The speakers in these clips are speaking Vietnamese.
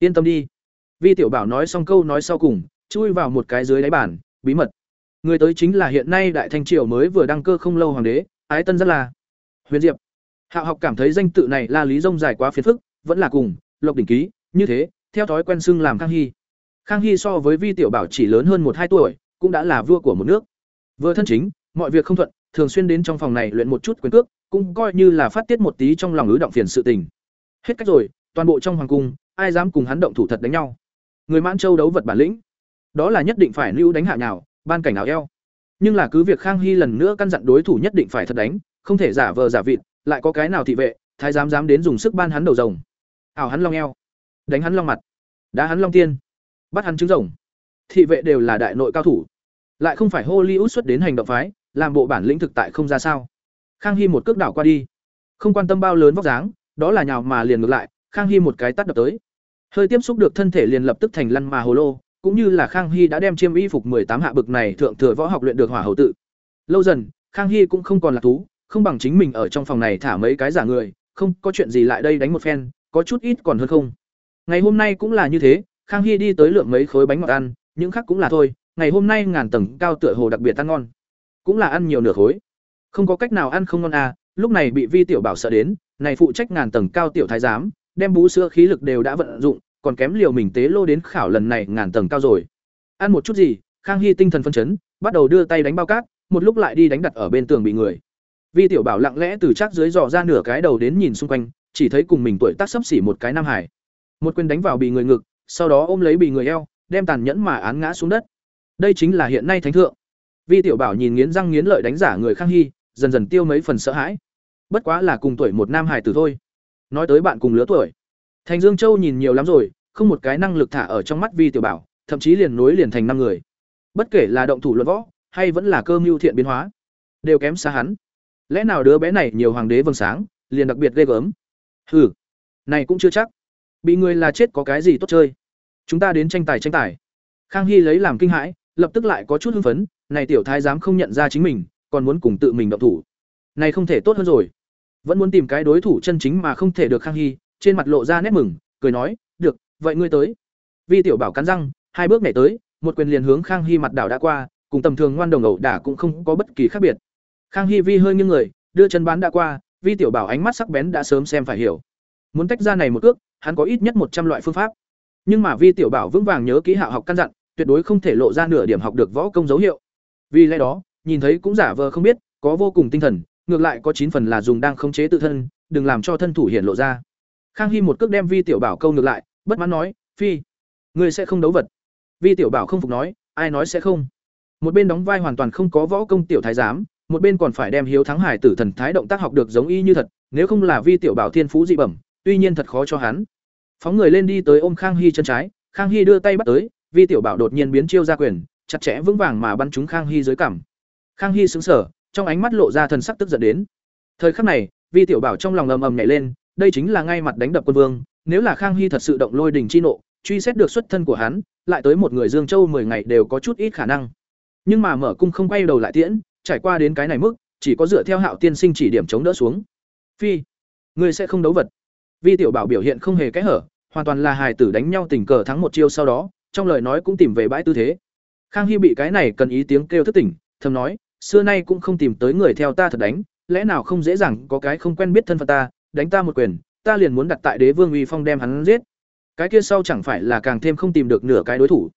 yên tâm đi. Vi tiểu bảo nói xong câu nói sau cùng, chui vào một cái dưới đáy bàn, bí mật. Người tới chính là hiện nay đại thanh triều mới vừa đăng cơ không lâu hoàng đế, ái tân rất là huyền diệp. Hạo học cảm thấy danh tự này là lý rông dài quá phiền phức, vẫn là cùng, lộc đỉnh ký, như thế, theo thói quen xưng làm khang hy. Khang hy so với vi tiểu bảo chỉ lớn hơn một hai tuổi, cũng đã là vua của một nước. Vừa thân chính, mọi việc không thuận, thường xuyên đến trong phòng này luyện một chút quyền cước, cũng coi như là phát tiết một tí trong lòng ứ động phiền sự tình. Hết cách rồi, toàn bộ trong hoàng cung ai dám cùng hắn động thủ thật đánh nhau. Người mãn châu đấu vật bản lĩnh, đó là nhất định phải lưu đánh hạ nhào, ban cảnh áo eo. Nhưng là cứ việc khang hy lần nữa căn dặn đối thủ nhất định phải thật đánh, không thể giả vờ giả vịt, lại có cái nào thị vệ, thái dám dám đến dùng sức ban hắn đầu rồng. Ảo hắn long eo, đánh hắn long mặt, đá hắn long tiên, bắt hắn trứng rồng. Thị vệ đều là đại nội cao thủ, lại không phải hollywood xuất đến hành động phái, làm bộ bản lĩnh thực tại không ra sao. Khang hy một cước đảo qua đi, không quan tâm bao lớn vóc dáng, đó là nhào mà liền ngược lại, khang hy một cái tắt đập tới hơi tiếp xúc được thân thể liền lập tức thành lăn mà hồ lô, cũng như là khang hy đã đem chiêm y phục tám hạ bực này thượng thừa võ học luyện được hỏa hậu tự. Lâu dần, khang hy cũng không còn là thú, không bằng chính mình ở trong phòng này thả mấy cái giả người, không có chuyện gì lại đây đánh một phen, có chút ít còn hơn không. Ngày hôm nay cũng là như thế, khang hy đi tới lượng mấy khối bánh ngọt ăn, những khác cũng là thôi, ngày hôm nay ngàn tầng cao tựa hồ đặc biệt ăn ngon. Cũng là ăn nhiều nửa khối. Không có cách nào ăn không ngon à lúc này bị vi tiểu bảo sợ đến, này phụ trách ngàn tầng cao tiểu thái giám đem bú sữa khí lực đều đã vận dụng, còn kém liều mình tế lô đến khảo lần này ngàn tầng cao rồi. Ăn một chút gì, khang hy tinh thần phấn chấn, bắt đầu đưa tay đánh bao cát, một lúc lại đi đánh đặt ở bên tường bị người. Vi tiểu bảo lặng lẽ từ chắc dưới dò ra nửa cái đầu đến nhìn xung quanh, chỉ thấy cùng mình tuổi tác sấp xỉ một cái nam hải. Một quyền đánh vào bị người ngực, sau đó ôm lấy bị người eo, đem tàn nhẫn mà án ngã xuống đất. Đây chính là hiện nay thánh thượng. Vi tiểu bảo nhìn nghiến răng nghiến lợi đánh giả người khang hy, dần dần tiêu mấy phần sợ hãi. Bất quá là cùng tuổi một nam hải tử thôi nói tới bạn cùng lứa tuổi. Thành dương châu nhìn nhiều lắm rồi, không một cái năng lực thả ở trong mắt vi tiểu bảo, thậm chí liền nối liền thành năm người. Bất kể là động thủ luận võ, hay vẫn là cơ mưu thiện biến hóa, đều kém xa hắn. Lẽ nào đứa bé này nhiều hoàng đế vầng sáng, liền đặc biệt ghê gớm? Hừ, này cũng chưa chắc. Bị người là chết có cái gì tốt chơi? Chúng ta đến tranh tài tranh tài. Khang hy lấy làm kinh hãi, lập tức lại có chút hưng phấn, này tiểu thái dám không nhận ra chính mình, còn muốn cùng tự mình động thủ. Này không thể tốt hơn rồi vẫn muốn tìm cái đối thủ chân chính mà không thể được khang hy, trên mặt lộ ra nét mừng, cười nói, được, vậy ngươi tới. Vi tiểu bảo cắn răng, hai bước nhảy tới, một quyền liền hướng khang hy mặt đảo đã qua, cùng tầm thường ngoan đồng ẩu đả cũng không có bất kỳ khác biệt. Khang hy vi hơi nghiêng người, đưa chân bán đã qua, vi tiểu bảo ánh mắt sắc bén đã sớm xem phải hiểu. Muốn tách ra này một ước hắn có ít nhất một trăm loại phương pháp. Nhưng mà vi tiểu bảo vững vàng nhớ ký hạo học căn dặn, tuyệt đối không thể lộ ra nửa điểm học được võ công dấu hiệu. Vì lẽ đó, nhìn thấy cũng giả vờ không biết, có vô cùng tinh thần ngược lại có chín phần là dùng đang khống chế tự thân, đừng làm cho thân thủ hiện lộ ra. Khang hy một cước đem vi tiểu bảo câu ngược lại, bất mãn nói, phi, ngươi sẽ không đấu vật. Vi tiểu bảo không phục nói, ai nói sẽ không? Một bên đóng vai hoàn toàn không có võ công tiểu thái giám, một bên còn phải đem hiếu thắng hải tử thần thái động tác học được giống y như thật, nếu không là vi tiểu bảo thiên phú dị bẩm, tuy nhiên thật khó cho hắn. Phóng người lên đi tới ôm khang hy chân trái, khang hy đưa tay bắt tới, vi tiểu bảo đột nhiên biến chiêu ra quyền, chặt chẽ vững vàng mà bắn trúng khang hy dưới cằm. Khang hy xứng sở trong ánh mắt lộ ra thần sắc tức giận đến. Thời khắc này, vi tiểu bảo trong lòng ầm ầm nhảy lên, đây chính là ngay mặt đánh đập quân vương, nếu là khang hy thật sự động lôi đình chi nộ, truy xét được xuất thân của hắn, lại tới một người dương châu mười ngày đều có chút ít khả năng. Nhưng mà mở cung không quay đầu lại tiễn, trải qua đến cái này mức, chỉ có dựa theo hạo tiên sinh chỉ điểm chống đỡ xuống. Phi, ngươi sẽ không đấu vật. Vi tiểu bảo biểu hiện không hề kẽ hở, hoàn toàn là hài tử đánh nhau tình cờ thắng một chiêu sau đó, trong lời nói cũng tìm về bãi tư thế. Khang hy bị cái này cần ý tiếng kêu thất tỉnh, thầm nói xưa nay cũng không tìm tới người theo ta thật đánh, lẽ nào không dễ dàng có cái không quen biết thân phận ta, đánh ta một quyền, ta liền muốn đặt tại đế vương uy phong đem hắn giết. Cái kia sau chẳng phải là càng thêm không tìm được nửa cái đối thủ.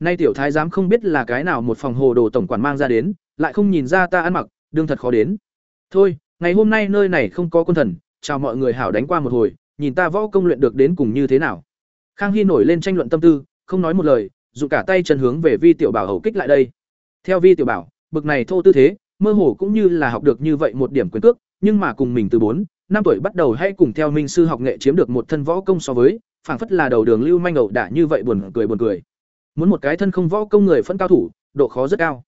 Nay tiểu thái giám không biết là cái nào một phòng hồ đồ tổng quản mang ra đến, lại không nhìn ra ta ăn mặc, đương thật khó đến. Thôi, ngày hôm nay nơi này không có quân thần, chào mọi người hảo đánh qua một hồi, nhìn ta võ công luyện được đến cùng như thế nào. Khang hy nổi lên tranh luận tâm tư, không nói một lời, dùng cả tay chân hướng về vi tiểu bảo hầu kích lại đây. Theo vi tiểu bảo bực này thô tư thế, mơ hồ cũng như là học được như vậy một điểm quyền cước, nhưng mà cùng mình từ bốn, năm tuổi bắt đầu hay cùng theo minh sư học nghệ chiếm được một thân võ công so với, phảng phất là đầu đường lưu manh ẩu đả như vậy buồn cười buồn cười. Muốn một cái thân không võ công người phân cao thủ, độ khó rất cao.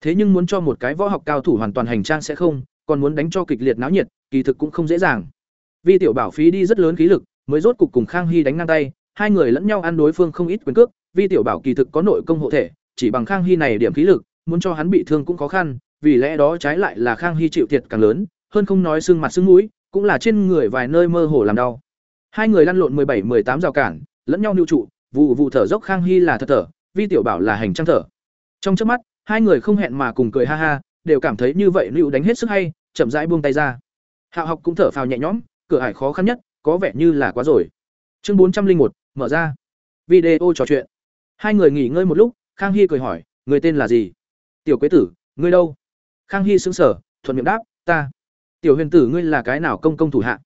Thế nhưng muốn cho một cái võ học cao thủ hoàn toàn hành trang sẽ không, còn muốn đánh cho kịch liệt náo nhiệt, kỳ thực cũng không dễ dàng. Vi tiểu bảo phí đi rất lớn khí lực, mới rốt cục cùng khang hy đánh ngang tay, hai người lẫn nhau ăn đối phương không ít quyền cước. Vi tiểu bảo kỳ thực có nội công hộ thể, chỉ bằng khang hy này điểm khí lực muốn cho hắn bị thương cũng khó khăn, vì lẽ đó trái lại là khang hy chịu thiệt càng lớn, hơn không nói xương mặt xương mũi, cũng là trên người vài nơi mơ hồ làm đau. Hai người lăn lộn bảy tám rào cản, lẫn nhau nưu trụ, vụ vụ thở dốc khang hy là thật thở, vi tiểu bảo là hành trang thở. Trong chớp mắt, hai người không hẹn mà cùng cười ha ha, đều cảm thấy như vậy lưu đánh hết sức hay, chậm rãi buông tay ra. Hạo học cũng thở phào nhẹ nhõm, cửa hải khó khăn nhất, có vẻ như là quá rồi. Chương bốn trăm linh một, mở ra. Video trò chuyện. Hai người nghỉ ngơi một lúc, khang hy cười hỏi, người tên là gì? Tiểu quế tử, ngươi đâu? Khang hy xứng sở thuận miệng đáp, ta. Tiểu huyền tử, ngươi là cái nào công công thủ hạ?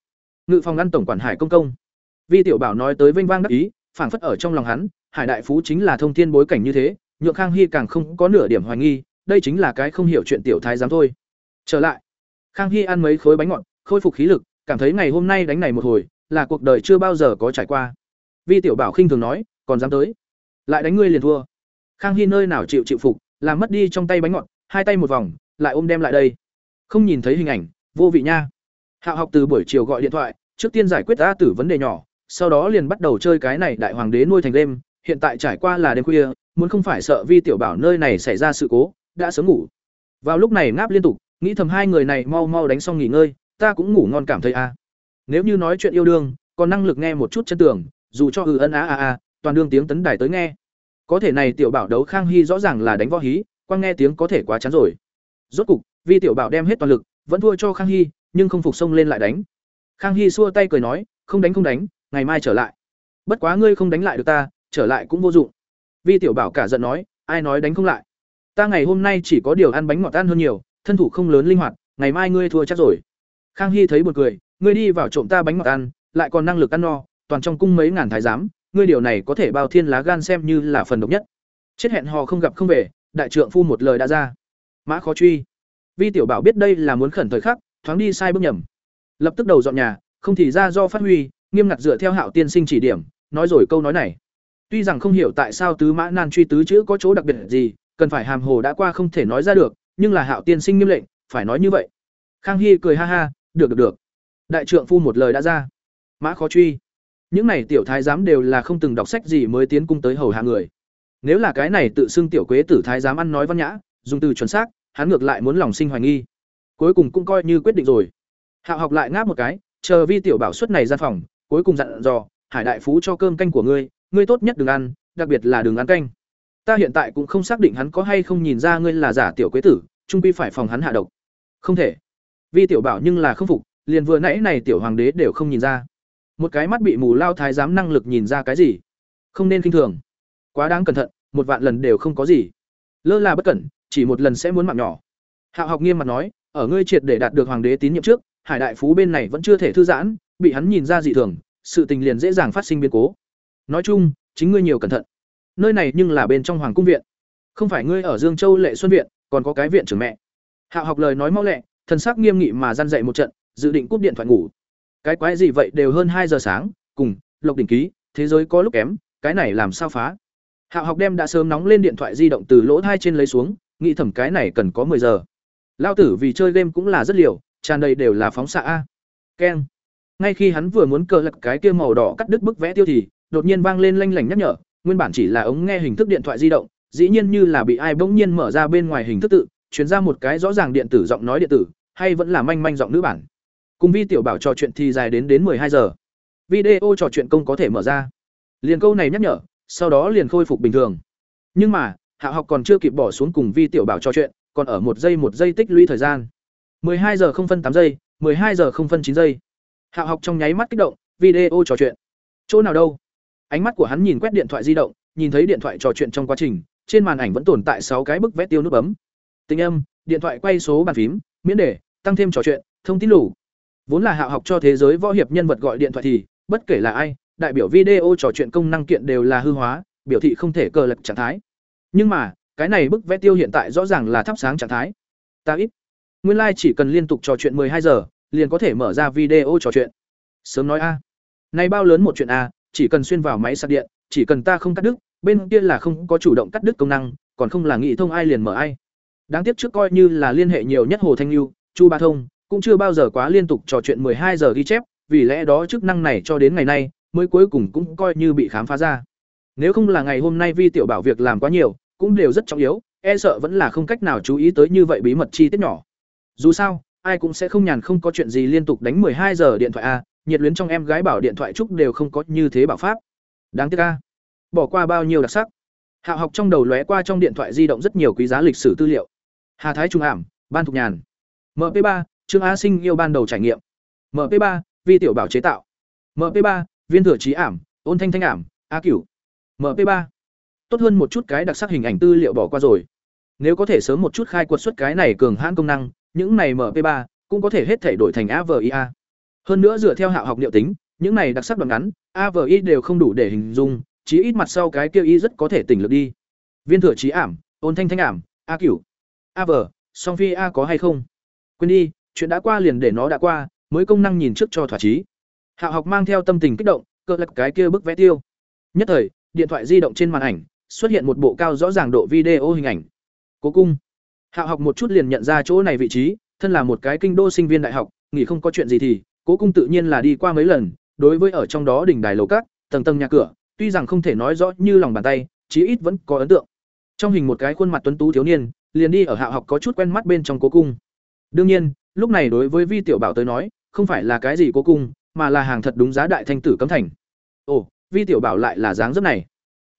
Ngự phòng ngăn tổng quản hải công công. Vi tiểu bảo nói tới vênh vang đắc ý, phảng phất ở trong lòng hắn, hải đại phú chính là thông thiên bối cảnh như thế, nhượng khang hy càng không có nửa điểm hoài nghi, đây chính là cái không hiểu chuyện tiểu thái giám thôi. Trở lại, khang hy ăn mấy khối bánh ngọt, khôi phục khí lực, cảm thấy ngày hôm nay đánh này một hồi, là cuộc đời chưa bao giờ có trải qua. Vi tiểu bảo khinh thường nói, còn dám tới? Lại đánh ngươi liền thua. Khang hy nơi nào chịu chịu phục làm mất đi trong tay bánh ngọt, hai tay một vòng, lại ôm đem lại đây. Không nhìn thấy hình ảnh, vô vị nha. Hạo học từ buổi chiều gọi điện thoại, trước tiên giải quyết a tử vấn đề nhỏ, sau đó liền bắt đầu chơi cái này đại hoàng đế nuôi thành đêm, hiện tại trải qua là đêm khuya, muốn không phải sợ vi tiểu bảo nơi này xảy ra sự cố, đã sớm ngủ. Vào lúc này ngáp liên tục, nghĩ thầm hai người này mau mau đánh xong nghỉ ngơi, ta cũng ngủ ngon cảm thấy a. Nếu như nói chuyện yêu đương, còn năng lực nghe một chút chân tường, dù cho ừ ân á a a, toàn đương tiếng tấn đài tới nghe có thể này tiểu bảo đấu khang hy rõ ràng là đánh võ hí, quang nghe tiếng có thể quá chán rồi. Rốt cục, vi tiểu bảo đem hết toàn lực, vẫn thua cho khang hy, nhưng không phục xông lên lại đánh. Khang hy xua tay cười nói, không đánh không đánh, ngày mai trở lại. Bất quá ngươi không đánh lại được ta, trở lại cũng vô dụng. Vi tiểu bảo cả giận nói, ai nói đánh không lại? Ta ngày hôm nay chỉ có điều ăn bánh ngọt ăn hơn nhiều, thân thủ không lớn linh hoạt, ngày mai ngươi thua chắc rồi. Khang hy thấy buồn cười, ngươi đi vào trộm ta bánh ngọt ăn, lại còn năng lực ăn no, toàn trong cung mấy ngàn thái giám ngươi điều này có thể bao thiên lá gan xem như là phần độc nhất. Chết hẹn hò không gặp không về, đại trượng phu một lời đã ra. Mã khó truy. Vi tiểu bảo biết đây là muốn khẩn thời khắc, thoáng đi sai bước nhầm. Lập tức đầu dọn nhà, không thì ra do phát huy, nghiêm ngặt dựa theo hạo tiên sinh chỉ điểm, nói rồi câu nói này. Tuy rằng không hiểu tại sao tứ mã nan truy tứ chữ có chỗ đặc biệt gì, cần phải hàm hồ đã qua không thể nói ra được, nhưng là hạo tiên sinh nghiêm lệnh, phải nói như vậy. Khang hy cười ha ha, được được được. Đại trượng phu một lời đã ra. Mã khó truy những này tiểu thái giám đều là không từng đọc sách gì mới tiến cung tới hầu hạ người. Nếu là cái này tự xưng tiểu quế tử thái giám ăn nói văn nhã, dùng từ chuẩn xác, hắn ngược lại muốn lòng sinh hoài nghi. Cuối cùng cũng coi như quyết định rồi. Hạo học lại ngáp một cái, chờ vi tiểu bảo suất này ra phòng, cuối cùng dặn dò, hải đại phú cho cơm canh của ngươi ngươi tốt nhất đừng ăn, đặc biệt là đừng ăn canh. Ta hiện tại cũng không xác định hắn có hay không nhìn ra ngươi là giả tiểu quế tử, trung quy phải phòng hắn hạ độc. Không thể. Vi tiểu bảo nhưng là không phục, liền vừa nãy này tiểu hoàng đế đều không nhìn ra một cái mắt bị mù lao thái giám năng lực nhìn ra cái gì? Không nên kinh thường. Quá đáng cẩn thận, một vạn lần đều không có gì. Lơ là bất cẩn, chỉ một lần sẽ muốn mạng nhỏ. Hạo học nghiêm mặt nói, ở ngươi triệt để đạt được hoàng đế tín nhiệm trước, hải đại phú bên này vẫn chưa thể thư giãn, bị hắn nhìn ra dị thường, sự tình liền dễ dàng phát sinh biến cố. Nói chung, chính ngươi nhiều cẩn thận. Nơi này nhưng là bên trong hoàng cung viện. Không phải ngươi ở dương châu lệ xuân viện, còn có cái viện trưởng mẹ. Hạo học lời nói mau lẹ, thần sắc nghiêm nghị mà gian dậy một trận, dự định cúp điện thoại ngủ cái quái gì vậy đều hơn hai giờ sáng, cùng, lộc đỉnh ký, thế giới có lúc kém, cái này làm sao phá? Hạo học đem đã sớm nóng lên điện thoại di động từ lỗ thai trên lấy xuống, nghĩ thẩm cái này cần có 10 giờ. Lao tử vì chơi game cũng là rất liều, tràn đầy đều là phóng xạ a. Keng. Ngay khi hắn vừa muốn cờ lật cái kia màu đỏ cắt đứt bức vẽ tiêu thì, đột nhiên vang lên lanh lảnh nhắc nhở, nguyên bản chỉ là ống nghe hình thức điện thoại di động, dĩ nhiên như là bị ai bỗng nhiên mở ra bên ngoài hình thức tự, chuyển ra một cái rõ ràng điện tử giọng nói điện tử, hay vẫn là manh manh giọng nữ bản cùng vi tiểu bảo trò chuyện thì dài đến đến hai giờ. Video trò chuyện công có thể mở ra. Liền câu này nhắc nhở, sau đó liền khôi phục bình thường. Nhưng mà, hạ học còn chưa kịp bỏ xuống cùng vi tiểu bảo trò chuyện, còn ở một giây một giây tích lũy thời gian. 12 giờ không phân tám giây 12 giờ không phân chín giây. Hạ học trong nháy mắt kích động, video trò chuyện. Chỗ nào đâu? Ánh mắt của hắn nhìn quét điện thoại di động, nhìn thấy điện thoại trò chuyện trong quá trình, trên màn ảnh vẫn tồn tại sáu cái bức vẽ tiêu nút bấm. Tình âm, điện thoại quay số bàn phím, miễn để, tăng thêm trò chuyện, thông tin lủ vốn là hạ học cho thế giới võ hiệp nhân vật gọi điện thoại thì bất kể là ai đại biểu video trò chuyện công năng kiện đều là hư hóa biểu thị không thể cờ lật trạng thái. Nhưng mà cái này bức vẽ tiêu hiện tại rõ ràng là thắp sáng trạng thái. Ta ít. Nguyên lai chỉ cần liên tục trò chuyện hai giờ liền có thể mở ra video trò chuyện. Sớm nói a. À. nay bao lớn một chuyện a chỉ cần xuyên vào máy sạc điện chỉ cần ta không cắt đứt bên kia là không có chủ động cắt đứt công năng còn không là nghĩ thông ai liền mở ai. Đáng tiếc trước coi như là liên hệ nhiều nhất hồ thanh Nưu, chu ba thông cũng chưa bao giờ quá liên tục trò chuyện 12 giờ ghi chép, vì lẽ đó chức năng này cho đến ngày nay mới cuối cùng cũng coi như bị khám phá ra. Nếu không là ngày hôm nay vi tiểu bảo việc làm quá nhiều, cũng đều rất trọng yếu e sợ vẫn là không cách nào chú ý tới như vậy bí mật chi tiết nhỏ. Dù sao, ai cũng sẽ không nhàn không có chuyện gì liên tục đánh 12 giờ điện thoại a, nhiệt luyến trong em gái bảo điện thoại trúc đều không có như thế bảo pháp. Đáng tiếc a. Bỏ qua bao nhiêu đặc sắc. Hạo học trong đầu lóe qua trong điện thoại di động rất nhiều quý giá lịch sử tư liệu. Hà thái trung ảm ban thục nhàn. Mp 3 trương á sinh yêu ban đầu trải nghiệm. Mp 3 vi tiểu bảo chế tạo. Mp 3 viên thừa trí ảm, ôn thanh thanh ảm, a cửu. Mp 3 tốt hơn một chút cái đặc sắc hình ảnh tư liệu bỏ qua rồi. Nếu có thể sớm một chút khai quật xuất cái này cường hãn công năng, những này mp 3 cũng có thể hết thể đổi thành avia hơn nữa dựa theo hạo học liệu tính, những này đặc sắc đoạn ngắn avi đều không đủ để hình dung, chí ít mặt sau cái kia y rất có thể tỉnh lực đi. Viên thừa trí ảm, ôn thanh thanh ảm, a cửu. Av song phi a có hay không? Quên đi chuyện đã qua liền để nó đã qua, mới công năng nhìn trước cho thỏa chí. Hạo học mang theo tâm tình kích động, cơ lật cái kia bức vẽ tiêu. Nhất thời, điện thoại di động trên màn ảnh, xuất hiện một bộ cao rõ ràng độ video hình ảnh. Cố cung. Hạo học một chút liền nhận ra chỗ này vị trí, thân là một cái kinh đô sinh viên đại học, nghỉ không có chuyện gì thì, cố cung tự nhiên là đi qua mấy lần, đối với ở trong đó đỉnh đài lầu cát tầng tầng nhà cửa, tuy rằng không thể nói rõ như lòng bàn tay, chí ít vẫn có ấn tượng. Trong hình một cái khuôn mặt tuấn tú thiếu niên, liền đi ở hạ học có chút quen mắt bên trong cố cung. Đương nhiên lúc này đối với vi tiểu bảo tới nói, không phải là cái gì cố cung, mà là hàng thật đúng giá đại thanh tử cấm thành. Ồ, vi tiểu bảo lại là dáng dấp này.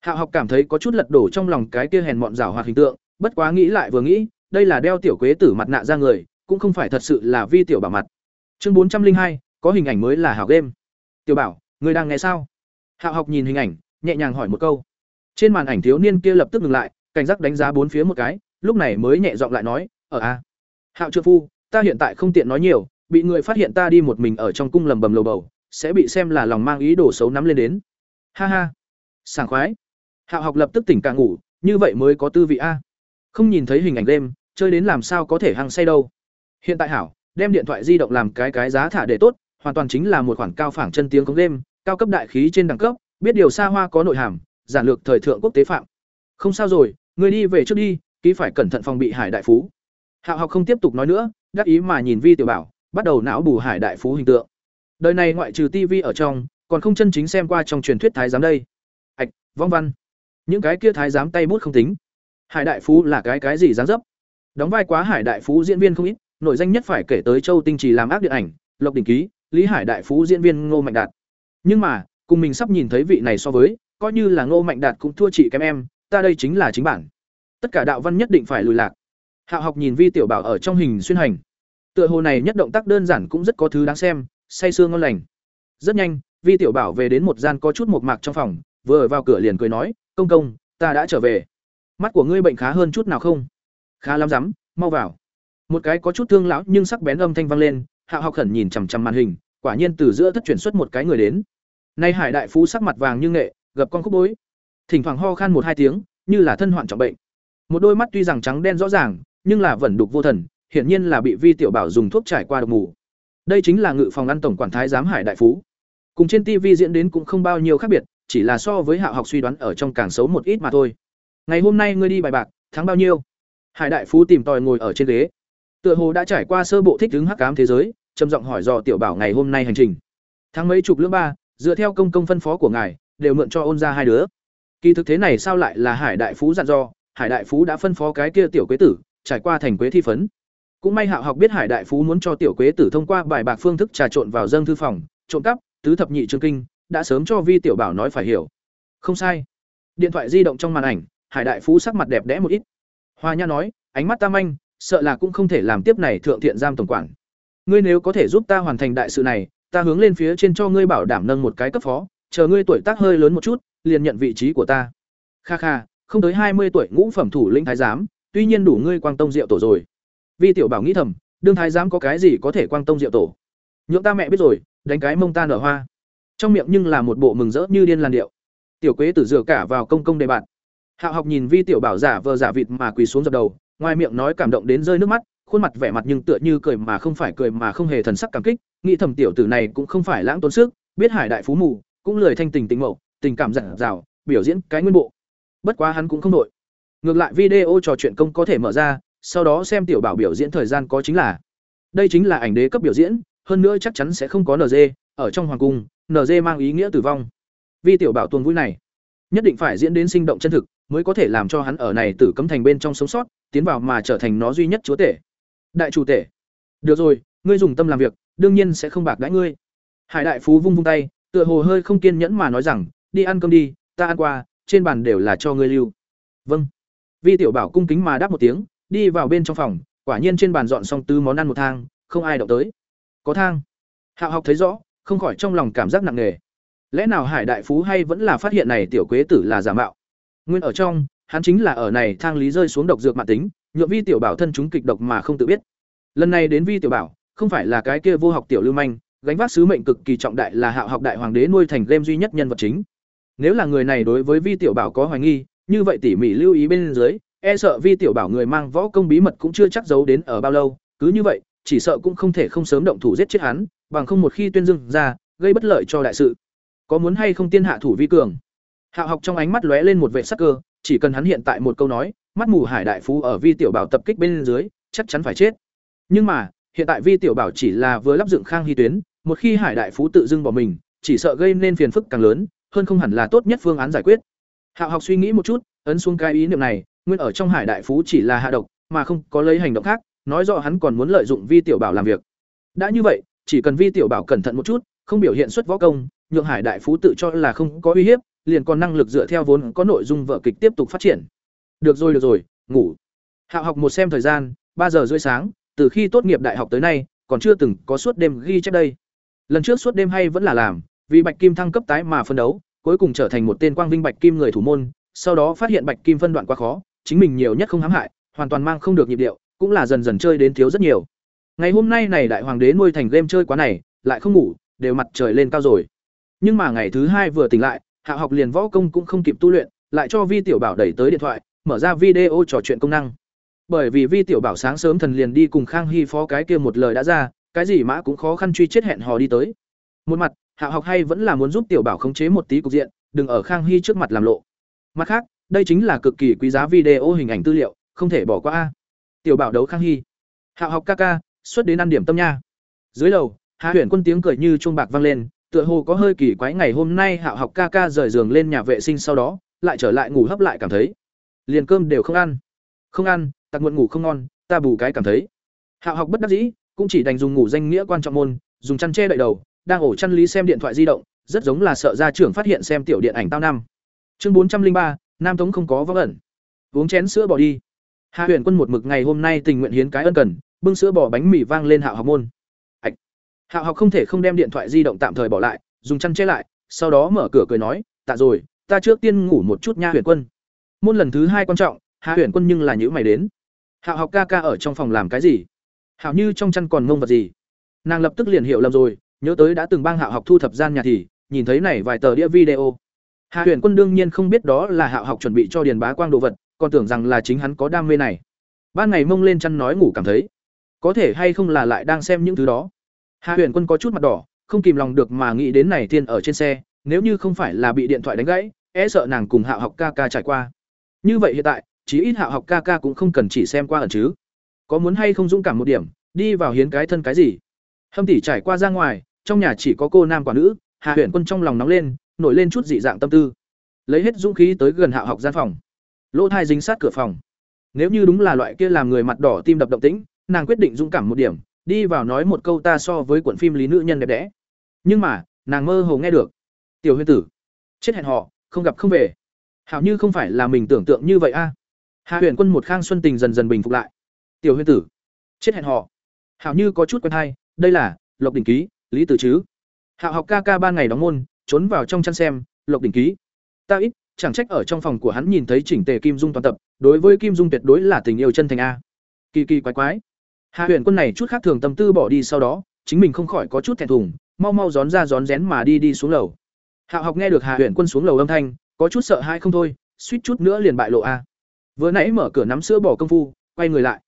Hạ học cảm thấy có chút lật đổ trong lòng cái kia hèn mọn rảo hoạt hình tượng, bất quá nghĩ lại vừa nghĩ, đây là đeo tiểu quế tử mặt nạ ra người, cũng không phải thật sự là vi tiểu bảo mặt. Chương bốn trăm linh hai, có hình ảnh mới là hảo game. Tiểu bảo, người đang nghe sao? Hạ học nhìn hình ảnh, nhẹ nhàng hỏi một câu. Trên màn ảnh thiếu niên kia lập tức ngừng lại, cảnh giác đánh giá bốn phía một cái, lúc này mới nhẹ giọng lại nói, ở a. Hạo trợ phu ta hiện tại không tiện nói nhiều, bị người phát hiện ta đi một mình ở trong cung lầm bầm lầu bầu, sẽ bị xem là lòng mang ý đồ xấu nắm lên đến. Ha ha. Sảng khoái. Hạo học lập tức tỉnh cả ngủ, như vậy mới có tư vị a. Không nhìn thấy hình ảnh đêm, chơi đến làm sao có thể hăng say đâu. Hiện tại hảo, đem điện thoại di động làm cái cái giá thả để tốt, hoàn toàn chính là một khoản cao phẳng chân tiếng cống đêm cao cấp đại khí trên đẳng cấp, biết điều xa hoa có nội hàm, giản lược thời thượng quốc tế phạm. Không sao rồi, người đi về trước đi, ký phải cẩn thận phòng bị hải đại phú. Hạo học không tiếp tục nói nữa đắc ý mà nhìn vi tiểu bảo, bắt đầu não bù hải đại phú hình tượng. Đời này ngoại trừ TV ở trong, còn không chân chính xem qua trong truyền thuyết thái giám đây. Ạch vong văn. Những cái kia thái giám tay bút không tính. Hải đại phú là cái cái gì dáng dấp? Đóng vai quá hải đại phú diễn viên không ít nội danh nhất phải kể tới châu tinh trì làm ác điện ảnh, lộc đình ký, lý hải đại phú diễn viên ngô mạnh đạt. Nhưng mà, cùng mình sắp nhìn thấy vị này so với, coi như là ngô mạnh đạt cũng thua chị kém em, ta đây chính là chính bản. Tất cả đạo văn nhất định phải lùi lạc hạ học nhìn vi tiểu bảo ở trong hình xuyên hành. Tựa hồ này nhất động tác đơn giản cũng rất có thứ đáng xem, say sương ngon lành. Rất nhanh, vi tiểu bảo về đến một gian có chút một mạc trong phòng, vừa vào cửa liền cười nói, công công, ta đã trở về. Mắt của ngươi bệnh khá hơn chút nào không? Khá lắm rắm, mau vào. Một cái có chút thương lão nhưng sắc bén âm thanh vang lên hạ học khẩn nhìn chằm chằm màn hình, quả nhiên từ giữa thất chuyển xuất một cái người đến. Nay hải đại phú sắc mặt vàng như nghệ gập con khúc bối. Thỉnh thoảng ho khan một hai tiếng, như là thân hoạn trọng bệnh. Một đôi mắt tuy rằng trắng đen rõ ràng nhưng là vẫn đục vô thần, hiển nhiên là bị vi tiểu bảo dùng thuốc trải qua độc mù. Đây chính là ngự phòng ăn tổng quản thái giám hải đại phú. Cùng trên tv diễn đến cũng không bao nhiêu khác biệt, chỉ là so với hạ học suy đoán ở trong càng xấu một ít mà thôi. Ngày hôm nay ngươi đi bài bạc, thắng bao nhiêu? Hải đại phú tìm tòi ngồi ở trên ghế. Tựa hồ đã trải qua sơ bộ thích ứng hắc ám thế giới, trầm giọng hỏi dò tiểu bảo ngày hôm nay hành trình. Tháng mấy chục lưỡng ba, dựa theo công công phân phó của ngài, đều mượn cho ôn ra hai đứa. Kỳ thực thế này sao lại là hải đại phú dặn dò, hải đại phú đã phân phó cái kia tiểu quế tử trải qua thành quế thi phấn. Cũng may hạo học biết hải đại phú muốn cho tiểu quế tử thông qua bài bạc phương thức trà trộn vào dâng thư phòng, trộm cắp, tứ thập nhị chương kinh, đã sớm cho vi tiểu bảo nói phải hiểu. Không sai. Điện thoại di động trong màn ảnh, hải đại phú sắc mặt đẹp đẽ một ít. Hoa nha nói, ánh mắt tam anh, sợ là cũng không thể làm tiếp này thượng thiện giam tổng quản. Ngươi nếu có thể giúp ta hoàn thành đại sự này, ta hướng lên phía trên cho ngươi bảo đảm nâng một cái cấp phó, chờ ngươi tuổi tác hơi lớn một chút, liền nhận vị trí của ta. Kha kha, không tới hai mươi tuổi ngũ phẩm thủ lĩnh thái giám tuy nhiên đủ ngươi quang tông diệu tổ rồi. Vi tiểu bảo nghĩ thầm, đương thái giám có cái gì có thể quang tông diệu tổ? Nhượng ta mẹ biết rồi, đánh cái mông ta nở hoa. Trong miệng nhưng là một bộ mừng rỡ như điên làn điệu. Tiểu quế tử dựa cả vào công công đề bạn. Hạ học nhìn vi tiểu bảo giả vờ giả vịt mà quỳ xuống dập đầu, ngoài miệng nói cảm động đến rơi nước mắt, khuôn mặt vẻ mặt nhưng tựa như cười mà không phải cười mà không hề thần sắc cảm kích, nghĩ thầm tiểu tử này cũng không phải lãng tốn sức, biết hải đại phú mù, cũng lười thanh tình tình mậu tình cảm giản dào, biểu diễn cái nguyên bộ. Bất quá hắn cũng không đội ngược lại video trò chuyện công có thể mở ra, sau đó xem tiểu bảo biểu diễn thời gian có chính là. Đây chính là ảnh đế cấp biểu diễn, hơn nữa chắc chắn sẽ không có nd ở trong hoàng cung nd mang ý nghĩa tử vong. Vì tiểu bảo tuần vui này, nhất định phải diễn đến sinh động chân thực, mới có thể làm cho hắn ở này tử cấm thành bên trong sống sót, tiến vào mà trở thành nó duy nhất chúa tể. Đại chủ tể, được rồi, ngươi dùng tâm làm việc, đương nhiên sẽ không bạc đãi ngươi. Hải đại phú vung vung tay, tựa hồ hơi không kiên nhẫn mà nói rằng, đi ăn cơm đi, ta ăn qua, trên bàn đều là cho ngươi lưu. Vâng vi tiểu bảo cung kính mà đáp một tiếng, đi vào bên trong phòng, quả nhiên trên bàn dọn xong tứ món ăn một thang, không ai động tới. Có thang. Hạo học thấy rõ, không khỏi trong lòng cảm giác nặng nề. Lẽ nào hải đại phú hay vẫn là phát hiện này tiểu quế tử là giả mạo? Nguyên ở trong, hắn chính là ở này thang lý rơi xuống độc dược mạng tính, nhượng vi tiểu bảo thân chúng kịch độc mà không tự biết. Lần này đến vi tiểu bảo, không phải là cái kia vô học tiểu lưu manh, gánh vác sứ mệnh cực kỳ trọng đại là hạo học đại hoàng đế nuôi thành game duy nhất nhân vật chính. Nếu là người này đối với vi tiểu bảo có hoài nghi như vậy tỉ mỉ lưu ý bên dưới e sợ vi tiểu bảo người mang võ công bí mật cũng chưa chắc giấu đến ở bao lâu. Cứ như vậy, chỉ sợ cũng không thể không sớm động thủ giết chết hắn, bằng không một khi tuyên dương ra, gây bất lợi cho đại sự. Có muốn hay không tiên hạ thủ vi cường? Hạo học trong ánh mắt lóe lên một vệ sắc cơ, chỉ cần hắn hiện tại một câu nói, mắt mù hải đại phú ở vi tiểu bảo tập kích bên dưới, chắc chắn phải chết. Nhưng mà, hiện tại vi tiểu bảo chỉ là vừa lắp dựng khang hy tuyến, một khi hải đại phú tự dưng bỏ mình, chỉ sợ gây nên phiền phức càng lớn, hơn không hẳn là tốt nhất phương án giải quyết hạo học suy nghĩ một chút, ấn xuống cái ý niệm này, nguyên ở trong hải đại phú chỉ là hạ độc, mà không có lấy hành động khác, nói rõ hắn còn muốn lợi dụng vi tiểu bảo làm việc. Đã như vậy, chỉ cần vi tiểu bảo cẩn thận một chút, không biểu hiện xuất võ công, nhượng hải đại phú tự cho là không có uy hiếp, liền còn năng lực dựa theo vốn có nội dung vở kịch tiếp tục phát triển. Được rồi được rồi, ngủ. Hạo học một xem thời gian, ba giờ rưỡi sáng, từ khi tốt nghiệp đại học tới nay, còn chưa từng có suốt đêm ghi chép đây. Lần trước suốt đêm hay vẫn là làm, vì bạch kim thăng cấp tái mà phân đấu cuối cùng trở thành một tên quang vinh bạch kim người thủ môn, sau đó phát hiện bạch kim phân đoạn quá khó, chính mình nhiều nhất không hãm hại, hoàn toàn mang không được nhịp điệu, cũng là dần dần chơi đến thiếu rất nhiều. Ngày hôm nay này đại hoàng đế nuôi thành game chơi quá này, lại không ngủ, đều mặt trời lên cao rồi. Nhưng mà ngày thứ hai vừa tỉnh lại, hạ học liền võ công cũng không kịp tu luyện, lại cho vi tiểu bảo đẩy tới điện thoại, mở ra video trò chuyện công năng. Bởi vì vi tiểu bảo sáng sớm thần liền đi cùng khang hy phó cái kia một lời đã ra, cái gì mã cũng khó khăn truy chết hẹn hò đi tới. Một mặt hạ học hay vẫn là muốn giúp tiểu bảo khống chế một tí cục diện, đừng ở khang hy trước mặt làm lộ. Mặt khác, đây chính là cực kỳ quý giá video hình ảnh tư liệu, không thể bỏ qua a. Tiểu bảo đấu khang hy. Hạ học ca ca, xuất đến ăn điểm tâm nha. Dưới lầu, hạ huyền quân tiếng cười như chuông bạc vang lên, tựa hồ có hơi kỳ quái ngày hôm nay hạ học ca ca rời giường lên nhà vệ sinh sau đó, lại trở lại ngủ hấp lại cảm thấy. Liền cơm đều không ăn. Không ăn, tặc muộn ngủ không ngon, ta bù cái cảm thấy. Hạ học bất đắc dĩ, cũng chỉ đành dùng ngủ danh nghĩa quan trọng môn, dùng chăn che đậy đầu đang ổ chăn lý xem điện thoại di động, rất giống là sợ gia trưởng phát hiện xem tiểu điện ảnh tao năm. Chương bốn trăm linh ba, nam tống không có vắng ẩn. Uống chén sữa bỏ đi. Hạ huyền quân một mực ngày hôm nay tình nguyện hiến cái ân cần, bưng sữa bỏ bánh mì vang lên hạo học môn. Hạch. Hạo học không thể không đem điện thoại di động tạm thời bỏ lại, dùng chăn che lại, sau đó mở cửa cười nói, tạ rồi, ta trước tiên ngủ một chút nha huyền quân. Môn lần thứ hai quan trọng, hạ huyền quân nhưng là nhíu mày đến. Hạo học ca ca ở trong phòng làm cái gì? Hảo như trong chăn còn ngông vật gì? Nàng lập tức liền hiểu lầm rồi nhớ tới đã từng bang hạ học thu thập gian nhà thì, nhìn thấy này vài tờ đĩa video. Hạ huyền quân đương nhiên không biết đó là hạ học chuẩn bị cho điền bá quang đồ vật, còn tưởng rằng là chính hắn có đam mê này. Ban ngày mông lên chăn nói ngủ cảm thấy, có thể hay không là lại đang xem những thứ đó. Hạ huyền quân có chút mặt đỏ, không kìm lòng được mà nghĩ đến này thiên ở trên xe, nếu như không phải là bị điện thoại đánh gãy e sợ nàng cùng hạ học ca ca trải qua. Như vậy hiện tại, chí ít hạ học ca ca cũng không cần chỉ xem qua ẩn chứ. Có muốn hay không dũng cảm một điểm, đi vào hiến cái thân cái gì? Hâm tỷ trải qua ra ngoài trong nhà chỉ có cô nam quả nữ hạ huyện quân trong lòng nóng lên, nổi lên chút dị dạng tâm tư. Lấy hết dũng khí tới gần hạ học gian phòng. Lỗ thai dính sát cửa phòng. Nếu như đúng là loại kia làm người mặt đỏ tim đập động tĩnh, nàng quyết định dũng cảm một điểm, đi vào nói một câu ta so với cuộn phim lý nữ nhân đẹp đẽ. Nhưng mà, nàng mơ hồ nghe được. Tiểu huyên tử, chết hẹn họ không gặp không về. Hảo như không phải là mình tưởng tượng như vậy a. Hạ huyện quân một khang xuân tình dần dần bình phục lại. Tiểu huyên tử, chết hẹn họ hảo như có chút quen hay, đây là lộc đỉnh ký lý tử chứ. Hạ học ca ca ban ngày đóng môn, trốn vào trong chăn xem, lộc đỉnh ký. Ta ít, chẳng trách ở trong phòng của hắn nhìn thấy chỉnh tề kim dung toàn tập, đối với kim dung tuyệt đối là tình yêu chân thành a. Kỳ kỳ quái quái. Hạ huyền quân này chút khác thường tâm tư bỏ đi sau đó, chính mình không khỏi có chút thẹn thùng, mau mau rón ra rón rén mà đi đi xuống lầu. Hạ học nghe được hạ huyền quân xuống lầu âm thanh, có chút sợ hãi không thôi, suýt chút nữa liền bại lộ a. Vừa nãy mở cửa nắm sữa bỏ công phu, quay người lại.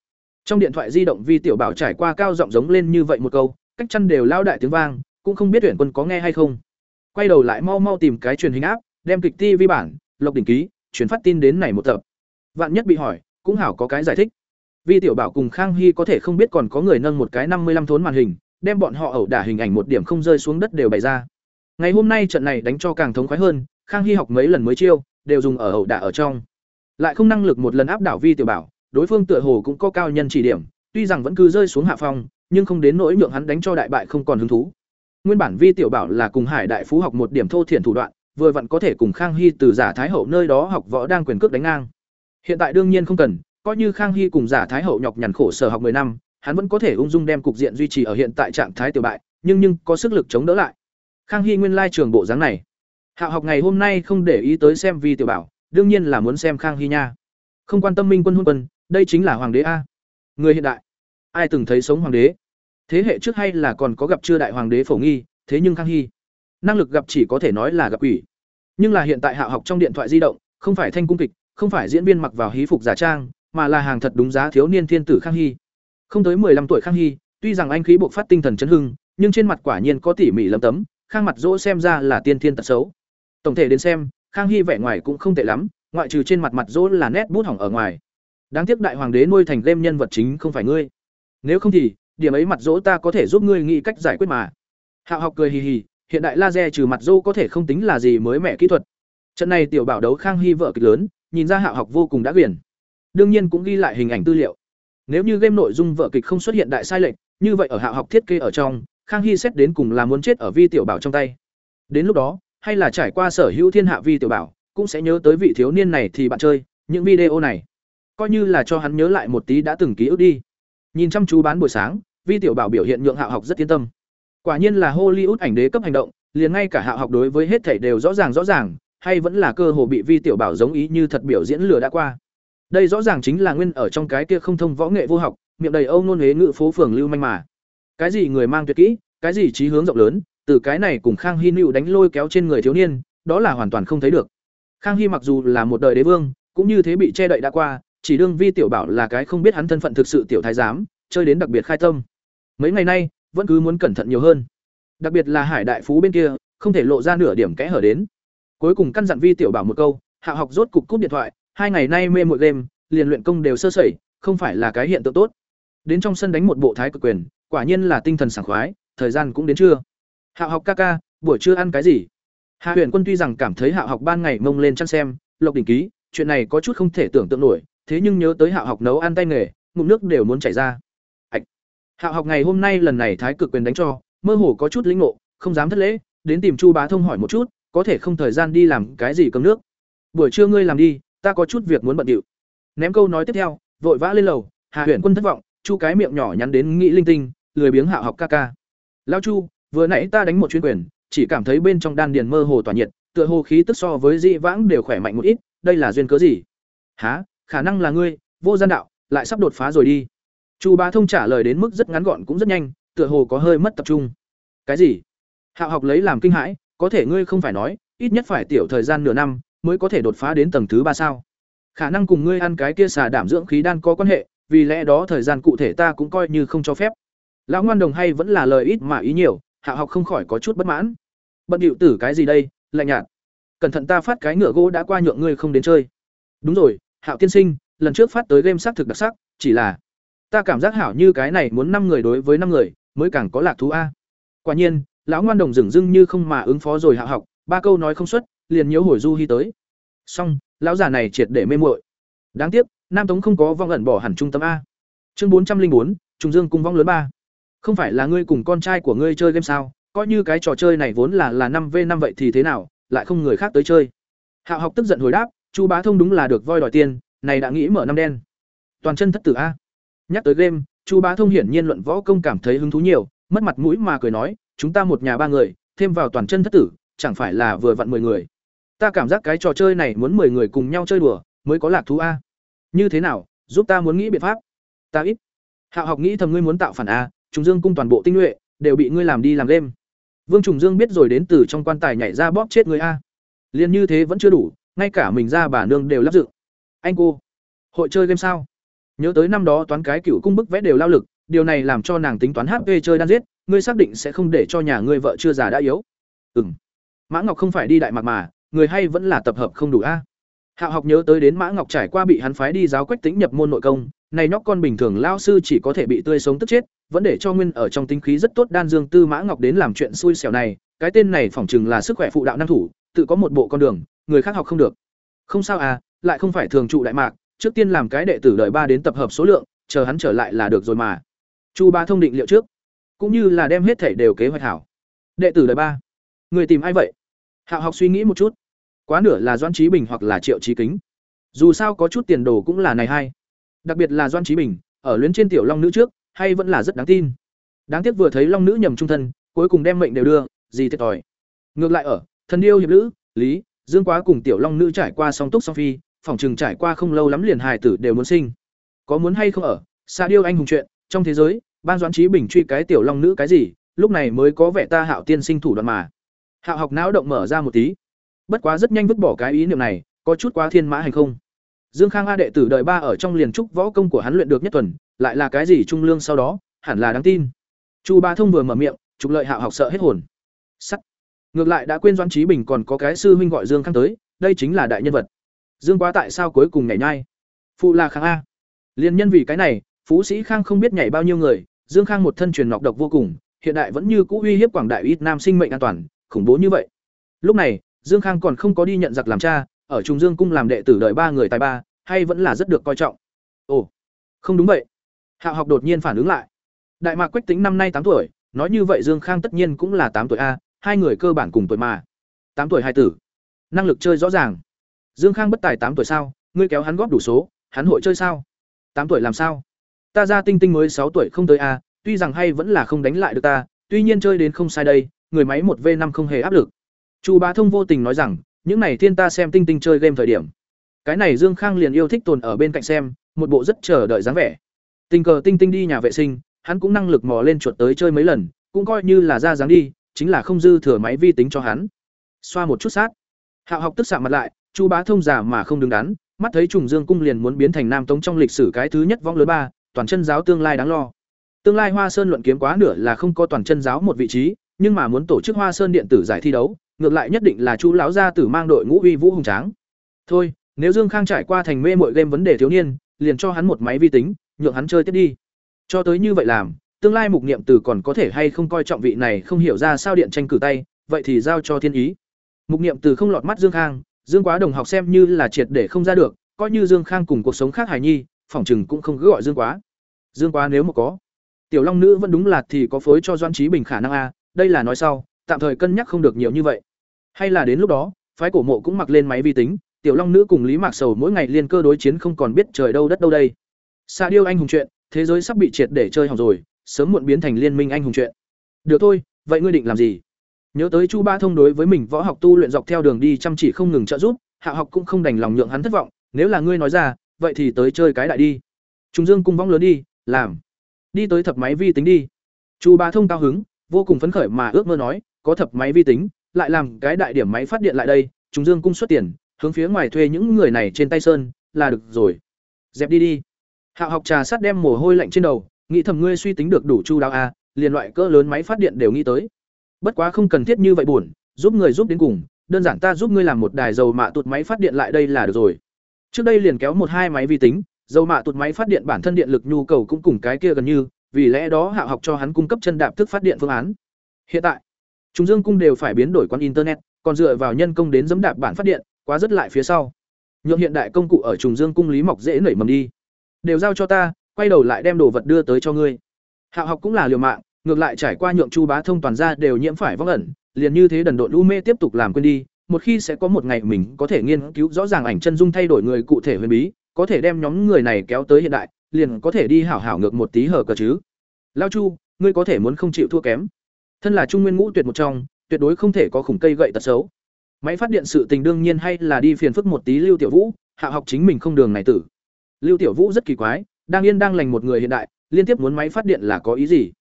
Trong điện thoại di động vi tiểu bảo trải qua cao giọng giống lên như vậy một câu cách chăn đều lao đại tiếng vang, cũng không biết tuyển quân có nghe hay không. Quay đầu lại mau mau tìm cái truyền hình áp đem kịch ti vi bản, lộc đỉnh ký chuyển phát tin đến này một tập. Vạn nhất bị hỏi, cũng hảo có cái giải thích. Vi tiểu bảo cùng khang hy có thể không biết còn có người nâng một cái năm mươi 55 thốn màn hình, đem bọn họ ẩu đả hình ảnh một điểm không rơi xuống đất đều bày ra. Ngày hôm nay trận này đánh cho càng thống khoái hơn, khang hy học mấy lần mới chiêu, đều dùng ở ẩu đả ở trong. Lại không năng lực một lần áp đảo vi tiểu bảo, đối phương tựa hồ cũng có cao nhân chỉ điểm, tuy rằng vẫn cứ rơi xuống hạ phong nhưng không đến nỗi nhượng hắn đánh cho đại bại không còn hứng thú nguyên bản vi tiểu bảo là cùng hải đại phú học một điểm thô thiển thủ đoạn vừa vặn có thể cùng Khang Hy từ giả thái hậu nơi đó học võ đang quyền cước đánh ngang. Hiện tại đương nhiên không cần, coi như Khang Hy cùng giả thái hậu nhọc nhằn khổ sở học 10 năm, hắn vẫn có thể ung dung đem cục diện duy trì ở hiện tại trạng thái tiểu bại, nhưng nhưng có sức lực chống đỡ lại. Khang Hy nguyên lai trường bộ dáng này. Hạo học ngày hôm nay không để ý tới xem vi tiểu bảo, đương nhiên là muốn xem Khang Hy nha. Không quan tâm Minh Quân hôn quân, đây chính là hoàng đế a. Người hiện đại, ai từng thấy sống hoàng đế? Thế hệ trước hay là còn có gặp chưa đại hoàng đế phổ nghi, thế nhưng Khang Hy, năng lực gặp chỉ có thể nói là gặp quỷ. Nhưng là hiện tại hạ học trong điện thoại di động, không phải thanh cung kịch, không phải diễn viên mặc vào hí phục giả trang, mà là hàng thật đúng giá thiếu niên thiên tử Khang Hy. Không tới 15 tuổi Khang Hy, tuy rằng anh khí bộc phát tinh thần chấn hưng, nhưng trên mặt quả nhiên có tỉ mỉ lấm tấm, Khang mặt dỗ xem ra là tiên thiên tật xấu. Tổng thể đến xem, Khang Hy vẻ ngoài cũng không tệ lắm, ngoại trừ trên mặt mặt dỗ là nét bút hỏng ở ngoài. Đáng tiếc đại hoàng đế nuôi thành game nhân vật chính không phải ngươi. Nếu không thì, điểm ấy mặt dỗ ta có thể giúp ngươi nghĩ cách giải quyết mà. Hạo học cười hì hì, hiện đại laser trừ mặt dỗ có thể không tính là gì mới mẻ kỹ thuật. Trận này tiểu bảo đấu Khang Hy vợ kịch lớn, nhìn ra Hạo học vô cùng đã quyển. Đương nhiên cũng ghi lại hình ảnh tư liệu. Nếu như game nội dung vợ kịch không xuất hiện đại sai lệch, như vậy ở Hạo học thiết kế ở trong, Khang Hy xét đến cùng là muốn chết ở vi tiểu bảo trong tay. Đến lúc đó, hay là trải qua sở hữu thiên hạ vi tiểu bảo, cũng sẽ nhớ tới vị thiếu niên này thì bạn chơi, những video này, coi như là cho hắn nhớ lại một tí đã từng ký ức đi. Nhìn chăm chú bán buổi sáng, vi tiểu bảo biểu hiện nhượng Hạo học rất yên tâm. Quả nhiên là Hollywood ảnh đế cấp hành động, liền ngay cả Hạo học đối với hết thảy đều rõ ràng rõ ràng, hay vẫn là cơ hồ bị vi tiểu bảo giống ý như thật biểu diễn lừa đã qua. Đây rõ ràng chính là nguyên ở trong cái kia không thông võ nghệ vô học, miệng đầy âu nôn huế ngự phố phường lưu manh mà. Cái gì người mang tuyệt kỹ, cái gì trí hướng rộng lớn, từ cái này cùng Khang Hy Nữu đánh lôi kéo trên người thiếu niên, đó là hoàn toàn không thấy được. Khang Hy mặc dù là một đời đế vương, cũng như thế bị che đậy đã qua, chỉ đương vi tiểu bảo là cái không biết hắn thân phận thực sự tiểu thái giám, chơi đến đặc biệt khai tâm. Mấy ngày nay, vẫn cứ muốn cẩn thận nhiều hơn. Đặc biệt là Hải đại phú bên kia, không thể lộ ra nửa điểm kẽ hở đến. Cuối cùng căn dặn vi tiểu bảo một câu, Hạ học rốt cục cúp điện thoại, hai ngày nay mê muội game, liền luyện công đều sơ sẩy, không phải là cái hiện tượng tốt. Đến trong sân đánh một bộ thái cực quyền, quả nhiên là tinh thần sảng khoái, thời gian cũng đến trưa. Hạ học ca ca, buổi trưa ăn cái gì? Hạ Huyền Quân tuy rằng cảm thấy Hạ học ban ngày mông lên chăn xem, Lộc đỉnh ký, chuyện này có chút không thể tưởng tượng nổi, thế nhưng nhớ tới Hạ học nấu ăn tay nghề, ngụm nước đều muốn chảy ra. Hạ học ngày hôm nay lần này thái cực quyền đánh cho, mơ hồ có chút lĩnh ngộ, không dám thất lễ, đến tìm Chu Bá Thông hỏi một chút, có thể không thời gian đi làm cái gì cơm nước. Buổi trưa ngươi làm đi, ta có chút việc muốn bận điệu. Ném câu nói tiếp theo, vội vã lên lầu, Hạ Huyền Quân thất vọng, Chu cái miệng nhỏ nhắn đến nghĩ linh tinh, lười biếng Hạ học ca ca. Lão Chu, vừa nãy ta đánh một chuyên quyền, chỉ cảm thấy bên trong đan điền mơ hồ tỏa nhiệt, tựa hồ khí tức so với dị vãng đều khỏe mạnh một ít, đây là duyên cớ gì? Hả? Khả năng là ngươi, vô gian đạo, lại sắp đột phá rồi đi. Chu Bá Thông trả lời đến mức rất ngắn gọn cũng rất nhanh, tựa hồ có hơi mất tập trung. Cái gì? Hạo học lấy làm kinh hãi, có thể ngươi không phải nói, ít nhất phải tiểu thời gian nửa năm mới có thể đột phá đến tầng thứ ba sao? Khả năng cùng ngươi ăn cái kia xà đảm dưỡng khí đan có quan hệ, vì lẽ đó thời gian cụ thể ta cũng coi như không cho phép. Lão ngoan đồng hay vẫn là lời ít mà ý nhiều, Hạo học không khỏi có chút bất mãn. Bận điệu tử cái gì đây, lạnh nhạt. Cẩn thận ta phát cái ngựa gỗ đã qua nhượng ngươi không đến chơi. Đúng rồi, Hạo tiên sinh, lần trước phát tới game xác thực đặc sắc, chỉ là ta cảm giác hảo như cái này muốn năm người đối với năm người, mới càng có lạc thú a. Quả nhiên, lão ngoan đồng dửng dưng như không mà ứng phó rồi Hạo học, ba câu nói không xuất, liền nhiễu hồi du hi tới. Xong, lão già này triệt để mê muội. Đáng tiếc, Nam Tống không có vong ẩn bỏ hẳn trung tâm a. Chương bốn trăm linh bốn, Trùng Dương cung vong lớn ba. Không phải là ngươi cùng con trai của ngươi chơi game sao? Coi như cái trò chơi này vốn là là năm v năm vậy thì thế nào, lại không người khác tới chơi. Hạo học tức giận hồi đáp, Chu Bá Thông đúng là được voi đòi tiền, này đã nghĩ mở năm đen. Toàn chân thất tử a. Nhắc tới game, Chu Bá Thông hiển nhiên luận võ công cảm thấy hứng thú nhiều, mất mặt mũi mà cười nói, chúng ta một nhà ba người, thêm vào toàn chân thất tử, chẳng phải là vừa vặn 10 người. Ta cảm giác cái trò chơi này muốn 10 người cùng nhau chơi đùa, mới có lạc thú a. Như thế nào, giúp ta muốn nghĩ biện pháp. Ta ít. Hạo học nghĩ thầm ngươi muốn tạo phản a, Trùng Dương cung toàn bộ tinh nhuệ đều bị ngươi làm đi làm game. Vương Trùng Dương biết rồi đến từ trong quan tài nhảy ra bóp chết người a. Liên như thế vẫn chưa đủ, ngay cả mình ra bà nương đều lắp dựng. Anh cô, hội chơi game sao? Nhớ tới năm đó toán cái cựu cung bức vẽ đều lao lực, điều này làm cho nàng tính toán HP chơi đan giết, ngươi xác định sẽ không để cho nhà ngươi vợ chưa già đã yếu. Ừm. Mã Ngọc không phải đi đại mạc mà, người hay vẫn là tập hợp không đủ a. Hạo học nhớ tới đến Mã Ngọc trải qua bị hắn phái đi giáo quách tính nhập môn nội công, này nhóc con bình thường lao sư chỉ có thể bị tươi sống tức chết, vẫn để cho nguyên ở trong tính khí rất tốt đan dương tư Mã Ngọc đến làm chuyện xui xẻo này, cái tên này phỏng chừng là sức khỏe phụ đạo năng thủ, tự có một bộ con đường, người khác học không được. Không sao à, lại không phải thường trụ đại mạc, trước tiên làm cái đệ tử đợi ba đến tập hợp số lượng, chờ hắn trở lại là được rồi mà. Chu Ba thông định liệu trước, cũng như là đem hết thể đều kế hoạch hảo. Đệ tử đợi ba, người tìm ai vậy? Hạo học suy nghĩ một chút, quá nửa là doan trí Bình hoặc là Triệu trí Kính. Dù sao có chút tiền đồ cũng là này hay. Đặc biệt là doan trí Bình, ở luyến trên tiểu long nữ trước, hay vẫn là rất đáng tin. Đáng tiếc vừa thấy long nữ nhầm trung thân, cuối cùng đem mệnh đều đưa, gì thiệt thòi. Ngược lại ở, thần điêu hiệp lữ, Lý, Dương Quá cùng tiểu long nữ trải qua song túc song phi, phòng trường trải qua không lâu lắm liền hài tử đều muốn sinh. Có muốn hay không ở, xa điêu anh hùng chuyện, trong thế giới, ban doãn trí bình truy cái tiểu long nữ cái gì, lúc này mới có vẻ ta Hạo tiên sinh thủ đoạn mà. Hạo học não động mở ra một tí. Bất quá rất nhanh vứt bỏ cái ý niệm này, có chút quá thiên mã hành không. Dương Khang A đệ tử đời ba ở trong liền trúc võ công của hắn luyện được nhất tuần, lại là cái gì trung lương sau đó, hẳn là đáng tin. Chu Ba Thông vừa mở miệng, trục lợi Hạo học sợ hết hồn. Sắt. Ngược lại đã quên Doãn Chí Bình còn có cái sư huynh gọi Dương Khang tới, đây chính là đại nhân vật. Dương Quá tại sao cuối cùng nhảy nhai? Phụ là Khang A. Liên nhân vì cái này, Phú Sĩ Khang không biết nhảy bao nhiêu người, Dương Khang một thân truyền ngọc độc vô cùng, hiện đại vẫn như cũ uy hiếp quảng đại ít nam sinh mệnh an toàn, khủng bố như vậy. Lúc này, Dương Khang còn không có đi nhận giặc làm cha, ở Trung Dương cung làm đệ tử đợi ba người tài ba, hay vẫn là rất được coi trọng. Ồ, không đúng vậy. Hạ học đột nhiên phản ứng lại. Đại Mạc Quách Tính năm nay tám tuổi, nói như vậy Dương Khang tất nhiên cũng là tám tuổi a, hai người cơ bản cùng tuổi mà. tám tuổi hai tử. Năng lực chơi rõ ràng. Dương Khang bất tài tám tuổi sao? Ngươi kéo hắn góp đủ số, hắn hội chơi sao? tám tuổi làm sao? Ta ra tinh tinh mới sáu tuổi không tới a, tuy rằng hay vẫn là không đánh lại được ta, tuy nhiên chơi đến không sai đây, người máy một v năm không hề áp lực. Chu Bá Thông vô tình nói rằng, những này thiên ta xem tinh tinh chơi game thời điểm. Cái này Dương Khang liền yêu thích tồn ở bên cạnh xem, một bộ rất chờ đợi dáng vẻ. Tình cờ tinh tinh đi nhà vệ sinh, hắn cũng năng lực mò lên chuột tới chơi mấy lần, cũng coi như là ra dáng đi, chính là không dư thừa máy vi tính cho hắn. Xoa một chút sát. Hạo học tức sạm mặt lại, Chu Bá Thông giả mà không đứng đắn, mắt thấy trùng Dương cung liền muốn biến thành Nam Tống trong lịch sử cái thứ nhất vong lớn ba, toàn chân giáo tương lai đáng lo. Tương lai Hoa Sơn luận kiếm quá nửa là không có toàn chân giáo một vị trí, nhưng mà muốn tổ chức Hoa Sơn điện tử giải thi đấu, ngược lại nhất định là Chu lão gia tử mang đội ngũ uy vũ hùng tráng. Thôi, nếu Dương Khang trải qua thành mê mội game vấn đề thiếu niên, liền cho hắn một máy vi tính, nhượng hắn chơi tiếp đi. Cho tới như vậy làm, tương lai mục niệm từ còn có thể hay không coi trọng vị này không hiểu ra sao điện tranh cử tay, vậy thì giao cho thiên ý. Mục niệm từ không lọt mắt Dương Khang, Dương Quá đồng học xem như là triệt để không ra được, coi như Dương Khang cùng cuộc sống khác hài nhi, phỏng chừng cũng không cứ gọi Dương Quá. Dương Quá nếu mà có, Tiểu Long nữ vẫn đúng là thì có phối cho Doãn Chí Bình khả năng a, đây là nói sau, tạm thời cân nhắc không được nhiều như vậy. Hay là đến lúc đó, phái cổ mộ cũng mặc lên máy vi tính, Tiểu Long nữ cùng Lý Mạc Sầu mỗi ngày liên cơ đối chiến không còn biết trời đâu đất đâu đây. Sa điêu anh hùng chuyện, thế giới sắp bị triệt để chơi hỏng rồi, sớm muộn biến thành liên minh anh hùng chuyện. Được thôi, vậy ngươi định làm gì? Nhớ tới Chu Ba Thông đối với mình võ học tu luyện dọc theo đường đi chăm chỉ không ngừng trợ giúp, Hạ học cũng không đành lòng nhượng hắn thất vọng, nếu là ngươi nói ra, vậy thì tới chơi cái đại đi. Trung Dương cung vong lớn đi, làm. Đi tới thập máy vi tính đi. Chu Ba Thông cao hứng, vô cùng phấn khởi mà ước mơ nói, có thập máy vi tính, lại làm cái đại điểm máy phát điện lại đây, Trung Dương cung xuất tiền, hướng phía ngoài thuê những người này trên tay sơn, là được rồi. Dẹp đi đi. hạ học trà sát đem mồ hôi lạnh trên đầu, nghĩ thầm ngươi suy tính được đủ chu đáo a, à, liền loại cỡ lớn máy phát điện đều nghĩ tới. Bất quá không cần thiết như vậy buồn, giúp người giúp đến cùng, đơn giản ta giúp ngươi làm một đài dầu mạ tụt máy phát điện lại đây là được rồi. Trước đây liền kéo một hai máy vi tính, dầu mạ tụt máy phát điện bản thân điện lực nhu cầu cũng cùng cái kia gần như, vì lẽ đó hạ học cho hắn cung cấp chân đạp thức phát điện phương án. Hiện tại, Trung Dương cung đều phải biến đổi quán internet, còn dựa vào nhân công đến dẫm đạp bản phát điện, quá rất lại phía sau. Nhượng hiện đại công cụ ở Trùng Dương cung lý mọc dễ nảy mầm đi. Đều giao cho ta, quay đầu lại đem đồ vật đưa tới cho ngươi. Hạ học cũng là liều mạng, ngược lại trải qua nhượng Chu Bá Thông toàn ra đều nhiễm phải vong ẩn, liền như thế đần độn u mê tiếp tục làm quên đi, một khi sẽ có một ngày mình có thể nghiên cứu rõ ràng ảnh chân dung thay đổi người cụ thể huyền bí, có thể đem nhóm người này kéo tới hiện đại, liền có thể đi hảo hảo ngược một tí hở cờ chứ. Lao Chu, ngươi có thể muốn không chịu thua kém. Thân là trung nguyên ngũ tuyệt một trong, tuyệt đối không thể có khủng cây gậy tật xấu. Máy phát điện sự tình đương nhiên hay là đi phiền phức một tí Lưu Tiểu Vũ, hạ học chính mình không đường này tử. Lưu Tiểu Vũ rất kỳ quái, đang yên đang lành một người hiện đại, liên tiếp muốn máy phát điện là có ý gì?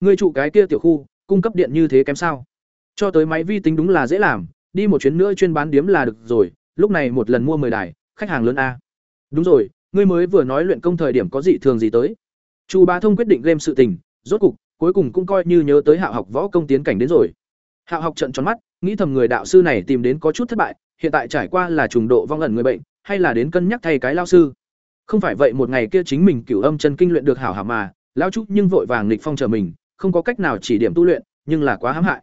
Ngươi trụ cái kia tiểu khu, cung cấp điện như thế kém sao? Cho tới máy vi tính đúng là dễ làm, đi một chuyến nữa chuyên bán điếm là được rồi, lúc này một lần mua 10 đài, khách hàng lớn a. Đúng rồi, ngươi mới vừa nói luyện công thời điểm có gì thường gì tới. Chu Bá Thông quyết định game sự tình, rốt cục, cuối cùng cũng coi như nhớ tới Hạo học võ công tiến cảnh đến rồi. Hạo học trận tròn mắt, nghĩ thầm người đạo sư này tìm đến có chút thất bại, hiện tại trải qua là trùng độ vong ẩn người bệnh, hay là đến cân nhắc thay cái lao sư. Không phải vậy một ngày kia chính mình cửu âm chân kinh luyện được hảo hảo mà, lão chút nhưng vội vàng nghịch phong trở mình, không có cách nào chỉ điểm tu luyện, nhưng là quá hãm hại.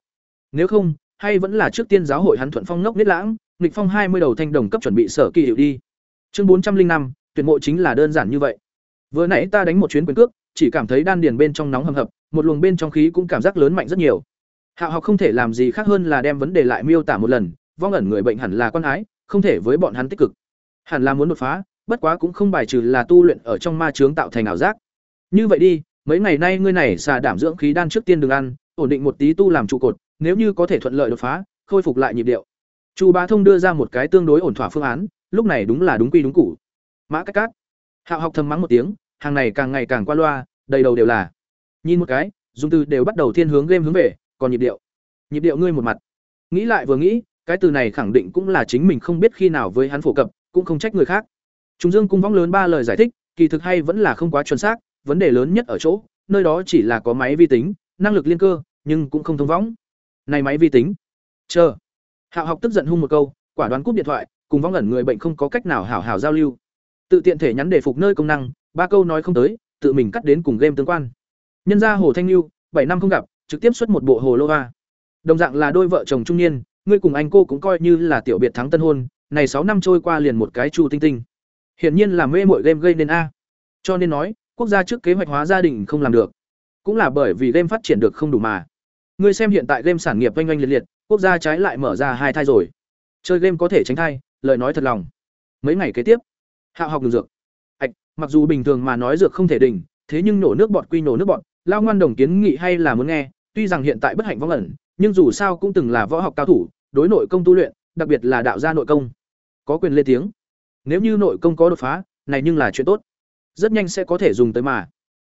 Nếu không, hay vẫn là trước tiên giáo hội hắn thuận phong ngốc niết lãng, nghịch phong hai mươi đầu thanh đồng cấp chuẩn bị sở kỳ hiệu đi. Chương bốn trăm linh năm tuyển mộ chính là đơn giản như vậy. Vừa nãy ta đánh một chuyến quyền cước, chỉ cảm thấy đan điền bên trong nóng hầm hập, một luồng bên trong khí cũng cảm giác lớn mạnh rất nhiều. Hạo học không thể làm gì khác hơn là đem vấn đề lại miêu tả một lần, vong ẩn người bệnh hẳn là quan ái, không thể với bọn hắn tích cực. Hẳn là muốn đột phá, bất quá cũng không bài trừ là tu luyện ở trong ma chướng tạo thành ảo giác. Như vậy đi, mấy ngày nay ngươi này xà đảm dưỡng khí đan trước tiên đừng ăn, ổn định một tí tu làm trụ cột, nếu như có thể thuận lợi đột phá, khôi phục lại nhịp điệu. Chu Bá Thông đưa ra một cái tương đối ổn thỏa phương án, lúc này đúng là đúng quy đúng củ. Mã Cách Cát. Hạo học thầm mắng một tiếng, hàng này càng ngày càng qua loa, đầy đầu đều là. Nhìn một cái, dùng từ đều bắt đầu thiên hướng game hướng về, còn nhịp điệu. Nhịp điệu ngươi một mặt. Nghĩ lại vừa nghĩ, cái từ này khẳng định cũng là chính mình không biết khi nào với hắn phổ cập, cũng không trách người khác. Trung Dương cung vong lớn ba lời giải thích, kỳ thực hay vẫn là không quá chuẩn xác, vấn đề lớn nhất ở chỗ, nơi đó chỉ là có máy vi tính, năng lực liên cơ, nhưng cũng không thông võng. Này máy vi tính. Chờ. Hạo học tức giận hung một câu, quả đoán cúp điện thoại, cùng võng ẩn người bệnh không có cách nào hảo hảo giao lưu. Tự tiện thể nhắn để phục nơi công năng, ba câu nói không tới, tự mình cắt đến cùng game tương quan. Nhân gia Hồ Thanh Nưu, bảy năm không gặp, trực tiếp xuất một bộ hồ lô va. Đồng dạng là đôi vợ chồng trung niên, ngươi cùng anh cô cũng coi như là tiểu biệt thắng tân hôn, này sáu năm trôi qua liền một cái chu tinh tinh. Hiển nhiên là mê muội game gây nên a. Cho nên nói, quốc gia trước kế hoạch hóa gia đình không làm được. Cũng là bởi vì game phát triển được không đủ mà. Người xem hiện tại game sản nghiệp oanh oanh liệt liệt, quốc gia trái lại mở ra hai thai rồi. Chơi game có thể tránh thai, lời nói thật lòng. Mấy ngày kế tiếp, Hạo học ngừng dược. ạch mặc dù bình thường mà nói dược không thể đỉnh, thế nhưng nổ nước bọt quy nổ nước bọt, lao ngoan đồng kiến nghị hay là muốn nghe, tuy rằng hiện tại bất hạnh vong ẩn, nhưng dù sao cũng từng là võ học cao thủ, đối nội công tu luyện, đặc biệt là đạo gia nội công, có quyền lên tiếng. Nếu như nội công có đột phá, này nhưng là chuyện tốt. Rất nhanh sẽ có thể dùng tới mà.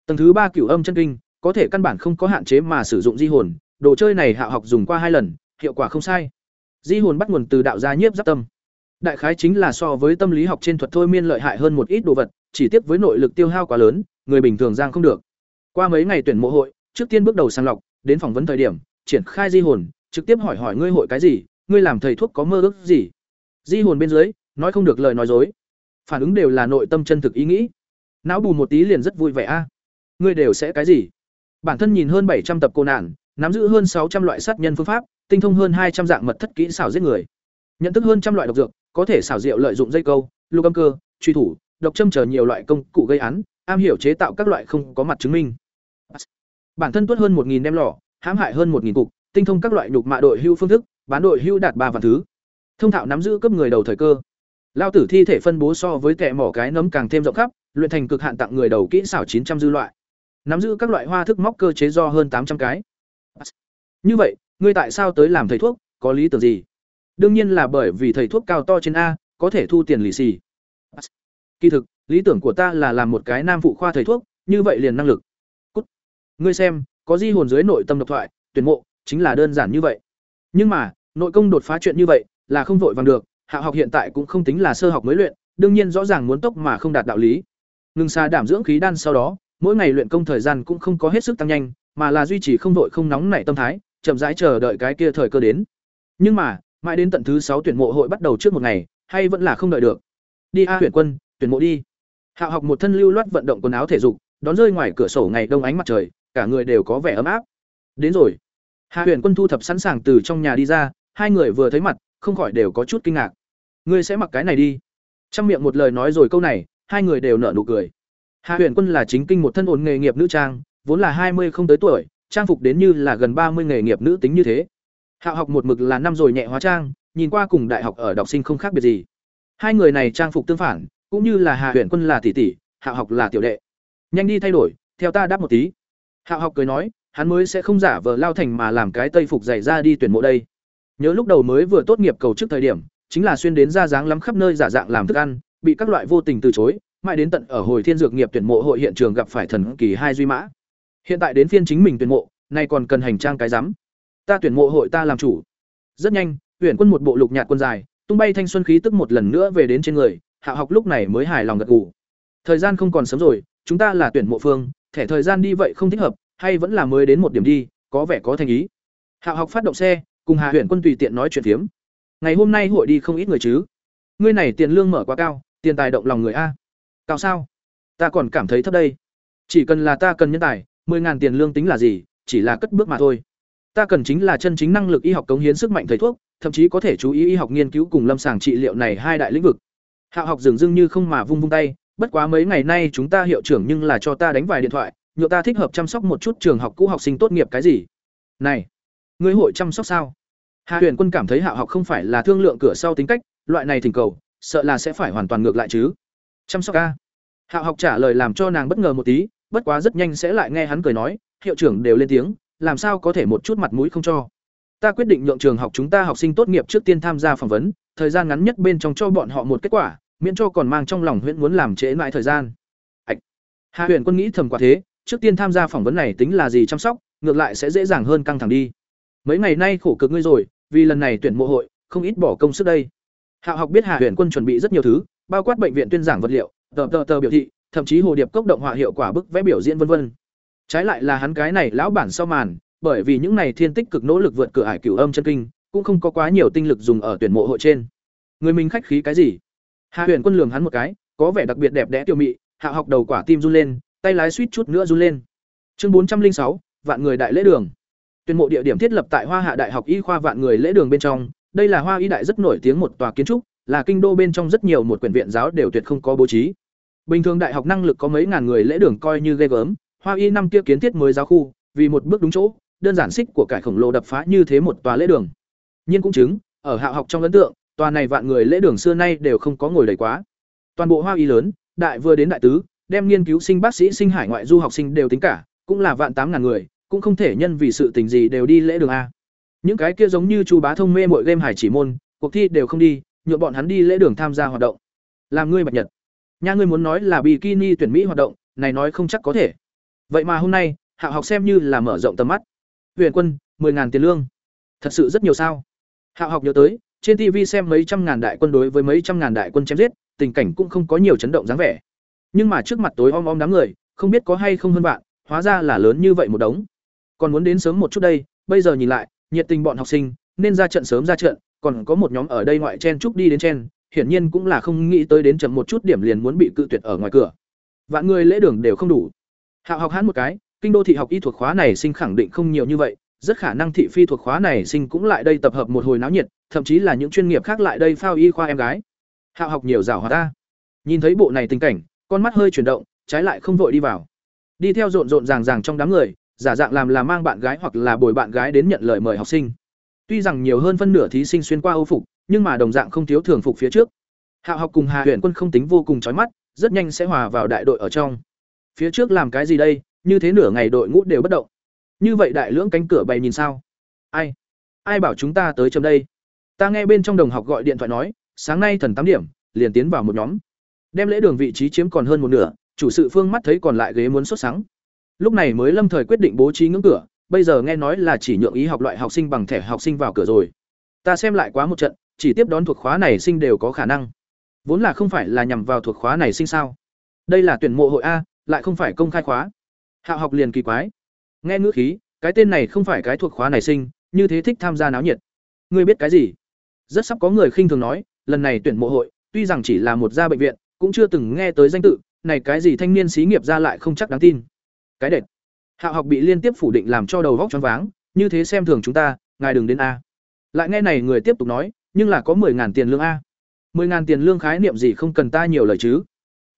Tầng thứ ba cửu âm chân kinh, có thể căn bản không có hạn chế mà sử dụng di hồn, đồ chơi này hạ học dùng qua hai lần, hiệu quả không sai. Di hồn bắt nguồn từ đạo gia nhiếp giáp tâm. Đại khái chính là so với tâm lý học trên thuật thôi miên lợi hại hơn một ít đồ vật, chỉ tiếp với nội lực tiêu hao quá lớn, người bình thường giang không được. Qua mấy ngày tuyển mộ hội, trước tiên bước đầu sàng lọc, đến phỏng vấn thời điểm, triển khai di hồn, trực tiếp hỏi hỏi ngươi hội cái gì, ngươi làm thầy thuốc có mơ ước gì. Di hồn bên dưới, nói không được lời nói dối. Phản ứng đều là nội tâm chân thực ý nghĩ. Não bù một tí liền rất vui vẻ a. Ngươi đều sẽ cái gì? Bản thân nhìn hơn bảy trăm tập cô nạn, nắm giữ hơn sáu trăm loại sát nhân phương pháp, tinh thông hơn hai trăm dạng mật thất kỹ xảo giết người. Nhận thức hơn trăm loại độc dược, có thể xảo diệu lợi dụng dây câu, lục âm cơ, truy thủ, độc châm chờ nhiều loại công cụ gây án, am hiểu chế tạo các loại không có mặt chứng minh. Bản thân tuốt hơn một nghìn đem lò, hãm hại hơn một nghìn cục, tinh thông các loại nhục mạ đội hưu phương thức, bán đội hưu đạt ba vạn thứ. Thông thạo nắm giữ cấp người đầu thời cơ. Lao tử thi thể phân bố so với kẻ mỏ cái nấm càng thêm rộng khắp, luyện thành cực hạn tặng người đầu kỹ xảo chín trăm dư loại. Nắm giữ các loại hoa thức móc cơ chế do hơn tám trăm cái. Như vậy, ngươi tại sao tới làm thầy thuốc, có lý tưởng gì? Đương nhiên là bởi vì thầy thuốc cao to trên A, có thể thu tiền lì xì. Kỳ thực, lý tưởng của ta là làm một cái nam phụ khoa thầy thuốc, như vậy liền năng lực. Cút. Ngươi xem, có di hồn dưới nội tâm độc thoại, tuyển mộ, chính là đơn giản như vậy. Nhưng mà, nội công đột phá chuyện như vậy, là không vội vàng được, hạ học hiện tại cũng không tính là sơ học mới luyện, đương nhiên rõ ràng muốn tốc mà không đạt đạo lý. Ngừng xa đảm dưỡng khí đan sau đó, mỗi ngày luyện công thời gian cũng không có hết sức tăng nhanh, mà là duy trì không vội không nóng nảy tâm thái, chậm rãi chờ đợi cái kia thời cơ đến. Nhưng mà, mãi đến tận thứ sáu tuyển mộ hội bắt đầu trước một ngày, hay vẫn là không đợi được. Đi a tuyển quân, tuyển mộ đi. Hạo học một thân lưu loát vận động quần áo thể dục, đón rơi ngoài cửa sổ ngày đông ánh mặt trời, cả người đều có vẻ ấm áp. Đến rồi. Hạ Huyền Quân thu thập sẵn sàng từ trong nhà đi ra, hai người vừa thấy mặt, không khỏi đều có chút kinh ngạc. Ngươi sẽ mặc cái này đi. Trong miệng một lời nói rồi câu này, hai người đều nở nụ cười. Hạ Huyền Quân là chính kinh một thân ổn nghề nghiệp nữ trang, vốn là hai mươi không tới tuổi, trang phục đến như là gần ba mươi nghề nghiệp nữ tính như thế. Hạo học một mực là năm rồi nhẹ hóa trang, nhìn qua cùng đại học ở đọc sinh không khác biệt gì. Hai người này trang phục tương phản, cũng như là Hạ Huyền Quân là tỷ tỷ, Hạo học là tiểu đệ. Nhanh đi thay đổi, theo ta đáp một tí. Hạo học cười nói, hắn mới sẽ không giả vờ lao thành mà làm cái tây phục dày ra đi tuyển mộ đây. Nhớ lúc đầu mới vừa tốt nghiệp cầu chức thời điểm, chính là xuyên đến ra dáng lắm khắp nơi giả dạng làm thức ăn, bị các loại vô tình từ chối, mãi đến tận ở hồi thiên dược nghiệp tuyển mộ hội hiện trường gặp phải thần kỳ hai duy mã. Hiện tại đến phiên chính mình tuyển mộ, nay còn cần hành trang cái rắm. Ta tuyển mộ hội ta làm chủ. Rất nhanh, tuyển quân một bộ lục nhạt quân dài, tung bay thanh xuân khí tức một lần nữa về đến trên người, Hạ học lúc này mới hài lòng gật gù. Thời gian không còn sớm rồi, chúng ta là tuyển mộ phương, thẻ thời gian đi vậy không thích hợp, hay vẫn là mới đến một điểm đi, có vẻ có thành ý. Hạ học phát động xe, cùng Hạ Huyền Quân tùy tiện nói chuyện phiếm. Ngày hôm nay hội đi không ít người chứ? Ngươi này tiền lương mở quá cao, tiền tài động lòng người a. Cao sao? Ta còn cảm thấy thấp đây. Chỉ cần là ta cần nhân tài, mười ngàn tiền lương tính là gì, chỉ là cất bước mà thôi. Ta cần chính là chân chính năng lực y học cống hiến sức mạnh thầy thuốc, thậm chí có thể chú ý y học nghiên cứu cùng lâm sàng trị liệu này hai đại lĩnh vực. Hạ học dường dưng như không mà vung vung tay, bất quá mấy ngày nay chúng ta hiệu trưởng nhưng là cho ta đánh vài điện thoại, nhựa ta thích hợp chăm sóc một chút trường học cũ học sinh tốt nghiệp cái gì. Này, ngươi hội chăm sóc sao? Hạ Huyền Quân cảm thấy Hạo học không phải là thương lượng cửa sau tính cách, loại này thỉnh cầu, sợ là sẽ phải hoàn toàn ngược lại chứ. Chăm sóc Ca, Hạo học trả lời làm cho nàng bất ngờ một tí, bất quá rất nhanh sẽ lại nghe hắn cười nói, hiệu trưởng đều lên tiếng, làm sao có thể một chút mặt mũi không cho. Ta quyết định nhượng trường học chúng ta học sinh tốt nghiệp trước tiên tham gia phỏng vấn, thời gian ngắn nhất bên trong cho bọn họ một kết quả, miễn cho còn mang trong lòng huyện muốn làm trễ mãi thời gian. Ảch. Hạ huyện Quân nghĩ thầm quả thế, trước tiên tham gia phỏng vấn này tính là gì chăm sóc, ngược lại sẽ dễ dàng hơn căng thẳng đi. Mấy ngày nay khổ cực ngươi rồi, vì lần này tuyển mộ hội, không ít bỏ công sức đây. Hạo học biết Hạ Huyền Quân chuẩn bị rất nhiều thứ, bao quát bệnh viện tuyên giảng vật liệu, tờ tờ tờ biểu thị, thậm chí hồ điệp cốc động họa hiệu quả bức vẽ biểu diễn vân vân. Trái lại là hắn cái này lão bản sau màn, bởi vì những này thiên tích cực nỗ lực vượt cửa ải cửu âm chân kinh, cũng không có quá nhiều tinh lực dùng ở tuyển mộ hội trên. Người mình khách khí cái gì? Hạ Huyền Quân lườm hắn một cái, có vẻ đặc biệt đẹp đẽ tiểu mị, Hạ học đầu quả tim run lên, tay lái suýt chút nữa run lên. Chương bốn trăm linh sáu, vạn người đại lễ đường. Tuyển mộ địa điểm thiết lập tại Hoa Hạ Đại học Y khoa vạn người lễ đường bên trong, đây là Hoa Y đại rất nổi tiếng một tòa kiến trúc, là kinh đô bên trong rất nhiều một quyển viện giáo đều tuyệt không có bố trí. Bình thường đại học năng lực có mấy ngàn người lễ đường coi như ghê gớm, Hoa Y năm kia kiến thiết mới giáo khu, vì một bước đúng chỗ, đơn giản xích của cải khổng lồ đập phá như thế một tòa lễ đường. Nhiên cũng chứng, ở hạ học trong ấn tượng, tòa này vạn người lễ đường xưa nay đều không có ngồi đầy quá. Toàn bộ Hoa Y lớn, đại vừa đến đại tứ, đem nghiên cứu sinh bác sĩ sinh hải ngoại du học sinh đều tính cả, cũng là vạn tám ngàn người, cũng không thể nhân vì sự tình gì đều đi lễ đường a. Những cái kia giống như Chu Bá Thông mê mọi game hải chỉ môn, cuộc thi đều không đi, nhuộm bọn hắn đi lễ đường tham gia hoạt động. Làm ngươi bạch nhật. nhà ngươi muốn nói là bikini tuyển mỹ hoạt động, này nói không chắc có thể. Vậy mà hôm nay, Hạ học xem như là mở rộng tầm mắt. Huyền Quân, mười ngàn tiền lương. Thật sự rất nhiều sao? Hạ học nhớ tới, trên TV xem mấy trăm ngàn đại quân đối với mấy trăm ngàn đại quân chém giết, tình cảnh cũng không có nhiều chấn động dáng vẻ. Nhưng mà trước mặt tối om om đám người, không biết có hay không hơn bạn, hóa ra là lớn như vậy một đống. Còn muốn đến sớm một chút đây, bây giờ nhìn lại, nhiệt tình bọn học sinh, nên ra trận sớm ra trận, còn có một nhóm ở đây ngoại chen chúc đi đến chen, hiển nhiên cũng là không nghĩ tới đến chậm một chút điểm liền muốn bị cự tuyệt ở ngoài cửa. Vạn người lễ đường đều không đủ. Hạo học hắn một cái, kinh đô thị học y thuộc khóa này sinh khẳng định không nhiều như vậy, rất khả năng thị phi thuộc khóa này sinh cũng lại đây tập hợp một hồi náo nhiệt, thậm chí là những chuyên nghiệp khác lại đây phao y khoa em gái. Hạo học nhiều giảo hòa ta. Nhìn thấy bộ này tình cảnh, con mắt hơi chuyển động, trái lại không vội đi vào. Đi theo rộn rộn ràng ràng trong đám người, giả dạng làm là mang bạn gái hoặc là bồi bạn gái đến nhận lời mời học sinh. Tuy rằng nhiều hơn phân nửa thí sinh xuyên qua Âu phục, nhưng mà đồng dạng không thiếu thường phục phía trước. Hạo học cùng Hà Huyền Quân không tính vô cùng chói mắt, rất nhanh sẽ hòa vào đại đội ở trong. Phía trước làm cái gì đây, như thế nửa ngày đội ngũ đều bất động. Như vậy đại lưỡng cánh cửa bày nhìn sao? Ai? Ai bảo chúng ta tới chấm đây? Ta nghe bên trong đồng học gọi điện thoại nói, sáng nay thần tám điểm, liền tiến vào một nhóm. Đem lễ đường vị trí chiếm còn hơn một nửa, chủ sự Phương mắt thấy còn lại ghế muốn xuất sáng. Lúc này mới lâm thời quyết định bố trí ngưỡng cửa, bây giờ nghe nói là chỉ nhượng ý học loại học sinh bằng thẻ học sinh vào cửa rồi. Ta xem lại quá một trận, chỉ tiếp đón thuộc khóa này sinh đều có khả năng. Vốn là không phải là nhằm vào thuộc khóa này sinh sao? Đây là tuyển mộ hội a, lại không phải công khai khóa. Hạo học liền kỳ quái. Nghe ngữ khí, cái tên này không phải cái thuộc khóa này sinh, như thế thích tham gia náo nhiệt. Ngươi biết cái gì? Rất sắp có người khinh thường nói, lần này tuyển mộ hội, tuy rằng chỉ là một gia bệnh viện, cũng chưa từng nghe tới danh tự, này cái gì thanh niên xí nghiệp ra lại không chắc đáng tin. Cái đệt. Hạo học bị liên tiếp phủ định làm cho đầu vóc choáng váng, như thế xem thường chúng ta, ngài đừng đến a. Lại nghe này người tiếp tục nói, nhưng là có mười ngàn tiền lương a. mười ngàn tiền lương khái niệm gì không cần ta nhiều lời chứ?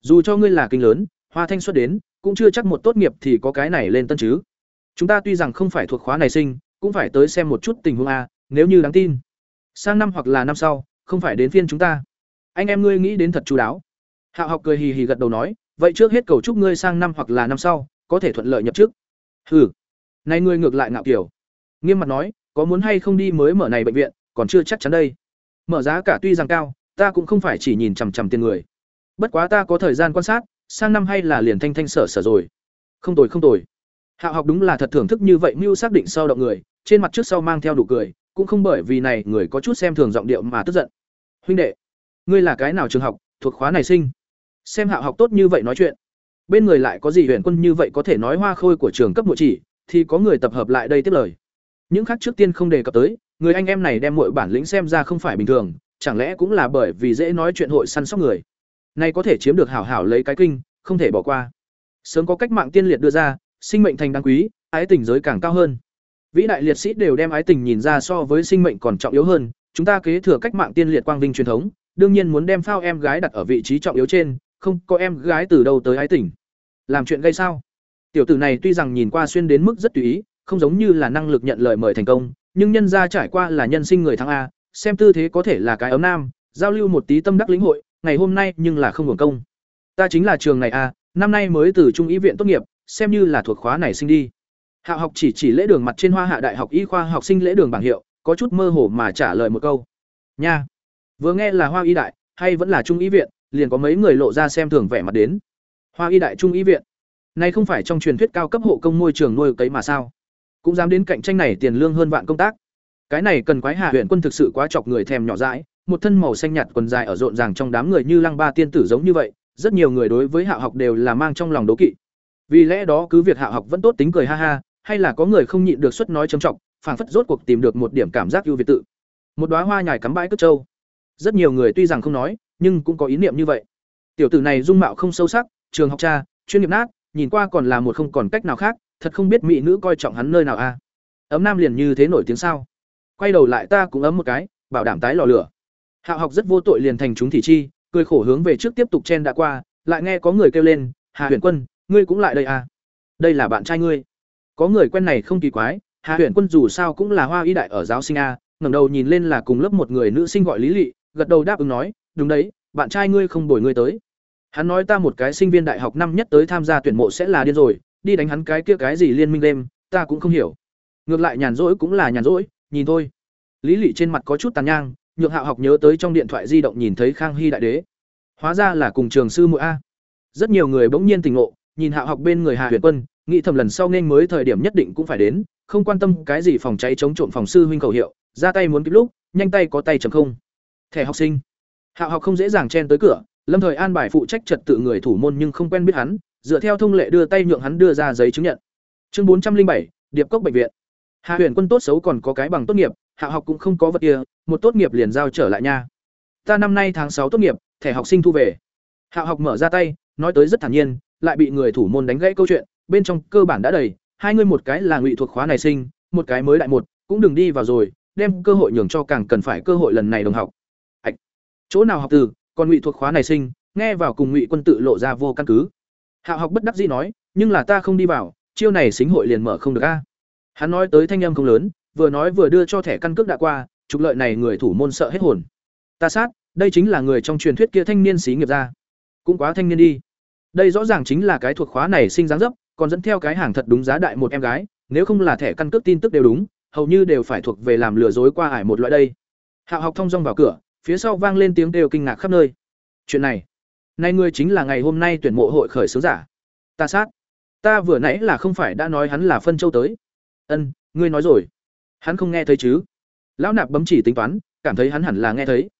Dù cho ngươi là kinh lớn, Hoa Thanh xuất đến, cũng chưa chắc một tốt nghiệp thì có cái này lên tân chứ. Chúng ta tuy rằng không phải thuộc khóa này sinh, cũng phải tới xem một chút tình huống a, nếu như đáng tin. Sang năm hoặc là năm sau, không phải đến phiên chúng ta. Anh em ngươi nghĩ đến thật chú đáo. Hạo học cười hì hì gật đầu nói, vậy trước hết cầu chúc ngươi sang năm hoặc là năm sau, có thể thuận lợi nhập chức. Hừ. Này ngươi ngược lại ngạo kiểu. Nghiêm mặt nói, có muốn hay không đi mới mở này bệnh viện, còn chưa chắc chắn đây. Mở giá cả tuy rằng cao, ta cũng không phải chỉ nhìn chằm chằm tiền người. Bất quá ta có thời gian quan sát, sang năm hay là liền thanh thanh sở sở rồi. Không tồi không tồi. Hạo học đúng là thật thưởng thức như vậy mưu xác định sau động người, trên mặt trước sau mang theo đủ cười, cũng không bởi vì này người có chút xem thường giọng điệu mà tức giận. Huynh đệ, ngươi là cái nào trường học, thuộc khóa này sinh? Xem Hạo học tốt như vậy nói chuyện, bên người lại có gì huyền quân như vậy có thể nói hoa khôi của trường cấp mộ chỉ, thì có người tập hợp lại đây tiếp lời. Những khác trước tiên không đề cập tới, người anh em này đem mọi bản lĩnh xem ra không phải bình thường, chẳng lẽ cũng là bởi vì dễ nói chuyện hội săn sóc người. Nay có thể chiếm được hảo hảo lấy cái kinh, không thể bỏ qua. Sớm có cách mạng tiên liệt đưa ra, sinh mệnh thành đáng quý, ái tình giới càng cao hơn. Vĩ đại liệt sĩ đều đem ái tình nhìn ra so với sinh mệnh còn trọng yếu hơn, chúng ta kế thừa cách mạng tiên liệt quang vinh truyền thống, đương nhiên muốn đem phao em gái đặt ở vị trí trọng yếu trên, không có em gái từ đâu tới ái Tỉnh, Làm chuyện gây sao? Tiểu tử này tuy rằng nhìn qua xuyên đến mức rất tùy ý, không giống như là năng lực nhận lời mời thành công, nhưng nhân gia trải qua là nhân sinh người thắng a, xem tư thế có thể là cái ấm nam, giao lưu một tí tâm đắc lĩnh hội, ngày hôm nay nhưng là không hưởng công. Ta chính là trường này a, năm nay mới từ trung ý viện tốt nghiệp, xem như là thuộc khóa này sinh đi. Hạo học chỉ chỉ lễ đường mặt trên Hoa Hạ Đại học Y khoa học sinh lễ đường bảng hiệu, có chút mơ hồ mà trả lời một câu. Nha. Vừa nghe là Hoa Y đại, hay vẫn là trung ý viện, liền có mấy người lộ ra xem thường vẻ mặt đến. Hoa Y đại trung Y viện. Này không phải trong truyền thuyết cao cấp hộ công môi trường nuôi cấy mà sao? Cũng dám đến cạnh tranh này tiền lương hơn vạn công tác. Cái này cần quái hạ huyện quân thực sự quá chọc người thèm nhỏ dãi, một thân màu xanh nhạt quần dài ở rộn ràng trong đám người như lăng ba tiên tử giống như vậy, rất nhiều người đối với hạ học đều là mang trong lòng đố kỵ. Vì lẽ đó cứ việc hạ học vẫn tốt tính cười ha ha, hay là có người không nhịn được suất nói trầm trọng, phảng phất rốt cuộc tìm được một điểm cảm giác ưu việt tự. Một đóa hoa nhài cắm bãi cất trâu. Rất nhiều người tuy rằng không nói, nhưng cũng có ý niệm như vậy. Tiểu tử này dung mạo không sâu sắc, trường học cha, chuyên nghiệp nát, nhìn qua còn là một không còn cách nào khác, thật không biết mỹ nữ coi trọng hắn nơi nào a. Ấm nam liền như thế nổi tiếng sao? Quay đầu lại ta cũng ấm một cái, bảo đảm tái lò lửa. Hạo học rất vô tội liền thành chúng thị chi, cười khổ hướng về trước tiếp tục chen đã qua, lại nghe có người kêu lên, "Hà Huyền Quân, ngươi cũng lại đây à? Đây là bạn trai ngươi." Có người quen này không kỳ quái, Hà Huyền Quân dù sao cũng là hoa y đại ở giáo sinh a, ngẩng đầu nhìn lên là cùng lớp một người nữ sinh gọi Lý lị gật đầu đáp ứng nói, "Đúng đấy, bạn trai ngươi không đổi ngươi tới." Hắn nói ta một cái sinh viên đại học năm nhất tới tham gia tuyển mộ sẽ là điên rồi, đi đánh hắn cái kia cái gì liên minh đêm, ta cũng không hiểu. Ngược lại nhàn rỗi cũng là nhàn rỗi, nhìn thôi. Lý Lệ trên mặt có chút tàn nhang, nhượng Hạo học nhớ tới trong điện thoại di động nhìn thấy Khang Hy đại đế. Hóa ra là cùng trường sư muội a. Rất nhiều người bỗng nhiên tỉnh ngộ, nhìn Hạo học bên người Hà Huyền Quân, nghĩ thầm lần sau nên mới thời điểm nhất định cũng phải đến, không quan tâm cái gì phòng cháy chống trộm phòng sư huynh cầu hiệu, ra tay muốn kịp lúc, nhanh tay có tay chấm không. Thẻ học sinh. Hạo học không dễ dàng chen tới cửa, Lâm Thời an bài phụ trách trật tự người thủ môn nhưng không quen biết hắn, dựa theo thông lệ đưa tay nhượng hắn đưa ra giấy chứng nhận. Chương bốn trăm linh bảy, Điệp Cốc bệnh viện. Hạ Huyền Quân tốt xấu còn có cái bằng tốt nghiệp, Hạ học cũng không có vật kia, một tốt nghiệp liền giao trở lại nha. Ta năm nay tháng sáu tốt nghiệp, thẻ học sinh thu về. Hạ học mở ra tay, nói tới rất thản nhiên, lại bị người thủ môn đánh gãy câu chuyện, bên trong cơ bản đã đầy, hai người một cái là ngụy thuộc khóa này sinh, một cái mới đại một, cũng đừng đi vào rồi, đem cơ hội nhường cho càng cần phải cơ hội lần này đồng học. Chỗ nào học từ, còn ngụy thuộc khóa này sinh, nghe vào cùng ngụy quân tự lộ ra vô căn cứ. Hạo học bất đắc dĩ nói, nhưng là ta không đi vào, chiêu này xính hội liền mở không được a. Hắn nói tới thanh âm không lớn, vừa nói vừa đưa cho thẻ căn cước đã qua, trục lợi này người thủ môn sợ hết hồn. Ta sát, đây chính là người trong truyền thuyết kia thanh niên xí nghiệp ra. Cũng quá thanh niên đi. Đây rõ ràng chính là cái thuộc khóa này sinh dáng dấp, còn dẫn theo cái hàng thật đúng giá đại một em gái, nếu không là thẻ căn cước tin tức đều đúng, hầu như đều phải thuộc về làm lừa dối qua ải một loại đây. Hạo học thông dong vào cửa, phía sau vang lên tiếng đều kinh ngạc khắp nơi. Chuyện này, nay ngươi chính là ngày hôm nay tuyển mộ hội khởi xướng giả. Ta sát, ta vừa nãy là không phải đã nói hắn là phân châu tới. Ân, ngươi nói rồi. Hắn không nghe thấy chứ? Lão nạp bấm chỉ tính toán, cảm thấy hắn hẳn là nghe thấy.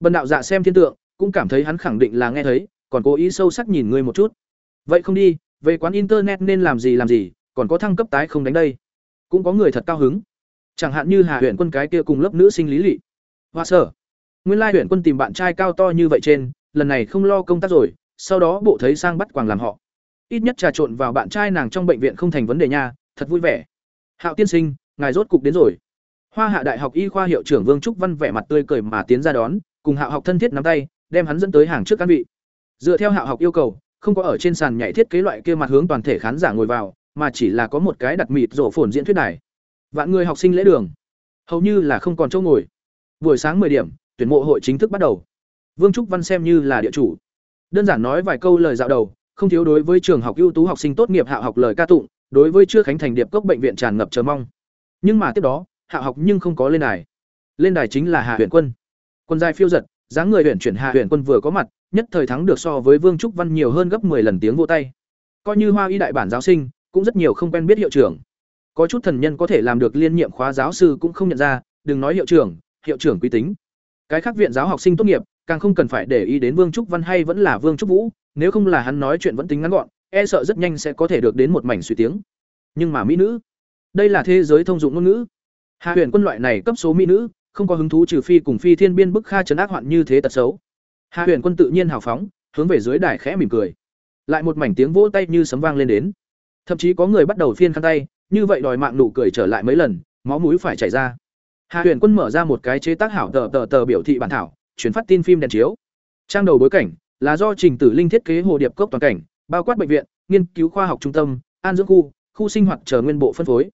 Bần đạo dạ xem thiên tượng, cũng cảm thấy hắn khẳng định là nghe thấy, còn cố ý sâu sắc nhìn ngươi một chút. Vậy không đi, về quán internet nên làm gì làm gì, còn có thăng cấp tái không đánh đây. Cũng có người thật cao hứng. Chẳng hạn như Hà Huyền Quân cái kia cùng lớp nữ sinh lý lị. Hoa sở. Nguyên lai huyện Quân tìm bạn trai cao to như vậy trên, lần này không lo công tác rồi, sau đó bộ thấy sang bắt quàng làm họ. Ít nhất trà trộn vào bạn trai nàng trong bệnh viện không thành vấn đề nha, thật vui vẻ. Hạo tiên sinh, ngài rốt cục đến rồi. Hoa Hạ Đại học Y khoa hiệu trưởng Vương Trúc Văn vẻ mặt tươi cười mà tiến ra đón, cùng Hạo học thân thiết nắm tay, đem hắn dẫn tới hàng trước căn vị. Dựa theo Hạo học yêu cầu, không có ở trên sàn nhảy thiết kế loại kia mặt hướng toàn thể khán giả ngồi vào, mà chỉ là có một cái đặt mịt rổ phồn diễn thuyết đài. Vạn người học sinh lễ đường, hầu như là không còn chỗ ngồi. Buổi sáng 10 điểm, tuyển mộ hội chính thức bắt đầu. Vương Trúc Văn xem như là địa chủ. Đơn giản nói vài câu lời dạo đầu, không thiếu đối với trường học ưu tú học sinh tốt nghiệp hạ học lời ca tụng, đối với chưa khánh thành điệp cốc bệnh viện tràn ngập chờ mong. Nhưng mà tiếp đó, hạ học nhưng không có lên đài. Lên đài chính là Hạ Huyền Quân. Quân giai phiêu giật, dáng người huyền chuyển Hạ Huyền Quân vừa có mặt, nhất thời thắng được so với Vương Trúc Văn nhiều hơn gấp 10 lần tiếng vỗ tay. Coi như Hoa Y đại bản giáo sinh, cũng rất nhiều không quen biết hiệu trưởng. Có chút thần nhân có thể làm được liên nhiệm khóa giáo sư cũng không nhận ra, đừng nói hiệu trưởng, hiệu trưởng quý tính. Cái khác viện giáo học sinh tốt nghiệp, càng không cần phải để ý đến Vương Trúc Văn hay vẫn là Vương Trúc Vũ, nếu không là hắn nói chuyện vẫn tính ngắn gọn, e sợ rất nhanh sẽ có thể được đến một mảnh suy tiếng. Nhưng mà mỹ nữ, đây là thế giới thông dụng ngôn ngữ. Hạ Huyền Quân loại này cấp số mỹ nữ, không có hứng thú trừ phi cùng phi thiên biên bức kha trấn ác hoạn như thế tật xấu. Hạ Huyền Quân tự nhiên hào phóng, hướng về dưới đài khẽ mỉm cười. Lại một mảnh tiếng vỗ tay như sấm vang lên đến. Thậm chí có người bắt đầu phiên khăn tay, như vậy đòi mạng nụ cười trở lại mấy lần, máu mũi phải chảy ra. Hạ Huyền Quân mở ra một cái chế tác hảo tờ tờ tờ biểu thị bản thảo, chuyển phát tin phim đèn chiếu. Trang đầu bối cảnh là do Trình Tử Linh thiết kế hồ điệp cốc toàn cảnh, bao quát bệnh viện, nghiên cứu khoa học trung tâm, an dưỡng khu, khu sinh hoạt chờ nguyên bộ phân phối.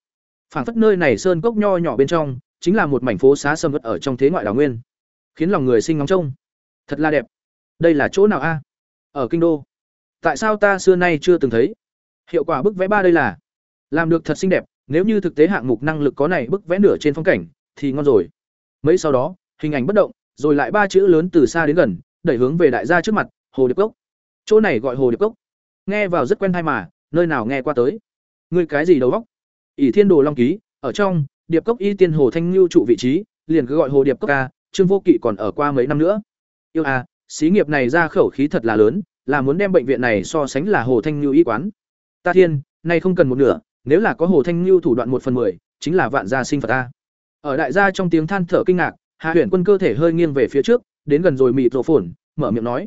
Phản phất nơi này sơn cốc nho nhỏ bên trong, chính là một mảnh phố xá sầm vật ở trong thế ngoại đảo nguyên, khiến lòng người sinh ngóng trông. Thật là đẹp. Đây là chỗ nào a? Ở kinh đô. Tại sao ta xưa nay chưa từng thấy? Hiệu quả bức vẽ ba đây là làm được thật xinh đẹp, nếu như thực tế hạng mục năng lực có này bức vẽ nửa trên phong cảnh thì ngon rồi. Mấy sau đó, hình ảnh bất động, rồi lại ba chữ lớn từ xa đến gần, đẩy hướng về đại gia trước mặt, Hồ Điệp Cốc. Chỗ này gọi Hồ Điệp Cốc. Nghe vào rất quen tai mà, nơi nào nghe qua tới. Ngươi cái gì đầu óc? ỷ thiên đồ long ký ở trong điệp cốc y tiên hồ thanh lưu trụ vị trí liền cứ gọi hồ điệp cốc ca trương vô kỵ còn ở qua mấy năm nữa yêu à xí nghiệp này ra khẩu khí thật là lớn là muốn đem bệnh viện này so sánh là hồ thanh lưu y quán ta thiên nay không cần một nửa nếu là có hồ thanh lưu thủ đoạn một phần mười chính là vạn gia sinh phật ta ở đại gia trong tiếng than thở kinh ngạc hạ huyền quân cơ thể hơi nghiêng về phía trước đến gần rồi mịt rổ phồn mở miệng nói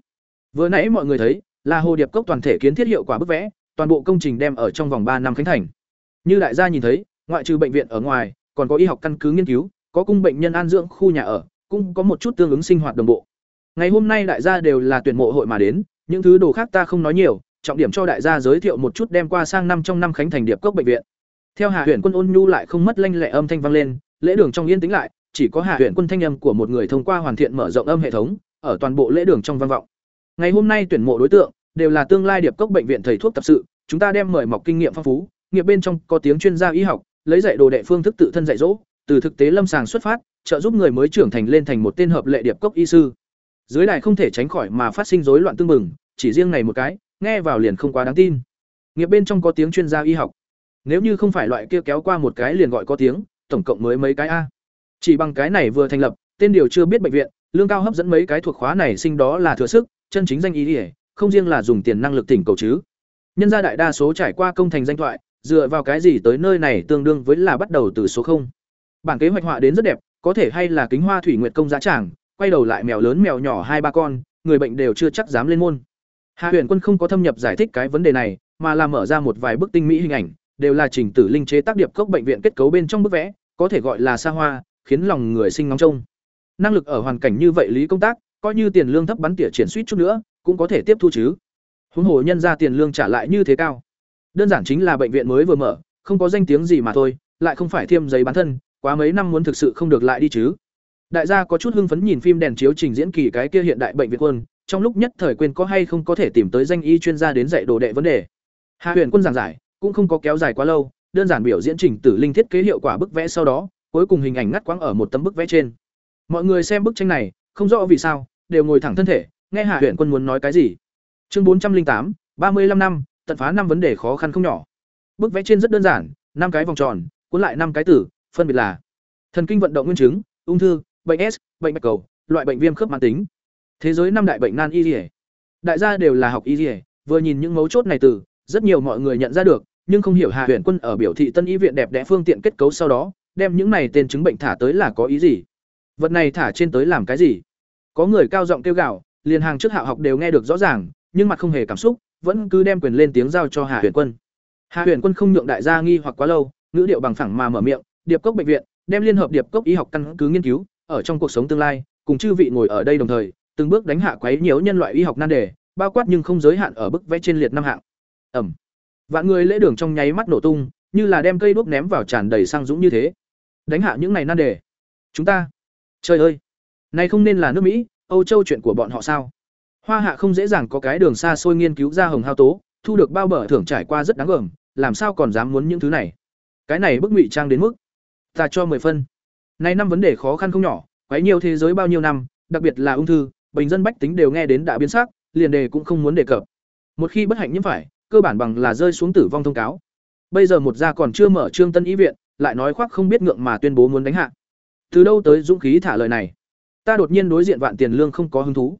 vừa nãy mọi người thấy là hồ điệp cốc toàn thể kiến thiết hiệu quả bức vẽ toàn bộ công trình đem ở trong vòng ba năm khánh thành như đại gia nhìn thấy, ngoại trừ bệnh viện ở ngoài, còn có y học căn cứ nghiên cứu, có cung bệnh nhân an dưỡng khu nhà ở, cũng có một chút tương ứng sinh hoạt đồng bộ. Ngày hôm nay đại gia đều là tuyển mộ hội mà đến, những thứ đồ khác ta không nói nhiều, trọng điểm cho đại gia giới thiệu một chút đem qua sang năm trong năm khánh thành điệp cốc bệnh viện. Theo Hạ Huyền Quân ôn nhu lại không mất lanh lẹ âm thanh vang lên, lễ đường trong yên tĩnh lại, chỉ có Hạ tuyển Quân thanh âm của một người thông qua hoàn thiện mở rộng âm hệ thống, ở toàn bộ lễ đường trong văn vọng. Ngày hôm nay tuyển mộ đối tượng đều là tương lai điệp cốc bệnh viện thầy thuốc tập sự, chúng ta đem mời mọc kinh nghiệm phong phú, nghiệp bên trong có tiếng chuyên gia y học, lấy dạy đồ đệ phương thức tự thân dạy dỗ, từ thực tế lâm sàng xuất phát, trợ giúp người mới trưởng thành lên thành một tên hợp lệ điệp cốc y sư. Dưới đài không thể tránh khỏi mà phát sinh rối loạn tương mừng, chỉ riêng này một cái, nghe vào liền không quá đáng tin. Nghiệp bên trong có tiếng chuyên gia y học. Nếu như không phải loại kia kéo qua một cái liền gọi có tiếng, tổng cộng mới mấy cái a. Chỉ bằng cái này vừa thành lập, tên điều chưa biết bệnh viện, lương cao hấp dẫn mấy cái thuộc khóa này sinh đó là thừa sức, chân chính danh y, không riêng là dùng tiền năng lực tỉnh cầu chứ. Nhân gia đại đa số trải qua công thành danh thoại, dựa vào cái gì tới nơi này tương đương với là bắt đầu từ số không bản kế hoạch họa đến rất đẹp có thể hay là kính hoa thủy nguyệt công giá tràng quay đầu lại mèo lớn mèo nhỏ hai ba con người bệnh đều chưa chắc dám lên môn hạ huyền quân không có thâm nhập giải thích cái vấn đề này mà là mở ra một vài bức tinh mỹ hình ảnh đều là trình tử linh chế tác điệp cốc bệnh viện kết cấu bên trong bức vẽ, có thể gọi là xa hoa, khiến lòng người sinh ngóng trông. Năng lực ở hoàn cảnh như vậy lý công tác, coi như tiền lương thấp bắn tỉa triển suýt chút nữa, cũng có thể tiếp thu chứ. Huống hồ nhân ra tiền lương trả lại như thế cao. Đơn giản chính là bệnh viện mới vừa mở, không có danh tiếng gì mà thôi, lại không phải thiêm giấy bán thân, quá mấy năm muốn thực sự không được lại đi chứ. Đại gia có chút hưng phấn nhìn phim đèn chiếu trình diễn kỳ cái kia hiện đại bệnh viện quân, trong lúc nhất thời quên có hay không có thể tìm tới danh y chuyên gia đến dạy đồ đệ vấn đề. Hạ huyền quân giảng giải cũng không có kéo dài quá lâu, đơn giản biểu diễn trình tử linh thiết kế hiệu quả bức vẽ sau đó, cuối cùng hình ảnh ngắt quãng ở một tấm bức vẽ trên. Mọi người xem bức tranh này, không rõ vì sao, đều ngồi thẳng thân thể, nghe hạ huyền quân muốn nói cái gì. Chương bốn trăm linh tám, ba mươi năm năm, tận phá năm vấn đề khó khăn không nhỏ. Bức vẽ trên rất đơn giản, năm cái vòng tròn, cuốn lại năm cái tử, phân biệt là thần kinh vận động nguyên chứng, ung thư, bệnh s, bệnh bạch cầu, loại bệnh viêm khớp mãn tính. Thế giới năm đại bệnh nan y dỉa đại gia đều là học y dỉa vừa nhìn những mấu chốt này từ, rất nhiều mọi người nhận ra được nhưng không hiểu hạ Huyền quân ở biểu thị tân y viện đẹp đẽ phương tiện kết cấu sau đó đem những này tên chứng bệnh thả tới là có ý gì vật này thả trên tới làm cái gì có người cao giọng kêu gào liền hàng trước hạ học đều nghe được rõ ràng nhưng mặt không hề cảm xúc vẫn cứ đem quyền lên tiếng giao cho Hà Huyền Quân. Hà Huyền Quân không nhượng đại gia nghi hoặc quá lâu, ngữ điệu bằng phẳng mà mở miệng, Điệp Cốc bệnh viện, đem liên hợp Điệp Cốc y học căn cứ nghiên cứu, ở trong cuộc sống tương lai, cùng chư vị ngồi ở đây đồng thời, từng bước đánh hạ quấy nhiễu nhân loại y học nan đề, bao quát nhưng không giới hạn ở bức vẽ trên liệt năm hạng. Ẩm. Vạn người lễ đường trong nháy mắt nổ tung, như là đem cây đuốc ném vào tràn đầy sang dũng như thế. Đánh hạ những này nan đề. Chúng ta, trời ơi, này không nên là nước Mỹ, Âu Châu chuyện của bọn họ sao? Hoa Hạ không dễ dàng có cái đường xa xôi nghiên cứu ra hồng hao tố, thu được bao bở thưởng trải qua rất đáng gờm, làm sao còn dám muốn những thứ này. Cái này bức ngụy trang đến mức ta cho 10 phân. Này năm vấn đề khó khăn không nhỏ, quấy nhiều thế giới bao nhiêu năm, đặc biệt là ung thư, bình dân bách tính đều nghe đến đã biến sắc, liền đề cũng không muốn đề cập. Một khi bất hạnh nhiễm phải, cơ bản bằng là rơi xuống tử vong thông cáo. Bây giờ một gia còn chưa mở trương tân ý viện, lại nói khoác không biết ngượng mà tuyên bố muốn đánh hạ. Từ đâu tới dũng khí thả lời này? Ta đột nhiên đối diện vạn tiền lương không có hứng thú.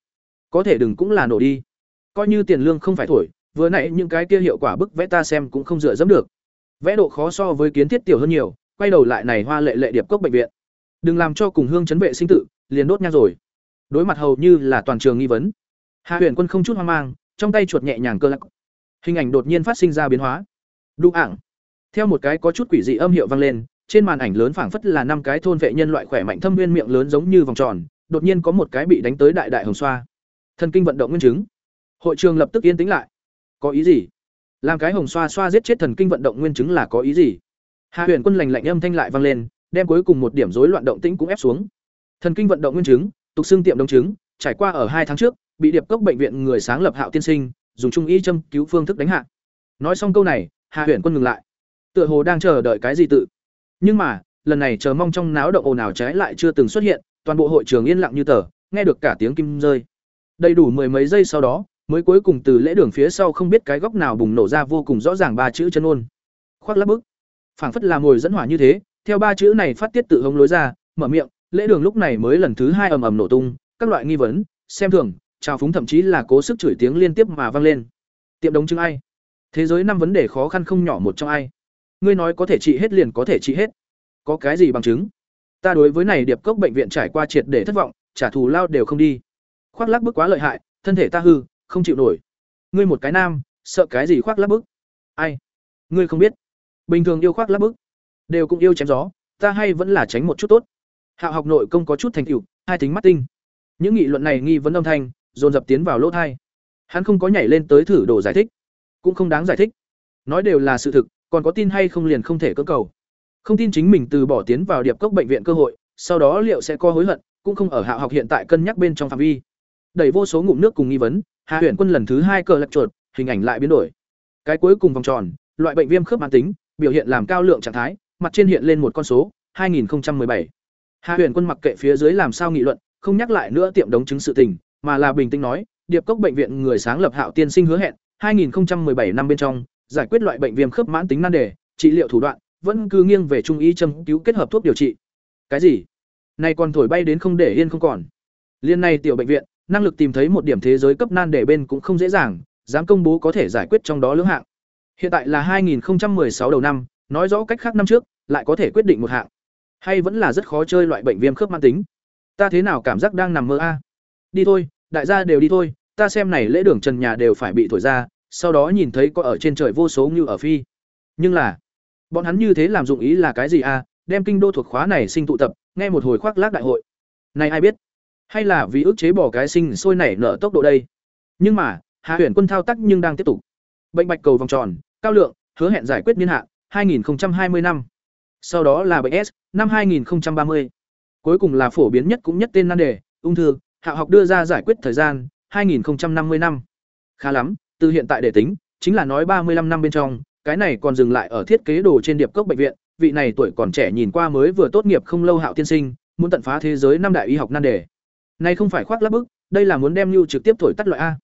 Có thể đừng cũng là nổ đi. Coi như tiền lương không phải thổi vừa nãy những cái kia hiệu quả bức vẽ ta xem cũng không dựa dẫm được. Vẽ độ khó so với kiến thiết tiểu hơn nhiều quay đầu lại này hoa lệ lệ điệp cốc bệnh viện. Đừng làm cho cùng hương chấn vệ sinh tự liền đốt nhang rồi. Đối mặt hầu như là toàn trường nghi vấn. Hạ huyền quân không chút hoang mang trong tay chuột nhẹ nhàng cơ lắc hình ảnh đột nhiên phát sinh ra biến hóa. Đụng ảng. Theo một cái có chút quỷ dị âm hiệu vang lên trên màn ảnh lớn phảng phất là năm cái thôn vệ nhân loại khỏe mạnh thâm viên miệng lớn giống như vòng tròn đột nhiên có một cái bị đánh tới đại đại hồng xoa. Thần kinh vận động nguyên chứng. Hội trường lập tức yên tĩnh lại. Có ý gì? Làm cái hồng xoa xoa giết chết thần kinh vận động nguyên chứng là có ý gì? Hạ huyền quân lành lạnh âm thanh lại vang lên đem cuối cùng một điểm rối loạn động tĩnh cũng ép xuống. Thần kinh vận động nguyên chứng, tục xương tiệm đông chứng, trải qua ở hai tháng trước, bị điệp cốc bệnh viện người sáng lập Hạo tiên sinh, dùng trung y châm cứu phương thức đánh hạ. Nói xong câu này, Hạ Huyền Quân ngừng lại. Tựa hồ đang chờ đợi cái gì tự. Nhưng mà, lần này chờ mong trong náo động ồn ào trái lại chưa từng xuất hiện, toàn bộ hội trường yên lặng như tờ, nghe được cả tiếng kim rơi. Đầy đủ mười mấy giây sau đó, mới cuối cùng từ lễ đường phía sau không biết cái góc nào bùng nổ ra vô cùng rõ ràng ba chữ chân ôn. Khoác lắp bức. Phảng phất là ngồi dẫn hỏa như thế, theo ba chữ này phát tiết tự hống lối ra, mở miệng, lễ đường lúc này mới lần thứ hai ầm ầm nổ tung, các loại nghi vấn, xem thường, trào phúng thậm chí là cố sức chửi tiếng liên tiếp mà vang lên. Tiệm đống chứng ai? Thế giới năm vấn đề khó khăn không nhỏ một trong ai? Ngươi nói có thể trị hết liền có thể trị hết. Có cái gì bằng chứng? Ta đối với này điệp cốc bệnh viện trải qua triệt để thất vọng, trả thù lao đều không đi. Khoác lác bức quá lợi hại, thân thể ta hư, không chịu nổi. Ngươi một cái nam, sợ cái gì khoác lác bức? Ai? Ngươi không biết. Bình thường yêu khoác lác bức, đều cũng yêu chém gió, ta hay vẫn là tránh một chút tốt. Hạo học nội công có chút thành tựu, hai tính mắt tinh. Những nghị luận này nghi vấn âm thanh, dồn dập tiến vào lỗ thai. Hắn không có nhảy lên tới thử đồ giải thích, cũng không đáng giải thích. Nói đều là sự thực, còn có tin hay không liền không thể cơ cầu. Không tin chính mình từ bỏ tiến vào điệp cốc bệnh viện cơ hội, sau đó liệu sẽ có hối hận, cũng không ở hạ học hiện tại cân nhắc bên trong phạm vi. Đẩy vô số ngụm nước cùng nghi vấn, Hà huyện Quân lần thứ hai cờ lật chuột, hình ảnh lại biến đổi. Cái cuối cùng vòng tròn, loại bệnh viêm khớp mãn tính, biểu hiện làm cao lượng trạng thái, mặt trên hiện lên một con số, 2017. Hà huyện Quân mặc kệ phía dưới làm sao nghị luận, không nhắc lại nữa tiệm đống chứng sự tình, mà là bình tĩnh nói, Điệp Cốc bệnh viện người sáng lập Hạo Tiên Sinh hứa hẹn, 2017 năm bên trong, giải quyết loại bệnh viêm khớp mãn tính nan đề, trị liệu thủ đoạn vẫn cứ nghiêng về trung y châm cứu kết hợp thuốc điều trị. Cái gì? Này còn thổi bay đến không để yên không còn. Liên này tiểu bệnh viện, năng lực tìm thấy một điểm thế giới cấp nan đề bên cũng không dễ dàng, dám công bố có thể giải quyết trong đó lưỡng hạng. Hiện tại là 2016 đầu năm, nói rõ cách khác năm trước, lại có thể quyết định một hạng. Hay vẫn là rất khó chơi loại bệnh viêm khớp mãn tính. Ta thế nào cảm giác đang nằm mơ a? Đi thôi, đại gia đều đi thôi, ta xem này lễ đường trần nhà đều phải bị thổi ra, sau đó nhìn thấy có ở trên trời vô số như ở phi. Nhưng là, bọn hắn như thế làm dụng ý là cái gì à? Đem kinh đô thuộc khóa này sinh tụ tập, nghe một hồi khoác lác đại hội. Này ai biết? Hay là vì ức chế bỏ cái sinh sôi nảy nở tốc độ đây? Nhưng mà, Hạ tuyển Quân thao tác nhưng đang tiếp tục. Bệnh bạch cầu vòng tròn, cao lượng, hứa hẹn giải quyết niên hạn 2020 năm. Sau đó là bệnh S, năm 2030. Cuối cùng là phổ biến nhất cũng nhất tên nan đề, ung thư, Hạ học đưa ra giải quyết thời gian 2050 năm. Khá lắm, từ hiện tại để tính, chính là nói 35 năm bên trong, cái này còn dừng lại ở thiết kế đồ trên điệp cốc bệnh viện, vị này tuổi còn trẻ nhìn qua mới vừa tốt nghiệp không lâu Hạo tiên sinh, muốn tận phá thế giới năm đại y học nan đề. Này không phải khoác lác bức, đây là muốn đem lưu trực tiếp thổi tắt loại a.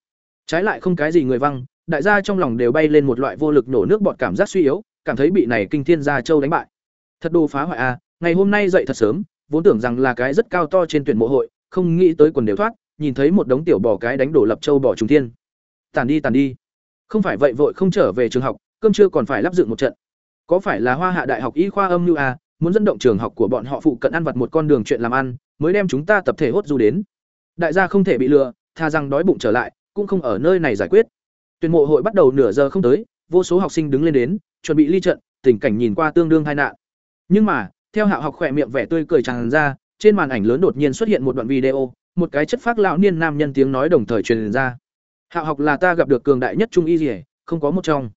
Trái lại không cái gì người văng, đại gia trong lòng đều bay lên một loại vô lực nổ nước bọt cảm giác suy yếu, cảm thấy bị này kinh thiên gia châu đánh bại. Thật đồ phá hoại a, ngày hôm nay dậy thật sớm, vốn tưởng rằng là cái rất cao to trên tuyển mộ hội, không nghĩ tới quần đều thoát, nhìn thấy một đống tiểu bò cái đánh đổ lập châu bò trùng thiên. Tàn đi tàn đi. Không phải vậy vội không trở về trường học, cơm trưa còn phải lắp dựng một trận. Có phải là Hoa Hạ Đại học Y khoa âm như a, à, muốn dẫn động trường học của bọn họ phụ cận ăn vặt một con đường chuyện làm ăn, mới đem chúng ta tập thể hốt du đến. Đại gia không thể bị lừa, tha rằng đói bụng trở lại, cũng không ở nơi này giải quyết. Tuyển mộ hội bắt đầu nửa giờ không tới, vô số học sinh đứng lên đến, chuẩn bị ly trận, tình cảnh nhìn qua tương đương tai nạn. Nhưng mà, theo Hạo học khỏe miệng vẻ tươi cười tràn ra, trên màn ảnh lớn đột nhiên xuất hiện một đoạn video, một cái chất phác lão niên nam nhân tiếng nói đồng thời truyền ra. Hạo học là ta gặp được cường đại nhất trung y liễu, không có một trong.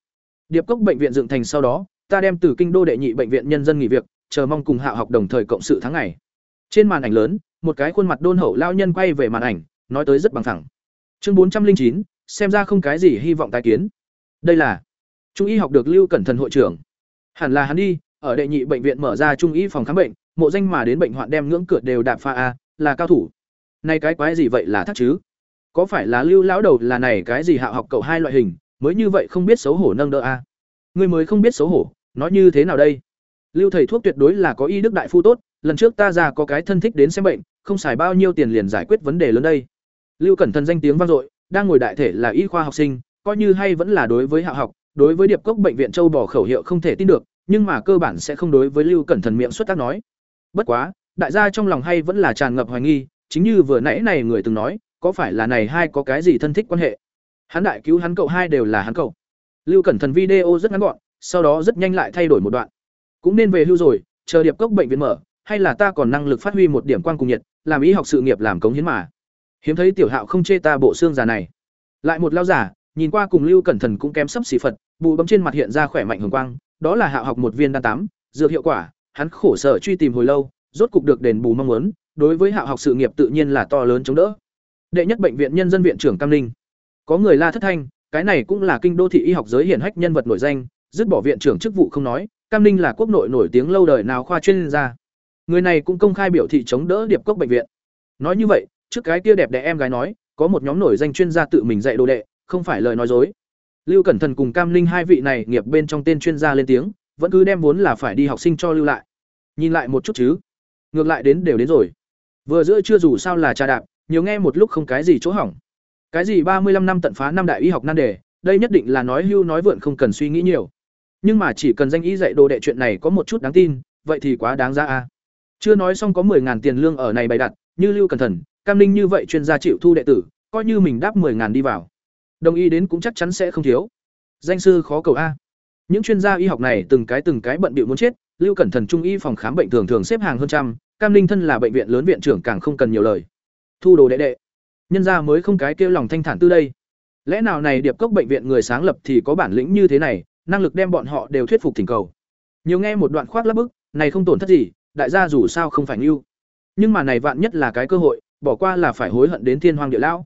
Điệp Cốc bệnh viện dựng thành sau đó, ta đem từ kinh đô đệ nhị bệnh viện nhân dân nghỉ việc, chờ mong cùng Hạo học đồng thời cộng sự tháng ngày. Trên màn ảnh lớn, một cái khuôn mặt đôn hậu lao nhân quay về màn ảnh, nói tới rất bằng thẳng. Chương bốn trăm linh chín, xem ra không cái gì hy vọng tái kiến. Đây là Trung y học được Lưu Cẩn Thần hội trưởng. Hẳn là hắn đi, ở đệ nhị bệnh viện mở ra trung y phòng khám bệnh, mộ danh mà đến bệnh hoạn đem ngưỡng cửa đều đạp pha a, là cao thủ. Này cái quái gì vậy là thắc chứ? Có phải là Lưu lão đầu là này cái gì hạ học cậu hai loại hình, mới như vậy không biết xấu hổ nâng đỡ a. Ngươi mới không biết xấu hổ, nói như thế nào đây? Lưu thầy thuốc tuyệt đối là có y đức đại phu tốt, lần trước ta già có cái thân thích đến xem bệnh, không xài bao nhiêu tiền liền giải quyết vấn đề lớn đây. Lưu Cẩn Thần danh tiếng vang dội, đang ngồi đại thể là y khoa học sinh, coi như hay vẫn là đối với hạ học, đối với điệp cốc bệnh viện châu bò khẩu hiệu không thể tin được, nhưng mà cơ bản sẽ không đối với Lưu Cẩn Thần miệng xuất tác nói. Bất quá, đại gia trong lòng hay vẫn là tràn ngập hoài nghi, chính như vừa nãy này người từng nói, có phải là này hai có cái gì thân thích quan hệ. Hắn đại cứu hắn cậu hai đều là hắn cậu. Lưu Cẩn Thần video rất ngắn gọn, sau đó rất nhanh lại thay đổi một đoạn. Cũng nên về hưu rồi, chờ điệp cốc bệnh viện mở, hay là ta còn năng lực phát huy một điểm quan cùng nhiệt, làm y học sự nghiệp làm cống hiến mà. Hiếm thấy tiểu Hạo không chê ta bộ xương già này. Lại một lao giả, nhìn qua cùng Lưu Cẩn Thần cũng kém sấp xỉ Phật, bù bấm trên mặt hiện ra khỏe mạnh hồng quang, đó là Hạo học một viên đan tám, dược hiệu quả, hắn khổ sở truy tìm hồi lâu, rốt cục được đền bù mong muốn, đối với Hạo học sự nghiệp tự nhiên là to lớn chống đỡ. Đệ nhất bệnh viện nhân dân viện trưởng Cam Ninh. Có người la thất thanh, cái này cũng là kinh đô thị y học giới hiển hách nhân vật nổi danh, dứt bỏ viện trưởng chức vụ không nói, Cam Ninh là quốc nội nổi tiếng lâu đời nào khoa chuyên gia. Người này cũng công khai biểu thị chống đỡ Điệp Cốc bệnh viện. Nói như vậy, trước cái kia đẹp đẽ em gái nói, có một nhóm nổi danh chuyên gia tự mình dạy đồ đệ, không phải lời nói dối. Lưu Cẩn Thần cùng Cam Linh hai vị này nghiệp bên trong tên chuyên gia lên tiếng, vẫn cứ đem vốn là phải đi học sinh cho lưu lại. Nhìn lại một chút chứ. Ngược lại đến đều đến rồi. Vừa giữa chưa dù sao là trà đạp, nhiều nghe một lúc không cái gì chỗ hỏng. Cái gì ba mươi 35 năm tận phá năm đại y học nan đề, đây nhất định là nói hưu nói vượn không cần suy nghĩ nhiều. Nhưng mà chỉ cần danh y dạy đồ đệ chuyện này có một chút đáng tin, vậy thì quá đáng ra a. Chưa nói xong có mười ngàn tiền lương ở này bày đặt, như Lưu Cẩn Thần, Cam ninh như vậy chuyên gia chịu thu đệ tử, coi như mình đáp mười ngàn đi vào. Đồng ý đến cũng chắc chắn sẽ không thiếu. Danh sư khó cầu a. Những chuyên gia y học này từng cái từng cái bận bịu muốn chết, Lưu Cẩn Thần trung y phòng khám bệnh thường thường xếp hàng hơn trăm, Cam Ninh thân là bệnh viện lớn viện trưởng càng không cần nhiều lời. Thu đồ đệ đệ. Nhân gia mới không cái kêu lòng thanh thản tư đây. Lẽ nào này điệp cốc bệnh viện người sáng lập thì có bản lĩnh như thế này, năng lực đem bọn họ đều thuyết phục thỉnh cầu. Nhiều nghe một đoạn khoác lắp bức, này không tổn thất gì, đại gia dù sao không phải nưu. Nhưng mà này vạn nhất là cái cơ hội, bỏ qua là phải hối hận đến thiên hoàng địa lão.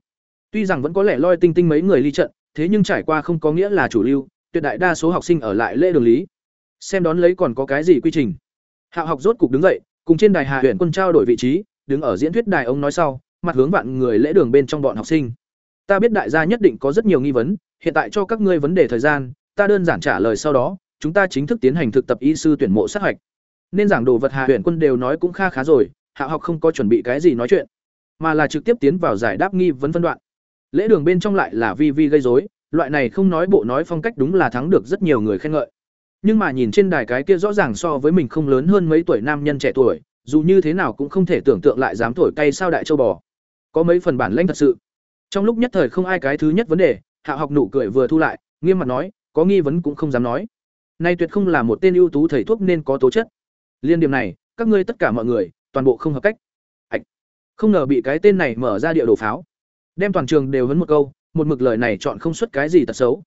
Tuy rằng vẫn có lẽ loi tinh tinh mấy người ly trận, thế nhưng trải qua không có nghĩa là chủ lưu, tuyệt đại đa số học sinh ở lại lễ đường lý. Xem đón lấy còn có cái gì quy trình. Hạo học rốt cục đứng dậy, cùng trên đài hạ huyện quân trao đổi vị trí, đứng ở diễn thuyết đài ông nói sau, mặt hướng vạn người lễ đường bên trong bọn học sinh. Ta biết đại gia nhất định có rất nhiều nghi vấn, hiện tại cho các ngươi vấn đề thời gian, ta đơn giản trả lời sau đó, chúng ta chính thức tiến hành thực tập y sư tuyển mộ sát hạch. Nên giảng đồ vật Hạ huyện quân đều nói cũng kha khá rồi, Hạ học không có chuẩn bị cái gì nói chuyện, mà là trực tiếp tiến vào giải đáp nghi vấn phân đoạn. Lễ đường bên trong lại là vi vi gây rối, loại này không nói bộ nói phong cách đúng là thắng được rất nhiều người khen ngợi. Nhưng mà nhìn trên đài cái kia rõ ràng so với mình không lớn hơn mấy tuổi nam nhân trẻ tuổi, dù như thế nào cũng không thể tưởng tượng lại dám thổi cay sao đại châu bò. Có mấy phần bản lĩnh thật sự. Trong lúc nhất thời không ai cái thứ nhất vấn đề, Hạ học nụ cười vừa thu lại, nghiêm mặt nói, có nghi vấn cũng không dám nói. Nay tuyệt không là một tên ưu tú thầy thuốc nên có tố chất. Liên điểm này, các ngươi tất cả mọi người, toàn bộ không hợp cách. ạch Không ngờ bị cái tên này mở ra địa đồ pháo. Đem toàn trường đều hấn một câu, một mực lời này chọn không xuất cái gì tật xấu.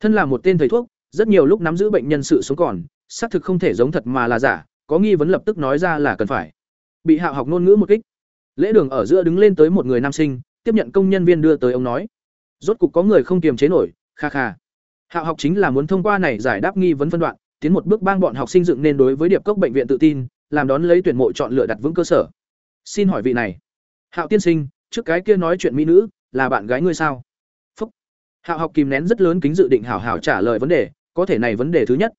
Thân là một tên thầy thuốc, rất nhiều lúc nắm giữ bệnh nhân sự sống còn, xác thực không thể giống thật mà là giả, có nghi vấn lập tức nói ra là cần phải. Bị Hạo học ngôn ngữ một kích. Lễ đường ở giữa đứng lên tới một người nam sinh, tiếp nhận công nhân viên đưa tới ông nói. Rốt cục có người không kiềm chế nổi, kha kha. Hạo học chính là muốn thông qua này giải đáp nghi vấn phân đoạn, tiến một bước bang bọn học sinh dựng nên đối với điệp cốc bệnh viện tự tin, làm đón lấy tuyển mộ chọn lựa đặt vững cơ sở. Xin hỏi vị này, Hạo tiên sinh, trước cái kia nói chuyện mỹ nữ, là bạn gái ngươi sao? Phúc. Hạo học kìm nén rất lớn kính dự định hảo hảo trả lời vấn đề, có thể này vấn đề thứ nhất.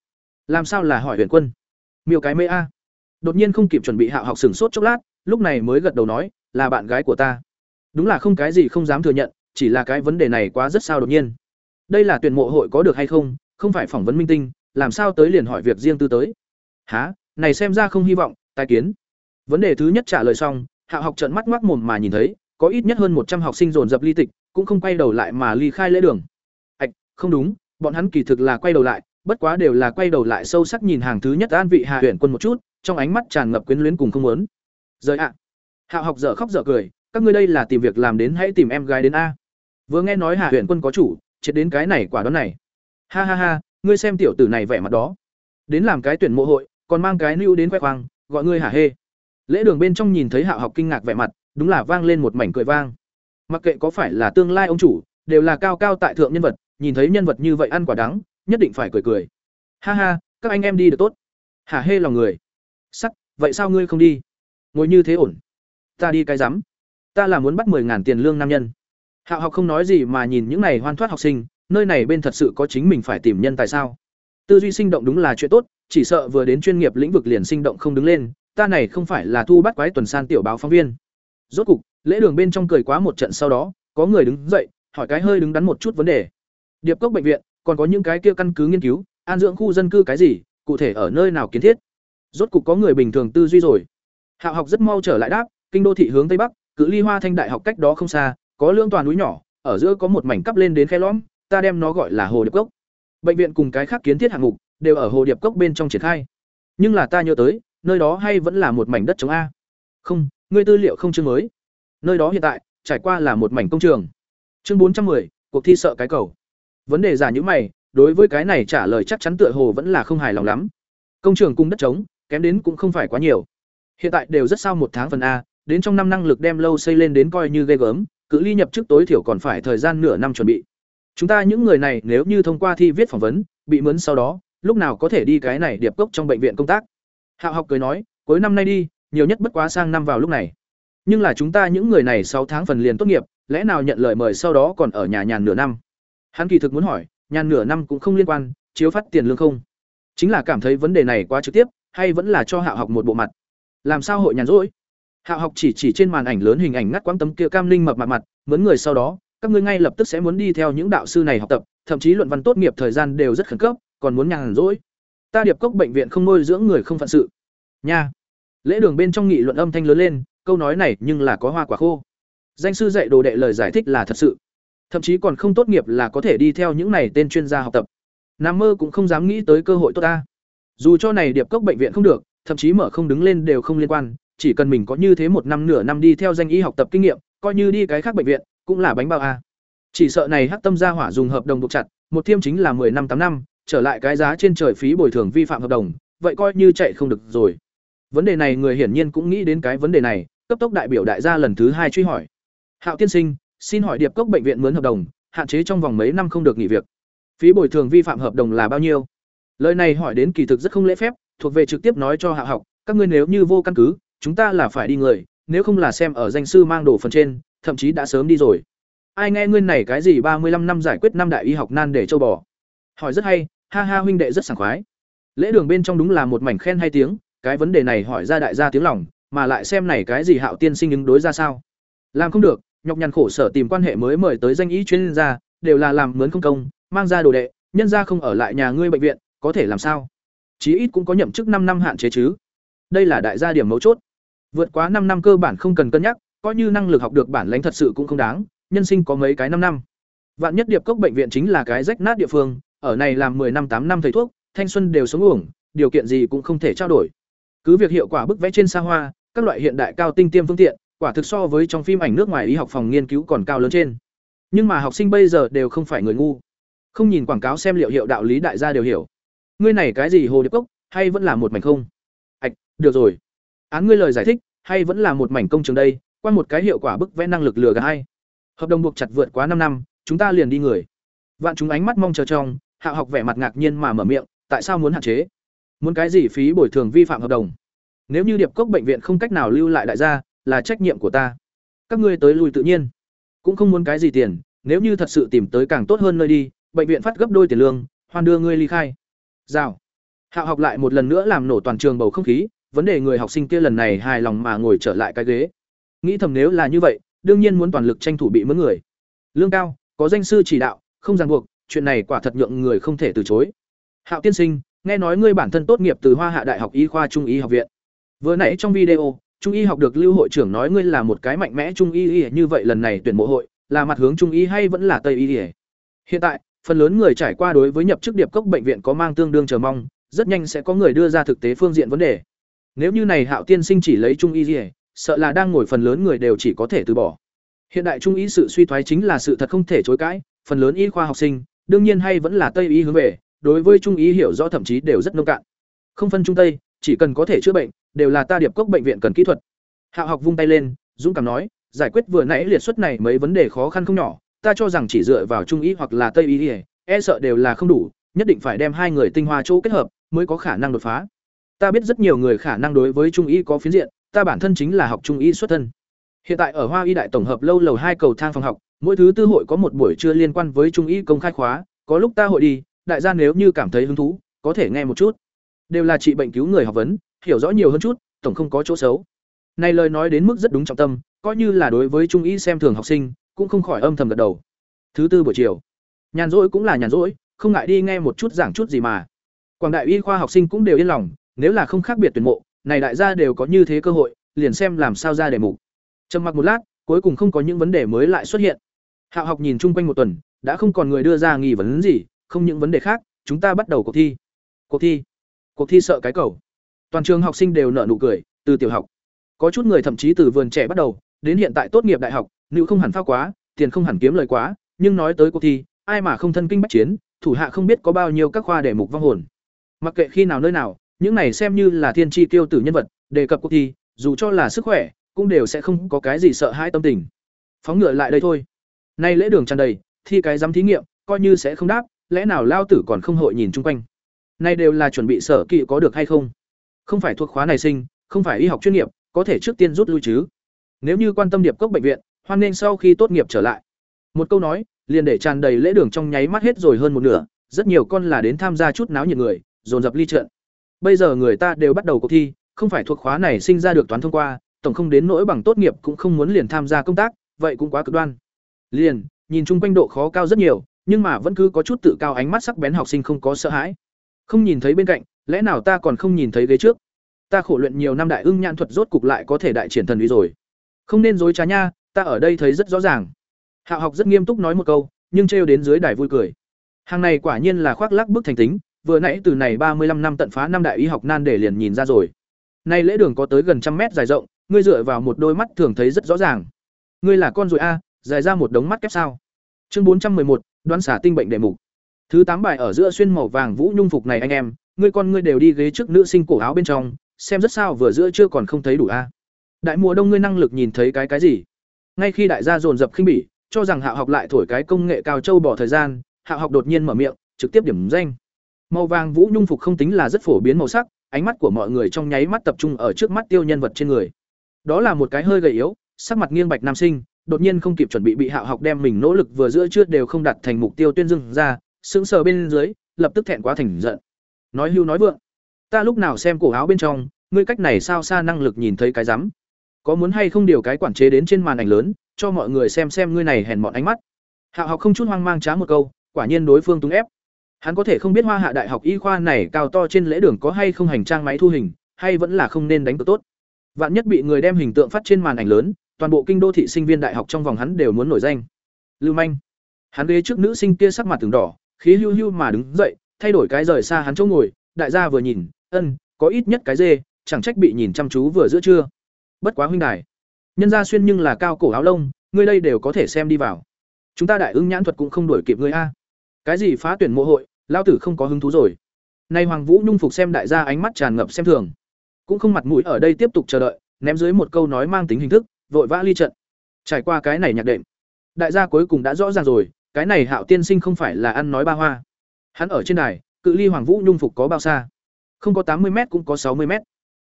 Làm sao là hỏi Huyền Quân? Miêu cái mê a. Đột nhiên không kịp chuẩn bị Hạo học sửng sốt chốc lát, lúc này mới gật đầu nói, là bạn gái của ta. Đúng là không cái gì không dám thừa nhận, chỉ là cái vấn đề này quá rất sao đột nhiên. Đây là tuyển mộ hội có được hay không, không phải phỏng vấn minh tinh, làm sao tới liền hỏi việc riêng tư tới. Hả, này xem ra không hy vọng, tai kiến. Vấn đề thứ nhất trả lời xong, Hạo học trợn mắt ngoác mồm mà nhìn thấy, có ít nhất hơn một trăm học sinh dồn dập ly tịch, cũng không quay đầu lại mà ly khai lễ đường. à không đúng, bọn hắn kỳ thực là quay đầu lại, bất quá đều là quay đầu lại sâu sắc nhìn hàng thứ nhất An vị Hạ huyện Quân một chút, trong ánh mắt tràn ngập quyến luyến cùng không muốn. Rời ạ. Hạo học dở khóc dở cười, các ngươi đây là tìm việc làm đến hãy tìm em gái đến a. Vừa nghe nói Hạ huyện Quân có chủ, chết đến cái này quả đó này. Ha ha ha, ngươi xem tiểu tử này vẻ mặt đó. Đến làm cái tuyển mộ hội, còn mang cái nưu đến khoe khoang, gọi ngươi hả hê. Lễ đường bên trong nhìn thấy Hạo học kinh ngạc vẻ mặt, đúng là vang lên một mảnh cười vang. Mặc kệ có phải là tương lai ông chủ, đều là cao cao tại thượng nhân vật, nhìn thấy nhân vật như vậy ăn quả đắng, nhất định phải cười cười. Ha ha, các anh em đi được tốt. Hả hê lòng người. Sắc, vậy sao ngươi không đi? Ngồi như thế ổn. Ta đi cái rắm. Ta là muốn bắt 10 ngàn tiền lương nam nhân. Hạo học không nói gì mà nhìn những này hoan thoát học sinh, nơi này bên thật sự có chính mình phải tìm nhân tại sao? Tư duy sinh động đúng là chuyện tốt, chỉ sợ vừa đến chuyên nghiệp lĩnh vực liền sinh động không đứng lên, ta này không phải là thu bắt quái tuần san tiểu báo phóng viên. Rốt cục, lễ đường bên trong cười quá một trận sau đó, có người đứng dậy, hỏi cái hơi đứng đắn một chút vấn đề. Điệp cốc bệnh viện, còn có những cái kia căn cứ nghiên cứu, an dưỡng khu dân cư cái gì, cụ thể ở nơi nào kiến thiết? Rốt cục có người bình thường tư duy rồi. Hạo học rất mau trở lại đáp, kinh đô thị hướng tây bắc, cự ly Hoa Thanh đại học cách đó không xa, có lương toàn núi nhỏ, ở giữa có một mảnh cắp lên đến khe lõm, ta đem nó gọi là hồ điệp cốc. Bệnh viện cùng cái khác kiến thiết hạng mục đều ở hồ điệp cốc bên trong triển khai. Nhưng là ta nhớ tới, nơi đó hay vẫn là một mảnh đất trống a. Không, ngươi tư liệu không chương mới. Nơi đó hiện tại trải qua là một mảnh công trường. Chương bốn trăm 410, cuộc thi sợ cái cầu. Vấn đề giả như mày, đối với cái này trả lời chắc chắn tựa hồ vẫn là không hài lòng lắm. Công trường cung đất trống, kém đến cũng không phải quá nhiều. Hiện tại đều rất sao một tháng phần a, đến trong năm năng lực đem lâu xây lên đến coi như ghê gớm, cự ly nhập chức tối thiểu còn phải thời gian nửa năm chuẩn bị. Chúng ta những người này nếu như thông qua thi viết phỏng vấn, bị mướn sau đó, lúc nào có thể đi cái này điệp cốc trong bệnh viện công tác. Hạo học cười nói, cuối năm nay đi, nhiều nhất bất quá sang năm vào lúc này. Nhưng là chúng ta những người này sáu tháng phần liền tốt nghiệp, lẽ nào nhận lời mời sau đó còn ở nhà nhàn nửa năm? Hắn kỳ thực muốn hỏi, nhàn nửa năm cũng không liên quan, chiếu phát tiền lương không? Chính là cảm thấy vấn đề này quá trực tiếp, hay vẫn là cho Hạo học một bộ mặt. Làm sao hội nhàn rỗi? Hạo học chỉ chỉ trên màn ảnh lớn hình ảnh ngắt quãng tấm kia cam linh mập mặt mặt, mướn người sau đó, các ngươi ngay lập tức sẽ muốn đi theo những đạo sư này học tập, thậm chí luận văn tốt nghiệp thời gian đều rất khẩn cấp, còn muốn nhàn rỗi. Ta điệp cốc bệnh viện không nuôi dưỡng người không phận sự. Nha. Lễ đường bên trong nghị luận âm thanh lớn lên, câu nói này nhưng là có hoa quả khô. Danh sư dạy đồ đệ lời giải thích là thật sự. Thậm chí còn không tốt nghiệp là có thể đi theo những này tên chuyên gia học tập. Nam mơ cũng không dám nghĩ tới cơ hội tốt ta. Dù cho này điệp cốc bệnh viện không được, thậm chí mở không đứng lên đều không liên quan, chỉ cần mình có như thế một năm nửa năm đi theo danh y học tập kinh nghiệm, coi như đi cái khác bệnh viện, cũng là bánh bao a. Chỉ sợ này Hắc Tâm gia hỏa dùng hợp đồng buộc chặt, một thiêm chính là 10 năm 8 năm, trở lại cái giá trên trời phí bồi thường vi phạm hợp đồng, vậy coi như chạy không được rồi. Vấn đề này người hiển nhiên cũng nghĩ đến cái vấn đề này, cấp tốc đại biểu đại gia lần thứ hai truy hỏi. Hạo tiên sinh, xin hỏi Điệp Cốc bệnh viện mướn hợp đồng, hạn chế trong vòng mấy năm không được nghỉ việc. Phí bồi thường vi phạm hợp đồng là bao nhiêu? Lời này hỏi đến kỳ thực rất không lễ phép, thuộc về trực tiếp nói cho Hạ học, các ngươi nếu như vô căn cứ, chúng ta là phải đi người, nếu không là xem ở danh sư mang đồ phần trên, thậm chí đã sớm đi rồi. Ai nghe ngươi này cái gì ba mươi 35 năm giải quyết năm đại y học nan để châu bò. Hỏi rất hay, ha ha huynh đệ rất sảng khoái. Lễ đường bên trong đúng là một mảnh khen hay tiếng, cái vấn đề này hỏi ra đại gia tiếng lòng, mà lại xem này cái gì Hạo tiên sinh ứng đối ra sao. Làm không được, nhọc nhằn khổ sở tìm quan hệ mới mời tới danh ý chuyên gia, đều là làm mướn không công, mang ra đồ đệ, nhân ra không ở lại nhà ngươi bệnh viện, có thể làm sao? Chí ít cũng có nhậm chức năm năm hạn chế chứ. Đây là đại gia điểm mấu chốt. Vượt quá năm năm cơ bản không cần cân nhắc, coi như năng lực học được bản lãnh thật sự cũng không đáng, nhân sinh có mấy cái năm năm. Vạn nhất điệp cốc bệnh viện chính là cái rách nát địa phương, ở này làm 10 năm 8 năm thầy thuốc, thanh xuân đều sống uổng, điều kiện gì cũng không thể trao đổi. Cứ việc hiệu quả bức vẽ trên xa hoa, các loại hiện đại cao tinh tiêm phương tiện, quả thực so với trong phim ảnh nước ngoài y học phòng nghiên cứu còn cao lớn trên. Nhưng mà học sinh bây giờ đều không phải người ngu. Không nhìn quảng cáo xem liệu hiệu đạo lý đại gia đều hiểu. Ngươi này cái gì hồ điệp cốc, hay vẫn là một mảnh không? Ảch, được rồi. Án ngươi lời giải thích, hay vẫn là một mảnh công trường đây, qua một cái hiệu quả bức vẽ năng lực lừa gạt hay. Hợp đồng buộc chặt vượt quá năm năm, chúng ta liền đi người. Vạn chúng ánh mắt mong chờ trong, Hạ học vẻ mặt ngạc nhiên mà mở miệng, tại sao muốn hạn chế? Muốn cái gì phí bồi thường vi phạm hợp đồng? Nếu như Điệp Cốc bệnh viện không cách nào lưu lại đại gia, là trách nhiệm của ta. Các ngươi tới lui tự nhiên, cũng không muốn cái gì tiền, nếu như thật sự tìm tới càng tốt hơn nơi đi, bệnh viện phát gấp đôi tiền lương, hoàn đưa ngươi ly khai. Rào. Hạo học lại một lần nữa làm nổ toàn trường bầu không khí, vấn đề người học sinh kia lần này hài lòng mà ngồi trở lại cái ghế. Nghĩ thầm nếu là như vậy, đương nhiên muốn toàn lực tranh thủ bị mướn người. Lương cao, có danh sư chỉ đạo, không ràng buộc, chuyện này quả thật nhượng người không thể từ chối. Hạo tiên sinh, nghe nói ngươi bản thân tốt nghiệp từ Hoa Hạ Đại học Y khoa Trung y học viện. Vừa nãy trong video, Trung y học được Lưu hội trưởng nói ngươi là một cái mạnh mẽ Trung y y như vậy lần này tuyển mộ hội, là mặt hướng Trung y hay vẫn là Tây y? Hiện tại, phần lớn người trải qua đối với nhập chức điệp cốc bệnh viện có mang tương đương chờ mong, rất nhanh sẽ có người đưa ra thực tế phương diện vấn đề. Nếu như này Hạo tiên sinh chỉ lấy Trung y, sợ là đang ngồi phần lớn người đều chỉ có thể từ bỏ. Hiện đại Trung y sự suy thoái chính là sự thật không thể chối cãi, phần lớn y khoa học sinh, đương nhiên hay vẫn là Tây y hướng về, đối với Trung y hiểu rõ thậm chí đều rất nông cạn. Không phân Trung Tây, chỉ cần có thể chữa bệnh, đều là ta điệp cốc bệnh viện cần kỹ thuật. Hạo học vung tay lên, dũng cảm nói, giải quyết vừa nãy liệt xuất này mấy vấn đề khó khăn không nhỏ, ta cho rằng chỉ dựa vào Trung y hoặc là Tây y, e sợ đều là không đủ, nhất định phải đem hai người tinh hoa chỗ kết hợp, mới có khả năng đột phá. Ta biết rất nhiều người khả năng đối với Trung y có phiến diện, ta bản thân chính là học Trung y xuất thân. Hiện tại ở Hoa Y Đại tổng hợp lâu lầu hai cầu thang phòng học, mỗi thứ tư hội có một buổi trưa liên quan với trung y công khai khóa, có lúc ta hội đi, đại gia nếu như cảm thấy hứng thú, có thể nghe một chút. Đều là trị bệnh cứu người học vấn, hiểu rõ nhiều hơn chút, tổng không có chỗ xấu. Này lời nói đến mức rất đúng trọng tâm, coi như là đối với trung y xem thường học sinh, cũng không khỏi âm thầm gật đầu. Thứ tư buổi chiều, nhàn rỗi cũng là nhàn rỗi, không ngại đi nghe một chút giảng chút gì mà. Quảng đại y khoa học sinh cũng đều yên lòng, nếu là không khác biệt tuyển mộ, này đại gia đều có như thế cơ hội, liền xem làm sao ra đề mục. Trầm mặc một lát, cuối cùng không có những vấn đề mới lại xuất hiện. Hạo học nhìn chung quanh một tuần, đã không còn người đưa ra nghi vấn gì, không những vấn đề khác, chúng ta bắt đầu cuộc thi. Cuộc thi? Cuộc thi sợ cái cầu. Toàn trường học sinh đều nở nụ cười, từ tiểu học. Có chút người thậm chí từ vườn trẻ bắt đầu, đến hiện tại tốt nghiệp đại học, nữ không hẳn phao quá, tiền không hẳn kiếm lời quá, nhưng nói tới cuộc thi, ai mà không thân kinh bách chiến, thủ hạ không biết có bao nhiêu các khoa để mục vong hồn. Mặc kệ khi nào nơi nào, những này xem như là thiên tri tiêu tử nhân vật đề cập cuộc thi dù cho là sức khỏe cũng đều sẽ không có cái gì sợ hãi tâm tình phóng ngựa lại đây thôi nay lễ đường tràn đầy thi cái dám thí nghiệm coi như sẽ không đáp lẽ nào lao tử còn không hội nhìn chung quanh nay đều là chuẩn bị sở kỵ có được hay không? Không phải thuộc khóa này sinh, không phải y học chuyên nghiệp, có thể trước tiên rút lui chứ. Nếu như quan tâm điệp cốc bệnh viện, hoan nên sau khi tốt nghiệp trở lại. Một câu nói, liền để tràn đầy lễ đường trong nháy mắt hết rồi hơn một nửa, rất nhiều con là đến tham gia chút náo nhiệt người, dồn dập ly trận. Bây giờ người ta đều bắt đầu cuộc thi, không phải thuộc khóa này sinh ra được toán thông qua, tổng không đến nỗi bằng tốt nghiệp cũng không muốn liền tham gia công tác, vậy cũng quá cực đoan. Liền, nhìn chung quanh độ khó cao rất nhiều, nhưng mà vẫn cứ có chút tự cao ánh mắt sắc bén học sinh không có sợ hãi không nhìn thấy bên cạnh, lẽ nào ta còn không nhìn thấy ghế trước? Ta khổ luyện nhiều năm đại ưng nhãn thuật rốt cục lại có thể đại triển thần uy rồi. Không nên dối trá nha, ta ở đây thấy rất rõ ràng. Hạo học rất nghiêm túc nói một câu, nhưng trêu đến dưới đài vui cười. Hàng này quả nhiên là khoác lác bức thành tính, vừa nãy từ này ba mươi 35 năm tận phá năm đại y học nan để liền nhìn ra rồi. Nay lễ đường có tới gần trăm mét dài rộng, ngươi dựa vào một đôi mắt thường thấy rất rõ ràng. Ngươi là con ruồi a, dài ra một đống mắt kép sao? Chương bốn trăm một, đoán xả tinh bệnh đề mục thứ tám bài ở giữa xuyên màu vàng vũ nhung phục này anh em, ngươi con ngươi đều đi ghế trước nữ sinh cổ áo bên trong, xem rất sao vừa giữa chưa còn không thấy đủ a. Đại mùa đông ngươi năng lực nhìn thấy cái cái gì? Ngay khi đại gia dồn dập khinh bỉ, cho rằng hạ học lại thổi cái công nghệ cao châu bỏ thời gian, hạ học đột nhiên mở miệng, trực tiếp điểm danh. Màu vàng vũ nhung phục không tính là rất phổ biến màu sắc, ánh mắt của mọi người trong nháy mắt tập trung ở trước mắt tiêu nhân vật trên người. Đó là một cái hơi gầy yếu, sắc mặt nghiêng bạch nam sinh, đột nhiên không kịp chuẩn bị bị hạ học đem mình nỗ lực vừa giữa chưa đều không đặt thành mục tiêu tuyên dương ra sững sờ bên dưới, lập tức thẹn quá thành giận. Nói hưu nói vượng, ta lúc nào xem cổ áo bên trong, ngươi cách này sao xa năng lực nhìn thấy cái rắm? Có muốn hay không điều cái quản chế đến trên màn ảnh lớn, cho mọi người xem xem ngươi này hèn mọn ánh mắt? Hạo học không chút hoang mang trá một câu, quả nhiên đối phương túng ép. Hắn có thể không biết hoa hạ đại học y khoa này cao to trên lễ đường có hay không hành trang máy thu hình, hay vẫn là không nên đánh cược tốt. Vạn nhất bị người đem hình tượng phát trên màn ảnh lớn, toàn bộ kinh đô thị sinh viên đại học trong vòng hắn đều muốn nổi danh. Lưu manh, hắn ghế trước nữ sinh kia sắc mặt từng đỏ khí hưu hưu mà đứng dậy, thay đổi cái rời xa hắn chỗ ngồi, đại gia vừa nhìn, ân, có ít nhất cái dê, chẳng trách bị nhìn chăm chú vừa giữa trưa. Bất quá huynh đài, nhân gia xuyên nhưng là cao cổ áo lông, ngươi đây đều có thể xem đi vào. Chúng ta đại ưng nhãn thuật cũng không đuổi kịp ngươi a. Cái gì phá tuyển mộ hội lao tử không có hứng thú rồi. Nay hoàng vũ nhung phục xem đại gia ánh mắt tràn ngập xem thường. Cũng không mặt mũi ở đây tiếp tục chờ đợi, ném dưới một câu nói mang tính hình thức, vội vã ly trận. Trải qua cái này nhạc đệm, đại gia cuối cùng đã rõ ràng rồi cái này hạo tiên sinh không phải là ăn nói ba hoa. Hắn ở trên đài, cự ly hoàng vũ nhung phục có bao xa? Không có tám mươi m cũng có sáu mươi m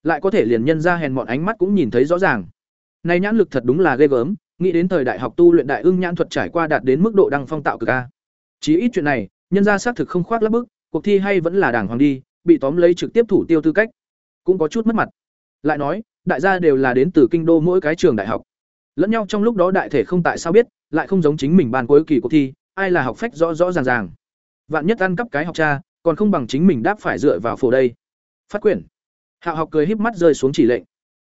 lại có thể liền nhân ra hèn mọn ánh mắt cũng nhìn thấy rõ ràng. Nay nhãn lực thật đúng là ghê gớm, nghĩ đến thời đại học tu luyện đại ưng nhãn thuật trải qua đạt đến mức độ đăng phong tạo cực a. Chí ít chuyện này, nhân ra xác thực không khoác lắp bức, cuộc thi hay vẫn là đảng hoàng đi, bị tóm lấy trực tiếp thủ tiêu tư cách. Cũng có chút mất mặt. Lại nói, đại gia đều là đến từ kinh đô mỗi cái trường đại học. Lẫn nhau trong lúc đó đại thể không tại sao biết lại không giống chính mình ban cuối kỳ cuộc thi, ai là học phách rõ rõ ràng ràng. Vạn nhất ăn cắp cái học cha, còn không bằng chính mình đáp phải dựa vào phổ đây. Phát quyển. Hạo học cười híp mắt rơi xuống chỉ lệnh.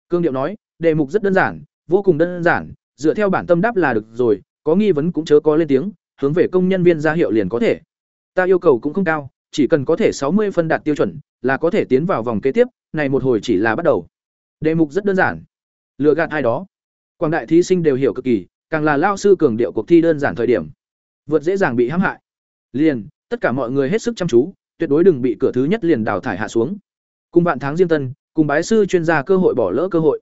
Cương điệu nói, đề mục rất đơn giản, vô cùng đơn giản, dựa theo bản tâm đáp là được rồi, có nghi vấn cũng chớ có lên tiếng, hướng về công nhân viên ra hiệu liền có thể. Ta yêu cầu cũng không cao, chỉ cần có thể sáu mươi phân đạt tiêu chuẩn, là có thể tiến vào vòng kế tiếp, này một hồi chỉ là bắt đầu. Đề mục rất đơn giản. Lựa gạt ai đó. Quảng đại thí sinh đều hiểu cực kỳ càng là lao sư cường điệu cuộc thi đơn giản thời điểm. Vượt dễ dàng bị hãm hại. Liền, tất cả mọi người hết sức chăm chú, tuyệt đối đừng bị cửa thứ nhất liền đào thải hạ xuống. Cùng bạn tháng diêm tân, cùng bái sư chuyên gia cơ hội bỏ lỡ cơ hội.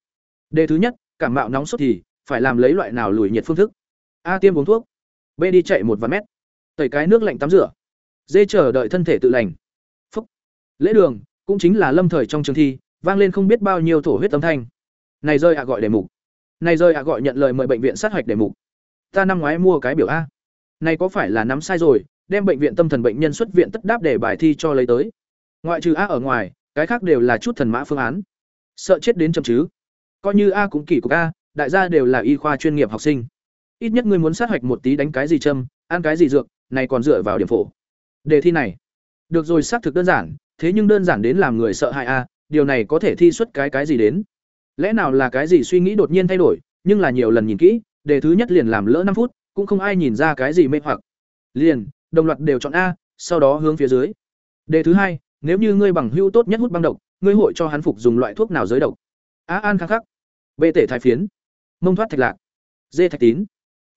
Đề thứ nhất, cảm mạo nóng sốt thì, phải làm lấy loại nào lùi nhiệt phương thức? A tiêm uống thuốc. B đi chạy một vài mét. Tẩy cái nước lạnh tắm rửa. D chờ đợi thân thể tự lành. Phúc. Lễ đường, cũng chính là lâm thời trong trường thi, vang lên không biết bao nhiêu thổ huyết âm thanh. Này rơi ạ gọi đề mục này rơi ạ, gọi nhận lời mời bệnh viện sát hạch đề mục. Ta năm ngoái mua cái biểu a. Này có phải là nắm sai rồi, đem bệnh viện tâm thần bệnh nhân xuất viện tất đáp để bài thi cho lấy tới. Ngoại trừ a ở ngoài, cái khác đều là chút thần mã phương án. Sợ chết đến chậm chứ. Coi như a cũng kỳ cục a, đại gia đều là y khoa chuyên nghiệp học sinh. Ít nhất ngươi muốn sát hạch một tí đánh cái gì châm, ăn cái gì dược, này còn dựa vào điểm phổ. Đề thi này. Được rồi, xác thực đơn giản, thế nhưng đơn giản đến làm người sợ hại a, điều này có thể thi xuất cái cái gì đến? Lẽ nào là cái gì suy nghĩ đột nhiên thay đổi, nhưng là nhiều lần nhìn kỹ, đề thứ nhất liền làm lỡ năm phút, cũng không ai nhìn ra cái gì mê hoặc. Liền, đồng loạt đều chọn a, sau đó hướng phía dưới. Đề thứ hai, nếu như ngươi bằng hữu tốt nhất hút băng độc, ngươi hội cho hắn phục dùng loại thuốc nào giới độc? A an khắc khắc. B tể thái phiến. Mông thoát thạch lạc. Dê thạch tín.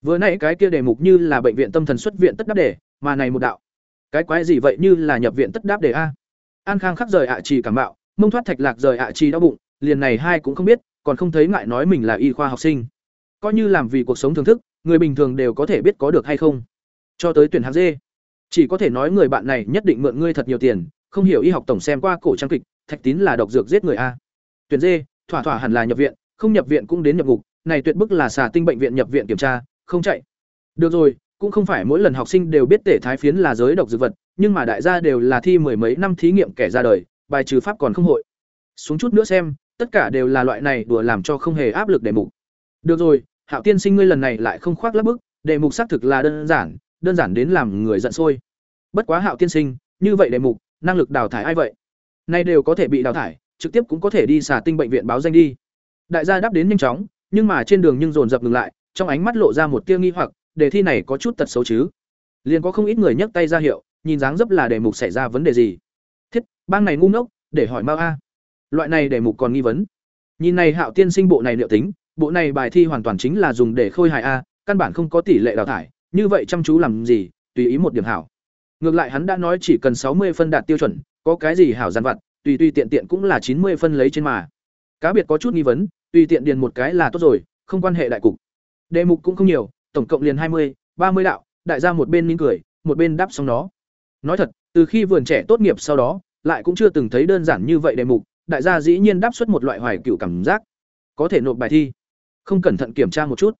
Vừa nãy cái kia đề mục như là bệnh viện tâm thần xuất viện tất đáp đề, mà này một đạo. Cái quái gì vậy như là nhập viện tất đáp đề a? An khang khắc rời ạ trì cảm bạo, mông thoát thạch lạc rời ạ trì đau bụng liền này hai cũng không biết, còn không thấy ngại nói mình là y khoa học sinh. Coi như làm vì cuộc sống thưởng thức, người bình thường đều có thể biết có được hay không. Cho tới tuyển hạng dê chỉ có thể nói người bạn này nhất định mượn ngươi thật nhiều tiền, không hiểu y học tổng xem qua cổ trang kịch, thạch tín là độc dược giết người a. Tuyển dê thỏa thỏa hẳn là nhập viện, không nhập viện cũng đến nhập ngục, này tuyệt bức là xà tinh bệnh viện nhập viện kiểm tra, không chạy. Được rồi, cũng không phải mỗi lần học sinh đều biết tể thái phiến là giới độc dược vật, nhưng mà đại gia đều là thi mười mấy năm thí nghiệm kẻ ra đời, bài trừ pháp còn không hội. Xuống chút nữa xem tất cả đều là loại này đùa làm cho không hề áp lực đề mục. Được rồi, hạo tiên sinh ngươi lần này lại không khoác lắp bức đề mục xác thực là đơn giản đơn giản đến làm người giận sôi. Bất quá hạo tiên sinh, như vậy đề mục, năng lực đào thải ai vậy? Nay đều có thể bị đào thải, trực tiếp cũng có thể đi xả tinh bệnh viện báo danh đi. Đại gia đáp đến nhanh chóng, nhưng mà trên đường nhưng dồn dập ngừng lại, trong ánh mắt lộ ra một tia nghi hoặc, đề thi này có chút tật xấu chứ? Liền có không ít người nhấc tay ra hiệu, nhìn dáng dấp là đề mục xảy ra vấn đề gì. Thiết, bang này ngu ngốc, để hỏi mao a loại này để mục còn nghi vấn. Nhìn này hạo tiên sinh bộ này liệu tính, bộ này bài thi hoàn toàn chính là dùng để khôi hài a, căn bản không có tỷ lệ đào thải, như vậy chăm chú làm gì, tùy ý một điểm hảo. Ngược lại hắn đã nói chỉ cần sáu mươi phân đạt tiêu chuẩn, có cái gì hảo gian vặt, tùy tùy tiện tiện cũng là chín mươi phân lấy trên mà. Cá biệt có chút nghi vấn, tùy tiện điền một cái là tốt rồi, không quan hệ đại cục. Đề mục cũng không nhiều, tổng cộng liền hai mươi, ba mươi đạo, đại gia một bên mỉm cười, một bên đáp xong nó. Nói thật, từ khi vườn trẻ tốt nghiệp sau đó, lại cũng chưa từng thấy đơn giản như vậy đề mục đại gia dĩ nhiên đáp xuất một loại hoài cựu cảm giác. Có thể nộp bài thi. Không cẩn thận kiểm tra một chút.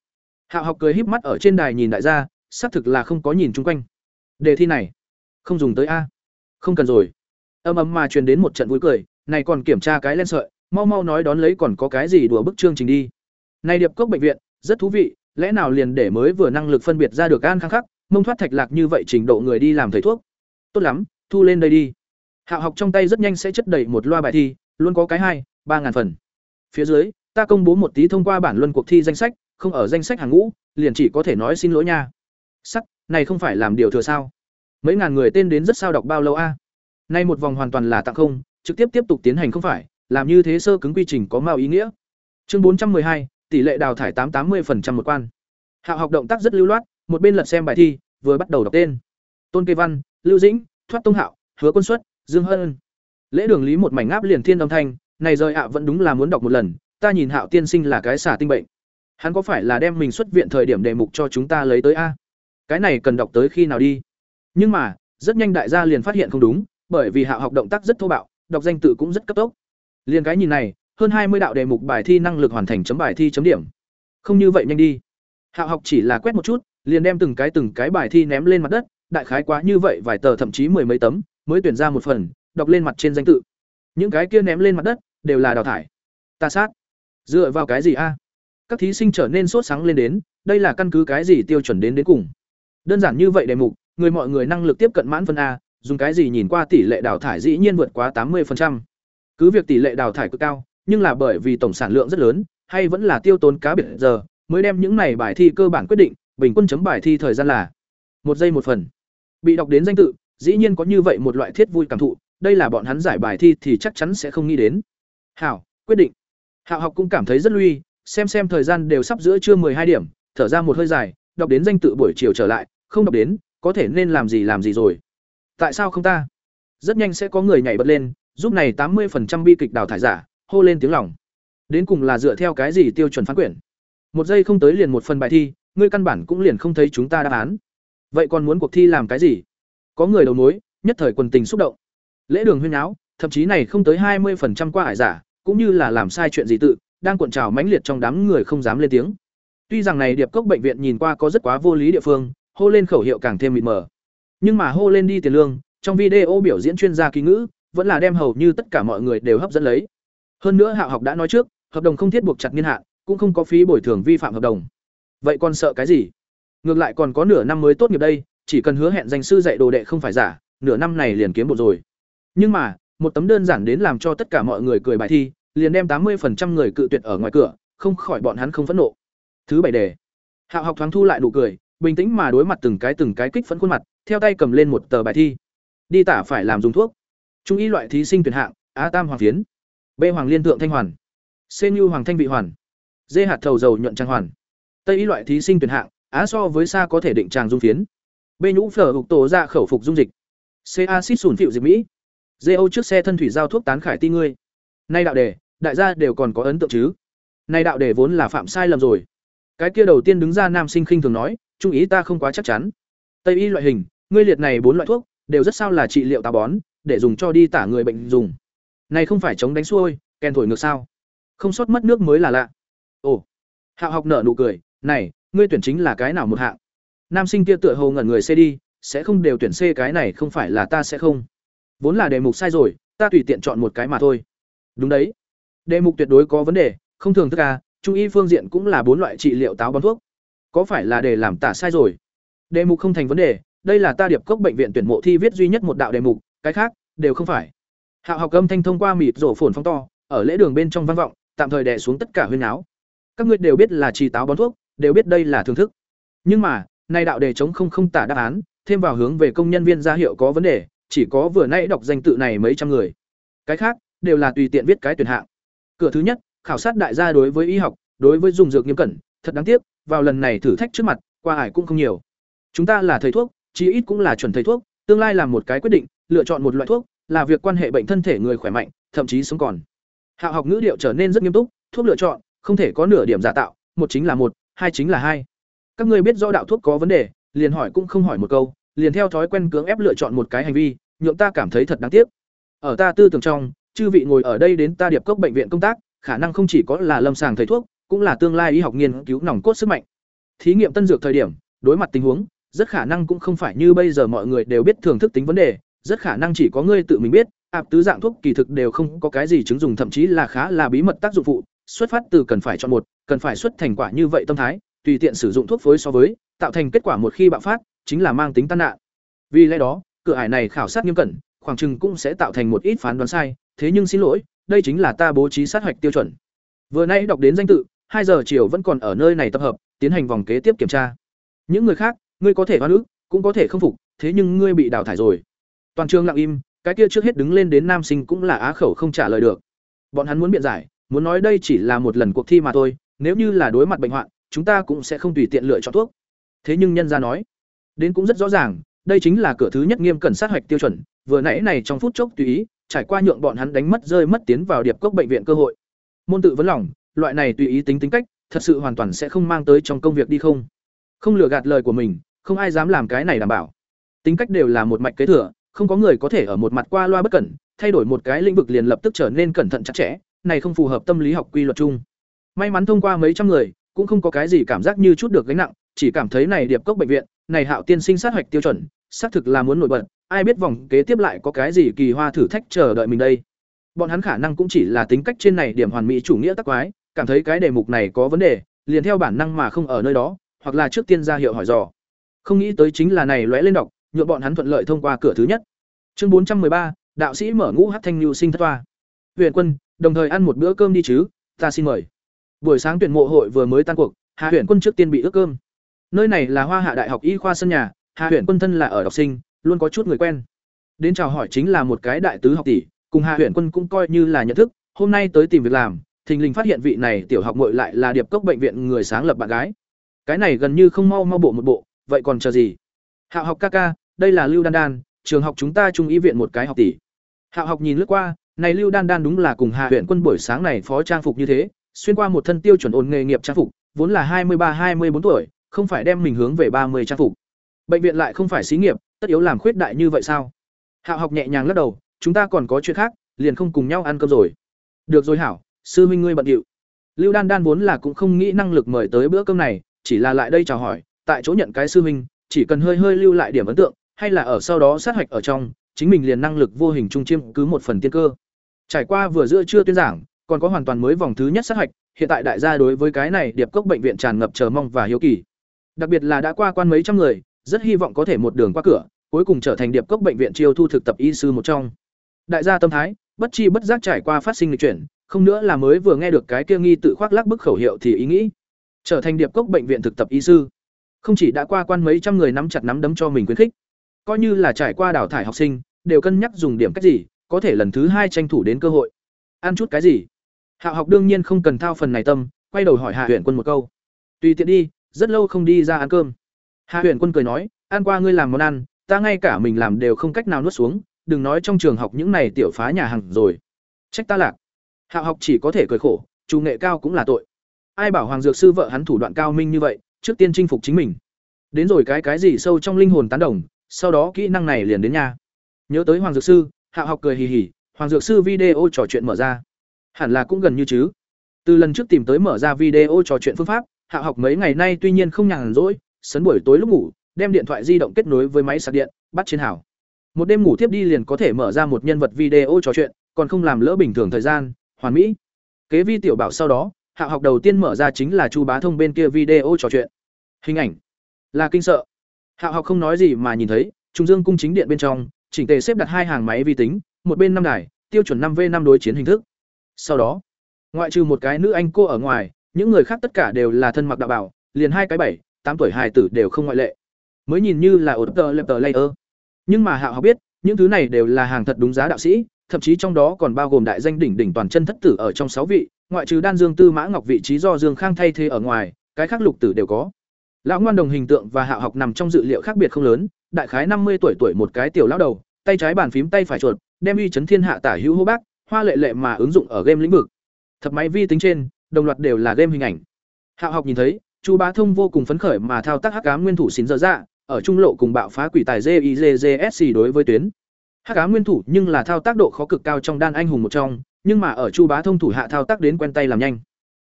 Hạ học cười híp mắt ở trên đài nhìn đại gia, xác thực là không có nhìn chung quanh. Đề thi này. Không dùng tới a. Không cần rồi. Âm ấm mà truyền đến một trận vui cười, này còn kiểm tra cái len sợi, mau mau nói đón lấy còn có cái gì đùa bức chương trình đi. Này điệp cốc bệnh viện, rất thú vị, lẽ nào liền để mới vừa năng lực phân biệt ra được an khang khắc, mông thoát thạch lạc như vậy trình độ người đi làm thầy thuốc. Tốt lắm, thu lên đây đi. Hạ học trong tay rất nhanh sẽ chất đầy một loa bài thi luôn có cái hai, ba ngàn phần. Phía dưới, ta công bố một tí thông qua bản luân cuộc thi danh sách, không ở danh sách hàng ngũ, liền chỉ có thể nói xin lỗi nha. Sắc, này không phải làm điều thừa sao? Mấy ngàn người tên đến rất sao đọc bao lâu a? Nay một vòng hoàn toàn là tặng không, trực tiếp tiếp tục tiến hành không phải, làm như thế sơ cứng quy trình có mao ý nghĩa. Chương bốn trăm hai, tỷ lệ đào thải tám tám mươi một quan. Hạo học động tác rất lưu loát, một bên lật xem bài thi, vừa bắt đầu đọc tên. Tôn kê văn, lưu dĩnh, thoát tông hạo, hứa quân xuất, dương hân lễ đường lý một mảnh áp liền thiên âm thanh, này rời ạ vẫn đúng là muốn đọc một lần, ta nhìn hạo tiên sinh là cái xả tinh bệnh. Hắn có phải là đem mình xuất viện thời điểm đề mục cho chúng ta lấy tới a? Cái này cần đọc tới khi nào đi? Nhưng mà, rất nhanh đại gia liền phát hiện không đúng, bởi vì hạo học động tác rất thô bạo, đọc danh tự cũng rất cấp tốc. Liền cái nhìn này, hơn hai mươi đạo đề mục bài thi năng lực hoàn thành chấm bài thi chấm điểm. Không như vậy nhanh đi. Hạo học chỉ là quét một chút, liền đem từng cái từng cái bài thi ném lên mặt đất, đại khái quá như vậy vài tờ thậm chí mười mấy tấm, mới tuyển ra một phần đọc lên mặt trên danh tự. Những cái kia ném lên mặt đất, đều là đào thải. Ta sát. Dựa vào cái gì a? Các thí sinh trở nên sốt sáng lên đến, đây là căn cứ cái gì tiêu chuẩn đến đến cùng? Đơn giản như vậy đề mục, người mọi người năng lực tiếp cận mãn phân a, dùng cái gì nhìn qua tỷ lệ đào thải dĩ nhiên vượt quá tám 80%. cứ việc tỷ lệ đào thải cực cao, nhưng là bởi vì tổng sản lượng rất lớn, hay vẫn là tiêu tốn cá biệt giờ, mới đem những này bài thi cơ bản quyết định, bình quân chấm bài thi thời gian là một giây một phần. Bị đọc đến danh tự, dĩ nhiên có như vậy một loại thiết vui cảm thụ đây là bọn hắn giải bài thi thì chắc chắn sẽ không nghĩ đến. Hảo, quyết định. Hạo học cũng cảm thấy rất lui, xem xem thời gian đều sắp giữa trưa hai điểm, thở ra một hơi dài, đọc đến danh tự buổi chiều trở lại, không đọc đến, có thể nên làm gì làm gì rồi. Tại sao không ta? Rất nhanh sẽ có người nhảy bật lên, giúp này tám 80% bi kịch đào thải giả, hô lên tiếng lòng. Đến cùng là dựa theo cái gì tiêu chuẩn phán quyển? Một giây không tới liền một phần bài thi, ngươi căn bản cũng liền không thấy chúng ta đáp án. Vậy còn muốn cuộc thi làm cái gì? Có người đầu mối, nhất thời quần tình xúc động lễ đường huyên áo, thậm chí này không tới hai 20% qua hải giả, cũng như là làm sai chuyện gì tự, đang cuộn trào mãnh liệt trong đám người không dám lên tiếng. Tuy rằng này điệp cốc bệnh viện nhìn qua có rất quá vô lý địa phương, hô lên khẩu hiệu càng thêm mịt mờ. Nhưng mà hô lên đi tiền lương, trong video biểu diễn chuyên gia ký ngữ, vẫn là đem hầu như tất cả mọi người đều hấp dẫn lấy. Hơn nữa hạ học đã nói trước, hợp đồng không thiết buộc chặt niên hạn, cũng không có phí bồi thường vi phạm hợp đồng. Vậy còn sợ cái gì? Ngược lại còn có nửa năm mới tốt nghiệp đây, chỉ cần hứa hẹn danh sư dạy đồ đệ không phải giả, nửa năm này liền kiếm một rồi nhưng mà, một tấm đơn giản đến làm cho tất cả mọi người cười bài thi, liền đem tám 80% người cự tuyệt ở ngoài cửa, không khỏi bọn hắn không phẫn nộ. Thứ bảy đề. Hạo học thoáng thu lại nụ cười, bình tĩnh mà đối mặt từng cái từng cái kích phấn khuôn mặt, theo tay cầm lên một tờ bài thi. Đi tả phải làm dùng thuốc. Trung y loại thí sinh tuyển hạng, a tam hoàng phiến. B hoàng liên thượng thanh hoàn. C như hoàng thanh vị hoàn. D hạt thầu dầu nhuận trang hoàn. Tây y loại thí sinh tuyển hạng á so với xa có thể định tràng dung phiến. B nhũ phở hục tổ ra khẩu phục dung dịch. C acid sùn phịu dịch mỹ. Dê âu trước xe thân thủy giao thuốc tán khải ti ngươi. Nay đạo đề, đại gia đều còn có ấn tượng chứ? Nay đạo đề vốn là phạm sai lầm rồi. Cái kia đầu tiên đứng ra nam sinh khinh thường nói, trung ý ta không quá chắc chắn. Tây y loại hình, ngươi liệt này bốn loại thuốc, đều rất sao là trị liệu tà bón, để dùng cho đi tả người bệnh dùng. Này không phải chống đánh xuôi, kèn thổi ngược sao? Không sót mất nước mới là lạ. Ồ. Hạo học nở nụ cười, này, ngươi tuyển chính là cái nào một hạng? Nam sinh kia tựa hồ ngẩn người xe đi, sẽ không đều tuyển c cái này không phải là ta sẽ không vốn là đề mục sai rồi, ta tùy tiện chọn một cái mà thôi. Đúng đấy. Đề mục tuyệt đối có vấn đề, không thường thức à trung y phương diện cũng là bốn loại trị liệu táo bón thuốc. Có phải là để làm tả sai rồi? Đề mục không thành vấn đề, đây là ta điệp cốc bệnh viện tuyển mộ thi viết duy nhất một đạo đề mục, cái khác đều không phải. Hạo học âm thanh thông qua mịt rổ phồn phong to, ở lễ đường bên trong văn vọng, tạm thời đè xuống tất cả huyên áo. Các ngươi đều biết là trì táo bón thuốc, đều biết đây là thưởng thức. Nhưng mà nay đạo đề chống không không tả đáp án, thêm vào hướng về công nhân viên gia hiệu có vấn đề chỉ có vừa nãy đọc danh tự này mấy trăm người. Cái khác, đều là tùy tiện viết cái tuyển hạng. Cửa thứ nhất, khảo sát đại gia đối với y học, đối với dùng dược nghiêm cẩn, thật đáng tiếc, vào lần này thử thách trước mặt, qua ải cũng không nhiều. Chúng ta là thầy thuốc, chí ít cũng là chuẩn thầy thuốc, tương lai làm một cái quyết định, lựa chọn một loại thuốc, là việc quan hệ bệnh thân thể người khỏe mạnh, thậm chí sống còn. Hạ học ngữ điệu trở nên rất nghiêm túc, thuốc lựa chọn, không thể có nửa điểm giả tạo, một chính là một, hai chính là hai. Các ngươi biết rõ đạo thuốc có vấn đề, liền hỏi cũng không hỏi một câu liền theo thói quen cưỡng ép lựa chọn một cái hành vi, nhượng ta cảm thấy thật đáng tiếc. Ở ta tư tưởng trong, chư vị ngồi ở đây đến ta điệp cốc bệnh viện công tác, khả năng không chỉ có là lâm sàng thầy thuốc, cũng là tương lai y học nghiên cứu nòng cốt sức mạnh. Thí nghiệm tân dược thời điểm, đối mặt tình huống, rất khả năng cũng không phải như bây giờ mọi người đều biết thưởng thức tính vấn đề, rất khả năng chỉ có ngươi tự mình biết, ạp tứ dạng thuốc kỳ thực đều không có cái gì chứng dùng, thậm chí là khá là bí mật tác dụng phụ, xuất phát từ cần phải chọn một, cần phải xuất thành quả như vậy tâm thái, tùy tiện sử dụng thuốc phối so với, tạo thành kết quả một khi bạo phát chính là mang tính tan nạn. Vì lẽ đó, cửa ải này khảo sát nghiêm cẩn, khoảng chừng cũng sẽ tạo thành một ít phán đoán sai, thế nhưng xin lỗi, đây chính là ta bố trí sát hoạch tiêu chuẩn. Vừa nay đọc đến danh tự, hai giờ chiều vẫn còn ở nơi này tập hợp, tiến hành vòng kế tiếp kiểm tra. Những người khác, ngươi có thể oan ức, cũng có thể không phục, thế nhưng ngươi bị đào thải rồi. Toàn trường lặng im, cái kia trước hết đứng lên đến nam sinh cũng là á khẩu không trả lời được. Bọn hắn muốn biện giải, muốn nói đây chỉ là một lần cuộc thi mà thôi, nếu như là đối mặt bệnh hoạn, chúng ta cũng sẽ không tùy tiện lựa chọn thuốc. Thế nhưng nhân gia nói đến cũng rất rõ ràng, đây chính là cửa thứ nhất nghiêm cẩn sát hoạch tiêu chuẩn, vừa nãy này trong phút chốc tùy ý, trải qua nhượng bọn hắn đánh mất rơi mất tiến vào điệp cốc bệnh viện cơ hội. Môn tự vấn lòng, loại này tùy ý tính tính cách, thật sự hoàn toàn sẽ không mang tới trong công việc đi không. Không lừa gạt lời của mình, không ai dám làm cái này đảm bảo. Tính cách đều là một mạch kế thừa, không có người có thể ở một mặt qua loa bất cẩn, thay đổi một cái lĩnh vực liền lập tức trở nên cẩn thận chặt chẽ, này không phù hợp tâm lý học quy luật chung. May mắn thông qua mấy trăm người, cũng không có cái gì cảm giác như chút được gánh nặng, chỉ cảm thấy này điệp cốc bệnh viện này hạo tiên sinh sát hoạch tiêu chuẩn, xác thực là muốn nổi bật, ai biết vòng kế tiếp lại có cái gì kỳ hoa thử thách chờ đợi mình đây. Bọn hắn khả năng cũng chỉ là tính cách trên này điểm hoàn mỹ chủ nghĩa tắc quái, cảm thấy cái đề mục này có vấn đề, liền theo bản năng mà không ở nơi đó, hoặc là trước tiên ra hiệu hỏi dò. Không nghĩ tới chính là này lóe lên đọc, nhượng bọn hắn thuận lợi thông qua cửa thứ nhất. Chương bốn trăm ba, đạo sĩ mở ngũ hắc thanh lưu sinh thất toa. Huyền quân, đồng thời ăn một bữa cơm đi chứ, ta xin mời. Buổi sáng tuyển mộ hội vừa mới tan cuộc hạ huyền quân trước tiên bị ước cơm nơi này là hoa hạ đại học y khoa sân nhà, hạ huyện quân thân là ở học sinh, luôn có chút người quen. Đến chào hỏi chính là một cái đại tứ học tỷ, cùng hạ huyện quân cũng coi như là nhận thức, hôm nay tới tìm việc làm, thình lình phát hiện vị này tiểu học muội lại là điệp cốc bệnh viện người sáng lập bạn gái. Cái này gần như không mau mau bộ một bộ, vậy còn chờ gì? Hạo học ca ca, đây là lưu đan đan, trường học chúng ta trung y viện một cái học tỷ. Hạo học nhìn lướt qua, này lưu đan đan đúng là cùng hạ huyện quân buổi sáng này phó trang phục như thế, xuyên qua một thân tiêu chuẩn ổn nghề nghiệp trang phục, vốn là hai mươi ba, hai mươi bốn tuổi không phải đem mình hướng về ba mươi trang phục. Bệnh viện lại không phải xí nghiệp, tất yếu làm khuyết đại như vậy sao? Hạo học nhẹ nhàng lắc đầu, chúng ta còn có chuyện khác, liền không cùng nhau ăn cơm rồi. Được rồi hảo, sư huynh ngươi bận điệu. Lưu đan đan vốn là cũng không nghĩ năng lực mời tới bữa cơm này, chỉ là lại đây chào hỏi, tại chỗ nhận cái sư huynh, chỉ cần hơi hơi lưu lại điểm ấn tượng, hay là ở sau đó sát hạch ở trong, chính mình liền năng lực vô hình trung chiêm cứ một phần tiên cơ. Trải qua vừa giữa chưa tuyên giảng, còn có hoàn toàn mới vòng thứ nhất sát hạch, hiện tại đại gia đối với cái này điệp cốc bệnh viện tràn ngập chờ mong và hiếu kỳ đặc biệt là đã qua quan mấy trăm người, rất hy vọng có thể một đường qua cửa, cuối cùng trở thành điệp cốc bệnh viện chiêu thu thực tập y sư một trong. Đại gia tâm thái, bất chi bất giác trải qua phát sinh lịch chuyển, không nữa là mới vừa nghe được cái kia nghi tự khoác lác bức khẩu hiệu thì ý nghĩ. Trở thành điệp cốc bệnh viện thực tập y sư. Không chỉ đã qua quan mấy trăm người nắm chặt nắm đấm cho mình khuyến khích, coi như là trải qua đào thải học sinh, đều cân nhắc dùng điểm cách gì, có thể lần thứ hai tranh thủ đến cơ hội. Ăn chút cái gì? Hạ học đương nhiên không cần thao phần này tâm, quay đầu hỏi hạ huyện quân một câu. Tùy tiện đi rất lâu không đi ra ăn cơm hạ Huyền quân cười nói ăn qua ngươi làm món ăn ta ngay cả mình làm đều không cách nào nuốt xuống đừng nói trong trường học những này tiểu phá nhà hàng rồi trách ta lạc hạ học chỉ có thể cười khổ, chủ nghệ cao cũng là tội. Ai bảo Hoàng Dược sư vợ hắn thủ đoạn cao minh như vậy, trước tiên chinh phục chính mình. Đến rồi cái cái gì sâu trong linh hồn tán đồng, sau đó kỹ năng này liền đến nha. Nhớ tới Hoàng Dược sư, hạ học cười hì hì, Hoàng Dược sư video trò chuyện mở ra. Hẳn là cũng gần như chứ. Từ lần trước tìm tới mở ra video trò chuyện phương pháp, Hạ học mấy ngày nay tuy nhiên không nhàn rỗi, sấn buổi tối lúc ngủ, đem điện thoại di động kết nối với máy sạc điện, bắt trên hảo. Một đêm ngủ tiếp đi liền có thể mở ra một nhân vật video trò chuyện, còn không làm lỡ bình thường thời gian, hoàn mỹ. Kế vi tiểu bảo sau đó, Hạ học đầu tiên mở ra chính là Chu Bá Thông bên kia video trò chuyện. Hình ảnh là kinh sợ. Hạ học không nói gì mà nhìn thấy, Trung Dương cung chính điện bên trong, chỉnh tề xếp đặt hai hàng máy vi tính, một bên năm đài, tiêu chuẩn năm v năm đối chiến hình thức. Sau đó, ngoại trừ một cái nữ anh cô ở ngoài, những người khác tất cả đều là thân mặc đạo bảo, liền hai cái bảy, tám tuổi hài tử đều không ngoại lệ. Mới nhìn như là Order Lepter Layer. Nhưng mà Hạo học biết, những thứ này đều là hàng thật đúng giá đạo sĩ, thậm chí trong đó còn bao gồm đại danh đỉnh đỉnh toàn chân thất tử ở trong sáu vị, ngoại trừ Đan Dương Tư Mã Ngọc vị trí do Dương Khang thay thế ở ngoài, cái khác lục tử đều có. Lão ngoan đồng hình tượng và Hạo học nằm trong dự liệu khác biệt không lớn, đại khái năm mươi tuổi tuổi một cái tiểu lão đầu, tay trái bàn phím tay phải chuột, đem uy chấn thiên hạ tả hữu hô bác, hoa lệ lệ mà ứng dụng ở game lĩnh vực. Thập máy vi tính trên, đồng loạt đều là game hình ảnh. Hạo học nhìn thấy, Chu Bá Thông vô cùng phấn khởi mà thao tác hắc ám nguyên thủ xín dở dạ, ở trung lộ cùng bạo phá quỷ tài JIJJSC đối với tuyến. Hắc ám nguyên thủ nhưng là thao tác độ khó cực cao trong đan anh hùng một trong, nhưng mà ở Chu Bá Thông thủ hạ thao tác đến quen tay làm nhanh.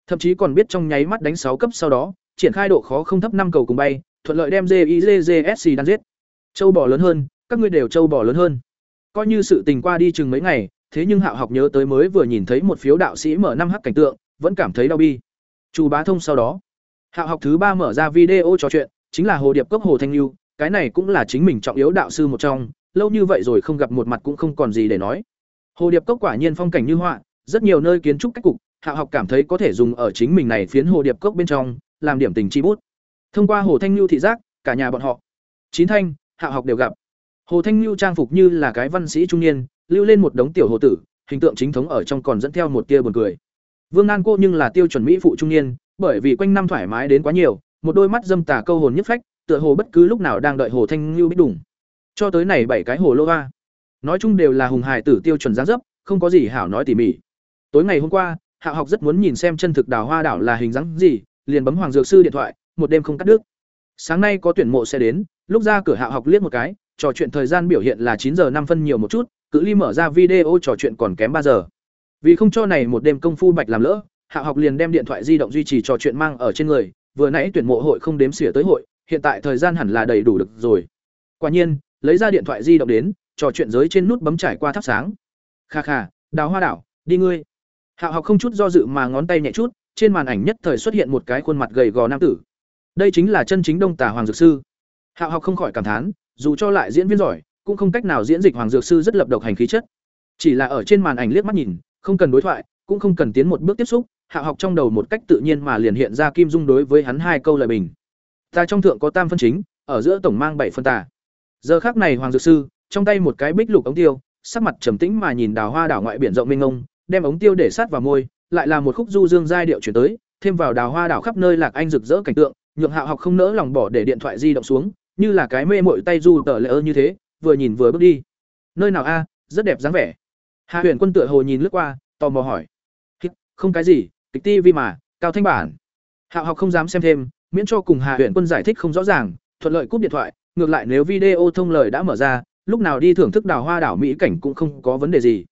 Thậm chí còn biết trong nháy mắt đánh sáu cấp sau đó, triển khai độ khó không thấp năm cầu cùng bay, thuận lợi đem JIJJSC đan giết. Châu bò lớn hơn, các ngươi đều châu bò lớn hơn. Coi như sự tình qua đi chừng mấy ngày, thế nhưng Hạo học nhớ tới mới vừa nhìn thấy một phiếu đạo sĩ mở năm hắc cảnh tượng, vẫn cảm thấy đau bi. Chu Bá Thông sau đó, Hạo học thứ ba mở ra video trò chuyện, chính là Hồ Điệp Cốc Hồ Thanh Nhu, cái này cũng là chính mình trọng yếu đạo sư một trong, lâu như vậy rồi không gặp một mặt cũng không còn gì để nói. Hồ Điệp Cốc quả nhiên phong cảnh như họa, rất nhiều nơi kiến trúc cách cục, Hạo học cảm thấy có thể dùng ở chính mình này phiến Hồ Điệp Cốc bên trong, làm điểm tình chi bút. Thông qua Hồ Thanh Nhu thị giác, cả nhà bọn họ, chín thanh, Hạo học đều gặp. Hồ Thanh Nhu trang phục như là cái văn sĩ trung niên, lưu lên một đống tiểu hồ tử, hình tượng chính thống ở trong còn dẫn theo một tia buồn cười. Vương Nan cô nhưng là tiêu chuẩn mỹ phụ trung niên, bởi vì quanh năm thoải mái đến quá nhiều, một đôi mắt dâm tà câu hồn nhất phách, tựa hồ bất cứ lúc nào đang đợi Hồ Thanh Nhu biết đủng. Cho tới này bảy cái hồ lô va. Nói chung đều là hùng hài tử tiêu chuẩn dáng dấp, không có gì hảo nói tỉ mỉ. Tối ngày hôm qua, Hạ học rất muốn nhìn xem chân thực đào hoa đảo là hình dáng gì, liền bấm Hoàng Dược sư điện thoại, một đêm không cắt đứt. Sáng nay có tuyển mộ sẽ đến, lúc ra cửa Hạ học liếc một cái, trò chuyện thời gian biểu hiện là chín giờ năm phân nhiều một chút, cự ly mở ra video trò chuyện còn kém ba giờ. Vì không cho này một đêm công phu bạch làm lỡ, Hạ học liền đem điện thoại di động duy trì trò chuyện mang ở trên người, vừa nãy tuyển mộ hội không đếm xỉa tới hội, hiện tại thời gian hẳn là đầy đủ được rồi. Quả nhiên, lấy ra điện thoại di động đến, trò chuyện giới trên nút bấm trải qua thắp sáng. Kha kha, Đào Hoa đảo, đi ngươi. Hạo học không chút do dự mà ngón tay nhẹ chút, trên màn ảnh nhất thời xuất hiện một cái khuôn mặt gầy gò nam tử. Đây chính là chân chính Đông Tả Hoàng dược sư. Hạo học không khỏi cảm thán, dù cho lại diễn viên giỏi, cũng không cách nào diễn dịch Hoàng dược sư rất lập độc hành khí chất. Chỉ là ở trên màn ảnh liếc mắt nhìn, không cần đối thoại, cũng không cần tiến một bước tiếp xúc, hạ học trong đầu một cách tự nhiên mà liền hiện ra Kim Dung đối với hắn hai câu lời bình. Ta trong thượng có tam phân chính, ở giữa tổng mang bảy phân tà. Giờ khắc này Hoàng dược sư, trong tay một cái bích lục ống tiêu, sắc mặt trầm tĩnh mà nhìn đào hoa đảo ngoại biển rộng mênh mông, đem ống tiêu để sát vào môi, lại là một khúc du dương giai điệu chuyển tới, thêm vào đào hoa đảo khắp nơi lạc anh rực rỡ cảnh tượng, nhượng hạ học không nỡ lòng bỏ để điện thoại di động xuống, như là cái mê mội tay du tờ lỡ như thế, vừa nhìn vừa bước đi. Nơi nào a, rất đẹp dáng vẻ. Hạ huyện Quân tựa hồ nhìn lướt qua, tò mò hỏi. Không cái gì, kịch ti vi mà, cao thanh bản. Hạo học không dám xem thêm, miễn cho cùng Hạ huyện Quân giải thích không rõ ràng, thuận lợi cúp điện thoại, ngược lại nếu video thông lời đã mở ra, lúc nào đi thưởng thức đào hoa đảo mỹ cảnh cũng không có vấn đề gì.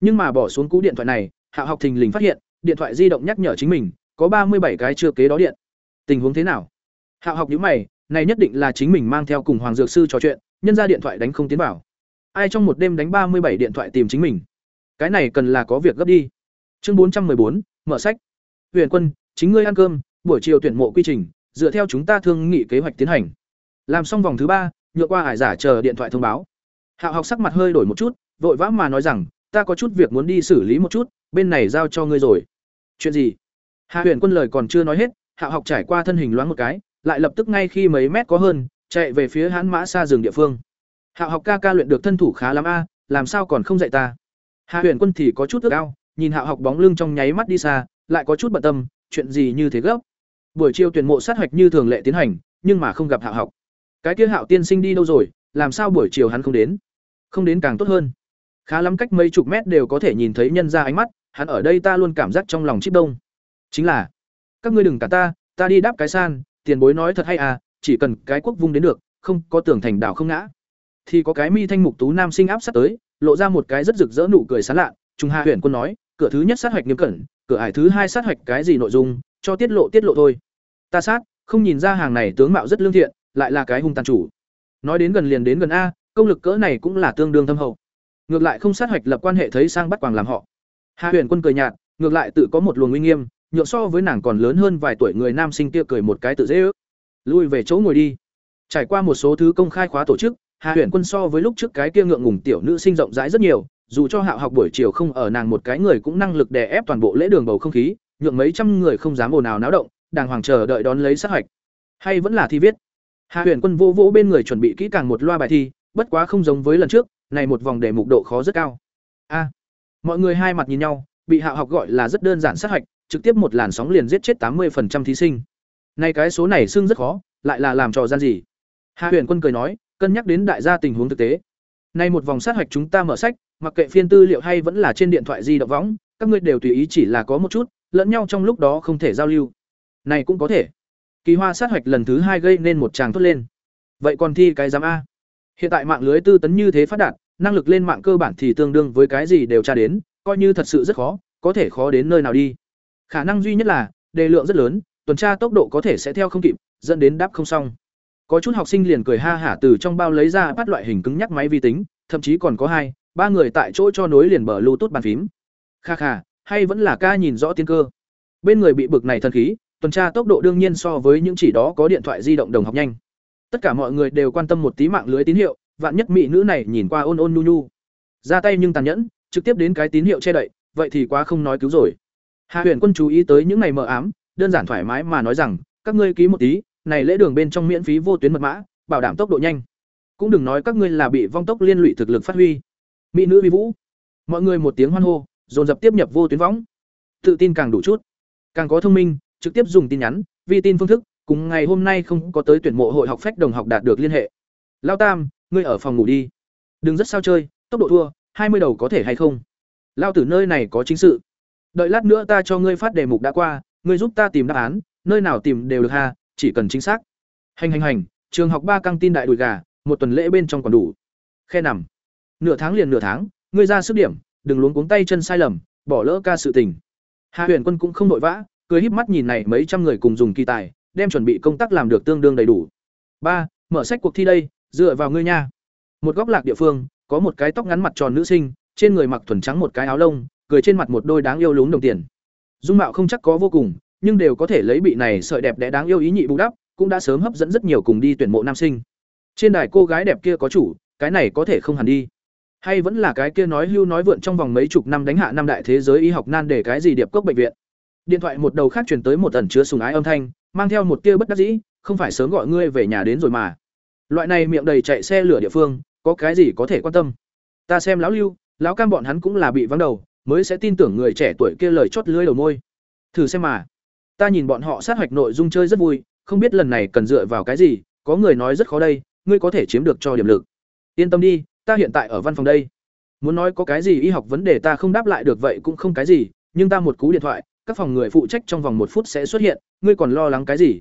Nhưng mà bỏ xuống cú điện thoại này, Hạ học thình lình phát hiện, điện thoại di động nhắc nhở chính mình, có ba mươi bảy cái chưa kế đó điện. Tình huống thế nào? Hạ học nhíu mày, này nhất định là chính mình mang theo cùng Hoàng dược sư trò chuyện, nhân ra điện thoại đánh không tiến vào. Ai trong một đêm đánh ba mươi bảy điện thoại tìm chính mình? Cái này cần là có việc gấp đi. Chương bốn trăm bốn, mở sách. Huyền Quân, chính ngươi ăn cơm, buổi chiều tuyển mộ quy trình, dựa theo chúng ta thương nghị kế hoạch tiến hành. Làm xong vòng thứ ba, nhựa qua hải giả chờ điện thoại thông báo. Hạo học sắc mặt hơi đổi một chút, vội vã mà nói rằng, ta có chút việc muốn đi xử lý một chút, bên này giao cho ngươi rồi. Chuyện gì? Hạ Huyền Quân lời còn chưa nói hết, Hạo học trải qua thân hình loáng một cái, lại lập tức ngay khi mấy mét có hơn, chạy về phía hãn mã xa rừng địa phương. Hạo học ca ca luyện được thân thủ khá lắm a, làm sao còn không dạy ta? Hạ Huyền Quân thì có chút ước ao, nhìn Hạo học bóng lưng trong nháy mắt đi xa, lại có chút bận tâm, chuyện gì như thế gấp? Buổi chiều tuyển mộ sát hạch như thường lệ tiến hành, nhưng mà không gặp Hạo học. Cái kia Hạo tiên sinh đi đâu rồi, làm sao buổi chiều hắn không đến? Không đến càng tốt hơn. Khá lắm cách mấy chục mét đều có thể nhìn thấy nhân ra ánh mắt, hắn ở đây ta luôn cảm giác trong lòng chip đông. Chính là, các ngươi đừng cả ta, ta đi đáp cái san, tiền bối nói thật hay à, chỉ cần cái quốc vung đến được, không có tưởng thành đảo không ngã. Thì có cái mi thanh mục tú nam sinh áp sát tới, lộ ra một cái rất rực rỡ nụ cười sán lạ, Trung Hà Huyền Quân nói, cửa thứ nhất sát hoạch nghiêm cẩn, cửa ải thứ hai sát hoạch cái gì nội dung, cho tiết lộ tiết lộ thôi. Ta sát, không nhìn ra hàng này tướng mạo rất lương thiện, lại là cái hung tàn chủ. Nói đến gần liền đến gần a, công lực cỡ này cũng là tương đương thâm hậu. Ngược lại không sát hoạch lập quan hệ thấy sang bắt quàng làm họ. Hà Huyền Quân cười nhạt, ngược lại tự có một luồng uy nghiêm, nhượng so với nàng còn lớn hơn vài tuổi người nam sinh kia cười một cái tự dễ ước. Lui về chỗ ngồi đi. Trải qua một số thứ công khai khóa tổ chức, Hà Huyền Quân so với lúc trước cái kia ngượng ngùng tiểu nữ sinh rộng rãi rất nhiều, dù cho Hạo học buổi chiều không ở nàng một cái người cũng năng lực đè ép toàn bộ lễ đường bầu không khí, nhượng mấy trăm người không dám ồn ào náo động, đàng hoàng chờ đợi đón lấy sát hạch. Hay vẫn là thi viết. Hà Huyền Quân vô vỗ bên người chuẩn bị kỹ càng một loa bài thi, bất quá không giống với lần trước, này một vòng đề mục độ khó rất cao. A. mọi người hai mặt nhìn nhau, bị Hạo học gọi là rất đơn giản sát hạch, trực tiếp một làn sóng liền giết chết tám 80% thí sinh. Này cái số này xưng rất khó, lại là làm trò gian gì? Hà Huyền Quân cười nói, cân nhắc đến đại gia tình huống thực tế. Nay một vòng sát hạch chúng ta mở sách, mặc kệ phiên tư liệu hay vẫn là trên điện thoại di động võng, các ngươi đều tùy ý chỉ là có một chút, lẫn nhau trong lúc đó không thể giao lưu. Này cũng có thể. Kỳ Hoa sát hạch lần thứ hai gây nên một tràng thốt lên. Vậy còn thi cái giám a? Hiện tại mạng lưới tư tấn như thế phát đạt, năng lực lên mạng cơ bản thì tương đương với cái gì đều tra đến, coi như thật sự rất khó, có thể khó đến nơi nào đi. Khả năng duy nhất là đề lượng rất lớn, tuần tra tốc độ có thể sẽ theo không kịp, dẫn đến đáp không xong. Có chút học sinh liền cười ha hả từ trong bao lấy ra bắt loại hình cứng nhắc máy vi tính, thậm chí còn có hai, ba người tại chỗ cho nối liền bờ Bluetooth bàn phím. Kha kha, hay vẫn là ca nhìn rõ tiên cơ. Bên người bị bực này thần khí, tuần tra tốc độ đương nhiên so với những chỉ đó có điện thoại di động đồng học nhanh. Tất cả mọi người đều quan tâm một tí mạng lưới tín hiệu, vạn nhất mỹ nữ này nhìn qua ôn ôn nhu nhu. Ra tay nhưng tàn nhẫn, trực tiếp đến cái tín hiệu che đậy, vậy thì quá không nói cứu rồi. Hà Huyền Quân chú ý tới những này mờ ám, đơn giản thoải mái mà nói rằng, các ngươi ký một tí, này lễ đường bên trong miễn phí vô tuyến mật mã, bảo đảm tốc độ nhanh. Cũng đừng nói các ngươi là bị vong tốc liên lụy thực lực phát huy. Mỹ nữ vi vũ. Mọi người một tiếng hoan hô, dồn dập tiếp nhập vô tuyến võng. Tự tin càng đủ chút, càng có thông minh, trực tiếp dùng tin nhắn, vi tin phương thức, cùng ngày hôm nay không có tới tuyển mộ hội học phách đồng học đạt được liên hệ. Lao Tam, ngươi ở phòng ngủ đi. Đừng rất sao chơi, tốc độ thua, hai mươi đầu có thể hay không? Lao tử nơi này có chính sự. Đợi lát nữa ta cho ngươi phát đề mục đã qua, ngươi giúp ta tìm đáp án, nơi nào tìm đều được ha, chỉ cần chính xác. Hành hành hành, trường học ba căng tin đại đùi gà, một tuần lễ bên trong còn đủ. Khe nằm. Nửa tháng liền nửa tháng, ngươi ra sức điểm, đừng luống cuống tay chân sai lầm, bỏ lỡ ca sự tình. hạ Huyền Quân cũng không đội vã, cười híp mắt nhìn này mấy trăm người cùng dùng kỳ tài, đem chuẩn bị công tác làm được tương đương đầy đủ. ba Mở sách cuộc thi đây, dựa vào ngươi nha. Một góc lạc địa phương, có một cái tóc ngắn mặt tròn nữ sinh, trên người mặc thuần trắng một cái áo lông, cười trên mặt một đôi đáng yêu lún đồng tiền. Dung mạo không chắc có vô cùng, nhưng đều có thể lấy bị này sợi đẹp đẽ đáng yêu ý nhị bù đắp, cũng đã sớm hấp dẫn rất nhiều cùng đi tuyển mộ nam sinh. Trên đài cô gái đẹp kia có chủ, cái này có thể không hẳn đi. Hay vẫn là cái kia nói hưu nói vượn trong vòng mấy chục năm đánh hạ năm đại thế giới y học nan để cái gì điệp cốc bệnh viện. Điện thoại một đầu khác truyền tới một ẩn chứa sùng ái âm thanh, mang theo một tia bất đắc dĩ, không phải sớm gọi ngươi về nhà đến rồi mà. Loại này miệng đầy chạy xe lửa địa phương, có cái gì có thể quan tâm. Ta xem lão Lưu, lão Cam bọn hắn cũng là bị vắng đầu, mới sẽ tin tưởng người trẻ tuổi kia lời chót lưỡi đầu môi. Thử xem mà. Ta nhìn bọn họ sát hoạch nội dung chơi rất vui, không biết lần này cần dựa vào cái gì, có người nói rất khó đây, ngươi có thể chiếm được cho điểm lực. Yên tâm đi, ta hiện tại ở văn phòng đây. Muốn nói có cái gì y học vấn đề ta không đáp lại được vậy cũng không cái gì, nhưng ta một cú điện thoại, các phòng người phụ trách trong vòng một phút sẽ xuất hiện, ngươi còn lo lắng cái gì?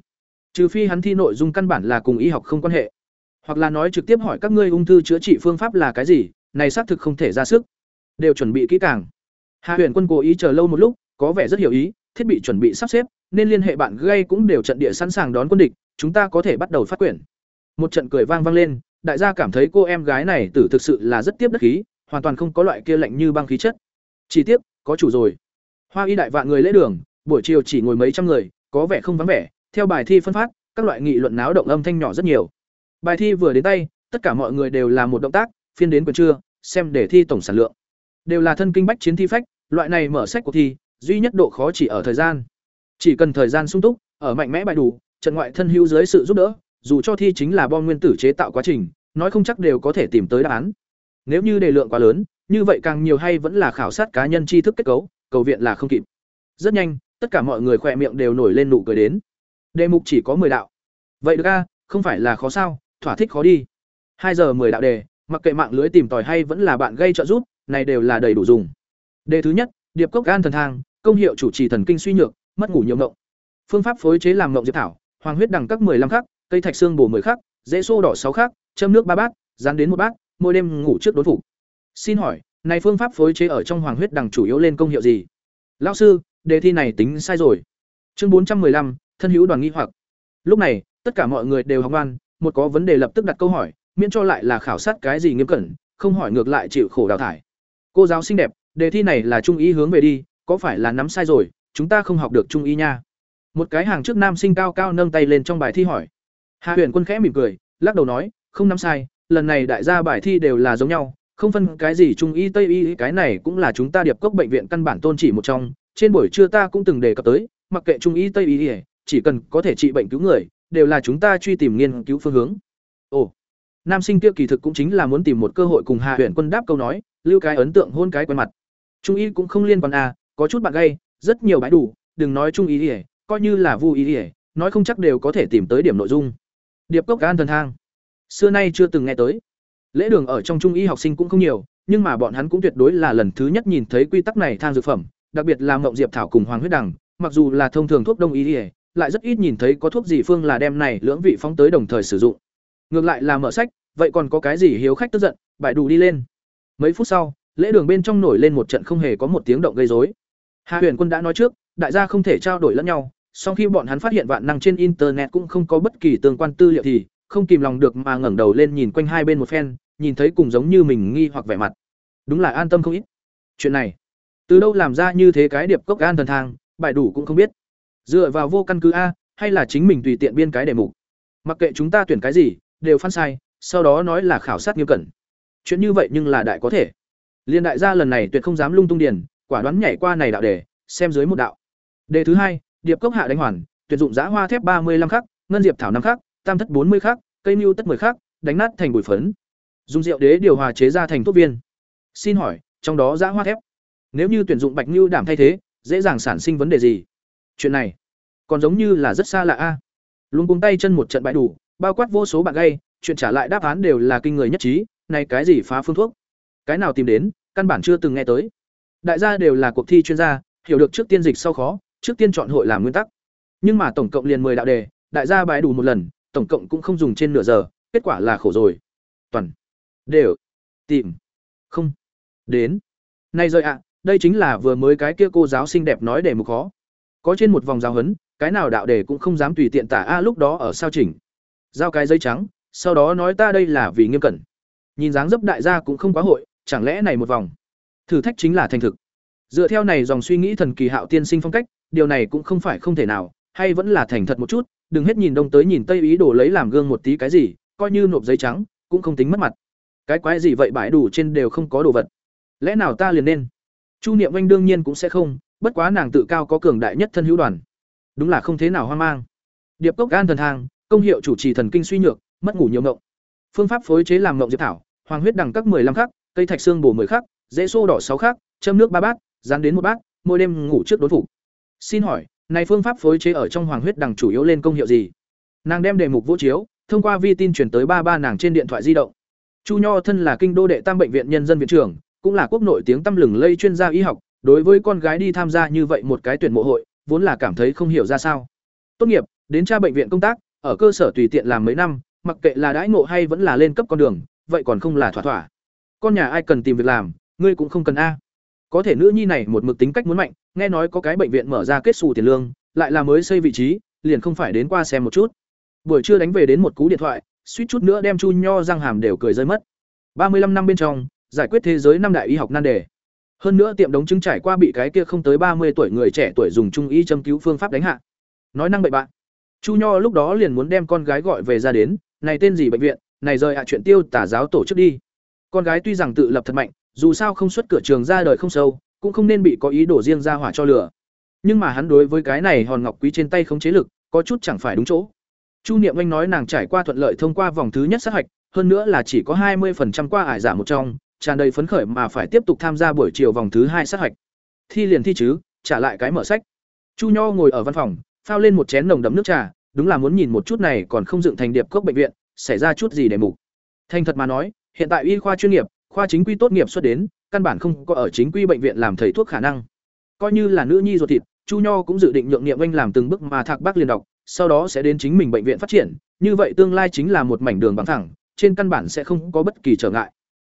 Trừ phi hắn thi nội dung căn bản là cùng y học không quan hệ, hoặc là nói trực tiếp hỏi các ngươi ung thư chữa trị phương pháp là cái gì, này xác thực không thể ra sức. Đều chuẩn bị kỹ càng. Hà Huyền Quân cố ý chờ lâu một lúc, có vẻ rất hiểu ý, thiết bị chuẩn bị sắp xếp, nên liên hệ bạn gây cũng đều trận địa sẵn sàng đón quân địch, chúng ta có thể bắt đầu phát quyển. Một trận cười vang vang lên, đại gia cảm thấy cô em gái này tử thực sự là rất tiếp đất khí, hoàn toàn không có loại kia lạnh như băng khí chất. Chỉ tiếc, có chủ rồi. Hoa y đại vạn người lễ đường, buổi chiều chỉ ngồi mấy trăm người, có vẻ không vắng vẻ, theo bài thi phân phát, các loại nghị luận náo động âm thanh nhỏ rất nhiều. Bài thi vừa đến tay, tất cả mọi người đều làm một động tác, phiên đến quần trưa, xem để thi tổng sản lượng. Đều là thân kinh bách chiến thi phách, loại này mở sách cuộc thi, duy nhất độ khó chỉ ở thời gian. Chỉ cần thời gian sung túc, ở mạnh mẽ bài đủ, trận ngoại thân hữu dưới sự giúp đỡ, dù cho thi chính là bom nguyên tử chế tạo quá trình, nói không chắc đều có thể tìm tới đáp án. Nếu như đề lượng quá lớn, như vậy càng nhiều hay vẫn là khảo sát cá nhân tri thức kết cấu, cầu viện là không kịp. Rất nhanh, tất cả mọi người khỏe miệng đều nổi lên nụ cười đến. Đề mục chỉ có 10 đạo. Vậy được a, không phải là khó sao, thỏa thích khó đi. Hai giờ 10 đạo đề, mặc kệ mạng lưới tìm tòi hay vẫn là bạn gây trợ giúp, này đều là đầy đủ dùng. Đề thứ nhất, điệp cốc gan thần thang công hiệu chủ trì thần kinh suy nhược mất ngủ nhiều ngộng. Phương pháp phối chế làm ngộng diệp thảo hoàng huyết đằng các 15 khắc cây thạch xương bổ 10 khắc dễ xô đỏ 6 khắc châm nước ba bát dán đến một bát mỗi đêm ngủ trước đốn phục xin hỏi này phương pháp phối chế ở trong hoàng huyết đằng chủ yếu lên công hiệu gì? Lão sư đề thi này tính sai rồi. Chương 415, thân hữu đoàn nghi hoặc. Lúc này tất cả mọi người đều học ngoan một có vấn đề lập tức đặt câu hỏi miễn cho lại là khảo sát cái gì nghiêm cẩn không hỏi ngược lại chịu khổ đào thải. Cô giáo xinh đẹp đề thi này là trung ý hướng về đi có phải là nắm sai rồi? Chúng ta không học được trung y nha. Một cái hàng trước nam sinh cao cao nâng tay lên trong bài thi hỏi. Hạ huyền quân khẽ mỉm cười, lắc đầu nói, không nắm sai, lần này đại gia bài thi đều là giống nhau, không phân cái gì trung y, tây y, cái này cũng là chúng ta điệp cốc bệnh viện căn bản tôn chỉ một trong. Trên buổi trưa ta cũng từng đề cập tới, mặc kệ trung y, tây y, chỉ cần có thể trị bệnh cứu người, đều là chúng ta truy tìm nghiên cứu phương hướng. Ồ, nam sinh kia kỳ thực cũng chính là muốn tìm một cơ hội cùng hạ huyền quân đáp câu nói, lưu cái ấn tượng hôn cái quen mặt. Trung y cũng không liên quan à có chút bạn gay rất nhiều bãi đủ, đừng nói trung y ỉa, coi như là vu y ỉa, nói không chắc đều có thể tìm tới điểm nội dung. Điệp cốc gan thần thang. Xưa nay chưa từng nghe tới. Lễ đường ở trong trung y học sinh cũng không nhiều, nhưng mà bọn hắn cũng tuyệt đối là lần thứ nhất nhìn thấy quy tắc này thang dược phẩm, đặc biệt là mộng diệp thảo cùng hoàng huyết đằng, mặc dù là thông thường thuốc đông y ỉa, lại rất ít nhìn thấy có thuốc gì phương là đem này lưỡng vị phóng tới đồng thời sử dụng. Ngược lại là mở sách, vậy còn có cái gì hiếu khách tức giận bại đủ đi lên. Mấy phút sau, lễ đường bên trong nổi lên một trận không hề có một tiếng động gây rối hạ huyền quân đã nói trước, đại gia không thể trao đổi lẫn nhau sau khi bọn hắn phát hiện vạn năng trên internet cũng không có bất kỳ tương quan tư liệu thì, không kìm lòng được mà ngẩng đầu lên nhìn quanh hai bên một phen, nhìn thấy cùng giống như mình nghi hoặc vẻ mặt. Đúng là an tâm không ít. Chuyện này, từ đâu làm ra như thế cái điệp cốc an thần thang, bài đủ cũng không biết. Dựa vào vô căn cứ a, hay là chính mình tùy tiện biên cái đề mục. Mặc kệ chúng ta tuyển cái gì, đều phán sai, sau đó nói là khảo sát nghiêm cẩn. Chuyện như vậy nhưng là đại có thể. Liên đại gia lần này tuyệt không dám lung tung điền quả đoán nhảy qua này đạo đề, xem dưới một đạo. Đề thứ hai, điệp cốc hạ đánh hoàn, tuyển dụng giã hoa thép ba mươi năm khắc, ngân diệp thảo năm khắc, tam thất bốn mươi khắc, cây mưu tất 10 khắc, đánh nát thành bụi phấn. Dùng rượu đế điều hòa chế ra thành thuốc viên. Xin hỏi, trong đó giã hoa thép, nếu như tuyển dụng bạch nưu đảm thay thế, dễ dàng sản sinh vấn đề gì? Chuyện này, còn giống như là rất xa lạ a. Luôn cuống tay chân một trận bãi đủ, bao quát vô số bạn gay, chuyện trả lại đáp án đều là kinh người nhất trí, này cái gì phá phương thuốc? Cái nào tìm đến, căn bản chưa từng nghe tới đại gia đều là cuộc thi chuyên gia, hiểu được trước tiên dịch sau khó, trước tiên chọn hội làm nguyên tắc. Nhưng mà tổng cộng liền 10 đạo đề, đại gia bài đủ một lần, tổng cộng cũng không dùng trên nửa giờ, kết quả là khổ rồi. Toàn. Đều. Tìm. Không. Đến. Nay rồi ạ, đây chính là vừa mới cái kia cô giáo xinh đẹp nói để mục khó. Có trên một vòng giáo huấn, cái nào đạo đề cũng không dám tùy tiện tả a lúc đó ở sao chỉnh. Giao cái giấy trắng, sau đó nói ta đây là vì nghiêm cẩn. Nhìn dáng dấp đại gia cũng không quá hội, chẳng lẽ này một vòng? Thử thách chính là thành thực. Dựa theo này dòng suy nghĩ thần kỳ hạo tiên sinh phong cách, điều này cũng không phải không thể nào, hay vẫn là thành thật một chút, đừng hết nhìn đông tới nhìn tây ý đồ lấy làm gương một tí cái gì, coi như nộp giấy trắng, cũng không tính mất mặt. Cái quái gì vậy bãi đủ trên đều không có đồ vật. Lẽ nào ta liền nên? Chu niệm anh đương nhiên cũng sẽ không, bất quá nàng tự cao có cường đại nhất thân hữu đoàn. Đúng là không thế nào hoang mang. Điệp cốc gan thần thang, công hiệu chủ trì thần kinh suy nhược, mất ngủ nhiều ngộng. Phương pháp phối chế làm ngộng diệp thảo, hoàng huyết đằng các 15 khắc, cây thạch xương bổ 10 khắc dễ xô đỏ sáu khác châm nước ba bát dán đến một bát, mỗi đêm ngủ trước đối phục. Xin hỏi, này phương pháp phối chế ở trong hoàng huyết đằng chủ yếu lên công hiệu gì? Nàng đem đề mục vũ chiếu, thông qua vi tin chuyển tới ba ba nàng trên điện thoại di động. Chu nho thân là kinh đô đệ tam bệnh viện nhân dân viện trưởng, cũng là quốc nội tiếng tăm lừng lây chuyên gia y học, đối với con gái đi tham gia như vậy một cái tuyển mộ hội, vốn là cảm thấy không hiểu ra sao. Tốt nghiệp, đến tra bệnh viện công tác, ở cơ sở tùy tiện làm mấy năm, mặc kệ là đãi ngộ hay vẫn là lên cấp con đường, vậy còn không là thỏa thỏa. Con nhà ai cần tìm việc làm ngươi cũng không cần a. Có thể nữ nhi này một mực tính cách muốn mạnh, nghe nói có cái bệnh viện mở ra kết xù tiền lương, lại là mới xây vị trí, liền không phải đến qua xem một chút. Buổi trưa đánh về đến một cú điện thoại, suýt chút nữa đem chu nho răng hàm đều cười rơi mất. Ba mươi 35 năm bên trong, giải quyết thế giới năm đại y học nan đề. Hơn nữa tiệm đống chứng trải qua bị cái kia không tới ba mươi tuổi người trẻ tuổi dùng trung y châm cứu phương pháp đánh hạ. Nói năng bậy bạn chu nho lúc đó liền muốn đem con gái gọi về ra đến, này tên gì bệnh viện? Này rời hạ chuyện tiêu tả giáo tổ chức đi. Con gái tuy rằng tự lập thật mạnh dù sao không xuất cửa trường ra đời không sâu, cũng không nên bị có ý đồ riêng ra hỏa cho lửa nhưng mà hắn đối với cái này hòn ngọc quý trên tay không chế lực, có chút chẳng phải đúng chỗ. Chu niệm anh nói nàng trải qua thuận lợi thông qua vòng thứ nhất sát hạch, hơn nữa là chỉ có hai 20% qua ải giả một trong, tràn đầy phấn khởi mà phải tiếp tục tham gia buổi chiều vòng thứ hai sát hạch. Thi liền thi chứ, trả lại cái mở sách. Chu nho ngồi ở văn phòng, phao lên một chén nồng đậm nước trà, đúng là muốn nhìn một chút này còn không dựng thành điệp cốc bệnh viện, xảy ra chút gì để mục. Thành thật mà nói, hiện tại y khoa chuyên nghiệp khoa chính quy tốt nghiệp xuất đến, căn bản không có ở chính quy bệnh viện làm thầy thuốc khả năng. Coi như là nữ nhi ruột thịt, chu nho cũng dự định nhượng nghiệm anh làm từng bước mà thạc bác liền đọc, sau đó sẽ đến chính mình bệnh viện phát triển, như vậy tương lai chính là một mảnh đường bằng thẳng, trên căn bản sẽ không có bất kỳ trở ngại.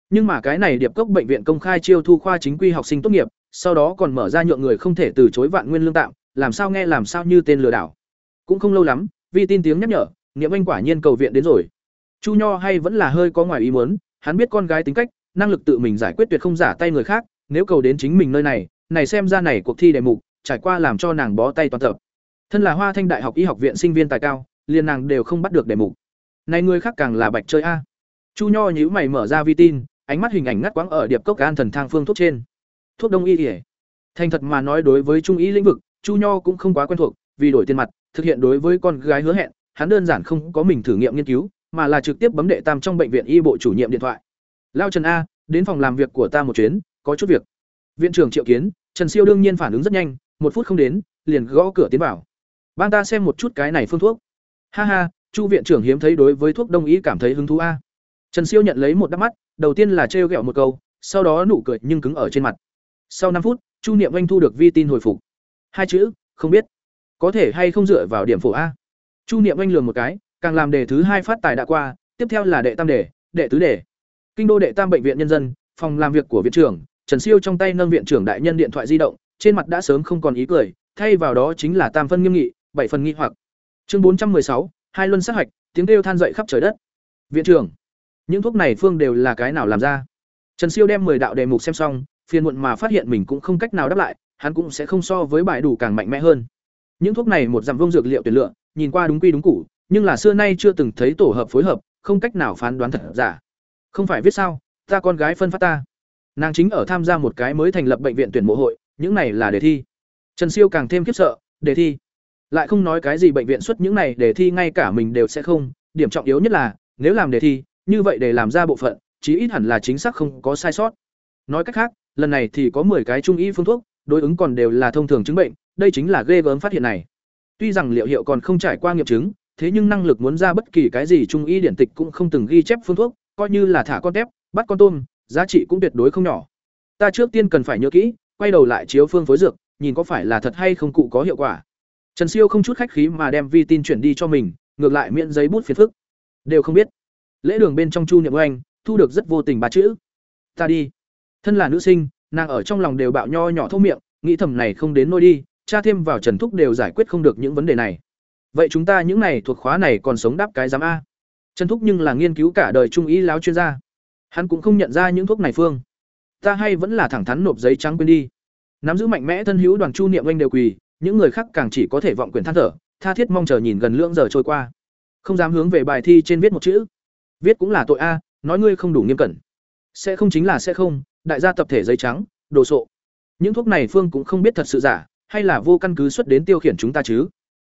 Nhưng mà cái này điệp cốc bệnh viện công khai chiêu thu khoa chính quy học sinh tốt nghiệp, sau đó còn mở ra nhượng người không thể từ chối vạn nguyên lương tạm, làm sao nghe làm sao như tên lừa đảo. Cũng không lâu lắm, vi tin tiếng nhắc nhở nghiệm anh quả nhiên cầu viện đến rồi. Chu nho hay vẫn là hơi có ngoài ý muốn, hắn biết con gái tính cách năng lực tự mình giải quyết tuyệt không giả tay người khác, nếu cầu đến chính mình nơi này này xem ra này cuộc thi đề mục, trải qua làm cho nàng bó tay toàn tập. Thân là hoa thanh đại học y học viện sinh viên tài cao, liền nàng đều không bắt được đề mục. Này người khác càng là bạch chơi a. Chu nho nhíu mày mở ra vi tin, ánh mắt hình ảnh ngắt quãng ở điệp cốc an thần thang phương thuốc trên. Thuốc đông y y. thành thật mà nói đối với trung y lĩnh vực, chu nho cũng không quá quen thuộc, vì đổi tiền mặt, thực hiện đối với con gái hứa hẹn, hắn đơn giản không có mình thử nghiệm nghiên cứu, mà là trực tiếp bấm đệ tam trong bệnh viện y bộ chủ nhiệm điện thoại lao trần a, đến phòng làm việc của ta một chuyến, có chút việc. Viện trưởng triệu kiến, trần siêu đương nhiên phản ứng rất nhanh, một phút không đến, liền gõ cửa tiến vào. Ban ta xem một chút cái này phương thuốc. Ha ha, chu viện trưởng hiếm thấy đối với thuốc đông y cảm thấy hứng thú a. Trần siêu nhận lấy một đắp mắt, đầu tiên là trêu ghẹo một câu, sau đó nụ cười nhưng cứng ở trên mặt. Sau năm phút, chu niệm anh thu được vi tin hồi phục. Hai chữ, không biết. Có thể hay không dựa vào điểm phổ a. Chu niệm anh lường một cái, càng làm đề thứ hai phát tài đã qua, tiếp theo là đệ tam đề, đệ tứ đề kinh đô đệ tam bệnh viện nhân dân, phòng làm việc của viện trưởng, trần siêu trong tay nâng viện trưởng đại nhân điện thoại di động, trên mặt đã sớm không còn ý cười, thay vào đó chính là tam phân nghiêm nghị, bảy phần nghi hoặc. Chương bốn trăm sáu, hai luân sát hạch tiếng kêu than dậy khắp trời đất. Viện trưởng, những thuốc này phương đều là cái nào làm ra? Trần siêu đem mười đạo đề mục xem xong, phiền muộn mà phát hiện mình cũng không cách nào đáp lại, hắn cũng sẽ không so với bài đủ càng mạnh mẽ hơn. Những thuốc này một dặm vông dược liệu tuyển lựa, nhìn qua đúng quy đúng củ, nhưng là xưa nay chưa từng thấy tổ hợp phối hợp, không cách nào phán đoán thật giả không phải viết sao, ta con gái phân phát ta. Nàng chính ở tham gia một cái mới thành lập bệnh viện tuyển mộ hội, những này là đề thi. Trần siêu càng thêm khiếp sợ, đề thi. Lại không nói cái gì bệnh viện xuất những này đề thi ngay cả mình đều sẽ không, điểm trọng yếu nhất là, nếu làm đề thi, như vậy để làm ra bộ phận, chí ít hẳn là chính xác không có sai sót. Nói cách khác, lần này thì có 10 cái trung y phương thuốc, đối ứng còn đều là thông thường chứng bệnh, đây chính là ghê gớm phát hiện này. Tuy rằng liệu hiệu còn không trải qua nghiệm chứng, thế nhưng năng lực muốn ra bất kỳ cái gì trung y điển tịch cũng không từng ghi chép phương thuốc coi như là thả con tép, bắt con tôm, giá trị cũng tuyệt đối không nhỏ. Ta trước tiên cần phải nhớ kỹ, quay đầu lại chiếu phương phối dược, nhìn có phải là thật hay không cụ có hiệu quả. Trần siêu không chút khách khí mà đem vi tin chuyển đi cho mình, ngược lại miễn giấy bút phiền phức. Đều không biết. Lễ đường bên trong chu niệm oanh, thu được rất vô tình ba chữ. Ta đi. Thân là nữ sinh, nàng ở trong lòng đều bạo nho nhỏ thô miệng, nghĩ thầm này không đến nôi đi, cha thêm vào trần thúc đều giải quyết không được những vấn đề này. Vậy chúng ta những này thuộc khóa này còn sống đáp cái giám a trần thúc nhưng là nghiên cứu cả đời trung ý láo chuyên gia. Hắn cũng không nhận ra những thuốc này phương. Ta hay vẫn là thẳng thắn nộp giấy trắng quên đi. Nắm giữ mạnh mẽ thân hữu đoàn chu niệm anh đều quỳ, những người khác càng chỉ có thể vọng quyền than thở, tha thiết mong chờ nhìn gần lưỡng giờ trôi qua. Không dám hướng về bài thi trên viết một chữ. Viết cũng là tội a, nói ngươi không đủ nghiêm cẩn. Sẽ không chính là sẽ không, đại gia tập thể giấy trắng, đồ sộ. Những thuốc này phương cũng không biết thật sự giả, hay là vô căn cứ xuất đến tiêu khiển chúng ta chứ?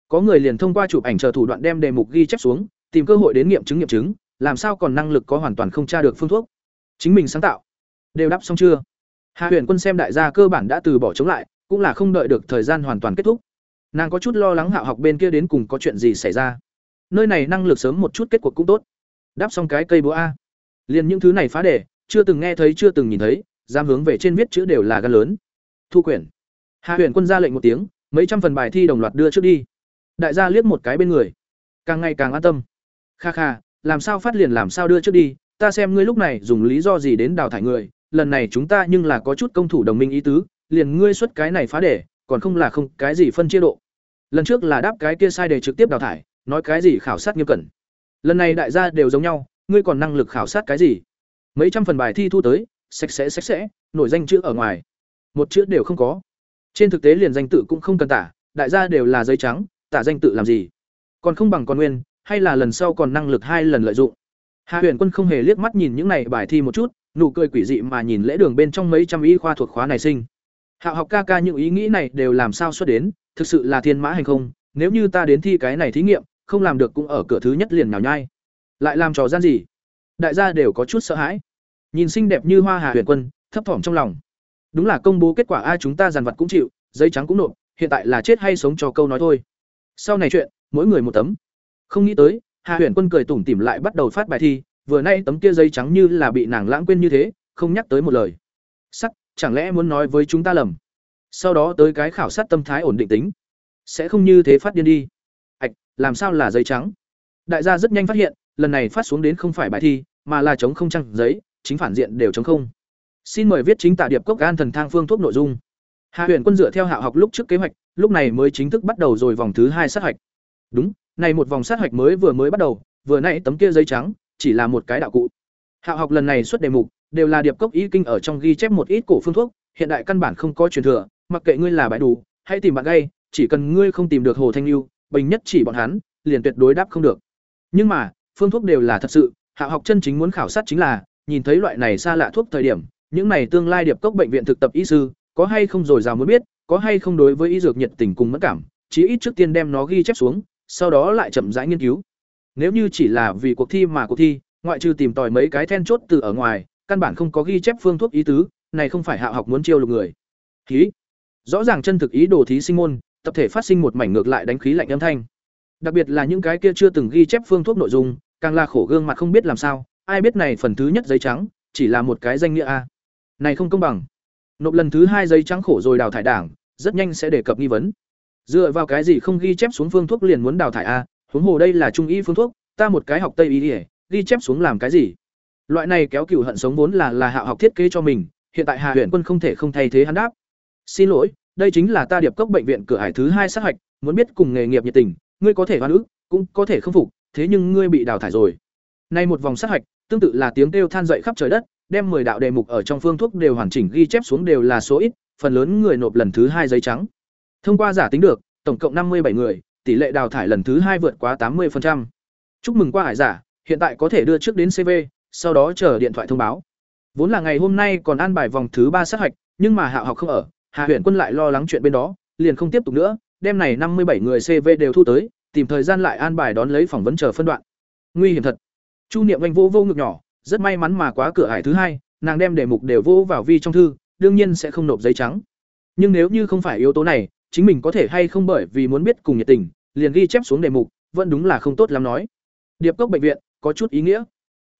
Có người liền thông qua chụp ảnh chờ thủ đoạn đem đề mục ghi chép xuống tìm cơ hội đến nghiệm chứng nghiệm chứng, làm sao còn năng lực có hoàn toàn không tra được phương thuốc. Chính mình sáng tạo. Đều đáp xong chưa? Hạ huyền quân xem đại gia cơ bản đã từ bỏ chống lại, cũng là không đợi được thời gian hoàn toàn kết thúc. Nàng có chút lo lắng hạ học bên kia đến cùng có chuyện gì xảy ra. Nơi này năng lực sớm một chút kết cuộc cũng tốt. Đáp xong cái cây búa a. Liền những thứ này phá đề chưa từng nghe thấy, chưa từng nhìn thấy, dám hướng về trên viết chữ đều là gan lớn. Thu quyển. Hạ huyền quân ra lệnh một tiếng, mấy trăm phần bài thi đồng loạt đưa trước đi. Đại gia liếc một cái bên người. Càng ngày càng an tâm kha kha làm sao phát liền làm sao đưa trước đi ta xem ngươi lúc này dùng lý do gì đến đào thải người lần này chúng ta nhưng là có chút công thủ đồng minh ý tứ liền ngươi xuất cái này phá để, còn không là không cái gì phân chia độ. Lần trước là đáp cái kia sai để trực tiếp đào thải nói cái gì khảo sát nghiêm cẩn. Lần này đại gia đều giống nhau ngươi còn năng lực khảo sát cái gì? Mấy trăm phần bài thi thu tới sạch sẽ sạch sẽ nổi danh chữ ở ngoài. Một chữ đều không có. Trên thực tế liền danh tự cũng không cần tả đại gia đều là giấy trắng tả danh tự làm gì? Còn không bằng con nguyên hay là lần sau còn năng lực hai lần lợi dụng. Hạ huyền quân không hề liếc mắt nhìn những này bài thi một chút, nụ cười quỷ dị mà nhìn lễ đường bên trong mấy trăm y khoa thuộc khóa này sinh. Hạ học ca ca những ý nghĩ này đều làm sao xuất đến, thực sự là thiên mã hành không, nếu như ta đến thi cái này thí nghiệm, không làm được cũng ở cửa thứ nhất liền nào nhai. Lại làm trò gian gì? Đại gia đều có chút sợ hãi. Nhìn xinh đẹp như hoa hà huyền quân, thấp thỏm trong lòng. Đúng là công bố kết quả ai chúng ta dàn vật cũng chịu, giấy trắng cũng nộp, hiện tại là chết hay sống cho câu nói thôi. Sau này chuyện, mỗi người một tấm không nghĩ tới, hà huyền quân cười tủm tỉm lại bắt đầu phát bài thi, vừa nay tấm kia giấy trắng như là bị nàng lãng quên như thế, không nhắc tới một lời. Sắc, chẳng lẽ muốn nói với chúng ta lầm? Sau đó tới cái khảo sát tâm thái ổn định tính. Sẽ không như thế phát điên đi. Ạch, làm sao là giấy trắng? Đại gia rất nhanh phát hiện, lần này phát xuống đến không phải bài thi, mà là chống không trăng giấy, chính phản diện đều chống không. Xin mời viết chính tả điệp cốc gan thần thang phương thuốc nội dung. Hạ Huyền quân dựa theo hạ học lúc trước kế hoạch, lúc này mới chính thức bắt đầu rồi vòng thứ hai sát hạch. Đúng này một vòng sát hạch mới vừa mới bắt đầu, vừa nãy tấm kia giấy trắng, chỉ là một cái đạo cụ. Hạo học lần này xuất đề mục, đều là điệp cốc y kinh ở trong ghi chép một ít cổ phương thuốc, hiện đại căn bản không có truyền thừa, mặc kệ ngươi là bãi đủ, hay tìm bạn gay, chỉ cần ngươi không tìm được hồ thanh lưu, bình nhất chỉ bọn hắn, liền tuyệt đối đáp không được. Nhưng mà, phương thuốc đều là thật sự, hạ học chân chính muốn khảo sát chính là, nhìn thấy loại này xa lạ thuốc thời điểm, những này tương lai điệp cốc bệnh viện thực tập y sư, có hay không rồi rào muốn biết, có hay không đối với y dược nhiệt tình cùng mất cảm, chí ít trước tiên đem nó ghi chép xuống sau đó lại chậm rãi nghiên cứu. Nếu như chỉ là vì cuộc thi mà cuộc thi, ngoại trừ tìm tòi mấy cái then chốt từ ở ngoài, căn bản không có ghi chép phương thuốc ý tứ, này không phải hạ học muốn chiêu lục người. Khí rõ ràng chân thực ý đồ thí sinh môn, tập thể phát sinh một mảnh ngược lại đánh khí lạnh âm thanh. Đặc biệt là những cái kia chưa từng ghi chép phương thuốc nội dung, càng là khổ gương mặt không biết làm sao, ai biết này phần thứ nhất giấy trắng, chỉ là một cái danh nghĩa a. Này không công bằng. Nộp lần thứ hai giấy trắng khổ rồi đào thải đảng, rất nhanh sẽ đề cập nghi vấn dựa vào cái gì không ghi chép xuống phương thuốc liền muốn đào thải a, huống hồ đây là trung y phương thuốc, ta một cái học tây y ỉa ghi chép xuống làm cái gì? Loại này kéo cựu hận sống vốn là là hạ học thiết kế cho mình, hiện tại hà huyện quân không thể không thay thế hắn đáp. Xin lỗi, đây chính là ta điệp cốc bệnh viện cửa hải thứ hai sát hạch, muốn biết cùng nghề nghiệp nhiệt tình, ngươi có thể hoan ức, cũng có thể không phục, thế nhưng ngươi bị đào thải rồi. Nay một vòng sát hạch, tương tự là tiếng kêu than dậy khắp trời đất, đem mười đạo đề mục ở trong phương thuốc đều hoàn chỉnh ghi chép xuống đều là số ít, phần lớn người nộp lần thứ hai giấy trắng thông qua giả tính được tổng cộng năm mươi bảy người tỷ lệ đào thải lần thứ hai vượt quá tám 80%. chúc mừng qua hải giả hiện tại có thể đưa trước đến cv sau đó chờ điện thoại thông báo vốn là ngày hôm nay còn an bài vòng thứ ba sát hạch nhưng mà hạ học không ở Hà Huyền quân lại lo lắng chuyện bên đó, liền không tiếp tục nữa, đêm này năm mươi bảy người CV đều thu tới, tìm thời gian lại an bài đón lấy phỏng vấn chờ phân đoạn. Nguy hiểm thật. Chu Niệm Anh vô vô ngực nhỏ, rất may mắn mà quá cửa hải thứ hai, nàng đem đề mục đều vô vào vi trong thư, đương nhiên sẽ không nộp giấy trắng. Nhưng nếu như không phải yếu tố này, chính mình có thể hay không bởi vì muốn biết cùng nhiệt tình, liền ghi chép xuống đề mục, vẫn đúng là không tốt lắm nói. Điệp cốc bệnh viện có chút ý nghĩa.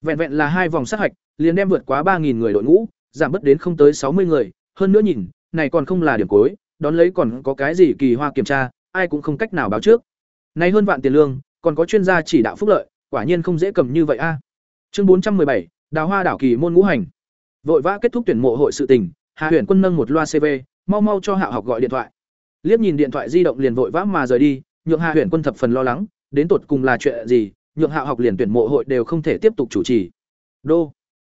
Vẹn vẹn là hai vòng sát hạch, liền đem vượt quá ba nghìn người đội ngũ, giảm bớt đến không tới sáu mươi người, hơn nữa nhìn, này còn không là điểm cuối, đón lấy còn có cái gì kỳ hoa kiểm tra, ai cũng không cách nào báo trước. Này hơn vạn tiền lương, còn có chuyên gia chỉ đạo phúc lợi, quả nhiên không dễ cầm như vậy a. Chương bốn trăm bảy, Đào Hoa đảo kỳ môn ngũ hành. Vội vã kết thúc tuyển mộ hội sự tình, Hà Huyền Quân nâng một loa CV, mau mau cho Hạ Học gọi điện thoại. Liếc nhìn điện thoại di động liền vội vã mà rời đi, nhượng Hạ Huyền Quân thập phần lo lắng, đến tột cùng là chuyện gì, nhượng Hạ Học liền tuyển mộ hội đều không thể tiếp tục chủ trì. Đô,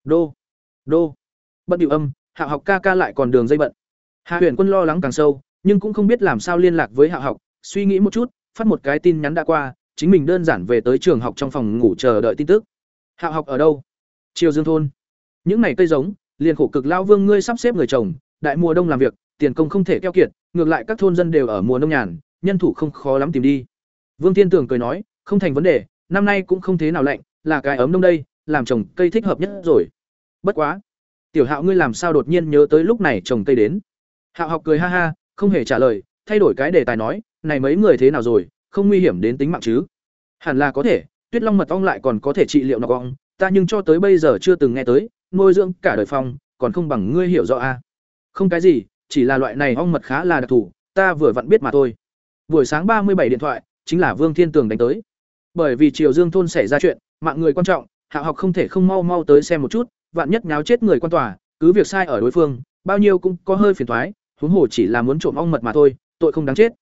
đô, đô. Bất điệu âm, Hạ Học ca ca lại còn đường dây bận. Hạ Huyền Quân lo lắng càng sâu, nhưng cũng không biết làm sao liên lạc với Hạ Học, suy nghĩ một chút, phát một cái tin nhắn đã qua, chính mình đơn giản về tới trường học trong phòng ngủ chờ đợi tin tức. Hạ Học ở đâu? Triều Dương thôn. Những ngày cây giống, liền khổ cực lao vương ngươi sắp xếp người chồng, đại mùa đông làm việc, tiền công không thể keo kiệt, ngược lại các thôn dân đều ở mùa nông nhàn, nhân thủ không khó lắm tìm đi. Vương Thiên Tường cười nói, không thành vấn đề, năm nay cũng không thế nào lạnh, là cái ấm đông đây, làm trồng cây thích hợp nhất rồi. Bất quá, Tiểu Hạo ngươi làm sao đột nhiên nhớ tới lúc này trồng cây đến? Hạo học cười ha ha, không hề trả lời, thay đổi cái đề tài nói, này mấy người thế nào rồi, không nguy hiểm đến tính mạng chứ? Hẳn là có thể, Tuyết Long mật ong lại còn có thể trị liệu nọc ong, ta nhưng cho tới bây giờ chưa từng nghe tới, nuôi dưỡng cả đời phong, còn không bằng ngươi hiểu rõ a. Không cái gì, chỉ là loại này ong mật khá là đặc thù, ta vừa vặn biết mà thôi. Buổi sáng ba mươi bảy điện thoại, chính là Vương Thiên Tường đánh tới. Bởi vì Triều Dương thôn xảy ra chuyện, mạng người quan trọng, hạ học không thể không mau mau tới xem một chút, vạn nhất nháo chết người quan tòa, cứ việc sai ở đối phương, bao nhiêu cũng có hơi phiền toái, huống hồ chỉ là muốn trộm ong mật mà thôi tội không đáng chết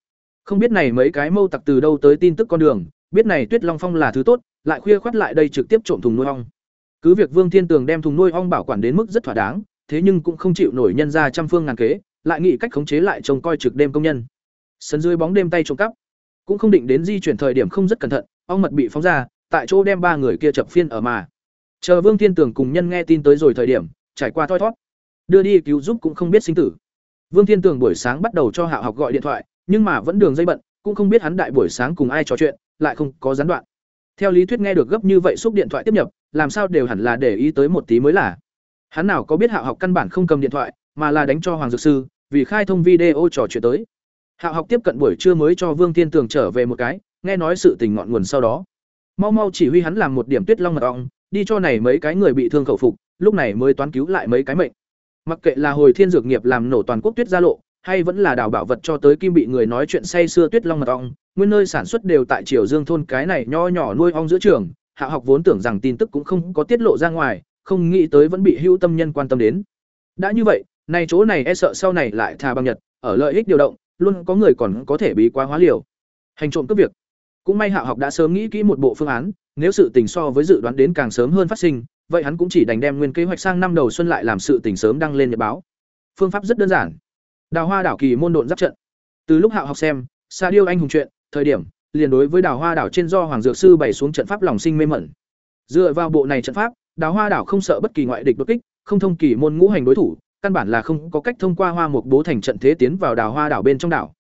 không biết này mấy cái mâu tặc từ đâu tới tin tức con đường biết này tuyết long phong là thứ tốt lại khuya khoắt lại đây trực tiếp trộm thùng nuôi ong cứ việc vương thiên tường đem thùng nuôi ong bảo quản đến mức rất thỏa đáng thế nhưng cũng không chịu nổi nhân ra trăm phương ngàn kế lại nghĩ cách khống chế lại trông coi trực đêm công nhân sân dưới bóng đêm tay trộm cắp cũng không định đến di chuyển thời điểm không rất cẩn thận ong mật bị phóng ra tại chỗ đem ba người kia chập phiên ở mà chờ vương thiên tường cùng nhân nghe tin tới rồi thời điểm trải qua thoi thót đưa đi cứu giúp cũng không biết sinh tử Vương Thiên Tường buổi sáng bắt đầu cho Hạo Học gọi điện thoại, nhưng mà vẫn đường dây bận, cũng không biết hắn đại buổi sáng cùng ai trò chuyện, lại không có gián đoạn. Theo lý thuyết nghe được gấp như vậy xúc điện thoại tiếp nhập, làm sao đều hẳn là để ý tới một tí mới là. Hắn nào có biết Hạo Học căn bản không cầm điện thoại, mà là đánh cho Hoàng Dược Sư, vì khai thông video trò chuyện tới. Hạo Học tiếp cận buổi trưa mới cho Vương Thiên Tường trở về một cái, nghe nói sự tình ngọn nguồn sau đó. Mau mau chỉ huy hắn làm một điểm tuyết long mật ong, đi cho này mấy cái người bị thương khẩu phục, lúc này mới toán cứu lại mấy cái mệnh. Mặc kệ là hồi thiên dược nghiệp làm nổ toàn quốc tuyết gia lộ, hay vẫn là đào bảo vật cho tới kim bị người nói chuyện say xưa tuyết long mật ong, nguyên nơi sản xuất đều tại Triều Dương thôn cái này nho nhỏ nuôi ong giữa trường, Hạ học vốn tưởng rằng tin tức cũng không có tiết lộ ra ngoài, không nghĩ tới vẫn bị hữu tâm nhân quan tâm đến. Đã như vậy, nay chỗ này e sợ sau này lại thà bằng nhật, ở lợi ích điều động, luôn có người còn có thể bí quá hóa liều. Hành trộm cướp việc. Cũng may Hạ học đã sớm nghĩ kỹ một bộ phương án, nếu sự tình so với dự đoán đến càng sớm hơn phát sinh, vậy hắn cũng chỉ đành đem nguyên kế hoạch sang năm đầu xuân lại làm sự tình sớm đăng lên nhật báo. Phương pháp rất đơn giản. Đào Hoa đảo kỳ môn độn giáp trận. Từ lúc Hạ học xem, Sa Điêu anh hùng chuyện, thời điểm, liền đối với Đào Hoa đảo trên do Hoàng Dược sư bày xuống trận pháp lòng sinh mê mẩn. Dựa vào bộ này trận pháp, Đào Hoa đảo không sợ bất kỳ ngoại địch đột kích, không thông kỳ môn ngũ hành đối thủ, căn bản là không có cách thông qua Hoa Mục bố thành trận thế tiến vào đảo Hoa đảo bên trong đảo.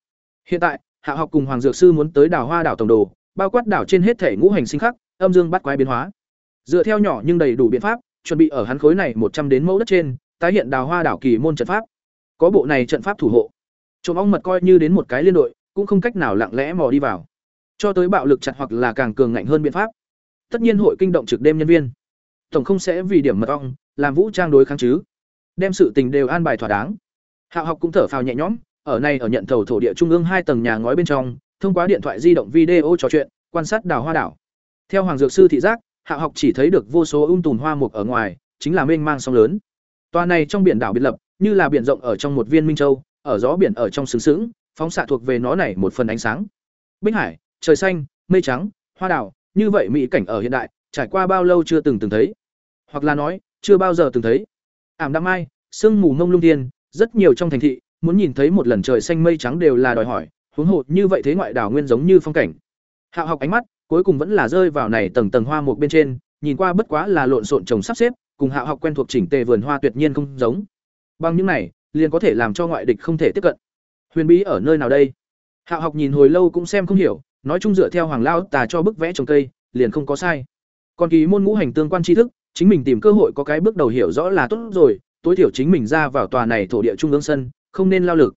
Hiện tại, Hạ học cùng Hoàng Dược sư muốn tới đảo Hoa đảo tổng đồ, bao quát đảo trên hết thể ngũ hành sinh khắc, âm dương bắt quái biến hóa. Dựa theo nhỏ nhưng đầy đủ biện pháp, chuẩn bị ở hắn khối này một trăm đến mẫu đất trên, tái hiện Đào Hoa đảo kỳ môn trận pháp. Có bộ này trận pháp thủ hộ, trộm ong mật coi như đến một cái liên đội, cũng không cách nào lặng lẽ mò đi vào. Cho tới bạo lực chặt hoặc là càng cường ngạnh hơn biện pháp. Tất nhiên hội kinh động trực đêm nhân viên. Tổng không sẽ vì điểm mật ong, làm vũ trang đối kháng chứ. Đem sự tình đều an bài thỏa đáng. Hạo học cũng thở phào nhẹ nhõm, ở này ở nhận thầu thổ địa trung ương hai tầng nhà ngói bên trong, thông qua điện thoại di động video trò chuyện, quan sát đào hoa đảo. Theo hoàng dược sư thị giác, Hạo học chỉ thấy được vô số um tùm hoa mục ở ngoài, chính là mênh mang sóng lớn. Toàn này trong biển đảo biệt lập, như là biển rộng ở trong một viên minh châu, ở gió biển ở trong sướng sướng, phóng xạ thuộc về nó này một phần ánh sáng. Bích hải, trời xanh, mây trắng, hoa đảo, như vậy mỹ cảnh ở hiện đại, trải qua bao lâu chưa từng từng thấy, hoặc là nói, chưa bao giờ từng thấy. Ảm đạm mai, sương mù mông lung thiên, rất nhiều trong thành thị, muốn nhìn thấy một lần trời xanh mây trắng đều là đòi hỏi, huống hồ như vậy thế ngoại đảo nguyên giống như phong cảnh. Hạo học ánh mắt, cuối cùng vẫn là rơi vào này tầng tầng hoa một bên trên, nhìn qua bất quá là lộn xộn trồng sắp xếp, cùng Hạo học quen thuộc chỉnh tề vườn hoa tuyệt nhiên không giống. Bằng những này, liền có thể làm cho ngoại địch không thể tiếp cận. Huyền bí ở nơi nào đây? Hạo học nhìn hồi lâu cũng xem không hiểu, nói chung dựa theo Hoàng lao tà cho bức vẽ trồng cây, liền không có sai. Còn ký môn ngũ hành tương quan tri thức, chính mình tìm cơ hội có cái bước đầu hiểu rõ là tốt rồi, tối thiểu chính mình ra vào tòa này thổ địa trung ương sân, không nên lao lực.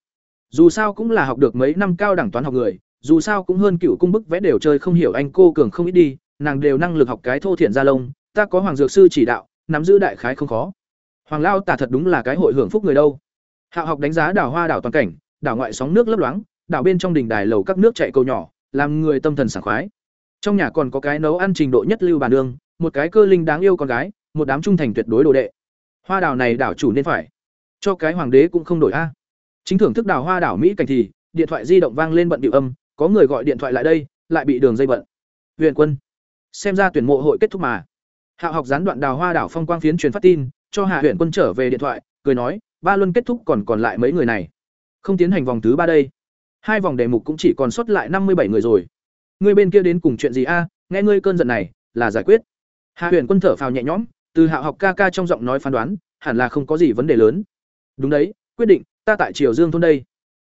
Dù sao cũng là học được mấy năm cao đẳng toán học người, dù sao cũng hơn cựu cung bức vẽ đều chơi không hiểu anh cô cường không ít đi, nàng đều năng lực học cái thô thiện gia lông, ta có hoàng dược sư chỉ đạo, nắm giữ đại khái không khó. Hoàng lao tả thật đúng là cái hội hưởng phúc người đâu. Hạo học đánh giá đảo hoa đảo toàn cảnh, đảo ngoại sóng nước lấp loáng, đảo bên trong đỉnh đài lầu các nước chạy cầu nhỏ, làm người tâm thần sảng khoái. Trong nhà còn có cái nấu ăn trình độ nhất lưu bàn đường, một cái cơ linh đáng yêu con gái, một đám trung thành tuyệt đối đồ đệ. Hoa đảo này đảo chủ nên phải, cho cái hoàng đế cũng không đổi a. Chính thưởng thức đảo hoa đảo Mỹ cảnh thì, điện thoại di động vang lên bận điệu âm, có người gọi điện thoại lại đây, lại bị đường dây bận. Huyền Quân, xem ra tuyển mộ hội kết thúc mà. Hạo học gián đoạn đào hoa đảo phong quang phiến truyền phát tin, cho Hạ Huyền Quân trở về điện thoại, cười nói, ba luân kết thúc còn còn lại mấy người này. Không tiến hành vòng thứ ba đây. Hai vòng đề mục cũng chỉ còn sót lại năm mươi bảy người rồi. Ngươi bên kia đến cùng chuyện gì a? Nghe ngươi cơn giận này, là giải quyết. Hạ Huyền Quân thở phào nhẹ nhõm, từ Hạo học ca ca trong giọng nói phán đoán, hẳn là không có gì vấn đề lớn. Đúng đấy, quyết định, ta tại Triều Dương thôn đây.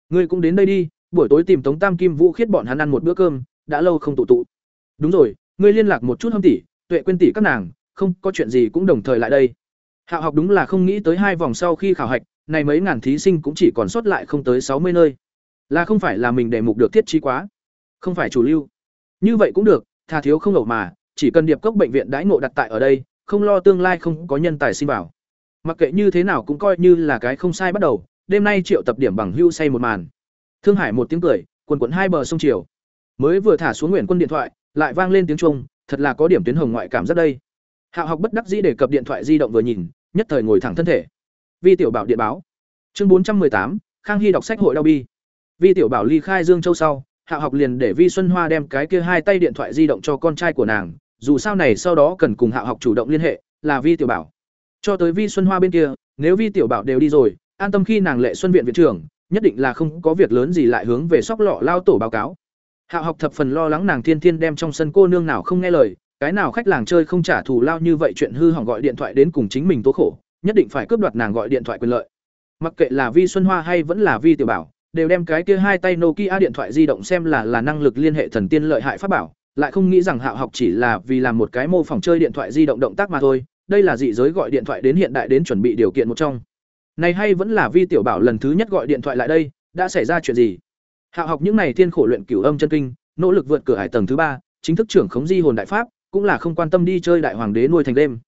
Ngươi cũng đến đây đi, buổi tối tìm Tống Tam Kim Vũ khiết bọn hắn ăn một bữa cơm, đã lâu không tụ tụ. Đúng rồi, ngươi liên lạc một chút hâm tỷ, tuệ quên tỷ các nàng, không có chuyện gì cũng đồng thời lại đây. Hạo học đúng là không nghĩ tới hai vòng sau khi khảo hạch, này mấy ngàn thí sinh cũng chỉ còn sót lại không tới sáu mươi nơi. Là không phải là mình để mục được thiết trí quá, không phải chủ lưu. Như vậy cũng được, tha thiếu không ẩu mà, chỉ cần điệp cốc bệnh viện đãi ngộ đặt tại ở đây, không lo tương lai không có nhân tài xin vào. Mặc kệ như thế nào cũng coi như là cái không sai bắt đầu, đêm nay triệu tập điểm bằng hưu say một màn. Thương Hải một tiếng cười, quần quận hai bờ sông chiều. Mới vừa thả xuống Nguyễn Quân điện thoại, lại vang lên tiếng chuông, thật là có điểm tuyến hồng ngoại cảm rất đây. Hạo học bất đắc dĩ để cập điện thoại di động vừa nhìn, nhất thời ngồi thẳng thân thể. Vi tiểu bảo điện báo. Chương bốn trăm tám, Khang Hy đọc sách hội đau bi. Vi tiểu bảo ly khai Dương Châu sau, Hạo học liền để Vi Xuân Hoa đem cái kia hai tay điện thoại di động cho con trai của nàng, dù sao này sau đó cần cùng Hạo học chủ động liên hệ, là Vi tiểu bảo. Cho tới Vi Xuân Hoa bên kia, nếu Vi tiểu bảo đều đi rồi, an tâm khi nàng lệ xuân viện viện trưởng, nhất định là không có việc lớn gì lại hướng về sóc lọ lao tổ báo cáo. Hạo học thập phần lo lắng nàng thiên thiên đem trong sân cô nương nào không nghe lời, cái nào khách làng chơi không trả thù lao như vậy chuyện hư hỏng gọi điện thoại đến cùng chính mình tố khổ, nhất định phải cướp đoạt nàng gọi điện thoại quyền lợi. Mặc kệ là Vi Xuân Hoa hay vẫn là Vi Tiểu Bảo, đều đem cái kia hai tay Nokia điện thoại di động xem là là năng lực liên hệ thần tiên lợi hại pháp bảo, lại không nghĩ rằng Hạo học chỉ là vì làm một cái mô phỏng chơi điện thoại di động động tác mà thôi, đây là dị giới gọi điện thoại đến hiện đại đến chuẩn bị điều kiện một trong. Này hay vẫn là Vi Tiểu Bảo lần thứ nhất gọi điện thoại lại đây, đã xảy ra chuyện gì? Hạo học những này thiên khổ luyện cửu âm chân kinh, nỗ lực vượt cửa hải tầng thứ ba, chính thức trưởng khống di hồn đại pháp, cũng là không quan tâm đi chơi đại hoàng đế nuôi thành đêm.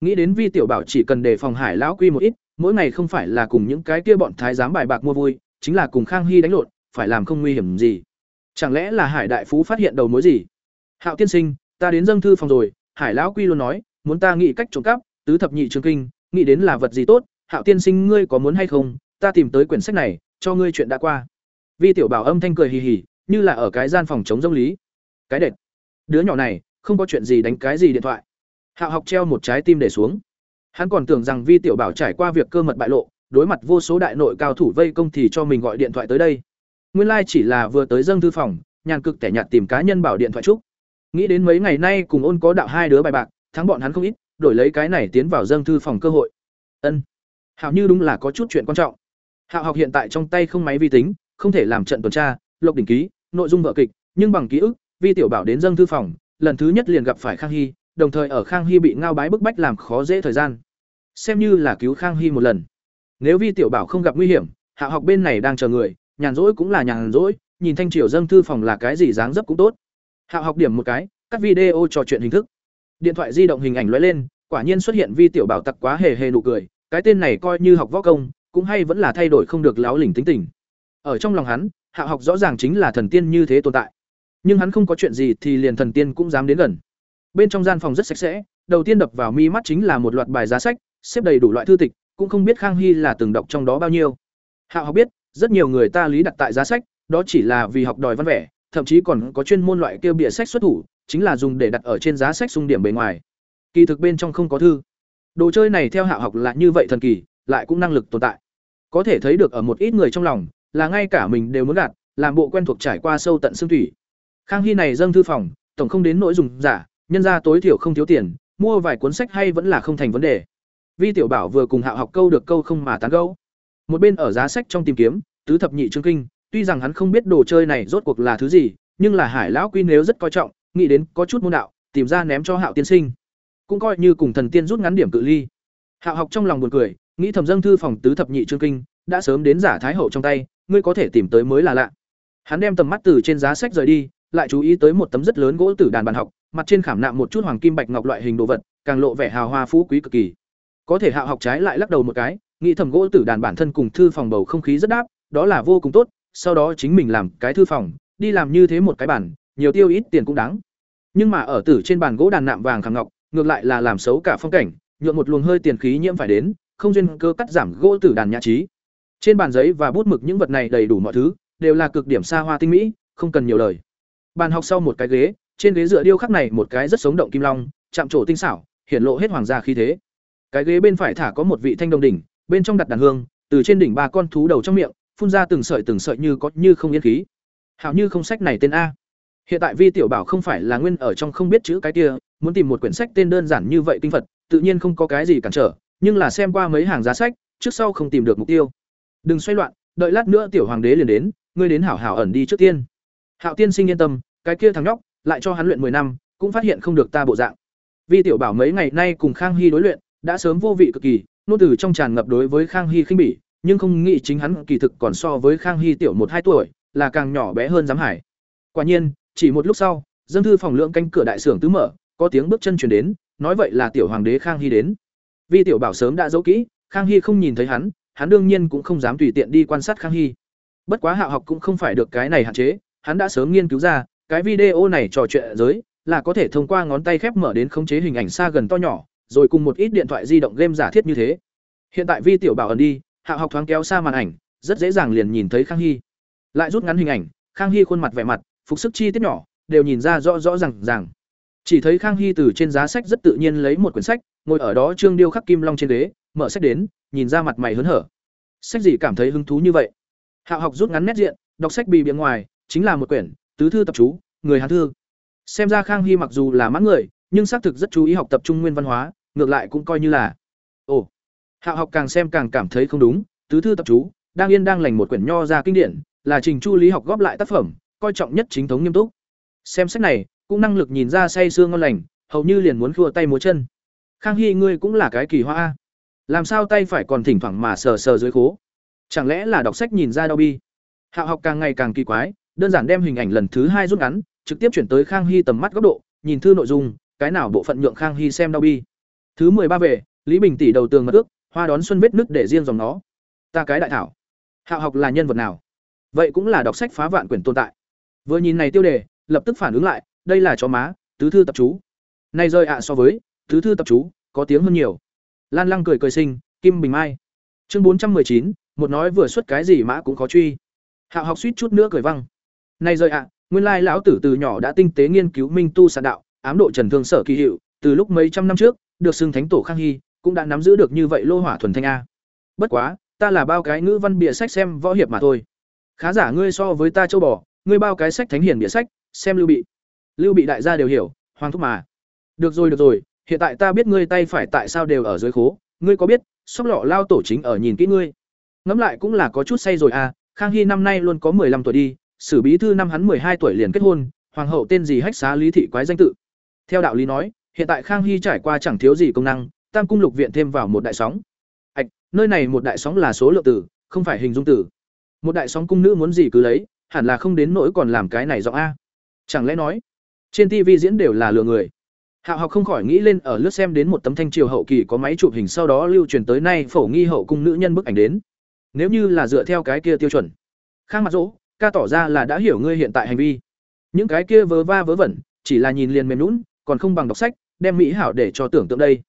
Nghĩ đến Vi Tiểu Bảo chỉ cần đề phòng Hải lão quy một ít, mỗi ngày không phải là cùng những cái kia bọn thái giám bài bạc mua vui, chính là cùng Khang Hy đánh lộn, phải làm không nguy hiểm gì. Chẳng lẽ là Hải đại phú phát hiện đầu mối gì? Hạo tiên sinh, ta đến dâng thư phòng rồi, Hải lão quy luôn nói, muốn ta nghĩ cách trộm cắp, tứ thập nhị trường kinh, nghĩ đến là vật gì tốt, Hạo tiên sinh ngươi có muốn hay không, ta tìm tới quyển sách này, cho ngươi chuyện đã qua. Vi tiểu bảo âm thanh cười hì hì, như là ở cái gian phòng chống dông lý. Cái đệt. Đứa nhỏ này, không có chuyện gì đánh cái gì điện thoại. Hạo học treo một trái tim để xuống. Hắn còn tưởng rằng Vi tiểu bảo trải qua việc cơ mật bại lộ, đối mặt vô số đại nội cao thủ vây công thì cho mình gọi điện thoại tới đây. Nguyên lai like chỉ là vừa tới dâng thư phòng, nhàn cực tẻ nhạt tìm cá nhân bảo điện thoại trúc. Nghĩ đến mấy ngày nay cùng ôn có đạo hai đứa bài bạc, thắng bọn hắn không ít, đổi lấy cái này tiến vào dâng thư phòng cơ hội. Ân. Hạo như đúng là có chút chuyện quan trọng. Hạo học hiện tại trong tay không máy vi tính, không thể làm trận tuần tra, lộc đỉnh ký, nội dung vợ kịch, nhưng bằng ký ức, Vi tiểu bảo đến dâng thư phòng, lần thứ nhất liền gặp phải Khang Hy, đồng thời ở Khang Hy bị ngao bái bức bách làm khó dễ thời gian. Xem như là cứu Khang Hy một lần. Nếu Vi tiểu bảo không gặp nguy hiểm, Hạ học bên này đang chờ người, nhàn rỗi cũng là nhàn rỗi, nhìn thanh triều dâng thư phòng là cái gì dáng dấp cũng tốt. Hạ học điểm một cái, cắt video trò chuyện hình thức. Điện thoại di động hình ảnh lóe lên, quả nhiên xuất hiện Vi tiểu bảo tặc quá hề hề nụ cười, cái tên này coi như học võ công, cũng hay vẫn là thay đổi không được láo lỉnh tính tình. Ở trong lòng hắn, Hạ học rõ ràng chính là thần tiên như thế tồn tại. Nhưng hắn không có chuyện gì thì liền thần tiên cũng dám đến gần. Bên trong gian phòng rất sạch sẽ, đầu tiên đập vào mi mắt chính là một loạt bài giá sách, xếp đầy đủ loại thư tịch, cũng không biết Khang Hy là từng đọc trong đó bao nhiêu. Hạ học biết, rất nhiều người ta lý đặt tại giá sách, đó chỉ là vì học đòi văn vẻ, thậm chí còn có chuyên môn loại kêu bìa sách xuất thủ, chính là dùng để đặt ở trên giá sách xung điểm bề ngoài. Kỳ thực bên trong không có thư. Đồ chơi này theo hạ học là như vậy thần kỳ, lại cũng năng lực tồn tại. Có thể thấy được ở một ít người trong lòng, là ngay cả mình đều muốn gạt, làm bộ quen thuộc trải qua sâu tận xương thủy. Khang Hy này dâng thư phòng, tổng không đến nỗi dùng giả, nhân ra tối thiểu không thiếu tiền, mua vài cuốn sách hay vẫn là không thành vấn đề. Vi Tiểu Bảo vừa cùng Hạo học câu được câu không mà tán gẫu. Một bên ở giá sách trong tìm kiếm, tứ thập nhị chương kinh, tuy rằng hắn không biết đồ chơi này rốt cuộc là thứ gì, nhưng là Hải lão quy nếu rất coi trọng, nghĩ đến có chút môn đạo, tìm ra ném cho Hạo tiên sinh. Cũng coi như cùng thần tiên rút ngắn điểm cự ly. Hạo học trong lòng buồn cười, nghĩ thầm dâng thư phòng tứ thập nhị chương kinh, đã sớm đến giả thái hậu trong tay, ngươi có thể tìm tới mới là lạ. Hắn đem tầm mắt từ trên giá sách rời đi, lại chú ý tới một tấm rất lớn gỗ tử đàn bàn học, mặt trên khảm nạm một chút hoàng kim bạch ngọc loại hình đồ vật, càng lộ vẻ hào hoa phú quý cực kỳ. Có thể Hạo học trái lại lắc đầu một cái, nghĩ thầm gỗ tử đàn bản thân cùng thư phòng bầu không khí rất đáp, đó là vô cùng tốt, sau đó chính mình làm cái thư phòng, đi làm như thế một cái bản, nhiều tiêu ít tiền cũng đáng. Nhưng mà ở tử trên bàn gỗ đàn nạm vàng khảm ngọc, ngược lại là làm xấu cả phong cảnh, nhượng một luồng hơi tiền khí nhiễm phải đến, không duyên cơ cắt giảm gỗ tử đàn nhã trí. Trên bàn giấy và bút mực những vật này đầy đủ mọi thứ, đều là cực điểm xa hoa tinh mỹ, không cần nhiều lời. Bàn học sau một cái ghế, trên ghế dựa điêu khắc này một cái rất sống động kim long, chạm trổ tinh xảo, hiển lộ hết hoàng gia khí thế. Cái ghế bên phải thả có một vị thanh đồng đỉnh, bên trong đặt đàn hương, từ trên đỉnh ba con thú đầu trong miệng, phun ra từng sợi từng sợi như có như không yên khí. Hảo như không sách này tên a. Hiện tại Vi tiểu bảo không phải là nguyên ở trong không biết chữ cái kia, muốn tìm một quyển sách tên đơn giản như vậy kinh Phật, tự nhiên không có cái gì cản trở, nhưng là xem qua mấy hàng giá sách, trước sau không tìm được mục tiêu. Đừng xoay loạn, đợi lát nữa tiểu hoàng đế liền đến, ngươi đến hảo hảo ẩn đi trước tiên. Hạo tiên sinh yên tâm, cái kia thằng nhóc, lại cho hắn luyện 10 năm, cũng phát hiện không được ta bộ dạng. Vi tiểu bảo mấy ngày nay cùng Khang Hy đối luyện, đã sớm vô vị cực kỳ, nô tử trong tràn ngập đối với Khang Hy khinh bỉ, nhưng không nghĩ chính hắn kỳ thực còn so với Khang Hy tiểu một hai tuổi, là càng nhỏ bé hơn giám hải. Quả nhiên, chỉ một lúc sau, dân thư phòng lượng canh cửa đại sưởng tứ mở, có tiếng bước chân truyền đến, nói vậy là tiểu hoàng đế Khang Hy đến. Vi tiểu bảo sớm đã giấu kỹ, Khang Hy không nhìn thấy hắn, hắn đương nhiên cũng không dám tùy tiện đi quan sát Khang Hy. Bất quá Hạo học cũng không phải được cái này hạn chế, hắn đã sớm nghiên cứu ra, cái video này trò chuyện giới là có thể thông qua ngón tay khép mở đến khống chế hình ảnh xa gần to nhỏ, rồi cùng một ít điện thoại di động game giả thiết như thế. Hiện tại Vi tiểu bảo ẩn đi, Hạo học thoáng kéo xa màn ảnh, rất dễ dàng liền nhìn thấy Khang Hy. Lại rút ngắn hình ảnh, Khang Hy khuôn mặt vẻ mặt, phục sức chi tiết nhỏ, đều nhìn ra rõ rõ ràng ràng. Chỉ thấy Khang Hy từ trên giá sách rất tự nhiên lấy một quyển sách, ngồi ở đó trương điêu khắc kim long trên ghế, mở sách đến, nhìn ra mặt mày hớn hở. Sách gì cảm thấy hứng thú như vậy? Hạo học rút ngắn nét diện, đọc sách bì bên ngoài, chính là một quyển tứ thư tập chú, người Hán thư. Xem ra Khang Hy mặc dù là mãn người, nhưng xác thực rất chú ý học tập trung nguyên văn hóa, ngược lại cũng coi như là. Ồ. Hạo học càng xem càng cảm thấy không đúng, tứ thư tập chú, đang yên đang lành một quyển nho ra kinh điển, là Trình Chu Lý học góp lại tác phẩm, coi trọng nhất chính thống nghiêm túc. Xem sách này, cũng năng lực nhìn ra say sương ngon lành, hầu như liền muốn khua tay múa chân. Khang Hy ngươi cũng là cái kỳ hoa a. Làm sao tay phải còn thỉnh thoảng mà sờ sờ dưới khố? Chẳng lẽ là đọc sách nhìn ra đau bi? Hạo học càng ngày càng kỳ quái, đơn giản đem hình ảnh lần thứ hai rút ngắn, trực tiếp chuyển tới Khang Hy tầm mắt góc độ, nhìn thư nội dung, cái nào bộ phận nhượng Khang Hy xem đau bi. Thứ ba về, Lý Bình tỷ đầu tường mật ước, hoa đón xuân vết nứt để riêng dòng nó. Ta cái đại thảo. Hạo học là nhân vật nào? Vậy cũng là đọc sách phá vạn quyển tồn tại. Vừa nhìn này tiêu đề, lập tức phản ứng lại, đây là chó má, tứ thư tập chú. Này rơi ạ so với tứ thư tập chú, có tiếng hơn nhiều. Lan Lăng cười cười sinh, Kim Bình Mai. Chương bốn trăm chín một nói vừa xuất cái gì mã cũng khó truy. Hạo học suýt chút nữa cười văng. Này rơi ạ, nguyên lai lão tử từ nhỏ đã tinh tế nghiên cứu minh tu sản đạo, ám độ trần thương sở kỳ hiệu, từ lúc mấy trăm năm trước, được xưng thánh tổ Khang Hy, cũng đã nắm giữ được như vậy lô hỏa thuần thanh a. Bất quá, ta là bao cái ngữ văn bìa sách xem võ hiệp mà thôi. Khá giả ngươi so với ta châu bò, ngươi bao cái sách thánh hiền bìa sách, xem Lưu Bị. Lưu Bị đại gia đều hiểu, hoàng thúc mà. Được rồi được rồi, hiện tại ta biết ngươi tay phải tại sao đều ở dưới khố, ngươi có biết, sóc lọ lao tổ chính ở nhìn kỹ ngươi. Ngẫm lại cũng là có chút say rồi à, Khang Hy năm nay luôn có 15 tuổi đi, sử bí thư năm hắn hai tuổi liền kết hôn, hoàng hậu tên gì hách xá lý thị quái danh tự. Theo đạo lý nói, hiện tại Khang Hy trải qua chẳng thiếu gì công năng, Tam cung lục viện thêm vào một đại sóng. ạch, nơi này một đại sóng là số lượng tử, không phải hình dung tử. Một đại sóng cung nữ muốn gì cứ lấy, hẳn là không đến nỗi còn làm cái này giọng a. Chẳng lẽ nói, trên TV diễn đều là lừa người. hạ học không khỏi nghĩ lên ở lướt xem đến một tấm thanh triều hậu kỳ có máy chụp hình sau đó lưu truyền tới nay phổ nghi hậu cung nữ nhân bức ảnh đến. Nếu như là dựa theo cái kia tiêu chuẩn. Khang mặt rỗ, ca tỏ ra là đã hiểu ngươi hiện tại hành vi. Những cái kia vớ va vớ vẩn, chỉ là nhìn liền mềm lún còn không bằng đọc sách, đem mỹ hảo để cho tưởng tượng đây.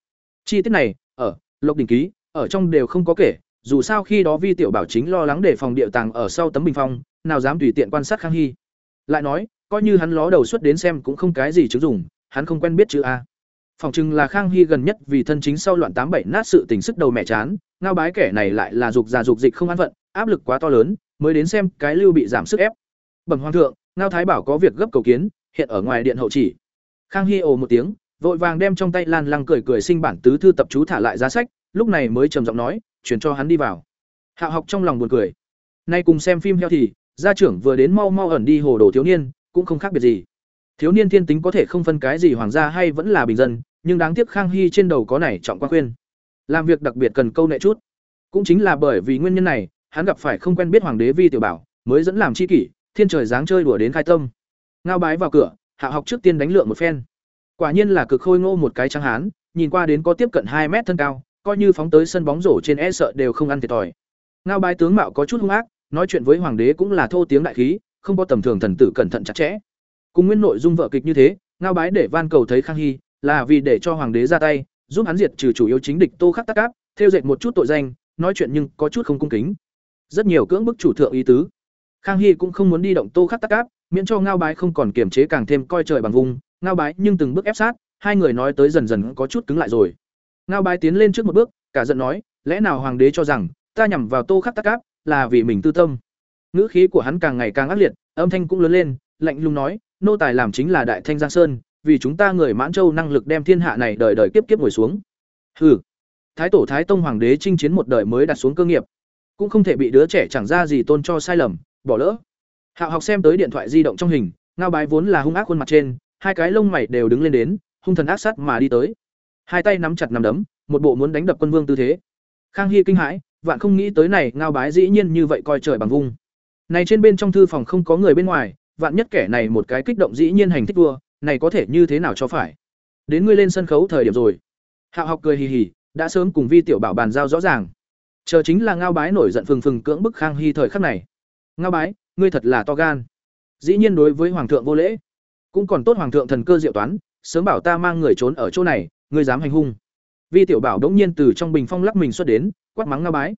Chi tiết này, ở Lộc đỉnh ký, ở trong đều không có kể, dù sao khi đó Vi tiểu bảo chính lo lắng để phòng địa tàng ở sau tấm bình phong, nào dám tùy tiện quan sát Khang Hy. Lại nói, coi như hắn ló đầu xuất đến xem cũng không cái gì chứng dùng, hắn không quen biết chữ a. Phòng chừng là Khang Hy gần nhất vì thân chính sau loạn tám bảy nát sự tình sức đầu mẹ chán, ngao bái kẻ này lại là dục già dục dịch không an phận, áp lực quá to lớn, mới đến xem cái lưu bị giảm sức ép. Bẩm hoàng thượng, ngao thái bảo có việc gấp cầu kiến, hiện ở ngoài điện hậu chỉ. Khang Hy ồ một tiếng, vội vàng đem trong tay Lan Lăng cười cười sinh bản tứ thư tập chú thả lại giá sách, lúc này mới trầm giọng nói, chuyển cho hắn đi vào. Hạo học trong lòng buồn cười. Nay cùng xem phim heo thì, gia trưởng vừa đến mau mau ẩn đi hồ đồ thiếu niên, cũng không khác biệt gì. Thiếu niên thiên tính có thể không phân cái gì hoàng gia hay vẫn là bình dân, nhưng đáng tiếc Khang Hy trên đầu có này trọng quan khuyên. Làm việc đặc biệt cần câu nệ chút. Cũng chính là bởi vì nguyên nhân này, hắn gặp phải không quen biết hoàng đế Vi tiểu bảo, mới dẫn làm chi kỷ, thiên trời dáng chơi đùa đến khai tâm. Ngao bái vào cửa, Hạ học trước tiên đánh lượng một phen. Quả nhiên là cực khôi ngô một cái trắng hán, nhìn qua đến có tiếp cận hai mét thân cao, coi như phóng tới sân bóng rổ trên e sợ đều không ăn thiệt thòi. Ngao bái tướng mạo có chút hung ác, nói chuyện với hoàng đế cũng là thô tiếng đại khí, không có tầm thường thần tử cẩn thận chặt chẽ. Cùng nguyên nội dung vợ kịch như thế, Ngao bái để van cầu thấy Khang Hy, là vì để cho hoàng đế ra tay, giúp hắn diệt trừ chủ yếu chính địch Tô Khắc Tắc Áp, theo dệt một chút tội danh, nói chuyện nhưng có chút không cung kính. Rất nhiều cưỡng bức chủ thượng ý tứ. Khang Hy cũng không muốn đi động Tô Khắc Tắc Áp, miễn cho Ngao bái không còn kiềm chế càng thêm coi trời bằng vùng, Ngao bái nhưng từng bước ép sát, hai người nói tới dần dần có chút cứng lại rồi. Ngao bái tiến lên trước một bước, cả giận nói, lẽ nào hoàng đế cho rằng ta nhằm vào Tô Khắc Tắc Áp là vì mình tư tâm. Ngữ khí của hắn càng ngày càng ác liệt, âm thanh cũng lớn lên, lạnh lùng nói, nô tài làm chính là đại thanh giang sơn, vì chúng ta người Mãn Châu năng lực đem thiên hạ này đời đời kiếp kiếp ngồi xuống. Hừ. Thái tổ Thái Tông hoàng đế chinh chiến một đời mới đặt xuống cơ nghiệp, cũng không thể bị đứa trẻ chẳng ra gì tôn cho sai lầm, bỏ lỡ. Hạo học xem tới điện thoại di động trong hình, ngao bái vốn là hung ác khuôn mặt trên, hai cái lông mày đều đứng lên đến, hung thần ác sát mà đi tới. Hai tay nắm chặt nằm đấm, một bộ muốn đánh đập quân vương tư thế. Khang Hy kinh hãi, vạn không nghĩ tới này ngao bái dĩ nhiên như vậy coi trời bằng vung. Này trên bên trong thư phòng không có người bên ngoài, vạn nhất kẻ này một cái kích động dĩ nhiên hành thích vua, này có thể như thế nào cho phải. Đến ngươi lên sân khấu thời điểm rồi. Hạo học cười hì hì, đã sớm cùng Vi tiểu bảo bàn giao rõ ràng. Chờ chính là ngao bái nổi giận phừng phừng cưỡng bức Khang Hy thời khắc này. Ngao bái, ngươi thật là to gan. Dĩ nhiên đối với hoàng thượng vô lễ, cũng còn tốt hoàng thượng thần cơ diệu toán, sớm bảo ta mang người trốn ở chỗ này, ngươi dám hành hung. Vi tiểu bảo đống nhiên từ trong bình phong lắc mình xuất đến, quát mắng ngao bái.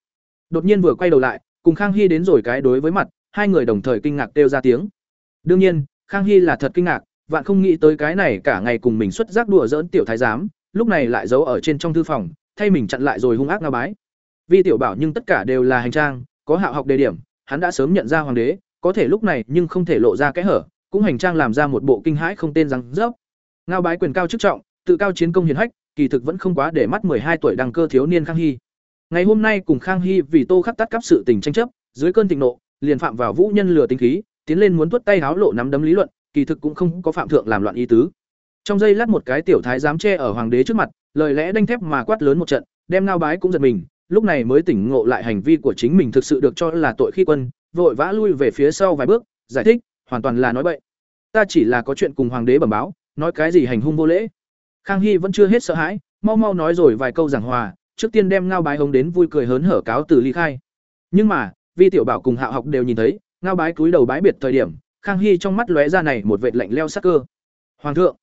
Đột nhiên vừa quay đầu lại, cùng Khang Hy đến rồi cái đối với mặt, hai người đồng thời kinh ngạc kêu ra tiếng. Đương nhiên, Khang Hy là thật kinh ngạc, vạn không nghĩ tới cái này cả ngày cùng mình xuất giác đùa dỡn tiểu thái giám, lúc này lại giấu ở trên trong thư phòng, thay mình chặn lại rồi hung ác ngao bái. Vi tiểu bảo nhưng tất cả đều là hành trang, có hạo học đề điểm, hắn đã sớm nhận ra hoàng đế, có thể lúc này nhưng không thể lộ ra cái hở, cũng hành trang làm ra một bộ kinh hãi không tên rằng dốc. Ngao bái quyền cao chức trọng, tự cao chiến công hiển hách, kỳ thực vẫn không quá để mắt hai tuổi đăng cơ thiếu niên Khang Hy. Ngày hôm nay cùng Khang Hy vì Tô Khắc tắt cắp sự tình tranh chấp, dưới cơn thịnh nộ, liền phạm vào vũ nhân lừa tính khí, tiến lên muốn tuốt tay háo lộ nắm đấm lý luận, kỳ thực cũng không có phạm thượng làm loạn ý tứ. Trong giây lát một cái tiểu thái dám che ở hoàng đế trước mặt, lời lẽ đanh thép mà quát lớn một trận, đem Ngao bái cũng giật mình, lúc này mới tỉnh ngộ lại hành vi của chính mình thực sự được cho là tội khi quân, vội vã lui về phía sau vài bước, giải thích, hoàn toàn là nói bậy. Ta chỉ là có chuyện cùng hoàng đế bẩm báo, nói cái gì hành hung vô lễ. Khang Hy vẫn chưa hết sợ hãi, mau mau nói rồi vài câu giảng hòa, trước tiên đem ngao bái hống đến vui cười hớn hở cáo từ ly khai. Nhưng mà, vi tiểu bảo cùng hạ học đều nhìn thấy ngao bái cúi đầu bái biệt thời điểm khang hy trong mắt lóe ra này một vệt lạnh leo sắc cơ hoàng thượng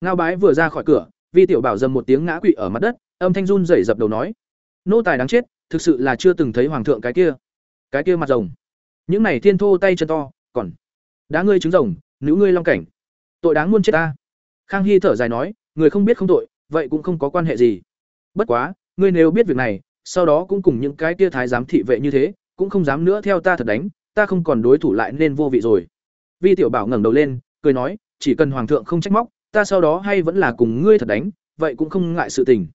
ngao bái vừa ra khỏi cửa vi tiểu bảo dầm một tiếng ngã quỵ ở mặt đất âm thanh run rẩy dập đầu nói nô tài đáng chết thực sự là chưa từng thấy hoàng thượng cái kia cái kia mặt rồng những này thiên thô tay chân to còn đá ngươi trứng rồng, nữ ngươi long cảnh. Tội đáng muôn chết ta. Khang hy thở dài nói, người không biết không tội, vậy cũng không có quan hệ gì. Bất quá, ngươi nếu biết việc này, sau đó cũng cùng những cái tia thái giám thị vệ như thế, cũng không dám nữa theo ta thật đánh, ta không còn đối thủ lại nên vô vị rồi. Vi tiểu bảo ngẩng đầu lên, cười nói, chỉ cần hoàng thượng không trách móc, ta sau đó hay vẫn là cùng ngươi thật đánh, vậy cũng không ngại sự tình.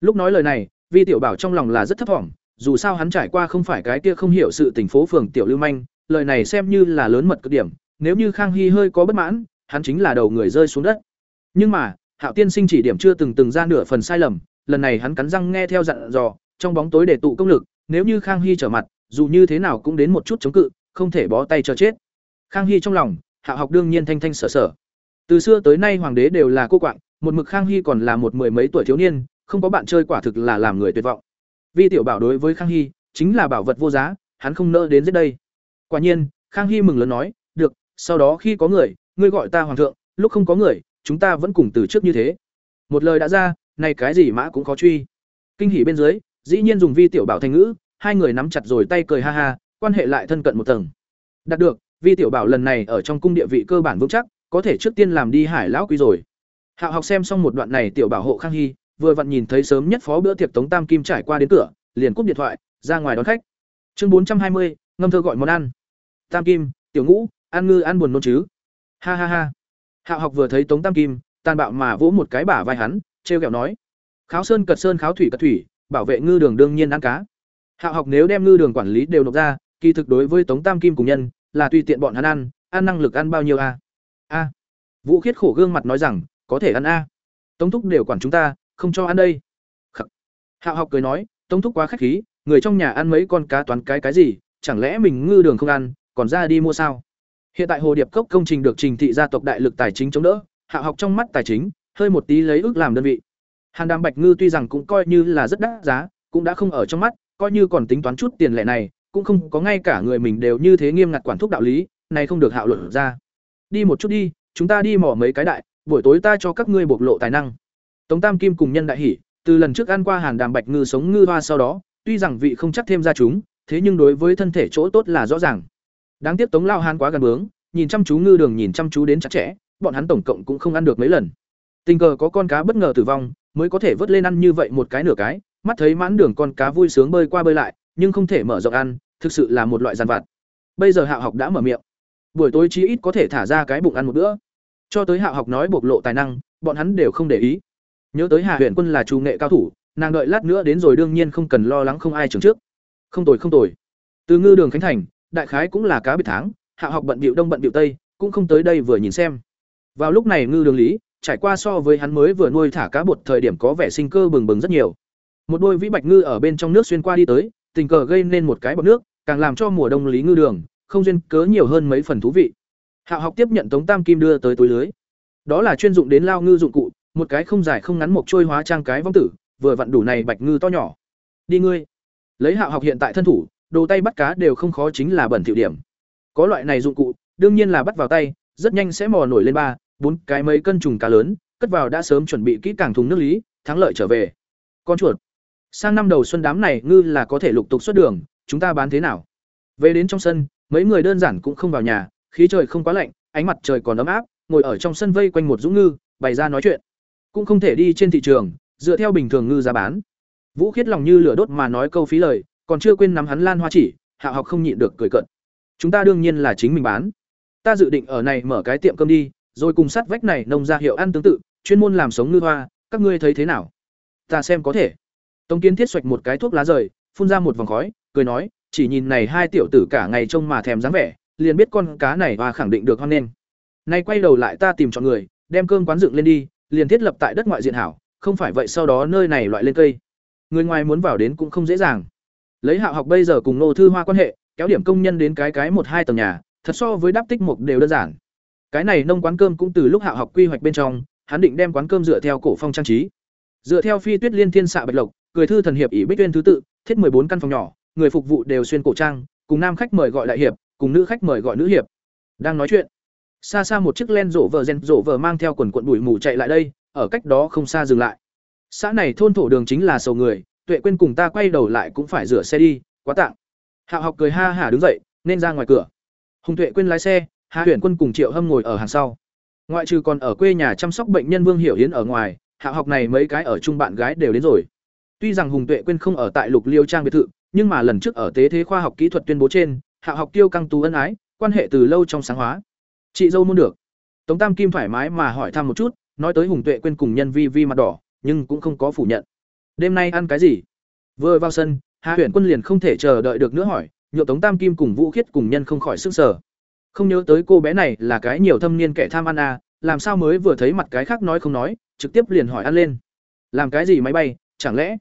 Lúc nói lời này, vi tiểu bảo trong lòng là rất thấp thỏm, dù sao hắn trải qua không phải cái kia không hiểu sự tình phố phường tiểu lưu manh, lời này xem như là lớn mật cực điểm nếu như khang hy hơi có bất mãn, hắn chính là đầu người rơi xuống đất. Nhưng mà, hạo tiên sinh chỉ điểm chưa từng từng ra nửa phần sai lầm, lần này hắn cắn răng nghe theo dặn dò, trong bóng tối để tụ công lực, nếu như khang hy trở mặt, dù như thế nào cũng đến một chút chống cự, không thể bó tay cho chết. Khang hy trong lòng, hạo học đương nhiên thanh thanh sở sở. Từ xưa tới nay hoàng đế đều là cô quạng, một mực khang hy còn là một mười mấy tuổi thiếu niên, không có bạn chơi quả thực là làm người tuyệt vọng. Vi tiểu bảo đối với khang hy, chính là bảo vật vô giá, hắn không nỡ đến giết đây. Quả nhiên, khang hy mừng lớn nói sau đó khi có người, ngươi gọi ta hoàng thượng, lúc không có người, chúng ta vẫn cùng từ trước như thế. Một lời đã ra, nay cái gì mã cũng khó truy. Kinh hỉ bên dưới, dĩ nhiên dùng vi tiểu bảo thành ngữ, hai người nắm chặt rồi tay cười ha ha, quan hệ lại thân cận một tầng. Đạt được, vi tiểu bảo lần này ở trong cung địa vị cơ bản vững chắc, có thể trước tiên làm đi hải lão quý rồi. Hạo học xem xong một đoạn này tiểu bảo hộ khang hy, vừa vặn nhìn thấy sớm nhất phó bữa tiệc tống tam kim trải qua đến cửa, liền cúp điện thoại, ra ngoài đón khách. Chương bốn trăm hai mươi, ngâm thơ gọi món ăn. Tam kim, tiểu ngũ ăn ngư ăn buồn nôn chứ? Ha ha ha. Hạo học vừa thấy tống tam kim, tàn bạo mà vỗ một cái bả vai hắn, trêu ghẹo nói. Kháo sơn cật sơn kháo thủy cật thủy, bảo vệ ngư đường đương nhiên ăn cá. Hạo học nếu đem ngư đường quản lý đều nộp ra, kỳ thực đối với tống tam kim cùng nhân, là tùy tiện bọn hắn ăn ăn năng lực ăn bao nhiêu a? A. Vũ khiết khổ gương mặt nói rằng, có thể ăn a. Tống thúc đều quản chúng ta, không cho ăn đây. Khắc. hạo học cười nói, tống thúc quá khách khí, người trong nhà ăn mấy con cá toán cái cái gì, chẳng lẽ mình ngư đường không ăn, còn ra đi mua sao? Hiện tại hồ điệp cốc công trình được trình thị gia tộc đại lực tài chính chống đỡ, hạ học trong mắt tài chính, hơi một tí lấy ước làm đơn vị. Hàn đàm bạch ngư tuy rằng cũng coi như là rất đắt giá, cũng đã không ở trong mắt, coi như còn tính toán chút tiền lẻ này, cũng không có ngay cả người mình đều như thế nghiêm ngặt quản thúc đạo lý, này không được hạo luận ra. Đi một chút đi, chúng ta đi mỏ mấy cái đại, buổi tối ta cho các ngươi bộc lộ tài năng. Tống tam kim cùng nhân đại hỉ từ lần trước ăn qua hàn đàm bạch ngư sống ngư hoa sau đó, tuy rằng vị không chắc thêm ra chúng, thế nhưng đối với thân thể chỗ tốt là rõ ràng đáng tiếc tống lao hán quá gần bướng, nhìn chăm chú ngư đường nhìn chăm chú đến chặt chẽ, bọn hắn tổng cộng cũng không ăn được mấy lần. Tình cờ có con cá bất ngờ tử vong, mới có thể vớt lên ăn như vậy một cái nửa cái, mắt thấy mãn đường con cá vui sướng bơi qua bơi lại, nhưng không thể mở rộng ăn, thực sự là một loại giàn vặt. Bây giờ hạ học đã mở miệng. Buổi tối chí ít có thể thả ra cái bụng ăn một bữa. Cho tới hạ học nói bộc lộ tài năng, bọn hắn đều không để ý. Nhớ tới hạ huyện quân là chủ nghệ cao thủ, nàng đợi lát nữa đến rồi đương nhiên không cần lo lắng không ai trưởng trước. Không tồi không tồi. Từ ngư đường khánh thành đại khái cũng là cá biệt tháng, hạ học bận bịu đông bận bịu tây, cũng không tới đây vừa nhìn xem. Vào lúc này ngư đường lý, trải qua so với hắn mới vừa nuôi thả cá bột thời điểm có vẻ sinh cơ bừng bừng rất nhiều. Một đôi vĩ bạch ngư ở bên trong nước xuyên qua đi tới, tình cờ gây nên một cái bọt nước, càng làm cho mùa đông lý ngư đường, không duyên cớ nhiều hơn mấy phần thú vị. Hạ học tiếp nhận tống tam kim đưa tới túi lưới. Đó là chuyên dụng đến lao ngư dụng cụ, một cái không dài không ngắn một trôi hóa trang cái vong tử, vừa vặn đủ này bạch ngư to nhỏ. Đi ngươi. Lấy hạ học hiện tại thân thủ đồ tay bắt cá đều không khó chính là bẩn thỉu điểm. Có loại này dụng cụ, đương nhiên là bắt vào tay, rất nhanh sẽ mò nổi lên ba, bốn cái mấy cân trùng cá lớn, cất vào đã sớm chuẩn bị kỹ càng thùng nước lý, thắng lợi trở về. Con chuột. Sang năm đầu xuân đám này ngư là có thể lục tục xuất đường, chúng ta bán thế nào? Về đến trong sân, mấy người đơn giản cũng không vào nhà, khí trời không quá lạnh, ánh mặt trời còn ấm áp, ngồi ở trong sân vây quanh một dũng ngư, bày ra nói chuyện. Cũng không thể đi trên thị trường, dựa theo bình thường ngư giá bán. Vũ khiết lòng như lửa đốt mà nói câu phí lời còn chưa quên nắm hắn lan hoa chỉ, hạ học không nhịn được cười cận chúng ta đương nhiên là chính mình bán. Ta dự định ở này mở cái tiệm cơm đi, rồi cùng sát vách này nông ra hiệu ăn tương tự, chuyên môn làm sống ngư hoa, các ngươi thấy thế nào? Ta xem có thể. Tống kiến thiết xoạch một cái thuốc lá rời, phun ra một vòng khói, cười nói, chỉ nhìn này hai tiểu tử cả ngày trông mà thèm dáng vẻ, liền biết con cá này và khẳng định được hoan nghênh. Nay quay đầu lại ta tìm chọn người, đem cơm quán dựng lên đi, liền thiết lập tại đất ngoại diện hảo, không phải vậy sau đó nơi này loại lên cây. Người ngoài muốn vào đến cũng không dễ dàng lấy hạ học bây giờ cùng nô thư hoa quan hệ, kéo điểm công nhân đến cái cái một hai tầng nhà, thật so với đáp tích mục đều đơn giản. Cái này nông quán cơm cũng từ lúc hạ học quy hoạch bên trong, hắn định đem quán cơm dựa theo cổ phong trang trí. Dựa theo phi tuyết liên thiên xạ bạch lộc, cười thư thần hiệp ỷ bích tuyên thứ tự, thiết bốn căn phòng nhỏ, người phục vụ đều xuyên cổ trang, cùng nam khách mời gọi đại hiệp, cùng nữ khách mời gọi nữ hiệp. Đang nói chuyện, xa xa một chiếc len rổ vờ rèn rổ vờ mang theo quần quận bụi mù chạy lại đây, ở cách đó không xa dừng lại. Xã này thôn thổ đường chính là sầu người tuệ quên cùng ta quay đầu lại cũng phải rửa xe đi, quá tạng. Hạo học cười ha hả đứng dậy, nên ra ngoài cửa. Hùng tuệ quên lái xe hạ tuyển quân cùng triệu hâm ngồi ở hàng sau. Ngoại trừ còn ở quê nhà chăm sóc bệnh nhân vương hiểu hiến ở ngoài, hạo học này mấy cái ở chung bạn gái đều đến rồi. Tuy rằng hùng tuệ quên không ở tại lục liêu trang biệt thự, nhưng mà lần trước ở tế thế khoa học kỹ thuật tuyên bố trên, hạo học tiêu căng tú ân ái, quan hệ từ lâu trong sáng hóa. Chị dâu muốn được. Tống tam kim thoải mái mà hỏi thăm một chút, nói tới hùng tuệ quên cùng nhân vi vi mặt đỏ, nhưng cũng không có phủ nhận đêm nay ăn cái gì? Vừa vào sân hạ huyện quân liền không thể chờ đợi được nữa hỏi nhựa tống tam kim cùng vũ khiết cùng nhân không khỏi sức sở không nhớ tới cô bé này là cái nhiều thâm niên kẻ tham ăn à làm sao mới vừa thấy mặt cái khác nói không nói, trực tiếp liền hỏi ăn lên. Làm cái gì máy bay, chẳng lẽ?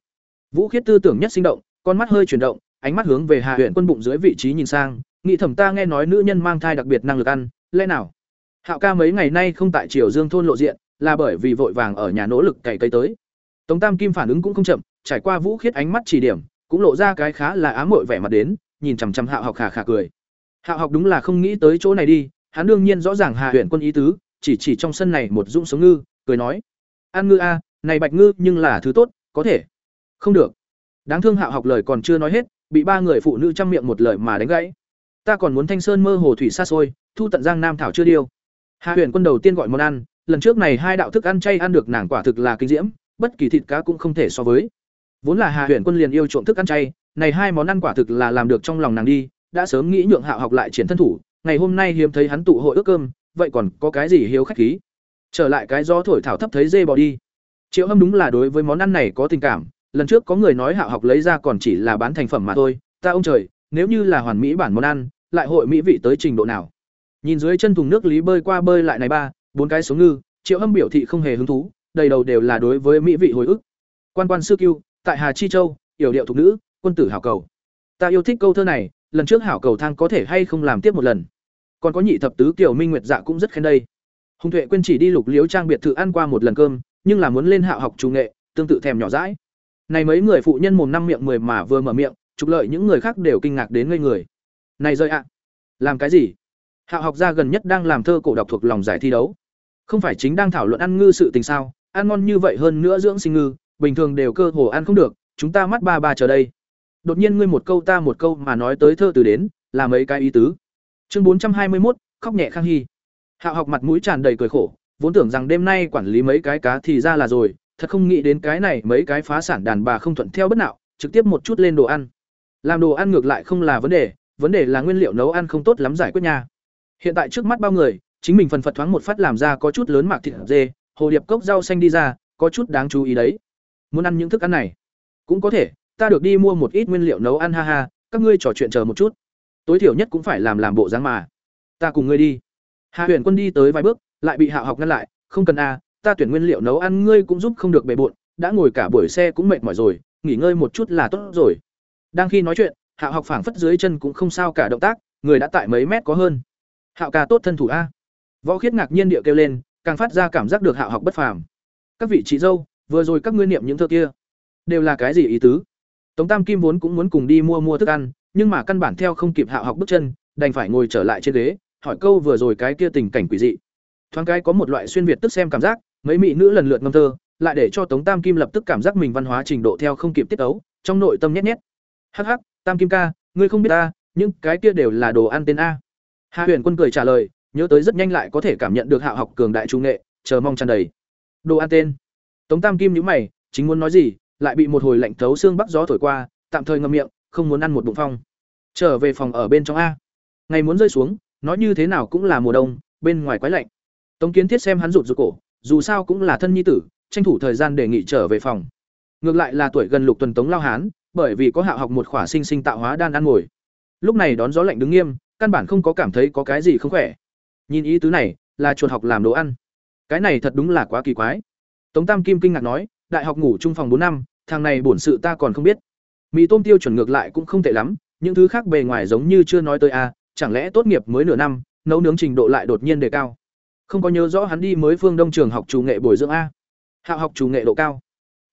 Vũ khiết tư tưởng nhất sinh động, con mắt hơi chuyển động, ánh mắt hướng về hạ huyện quân bụng dưới vị trí nhìn sang, nghĩ thẩm ta nghe nói nữ nhân mang thai đặc biệt năng lực ăn, lẽ nào? Hạo ca mấy ngày nay không tại triều dương thôn lộ diện, là bởi vì vội vàng ở nhà nỗ lực cày cây tới tống tam kim phản ứng cũng không chậm, trải qua vũ khiết ánh mắt chỉ điểm, cũng lộ ra cái khá là ám muội vẻ mặt đến, nhìn chằm chằm hạo học khả khả cười. Hạo học đúng là không nghĩ tới chỗ này đi, hắn đương nhiên rõ ràng hà huyện quân ý tứ, chỉ chỉ trong sân này một dũng sống ngư, cười nói, an ngư a, này bạch ngư nhưng là thứ tốt, có thể. Không được. Đáng thương hạo học lời còn chưa nói hết, bị ba người phụ nữ chăm miệng một lời mà đánh gãy. Ta còn muốn thanh sơn mơ hồ thủy xa xôi, thu tận giang nam thảo chưa điêu. Hạ huyền quân đầu tiên gọi món ăn, lần trước này hai đạo thức ăn chay ăn được nàng quả thực là kinh diễm bất kỳ thịt cá cũng không thể so với. Vốn là hà huyền quân liền yêu trộm thức ăn chay, này hai món ăn quả thực là làm được trong lòng nàng đi, đã sớm nghĩ nhượng hạo học lại triển thân thủ, ngày hôm nay hiếm thấy hắn tụ hội ước cơm, vậy còn có cái gì hiếu khách khí? Trở lại cái gió thổi thảo thấp thấy dê bò đi. Triệu hâm đúng là đối với món ăn này có tình cảm, lần trước có người nói hạo học lấy ra còn chỉ là bán thành phẩm mà thôi, ta ông trời, nếu như là hoàn mỹ bản món ăn, lại hội mỹ vị tới trình độ nào? Nhìn dưới chân thùng nước lý bơi qua bơi lại này ba, bốn cái số ngư, triệu hâm biểu thị không hề hứng thú đầy đầu đều là đối với mỹ vị hồi ức. Quan quan sư cưu, tại hà chi châu, yểu điệu thục nữ, quân tử hảo cầu. Ta yêu thích câu thơ này, lần trước hảo cầu thang có thể hay không làm tiếp một lần. Còn có nhị thập tứ kiểu minh nguyệt dạ cũng rất khen đây. Hùng tuệ quên chỉ đi lục liếu trang biệt thự ăn qua một lần cơm, nhưng là muốn lên hạ học chủ nghệ, tương tự thèm nhỏ rãi này mấy người phụ nhân mồm năm miệng mười mà vừa mở miệng, trục lợi những người khác đều kinh ngạc đến ngây người. Này rơi ạ, làm cái gì? Hạ học gia gần nhất đang làm thơ cổ đọc thuộc lòng giải thi đấu. Không phải chính đang thảo luận ăn ngư sự tình sao ăn ngon như vậy hơn nữa dưỡng sinh ngư, bình thường đều cơ hồ ăn không được, chúng ta mắt ba ba chờ đây. Đột nhiên ngươi một câu ta một câu mà nói tới thơ từ đến, là mấy cái ý tứ. Chương bốn trăm hai mươi một khóc nhẹ khang hy. Hạo học mặt mũi tràn đầy cười khổ, vốn tưởng rằng đêm nay quản lý mấy cái cá thì ra là rồi, thật không nghĩ đến cái này mấy cái phá sản đàn bà không thuận theo bất nào trực tiếp một chút lên đồ ăn. Làm đồ ăn ngược lại không là vấn đề vấn đề là nguyên liệu nấu ăn không tốt lắm giải quyết nha. Hiện tại trước mắt bao người, chính mình phần phật thoáng một phát làm ra có chút lớn mạc thịt dê hồ điệp cốc rau xanh đi ra, có chút đáng chú ý đấy. Muốn ăn những thức ăn này? Cũng có thể, ta được đi mua một ít nguyên liệu nấu ăn, ha ha, các ngươi trò chuyện chờ một chút. Tối thiểu nhất cũng phải làm làm bộ dáng mà. Ta cùng ngươi đi. Hạ huyền quân đi tới vài bước, lại bị hạ học ngăn lại. Không cần a ta tuyển nguyên liệu nấu ăn, ngươi cũng giúp không được bề bộn, đã ngồi cả buổi xe cũng mệt mỏi rồi, nghỉ ngơi một chút là tốt rồi. Đang khi nói chuyện, hạ học phảng phất dưới chân cũng không sao cả động tác, người đã tại mấy mét có hơn. Hạo ca tốt thân thủ a. Võ khiết ngạc nhiên địa kêu lên càng phát ra cảm giác được hạo học bất phàm. Các vị chị dâu, vừa rồi các ngươi niệm những thơ kia, đều là cái gì ý tứ? Tống tam kim vốn cũng muốn cùng đi mua mua thức ăn, nhưng mà căn bản theo không kịp hạo học bước chân, đành phải ngồi trở lại trên ghế, hỏi câu vừa rồi cái kia tình cảnh quỷ dị. Thoáng cái có một loại xuyên việt tức xem cảm giác, mấy mỹ nữ lần lượt ngâm thơ, lại để cho tống tam kim lập tức cảm giác mình văn hóa trình độ theo không kịp tiết ấu trong nội tâm nhét nhét. Hắc hắc, tam kim ca, ngươi không biết ta, những cái kia đều là đồ ăn tên a. Hạ huyền quân cười trả lời nhớ tới rất nhanh lại có thể cảm nhận được hạ học cường đại trung nghệ, chờ mong tràn đầy. Đồ ăn tên. Tống tam kim nhữ mày, chính muốn nói gì, lại bị một hồi lạnh thấu xương bắc gió thổi qua, tạm thời ngậm miệng, không muốn ăn một bụng phong. Trở về phòng ở bên trong a. Ngày muốn rơi xuống, nói như thế nào cũng là mùa đông, bên ngoài quái lạnh. Tống kiến thiết xem hắn rụt rụt cổ, dù sao cũng là thân nhi tử, tranh thủ thời gian đề nghị trở về phòng. Ngược lại là tuổi gần lục tuần tống lao hán, bởi vì có hạ học một khỏa sinh sinh tạo hóa đan ăn ngồi. Lúc này đón gió lạnh đứng nghiêm, căn bản không có cảm thấy có cái gì không khỏe nhìn ý tứ này là chuột học làm đồ ăn. Cái này thật đúng là quá kỳ quái. Tống tam kim kinh ngạc nói đại học ngủ chung phòng bốn năm thằng này bổn sự ta còn không biết. Mì tôm tiêu chuẩn ngược lại cũng không tệ lắm những thứ khác bề ngoài giống như chưa nói tới a chẳng lẽ tốt nghiệp mới nửa năm nấu nướng trình độ lại đột nhiên đề cao? Không có nhớ rõ hắn đi mới phương đông trường học chủ nghệ bồi dưỡng a. Hạ học chủ nghệ độ cao.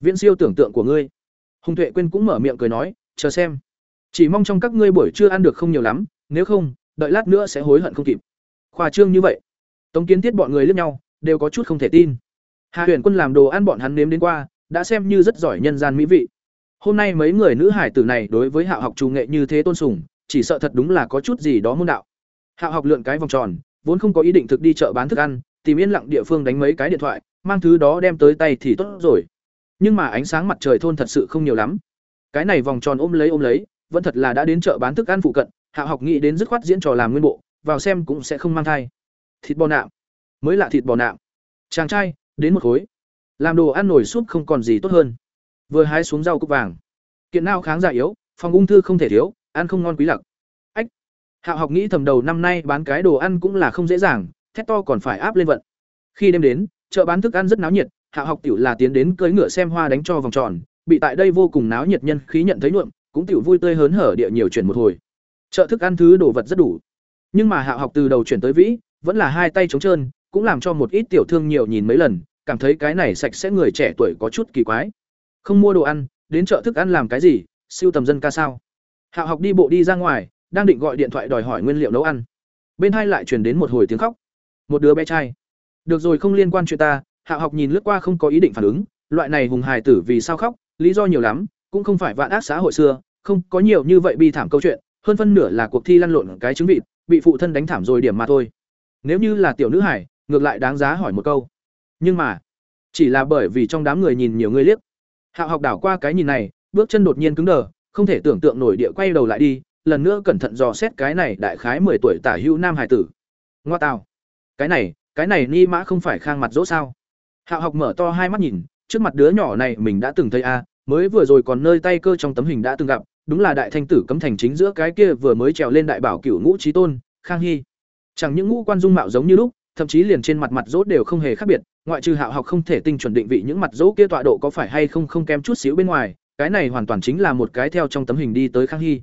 Viễn siêu tưởng tượng của ngươi. Hùng tuệ quyên cũng mở miệng cười nói chờ xem. Chỉ mong trong các ngươi buổi trưa ăn được không nhiều lắm, nếu không, đợi lát nữa sẽ hối hận không kịp. Khoa trương như vậy. Tống Kiến Tiết bọn người lướt nhau, đều có chút không thể tin. Hạ Huyền Quân làm đồ ăn bọn hắn nếm đến qua, đã xem như rất giỏi nhân gian mỹ vị. Hôm nay mấy người nữ hải tử này đối với Hạo học trù nghệ như thế tôn sùng, chỉ sợ thật đúng là có chút gì đó môn đạo. Hạo học lượn cái vòng tròn, vốn không có ý định thực đi chợ bán thức ăn, tìm yên lặng địa phương đánh mấy cái điện thoại, mang thứ đó đem tới tay thì tốt rồi. Nhưng mà ánh sáng mặt trời thôn thật sự không nhiều lắm. Cái này vòng tròn ôm lấy ôm lấy, vẫn thật là đã đến chợ bán thức ăn phụ cận, Hạo học nghĩ đến dứt khoát diễn trò làm nguyên bộ, vào xem cũng sẽ không mang thai. Thịt bò nạm, mới là thịt bò nạm. Chàng trai, đến một khối. Làm đồ ăn nổi súp không còn gì tốt hơn. Vừa hái xuống rau cúc vàng. Kiện nào kháng giả yếu, phòng ung thư không thể thiếu, ăn không ngon quý lặc. Ách. Hạo học nghĩ thầm đầu năm nay bán cái đồ ăn cũng là không dễ dàng, thét to còn phải áp lên vận. Khi đêm đến, chợ bán thức ăn rất náo nhiệt, Hạo học tiểu là tiến đến cưỡi ngựa xem hoa đánh cho vòng tròn, bị tại đây vô cùng náo nhiệt nhân khí nhận thấy nhuộm cũng tiểu vui tươi hớn hở địa nhiều chuyển một hồi. Chợ thức ăn thứ đồ vật rất đủ. Nhưng mà Hạo học từ đầu chuyển tới vĩ, vẫn là hai tay trống trơn, cũng làm cho một ít tiểu thương nhiều nhìn mấy lần, cảm thấy cái này sạch sẽ người trẻ tuổi có chút kỳ quái. Không mua đồ ăn, đến chợ thức ăn làm cái gì, siêu tầm dân ca sao? Hạo học đi bộ đi ra ngoài, đang định gọi điện thoại đòi hỏi nguyên liệu nấu ăn. Bên hai lại truyền đến một hồi tiếng khóc. Một đứa bé trai. Được rồi không liên quan chuyện ta, Hạo học nhìn lướt qua không có ý định phản ứng, loại này hùng hài tử vì sao khóc, lý do nhiều lắm, cũng không phải vạn ác xã hội xưa, không có nhiều như vậy bi thảm câu chuyện, hơn phân nửa là cuộc thi lăn lộn cái trứng vịt, bị phụ thân đánh thảm rồi điểm mà thôi. Nếu như là tiểu nữ hải, ngược lại đáng giá hỏi một câu. Nhưng mà, chỉ là bởi vì trong đám người nhìn nhiều người liếc. Hạo học đảo qua cái nhìn này, bước chân đột nhiên cứng đờ, không thể tưởng tượng nổi địa quay đầu lại đi, lần nữa cẩn thận dò xét cái này đại khái 10 tuổi tả hữu nam hải tử. Ngoa tào. Cái này, cái này ni mã không phải khang mặt dỗ sao? Hạo học mở to hai mắt nhìn, trước mặt đứa nhỏ này mình đã từng thấy a, mới vừa rồi còn nơi tay cơ trong tấm hình đã từng gặp, đúng là đại thanh tử cấm thành chính giữa cái kia vừa mới trèo lên đại bảo cửu ngũ trí tôn, Khang Hy. Chẳng những ngũ quan dung mạo giống như lúc, thậm chí liền trên mặt mặt dỗ đều không hề khác biệt, ngoại trừ Hạo học không thể tinh chuẩn định vị những mặt dỗ kia tọa độ có phải hay không không kém chút xíu bên ngoài, cái này hoàn toàn chính là một cái theo trong tấm hình đi tới Khang Hy.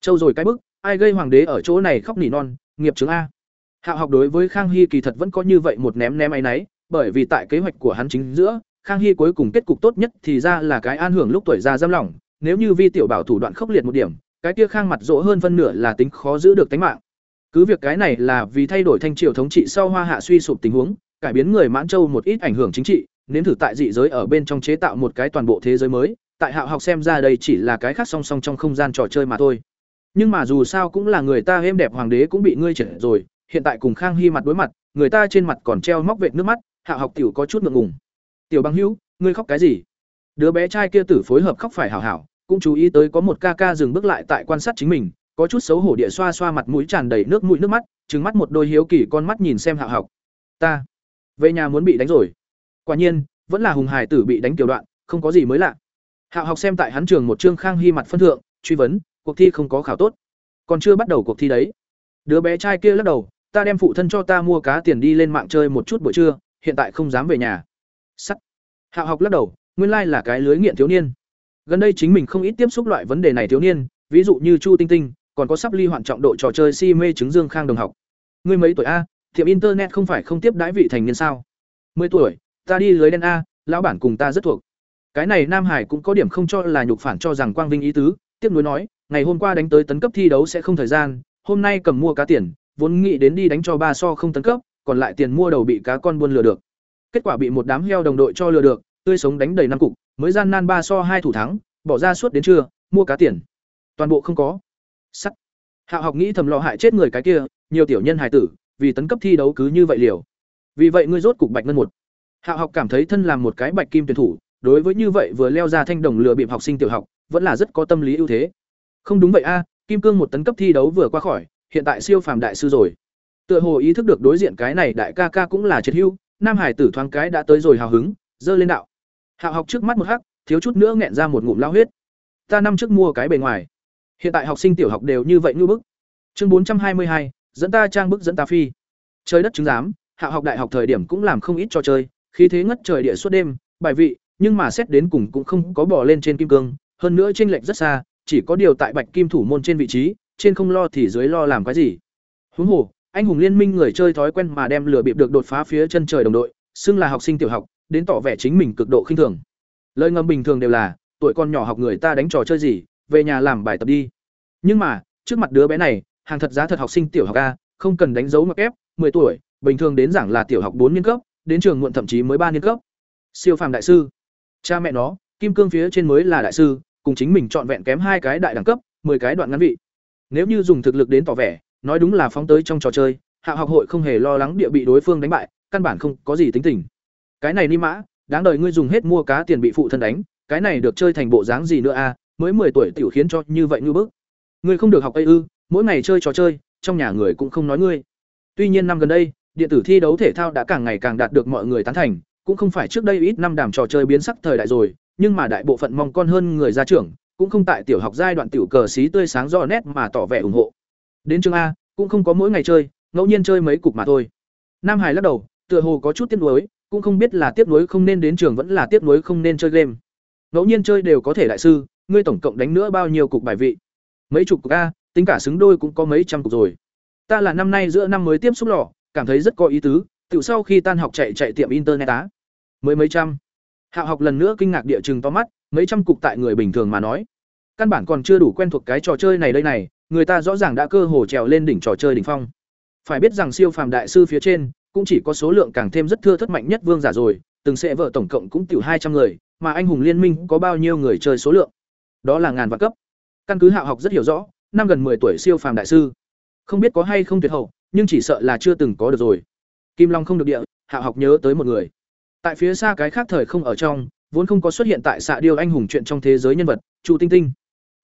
Châu rồi cái bức, ai gây hoàng đế ở chỗ này khóc nỉ non, nghiệp chứng a. Hạo học đối với Khang Hy kỳ thật vẫn có như vậy một ném ném áy nấy, bởi vì tại kế hoạch của hắn chính giữa, Khang Hy cuối cùng kết cục tốt nhất thì ra là cái an hưởng lúc tuổi già giam lỏng, nếu như Vi tiểu bảo thủ đoạn khốc liệt một điểm, cái kia Khang mặt rỗ hơn phân nửa là tính khó giữ được tính mạng. Cứ việc cái này là vì thay đổi thanh triều thống trị sau Hoa Hạ suy sụp tình huống, cải biến người Mãn Châu một ít ảnh hưởng chính trị, nếm thử tại dị giới ở bên trong chế tạo một cái toàn bộ thế giới mới, tại Hạo học xem ra đây chỉ là cái khác song song trong không gian trò chơi mà thôi. Nhưng mà dù sao cũng là người ta êm đẹp hoàng đế cũng bị ngươi trật rồi, hiện tại cùng Khang Hy mặt đối mặt, người ta trên mặt còn treo móc vệt nước mắt, Hạo học tiểu có chút ngượng ngùng. "Tiểu Bằng Hữu, ngươi khóc cái gì?" Đứa bé trai kia tử phối hợp khóc phải hảo hảo, cũng chú ý tới có một ca ca dừng bước lại tại quan sát chính mình, có chút xấu hổ địa xoa xoa mặt mũi tràn đầy nước mũi nước mắt, trừng mắt một đôi hiếu kỳ con mắt nhìn xem Hạo học. "Ta, về nhà muốn bị đánh rồi." Quả nhiên, vẫn là hùng hải tử bị đánh tiểu đoạn, không có gì mới lạ. Hạo học xem tại hắn trường một trương Khang Hy mặt phân thượng, truy vấn, cuộc thi không có khảo tốt, còn chưa bắt đầu cuộc thi đấy. Đứa bé trai kia lắc đầu, ta đem phụ thân cho ta mua cá tiền đi lên mạng chơi một chút buổi trưa, hiện tại không dám về nhà. Sắt. Hạo học lắc đầu, nguyên lai là cái lưới nghiện thiếu niên. Gần đây chính mình không ít tiếp xúc loại vấn đề này thiếu niên, ví dụ như Chu Tinh Tinh, còn có sắp ly hoạn trọng độ trò chơi si mê chứng Dương Khang đồng học. Ngươi mấy tuổi a? thiệm internet không phải không tiếp đãi vị thành niên sao? 10 tuổi, ta đi lưới đen a, lão bản cùng ta rất thuộc. Cái này Nam Hải cũng có điểm không cho là nhục phản cho rằng Quang Vinh ý tứ, tiếp nối nói, ngày hôm qua đánh tới tấn cấp thi đấu sẽ không thời gian, hôm nay cầm mua cá tiền, vốn nghĩ đến đi đánh cho ba so không tấn cấp, còn lại tiền mua đầu bị cá con buôn lừa được. Kết quả bị một đám heo đồng đội cho lừa được, tươi sống đánh đầy năm cục, mới gian nan ba so hai thủ thắng, bỏ ra suốt đến trưa, mua cá tiền. Toàn bộ không có. Sắt. Hạo học nghĩ thầm lo hại chết người cái kia, nhiều tiểu nhân hài tử, vì tấn cấp thi đấu cứ như vậy liều. Vì vậy ngươi rốt cục bạch ngân một. Hạo học cảm thấy thân làm một cái bạch kim tuyển thủ, đối với như vậy vừa leo ra thanh đồng lừa bịp học sinh tiểu học, vẫn là rất có tâm lý ưu thế. Không đúng vậy a, kim cương một tấn cấp thi đấu vừa qua khỏi, hiện tại siêu phàm đại sư rồi. Tựa hồ ý thức được đối diện cái này đại ca ca cũng là triệt hưu, nam hải tử thoáng cái đã tới rồi hào hứng, dơ lên đạo. Hạo học trước mắt một hắc, thiếu chút nữa nghẹn ra một ngụm lao huyết. Ta năm trước mua cái bề ngoài. Hiện tại học sinh tiểu học đều như vậy như bức. Chương bốn trăm hai mươi hai, dẫn ta trang bức dẫn ta phi. Trời đất chứng giám, Hạo học đại học thời điểm cũng làm không ít trò chơi, khí thế ngất trời địa suốt đêm, bài vị, nhưng mà xét đến cùng cũng không có bỏ lên trên kim cương, hơn nữa chênh lệch rất xa, chỉ có điều tại Bạch Kim thủ môn trên vị trí, trên không lo thì dưới lo làm cái gì. Huống hồ, anh hùng liên minh người chơi thói quen mà đem lừa bịp được đột phá phía chân trời đồng đội, xưng là học sinh tiểu học, đến tỏ vẻ chính mình cực độ khinh thường. Lời ngầm bình thường đều là, tuổi con nhỏ học người ta đánh trò chơi gì, về nhà làm bài tập đi. nhưng mà trước mặt đứa bé này hàng thật giá thật học sinh tiểu học a không cần đánh dấu mặc ép 10 tuổi bình thường đến giảng là tiểu học bốn niên cấp đến trường muộn thậm chí mới ba niên cấp siêu phàm đại sư cha mẹ nó kim cương phía trên mới là đại sư cùng chính mình chọn vẹn kém hai cái đại đẳng cấp 10 cái đoạn ngắn vị nếu như dùng thực lực đến tỏ vẻ nói đúng là phóng tới trong trò chơi hạ học hội không hề lo lắng địa bị đối phương đánh bại căn bản không có gì tính tình cái này ni mã, đáng đời ngươi dùng hết mua cá tiền bị phụ thân đánh, cái này được chơi thành bộ dáng gì nữa a mới mười tuổi tiểu khiến cho như vậy như bức. Ngươi không được học ây ư, mỗi ngày chơi trò chơi, trong nhà người cũng không nói ngươi. Tuy nhiên năm gần đây, điện tử thi đấu thể thao đã càng ngày càng đạt được mọi người tán thành, cũng không phải trước đây ít năm đàm trò chơi biến sắc thời đại rồi, nhưng mà đại bộ phận mong con hơn người gia trưởng, cũng không tại tiểu học giai đoạn tiểu cờ xí tươi sáng rõ nét mà tỏ vẻ ủng hộ. Đến trường a, cũng không có mỗi ngày chơi, ngẫu nhiên chơi mấy cục mà thôi. Nam hải lắc đầu, tựa hồ có chút tiếc nuối cũng không biết là tiếc nuối không nên đến trường vẫn là tiếc nuối không nên chơi game. Ngẫu nhiên chơi đều có thể đại sư, ngươi tổng cộng đánh nữa bao nhiêu cục bài vị? Mấy chục cục a, tính cả xứng đôi cũng có mấy trăm cục rồi. Ta là năm nay giữa năm mới tiếp xúc lò, cảm thấy rất có ý tứ, tự sau khi tan học chạy chạy tiệm internet á. Mới mấy trăm. Hạo học lần nữa kinh ngạc địa chừng to mắt, mấy trăm cục tại người bình thường mà nói. Căn bản còn chưa đủ quen thuộc cái trò chơi này đây này, người ta rõ ràng đã cơ hồ trèo lên đỉnh trò chơi đỉnh phong. Phải biết rằng siêu phàm đại sư phía trên cũng chỉ có số lượng càng thêm rất thưa thất mạnh nhất vương giả rồi, từng sẽ vợ tổng cộng cũng tiểu hai trăm người, mà anh hùng liên minh có bao nhiêu người chơi số lượng. Đó là ngàn vạn cấp. Căn cứ hạo học rất hiểu rõ, năm gần 10 tuổi siêu phàm đại sư. Không biết có hay không tuyệt hậu, nhưng chỉ sợ là chưa từng có được rồi. Kim long không được địa, hạo học nhớ tới một người. Tại phía xa cái khác thời không ở trong, vốn không có xuất hiện tại xạ điêu anh hùng chuyện trong thế giới nhân vật, chu tinh tinh.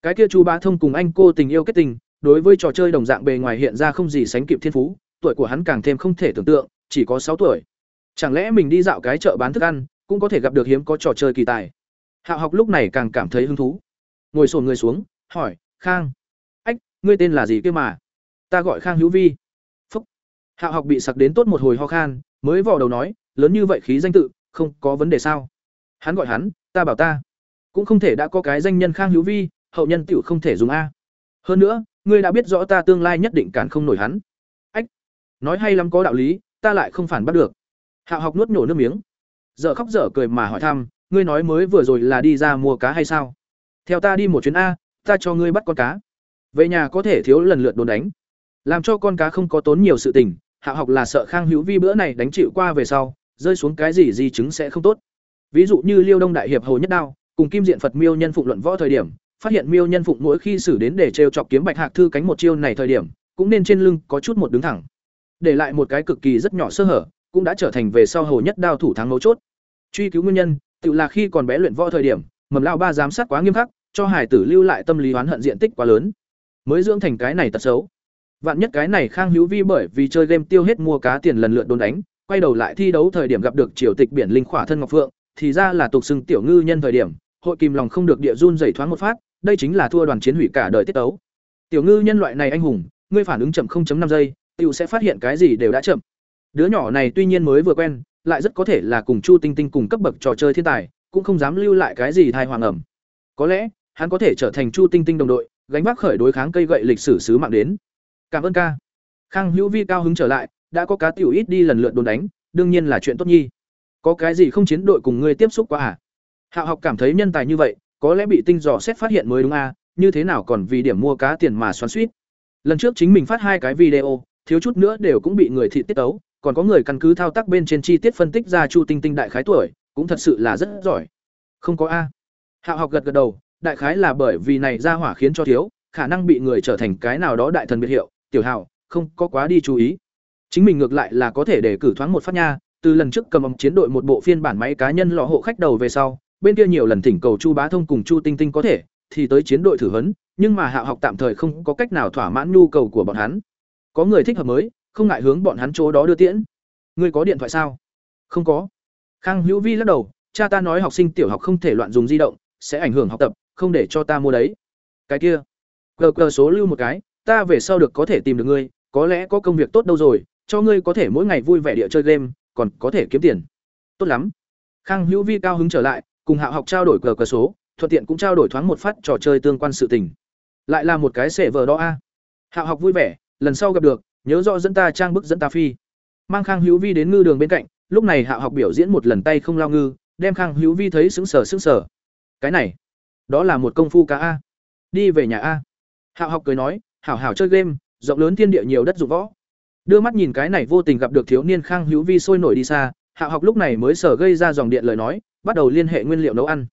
Cái kia chu bá thông cùng anh cô tình yêu kết tình, đối với trò chơi đồng dạng bề ngoài hiện ra không gì sánh kịp thiên phú, tuổi của hắn càng thêm không thể tưởng tượng chỉ có sáu tuổi. Chẳng lẽ mình đi dạo cái chợ bán thức ăn, cũng có thể gặp được hiếm có trò chơi kỳ tài? Hạo học lúc này càng cảm thấy hứng thú. Ngồi sồn người xuống, hỏi, khang, ách, ngươi tên là gì kia mà? Ta gọi khang hữu vi. Phúc. Hạo học bị sặc đến tốt một hồi ho khan, mới vò đầu nói, lớn như vậy khí danh tự, không có vấn đề sao? Hắn gọi hắn, ta bảo ta. Cũng không thể đã có cái danh nhân khang hữu vi, hậu nhân tựu không thể dùng a. Hơn nữa, ngươi đã biết rõ ta tương lai nhất định cản không nổi hắn. Ách. Nói hay lắm có đạo lý ta lại không phản bắt được. Hạo học nuốt nhổ nước miếng. Dở khóc dở cười mà hỏi thăm, ngươi nói mới vừa rồi là đi ra mua cá hay sao? Theo ta đi một chuyến a, ta cho ngươi bắt con cá. Về nhà có thể thiếu lần lượt đồn đánh. Làm cho con cá không có tốn nhiều sự tình, hạo học là sợ khang hữu vi bữa này đánh chịu qua về sau, rơi xuống cái gì di chứng sẽ không tốt. Ví dụ như liêu đông đại hiệp hồ nhất đao, cùng kim diện phật miêu nhân phụng luận võ thời điểm, phát hiện miêu nhân phụng mỗi khi xử đến để trêu chọc kiếm bạch hạc thư cánh một chiêu này thời điểm, cũng nên trên lưng có chút một đứng thẳng để lại một cái cực kỳ rất nhỏ sơ hở, cũng đã trở thành về sau hầu nhất đao thủ thắng mấu chốt. Truy cứu nguyên nhân, tự là khi còn bé luyện võ thời điểm, mầm lao ba giám sát quá nghiêm khắc, cho hải tử lưu lại tâm lý oán hận diện tích quá lớn. Mới dưỡng thành cái này tật xấu. Vạn nhất cái này khang hữu vi bởi vì chơi game tiêu hết mua cá tiền lần lượt đồn đánh, quay đầu lại thi đấu thời điểm gặp được triều tịch biển linh khỏa thân ngọc phượng, thì ra là tục xưng tiểu ngư nhân thời điểm, hội kìm lòng không được địa run rẩy thoáng một phát, đây chính là thua đoàn chiến hủy cả đời tiết tấu. Tiểu ngư nhân loại này anh hùng, ngươi phản ứng chậm 0.5 giây tiểu sẽ phát hiện cái gì đều đã chậm. Đứa nhỏ này tuy nhiên mới vừa quen, lại rất có thể là cùng chu tinh tinh cùng cấp bậc trò chơi thiên tài, cũng không dám lưu lại cái gì thai hoàng ẩm. Có lẽ, hắn có thể trở thành chu tinh tinh đồng đội, gánh vác khởi đối kháng cây gậy lịch sử sứ mạng đến. Cảm ơn ca. Khang hữu vi cao hứng trở lại, đã có cá tiểu ít đi lần lượt đồn đánh, đương nhiên là chuyện tốt nhi. Có cái gì không chiến đội cùng ngươi tiếp xúc quá à? Hạo học cảm thấy nhân tài như vậy, có lẽ bị tinh dò xét phát hiện mới đúng a như thế nào còn vì điểm mua cá tiền mà xoắn xuýt. lần trước chính mình phát hai cái video thiếu chút nữa đều cũng bị người thị tiết tấu. Còn có người căn cứ thao tác bên trên chi tiết phân tích ra chu tinh tinh đại khái tuổi, cũng thật sự là rất giỏi. Không có a. Hạo học gật gật đầu, đại khái là bởi vì này ra hỏa khiến cho thiếu, khả năng bị người trở thành cái nào đó đại thần biệt hiệu. Tiểu hạo, không có quá đi chú ý. Chính mình ngược lại là có thể để cử thoáng một phát nha. Từ lần trước cầm ống chiến đội một bộ phiên bản máy cá nhân lọ hộ khách đầu về sau, bên kia nhiều lần thỉnh cầu chu bá thông cùng chu tinh tinh có thể, thì tới chiến đội thử huấn, nhưng mà hạo học tạm thời không có cách nào thỏa mãn nhu cầu của bọn hắn có người thích hợp mới, không ngại hướng bọn hắn chỗ đó đưa tiễn. Ngươi có điện thoại sao? Không có. Khang hữu vi lắc đầu, cha ta nói học sinh tiểu học không thể loạn dùng di động, sẽ ảnh hưởng học tập, không để cho ta mua đấy. Cái kia. Cờ cờ số lưu một cái, ta về sau được có thể tìm được ngươi, có lẽ có công việc tốt đâu rồi, cho ngươi có thể mỗi ngày vui vẻ địa chơi game, còn có thể kiếm tiền. Tốt lắm. Khang hữu vi cao hứng trở lại, cùng hạ học trao đổi cờ cờ số, thuận tiện cũng trao đổi thoáng một phát trò chơi tương quan sự tình. Lại là một cái sệ vờ đó a. Hạ học vui vẻ lần sau gặp được, nhớ rõ dẫn ta trang bức dẫn ta phi. Mang khang hữu vi đến ngư đường bên cạnh, lúc này hạ học biểu diễn một lần tay không lao ngư, đem khang hữu vi thấy sững sờ sững sờ. Cái này, đó là một công phu cá a. Đi về nhà a. Hạ học cười nói, hảo hảo chơi game, rộng lớn thiên địa nhiều đất dụng võ. Đưa mắt nhìn cái này vô tình gặp được thiếu niên khang hữu vi sôi nổi đi xa, hạ học lúc này mới sở gây ra dòng điện lời nói, bắt đầu liên hệ nguyên liệu nấu ăn.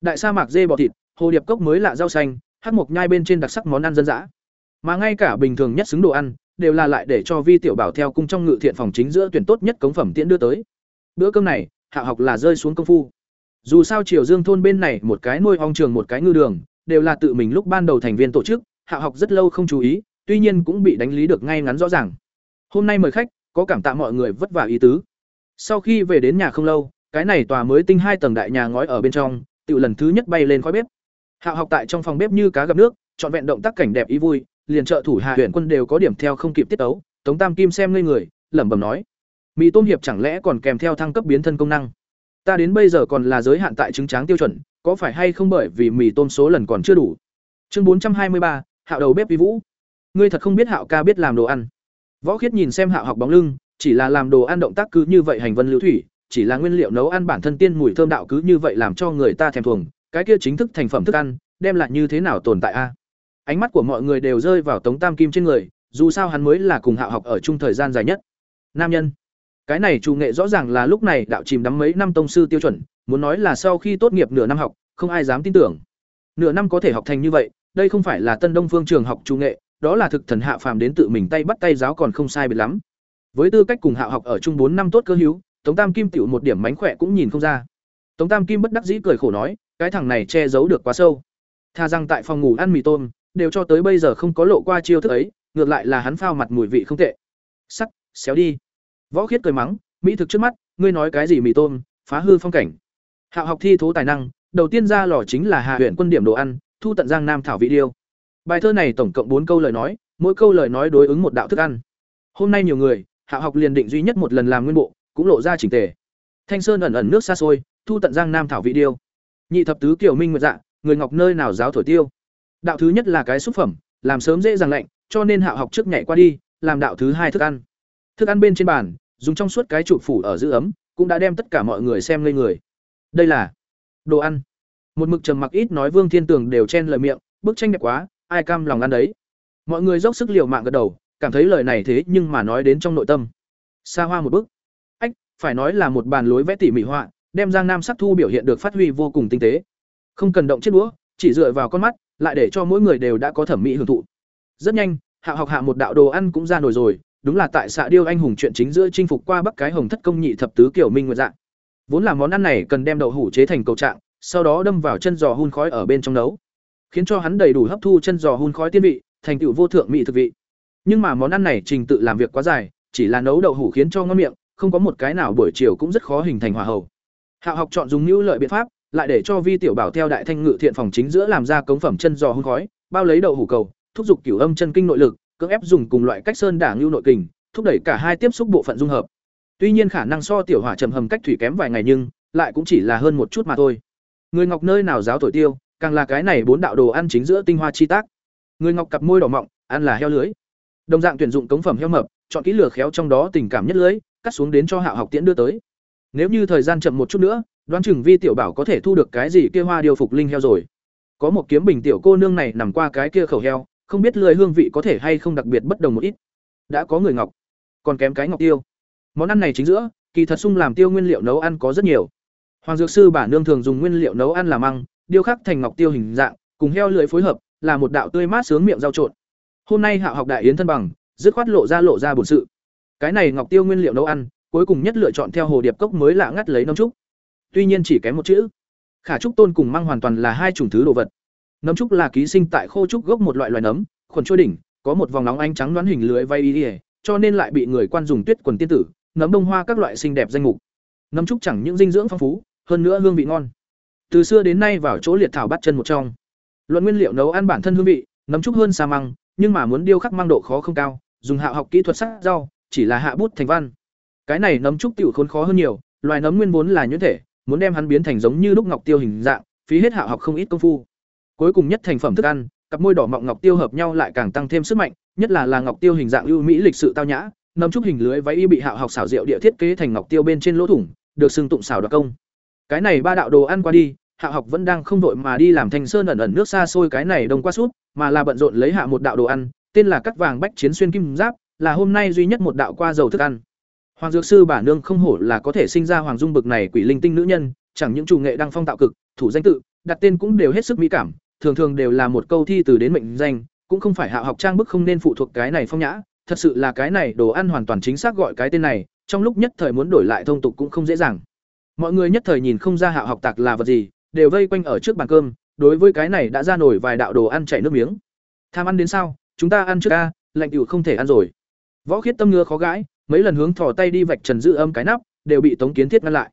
Đại sa mạc dê bò thịt, hồ điệp cốc mới lạ rau xanh hát mộc nhai bên trên đặc sắc món ăn dân dã mà ngay cả bình thường nhất xứng đồ ăn, đều là lại để cho vi tiểu bảo theo cung trong ngự thiện phòng chính giữa tuyển tốt nhất cống phẩm tiễn đưa tới. Bữa cơm này, hạ học là rơi xuống công phu. Dù sao triều dương thôn bên này một cái nuôi ong trường một cái ngư đường, đều là tự mình lúc ban đầu thành viên tổ chức, hạ học rất lâu không chú ý, tuy nhiên cũng bị đánh lý được ngay ngắn rõ ràng. Hôm nay mời khách, có cảm tạ mọi người vất vả ý tứ. Sau khi về đến nhà không lâu, cái này tòa mới tinh hai tầng đại nhà ngói ở bên trong, tự lần thứ nhất bay lên khói bếp. Hạ học tại trong phòng bếp như cá gặp nước, trọn vẹn động tác cảnh đẹp ý vui liền trợ thủ hạ huyện quân đều có điểm theo không kịp tiết tấu, tống tam kim xem ngây người, lẩm bẩm nói, mì tôm hiệp chẳng lẽ còn kèm theo thăng cấp biến thân công năng? Ta đến bây giờ còn là giới hạn tại trứng tráng tiêu chuẩn, có phải hay không bởi vì mì tôm số lần còn chưa đủ? Chương bốn trăm hai mươi ba, hạo đầu bếp vi vũ. Ngươi thật không biết hạo ca biết làm đồ ăn. Võ khiết nhìn xem hạo học bóng lưng, chỉ là làm đồ ăn động tác cứ như vậy hành vân lưu thủy, chỉ là nguyên liệu nấu ăn bản thân tiên mùi thơm đạo cứ như vậy làm cho người ta thèm thuồng, cái kia chính thức thành phẩm thức ăn, đem lại như thế nào tồn tại a? Ánh mắt của mọi người đều rơi vào tống tam kim trên người, dù sao hắn mới là cùng hạ học ở chung thời gian dài nhất. Nam nhân. Cái này chủ nghệ rõ ràng là lúc này đạo chìm đắm mấy năm tông sư tiêu chuẩn, muốn nói là sau khi tốt nghiệp nửa năm học, không ai dám tin tưởng. Nửa năm có thể học thành như vậy, đây không phải là tân đông phương trường học chủ nghệ, đó là thực thần hạ phàm đến tự mình tay bắt tay giáo còn không sai biệt lắm. Với tư cách cùng hạ học ở chung bốn năm tốt cơ hữu, tống tam kim tựu một điểm mánh khỏe cũng nhìn không ra. Tống tam kim bất đắc dĩ cười khổ nói, cái thằng này che giấu được quá sâu. Tha rằng tại phòng ngủ ăn mì tôm đều cho tới bây giờ không có lộ qua chiêu thức ấy, ngược lại là hắn phao mặt mùi vị không tệ. Sắc, xéo đi. Võ khiết cười mắng, mỹ thực trước mắt, ngươi nói cái gì mì tôm, phá hư phong cảnh. Hạo học thi thố tài năng, đầu tiên ra lò chính là hạ huyện quân điểm đồ ăn, thu tận giang nam thảo vị điêu. Bài thơ này tổng cộng bốn câu lời nói, mỗi câu lời nói đối ứng một đạo thức ăn. Hôm nay nhiều người hạ học liền định duy nhất một lần làm nguyên bộ, cũng lộ ra chỉnh tề. Thanh sơn ẩn ẩn nước xa xôi, thu tận giang nam thảo vị điêu. Nhị thập tứ kiểu minh nguyệt dạ người ngọc nơi nào giáo thổi tiêu? Đạo thứ nhất là cái xúc phẩm, làm sớm dễ dàng lạnh, cho nên hạ học trước nhảy qua đi, làm đạo thứ hai thức ăn. Thức ăn bên trên bàn, dùng trong suốt cái trụ phủ ở giữ ấm, cũng đã đem tất cả mọi người xem ngây người. Đây là đồ ăn. Một mực trầm mặc ít nói vương thiên tường đều chen lời miệng, bức tranh đẹp quá, ai cam lòng ăn đấy. Mọi người dốc sức liều mạng gật đầu, cảm thấy lời này thế nhưng mà nói đến trong nội tâm. Xa hoa một bức ách, phải nói là một bàn lối vẽ tỉ mỉ họa, đem giang nam sắc thu biểu hiện được phát huy vô cùng tinh tế. Không cần động chiếc đũa, chỉ dựa vào con mắt lại để cho mỗi người đều đã có thẩm mỹ hưởng thụ. Rất nhanh, hạ học hạ một đạo đồ ăn cũng ra nổi rồi, đúng là tại xạ điêu anh hùng chuyện chính giữa chinh phục qua bắc cái hồng thất công nhị thập tứ kiểu minh nguyện dạng vốn là món ăn này cần đem đậu hủ chế thành cầu trạng, sau đó đâm vào chân giò hun khói ở bên trong nấu, khiến cho hắn đầy đủ hấp thu chân giò hun khói tiên vị, thành tựu vô thượng mỹ thực vị. Nhưng mà món ăn này trình tự làm việc quá dài, chỉ là nấu đậu hủ khiến cho ngon miệng, không có một cái nào buổi chiều cũng rất khó hình thành hòa hậu. Hạ học chọn dùng hữu lợi biện pháp lại để cho vi tiểu bảo theo đại thanh ngự thiện phòng chính giữa làm ra cống phẩm chân giò hun khói, bao lấy đậu hủ cầu, thúc giục cửu âm chân kinh nội lực, cưỡng ép dùng cùng loại cách sơn đả ngưu nội kình, thúc đẩy cả hai tiếp xúc bộ phận dung hợp. Tuy nhiên khả năng so tiểu hỏa trầm hầm cách thủy kém vài ngày nhưng, lại cũng chỉ là hơn một chút mà thôi. Người ngọc nơi nào giáo thổi tiêu, càng là cái này bốn đạo đồ ăn chính giữa tinh hoa chi tác. Người ngọc cặp môi đỏ mọng, ăn là heo lưới. Đồng dạng tuyển dụng cống phẩm heo mập, chọn kỹ lửa khéo trong đó tình cảm nhất lưới, cắt xuống đến cho hạ học tiễn đưa tới. Nếu như thời gian chậm một chút nữa đoán chừng vi tiểu bảo có thể thu được cái gì kia hoa điều phục linh heo rồi. Có một kiếm bình tiểu cô nương này nằm qua cái kia khẩu heo, không biết lười hương vị có thể hay không đặc biệt bất đồng một ít. Đã có người ngọc, còn kém cái ngọc tiêu. Món ăn này chính giữa, kỳ thật sung làm tiêu nguyên liệu nấu ăn có rất nhiều. Hoàng dược sư bản nương thường dùng nguyên liệu nấu ăn làm măng điêu khắc thành ngọc tiêu hình dạng, cùng heo lưỡi phối hợp, là một đạo tươi mát sướng miệng rau trộn. Hôm nay hạ học đại yến thân bằng, dứt khoát lộ ra lộ ra bổn sự. Cái này ngọc tiêu nguyên liệu nấu ăn, cuối cùng nhất lựa chọn theo hồ điệp cốc mới lạ ngắt lấy nông trúc tuy nhiên chỉ kém một chữ. Khả trúc tôn cùng măng hoàn toàn là hai chủng thứ đồ vật. Nấm trúc là ký sinh tại khô trúc gốc một loại loài nấm, khuẩn trôi đỉnh, có một vòng nóng ánh trắng đoán hình lưới vay y cho nên lại bị người quan dùng tuyết quần tiên tử, nấm đông hoa các loại xinh đẹp danh mục. Nấm trúc chẳng những dinh dưỡng phong phú, hơn nữa hương vị ngon. Từ xưa đến nay vào chỗ liệt thảo bắt chân một trong. Luận nguyên liệu nấu ăn bản thân hương vị, nấm trúc hơn sa măng, nhưng mà muốn điêu khắc mang độ khó không cao, dùng hạ học kỹ thuật sắc rau, chỉ là hạ bút thành văn. Cái này nấm trúc tiểu khốn khó hơn nhiều, loài nấm nguyên vốn là nhuyễn thể muốn đem hắn biến thành giống như lúc ngọc tiêu hình dạng phí hết hạ học không ít công phu. Cuối cùng nhất thành phẩm thức ăn cặp môi đỏ mọng ngọc tiêu hợp nhau lại càng tăng thêm sức mạnh nhất là là ngọc tiêu hình dạng ưu mỹ lịch sự tao nhã nấm chúc hình lưới váy y bị hạ học xảo diệu địa thiết kế thành ngọc tiêu bên trên lỗ thủng được xưng tụng xảo đoạt công. Cái này ba đạo đồ ăn qua đi hạ học vẫn đang không đội mà đi làm thanh sơn ẩn ẩn nước xa xôi cái này đông qua suốt, mà là bận rộn lấy hạ một đạo đồ ăn tên là cắt vàng bách chiến xuyên kim giáp là hôm nay duy nhất một đạo qua dầu thức ăn hoàng dược sư bản nương không hổ là có thể sinh ra hoàng dung bực này quỷ linh tinh nữ nhân chẳng những chủ nghệ đang phong tạo cực thủ danh tự đặt tên cũng đều hết sức mỹ cảm thường thường đều là một câu thi từ đến mệnh danh cũng không phải hạ học trang bức không nên phụ thuộc cái này phong nhã thật sự là cái này đồ ăn hoàn toàn chính xác gọi cái tên này trong lúc nhất thời muốn đổi lại thông tục cũng không dễ dàng. Mọi người nhất thời nhìn không ra hạ học tạc là vật gì đều vây quanh ở trước bàn cơm đối với cái này đã ra nổi vài đạo đồ ăn chảy nước miếng. Tham ăn đến sao? Chúng ta ăn trước a, lạnh cựu không thể ăn rồi. Võ khiết tâm ngứa khó gãi mấy lần hướng thò tay đi vạch trần giữ âm cái nắp, đều bị tống kiến thiết ngăn lại.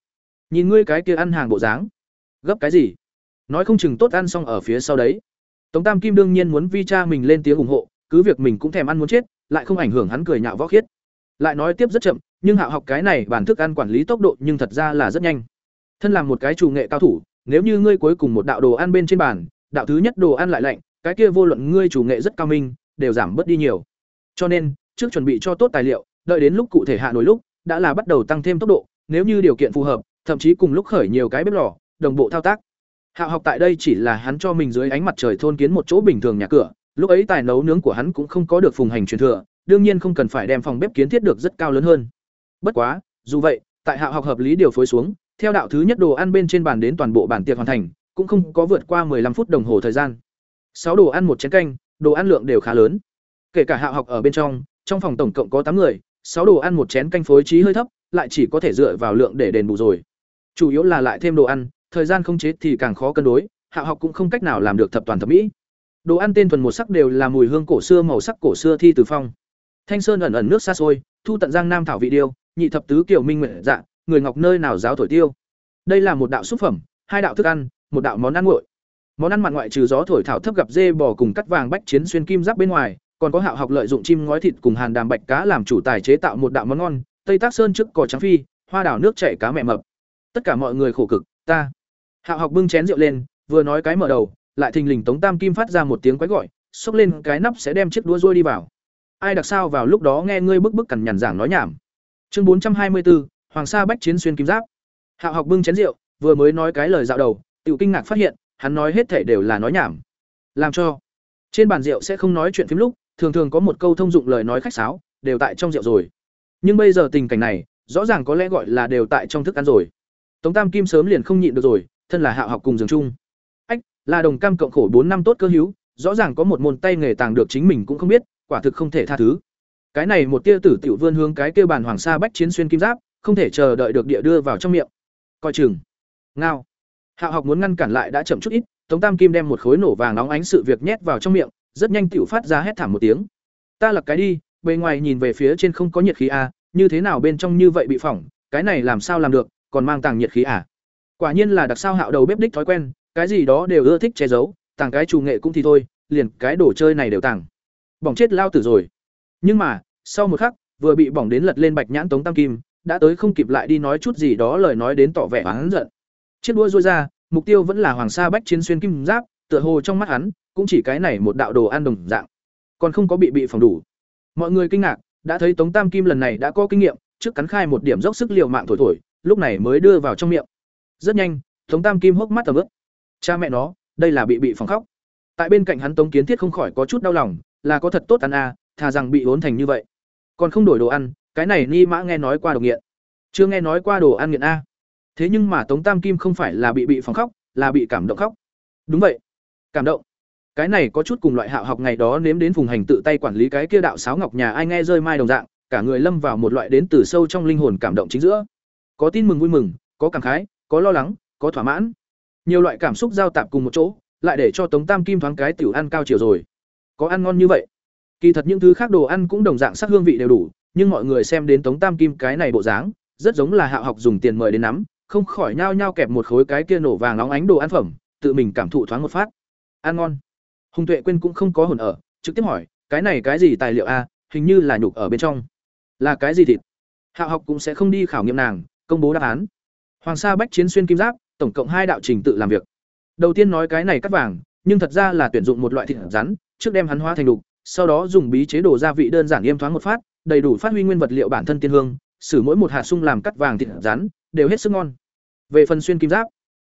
Nhìn ngươi cái kia ăn hàng bộ dáng. Gấp cái gì? Nói không chừng tốt ăn xong ở phía sau đấy. Tống tam kim đương nhiên muốn vi cha mình lên tiếng ủng hộ, cứ việc mình cũng thèm ăn muốn chết, lại không ảnh hưởng hắn cười nhạo võ khiết. Lại nói tiếp rất chậm, nhưng hạ học cái này bản thức ăn quản lý tốc độ nhưng thật ra là rất nhanh. Thân làm một cái chủ nghệ cao thủ, nếu như ngươi cuối cùng một đạo đồ ăn bên trên bàn, đạo thứ nhất đồ ăn lại lạnh, cái kia vô luận ngươi chủ nghệ rất cao minh, đều giảm bớt đi nhiều. Cho nên, trước chuẩn bị cho tốt tài liệu đợi đến lúc cụ thể hạ nổi lúc đã là bắt đầu tăng thêm tốc độ nếu như điều kiện phù hợp thậm chí cùng lúc khởi nhiều cái bếp lò đồng bộ thao tác Hạo học tại đây chỉ là hắn cho mình dưới ánh mặt trời thôn kiến một chỗ bình thường nhà cửa, lúc ấy tài nấu nướng của hắn cũng không có được phùng hành truyền thừa, đương nhiên không cần phải đem phòng bếp kiến thiết được rất cao lớn hơn. Bất quá, dù vậy, tại Hạo học hợp lý điều phối xuống, theo đạo thứ nhất đồ ăn bên trên bàn đến toàn bộ bản tiệc hoàn thành, cũng không có vượt qua 15 phút đồng hồ thời gian. Sáu đồ ăn một chén canh, đồ ăn lượng đều khá lớn. Kể cả Hạo học ở bên trong, trong phòng tổng cộng có tám người, sáu đồ ăn một chén canh phối trí hơi thấp, lại chỉ có thể dựa vào lượng để đền bù rồi. Chủ yếu là lại thêm đồ ăn, thời gian không chế thì càng khó cân đối, hạ học cũng không cách nào làm được thập toàn thập mỹ. Đồ ăn tên thuần một sắc đều là mùi hương cổ xưa màu sắc cổ xưa thi từ phong. Thanh sơn ẩn ẩn nước xa xôi, thu tận giang nam thảo vị điêu, nhị thập tứ kiểu minh nguyện dạ, người ngọc nơi nào giáo thổi tiêu. Đây là một đạo xúc phẩm, hai đạo thức ăn, một đạo món ăn nguội. Món ăn mặn ngoại trừ gió thổi thảo thấp gặp dê bò cùng cắt vàng bách chiến xuyên kim giáp bên ngoài, còn có hạo học lợi dụng chim ngói thịt cùng hàn đàm bạch cá làm chủ tài chế tạo một đạo món ngon, Tây Tác Sơn trước cỏ trắng phi, hoa đảo nước chảy cá mẹ mập. Tất cả mọi người khổ cực, ta Hạo học bưng chén rượu lên, vừa nói cái mở đầu, lại thình lình Tống Tam Kim phát ra một tiếng quái gọi, xốc lên cái nắp sẽ đem chiếc đũa ruôi đi vào. Ai đặc sao vào lúc đó nghe ngươi bức bức cằn nhằn giảng nói nhảm. Chương bốn trăm hai mươi bốn Hoàng Sa bách chiến xuyên kim giáp. Hạo học bưng chén rượu, vừa mới nói cái lời dạo đầu, tiểu kinh ngạc phát hiện, hắn nói hết thể đều là nói nhảm. Làm cho trên bàn rượu sẽ không nói chuyện phím lúc, thường thường có một câu thông dụng lời nói khách sáo, đều tại trong rượu rồi. Nhưng bây giờ tình cảnh này, rõ ràng có lẽ gọi là đều tại trong thức ăn rồi. Tống Tam Kim sớm liền không nhịn được rồi, thân là hạ học cùng giường chung. Ách là đồng cam cộng khổ bốn năm tốt cơ hữu rõ ràng có một môn tay nghề tàng được chính mình cũng không biết quả thực không thể tha thứ. Cái này một tia tử tiểu vươn hướng cái kêu bàn hoàng sa bách chiến xuyên kim giáp không thể chờ đợi được địa đưa vào trong miệng. Coi chừng. Ngao. Hạ học muốn ngăn cản lại đã chậm chút ít tống tam kim đem một khối nổ vàng nóng ánh sự việc nhét vào trong miệng rất nhanh tiểu phát ra hét thảm một tiếng ta lật cái đi bề ngoài nhìn về phía trên không có nhiệt khí a à, như thế nào bên trong như vậy bị phỏng cái này làm sao làm được còn mang tàng nhiệt khí à Quả nhiên là đặc sao hạo đầu bếp đích thói quen, cái gì đó đều ưa thích che giấu, tàng cái chủ nghệ cũng thì thôi, liền cái đồ chơi này đều tàng. Bỏng chết lao tử rồi. Nhưng mà, sau một khắc, vừa bị bỏng đến lật lên bạch nhãn Tống Tam Kim, đã tới không kịp lại đi nói chút gì đó lời nói đến tỏ vẻ oán giận. Chiếc đuôi rôi ra, mục tiêu vẫn là Hoàng Sa Bách chiến xuyên kim giáp, tựa hồ trong mắt hắn, cũng chỉ cái này một đạo đồ ăn đồng dạng, còn không có bị bị phòng đủ. Mọi người kinh ngạc, đã thấy Tống Tam Kim lần này đã có kinh nghiệm, trước cắn khai một điểm dốc sức liều mạng thổi thổi, lúc này mới đưa vào trong miệng. Rất nhanh tống tam kim hốc mắt tầm ướp cha mẹ nó đây là bị bị phòng khóc. Tại bên cạnh hắn tống kiến thiết không khỏi có chút đau lòng là có thật tốt ăn à thà rằng bị hốn thành như vậy. Còn không đổi đồ ăn cái này ni mã nghe nói qua đồ nghiện. Chưa nghe nói qua đồ ăn nghiện a thế nhưng mà tống tam kim không phải là bị bị phòng khóc là bị cảm động khóc. Đúng vậy. Cảm động cái này có chút cùng loại hạo học ngày đó nếm đến vùng hành tự tay quản lý cái kia đạo sáo ngọc nhà ai nghe rơi mai đồng dạng cả người lâm vào một loại đến từ sâu trong linh hồn cảm động chính giữa có tin mừng vui mừng có cảm khái có lo lắng, có thỏa mãn. Nhiều loại cảm xúc giao tạp cùng một chỗ, lại để cho Tống Tam Kim thoáng cái tiểu ăn cao chiều rồi. Có ăn ngon như vậy. Kỳ thật những thứ khác đồ ăn cũng đồng dạng sắc hương vị đều đủ, nhưng mọi người xem đến Tống Tam Kim cái này bộ dáng, rất giống là Hạo học dùng tiền mời đến nắm, không khỏi nhao nhao kẹp một khối cái kia nổ vàng nóng ánh đồ ăn phẩm, tự mình cảm thụ thoáng một phát. Ăn ngon. Hùng Tuệ quên cũng không có hồn ở, trực tiếp hỏi, cái này cái gì tài liệu a, hình như là nhục ở bên trong. Là cái gì thịt? hạ học cũng sẽ không đi khảo nghiệm nàng, công bố đáp án. Hoàng Sa Bách chiến xuyên kim giáp, tổng cộng hai đạo trình tự làm việc. Đầu tiên nói cái này cắt vàng, nhưng thật ra là tuyển dụng một loại thịt rắn, trước đem hắn hóa thành đục, sau đó dùng bí chế đồ gia vị đơn giản yêm thoáng một phát, đầy đủ phát huy nguyên vật liệu bản thân tiên hương, sử mỗi một hạt sung làm cắt vàng thịt rắn, đều hết sức ngon. Về phần xuyên kim giáp,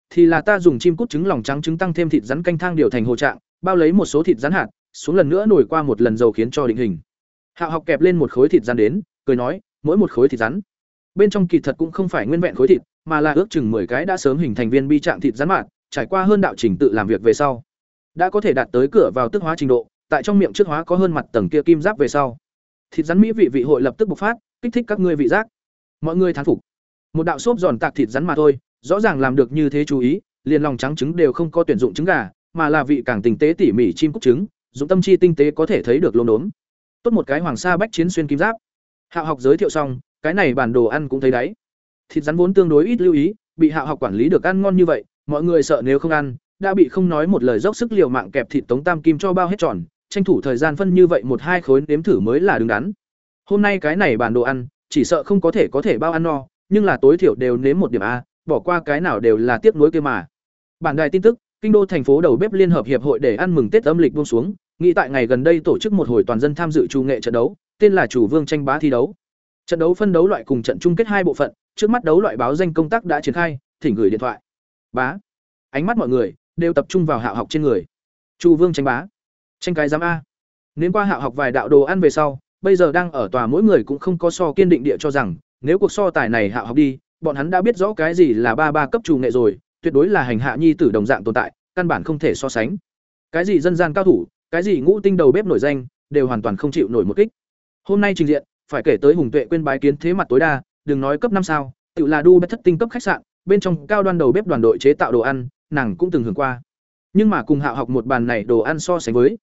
thì là ta dùng chim cút trứng lòng trắng trứng tăng thêm thịt rắn canh thang điều thành hồ trạng, bao lấy một số thịt rắn hạt, xuống lần nữa nổi qua một lần dầu khiến cho định hình. Hạo học kẹp lên một khối thịt rắn đến, cười nói, mỗi một khối thịt rắn. Bên trong kỳ thật cũng không phải nguyên vẹn khối thịt, mà là ước chừng 10 cái đã sớm hình thành viên bi trạng thịt rắn mạt, trải qua hơn đạo trình tự làm việc về sau, đã có thể đạt tới cửa vào tức hóa trình độ, tại trong miệng trước hóa có hơn mặt tầng kia kim giáp về sau. Thịt rắn mỹ vị vị hội lập tức bộc phát, kích thích các ngươi vị giác. Mọi người thán phục. Một đạo xốp giòn tạc thịt rắn mà thôi, rõ ràng làm được như thế chú ý, liền lòng trắng trứng đều không có tuyển dụng trứng gà, mà là vị càng tinh tế tỉ mỉ chim cút trứng, dụng tâm chi tinh tế có thể thấy được lốm đốm. Tốt một cái hoàng sa bách chiến xuyên kim giáp. Hạo học giới thiệu xong, cái này bản đồ ăn cũng thấy đấy. Thịt rắn vốn tương đối ít lưu ý, bị Hạo học quản lý được ăn ngon như vậy, mọi người sợ nếu không ăn, đã bị không nói một lời dốc sức liều mạng kẹp thịt tống tam kim cho bao hết tròn, tranh thủ thời gian phân như vậy một hai khối nếm thử mới là đứng đắn. Hôm nay cái này bản đồ ăn, chỉ sợ không có thể có thể bao ăn no, nhưng là tối thiểu đều nếm một điểm a, bỏ qua cái nào đều là tiếc nuối kia mà. Bản đài tin tức, kinh đô thành phố đầu bếp liên hợp hiệp hội để ăn mừng Tết âm lịch buông xuống, nghĩ tại ngày gần đây tổ chức một hồi toàn dân tham dự chủ nghệ trận đấu, tên là chủ vương tranh bá thi đấu. Trận đấu phân đấu loại cùng trận chung kết hai bộ phận, trước mắt đấu loại báo danh công tác đã triển khai, thỉnh gửi điện thoại. Bá. Ánh mắt mọi người đều tập trung vào Hạo học trên người. Chu Vương tranh bá. Tranh cái giám a. Nếu qua Hạo học vài đạo đồ ăn về sau, bây giờ đang ở tòa mỗi người cũng không có so kiên định địa cho rằng, nếu cuộc so tài này Hạo học đi, bọn hắn đã biết rõ cái gì là ba ba cấp chủ nghệ rồi, tuyệt đối là hành hạ nhi tử đồng dạng tồn tại, căn bản không thể so sánh. Cái gì dân gian cao thủ, cái gì ngũ tinh đầu bếp nổi danh, đều hoàn toàn không chịu nổi một kích. Hôm nay trình diện, phải kể tới Hùng Tuệ quên bái kiến thế mặt tối đa, đừng nói cấp năm sao, tự là đu bất thất tinh cấp khách sạn, bên trong cao đoan đầu bếp đoàn đội chế tạo đồ ăn, nàng cũng từng hưởng qua. Nhưng mà cùng Hạo học một bàn này đồ ăn so sánh với,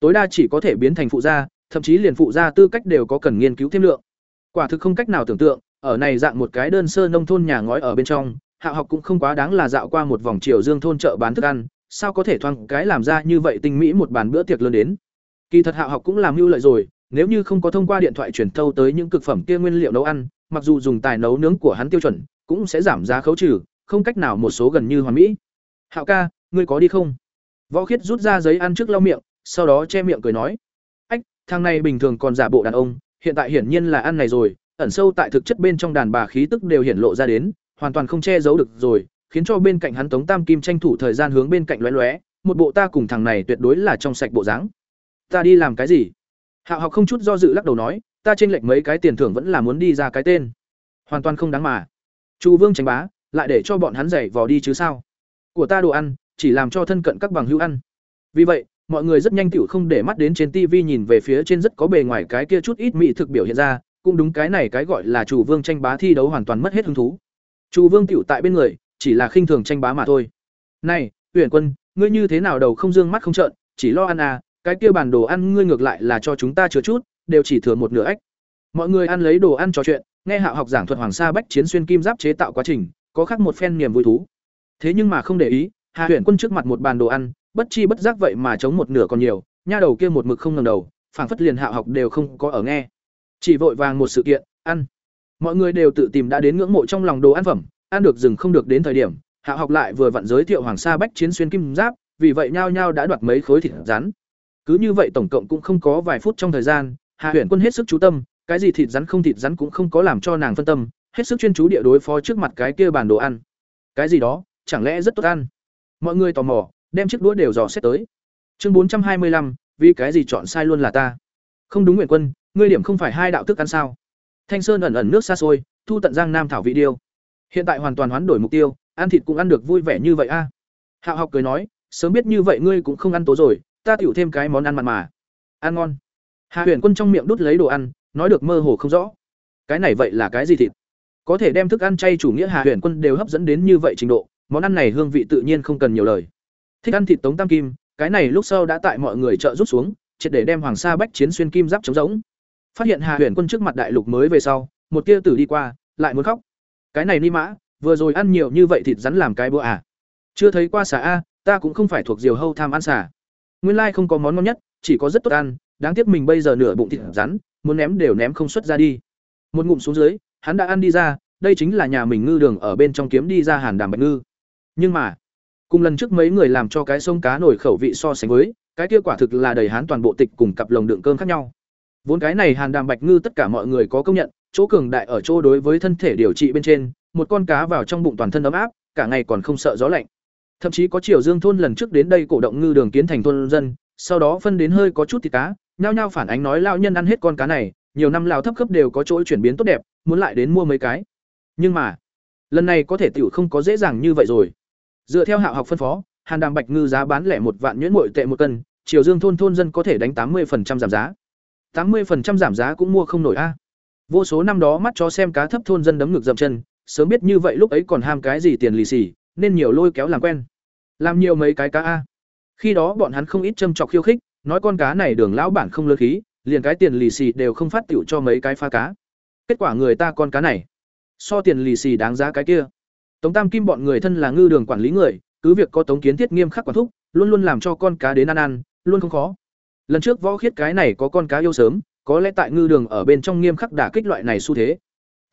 tối đa chỉ có thể biến thành phụ gia, thậm chí liền phụ gia tư cách đều có cần nghiên cứu thêm lượng. Quả thực không cách nào tưởng tượng, ở này dạng một cái đơn sơ nông thôn nhà ngói ở bên trong, Hạo học cũng không quá đáng là dạo qua một vòng chiều Dương thôn chợ bán thức ăn, sao có thể thoáng cái làm ra như vậy tinh mỹ một bàn bữa tiệc lớn đến. Kỳ thật Hạo học cũng làm mưu lợi rồi, nếu như không có thông qua điện thoại truyền thâu tới những cực phẩm kia nguyên liệu nấu ăn, mặc dù dùng tài nấu nướng của hắn tiêu chuẩn, cũng sẽ giảm giá khấu trừ, không cách nào một số gần như hoàn mỹ. Hạo ca, ngươi có đi không? Võ Khiết rút ra giấy ăn trước lau miệng, sau đó che miệng cười nói: "Ách, thang này bình thường còn giả bộ đàn ông, hiện tại hiển nhiên là ăn này rồi, ẩn sâu tại thực chất bên trong đàn bà khí tức đều hiển lộ ra đến, hoàn toàn không che giấu được rồi, khiến cho bên cạnh hắn Tống Tam Kim tranh thủ thời gian hướng bên cạnh lóe lóe, một bộ ta cùng thằng này tuyệt đối là trong sạch bộ dáng. Ta đi làm cái gì? Hạo Học không chút do dự lắc đầu nói, ta chênh lệch mấy cái tiền thưởng vẫn là muốn đi ra cái tên. Hoàn toàn không đáng mà. Chu Vương tránh bá, lại để cho bọn hắn dạy vò đi chứ sao? Của ta đồ ăn, chỉ làm cho thân cận các bằng hữu ăn. Vì vậy, mọi người rất nhanh tiểu không để mắt đến trên TV nhìn về phía trên rất có bề ngoài cái kia chút ít mỹ thực biểu hiện ra, cũng đúng cái này cái gọi là chủ vương tranh bá thi đấu hoàn toàn mất hết hứng thú. Chu vương tiểu tại bên người, chỉ là khinh thường tranh bá mà thôi. Này, Uyển Quân, ngươi như thế nào đầu không dương mắt không trợn, chỉ lo ăn à, cái kia bản đồ ăn ngươi ngược lại là cho chúng ta chứa chút, đều chỉ thừa một nửa ếch. Mọi người ăn lấy đồ ăn trò chuyện, nghe Hạo học giảng thuật Hoàng Sa Bách chiến xuyên kim giáp chế tạo quá trình, có khác một phen niềm vui thú. Thế nhưng mà không để ý, Hạ Uyển Quân trước mặt một bàn đồ ăn, bất chi bất giác vậy mà chống một nửa còn nhiều, nha đầu kia một mực không ngẩng đầu, phảng phất liền Hạo học đều không có ở nghe. Chỉ vội vàng một sự kiện, ăn. Mọi người đều tự tìm đã đến ngưỡng mộ trong lòng đồ ăn phẩm, ăn được dừng không được đến thời điểm, Hạ học lại vừa vặn giới thiệu Hoàng Sa Bách chiến xuyên kim giáp, vì vậy nhao nhao đã đoạt mấy khối thịt rắn. Cứ như vậy tổng cộng cũng không có vài phút trong thời gian, Hạ Huyền Quân hết sức chú tâm, cái gì thịt rắn không thịt rắn cũng không có làm cho nàng phân tâm, hết sức chuyên chú địa đối phó trước mặt cái kia bàn đồ ăn. Cái gì đó, chẳng lẽ rất tốt ăn? Mọi người tò mò, đem chiếc đũa đều dò xét tới. Chương bốn trăm hai mươi lăm, vì cái gì chọn sai luôn là ta? Không đúng Nguyện Quân, ngươi điểm không phải hai đạo thức ăn sao? Thanh Sơn ẩn ẩn nước xa xôi, thu tận giang nam thảo vị điêu. Hiện tại hoàn toàn hoán đổi mục tiêu, ăn thịt cũng ăn được vui vẻ như vậy a. À. Hạo học cười nói, sớm biết như vậy ngươi cũng không ăn tố rồi, ta tiểu thêm cái món ăn mặn mà. Ăn ngon. Hạ Huyền Quân trong miệng đút lấy đồ ăn, nói được mơ hồ không rõ. Cái này vậy là cái gì thịt? Có thể đem thức ăn chay chủ nghĩa Hạ Huyền Quân đều hấp dẫn đến như vậy trình độ, món ăn này hương vị tự nhiên không cần nhiều lời. Thích ăn thịt tống tam kim, cái này lúc sau đã tại mọi người trợ rút xuống, triệt để đem Hoàng Sa Bách chiến xuyên kim giáp chống giống. Phát hiện hà Huyền Quân trước mặt đại lục mới về sau, một tia tử đi qua, lại muốn khóc. Cái này ni mã, vừa rồi ăn nhiều như vậy thịt rắn làm cái bữa à? Chưa thấy qua xà a, ta cũng không phải thuộc diều hâu tham ăn xà. Nguyên lai không có món ngon nhất, chỉ có rất tốt ăn, đáng tiếc mình bây giờ nửa bụng thịt rắn, muốn ném đều ném không xuất ra đi. Một ngụm xuống dưới, hắn đã ăn đi ra, đây chính là nhà mình ngư đường ở bên trong kiếm đi ra hàn đàm bạch ngư. Nhưng mà, cùng lần trước mấy người làm cho cái sông cá nổi khẩu vị so sánh với, cái kia quả thực là đầy hán toàn bộ tịch cùng cặp lồng đựng cơm khác nhau. Vốn cái này hàn đàm bạch ngư tất cả mọi người có công nhận, chỗ cường đại ở chỗ đối với thân thể điều trị bên trên, một con cá vào trong bụng toàn thân ấm áp, cả ngày còn không sợ gió lạnh. Thậm chí có Triều Dương thôn lần trước đến đây cổ động ngư đường kiến thành thôn dân, sau đó phân đến hơi có chút thịt cá, nhao nhao phản ánh nói lão nhân ăn hết con cá này, nhiều năm lão thấp cấp đều có chỗ chuyển biến tốt đẹp, muốn lại đến mua mấy cái. Nhưng mà, lần này có thể tiểu không có dễ dàng như vậy rồi. Dựa theo hạ học phân phó, Hàn Đàm Bạch ngư giá bán lẻ một vạn nhuyễn muội tệ một cân, Triều Dương thôn thôn dân có thể đánh tám 80% giảm giá tám 80% giảm giá cũng mua không nổi a. Vô số năm đó mắt cho xem cá thấp thôn dân đấm ngực dậm chân, sớm biết như vậy lúc ấy còn ham cái gì tiền lì xì, nên nhiều lôi kéo làm quen. Làm nhiều mấy cái cá a. Khi đó bọn hắn không ít châm chọc khiêu khích, nói con cá này đường lão bản không lớn khí, liền cái tiền lì xì đều không phát tiểu cho mấy cái pha cá. Kết quả người ta con cá này, so tiền lì xì đáng giá cái kia. Tống Tam Kim bọn người thân là ngư đường quản lý người, cứ việc có Tống Kiến Thiết nghiêm khắc quản thúc, luôn luôn làm cho con cá đến ăn ăn, luôn không khó. Lần trước võ khiết cái này có con cá yêu sớm, có lẽ tại ngư đường ở bên trong nghiêm khắc đả kích loại này xu thế.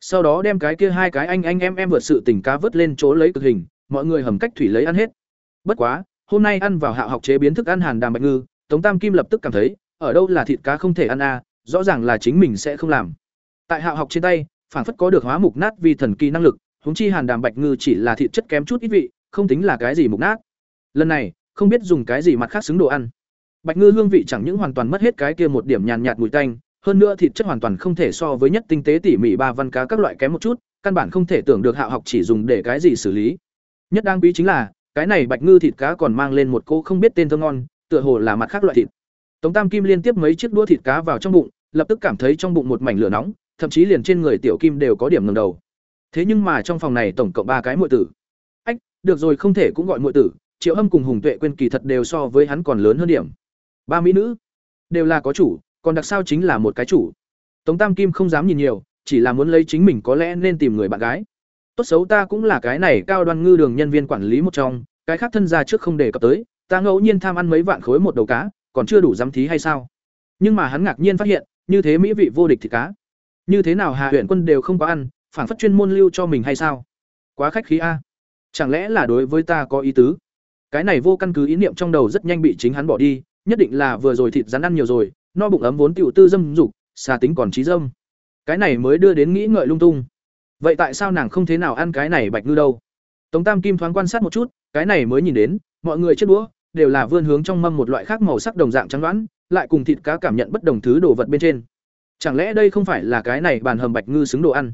Sau đó đem cái kia hai cái anh anh em em vượt sự tình cá vớt lên chỗ lấy cực hình, mọi người hầm cách thủy lấy ăn hết. Bất quá, hôm nay ăn vào hạ học chế biến thức ăn hàn đàm bạch ngư, Tống Tam Kim lập tức cảm thấy, ở đâu là thịt cá không thể ăn a, à, rõ ràng là chính mình sẽ không làm. Tại hạ học trên tay, phản phất có được hóa mục nát vì thần kỳ năng lực, huống chi hàn đàm bạch ngư chỉ là thịt chất kém chút ít vị, không tính là cái gì mục nát. Lần này, không biết dùng cái gì mặt khác xứng đồ ăn. Bạch ngư hương vị chẳng những hoàn toàn mất hết cái kia một điểm nhàn nhạt mùi tanh, hơn nữa thịt chất hoàn toàn không thể so với nhất tinh tế tỉ mỉ ba văn cá các loại kém một chút, căn bản không thể tưởng được hạ học chỉ dùng để cái gì xử lý. Nhất đáng quý chính là, cái này bạch ngư thịt cá còn mang lên một cô không biết tên thơm ngon, tựa hồ là mặt khác loại thịt. Tống Tam Kim liên tiếp mấy chiếc đũa thịt cá vào trong bụng, lập tức cảm thấy trong bụng một mảnh lửa nóng, thậm chí liền trên người tiểu kim đều có điểm ngẩng đầu. Thế nhưng mà trong phòng này tổng cộng ba cái muội tử. Ách, được rồi không thể cũng gọi muội tử, Triệu Hâm cùng Hùng Tuệ quên kỳ thật đều so với hắn còn lớn hơn điểm. Ba mỹ nữ, đều là có chủ, còn đặc sao chính là một cái chủ. Tống Tam Kim không dám nhìn nhiều, chỉ là muốn lấy chính mình có lẽ nên tìm người bạn gái. Tốt xấu ta cũng là cái này cao đoan ngư đường nhân viên quản lý một trong, cái khác thân gia trước không đề cập tới, ta ngẫu nhiên tham ăn mấy vạn khối một đầu cá, còn chưa đủ dám thí hay sao? Nhưng mà hắn ngạc nhiên phát hiện, như thế mỹ vị vô địch thì cá. Như thế nào Hà huyện Quân đều không có ăn, phản phất chuyên môn lưu cho mình hay sao? Quá khách khí a. Chẳng lẽ là đối với ta có ý tứ? Cái này vô căn cứ ý niệm trong đầu rất nhanh bị chính hắn bỏ đi, nhất định là vừa rồi thịt rắn ăn nhiều rồi, no bụng ấm vốn tiểu tư dâm dục, xa tính còn trí dâm. Cái này mới đưa đến nghĩ ngợi lung tung. Vậy tại sao nàng không thế nào ăn cái này bạch ngư đâu? Tống Tam Kim thoáng quan sát một chút, cái này mới nhìn đến, mọi người chết đũa đều là vươn hướng trong mâm một loại khác màu sắc đồng dạng trắng đoán, lại cùng thịt cá cảm nhận bất đồng thứ đồ vật bên trên. Chẳng lẽ đây không phải là cái này bàn hầm bạch ngư xứng đồ ăn?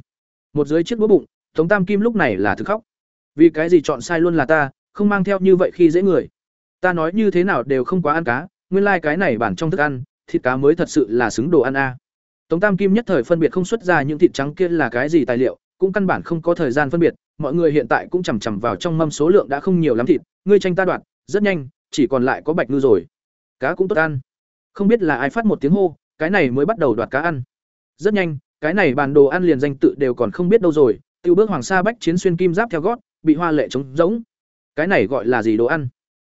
Một dưới chiếc đũa bụng, Tống Tam Kim lúc này là thực khóc. Vì cái gì chọn sai luôn là ta, không mang theo như vậy khi dễ người. Ta nói như thế nào đều không quá ăn cá, nguyên lai like cái này bản trong thức ăn, thịt cá mới thật sự là xứng đồ ăn a. Tống Tam Kim nhất thời phân biệt không xuất ra những thịt trắng kia là cái gì tài liệu, cũng căn bản không có thời gian phân biệt, mọi người hiện tại cũng chằm chằm vào trong mâm số lượng đã không nhiều lắm thịt, ngươi tranh ta đoạt, rất nhanh, chỉ còn lại có bạch ngư rồi. Cá cũng tốt ăn. Không biết là ai phát một tiếng hô, cái này mới bắt đầu đoạt cá ăn. Rất nhanh, cái này bàn đồ ăn liền danh tự đều còn không biết đâu rồi, tiêu bước hoàng sa bách chiến xuyên kim giáp theo gót, bị hoa lệ trống giống. Cái này gọi là gì đồ ăn?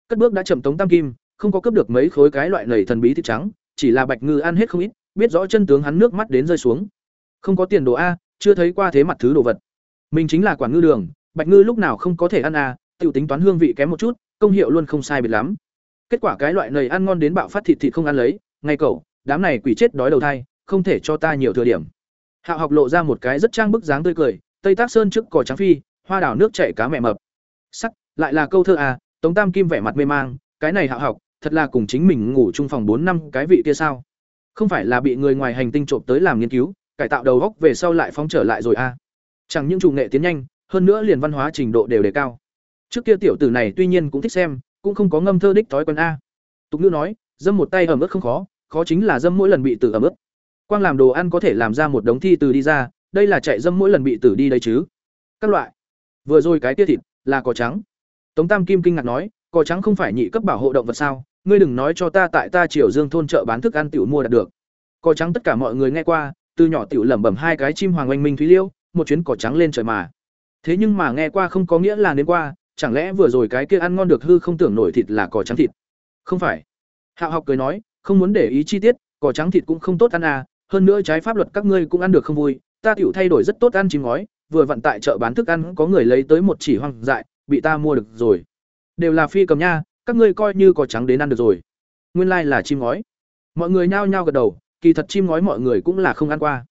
Cất bước đã chậm tống tam kim, không có cướp được mấy khối cái loại nảy thần bí thịt trắng, chỉ là bạch ngư ăn hết không ít, biết rõ chân tướng hắn nước mắt đến rơi xuống. Không có tiền đồ a, chưa thấy qua thế mặt thứ đồ vật. Mình chính là quản ngư đường, bạch ngư lúc nào không có thể ăn a, tiểu tính toán hương vị kém một chút, công hiệu luôn không sai biệt lắm. Kết quả cái loại nầy ăn ngon đến bạo phát thịt thịt không ăn lấy, ngay cậu, đám này quỷ chết đói đầu thai, không thể cho ta nhiều thừa điểm. Hạo học lộ ra một cái rất trang bức dáng tươi cười, Tây Tác Sơn trước cỏ trắng phi, hoa đảo nước chảy cá mẹ mập. Sắc, lại là câu thơ à, Tống Tam Kim vẻ mặt mê mang, cái này Hạo học, thật là cùng chính mình ngủ chung phòng bốn năm cái vị kia sao? Không phải là bị người ngoài hành tinh trộm tới làm nghiên cứu, cải tạo đầu góc về sau lại phóng trở lại rồi à? Chẳng những chủ nghệ tiến nhanh, hơn nữa liền văn hóa trình độ đều đề cao. Trước kia tiểu tử này tuy nhiên cũng thích xem, cũng không có ngâm thơ đích thói quen a. Tục nữ nói, dâm một tay ẩm ướt không khó, khó chính là dâm mỗi lần bị tử ẩm ướt. Quang làm đồ ăn có thể làm ra một đống thi từ đi ra, đây là chạy dâm mỗi lần bị tử đi đấy chứ. Các loại. Vừa rồi cái kia thịt là cỏ trắng. Tống Tam Kim kinh ngạc nói, cỏ trắng không phải nhị cấp bảo hộ động vật sao? Ngươi đừng nói cho ta tại ta Triều Dương thôn chợ bán thức ăn tiểu mua đạt được. Cỏ trắng tất cả mọi người nghe qua, từ nhỏ tiểu lẩm bẩm hai cái chim hoàng oanh minh thúy liêu, một chuyến cỏ trắng lên trời mà. Thế nhưng mà nghe qua không có nghĩa là đến qua, chẳng lẽ vừa rồi cái kia ăn ngon được hư không tưởng nổi thịt là cỏ trắng thịt? Không phải. Hạo học cười nói, không muốn để ý chi tiết, cỏ trắng thịt cũng không tốt ăn à, hơn nữa trái pháp luật các ngươi cũng ăn được không vui, ta tiểu thay đổi rất tốt ăn chim ngói, vừa vận tại chợ bán thức ăn có người lấy tới một chỉ hoang dại, bị ta mua được rồi. Đều là phi cầm nha, các ngươi coi như có trắng đến ăn được rồi. Nguyên lai like là chim ngói. Mọi người nhao nhao gật đầu, kỳ thật chim ngói mọi người cũng là không ăn qua.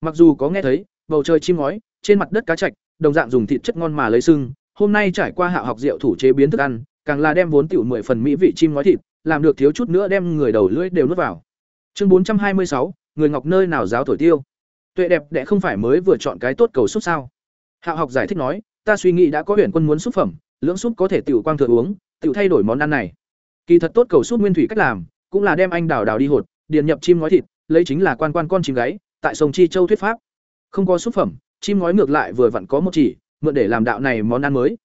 Mặc dù có nghe thấy, bầu trời chim ngói, trên mặt đất cá chạch đồng dạng dùng thịt chất ngon mà lấy sưng, hôm nay trải qua hạ học rượu thủ chế biến thức ăn càng là đem vốn tiểu mười phần mỹ vị chim ngói thịt làm được thiếu chút nữa đem người đầu lưỡi đều nuốt vào chương bốn trăm hai mươi sáu người ngọc nơi nào giáo thổi tiêu tuệ đẹp đệ không phải mới vừa chọn cái tốt cầu xúc sao hạ học giải thích nói ta suy nghĩ đã có huyện quân muốn xúc phẩm lưỡng xúc có thể tiểu quang thừa uống tiểu thay đổi món ăn này. Kỳ thật tốt cầu sút nguyên thủy cách làm, cũng là đem anh đào đào đi hột, điền nhập chim ngói thịt, lấy chính là quan quan con chim gáy, tại sông chi châu thuyết pháp. Không có súp phẩm, chim ngói ngược lại vừa vặn có một chỉ, mượn để làm đạo này món ăn mới.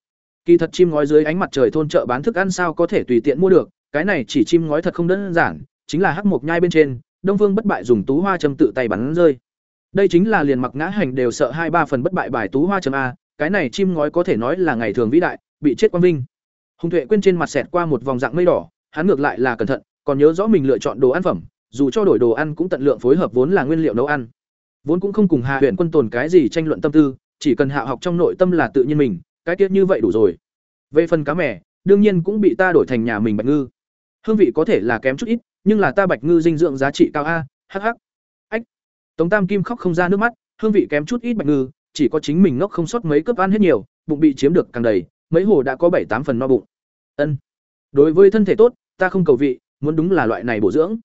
Kỳ thật chim ngói dưới ánh mặt trời thôn chợ bán thức ăn sao có thể tùy tiện mua được, cái này chỉ chim ngói thật không đơn giản, chính là hắc mộc nhai bên trên, đông vương bất bại dùng tú hoa châm tự tay bắn rơi. Đây chính là liền mặc ngã hành đều sợ hai ba phần bất bại bài tú hoa châm a, cái này chim ngói có thể nói là ngày thường vĩ đại, bị chết quang vinh hùng tuệ quên trên mặt xẹt qua một vòng dạng mây đỏ, hắn ngược lại là cẩn thận, còn nhớ rõ mình lựa chọn đồ ăn phẩm, dù cho đổi đồ ăn cũng tận lượng phối hợp vốn là nguyên liệu nấu ăn. Vốn cũng không cùng hạ huyện quân tồn cái gì tranh luận tâm tư, chỉ cần hạ học trong nội tâm là tự nhiên mình, cái tiết như vậy đủ rồi. Về phần cá mẻ đương nhiên cũng bị ta đổi thành nhà mình bạch ngư. Hương vị có thể là kém chút ít, nhưng là ta bạch ngư dinh dưỡng giá trị cao a hh ách. Tống tam kim khóc không ra nước mắt, hương vị kém chút ít bạch ngư, chỉ có chính mình ngốc không sót mấy cướp ăn hết nhiều, bụng bị chiếm được càng đầy mấy hồ đã có bảy tám phần no bụng. Ân. Đối với thân thể tốt, ta không cầu vị, muốn đúng là loại này bổ dưỡng.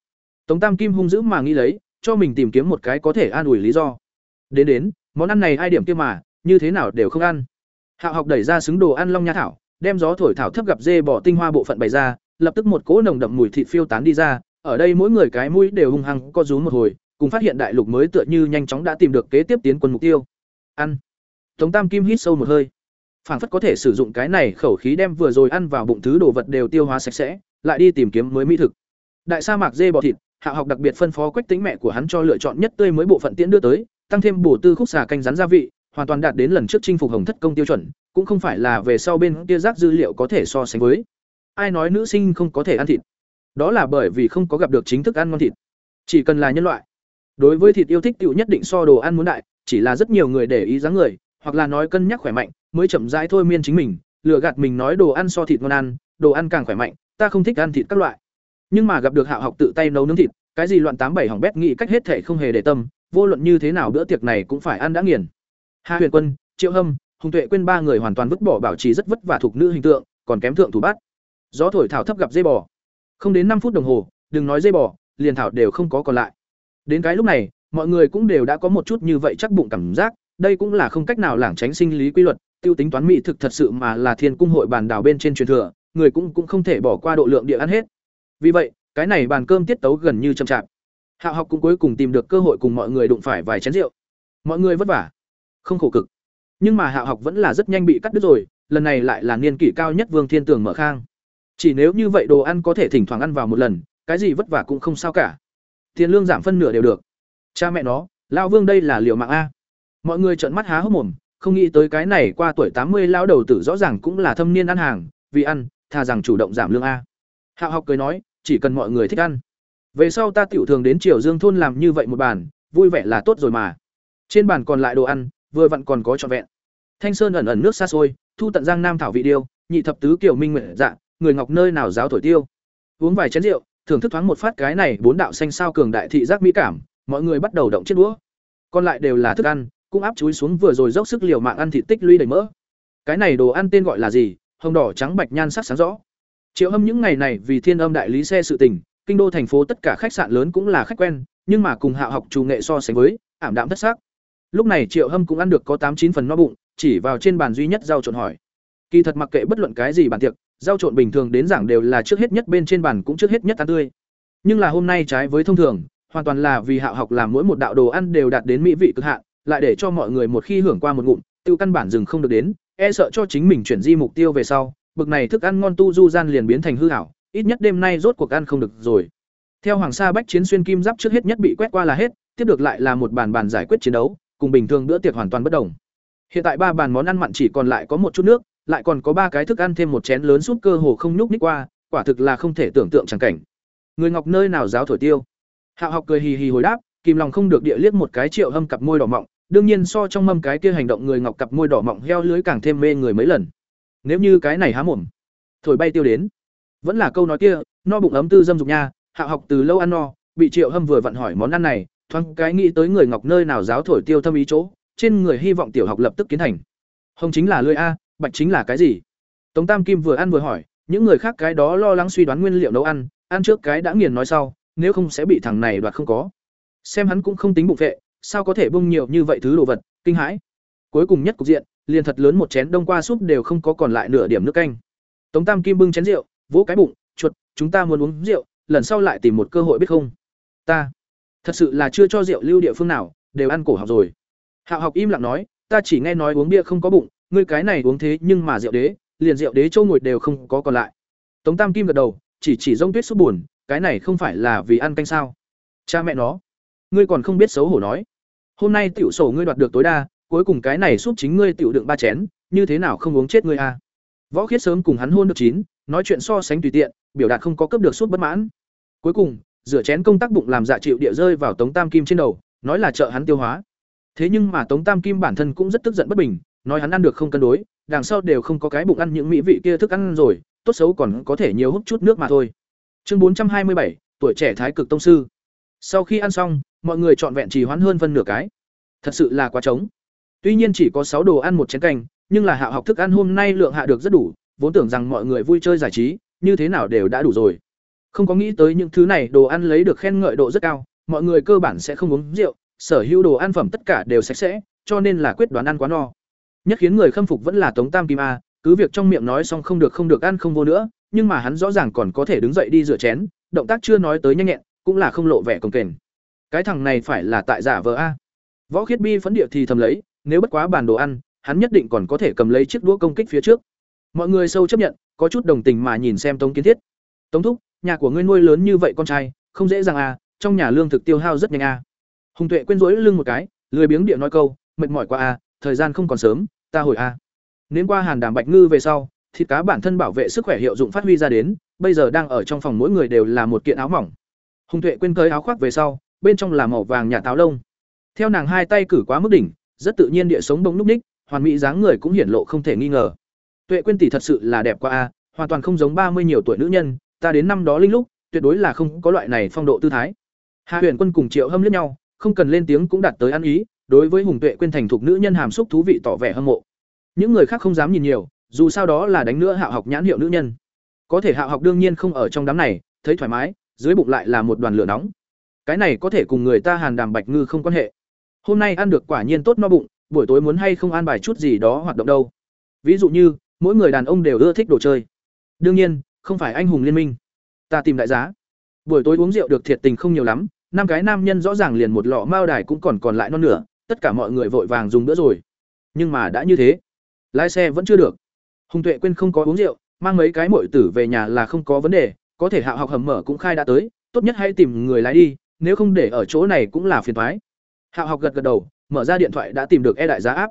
Tống tam kim hung dữ mà nghĩ lấy, cho mình tìm kiếm một cái có thể an ủi lý do. Đến đến, món ăn này ai điểm kia mà, như thế nào đều không ăn. Hạo học đẩy ra xứng đồ ăn long nha thảo, đem gió thổi thảo thấp gặp dê bỏ tinh hoa bộ phận bày ra, lập tức một cỗ nồng đậm mùi thịt phiêu tán đi ra, ở đây mỗi người cái mũi đều hung hăng co rú một hồi, cùng phát hiện đại lục mới tựa như nhanh chóng đã tìm được kế tiếp tiến quân mục tiêu. Ăn. Tống tam kim hít sâu một hơi phảng phất có thể sử dụng cái này khẩu khí đem vừa rồi ăn vào bụng thứ đồ vật đều tiêu hóa sạch sẽ, lại đi tìm kiếm mới mỹ thực. Đại sa mạc dê bọ thịt, hạ học đặc biệt phân phó quách tính mẹ của hắn cho lựa chọn nhất tươi mới bộ phận tiễn đưa tới, tăng thêm bổ tư khúc xà canh rắn gia vị, hoàn toàn đạt đến lần trước chinh phục hồng thất công tiêu chuẩn, cũng không phải là về sau bên kia rác dư liệu có thể so sánh với. Ai nói nữ sinh không có thể ăn thịt? Đó là bởi vì không có gặp được chính thức ăn ngon thịt. Chỉ cần là nhân loại. Đối với thịt yêu thích tựu nhất định so đồ ăn muốn đại, chỉ là rất nhiều người để ý dáng người hoặc là nói cân nhắc khỏe mạnh, mới chậm rãi thôi miên chính mình, lừa gạt mình nói đồ ăn so thịt ngon ăn, đồ ăn càng khỏe mạnh, ta không thích ăn thịt các loại. Nhưng mà gặp được hạo học tự tay nấu nướng thịt, cái gì loạn tám bảy hỏng bét nghĩ cách hết thể không hề để tâm, vô luận như thế nào bữa tiệc này cũng phải ăn đã nghiền. Hà huyền quân, triệu hâm, hùng tuệ quên ba người hoàn toàn vứt bỏ bảo trì rất vất vả thuộc nữ hình tượng, còn kém thượng thủ bát gió thổi thảo thấp gặp dây bò. Không đến năm phút đồng hồ, đừng nói dây bò, liền thảo đều không có còn lại. Đến cái lúc này, mọi người cũng đều đã có một chút như vậy chắc bụng cảm giác đây cũng là không cách nào lảng tránh sinh lý quy luật, tiêu tính toán mỹ thực thật sự mà là thiên cung hội bàn đảo bên trên truyền thừa, người cũng cũng không thể bỏ qua độ lượng địa ăn hết. Vì vậy, cái này bàn cơm tiết tấu gần như chậm chạp. Hạ học cũng cuối cùng tìm được cơ hội cùng mọi người đụng phải vài chén rượu. Mọi người vất vả, không khổ cực. Nhưng mà hạ học vẫn là rất nhanh bị cắt đứt rồi, lần này lại là niên kỷ cao nhất vương thiên tường mở khang. Chỉ nếu như vậy đồ ăn có thể thỉnh thoảng ăn vào một lần, cái gì vất vả cũng không sao cả. Tiền lương giảm phân nửa đều được. Cha mẹ nó lao vương đây là liệu mạng a mọi người trợn mắt há hốc mồm, không nghĩ tới cái này qua tuổi tám mươi lao đầu tử rõ ràng cũng là thâm niên ăn hàng, vì ăn, thà rằng chủ động giảm lương a. Hạo học cười nói, chỉ cần mọi người thích ăn. Về sau ta tiểu thường đến triều dương thôn làm như vậy một bàn, vui vẻ là tốt rồi mà. Trên bàn còn lại đồ ăn, vừa vặn còn có trọn vẹn. Thanh sơn ẩn ẩn nước xa xôi, thu tận giang nam thảo vị điêu, nhị thập tứ kiểu minh nguyện dạ người ngọc nơi nào giáo thổi tiêu. Uống vài chén rượu, thưởng thức thoáng một phát cái này bốn đạo xanh sao cường đại thị giác mỹ cảm, mọi người bắt đầu động chiếc đũa. Còn lại đều là thức ăn cũng áp chúi xuống vừa rồi dốc sức liều mạng ăn thịt tích lũy đầy mỡ. Cái này đồ ăn tên gọi là gì? Hồng đỏ trắng bạch nhan sắc sáng rõ. Triệu hâm những ngày này vì thiên âm đại lý xe sự tình, kinh đô thành phố tất cả khách sạn lớn cũng là khách quen, nhưng mà cùng hạ học trù nghệ so sánh với, ảm đạm thất sắc. Lúc này triệu hâm cũng ăn được có tám chín phần no bụng, chỉ vào trên bàn duy nhất rau trộn hỏi. Kỳ thật mặc kệ bất luận cái gì bàn tiệc, rau trộn bình thường đến giảng đều là trước hết nhất bên trên bàn cũng trước hết nhất ăn tươi. Nhưng là hôm nay trái với thông thường, hoàn toàn là vì hạ học làm mỗi một đạo đồ ăn đều đạt đến mỹ vị cực hạn lại để cho mọi người một khi hưởng qua một ngụm, tiêu căn bản dừng không được đến e sợ cho chính mình chuyển di mục tiêu về sau, bực này thức ăn ngon tu du gian liền biến thành hư hảo ít nhất đêm nay rốt cuộc ăn không được rồi. Theo hoàng sa bách chiến xuyên kim giáp trước hết nhất bị quét qua là hết, tiếp được lại là một bàn bàn giải quyết chiến đấu, cùng bình thường bữa tiệc hoàn toàn bất đồng. Hiện tại ba bàn món ăn mặn chỉ còn lại có một chút nước, lại còn có ba cái thức ăn thêm một chén lớn súp cơ hồ không nhúc ních qua, quả thực là không thể tưởng tượng chẳng cảnh. Người ngọc nơi nào giáo thổi tiêu? Hạo học cười hì hì hồi đáp, kìm lòng không được địa liếc một cái triệu hâm cặp môi đỏ mọng đương nhiên so trong mâm cái kia hành động người ngọc cặp môi đỏ mọng heo lưới càng thêm mê người mấy lần. Nếu như cái này há mồm, thổi bay tiêu đến. Vẫn là câu nói kia, no bụng ấm tư dâm dục nha, hạ học từ lâu ăn no, bị triệu hâm vừa vặn hỏi món ăn này, thoáng cái nghĩ tới người ngọc nơi nào giáo thổi tiêu thâm ý chỗ, trên người hy vọng tiểu học lập tức kiến thành. Hồng chính là lưỡi a, bạch chính là cái gì? Tống tam kim vừa ăn vừa hỏi, những người khác cái đó lo lắng suy đoán nguyên liệu nấu ăn ăn trước cái đã nghiền nói sau, nếu không sẽ bị thằng này đoạt không có. Xem hắn cũng không tính bụng vệ sao có thể bung nhiều như vậy thứ đồ vật, kinh hãi. Cuối cùng nhất cục diện, liền thật lớn một chén đông qua súp đều không có còn lại nửa điểm nước canh. Tống tam kim bưng chén rượu, vỗ cái bụng, chuột, chúng ta muốn uống rượu, lần sau lại tìm một cơ hội biết không? Ta, thật sự là chưa cho rượu lưu địa phương nào, đều ăn cổ học rồi. Hạo học im lặng nói, ta chỉ nghe nói uống bia không có bụng, ngươi cái này uống thế nhưng mà rượu đế, liền rượu đế châu ngồi đều không có còn lại. Tống tam kim gật đầu, chỉ chỉ rông tuyết súp buồn, cái này không phải là vì ăn canh sao? Cha mẹ nó, ngươi còn không biết xấu hổ nói hôm nay tiểu sổ ngươi đoạt được tối đa, cuối cùng cái này giúp chính ngươi tiểu đựng ba chén, như thế nào không uống chết ngươi a võ khiết sớm cùng hắn hôn được chín, nói chuyện so sánh tùy tiện, biểu đạt không có cấp được suốt bất mãn. Cuối cùng, rửa chén công tác bụng làm dạ chịu địa rơi vào tống tam kim trên đầu, nói là trợ hắn tiêu hóa. Thế nhưng mà tống tam kim bản thân cũng rất tức giận bất bình, nói hắn ăn được không cân đối, đằng sau đều không có cái bụng ăn những mỹ vị kia thức ăn rồi, tốt xấu còn có thể nhiều hút chút nước mà thôi. Chương bốn trăm hai mươi bảy, tuổi trẻ thái cực tông sư. Sau khi ăn xong mọi người trọn vẹn trì hoãn hơn phân nửa cái. Thật sự là quá trống. Tuy nhiên chỉ có sáu đồ ăn một chén canh, nhưng là hạ học thức ăn hôm nay lượng hạ được rất đủ, vốn tưởng rằng mọi người vui chơi giải trí, như thế nào đều đã đủ rồi. Không có nghĩ tới những thứ này, đồ ăn lấy được khen ngợi độ rất cao, mọi người cơ bản sẽ không uống rượu, sở hữu đồ ăn phẩm tất cả đều sạch sẽ, cho nên là quyết đoán ăn quá no. Nhất khiến người khâm phục vẫn là tống tam kim a, cứ việc trong miệng nói xong không được không được ăn không vô nữa, nhưng mà hắn rõ ràng còn có thể đứng dậy đi rửa chén, động tác chưa nói tới nhanh nhẹn, cũng là không lộ vẻ cồng kềnh cái thằng này phải là tại giả vờ a. Võ khiết bi phấn địa thì thầm lấy, nếu bất quá bàn đồ ăn, hắn nhất định còn có thể cầm lấy chiếc đũa công kích phía trước. Mọi người sâu chấp nhận, có chút đồng tình mà nhìn xem tống kiến thiết. Tống thúc, nhà của ngươi nuôi lớn như vậy con trai, không dễ dàng à trong nhà lương thực tiêu hao rất nhanh à. Hùng tuệ quên rối lưng một cái, lười biếng địa nói câu, mệt mỏi quá à thời gian không còn sớm, ta hồi à. Nến qua hàn đàm bạch ngư về sau, thịt cá bản thân bảo vệ sức khỏe hiệu dụng phát huy ra đến, bây giờ đang ở trong phòng mỗi người đều là một kiện áo mỏng. Hùng tuệ quên cởi áo khoác về sau bên trong là màu vàng nhà táo lông. Theo nàng hai tay cử quá mức đỉnh, rất tự nhiên địa sống bông núc ních, hoàn mỹ dáng người cũng hiển lộ không thể nghi ngờ. Tuệ quên tỷ thật sự là đẹp quá a, hoàn toàn không giống ba mươi nhiều tuổi nữ nhân, ta đến năm đó linh lúc, tuyệt đối là không có loại này phong độ tư thái. Hạ huyền quân cùng triệu hâm liếc nhau, không cần lên tiếng cũng đạt tới ăn ý, đối với hùng tuệ quên thành thục nữ nhân hàm xúc thú vị tỏ vẻ hâm mộ. Những người khác không dám nhìn nhiều, dù sao đó là đánh nữa hạ học nhãn hiệu nữ nhân. Có thể hạ học đương nhiên không ở trong đám này, thấy thoải mái, dưới bụng lại là một đoàn lửa nóng cái này có thể cùng người ta hàn đàm bạch ngư không quan hệ. Hôm nay ăn được quả nhiên tốt no bụng, buổi tối muốn hay không ăn bài chút gì đó hoạt động đâu. Ví dụ như, mỗi người đàn ông đều ưa thích đồ chơi. Đương nhiên, không phải anh hùng liên minh. Ta tìm đại giá. Buổi tối uống rượu được thiệt tình không nhiều lắm, năm cái nam nhân rõ ràng liền một lọ mao đài cũng còn còn lại non nửa, tất cả mọi người vội vàng dùng nữa rồi. Nhưng mà đã như thế, lái xe vẫn chưa được. Hùng tuệ quên không có uống rượu, mang mấy cái mội tử về nhà là không có vấn đề, có thể hạ học hầm mở cũng khai đã tới, tốt nhất hãy tìm người lái đi nếu không để ở chỗ này cũng là phiền thoái. Hạo học gật gật đầu, mở ra điện thoại đã tìm được e đại giá áp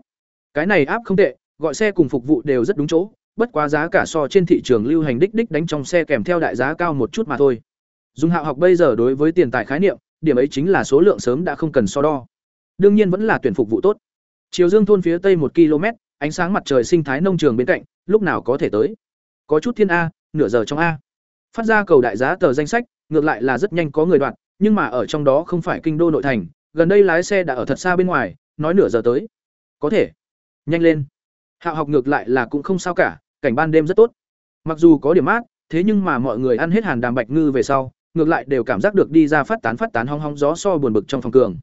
cái này áp không tệ, gọi xe cùng phục vụ đều rất đúng chỗ, bất quá giá cả so trên thị trường lưu hành đích đích đánh trong xe kèm theo đại giá cao một chút mà thôi. Dùng Hạo học bây giờ đối với tiền tài khái niệm, điểm ấy chính là số lượng sớm đã không cần so đo. Đương nhiên vẫn là tuyển phục vụ tốt. Chiều dương thôn phía tây một km, ánh sáng mặt trời sinh thái nông trường bên cạnh, lúc nào có thể tới? Có chút thiên a, nửa giờ trong a. Phát ra cầu đại giá tờ danh sách, ngược lại là rất nhanh có người đoạn nhưng mà ở trong đó không phải kinh đô nội thành, gần đây lái xe đã ở thật xa bên ngoài, nói nửa giờ tới. Có thể. Nhanh lên. Hạ học ngược lại là cũng không sao cả, cảnh ban đêm rất tốt. Mặc dù có điểm mát, thế nhưng mà mọi người ăn hết hàn đàm bạch ngư về sau, ngược lại đều cảm giác được đi ra phát tán phát tán hong hong gió so buồn bực trong phòng cường.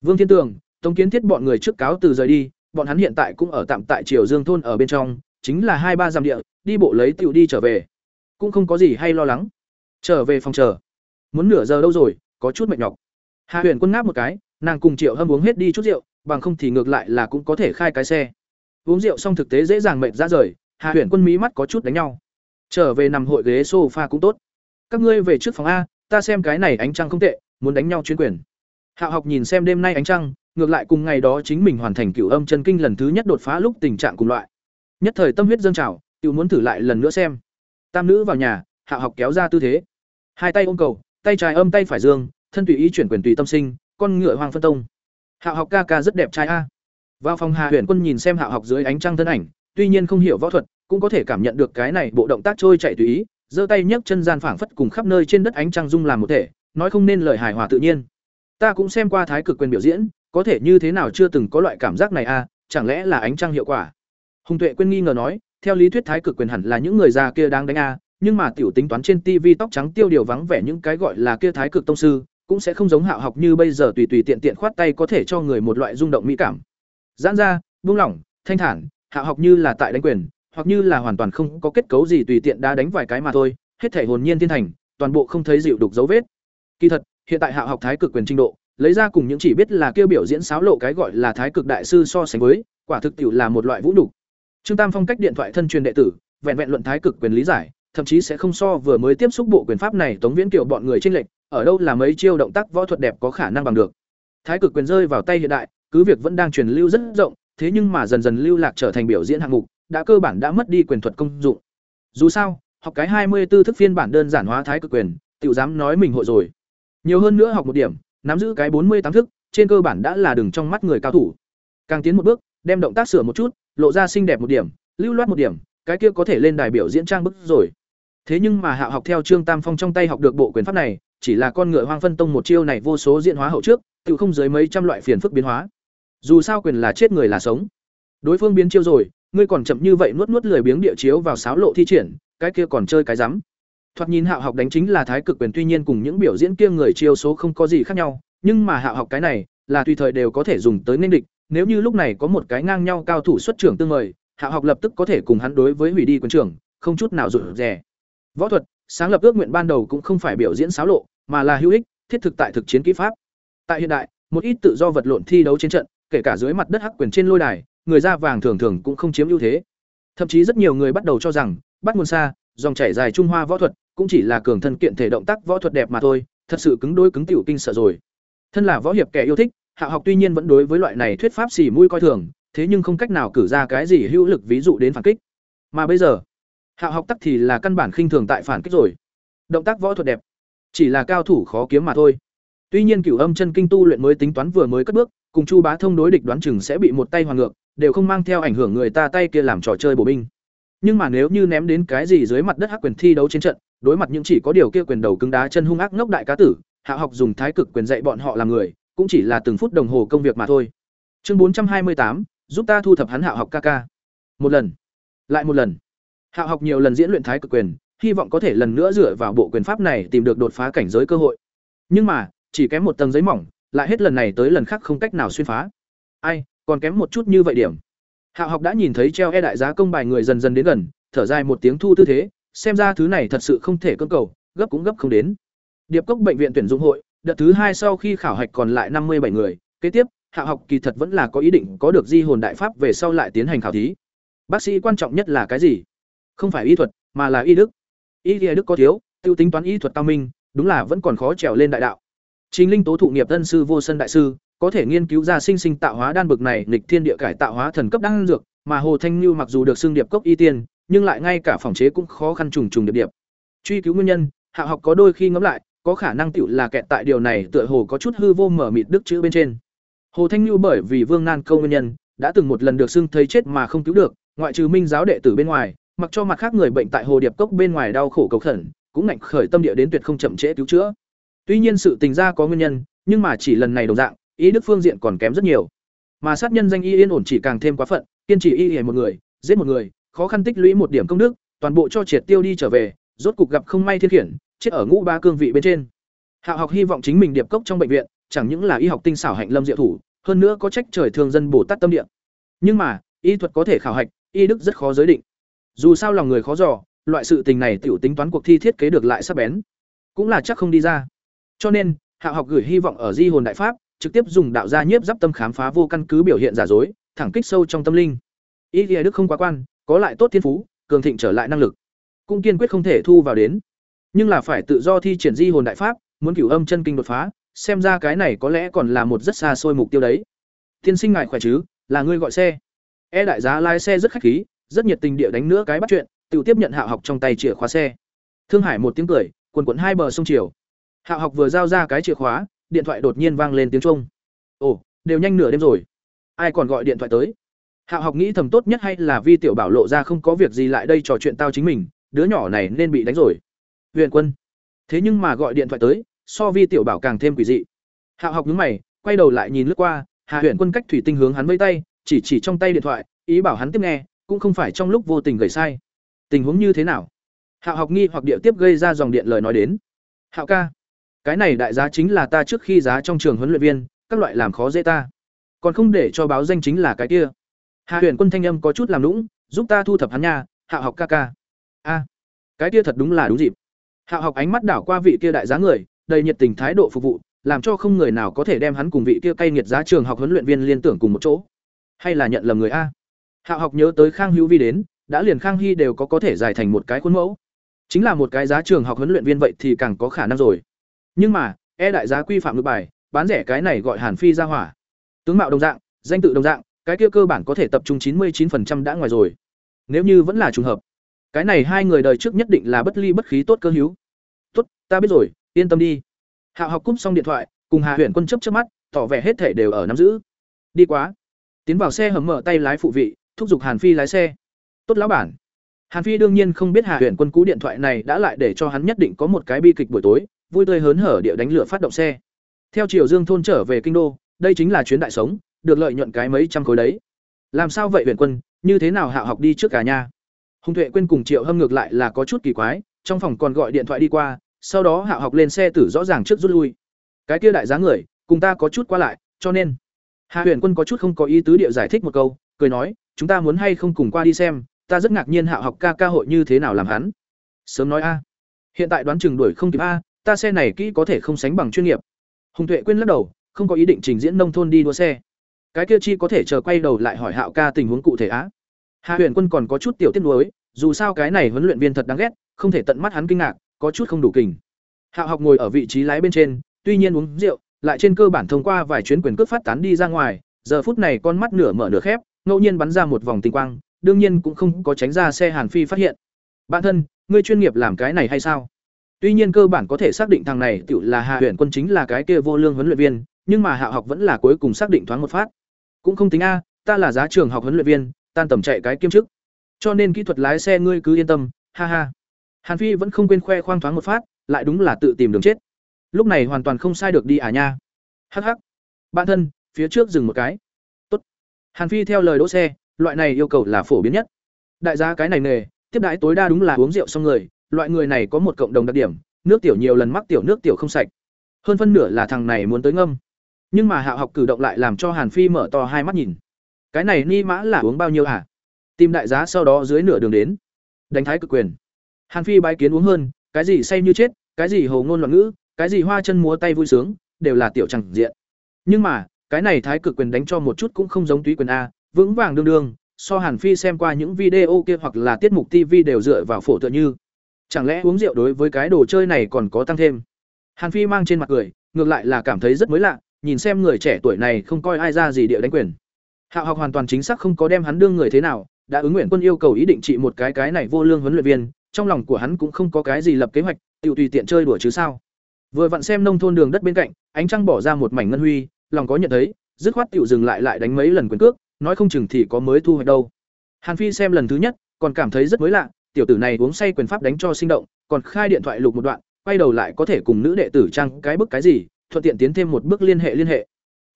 Vương thiên tường, tống kiến thiết bọn người trước cáo từ rời đi, bọn hắn hiện tại cũng ở tạm tại triều dương thôn ở bên trong, chính là hai ba dặm địa, đi bộ lấy tựu đi trở về. Cũng không có gì hay lo lắng. Trở về phòng chờ. Muốn nửa giờ đâu rồi có chút mệt nhọc. Hạ huyền quân ngáp một cái, nàng cùng triệu hâm uống hết đi chút rượu, bằng không thì ngược lại là cũng có thể khai cái xe. Uống rượu xong thực tế dễ dàng mệt ra rời hạ huyền quân mí mắt có chút đánh nhau. Trở về nằm hội ghế sofa cũng tốt. Các ngươi về trước phòng a, ta xem cái này ánh trăng không tệ, muốn đánh nhau chuyên quyền. Hạ học nhìn xem đêm nay ánh trăng, ngược lại cùng ngày đó chính mình hoàn thành cửu âm chân kinh lần thứ nhất đột phá lúc tình trạng cùng loại. Nhất thời tâm huyết dâng trào tự muốn thử lại lần nữa xem. Tam nữ vào nhà, hạ học kéo ra tư thế. Hai tay ôm cầu tay trái âm tay phải dương thân tùy ý chuyển quyền tùy tâm sinh con ngựa hoàng phân tông. Hạ học ca ca rất đẹp trai a. Vào phòng hạ huyền quân nhìn xem hạ học dưới ánh trăng thân ảnh tuy nhiên không hiểu võ thuật cũng có thể cảm nhận được cái này bộ động tác trôi chạy tùy ý giơ tay nhấc chân gian phảng phất cùng khắp nơi trên đất ánh trăng dung làm một thể nói không nên lời hài hòa tự nhiên. Ta cũng xem qua thái cực quyền biểu diễn có thể như thế nào chưa từng có loại cảm giác này a chẳng lẽ là ánh trăng hiệu quả? Hùng tuệ quên nghi ngờ nói theo lý thuyết thái cực quyền hẳn là những người già kia đang đánh a, nhưng mà tiểu tính toán trên TV tóc trắng tiêu điều vắng vẻ những cái gọi là kia thái cực tông sư, cũng sẽ không giống Hạo học như bây giờ tùy tùy tiện tiện khoát tay có thể cho người một loại rung động mỹ cảm. Giãn ra, buông lỏng, thanh thản, Hạo học như là tại đánh quyền, hoặc như là hoàn toàn không có kết cấu gì tùy tiện đá đánh vài cái mà thôi, hết thể hồn nhiên thiên thành, toàn bộ không thấy dịu đục dấu vết. Kỳ thật, hiện tại Hạo học thái cực quyền trình độ, lấy ra cùng những chỉ biết là kêu biểu diễn sáo lộ cái gọi là thái cực đại sư so sánh với, quả thực tiểu là một loại vũ đục. Trương Tam Phong cách điện thoại thân truyền đệ tử, vẹn vẹn luận thái cực quyền lý giải, thậm chí sẽ không so vừa mới tiếp xúc bộ quyền pháp này Tống Viễn Kiều bọn người trên lệnh, ở đâu là mấy chiêu động tác võ thuật đẹp có khả năng bằng được. Thái cực quyền rơi vào tay hiện đại, cứ việc vẫn đang truyền lưu rất rộng, thế nhưng mà dần dần lưu lạc trở thành biểu diễn hạng mục, đã cơ bản đã mất đi quyền thuật công dụng. Dù sao, học cái hai mươi 24 thức phiên bản đơn giản hóa thái cực quyền, tiểu dám nói mình hội rồi. Nhiều hơn nữa học một điểm, nắm giữ cái bốn mươi tám thức, trên cơ bản đã là đường trong mắt người cao thủ. Càng tiến một bước, đem động tác sửa một chút, lộ ra xinh đẹp một điểm, lưu loát một điểm, cái kia có thể lên đài biểu diễn trang bức rồi. Thế nhưng mà Hạo học theo Trương Tam Phong trong tay học được bộ quyền pháp này, chỉ là con ngựa hoang phân tông một chiêu này vô số diễn hóa hậu trước, tự không dưới mấy trăm loại phiền phức biến hóa. Dù sao quyền là chết người là sống. Đối phương biến chiêu rồi, ngươi còn chậm như vậy nuốt nuốt lười biếng địa chiếu vào sáo lộ thi triển, cái kia còn chơi cái rắm. Thoạt nhìn Hạo học đánh chính là thái cực quyền tuy nhiên cùng những biểu diễn kia người chiêu số không có gì khác nhau, nhưng mà Hạo học cái này là tùy thời đều có thể dùng tới nên địch, nếu như lúc này có một cái ngang nhau cao thủ xuất trưởng tương mời, Hạo học lập tức có thể cùng hắn đối với hủy đi quyền trưởng, không chút nào rụt rè. Võ thuật, sáng lập ước nguyện ban đầu cũng không phải biểu diễn xáo lộ, mà là hữu ích, thiết thực tại thực chiến kỹ pháp. Tại hiện đại, một ít tự do vật lộn thi đấu trên trận, kể cả dưới mặt đất hắc quyền trên lôi đài, người da vàng thường thường cũng không chiếm ưu thế. Thậm chí rất nhiều người bắt đầu cho rằng, bắt nguồn xa, dòng chảy dài Trung Hoa võ thuật, cũng chỉ là cường thân kiện thể động tác võ thuật đẹp mà thôi, thật sự cứng đôi cứng tiểu kinh sợ rồi. Thân là võ hiệp kẻ yêu thích, Hạ học tuy nhiên vẫn đối với loại này thuyết pháp xỉ mũi coi thường, thế nhưng không cách nào cử ra cái gì hữu lực ví dụ đến phản kích. Mà bây giờ, Hạ học tắc thì là căn bản khinh thường tại phản kích rồi. Động tác võ thuật đẹp, chỉ là cao thủ khó kiếm mà thôi. Tuy nhiên cửu âm chân kinh tu luyện mới tính toán vừa mới cất bước, cùng Chu Bá Thông đối địch đoán chừng sẽ bị một tay hoàn ngược, đều không mang theo ảnh hưởng người ta tay kia làm trò chơi bổ binh. Nhưng mà nếu như ném đến cái gì dưới mặt đất hắc quyền thi đấu chiến trận, đối mặt những chỉ có điều kia quyền đầu cứng đá chân hung ác ngốc đại cá tử, Hạ học dùng thái cực quyền dạy bọn họ làm người, cũng chỉ là từng phút đồng hồ công việc mà thôi. Chương bốn trăm hai mươi tám, giúp ta thu thập hắn Hạ học ca ca. Một lần, lại một lần. Hạo học nhiều lần diễn luyện thái cực quyền, hy vọng có thể lần nữa dựa vào bộ quyền pháp này tìm được đột phá cảnh giới cơ hội. Nhưng mà, chỉ kém một tầng giấy mỏng, lại hết lần này tới lần khác không cách nào xuyên phá. Ai, còn kém một chút như vậy điểm. Hạo học đã nhìn thấy treo e đại giá công bài người dần dần đến gần, thở dài một tiếng thu tư thế, xem ra thứ này thật sự không thể cưỡng cầu, gấp cũng gấp không đến. Điệp Cốc bệnh viện tuyển dụng hội, đợt thứ hai sau khi khảo hạch còn lại năm mươi bảy người, kế tiếp, Hạo học kỳ thật vẫn là có ý định có được di hồn đại pháp về sau lại tiến hành khảo thí. Bác sĩ quan trọng nhất là cái gì? Không phải y thuật, mà là y đức. Y đức có thiếu, tiêu tính toán y thuật cao minh, đúng là vẫn còn khó trèo lên đại đạo. Chính linh tố thụ nghiệp tân sư vô sân đại sư, có thể nghiên cứu ra sinh sinh tạo hóa đan bực này nghịch thiên địa cải tạo hóa thần cấp đan dược, mà Hồ Thanh như mặc dù được xưng điệp cốc y tiên, nhưng lại ngay cả phòng chế cũng khó khăn trùng trùng điệp điệp. Truy cứu nguyên nhân, Hạ học có đôi khi ngẫm lại, có khả năng tựu là kẹt tại điều này tựa hồ có chút hư vô mở mịt đức chữ bên trên. Hồ Thanh như bởi vì Vương Nan câu nguyên nhân, đã từng một lần được xưng thấy chết mà không cứu được, ngoại trừ Minh giáo đệ tử bên ngoài, mặc cho mặt khác người bệnh tại Hồ Điệp Cốc bên ngoài đau khổ cầu khẩn, cũng ngạnh khởi tâm địa đến tuyệt không chậm trễ cứu chữa. Tuy nhiên sự tình ra có nguyên nhân, nhưng mà chỉ lần này đồng dạng, ý đức phương diện còn kém rất nhiều. Mà sát nhân danh y yên ổn chỉ càng thêm quá phận, kiên trì y hề một người, giết một người, khó khăn tích lũy một điểm công đức, toàn bộ cho triệt tiêu đi trở về, rốt cục gặp không may thiên khiển, chết ở ngũ ba cương vị bên trên. hạ học hy vọng chính mình điệp cốc trong bệnh viện, chẳng những là y học tinh xảo hạnh lâm diệu thủ, hơn nữa có trách trời thường dân bồ tát tâm địa. Nhưng mà, y thuật có thể khảo hạch, y đức rất khó giới định. Dù sao lòng người khó dò, loại sự tình này tiểu tính toán cuộc thi thiết kế được lại sắp bén, cũng là chắc không đi ra. Cho nên, hạ học gửi hy vọng ở Di hồn đại pháp, trực tiếp dùng đạo gia nhiếp giáp tâm khám phá vô căn cứ biểu hiện giả dối, thẳng kích sâu trong tâm linh. Ý nghĩa Đức không quá quan, có lại tốt thiên phú, cường thịnh trở lại năng lực, cũng kiên quyết không thể thu vào đến. Nhưng là phải tự do thi triển Di hồn đại pháp, muốn cửu âm chân kinh đột phá, xem ra cái này có lẽ còn là một rất xa xôi mục tiêu đấy. Tiên sinh ngài khỏe chứ, là ngươi gọi xe. E đại giá lái xe rất khách khí, rất nhiệt tình địa đánh nữa cái bắt chuyện, tiểu tiếp nhận Hạo học trong tay chìa khóa xe. Thương Hải một tiếng cười, quần quần hai bờ sông chiều. Hạo học vừa giao ra cái chìa khóa, điện thoại đột nhiên vang lên tiếng chuông. Ồ, đều nhanh nửa đêm rồi. Ai còn gọi điện thoại tới? Hạo học nghĩ thầm tốt nhất hay là Vi tiểu bảo lộ ra không có việc gì lại đây trò chuyện tao chính mình, đứa nhỏ này nên bị đánh rồi. Huyền Quân. Thế nhưng mà gọi điện thoại tới, so Vi tiểu bảo càng thêm quỷ dị. Hạo học nhướng mày, quay đầu lại nhìn lướt qua, Hà Huyền Quân cách thủy tinh hướng hắn vẫy tay, chỉ chỉ trong tay điện thoại, ý bảo hắn tiếp nghe, cũng không phải trong lúc vô tình gầy sai. Tình huống như thế nào? Hạo học nghi hoặc địa tiếp gây ra dòng điện lời nói đến. Hạo ca, cái này đại giá chính là ta trước khi giá trong trường huấn luyện viên, các loại làm khó dễ ta. Còn không để cho báo danh chính là cái kia. Hạ huyền quân thanh âm có chút làm lũng giúp ta thu thập hắn nha, hạo học ca ca. A, cái kia thật đúng là đúng dịp. Hạo học ánh mắt đảo qua vị kia đại giá người, đầy nhiệt tình thái độ phục vụ, làm cho không người nào có thể đem hắn cùng vị kia cay nghiệt giá trường học huấn luyện viên liên tưởng cùng một chỗ. Hay là nhận lầm người a? Hạo học nhớ tới khang hữu vi đến, đã liền khang hy đều có có thể giải thành một cái khuôn mẫu. Chính là một cái giá trường học huấn luyện viên vậy thì càng có khả năng rồi. Nhưng mà e đại giá quy phạm ngược bài, bán rẻ cái này gọi hàn phi ra hỏa. Tướng mạo đồng dạng, danh tự đồng dạng, cái kia cơ bản có thể tập trung chín mươi 99% đã ngoài rồi. Nếu như vẫn là trùng hợp, cái này hai người đời trước nhất định là bất ly bất khí tốt cơ hữu. Tốt, ta biết rồi, yên tâm đi. Hạo học cúp xong điện thoại, cùng hà huyền quân chấp chớp mắt, tỏ vẻ hết thể đều ở nắm giữ. Đi quá. Tiến vào xe hầm mở tay lái phụ vị thúc giục hàn phi lái xe. Tốt lão bản. Hàn phi đương nhiên không biết hà huyền quân cú điện thoại này đã lại để cho hắn nhất định có một cái bi kịch buổi tối, vui tươi hớn hở địa đánh lửa phát động xe. Theo chiều dương thôn trở về kinh đô, đây chính là chuyến đại sống, được lợi nhuận cái mấy trăm khối đấy. Làm sao vậy huyền quân, như thế nào hạ học đi trước cả nhà? Hùng tuệ quên cùng triệu hâm ngược lại là có chút kỳ quái, trong phòng còn gọi điện thoại đi qua, sau đó hạ học lên xe tử rõ ràng trước rút lui. Cái kia đại giá người, cùng ta có chút qua lại, cho nên. Hạ huyền quân có chút không có ý tứ địa giải thích một câu, cười nói chúng ta muốn hay không cùng qua đi xem, ta rất ngạc nhiên hạo học ca ca hội như thế nào làm hắn. Sớm nói a. Hiện tại đoán chừng đuổi không kịp a, ta xe này kỹ có thể không sánh bằng chuyên nghiệp. Hùng tuệ quên lắc đầu, không có ý định trình diễn nông thôn đi đua xe. Cái kia chi có thể chờ quay đầu lại hỏi hạo ca tình huống cụ thể á? Hạ huyền quân còn có chút tiểu tiết nuối, dù sao cái này huấn luyện viên thật đáng ghét, không thể tận mắt hắn kinh ngạc, có chút không đủ kình. Hạo học ngồi ở vị trí lái bên trên, tuy nhiên uống rượu, lại trên cơ bản thông qua vài chuyến quyền cước phát tán đi ra ngoài, giờ phút này con mắt nửa mở nửa khép ngẫu nhiên bắn ra một vòng tinh quang, đương nhiên cũng không có tránh ra xe hàn phi phát hiện. Bạn thân, ngươi chuyên nghiệp làm cái này hay sao? Tuy nhiên cơ bản có thể xác định thằng này tự là hạ huyện quân chính là cái kia vô lương huấn luyện viên, nhưng mà hạ học vẫn là cuối cùng xác định thoáng một phát. Cũng không tính a, ta là giá trường học huấn luyện viên, tan tầm chạy cái kiêm chức. Cho nên kỹ thuật lái xe ngươi cứ yên tâm, ha ha. Hàn phi vẫn không quên khoe khoang thoáng một phát, lại đúng là tự tìm đường chết. Lúc này hoàn toàn không sai được đi à nha. Hắc hắc. Bạn thân, phía trước dừng một cái hàn phi theo lời đỗ xe, loại này yêu cầu là phổ biến nhất. Đại gia cái này nghề, tiếp đãi tối đa đúng là uống rượu xong người, loại người này có một cộng đồng đặc điểm, nước tiểu nhiều lần mắc tiểu nước tiểu không sạch. Hơn phân nửa là thằng này muốn tới ngâm. Nhưng mà hạ học cử động lại làm cho hàn phi mở to hai mắt nhìn. Cái này ni mã là uống bao nhiêu hả? Tìm đại giá sau đó dưới nửa đường đến. Đánh thái cực quyền. Hàn phi bái kiến uống hơn, cái gì say như chết, cái gì hồ ngôn loạn ngữ, cái gì hoa chân múa tay vui sướng, đều là tiểu chẳng diện. Nhưng mà cái này thái cực quyền đánh cho một chút cũng không giống túy quyền a, vững vàng đương đương, so hàn phi xem qua những video kia hoặc là tiết mục tv đều dựa vào phổ tựa như. Chẳng lẽ uống rượu đối với cái đồ chơi này còn có tăng thêm? Hàn phi mang trên mặt cười, ngược lại là cảm thấy rất mới lạ, nhìn xem người trẻ tuổi này không coi ai ra gì địa đánh quyền. Hạo học hoàn toàn chính xác không có đem hắn đương người thế nào, đã ứng nguyện quân yêu cầu ý định trị một cái cái này vô lương huấn luyện viên, trong lòng của hắn cũng không có cái gì lập kế hoạch tự tùy tiện chơi đùa chứ sao. Vừa vặn xem nông thôn đường đất bên cạnh, ánh trăng bỏ ra một mảnh ngân huy lòng có nhận thấy, dứt khoát tiểu dừng lại lại đánh mấy lần quyền cước, nói không chừng thì có mới thu hoạch đâu. Hàn phi xem lần thứ nhất, còn cảm thấy rất mới lạ, tiểu tử này uống say quyền pháp đánh cho sinh động, còn khai điện thoại lục một đoạn, quay đầu lại có thể cùng nữ đệ tử trang cái bức cái gì, thuận tiện tiến thêm một bước liên hệ liên hệ.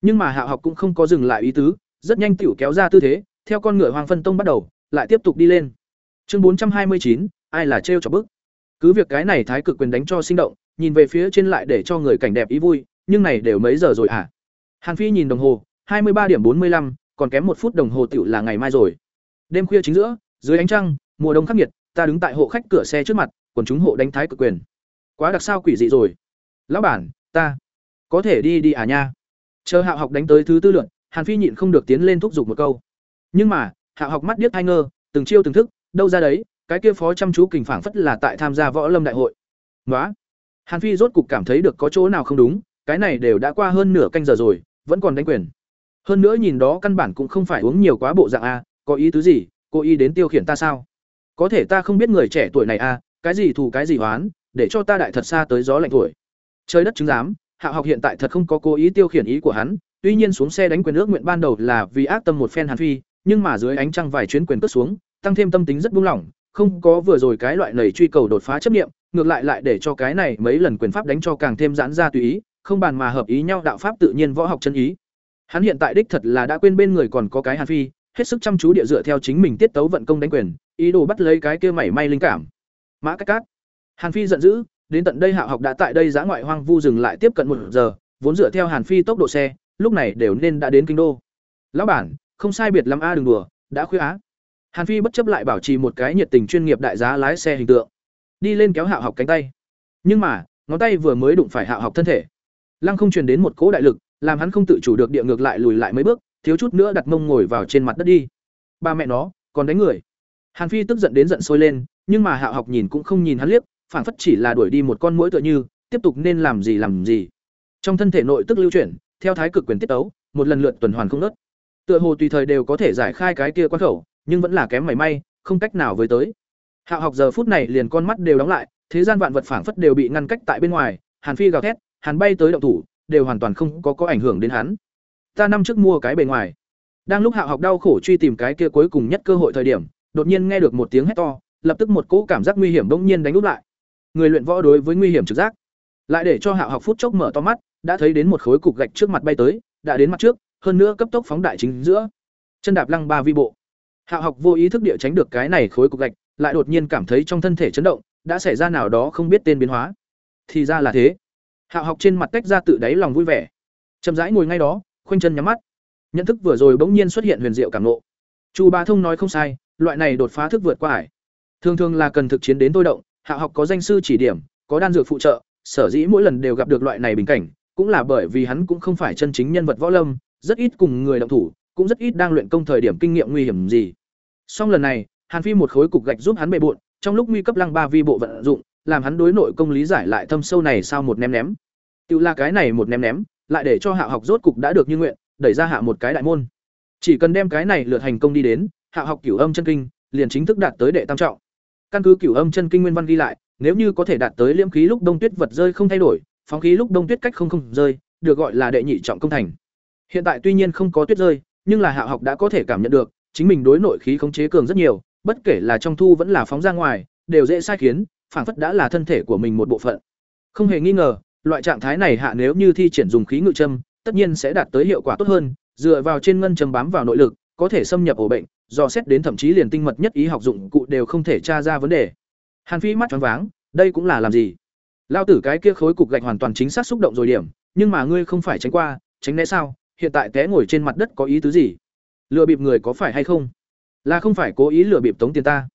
Nhưng mà hạ học cũng không có dừng lại ý tứ, rất nhanh tiểu kéo ra tư thế, theo con ngựa hoàng phân tông bắt đầu, lại tiếp tục đi lên. Chương bốn trăm hai mươi chín, ai là trêu cho bức? Cứ việc cái này thái cực quyền đánh cho sinh động, nhìn về phía trên lại để cho người cảnh đẹp ý vui, nhưng này đều mấy giờ rồi à hàn phi nhìn đồng hồ hai mươi ba điểm bốn mươi lăm còn kém một phút đồng hồ tiểu là ngày mai rồi. Đêm khuya chính giữa dưới ánh trăng mùa đông khắc nghiệt ta đứng tại hộ khách cửa xe trước mặt còn chúng hộ đánh thái cực quyền. Quá đặc sao quỷ dị rồi. Lão bản ta có thể đi đi à nha. Chờ hạ học đánh tới thứ tư lượt, hàn phi nhịn không được tiến lên thúc giục một câu. Nhưng mà hạ học mắt điếc hai ngơ từng chiêu từng thức đâu ra đấy cái kia phó chăm chú kình phảng phất là tại tham gia võ lâm đại hội. Ngoá. hàn phi rốt cục cảm thấy được có chỗ nào không đúng cái này đều đã qua hơn nửa canh giờ rồi vẫn còn đánh quyền. Hơn nữa nhìn đó căn bản cũng không phải uống nhiều quá bộ dạng a, có ý tứ gì? Cô ý đến tiêu khiển ta sao? Có thể ta không biết người trẻ tuổi này a, cái gì thù cái gì hoán để cho ta đại thật xa tới gió lạnh tuổi. Trời đất chứng giám, hạ học hiện tại thật không có cố ý tiêu khiển ý của hắn, tuy nhiên xuống xe đánh quyền ước nguyện ban đầu là vì ác tâm một phen hàn phi, nhưng mà dưới ánh trăng vài chuyến quyền cất xuống, tăng thêm tâm tính rất buông lỏng, không có vừa rồi cái loại nầy truy cầu đột phá chấp nghiệm ngược lại lại để cho cái này mấy lần quyền pháp đánh cho càng thêm giãn ra tùy ý không bàn mà hợp ý nhau đạo pháp tự nhiên võ học chân ý hắn hiện tại đích thật là đã quên bên người còn có cái hàn phi hết sức chăm chú địa dựa theo chính mình tiết tấu vận công đánh quyền, ý đồ bắt lấy cái kia mảy may linh cảm. Mã Cách Cát. Hàn Phi giận dữ, đến tận đây Hạo học đã tại đây giã ngoại hoang vu dừng lại tiếp cận một giờ, vốn dựa theo Hàn Phi tốc độ xe, lúc này đều nên đã đến kinh đô. Lão bản, không sai biệt lắm a đừng đùa, đã khuya á. Hàn Phi bất chấp lại bảo trì một cái nhiệt tình chuyên nghiệp đại giá lái xe hình tượng, đi lên kéo Hạo học cánh tay. Nhưng mà, ngón tay vừa mới đụng phải Hạo học thân thể, lăng không truyền đến một cỗ đại lực, làm hắn không tự chủ được địa ngược lại lùi lại mấy bước, thiếu chút nữa đặt mông ngồi vào trên mặt đất đi. Ba mẹ nó, còn đánh người. Hàn Phi tức giận đến giận sôi lên, nhưng mà Hạo học nhìn cũng không nhìn hắn liếc, phản phất chỉ là đuổi đi một con mũi tựa như, tiếp tục nên làm gì làm gì. Trong thân thể nội tức lưu chuyển, theo thái cực quyền tiết tấu, một lần lượt tuần hoàn không nớt Tựa hồ tùy thời đều có thể giải khai cái kia quan khẩu, nhưng vẫn là kém mảy may, không cách nào với tới. Hạo học giờ phút này liền con mắt đều đóng lại, thế gian vạn vật phảng phất đều bị ngăn cách tại bên ngoài, Hàn Phi gào thét, Hàn bay tới động thủ, đều hoàn toàn không có có ảnh hưởng đến hắn. Ta năm trước mua cái bề ngoài. Đang lúc Hạo học đau khổ truy tìm cái kia cuối cùng nhất cơ hội thời điểm, đột nhiên nghe được một tiếng hét to, lập tức một cỗ cảm giác nguy hiểm bỗng nhiên đánh úp lại. Người luyện võ đối với nguy hiểm trực giác, lại để cho Hạo học phút chốc mở to mắt, đã thấy đến một khối cục gạch trước mặt bay tới, đã đến mặt trước, hơn nữa cấp tốc phóng đại chính giữa. Chân đạp lăng ba vi bộ. Hạo học vô ý thức địa tránh được cái này khối cục gạch, lại đột nhiên cảm thấy trong thân thể chấn động, đã xảy ra nào đó không biết tên biến hóa. Thì ra là thế. Hạ học trên mặt tách ra tự đáy lòng vui vẻ. Chậm rãi ngồi ngay đó, khoanh chân nhắm mắt. Nhận thức vừa rồi bỗng nhiên xuất hiện huyền diệu cảm ngộ. Chu Ba Thông nói không sai, loại này đột phá thức vượt qua ải. Thường thường là cần thực chiến đến tôi động, Hạ học có danh sư chỉ điểm, có đan dược phụ trợ, sở dĩ mỗi lần đều gặp được loại này bình cảnh, cũng là bởi vì hắn cũng không phải chân chính nhân vật võ lâm, rất ít cùng người động thủ, cũng rất ít đang luyện công thời điểm kinh nghiệm nguy hiểm gì. Song lần này, Hàn Phi một khối cục gạch giúp hắn bề bộn, trong lúc nguy cấp lăng ba vi bộ vận dụng, làm hắn đối nội công lý giải lại thâm sâu này sao một ném ném. Tự là cái này một ném ném, lại để cho Hạ học rốt cục đã được như nguyện, đẩy ra hạ một cái đại môn. Chỉ cần đem cái này lượt hành công đi đến, Hạ học Cửu Âm chân kinh, liền chính thức đạt tới đệ tam trọng. Căn cứ Cửu Âm chân kinh nguyên văn ghi lại, nếu như có thể đạt tới liễm khí lúc đông tuyết vật rơi không thay đổi, phóng khí lúc đông tuyết cách không không rơi, được gọi là đệ nhị trọng công thành. Hiện tại tuy nhiên không có tuyết rơi, nhưng là Hạ học đã có thể cảm nhận được, chính mình đối nội khí khống chế cường rất nhiều, bất kể là trong thu vẫn là phóng ra ngoài, đều dễ sai khiến, Phảng phất đã là thân thể của mình một bộ phận. Không hề nghi ngờ, loại trạng thái này hạ nếu như thi triển dùng khí ngự châm, tất nhiên sẽ đạt tới hiệu quả tốt hơn, dựa vào trên ngân châm bám vào nội lực, có thể xâm nhập ổ bệnh, dò xét đến thậm chí liền tinh mật nhất ý học dụng cụ đều không thể tra ra vấn đề. Hàn Phi mắt choáng váng, đây cũng là làm gì? Lao tử cái kia khối cục gạch hoàn toàn chính xác xúc động rồi điểm, nhưng mà ngươi không phải tránh qua, tránh né sao? Hiện tại té ngồi trên mặt đất có ý tứ gì? Lừa bịp người có phải hay không? Là không phải cố ý lừa bịp tống tiền ta.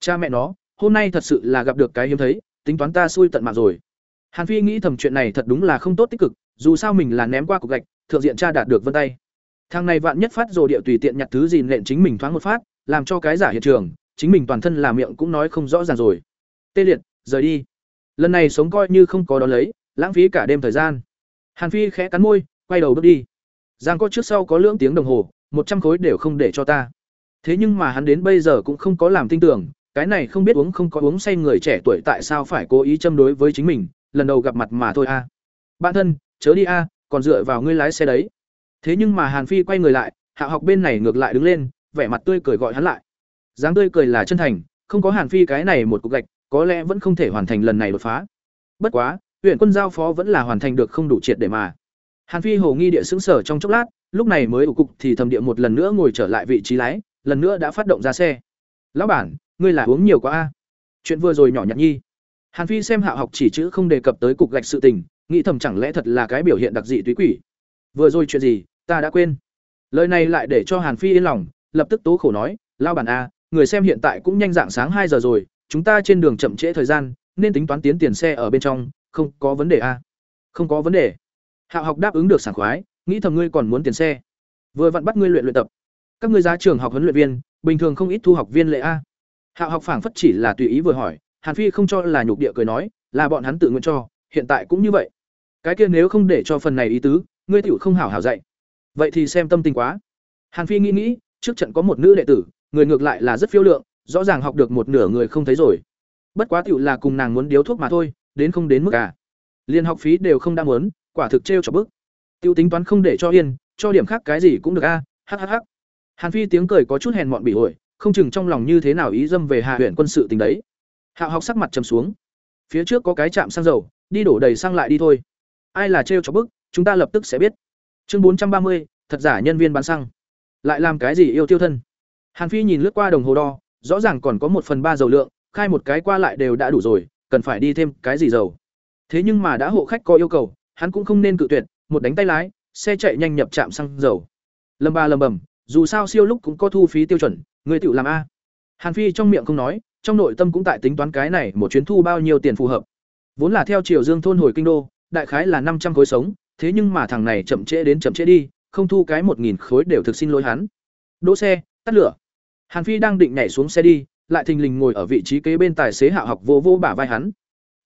Cha mẹ nó, hôm nay thật sự là gặp được cái hiếm thấy, tính toán ta xui tận mạng rồi. Hàn Phi nghĩ thầm chuyện này thật đúng là không tốt tích cực, dù sao mình là ném qua cục gạch, thượng diện cha đạt được vân tay. Thằng này vạn nhất phát rồi điệu tùy tiện nhặt thứ gì nện chính mình thoáng một phát, làm cho cái giả hiện trường, chính mình toàn thân làm miệng cũng nói không rõ ràng rồi. Tê liệt, rời đi. Lần này sống coi như không có đón lấy, lãng phí cả đêm thời gian. Hàn Phi khẽ cắn môi, quay đầu bước đi. Giang có trước sau có lưỡng tiếng đồng hồ, một trăm khối đều không để cho ta. Thế nhưng mà hắn đến bây giờ cũng không có làm tin tưởng, cái này không biết uống không có uống say người trẻ tuổi tại sao phải cố ý châm đối với chính mình, lần đầu gặp mặt mà thôi a. Bạn thân, chớ đi a, còn dựa vào ngươi lái xe đấy. Thế nhưng mà Hàn Phi quay người lại, Hạ học bên này ngược lại đứng lên, vẻ mặt tươi cười gọi hắn lại. Dáng tươi cười là chân thành, không có Hàn Phi cái này một cục gạch, có lẽ vẫn không thể hoàn thành lần này đột phá. Bất quá, huyện quân giao phó vẫn là hoàn thành được không đủ triệt để mà. Hàn Phi hồ nghi địa xứng sở trong chốc lát, lúc này mới ủ cục thì thầm địa một lần nữa ngồi trở lại vị trí lái, lần nữa đã phát động ra xe. "Lão bản, ngươi là uống nhiều quá a." Chuyện vừa rồi nhỏ nhặt nhi. Hàn Phi xem Hạ học chỉ chữ không đề cập tới cục gạch sự tình, nghĩ thầm chẳng lẽ thật là cái biểu hiện đặc dị túy quỷ. Vừa rồi chuyện gì, ta đã quên. Lời này lại để cho Hàn Phi yên lòng, lập tức tố khổ nói, lao bản a, người xem hiện tại cũng nhanh dạng sáng hai giờ rồi, chúng ta trên đường chậm trễ thời gian, nên tính toán tiến tiền xe ở bên trong, không có vấn đề a." "Không có vấn đề." Hạ học đáp ứng được sảng khoái, nghĩ thầm ngươi còn muốn tiền xe. Vừa vặn bắt ngươi luyện luyện tập. Các ngươi ra trường học huấn luyện viên, bình thường không ít thu học viên lệ a. Hạ học phảng phất chỉ là tùy ý vừa hỏi, Hàn Phi không cho là nhục địa cười nói, là bọn hắn tự nguyện cho, hiện tại cũng như vậy. Cái kia nếu không để cho phần này ý tứ, ngươi tiểu không hảo hảo dạy. Vậy thì xem tâm tình quá. Hàn Phi nghĩ nghĩ, trước trận có một nữ đệ tử, người ngược lại là rất phiêu lượng, rõ ràng học được một nửa người không thấy rồi. Bất quá tiểu là cùng nàng muốn điếu thuốc mà thôi, đến không đến mức cả. Liên học phí đều không đang muốn, quả thực trêu cho bức. Tiêu tính toán không để cho yên, cho điểm khác cái gì cũng được a. À, hắc hắc. Hàn Phi tiếng cười có chút hèn mọn bị ổi, không chừng trong lòng như thế nào ý dâm về Hạ huyện quân sự tình đấy. Hạo học sắc mặt trầm xuống. Phía trước có cái trạm xăng dầu, đi đổ đầy xăng lại đi thôi. Ai là trêu cho bức, chúng ta lập tức sẽ biết. Chương bốn trăm ba mươi, thật giả nhân viên bán xăng. lại làm cái gì yêu tiêu thân hàn phi nhìn lướt qua đồng hồ đo rõ ràng còn có một phần ba dầu lượng khai một cái qua lại đều đã đủ rồi cần phải đi thêm cái gì dầu thế nhưng mà đã hộ khách có yêu cầu hắn cũng không nên cự tuyệt một đánh tay lái xe chạy nhanh nhập trạm xăng dầu lâm ba lầm bầm dù sao siêu lúc cũng có thu phí tiêu chuẩn, người tự làm a. Hàn phi trong miệng không nói, trong nội tâm cũng tại tính toán cái này một chuyến thu bao nhiêu tiền phù hợp. Vốn là theo chiều dương thôn hồi kinh đô, đại khái là năm trăm khối sống, thế nhưng mà thằng này chậm trễ đến chậm trễ đi, không thu cái một nghìn khối đều thực xin lỗi hắn. Đỗ xe, tắt lửa. Hàn phi đang định nhảy xuống xe đi, lại thình lình ngồi ở vị trí kế bên tài xế hạ học vô vô bả vai hắn.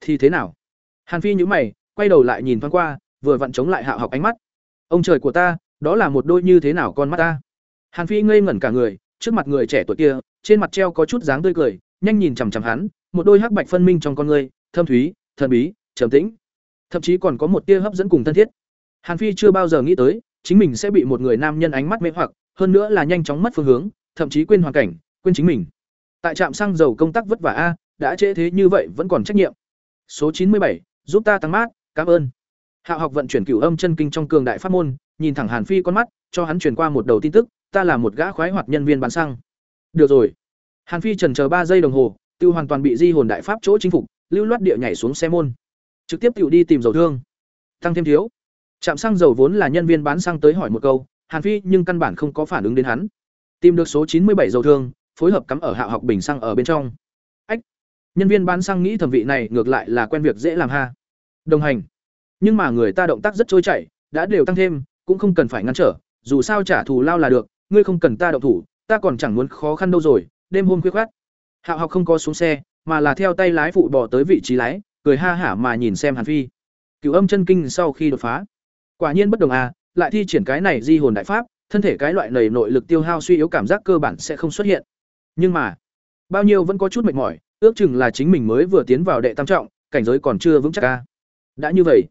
Thì thế nào? Hàn phi nhíu mày, quay đầu lại nhìn thoáng qua, vừa vặn chống lại hạ học ánh mắt. Ông trời của ta, đó là một đôi như thế nào con mắt ta? Hàn phi ngây ngẩn cả người, trước mặt người trẻ tuổi kia, trên mặt treo có chút dáng tươi cười, nhanh nhìn chằm chằm hắn, một đôi hắc bạch phân minh trong con người, thâm thúy, thần bí, trầm tĩnh. Thậm chí còn có một tia hấp dẫn cùng thân thiết. Hàn phi chưa bao giờ nghĩ tới, chính mình sẽ bị một người nam nhân ánh mắt mê hoặc, hơn nữa là nhanh chóng mất phương hướng, thậm chí quên hoàn cảnh, quên chính mình. Tại trạm xăng dầu công tác vất vả a, đã trễ thế như vậy vẫn còn trách nhiệm. Số chín mươi bảy, giúp ta tăng mát, cảm ơn. Hạ học vận chuyển cửu âm chân kinh trong cường đại pháp môn, nhìn thẳng hàn phi con mắt, cho hắn truyền qua một đầu tin tức ta là một gã khoái hoạt nhân viên bán xăng. Được rồi. Hàn phi trần chờ ba giây đồng hồ, tiêu hoàn toàn bị di hồn đại pháp chỗ chinh phục, lưu loát địa nhảy xuống xe môn. Trực tiếp tự đi tìm dầu thương. Tăng thêm thiếu. Trạm xăng dầu vốn là nhân viên bán xăng tới hỏi một câu, hàn phi nhưng căn bản không có phản ứng đến hắn. Tìm được số chín mươi bảy dầu thương, phối hợp cắm ở hạ học bình xăng ở bên trong. Ách. Nhân viên bán xăng nghĩ thẩm vị này ngược lại là quen việc dễ làm ha. Đồng hành. Nhưng mà người ta động tác rất trôi chảy, đã đều tăng thêm, cũng không cần phải ngăn trở, dù sao trả thù lao là được ngươi không cần ta động thủ, ta còn chẳng muốn khó khăn đâu rồi, đêm hôm khuya khoắt. hạo học không có xuống xe, mà là theo tay lái phụ bỏ tới vị trí lái, cười ha hả mà nhìn xem hàn phi. Cửu âm chân kinh sau khi đột phá. Quả nhiên bất đồng à lại thi triển cái này di hồn đại pháp, thân thể cái loại nảy nội lực tiêu hao suy yếu cảm giác cơ bản sẽ không xuất hiện. Nhưng mà, bao nhiêu vẫn có chút mệt mỏi, ước chừng là chính mình mới vừa tiến vào đệ tam trọng, cảnh giới còn chưa vững chắc ca đã như vậy,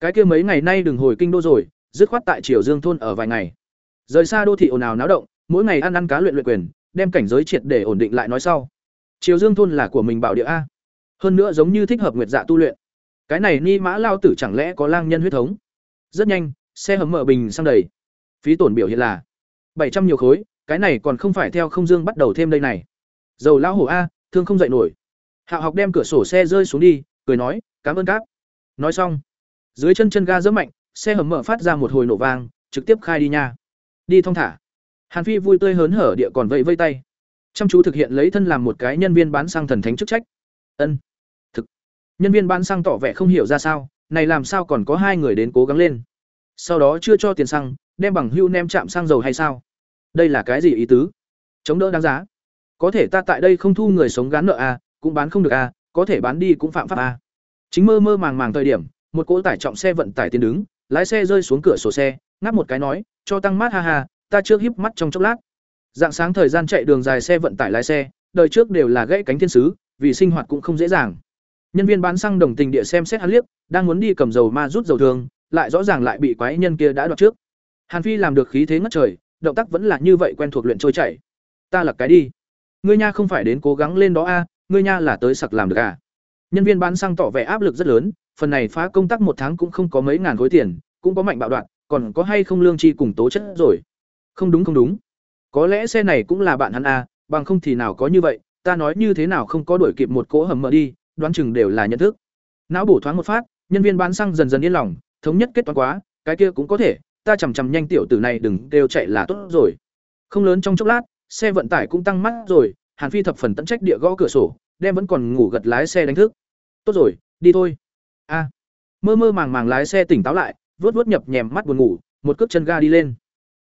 cái kia mấy ngày nay đừng hồi kinh đô rồi, dứt khoát tại triều dương thôn ở vài ngày rời xa đô thị ồn ào náo động, mỗi ngày ăn ăn cá luyện luyện quyền, đem cảnh giới triệt để ổn định lại nói sau. Triều dương thôn là của mình bảo địa a. Hơn nữa giống như thích hợp nguyệt dạ tu luyện. Cái này ni mã lao tử chẳng lẽ có lang nhân huyết thống? Rất nhanh, xe hầm mở bình sang đầy. Phí tổn biểu hiện là bảy trăm nhiều khối, cái này còn không phải theo không dương bắt đầu thêm đây này. Dầu lao hổ a, thương không dậy nổi. Hạo học đem cửa sổ xe rơi xuống đi, cười nói, cảm ơn các. nói xong, dưới chân chân ga rất mạnh, xe hầm mở phát ra một hồi nổ vang, trực tiếp khai đi nha đi thong thả. Hàn phi vui tươi hớn hở địa còn vẫy vây tay. Chăm chú thực hiện lấy thân làm một cái nhân viên bán xăng thần thánh chức trách. Ân. Thực. Nhân viên bán xăng tỏ vẻ không hiểu ra sao này làm sao còn có hai người đến cố gắng lên. Sau đó chưa cho tiền xăng đem bằng hưu nem chạm xăng dầu hay sao? Đây là cái gì ý tứ? Chống đỡ đáng giá. Có thể ta tại đây không thu người sống gán nợ à, cũng bán không được à, có thể bán đi cũng phạm pháp à. chính mơ mơ màng màng thời điểm một cỗ tải trọng xe vận tải tiến đứng lái xe rơi xuống cửa sổ xe ngáp một cái nói, cho tăng mát, ha ha, ta trước híp mắt trong chốc lát. Dạng sáng thời gian chạy đường dài xe vận tải lái xe, đời trước đều là gãy cánh thiên sứ, vì sinh hoạt cũng không dễ dàng. Nhân viên bán xăng đồng tình địa xem xét hắn liếc, đang muốn đi cầm dầu ma rút dầu thường, lại rõ ràng lại bị quái nhân kia đã đoạt trước. Hàn phi làm được khí thế ngất trời, động tác vẫn là như vậy quen thuộc luyện trôi chảy. Ta là cái đi. Ngươi nha không phải đến cố gắng lên đó a, ngươi nha là tới sặc làm được à. Nhân viên bán xăng tỏ vẻ áp lực rất lớn, phần này phá công tác một tháng cũng không có mấy ngàn khối tiền, cũng có mạnh bạo đoạn còn có hay không lương chi cùng tố chất rồi? Không đúng không đúng. Có lẽ xe này cũng là bạn hắn a bằng không thì nào có như vậy, ta nói như thế nào không có đuổi kịp một cỗ hầm mở đi, đoán chừng đều là nhận thức. Não bổ thoáng một phát, nhân viên bán xăng dần dần yên lòng, thống nhất kết toán quá, cái kia cũng có thể, ta chằm chằm nhanh tiểu tử này đừng đều chạy là tốt rồi. Không lớn trong chốc lát, xe vận tải cũng tăng mắt rồi, hàn phi thập phần tận trách địa gõ cửa sổ, đem vẫn còn ngủ gật lái xe đánh thức. Tốt rồi, đi thôi. A. Mơ mơ màng màng lái xe tỉnh táo lại vớt vớt nhập nhèm mắt buồn ngủ, một cước chân ga đi lên.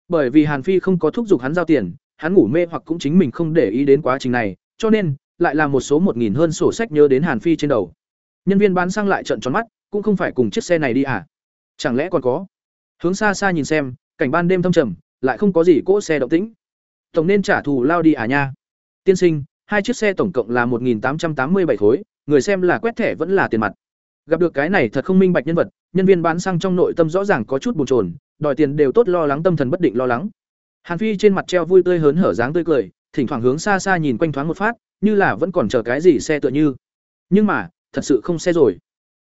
Bởi vì hàn phi không có thúc giục hắn giao tiền, hắn ngủ mê hoặc cũng chính mình không để ý đến quá trình này, cho nên lại là một số một nghìn hơn sổ sách nhớ đến hàn phi trên đầu. Nhân viên bán xăng lại trận tròn mắt, cũng không phải cùng chiếc xe này đi à? Chẳng lẽ còn có? Hướng xa xa nhìn xem, cảnh ban đêm thâm trầm, lại không có gì cỗ xe động tĩnh. Tổng nên trả thù lao đi à nha? Tiên sinh, hai chiếc xe tổng cộng là một tám trăm tám mươi bảy khối, người xem là quét thẻ vẫn là tiền mặt gặp được cái này thật không minh bạch nhân vật, nhân viên bán xăng trong nội tâm rõ ràng có chút bồn chồn, đòi tiền đều tốt lo lắng tâm thần bất định lo lắng. Hàn phi trên mặt treo vui tươi hớn hở dáng tươi cười, thỉnh thoảng hướng xa xa nhìn quanh thoáng một phát, như là vẫn còn chờ cái gì xe tựa như. Nhưng mà, thật sự không xe rồi.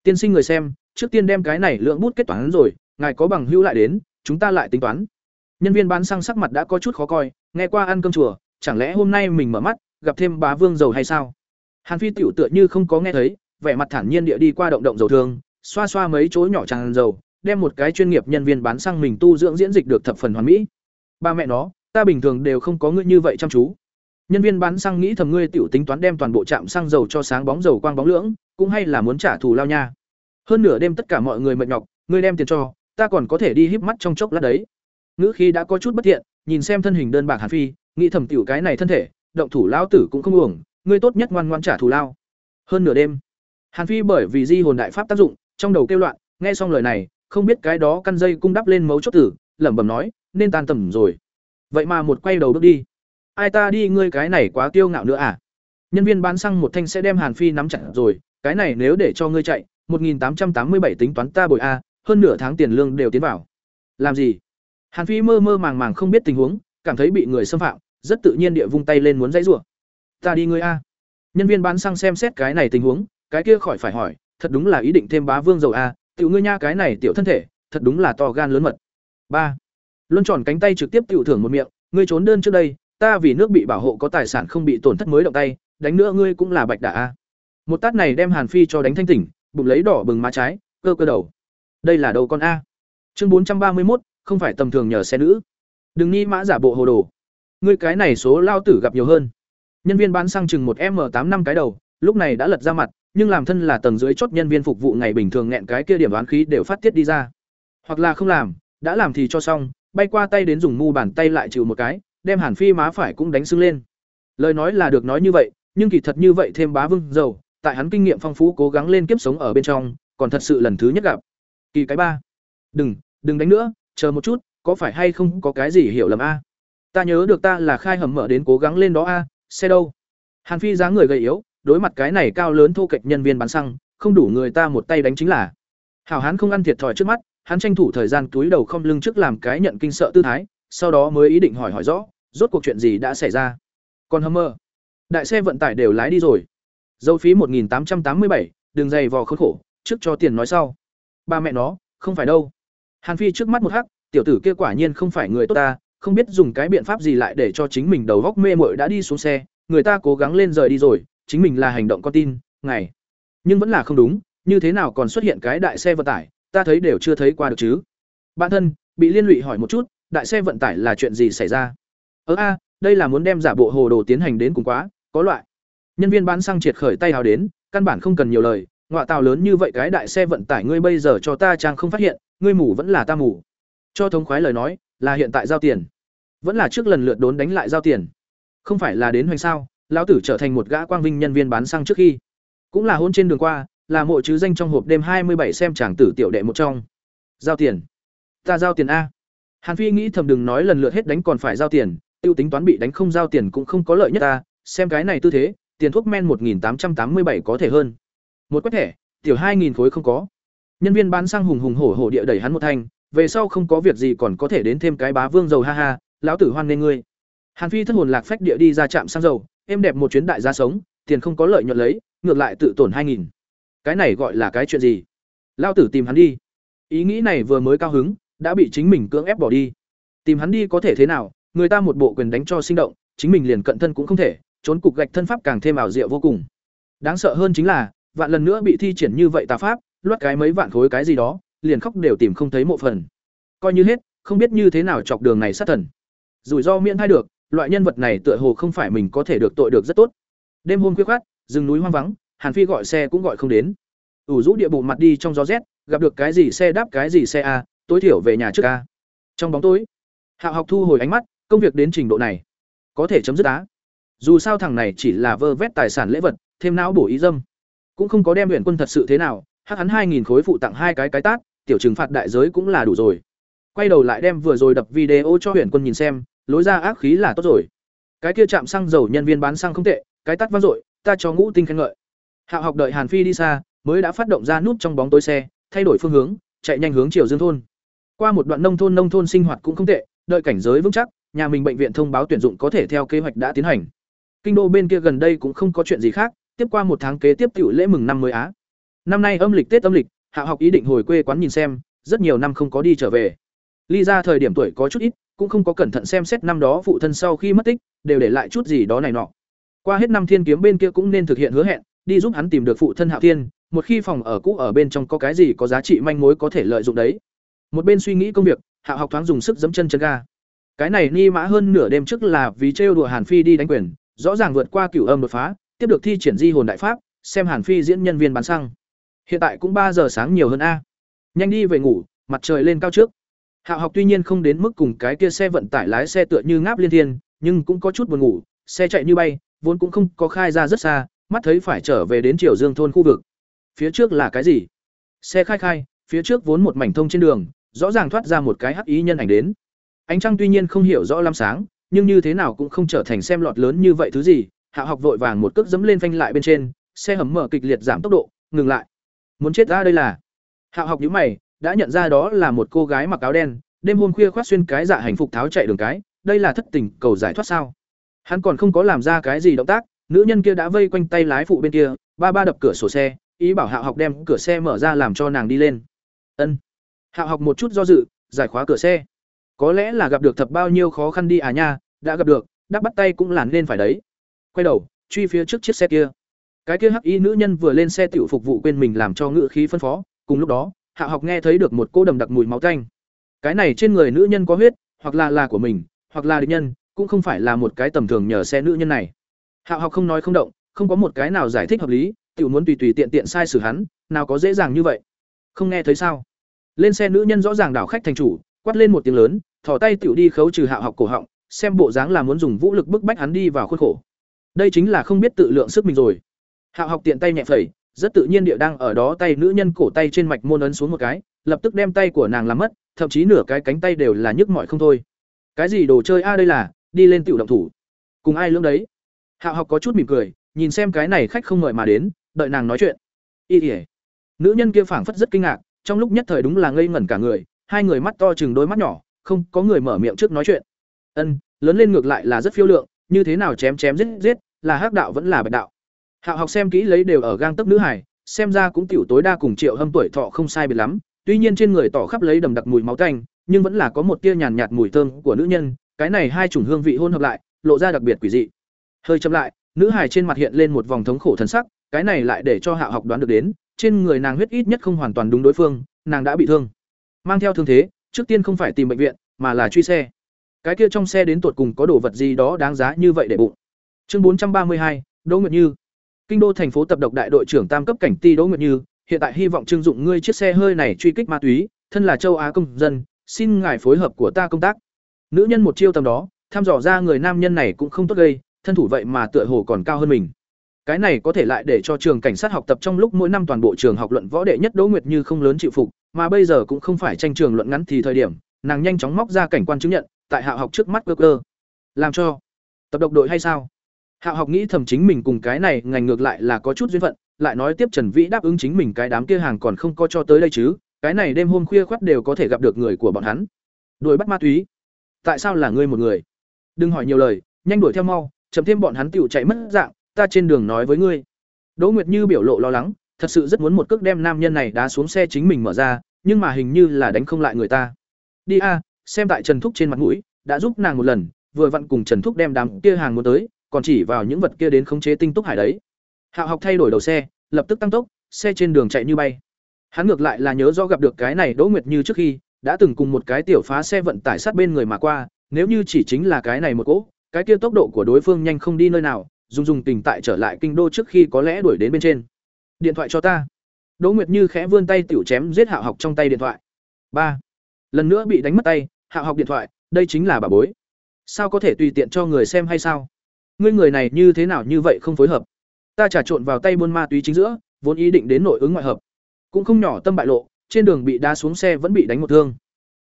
Tiên sinh người xem, trước tiên đem cái này lượng bút kết toán rồi, ngài có bằng hữu lại đến, chúng ta lại tính toán. Nhân viên bán xăng sắc mặt đã có chút khó coi, nghe qua ăn cơm chùa, chẳng lẽ hôm nay mình mở mắt, gặp thêm bá vương giàu hay sao? Hàn phi tiểu tựa như không có nghe thấy vẻ mặt thản nhiên địa đi qua động động dầu thương, xoa xoa mấy chỗ nhỏ tràn dầu đem một cái chuyên nghiệp nhân viên bán xăng mình tu dưỡng diễn dịch được thập phần hoàn mỹ. Ba mẹ nó ta bình thường đều không có ngươi như vậy chăm chú. Nhân viên bán xăng nghĩ thầm ngươi tiểu tính toán đem toàn bộ trạm xăng dầu cho sáng bóng dầu quang bóng lưỡng cũng hay là muốn trả thù lao nha. Hơn nửa đêm tất cả mọi người mệt nhọc ngươi đem tiền cho ta còn có thể đi híp mắt trong chốc lát đấy. Ngữ khí đã có chút bất thiện nhìn xem thân hình đơn bạc hàn phi nghĩ thầm tiểu cái này thân thể động thủ lao tử cũng không uổng ngươi tốt nhất ngoan ngoan trả thù lao. Hơn nửa đêm hàn phi bởi vì di hồn đại pháp tác dụng, trong đầu kêu loạn, nghe xong lời này, không biết cái đó căn dây cung đắp lên mấu chốt tử, lẩm bẩm nói, nên tan tầm rồi. Vậy mà một quay đầu bước đi. Ai ta đi, ngươi cái này quá kiêu ngạo nữa à? Nhân viên bán xăng một thanh sẽ đem hàn phi nắm chặt rồi, cái này nếu để cho ngươi chạy, một nghìn tám trăm tám mươi bảy tính toán ta bồi a, hơn nửa tháng tiền lương đều tiến vào. Làm gì? Hàn phi mơ mơ màng màng không biết tình huống, cảm thấy bị người xâm phạm, rất tự nhiên địa vung tay lên muốn dãy rủa. Ta đi ngươi a. Nhân viên bán xăng xem xét cái này tình huống cái kia khỏi phải hỏi, thật đúng là ý định thêm bá vương dầu a, tiểu ngươi nha cái này tiểu thân thể, thật đúng là to gan lớn mật. Ba. Luân tròn cánh tay trực tiếp tiểu thưởng một miệng, ngươi trốn đơn trước đây, ta vì nước bị bảo hộ có tài sản không bị tổn thất mới động tay, đánh nữa ngươi cũng là bạch đả a. Một tát này đem hàn phi cho đánh thanh tỉnh, bụng lấy đỏ bừng má trái, cơ cơ đầu. Đây là đầu con a. Chương bốn trăm ba mươi một không phải tầm thường nhờ xe nữ. Đừng nghi mã giả bộ hồ đồ. Ngươi cái này số lao tử gặp nhiều hơn. Nhân viên bán xăng chừng một m tám năm cái đầu lúc này đã lật ra mặt, nhưng làm thân là tầng dưới chốt nhân viên phục vụ ngày bình thường nghẹn cái kia điểm đoán khí đều phát tiết đi ra. Hoặc là không làm, đã làm thì cho xong, bay qua tay đến dùng mu bàn tay lại chịu một cái, đem hàn phi má phải cũng đánh sưng lên. Lời nói là được nói như vậy, nhưng kỳ thật như vậy thêm bá vương dầu, tại hắn kinh nghiệm phong phú cố gắng lên kiếp sống ở bên trong, còn thật sự lần thứ nhất gặp. Kỳ cái ba. Đừng đừng đánh nữa, chờ một chút, có phải hay không có cái gì hiểu lầm a? Ta nhớ được ta là khai hầm mở đến cố gắng lên đó a, xe đâu? Hàn phi dáng người gầy yếu đối mặt cái này cao lớn thô kệch nhân viên bán xăng, không đủ người ta một tay đánh chính là. Hảo hán không ăn thiệt thòi trước mắt, hắn tranh thủ thời gian túi đầu không lưng trước làm cái nhận kinh sợ tư thái, sau đó mới ý định hỏi hỏi rõ, rốt cuộc chuyện gì đã xảy ra. Còn hâm mơ, đại xe vận tải đều lái đi rồi. Dầu phí một nghìn tám trăm tám mươi bảy đường dày vò khốn khổ, trước cho tiền nói sau. Ba mẹ nó, không phải đâu. Hàn phi trước mắt một hắc, tiểu tử kia quả nhiên không phải người tốt ta, không biết dùng cái biện pháp gì lại để cho chính mình đầu góc mê mội đã đi xuống xe, người ta cố gắng lên rời đi rồi chính mình là hành động con tin, ngày. Nhưng vẫn là không đúng, như thế nào còn xuất hiện cái đại xe vận tải, ta thấy đều chưa thấy qua được chứ. Bạn thân, bị liên lụy hỏi một chút, đại xe vận tải là chuyện gì xảy ra? Ơ a, đây là muốn đem giả bộ hồ đồ tiến hành đến cùng quá, có loại. Nhân viên bán xăng triệt khởi tay hào đến, căn bản không cần nhiều lời, ngọa tàu lớn như vậy cái đại xe vận tải ngươi bây giờ cho ta trang không phát hiện, ngươi mủ vẫn là ta mủ cho thống khoái lời nói, là hiện tại giao tiền. Vẫn là trước lần lượt đốn đánh lại giao tiền. Không phải là đến hoành sao? Lão tử trở thành một gã quang vinh nhân viên bán xăng trước khi. Cũng là hôn trên đường qua, là mộ chứ danh trong hộp đêm hai mươi bảy xem chàng tử tiểu đệ một trong. Giao tiền. Ta giao tiền a. Hàn phi nghĩ thầm đừng nói lần lượt hết đánh còn phải giao tiền, tiêu tính toán bị đánh không giao tiền cũng không có lợi nhất ta xem cái này tư thế, tiền thuốc men một nghìn tám trăm tám mươi bảy có thể hơn. Một quét thẻ, tiểu hai nghìn khối không có. Nhân viên bán xăng hùng hùng hổ hổ địa đẩy hắn một thanh, về sau không có việc gì còn có thể đến thêm cái bá vương dầu ha ha, lão tử hoan nên ngươi. Hàn phi thất hồn lạc phách địa đi ra trạm xăng dầu êm đẹp một chuyến đại gia sống, tiền không có lợi nhuận lấy, ngược lại tự tổn hai nghìn. Cái này gọi là cái chuyện gì? Lao tử tìm hắn đi. Ý nghĩ này vừa mới cao hứng, đã bị chính mình cưỡng ép bỏ đi. Tìm hắn đi có thể thế nào? Người ta một bộ quyền đánh cho sinh động, chính mình liền cận thân cũng không thể, trốn cục gạch thân pháp càng thêm ảo diệu vô cùng. Đáng sợ hơn chính là, vạn lần nữa bị thi triển như vậy tà pháp, loát cái mấy vạn khối cái gì đó, liền khóc đều tìm không thấy mộ phần. Coi như hết, không biết như thế nào chọc đường này sát thần. Rủi ro miễn thay được loại nhân vật này tựa hồ không phải mình có thể được tội được rất tốt. Đêm hôm khuya khoát rừng núi hoang vắng, hàn phi gọi xe cũng gọi không đến. Ủ rũ địa bộ mặt đi trong gió rét, gặp được cái gì xe đáp cái gì xe a, tối thiểu về nhà trước a. Trong bóng tối, hạo học thu hồi ánh mắt, công việc đến trình độ này, có thể chấm dứt á. Dù sao thằng này chỉ là vơ vét tài sản lễ vật, thêm não bổ ý dâm. Cũng không có đem huyện quân thật sự thế nào, hắc hắn hai nghìn khối phụ tặng hai cái cái tát, tiểu trừng phạt đại giới cũng là đủ rồi. Quay đầu lại đem vừa rồi đập video cho huyện quân nhìn xem lối ra ác khí là tốt rồi. Cái kia chạm xăng dầu nhân viên bán xăng không tệ, cái tắt vang dội, ta cho ngũ tinh khen ngợi. Hạo học đợi hàn phi đi xa, mới đã phát động ra nút trong bóng tối xe, thay đổi phương hướng, chạy nhanh hướng chiều dương thôn. Qua một đoạn nông thôn nông thôn sinh hoạt cũng không tệ, đợi cảnh giới vững chắc, nhà mình bệnh viện thông báo tuyển dụng có thể theo kế hoạch đã tiến hành. Kinh đô bên kia gần đây cũng không có chuyện gì khác, tiếp qua một tháng kế tiếp tiểu lễ mừng năm mới á. Năm nay âm lịch, tết âm lịch, hạ học ý định hồi quê quán nhìn xem, rất nhiều năm không có đi trở về. Ly ra thời điểm tuổi có chút ít cũng không có cẩn thận xem xét năm đó phụ thân sau khi mất tích, đều để lại chút gì đó này nọ. Qua hết năm thiên kiếm bên kia cũng nên thực hiện hứa hẹn, đi giúp hắn tìm được phụ thân Hạo Thiên, một khi phòng ở cũ ở bên trong có cái gì có giá trị manh mối có thể lợi dụng đấy. Một bên suy nghĩ công việc, Hạo học thoáng dùng sức giẫm chân chân ga. Cái này ni mã hơn nửa đêm trước là vì trêu đùa Hàn Phi đi đánh quyền, rõ ràng vượt qua cửu âm đột phá, tiếp được thi triển di hồn đại pháp, xem Hàn Phi diễn nhân viên bán xăng. Hiện tại cũng ba giờ sáng nhiều hơn a. Nhanh đi về ngủ, mặt trời lên cao trước. Hạ học tuy nhiên không đến mức cùng cái kia xe vận tải lái xe tựa như ngáp liên thiên, nhưng cũng có chút buồn ngủ, xe chạy như bay, vốn cũng không có khai ra rất xa, mắt thấy phải trở về đến Triều Dương thôn khu vực. Phía trước là cái gì? Xe khai khai, phía trước vốn một mảnh thông trên đường, rõ ràng thoát ra một cái hắc ý nhân ảnh đến. Ánh trăng tuy nhiên không hiểu rõ lắm sáng, nhưng như thế nào cũng không trở thành xem lọt lớn như vậy thứ gì. Hạ học vội vàng một cước dẫm lên phanh lại bên trên, xe hầm mở kịch liệt giảm tốc độ, ngừng lại. Muốn chết ra đây là. Hạ học nhíu mày, đã nhận ra đó là một cô gái mặc áo đen, đêm hôm khuya khoác xuyên cái dạ hành phục tháo chạy đường cái, đây là thất tình cầu giải thoát sao? Hắn còn không có làm ra cái gì động tác, nữ nhân kia đã vây quanh tay lái phụ bên kia, ba ba đập cửa sổ xe, ý bảo Hạo học đem cửa xe mở ra làm cho nàng đi lên. Ân. Hạo học một chút do dự, giải khóa cửa xe. Có lẽ là gặp được thập bao nhiêu khó khăn đi à nha, đã gặp được, đáp bắt tay cũng làn lên phải đấy. Quay đầu, truy phía trước chiếc xe kia. Cái kia hắc y nữ nhân vừa lên xe tiểu phục vụ quên mình làm cho ngự khí phân phó, cùng lúc đó, Hạ học nghe thấy được một cô đầm đặc mùi máu tanh. Cái này trên người nữ nhân có huyết, hoặc là là của mình, hoặc là địch nhân, cũng không phải là một cái tầm thường nhờ xe nữ nhân này. Hạ học không nói không động, không có một cái nào giải thích hợp lý, tiểu muốn tùy tùy tiện tiện sai xử hắn, nào có dễ dàng như vậy. Không nghe thấy sao? Lên xe nữ nhân rõ ràng đảo khách thành chủ, quát lên một tiếng lớn, thò tay tiểu đi khấu trừ Hạ học cổ họng, xem bộ dáng là muốn dùng vũ lực bức bách hắn đi vào khuôn khổ. Đây chính là không biết tự lượng sức mình rồi. Hạ học tiện tay nhẹ phẩy, rất tự nhiên địa đang ở đó tay nữ nhân cổ tay trên mạch môn ấn xuống một cái, lập tức đem tay của nàng làm mất, thậm chí nửa cái cánh tay đều là nhức mỏi không thôi. Cái gì đồ chơi a đây là, đi lên tiểu động thủ. Cùng ai lưỡng đấy? Hạo học có chút mỉm cười, nhìn xem cái này khách không mời mà đến, đợi nàng nói chuyện. Y ỉa Nữ nhân kia phảng phất rất kinh ngạc, trong lúc nhất thời đúng là ngây ngẩn cả người, hai người mắt to chừng đôi mắt nhỏ, không có người mở miệng trước nói chuyện. Ân, lớn lên ngược lại là rất phiêu lượng, như thế nào chém chém giết giết, là hắc đạo vẫn là bạch đạo. Hạo học xem kỹ lấy đều ở gang tấc nữ hải, xem ra cũng tiểu tối đa cùng Triệu Hâm tuổi thọ không sai biệt lắm, tuy nhiên trên người tỏ khắp lấy đầm đặc mùi máu tanh, nhưng vẫn là có một tia nhàn nhạt mùi thơm của nữ nhân, cái này hai chủng hương vị hôn hợp lại, lộ ra đặc biệt quỷ dị. Hơi chậm lại, nữ hải trên mặt hiện lên một vòng thống khổ thần sắc, cái này lại để cho Hạo học đoán được đến, trên người nàng huyết ít nhất không hoàn toàn đúng đối phương, nàng đã bị thương. Mang theo thương thế, trước tiên không phải tìm bệnh viện, mà là truy xe. Cái kia trong xe đến tuột cùng có đồ vật gì đó đáng giá như vậy để bụng. Chương bốn trăm ba mươi hai, Đỗ Nguyệt Như Kinh đô thành phố tập độc đại đội trưởng tam cấp cảnh ti Đỗ Nguyệt Như, hiện tại hy vọng trưng dụng ngươi chiếc xe hơi này truy kích ma túy, thân là châu Á công dân, xin ngài phối hợp của ta công tác. Nữ nhân một chiêu tầm đó, thăm dò ra người nam nhân này cũng không tốt gây, thân thủ vậy mà tựa hồ còn cao hơn mình. Cái này có thể lại để cho trường cảnh sát học tập trong lúc mỗi năm toàn bộ trường học luận võ đệ nhất Đỗ Nguyệt Như không lớn chịu phục, mà bây giờ cũng không phải tranh trường luận ngắn thì thời điểm, nàng nhanh chóng móc ra cảnh quan chứng nhận, tại hạ học trước mắt cơ cơ. Làm cho tập độc đội hay sao? Hạo học nghĩ thầm chính mình cùng cái này ngành ngược lại là có chút duyên phận, lại nói tiếp Trần Vĩ đáp ứng chính mình cái đám kia hàng còn không có cho tới đây chứ, cái này đêm hôm khuya khoắt đều có thể gặp được người của bọn hắn. Đuổi bắt ma túy. Tại sao là ngươi một người? Đừng hỏi nhiều lời, nhanh đuổi theo mau, chậm thêm bọn hắn tiểu chạy mất dạng, ta trên đường nói với ngươi. Đỗ Nguyệt Như biểu lộ lo lắng, thật sự rất muốn một cước đem nam nhân này đá xuống xe chính mình mở ra, nhưng mà hình như là đánh không lại người ta. Đi a, xem tại Trần Thúc trên mặt mũi, đã giúp nàng một lần, vừa vặn cùng Trần Thúc đem đám kia hàng muốn tới, còn chỉ vào những vật kia đến khống chế tinh túc hải đấy. Hạo học thay đổi đầu xe, lập tức tăng tốc, xe trên đường chạy như bay. Hắn ngược lại là nhớ rõ gặp được cái này Đỗ Nguyệt Như trước khi, đã từng cùng một cái tiểu phá xe vận tải sát bên người mà qua, nếu như chỉ chính là cái này một cỗ, cái kia tốc độ của đối phương nhanh không đi nơi nào, dùng dùng tình tại trở lại kinh đô trước khi có lẽ đuổi đến bên trên. Điện thoại cho ta. Đỗ Nguyệt Như khẽ vươn tay tiểu chém giết Hạo học trong tay điện thoại. ba Lần nữa bị đánh mất tay, Hạo học điện thoại, đây chính là bà bối. Sao có thể tùy tiện cho người xem hay sao? Ngươi người này như thế nào như vậy không phối hợp? Ta trà trộn vào tay buôn ma túy chính giữa, vốn ý định đến nội ứng ngoại hợp, cũng không nhỏ tâm bại lộ, trên đường bị đá xuống xe vẫn bị đánh một thương.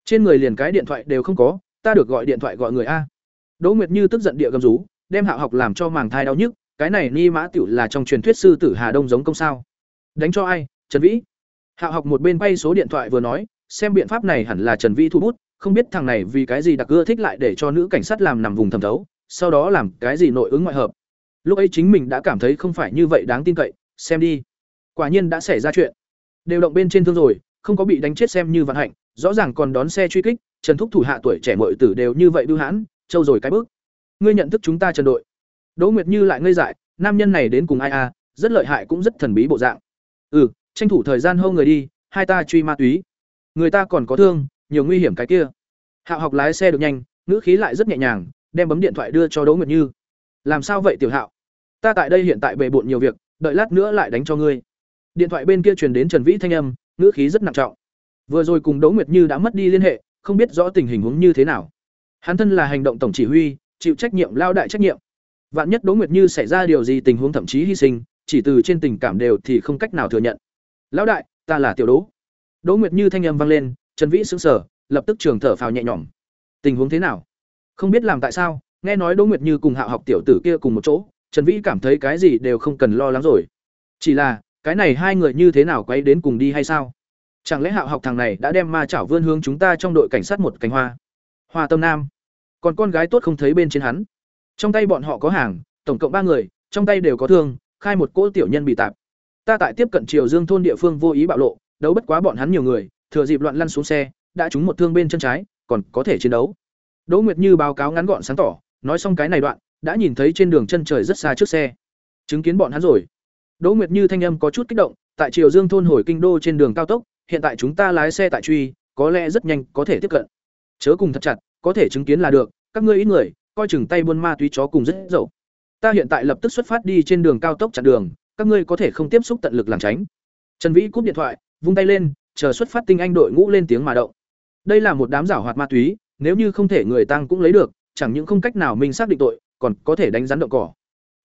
Trên người liền cái điện thoại đều không có, ta được gọi điện thoại gọi người a. Đỗ Nguyệt Như tức giận địa gầm rú, đem Hạo học làm cho màng thai đau nhức, cái này ni mã tiểu là trong truyền thuyết sư tử Hà Đông giống công sao? Đánh cho ai? Trần Vĩ. Hạo học một bên bay số điện thoại vừa nói, xem biện pháp này hẳn là Trần Vĩ thu bút, không biết thằng này vì cái gì đặc ưa thích lại để cho nữ cảnh sát làm nằm vùng thẩm thấu, sau đó làm cái gì nội ứng ngoại hợp. Lúc ấy chính mình đã cảm thấy không phải như vậy đáng tin cậy, xem đi. Quả nhiên đã xảy ra chuyện. Đều động bên trên thương rồi, không có bị đánh chết xem như vận hạnh, rõ ràng còn đón xe truy kích, Trần Thúc thủ hạ tuổi trẻ muội tử đều như vậy bưu hãn, trâu rồi cái bước. Ngươi nhận thức chúng ta Trần đội. Đỗ Nguyệt Như lại ngây dại, nam nhân này đến cùng ai a, à, rất lợi hại cũng rất thần bí bộ dạng. Ừ, tranh thủ thời gian hô người đi, hai ta truy ma túy. Người ta còn có thương, nhiều nguy hiểm cái kia. Hạo học lái xe được nhanh, ngữ khí lại rất nhẹ nhàng, đem bấm điện thoại đưa cho Đỗ Nguyệt Như. Làm sao vậy tiểu Hạo? Ta tại đây hiện tại bề bộn nhiều việc, đợi lát nữa lại đánh cho ngươi. Điện thoại bên kia truyền đến Trần Vĩ thanh âm, ngữ khí rất nặng trọng. Vừa rồi cùng Đỗ Nguyệt Như đã mất đi liên hệ, không biết rõ tình hình huống như thế nào. Hắn thân là hành động tổng chỉ huy, chịu trách nhiệm lao đại trách nhiệm. Vạn nhất Đỗ Nguyệt Như xảy ra điều gì tình huống thậm chí hy sinh, chỉ từ trên tình cảm đều thì không cách nào thừa nhận. Lão đại, ta là tiểu Đỗ. Đỗ Nguyệt Như thanh âm vang lên, Trần Vĩ sững sờ, lập tức trường thở phào nhẹ nhõm. Tình huống thế nào? Không biết làm tại sao, nghe nói Đỗ Nguyệt Như cùng Hạo học tiểu tử kia cùng một chỗ, Trần Vĩ cảm thấy cái gì đều không cần lo lắng rồi. Chỉ là, cái này hai người như thế nào quay đến cùng đi hay sao? Chẳng lẽ Hạo học thằng này đã đem ma chảo vươn hướng chúng ta trong đội cảnh sát một cánh hoa? Hoa Tâm Nam. Còn con gái tốt không thấy bên trên hắn. Trong tay bọn họ có hàng, tổng cộng ba người, trong tay đều có thương, khai một cỗ tiểu nhân bị tạp. Ta tại tiếp cận Triều Dương thôn địa phương vô ý bạo lộ, đấu bất quá bọn hắn nhiều người, thừa dịp loạn lăn xuống xe, đã trúng một thương bên chân trái, còn có thể chiến đấu. Đỗ Nguyệt Như báo cáo ngắn gọn sáng tỏ, nói xong cái này đoạn, đã nhìn thấy trên đường chân trời rất xa trước xe. Chứng kiến bọn hắn rồi. Đỗ Nguyệt Như thanh âm có chút kích động, tại Triều Dương thôn hồi kinh đô trên đường cao tốc, hiện tại chúng ta lái xe tại truy, có lẽ rất nhanh có thể tiếp cận. Chớ cùng thật chặt, có thể chứng kiến là được, các ngươi ít người, coi chừng tay buôn ma túy chó cùng rất dậu. Ta hiện tại lập tức xuất phát đi trên đường cao tốc chặn đường, các ngươi có thể không tiếp xúc tận lực làm tránh. Trần Vĩ cúp điện thoại, vung tay lên, chờ xuất phát tinh anh đội ngũ lên tiếng mà động. Đây là một đám giảo hoạt ma túy, nếu như không thể người tăng cũng lấy được, chẳng những không cách nào mình xác định tội, còn có thể đánh rắn động cỏ.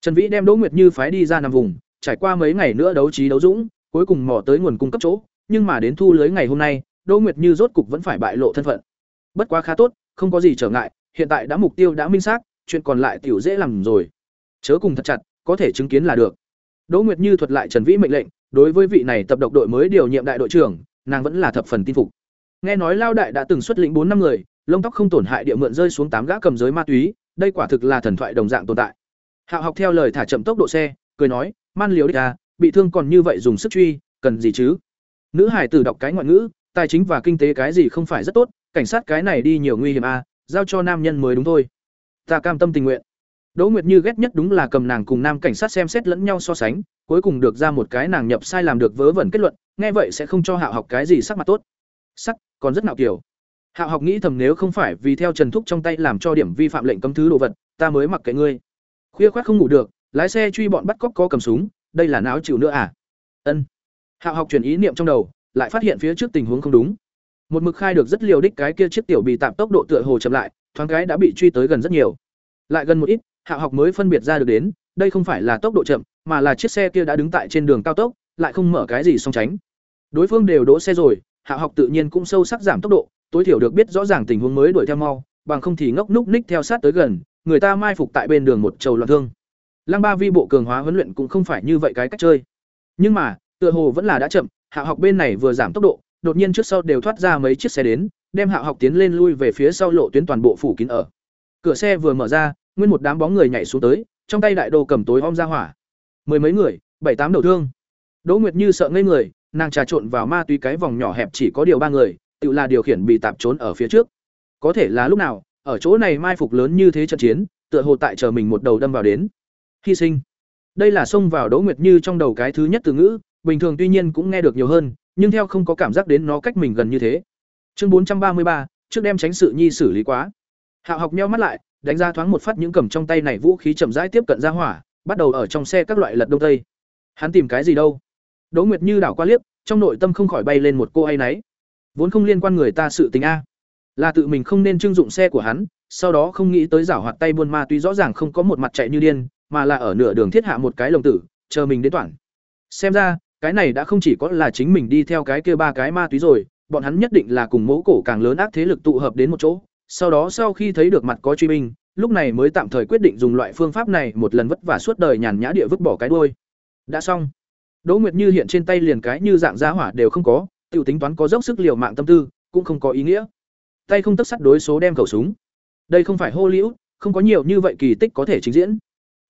Trần Vĩ đem Đỗ Nguyệt Như phái đi ra nằm vùng, trải qua mấy ngày nữa đấu trí đấu dũng, cuối cùng mò tới nguồn cung cấp chỗ, nhưng mà đến thu lưới ngày hôm nay, Đỗ Nguyệt Như rốt cục vẫn phải bại lộ thân phận. Bất quá khá tốt, không có gì trở ngại, hiện tại đã mục tiêu đã minh xác, chuyện còn lại tiểu dễ làm rồi. Chớ cùng thật chặt, có thể chứng kiến là được. Đỗ Nguyệt Như thuật lại Trần Vĩ mệnh lệnh, đối với vị này tập độc đội mới điều nhiệm đại đội trưởng, nàng vẫn là thập phần tin phục. Nghe nói Lao đại đã từng xuất lĩnh bốn năm người, lông tóc không tổn hại địa mượn rơi xuống tám gã cầm giới ma túy, đây quả thực là thần thoại đồng dạng tồn tại. Hạo học theo lời thả chậm tốc độ xe, cười nói, "Man liều đích à, bị thương còn như vậy dùng sức truy, cần gì chứ?" Nữ hải tử đọc cái ngoại ngữ, tài chính và kinh tế cái gì không phải rất tốt, cảnh sát cái này đi nhiều nguy hiểm à, giao cho nam nhân mới đúng thôi. Ta cam tâm tình nguyện. Đỗ Nguyệt Như ghét nhất đúng là cầm nàng cùng nam cảnh sát xem xét lẫn nhau so sánh, cuối cùng được ra một cái nàng nhập sai làm được vớ vẩn kết luận, nghe vậy sẽ không cho Hạo học cái gì sắc mặt tốt. Sắc, còn rất nạo kiểu. Hạ học nghĩ thầm nếu không phải vì theo Trần Thúc trong tay làm cho điểm vi phạm lệnh cấm thứ đồ vật, ta mới mặc kệ ngươi. Khuya khoát không ngủ được, lái xe truy bọn bắt cóc có cầm súng, đây là náo chịu nữa à? Ân. Hạ học chuyển ý niệm trong đầu, lại phát hiện phía trước tình huống không đúng. Một mực khai được rất liều đích cái kia chiếc tiểu bị tạm tốc độ tựa hồ chậm lại, thoáng cái đã bị truy tới gần rất nhiều. Lại gần một ít, Hạ học mới phân biệt ra được đến, đây không phải là tốc độ chậm, mà là chiếc xe kia đã đứng tại trên đường cao tốc, lại không mở cái gì song tránh. Đối phương đều đỗ xe rồi, Hạ học tự nhiên cũng sâu sắc giảm tốc độ, tối thiểu được biết rõ ràng tình huống mới đuổi theo mau, bằng không thì ngốc núc ních theo sát tới gần, người ta mai phục tại bên đường một trầu loạn thương. Lăng Ba Vi bộ cường hóa huấn luyện cũng không phải như vậy cái cách chơi. Nhưng mà, tựa hồ vẫn là đã chậm, Hạo học bên này vừa giảm tốc độ, đột nhiên trước sau đều thoát ra mấy chiếc xe đến, đem Hạo học tiến lên lui về phía sau lộ tuyến toàn bộ phủ kín ở. Cửa xe vừa mở ra, nguyên một đám bóng người nhảy xuống tới, trong tay đại đồ cầm tối om ra hỏa. Mười mấy người, bảy tám đầu thương. Đỗ Nguyệt Như sợ ngây người, nàng trà trộn vào ma túy cái vòng nhỏ hẹp chỉ có điều ba người, tự là điều khiển bị tạp trốn ở phía trước. Có thể là lúc nào, ở chỗ này mai phục lớn như thế trận chiến, tựa hồ tại chờ mình một đầu đâm vào đến. Hy sinh. Đây là xông vào Đỗ Nguyệt Như trong đầu cái thứ nhất từ ngữ, bình thường tuy nhiên cũng nghe được nhiều hơn, nhưng theo không có cảm giác đến nó cách mình gần như thế. Chương bốn trăm ba mươi ba, trước đem tránh sự nhi xử lý quá. Hạo học nheo mắt lại, đánh ra thoáng một phát những cầm trong tay này vũ khí chậm rãi tiếp cận ra hỏa, bắt đầu ở trong xe các loại lật đông tây. Hắn tìm cái gì đâu? Đỗ Nguyệt Như đảo qua liếc, trong nội tâm không khỏi bay lên một cô hay nấy. Vốn không liên quan người ta sự tình a, là tự mình không nên trưng dụng xe của hắn, sau đó không nghĩ tới giảo hoạt tay buôn ma túy rõ ràng không có một mặt chạy như điên, mà là ở nửa đường thiết hạ một cái lồng tử, chờ mình đến toản. Xem ra, cái này đã không chỉ có là chính mình đi theo cái kia ba cái ma túy rồi, bọn hắn nhất định là cùng mẫu cổ càng lớn ác thế lực tụ hợp đến một chỗ. Sau đó sau khi thấy được mặt có truy binh, lúc này mới tạm thời quyết định dùng loại phương pháp này một lần vất vả suốt đời nhàn nhã địa vứt bỏ cái đuôi. Đã xong. Đỗ Nguyệt Như hiện trên tay liền cái như dạng giá hỏa đều không có, tiểu tính toán có dốc sức liều mạng tâm tư, cũng không có ý nghĩa. Tay không tức sắt đối số đem khẩu súng. Đây không phải Hollywood, không có nhiều như vậy kỳ tích có thể trình diễn.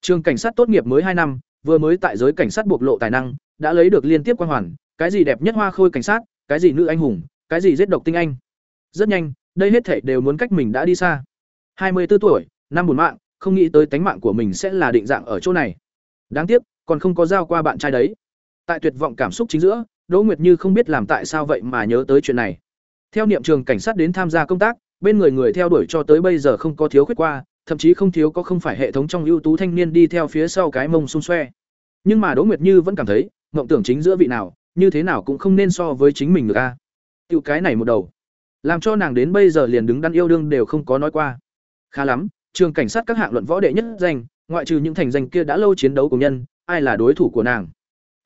Trường cảnh sát tốt nghiệp mới hai năm, vừa mới tại giới cảnh sát bộc lộ tài năng, đã lấy được liên tiếp quan hoàn, cái gì đẹp nhất hoa khôi cảnh sát, cái gì nữ anh hùng, cái gì giết độc tinh anh. Rất nhanh, đây hết thảy đều muốn cách mình đã đi xa. hai mươi 24 tuổi, năm buồn mạng, không nghĩ tới tánh mạng của mình sẽ là định dạng ở chỗ này. Đáng tiếc, còn không có giao qua bạn trai đấy. Tại tuyệt vọng cảm xúc chính giữa, Đỗ Nguyệt Như không biết làm tại sao vậy mà nhớ tới chuyện này. Theo niệm trường cảnh sát đến tham gia công tác, bên người người theo đuổi cho tới bây giờ không có thiếu khuyết qua, thậm chí không thiếu có không phải hệ thống trong ưu tú thanh niên đi theo phía sau cái mông xung xoe. Nhưng mà Đỗ Nguyệt Như vẫn cảm thấy, mộng tưởng chính giữa vị nào, như thế nào cũng không nên so với chính mình được a. Tiểu cái này một đầu, làm cho nàng đến bây giờ liền đứng đắn yêu đương đều không có nói qua. Khá lắm, trường cảnh sát các hạng luận võ đệ nhất danh, ngoại trừ những thành danh kia đã lâu chiến đấu cùng nhân, ai là đối thủ của nàng.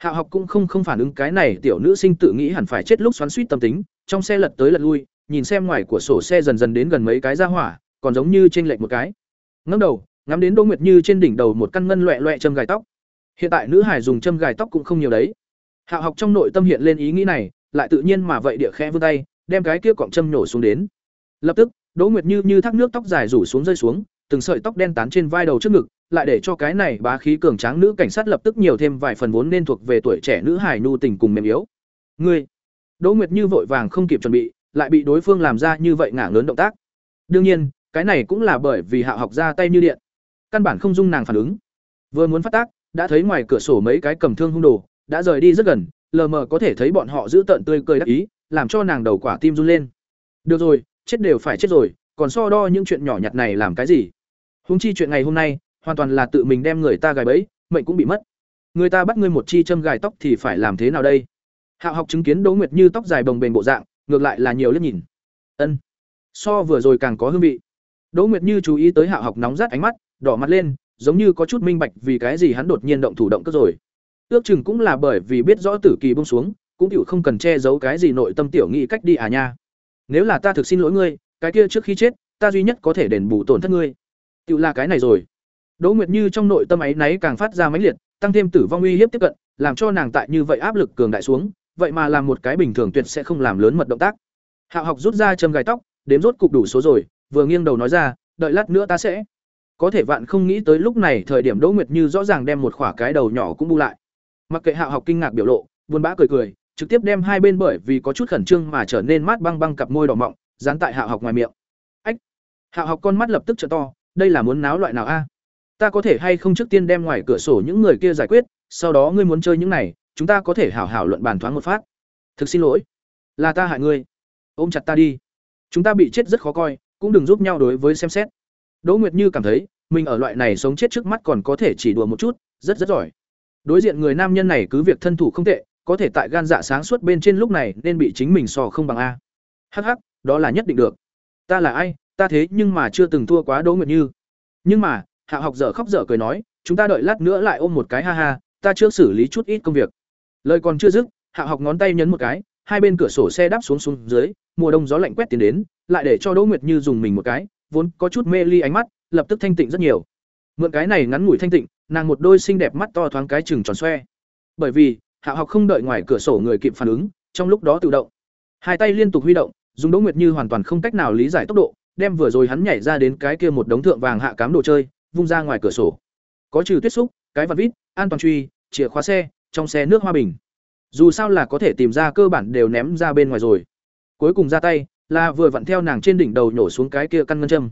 Hạ học cũng không không phản ứng cái này tiểu nữ sinh tự nghĩ hẳn phải chết lúc xoắn suýt tâm tính, trong xe lật tới lật lui, nhìn xem ngoài của sổ xe dần dần đến gần mấy cái ra hỏa, còn giống như trên lệch một cái. Ngẩng đầu, ngắm đến Đỗ Nguyệt Như trên đỉnh đầu một căn ngân loẹt loẹt châm gài tóc. Hiện tại nữ hải dùng châm gài tóc cũng không nhiều đấy. Hạ học trong nội tâm hiện lên ý nghĩ này, lại tự nhiên mà vậy địa khẽ vươn tay, đem cái kia cọng châm nhổ xuống đến. Lập tức, Đỗ Nguyệt Như như thác nước tóc dài rủ xuống rơi xuống, từng sợi tóc đen tán trên vai đầu trước ngực, lại để cho cái này bá khí cường tráng nữ cảnh sát lập tức nhiều thêm vài phần vốn nên thuộc về tuổi trẻ nữ hài nhu tình cùng mềm yếu. Ngươi, Đỗ Nguyệt Như vội vàng không kịp chuẩn bị, lại bị đối phương làm ra như vậy ngả lớn động tác. Đương nhiên, cái này cũng là bởi vì Hạ học ra tay như điện, căn bản không dung nàng phản ứng. Vừa muốn phát tác, đã thấy ngoài cửa sổ mấy cái cầm thương hung đồ, đã rời đi rất gần, lờ mờ có thể thấy bọn họ giữ tận tươi cười đắc ý, làm cho nàng đầu quả tim run lên. Được rồi, chết đều phải chết rồi, còn so đo những chuyện nhỏ nhặt này làm cái gì? Huống chi chuyện ngày hôm nay, hoàn toàn là tự mình đem người ta gài bẫy, mệnh cũng bị mất. Người ta bắt ngươi một chi châm gài tóc thì phải làm thế nào đây? Hạo học chứng kiến Đỗ Nguyệt Như tóc dài bồng bềnh bộ dạng, ngược lại là nhiều liếc nhìn. Ân, so vừa rồi càng có hương vị. Đỗ Nguyệt Như chú ý tới Hạo học nóng rát ánh mắt, đỏ mặt lên, giống như có chút minh bạch vì cái gì hắn đột nhiên động thủ động cơ rồi. Ước chừng cũng là bởi vì biết rõ tử kỳ buông xuống, cũng Tiểu không cần che giấu cái gì nội tâm tiểu nghĩ cách đi à nha. Nếu là ta thực xin lỗi ngươi, cái kia trước khi chết, ta duy nhất có thể đền bù tổn thất ngươi. Tiểu là cái này rồi. Đỗ Nguyệt Như trong nội tâm ấy náy càng phát ra mãnh liệt, tăng thêm tử vong uy hiếp tiếp cận, làm cho nàng tại như vậy áp lực cường đại xuống, vậy mà làm một cái bình thường tuyệt sẽ không làm lớn mật động tác. Hạo học rút ra châm gài tóc, đếm rốt cục đủ số rồi, vừa nghiêng đầu nói ra, đợi lát nữa ta sẽ. Có thể vạn không nghĩ tới lúc này thời điểm Đỗ Nguyệt Như rõ ràng đem một khỏa cái đầu nhỏ cũng bu lại. Mặc kệ Hạo học kinh ngạc biểu lộ, buồn bã cười cười, trực tiếp đem hai bên bởi vì có chút khẩn trương mà trở nên mát băng băng cặp môi đỏ mọng, dán tại Hạo học ngoài miệng. Ách. Hạo học con mắt lập tức trợ to, đây là muốn náo loại nào a? Ta có thể hay không trước tiên đem ngoài cửa sổ những người kia giải quyết, sau đó ngươi muốn chơi những này, chúng ta có thể hảo hảo luận bàn thoáng một phát. Thực xin lỗi, là ta hại ngươi. Ôm chặt ta đi. Chúng ta bị chết rất khó coi, cũng đừng giúp nhau đối với xem xét. Đỗ Nguyệt Như cảm thấy, mình ở loại này sống chết trước mắt còn có thể chỉ đùa một chút, rất rất giỏi. Đối diện người nam nhân này cứ việc thân thủ không tệ, có thể tại gan dạ sáng suốt bên trên lúc này nên bị chính mình so không bằng a. Hắc hắc, đó là nhất định được. Ta là ai, ta thế nhưng mà chưa từng thua quá Đỗ Nguyệt Như. Nhưng mà, Hạ học dở khóc dở cười nói, chúng ta đợi lát nữa lại ôm một cái ha ha, ta chưa xử lý chút ít công việc. Lời còn chưa dứt, Hạ học ngón tay nhấn một cái, hai bên cửa sổ xe đáp xuống xuống dưới, mùa đông gió lạnh quét tiến đến, lại để cho Đỗ Nguyệt Như dùng mình một cái, vốn có chút mê ly ánh mắt, lập tức thanh tịnh rất nhiều. Mượn cái này ngắn ngủi thanh tịnh, nàng một đôi xinh đẹp mắt to thoáng cái chừng tròn xoe. Bởi vì, Hạ học không đợi ngoài cửa sổ người kịp phản ứng, trong lúc đó tự động, hai tay liên tục huy động, dùng Đỗ Nguyệt Như hoàn toàn không cách nào lý giải tốc độ, đem vừa rồi hắn nhảy ra đến cái kia một đống thượng vàng hạ cám đồ chơi, vung ra ngoài cửa sổ. Có trừ tuyết xúc, cái vặt vít, an toàn truy, chìa khóa xe, trong xe nước hoa bình. Dù sao là có thể tìm ra cơ bản đều ném ra bên ngoài rồi. Cuối cùng ra tay, là vừa vặn theo nàng trên đỉnh đầu nhổ xuống cái kia căn ngân châm.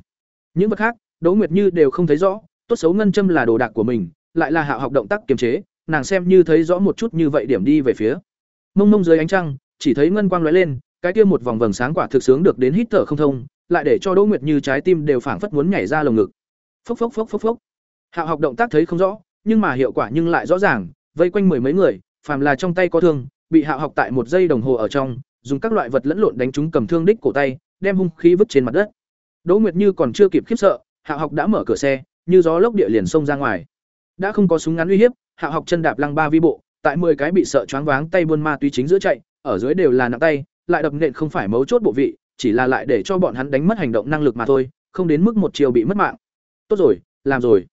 Những vật khác, đỗ nguyệt như đều không thấy rõ, tốt xấu ngân châm là đồ đạc của mình, lại là hạ học động tác kiềm chế, nàng xem như thấy rõ một chút như vậy điểm đi về phía. Mông mông dưới ánh trăng, chỉ thấy ngân quang lóe lên, cái kia một vòng vầng sáng quả thực sướng được đến hít thở không thông, lại để cho đỗ nguyệt như trái tim đều phảng phất muốn nhảy ra lồng ngực phốc phốc phốc phốc phốc. Hạo học động tác thấy không rõ, nhưng mà hiệu quả nhưng lại rõ ràng, vây quanh mười mấy người, phàm là trong tay có thương, bị hạo học tại một giây đồng hồ ở trong, dùng các loại vật lẫn lộn đánh chúng cầm thương đích cổ tay, đem hung khí vứt trên mặt đất. Đỗ nguyệt như còn chưa kịp khiếp sợ, hạo học đã mở cửa xe, như gió lốc địa liền xông ra ngoài. Đã không có súng ngắn uy hiếp, hạo học chân đạp lăng ba vi bộ, tại mười cái bị sợ choáng váng tay buôn ma túy chính giữa chạy, ở dưới đều là nặng tay, lại đập nện không phải mấu chốt bộ vị, chỉ là lại để cho bọn hắn đánh mất hành động năng lực mà thôi, không đến mức một chiều bị mất mạng tốt rồi làm rồi.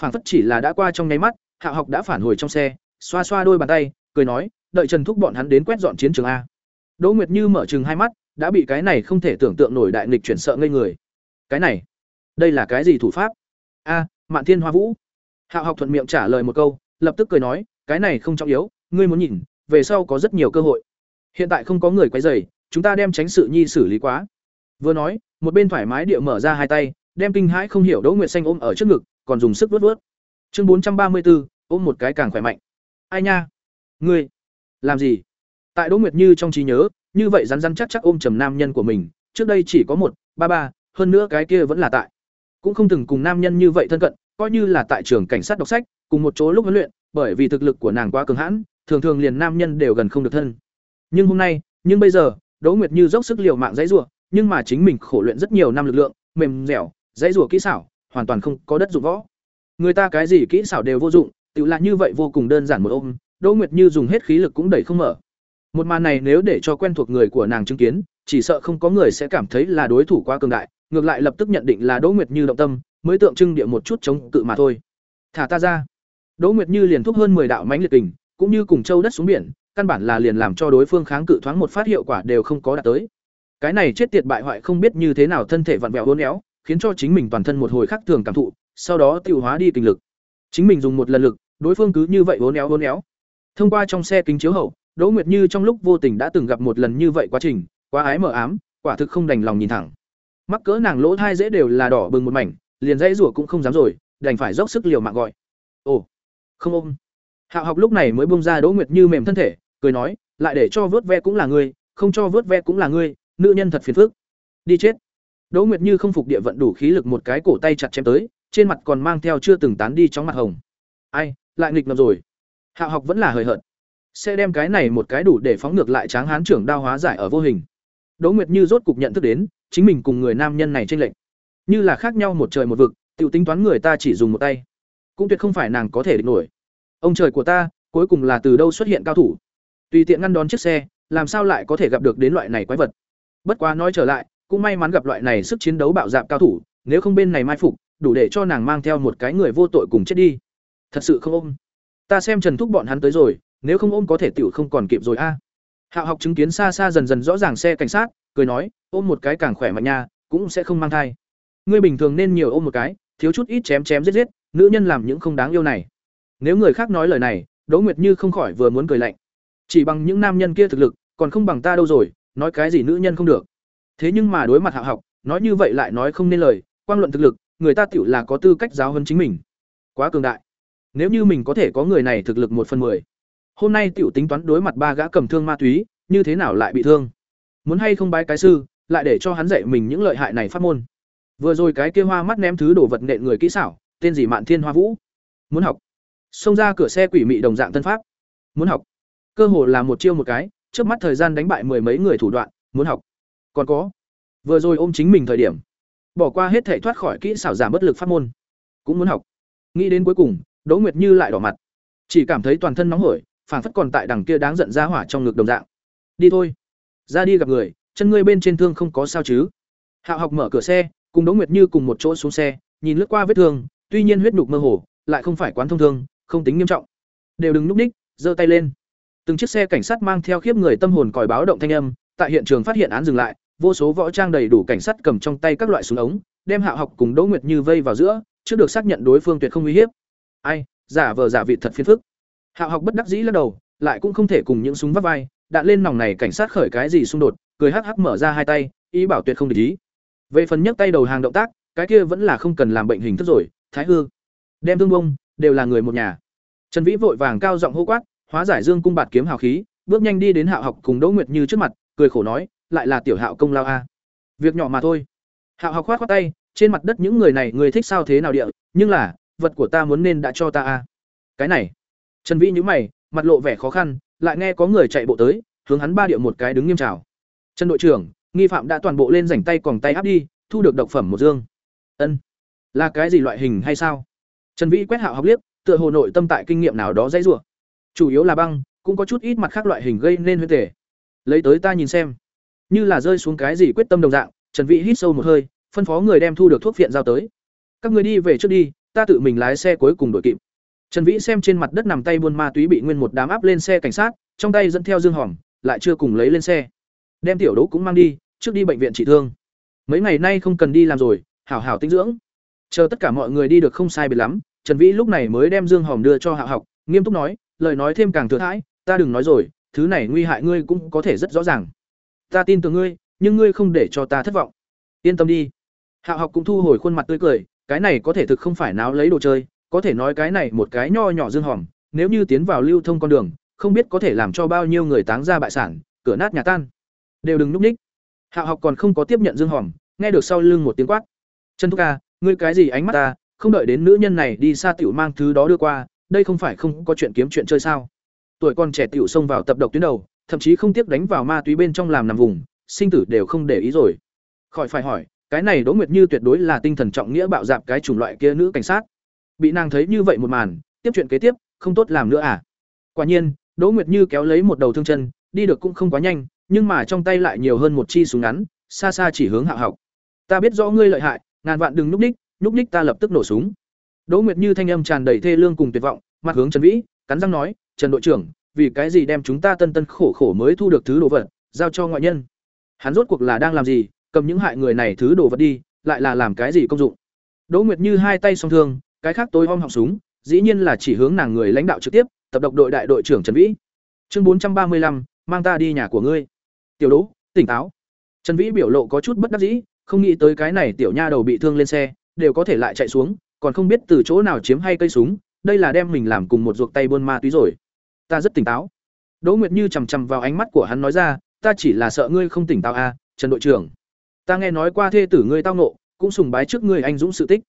Phảng phất chỉ là đã qua trong nháy mắt hạ học đã phản hồi trong xe xoa xoa đôi bàn tay cười nói đợi trần thúc bọn hắn đến quét dọn chiến trường a. Đỗ nguyệt như mở chừng hai mắt đã bị cái này không thể tưởng tượng nổi đại nghịch chuyển sợ ngây người. Cái này đây là cái gì thủ pháp? A mạn thiên hoa vũ. Hạ học thuận miệng trả lời một câu lập tức cười nói cái này không trọng yếu ngươi muốn nhìn về sau có rất nhiều cơ hội. Hiện tại không có người quấy rầy chúng ta đem tránh sự nhi xử lý quá. Vừa nói, một bên thoải mái địa mở ra hai tay, đem kinh hãi không hiểu Đỗ Nguyệt Xanh ôm ở trước ngực, còn dùng sức vuốt vuốt. Chương bốn trăm ba mươi 434, ôm một cái càng khỏe mạnh. Ai nha? Ngươi làm gì? Tại Đỗ Nguyệt Như trong trí nhớ, như vậy rắn rắn chắc chắc ôm trầm nam nhân của mình, trước đây chỉ có một, ba ba, hơn nữa cái kia vẫn là tại. Cũng không từng cùng nam nhân như vậy thân cận, coi như là tại trường cảnh sát đọc sách, cùng một chỗ lúc huấn luyện, bởi vì thực lực của nàng quá cường hãn, thường thường liền nam nhân đều gần không được thân. Nhưng hôm nay, nhưng bây giờ, Đỗ Nguyệt Như dốc sức liều mạng dãy rủa, nhưng mà chính mình khổ luyện rất nhiều năm lực lượng, mềm dẻo, dãy rủa kỹ xảo, hoàn toàn không có đất dụng võ. Người ta cái gì kỹ xảo đều vô dụng, tự là như vậy vô cùng đơn giản một ôm, Đỗ Nguyệt Như dùng hết khí lực cũng đẩy không mở. Một màn này nếu để cho quen thuộc người của nàng chứng kiến, chỉ sợ không có người sẽ cảm thấy là đối thủ quá cường đại, ngược lại lập tức nhận định là Đỗ Nguyệt Như động tâm, mới tượng trưng địa một chút chống cự mà thôi. Thả ta ra. Đỗ Nguyệt Như liền thúc hơn 10 đạo mãnh liệt kình, cũng như cùng châu đất xuống biển, căn bản là liền làm cho đối phương kháng cự thoáng một phát hiệu quả đều không có đạt tới. Cái này chết tiệt bại hoại không biết như thế nào thân thể vặn vẹo uốn éo, khiến cho chính mình toàn thân một hồi khắc thường cảm thụ, sau đó tiêu hóa đi kinh lực. Chính mình dùng một lần lực, đối phương cứ như vậy uốn éo uốn éo. Thông qua trong xe kính chiếu hậu, Đỗ Nguyệt Như trong lúc vô tình đã từng gặp một lần như vậy quá trình, quá ái mở ám, quả thực không đành lòng nhìn thẳng. Mắc cỡ nàng lỗ thai dễ đều là đỏ bừng một mảnh, liền dãy rủa cũng không dám rồi, đành phải dốc sức liều mạng gọi. "Ồ, không ôm." Hạo học lúc này mới buông ra Đỗ Nguyệt Như mềm thân thể, cười nói, "Lại để cho vớt ve cũng là ngươi, không cho vớt ve cũng là ngươi, nữ nhân thật phiền phức." Đi chết. Đỗ Nguyệt Như không phục địa vận đủ khí lực một cái cổ tay chặt chém tới, trên mặt còn mang theo chưa từng tán đi chóng mặt hồng. Ai, lại nghịch ngợm rồi. Hạo học vẫn là hời hợt. Sẽ đem cái này một cái đủ để phóng ngược lại Tráng Hán trưởng đao hóa giải ở vô hình. Đỗ Nguyệt Như rốt cục nhận thức đến, chính mình cùng người nam nhân này chênh lệch, như là khác nhau một trời một vực, tiểu tính toán người ta chỉ dùng một tay, cũng tuyệt không phải nàng có thể địch nổi. Ông trời của ta, cuối cùng là từ đâu xuất hiện cao thủ? Tùy tiện ngăn đón chiếc xe, làm sao lại có thể gặp được đến loại này quái vật? Bất quá nói trở lại, cũng may mắn gặp loại này sức chiến đấu bạo dạn cao thủ, nếu không bên này mai phục, đủ để cho nàng mang theo một cái người vô tội cùng chết đi. Thật sự không ôm. Ta xem Trần Thúc bọn hắn tới rồi, nếu không ôm có thể tiểu không còn kịp rồi a. Hạo học chứng kiến xa xa dần dần rõ ràng xe cảnh sát, cười nói, ôm một cái càng khỏe mạnh nha, cũng sẽ không mang thai. Ngươi bình thường nên nhiều ôm một cái, thiếu chút ít chém chém giết giết, nữ nhân làm những không đáng yêu này. Nếu người khác nói lời này, Đỗ Nguyệt Như không khỏi vừa muốn cười lạnh. Chỉ bằng những nam nhân kia thực lực, còn không bằng ta đâu rồi, nói cái gì nữ nhân không được. Thế nhưng mà đối mặt hạ học, nói như vậy lại nói không nên lời, quang luận thực lực, người ta tiểu là có tư cách giáo hơn chính mình. Quá cường đại. Nếu như mình có thể có người này thực lực một phần mười, hôm nay tiểu tính toán đối mặt ba gã cầm thương ma túy, như thế nào lại bị thương? Muốn hay không bái cái sư, lại để cho hắn dạy mình những lợi hại này phát môn. Vừa rồi cái kia hoa mắt ném thứ đồ vật nện người kỹ xảo, tên gì Mạn Thiên Hoa Vũ. Muốn học. Xông ra cửa xe quỷ mị đồng dạng tân pháp. Muốn học. Cơ hồ là một chiêu một cái, trước mắt thời gian đánh bại mười mấy người thủ đoạn, muốn học. Còn có. Vừa rồi ôm chính mình thời điểm, bỏ qua hết thể thoát khỏi kỹ xảo giảm bất lực pháp môn, cũng muốn học. Nghĩ đến cuối cùng, Đỗ Nguyệt Như lại đỏ mặt, chỉ cảm thấy toàn thân nóng hổi, phản phất còn tại đằng kia đáng giận ra hỏa trong ngực đồng dạng. Đi thôi, ra đi gặp người, chân ngươi bên trên thương không có sao chứ? Hạo học mở cửa xe, cùng Đỗ Nguyệt Như cùng một chỗ xuống xe, nhìn lướt qua vết thương, tuy nhiên huyết nhục mơ hồ, lại không phải quán thông thương, không tính nghiêm trọng. Đều đừng núp ních, giơ tay lên. Từng chiếc xe cảnh sát mang theo khiếp người tâm hồn còi báo động thanh âm, tại hiện trường phát hiện án dừng lại, vô số võ trang đầy đủ cảnh sát cầm trong tay các loại súng ống, đem Hạo học cùng Đỗ Nguyệt Như vây vào giữa, trước được xác nhận đối phương tuyệt không uy hiếp. Ai, giả vờ giả vị thật phiền phức. Hạo học bất đắc dĩ lắc đầu, lại cũng không thể cùng những súng vắt vai, đạn lên nòng này cảnh sát khởi cái gì xung đột, cười hắc hắc mở ra hai tay, ý bảo tuyệt không để ý. Về phần nhấc tay đầu hàng động tác, cái kia vẫn là không cần làm bệnh hình thức rồi, Thái Hư. Đem thương bông, đều là người một nhà. Trần Vĩ vội vàng cao giọng hô quát, hóa giải dương cung bạt kiếm hào khí, bước nhanh đi đến Hạo học cùng Đỗ Nguyệt Như trước mặt, cười khổ nói, lại là tiểu Hạo công lao a. Việc nhỏ mà thôi. Hạo học khoát khoát tay, trên mặt đất những người này người thích sao thế nào địa, nhưng là, vật của ta muốn nên đã cho ta a. Cái này. Trần Vĩ nhíu mày, mặt lộ vẻ khó khăn, lại nghe có người chạy bộ tới, hướng hắn ba điệu một cái đứng nghiêm chào. Trần đội trưởng, nghi phạm đã toàn bộ lên rảnh tay còn tay áp đi, thu được độc phẩm một dương. Ân, là cái gì loại hình hay sao? Trần Vĩ quét hạo học liếc, tựa hồ nội tâm tại kinh nghiệm nào đó dãy rủa. Chủ yếu là băng, cũng có chút ít mặt khác loại hình gây nên huyết tể Lấy tới ta nhìn xem. Như là rơi xuống cái gì quyết tâm đồng dạng, Trần Vĩ hít sâu một hơi, phân phó người đem thu được thuốc viện giao tới. Các người đi về trước đi, ta tự mình lái xe cuối cùng đội kịp. Trần Vĩ xem trên mặt đất nằm tay buôn ma túy bị nguyên một đám áp lên xe cảnh sát, trong tay dẫn theo dương hòm, lại chưa cùng lấy lên xe. Đem tiểu Đỗ cũng mang đi, trước đi bệnh viện trị thương. Mấy ngày nay không cần đi làm rồi, hảo hảo tinh dưỡng. Chờ tất cả mọi người đi được không sai biệt lắm, Trần Vĩ lúc này mới đem dương hòm đưa cho Hạo Học, nghiêm túc nói, lời nói thêm càng thừa thãi, ta đừng nói rồi, thứ này nguy hại ngươi cũng có thể rất rõ ràng. Ta tin tưởng ngươi, nhưng ngươi không để cho ta thất vọng. yên tâm đi. Hạo học cũng thu hồi khuôn mặt tươi cười cái này có thể thực không phải náo lấy đồ chơi có thể nói cái này một cái nho nhỏ dương hòm nếu như tiến vào lưu thông con đường không biết có thể làm cho bao nhiêu người táng ra bại sản cửa nát nhà tan. Đều đừng núp ních hạo học còn không có tiếp nhận dương hòm nghe được sau lưng một tiếng quát. Trần thúc ca ngươi cái gì ánh mắt ta không đợi đến nữ nhân này đi xa tiểu mang thứ đó đưa qua đây không phải không có chuyện kiếm chuyện chơi sao? Tuổi còn trẻ tiểu xông vào tập độc tuyến đầu thậm chí không tiếc đánh vào ma túy bên trong làm nằm vùng, sinh tử đều không để ý rồi. Khỏi phải hỏi, cái này đỗ nguyệt như tuyệt đối là tinh thần trọng nghĩa bạo dạp cái chủng loại kia nữ cảnh sát. Bị nàng thấy như vậy một màn, tiếp chuyện kế tiếp, không tốt làm nữa à? Quả nhiên, đỗ nguyệt như kéo lấy một đầu thương chân, đi được cũng không quá nhanh, nhưng mà trong tay lại nhiều hơn một chi súng ngắn, xa xa chỉ hướng hạ học. Ta biết rõ ngươi lợi hại, ngàn vạn đừng núp ních núp ních ta lập tức nổ súng. Đỗ nguyệt như thanh âm tràn đầy thê lương cùng tuyệt vọng, mặt hướng trần vĩ, cắn răng nói, trần đội trưởng vì cái gì đem chúng ta tân tân khổ khổ mới thu được thứ đồ vật, giao cho ngoại nhân? Hắn rốt cuộc là đang làm gì, cầm những hại người này thứ đồ vật đi, lại là làm cái gì công dụng? Đỗ nguyệt như hai tay song thương, cái khác tối om họng súng, dĩ nhiên là chỉ hướng nàng người lãnh đạo trực tiếp, tập độc đội đại đội trưởng trần vĩ. Chương bốn trăm ba mươi lăm, mang ta đi nhà của ngươi. Tiểu đỗ, tỉnh táo. Trần vĩ biểu lộ có chút bất đắc dĩ, không nghĩ tới cái này tiểu nha đầu bị thương lên xe, đều có thể lại chạy xuống, còn không biết từ chỗ nào chiếm hay cây súng, đây là đem mình làm cùng một ruột tay buôn ma túy rồi ta rất tỉnh táo. Đỗ nguyệt như chằm chằm vào ánh mắt của hắn nói ra, ta chỉ là sợ ngươi không tỉnh táo à trần đội trưởng. Ta nghe nói qua thê tử ngươi tao nộ cũng sùng bái trước ngươi anh dũng sự tích.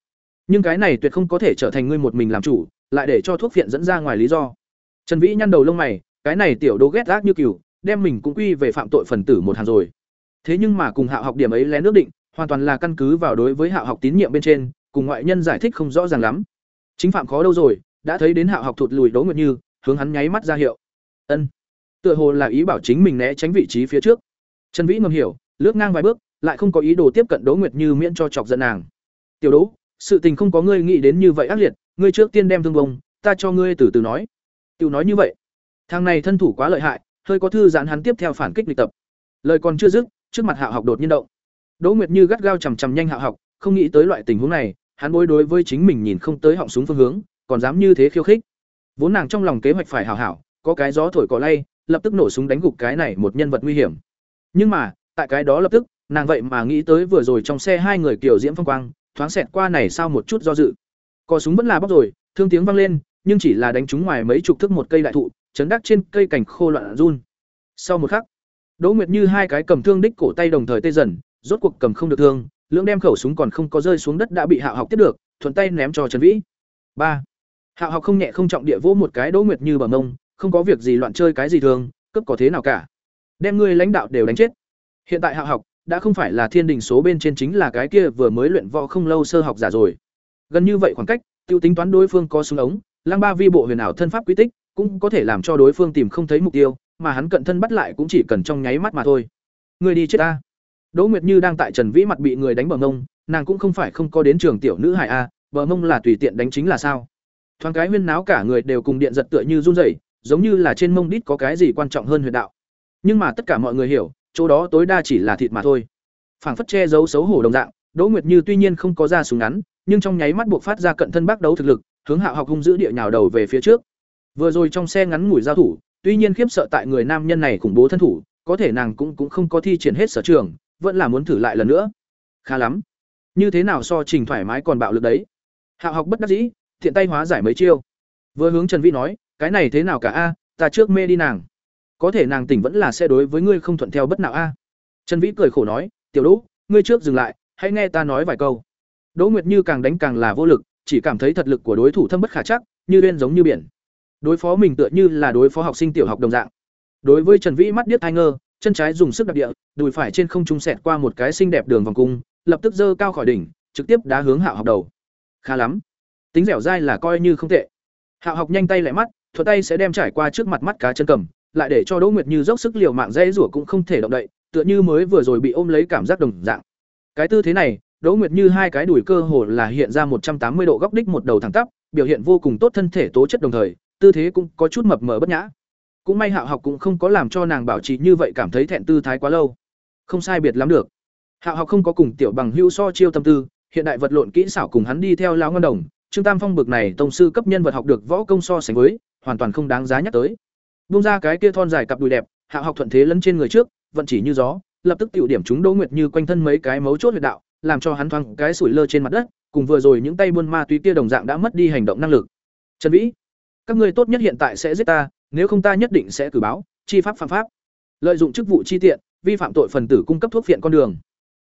Nhưng cái này tuyệt không có thể trở thành ngươi một mình làm chủ, lại để cho thuốc phiện dẫn ra ngoài lý do. Trần vĩ nhăn đầu lông mày, cái này tiểu đô ghét gác như cừu, đem mình cũng quy về phạm tội phần tử một hàng rồi. Thế nhưng mà cùng hạ học điểm ấy lén nước định, hoàn toàn là căn cứ vào đối với hạ học tín nhiệm bên trên, cùng ngoại nhân giải thích không rõ ràng lắm. Chính phạm khó đâu rồi, đã thấy đến hạ học thụt lùi đỗ nguyệt như hướng hắn nháy mắt ra hiệu. Ân. Tựa hồ là ý bảo chính mình né tránh vị trí phía trước. Trần vĩ ngầm hiểu, lướt ngang vài bước, lại không có ý đồ tiếp cận đỗ nguyệt như miễn cho chọc giận nàng. Tiểu đỗ, sự tình không có ngươi nghĩ đến như vậy ác liệt, ngươi trước tiên đem thương bông, ta cho ngươi từ từ nói. Tiểu nói như vậy? Thằng này thân thủ quá lợi hại, hơi có thư giãn hắn tiếp theo phản kích lịch tập. Lời còn chưa dứt, trước mặt hạ học đột nhiên động. Đỗ nguyệt như gắt gao chằm chằm nhanh hạ học, không nghĩ tới loại tình huống này, hắn bối đối với chính mình nhìn không tới họng súng phương hướng, còn dám như thế khiêu khích vốn nàng trong lòng kế hoạch phải hảo hảo, có cái gió thổi cỏ lay, lập tức nổ súng đánh gục cái này một nhân vật nguy hiểm. Nhưng mà, tại cái đó lập tức, nàng vậy mà nghĩ tới vừa rồi trong xe hai người kiểu diễm phong quang, thoáng xẹt qua này sau một chút do dự. Cò súng vẫn là bóc rồi, thương tiếng vang lên, nhưng chỉ là đánh trúng ngoài mấy chục thước một cây đại thụ, chấn đắc trên cây cảnh khô loạn run. Sau một khắc, đỗ nguyệt như hai cái cầm thương đích cổ tay đồng thời tê dần, rốt cuộc cầm không được thương, lưỡng đem khẩu súng còn không có rơi xuống đất đã bị hạ học tiếp được, thuận tay ném cho trần vĩ. Ba hạo học không nhẹ không trọng địa vỗ một cái đỗ nguyệt như bằng mông, không có việc gì loạn chơi cái gì thường, cướp có thế nào cả. Đem ngươi lãnh đạo đều đánh chết. Hiện tại hạo học, đã không phải là thiên đình số bên trên chính là cái kia vừa mới luyện võ không lâu sơ học giả rồi. Gần như vậy khoảng cách, tiêu tính toán đối phương có súng ống, lăng ba vi bộ huyền ảo thân pháp quy tích, cũng có thể làm cho đối phương tìm không thấy mục tiêu, mà hắn cận thân bắt lại cũng chỉ cần trong nháy mắt mà thôi. Người đi chết ta. Đỗ nguyệt như đang tại trần vĩ mặt bị người đánh bờ mông, nàng cũng không phải không có đến trường tiểu nữ hải a, bờ mông là tùy tiện đánh chính là sao? Thoáng cái huyên náo cả người đều cùng điện giật tựa như run rẩy, giống như là trên mông đít có cái gì quan trọng hơn huyệt đạo. Nhưng mà tất cả mọi người hiểu, chỗ đó tối đa chỉ là thịt mà thôi. Phảng phất che giấu xấu hổ đồng dạng, đỗ nguyệt như tuy nhiên không có ra súng ngắn, nhưng trong nháy mắt buộc phát ra cận thân bác đấu thực lực, hướng hạo học hung giữ địa nhào đầu về phía trước. Vừa rồi trong xe ngắn ngủi giao thủ, tuy nhiên khiếp sợ tại người nam nhân này khủng bố thân thủ, có thể nàng cũng cũng không có thi triển hết sở trường, vẫn là muốn thử lại lần nữa. Khá lắm. Như thế nào so trình thoải mái còn bạo lực đấy? Hạo học bất đắc dĩ thiện tay hóa giải mấy chiêu. Vừa hướng trần vĩ nói, cái này thế nào cả a, ta trước mê đi nàng. Có thể nàng tỉnh vẫn là sẽ đối với ngươi không thuận theo bất nào a. Trần vĩ cười khổ nói, tiểu đỗ, ngươi trước dừng lại, hãy nghe ta nói vài câu. Đỗ nguyệt như càng đánh càng là vô lực, chỉ cảm thấy thật lực của đối thủ thâm bất khả chắc, như lên giống như biển. Đối phó mình tựa như là đối phó học sinh tiểu học đồng dạng. Đối với trần vĩ mắt điếc thai ngơ, chân trái dùng sức đặc địa, đùi phải trên không trung sẹt qua một cái xinh đẹp đường vòng cung, lập tức dơ cao khỏi đỉnh, trực tiếp đá hướng hạo học đầu. Khá lắm tính dẻo dai là coi như không tệ. Hạo học nhanh tay lại mắt thuật tay sẽ đem trải qua trước mặt mắt cá chân cầm, lại để cho đỗ nguyệt như dốc sức liều mạng dây rủa cũng không thể động đậy, tựa như mới vừa rồi bị ôm lấy cảm giác đồng dạng. Cái tư thế này, đỗ nguyệt như hai cái đùi cơ hồ là hiện ra một trăm tám mươi độ góc đích một đầu thẳng tắp, biểu hiện vô cùng tốt thân thể tố chất đồng thời, tư thế cũng có chút mập mờ bất nhã. Cũng may hạo học cũng không có làm cho nàng bảo trì như vậy cảm thấy thẹn tư thái quá lâu. Không sai biệt lắm được. Hạo học không có cùng tiểu bằng hưu so chiêu tâm tư, hiện đại vật lộn kỹ xảo cùng hắn đi theo lão ngân đồng trương tam phong bực này tổng sư cấp nhân vật học được võ công so sánh với hoàn toàn không đáng giá nhắc tới bung ra cái kia thon dài cặp đùi đẹp hạ học thuận thế lấn trên người trước vận chỉ như gió lập tức tiểu điểm chúng Đỗ Nguyệt Như quanh thân mấy cái mấu chốt huyệt đạo, làm cho hắn thoáng cái sủi lơ trên mặt đất, cùng vừa rồi những tay buôn ma túy kia đồng dạng đã mất đi hành động năng lực. Trần Vĩ, các ngươi tốt nhất hiện tại sẽ giết ta, nếu không ta nhất định sẽ cử báo, chi pháp phạm pháp. Lợi dụng chức vụ chi tiện, vi phạm tội phần tử cung cấp thuốc phiện con đường.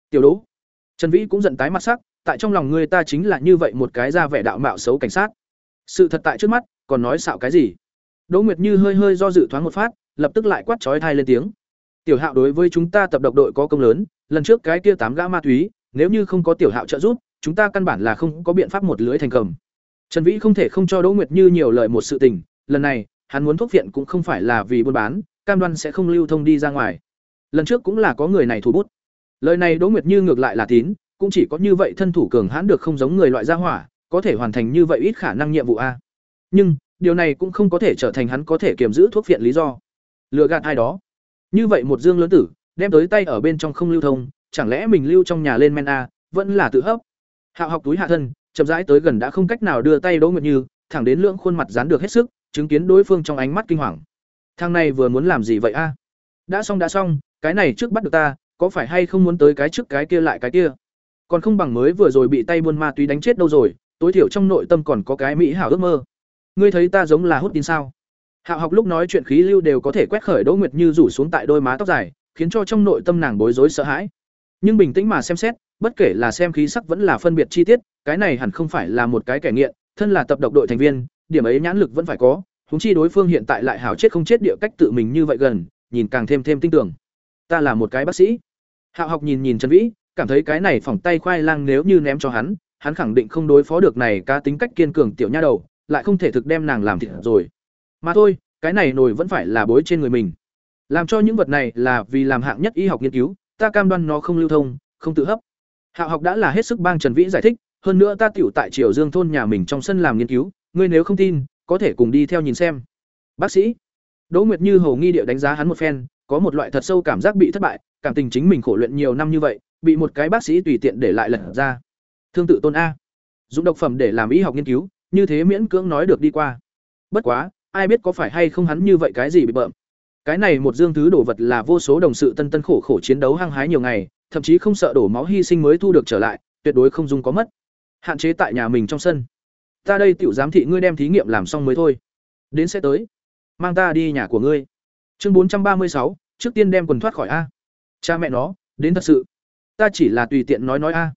Tiểu Đỗ. Trần Vĩ cũng giận tái mặt sắc, tại trong lòng người ta chính là như vậy một cái ra vẻ đạo mạo xấu cảnh sát. Sự thật tại trước mắt, còn nói xạo cái gì? Đỗ Nguyệt Như hơi hơi do dự thoáng một phát, lập tức lại quát chói tai lên tiếng. Tiểu Hạo đối với chúng ta tập độc đội có công lớn, lần trước cái kia tám gã ma túy, nếu như không có Tiểu Hạo trợ giúp, chúng ta căn bản là không có biện pháp một lưới thành cầm. Trần Vĩ không thể không cho Đỗ Nguyệt Như nhiều lời một sự tình, lần này, hắn muốn thuốc viện cũng không phải là vì buôn bán, cam đoan sẽ không lưu thông đi ra ngoài. Lần trước cũng là có người này thủ bút. Lời này Đỗ Nguyệt Như ngược lại là tín, cũng chỉ có như vậy thân thủ cường hãn được không giống người loại gia hỏa, có thể hoàn thành như vậy ít khả năng nhiệm vụ a. Nhưng, điều này cũng không có thể trở thành hắn có thể kiềm giữ thuốc viện lý do. Lừa gạt ai đó. Như vậy một dương lớn tử, đem tới tay ở bên trong không lưu thông, chẳng lẽ mình lưu trong nhà lên men a, vẫn là tự hấp. Hạo học túi hạ thân, chậm rãi tới gần đã không cách nào đưa tay Đỗ Nguyệt Như, thẳng đến lưỡng khuôn mặt dán được hết sức, chứng kiến đối phương trong ánh mắt kinh hoàng. Thằng này vừa muốn làm gì vậy a? Đã xong đã xong, cái này trước bắt được ta, có phải hay không muốn tới cái trước cái kia lại cái kia? Còn không bằng mới vừa rồi bị tay buôn ma túy đánh chết đâu rồi, tối thiểu trong nội tâm còn có cái mỹ hảo ước mơ. Ngươi thấy ta giống là hút tin sao? Hạo học lúc nói chuyện khí lưu đều có thể quét khởi Đỗ Nguyệt Như rủ xuống tại đôi má tóc dài, khiến cho trong nội tâm nàng bối rối sợ hãi. Nhưng bình tĩnh mà xem xét, bất kể là xem khí sắc vẫn là phân biệt chi tiết, cái này hẳn không phải là một cái kẻ nghiện, thân là tập độc đội thành viên, điểm ấy nhãn lực vẫn phải có, húng chi đối phương hiện tại lại hảo chết không chết địa cách tự mình như vậy gần, nhìn càng thêm thêm tin tưởng. Ta là một cái bác sĩ. Hạo học nhìn nhìn Trần Vĩ, cảm thấy cái này phỏng tay khoai lang nếu như ném cho hắn, hắn khẳng định không đối phó được này cá tính cách kiên cường tiểu nha đầu, lại không thể thực đem nàng làm thịt rồi. Mà thôi, cái này nồi vẫn phải là bối trên người mình. Làm cho những vật này là vì làm hạng nhất y học nghiên cứu, ta cam đoan nó không lưu thông, không tự hấp. Hạo học đã là hết sức bang Trần Vĩ giải thích, hơn nữa ta tiểu tại Triều Dương thôn nhà mình trong sân làm nghiên cứu, ngươi nếu không tin, có thể cùng đi theo nhìn xem. Bác sĩ. Đỗ Nguyệt Như hầu nghi địa đánh giá hắn một phen, có một loại thật sâu cảm giác bị thất bại, cảm tình chính mình khổ luyện nhiều năm như vậy, bị một cái bác sĩ tùy tiện để lại lật ra. Thương tự tôn a. Dùng độc phẩm để làm y học nghiên cứu, như thế miễn cưỡng nói được đi qua. Bất quá, ai biết có phải hay không hắn như vậy cái gì bị bợm. Cái này một dương thứ đồ vật là vô số đồng sự tân tân khổ khổ chiến đấu hăng hái nhiều ngày, thậm chí không sợ đổ máu hy sinh mới thu được trở lại, tuyệt đối không dung có mất. Hạn chế tại nhà mình trong sân. Ta đây tiểu giám thị ngươi đem thí nghiệm làm xong mới thôi. Đến sẽ tới. Mang ta đi nhà của ngươi. Chương bốn trăm ba mươi sáu, trước tiên đem quần thoát khỏi a. Cha mẹ nó, đến thật sự. Ta chỉ là tùy tiện nói nói a.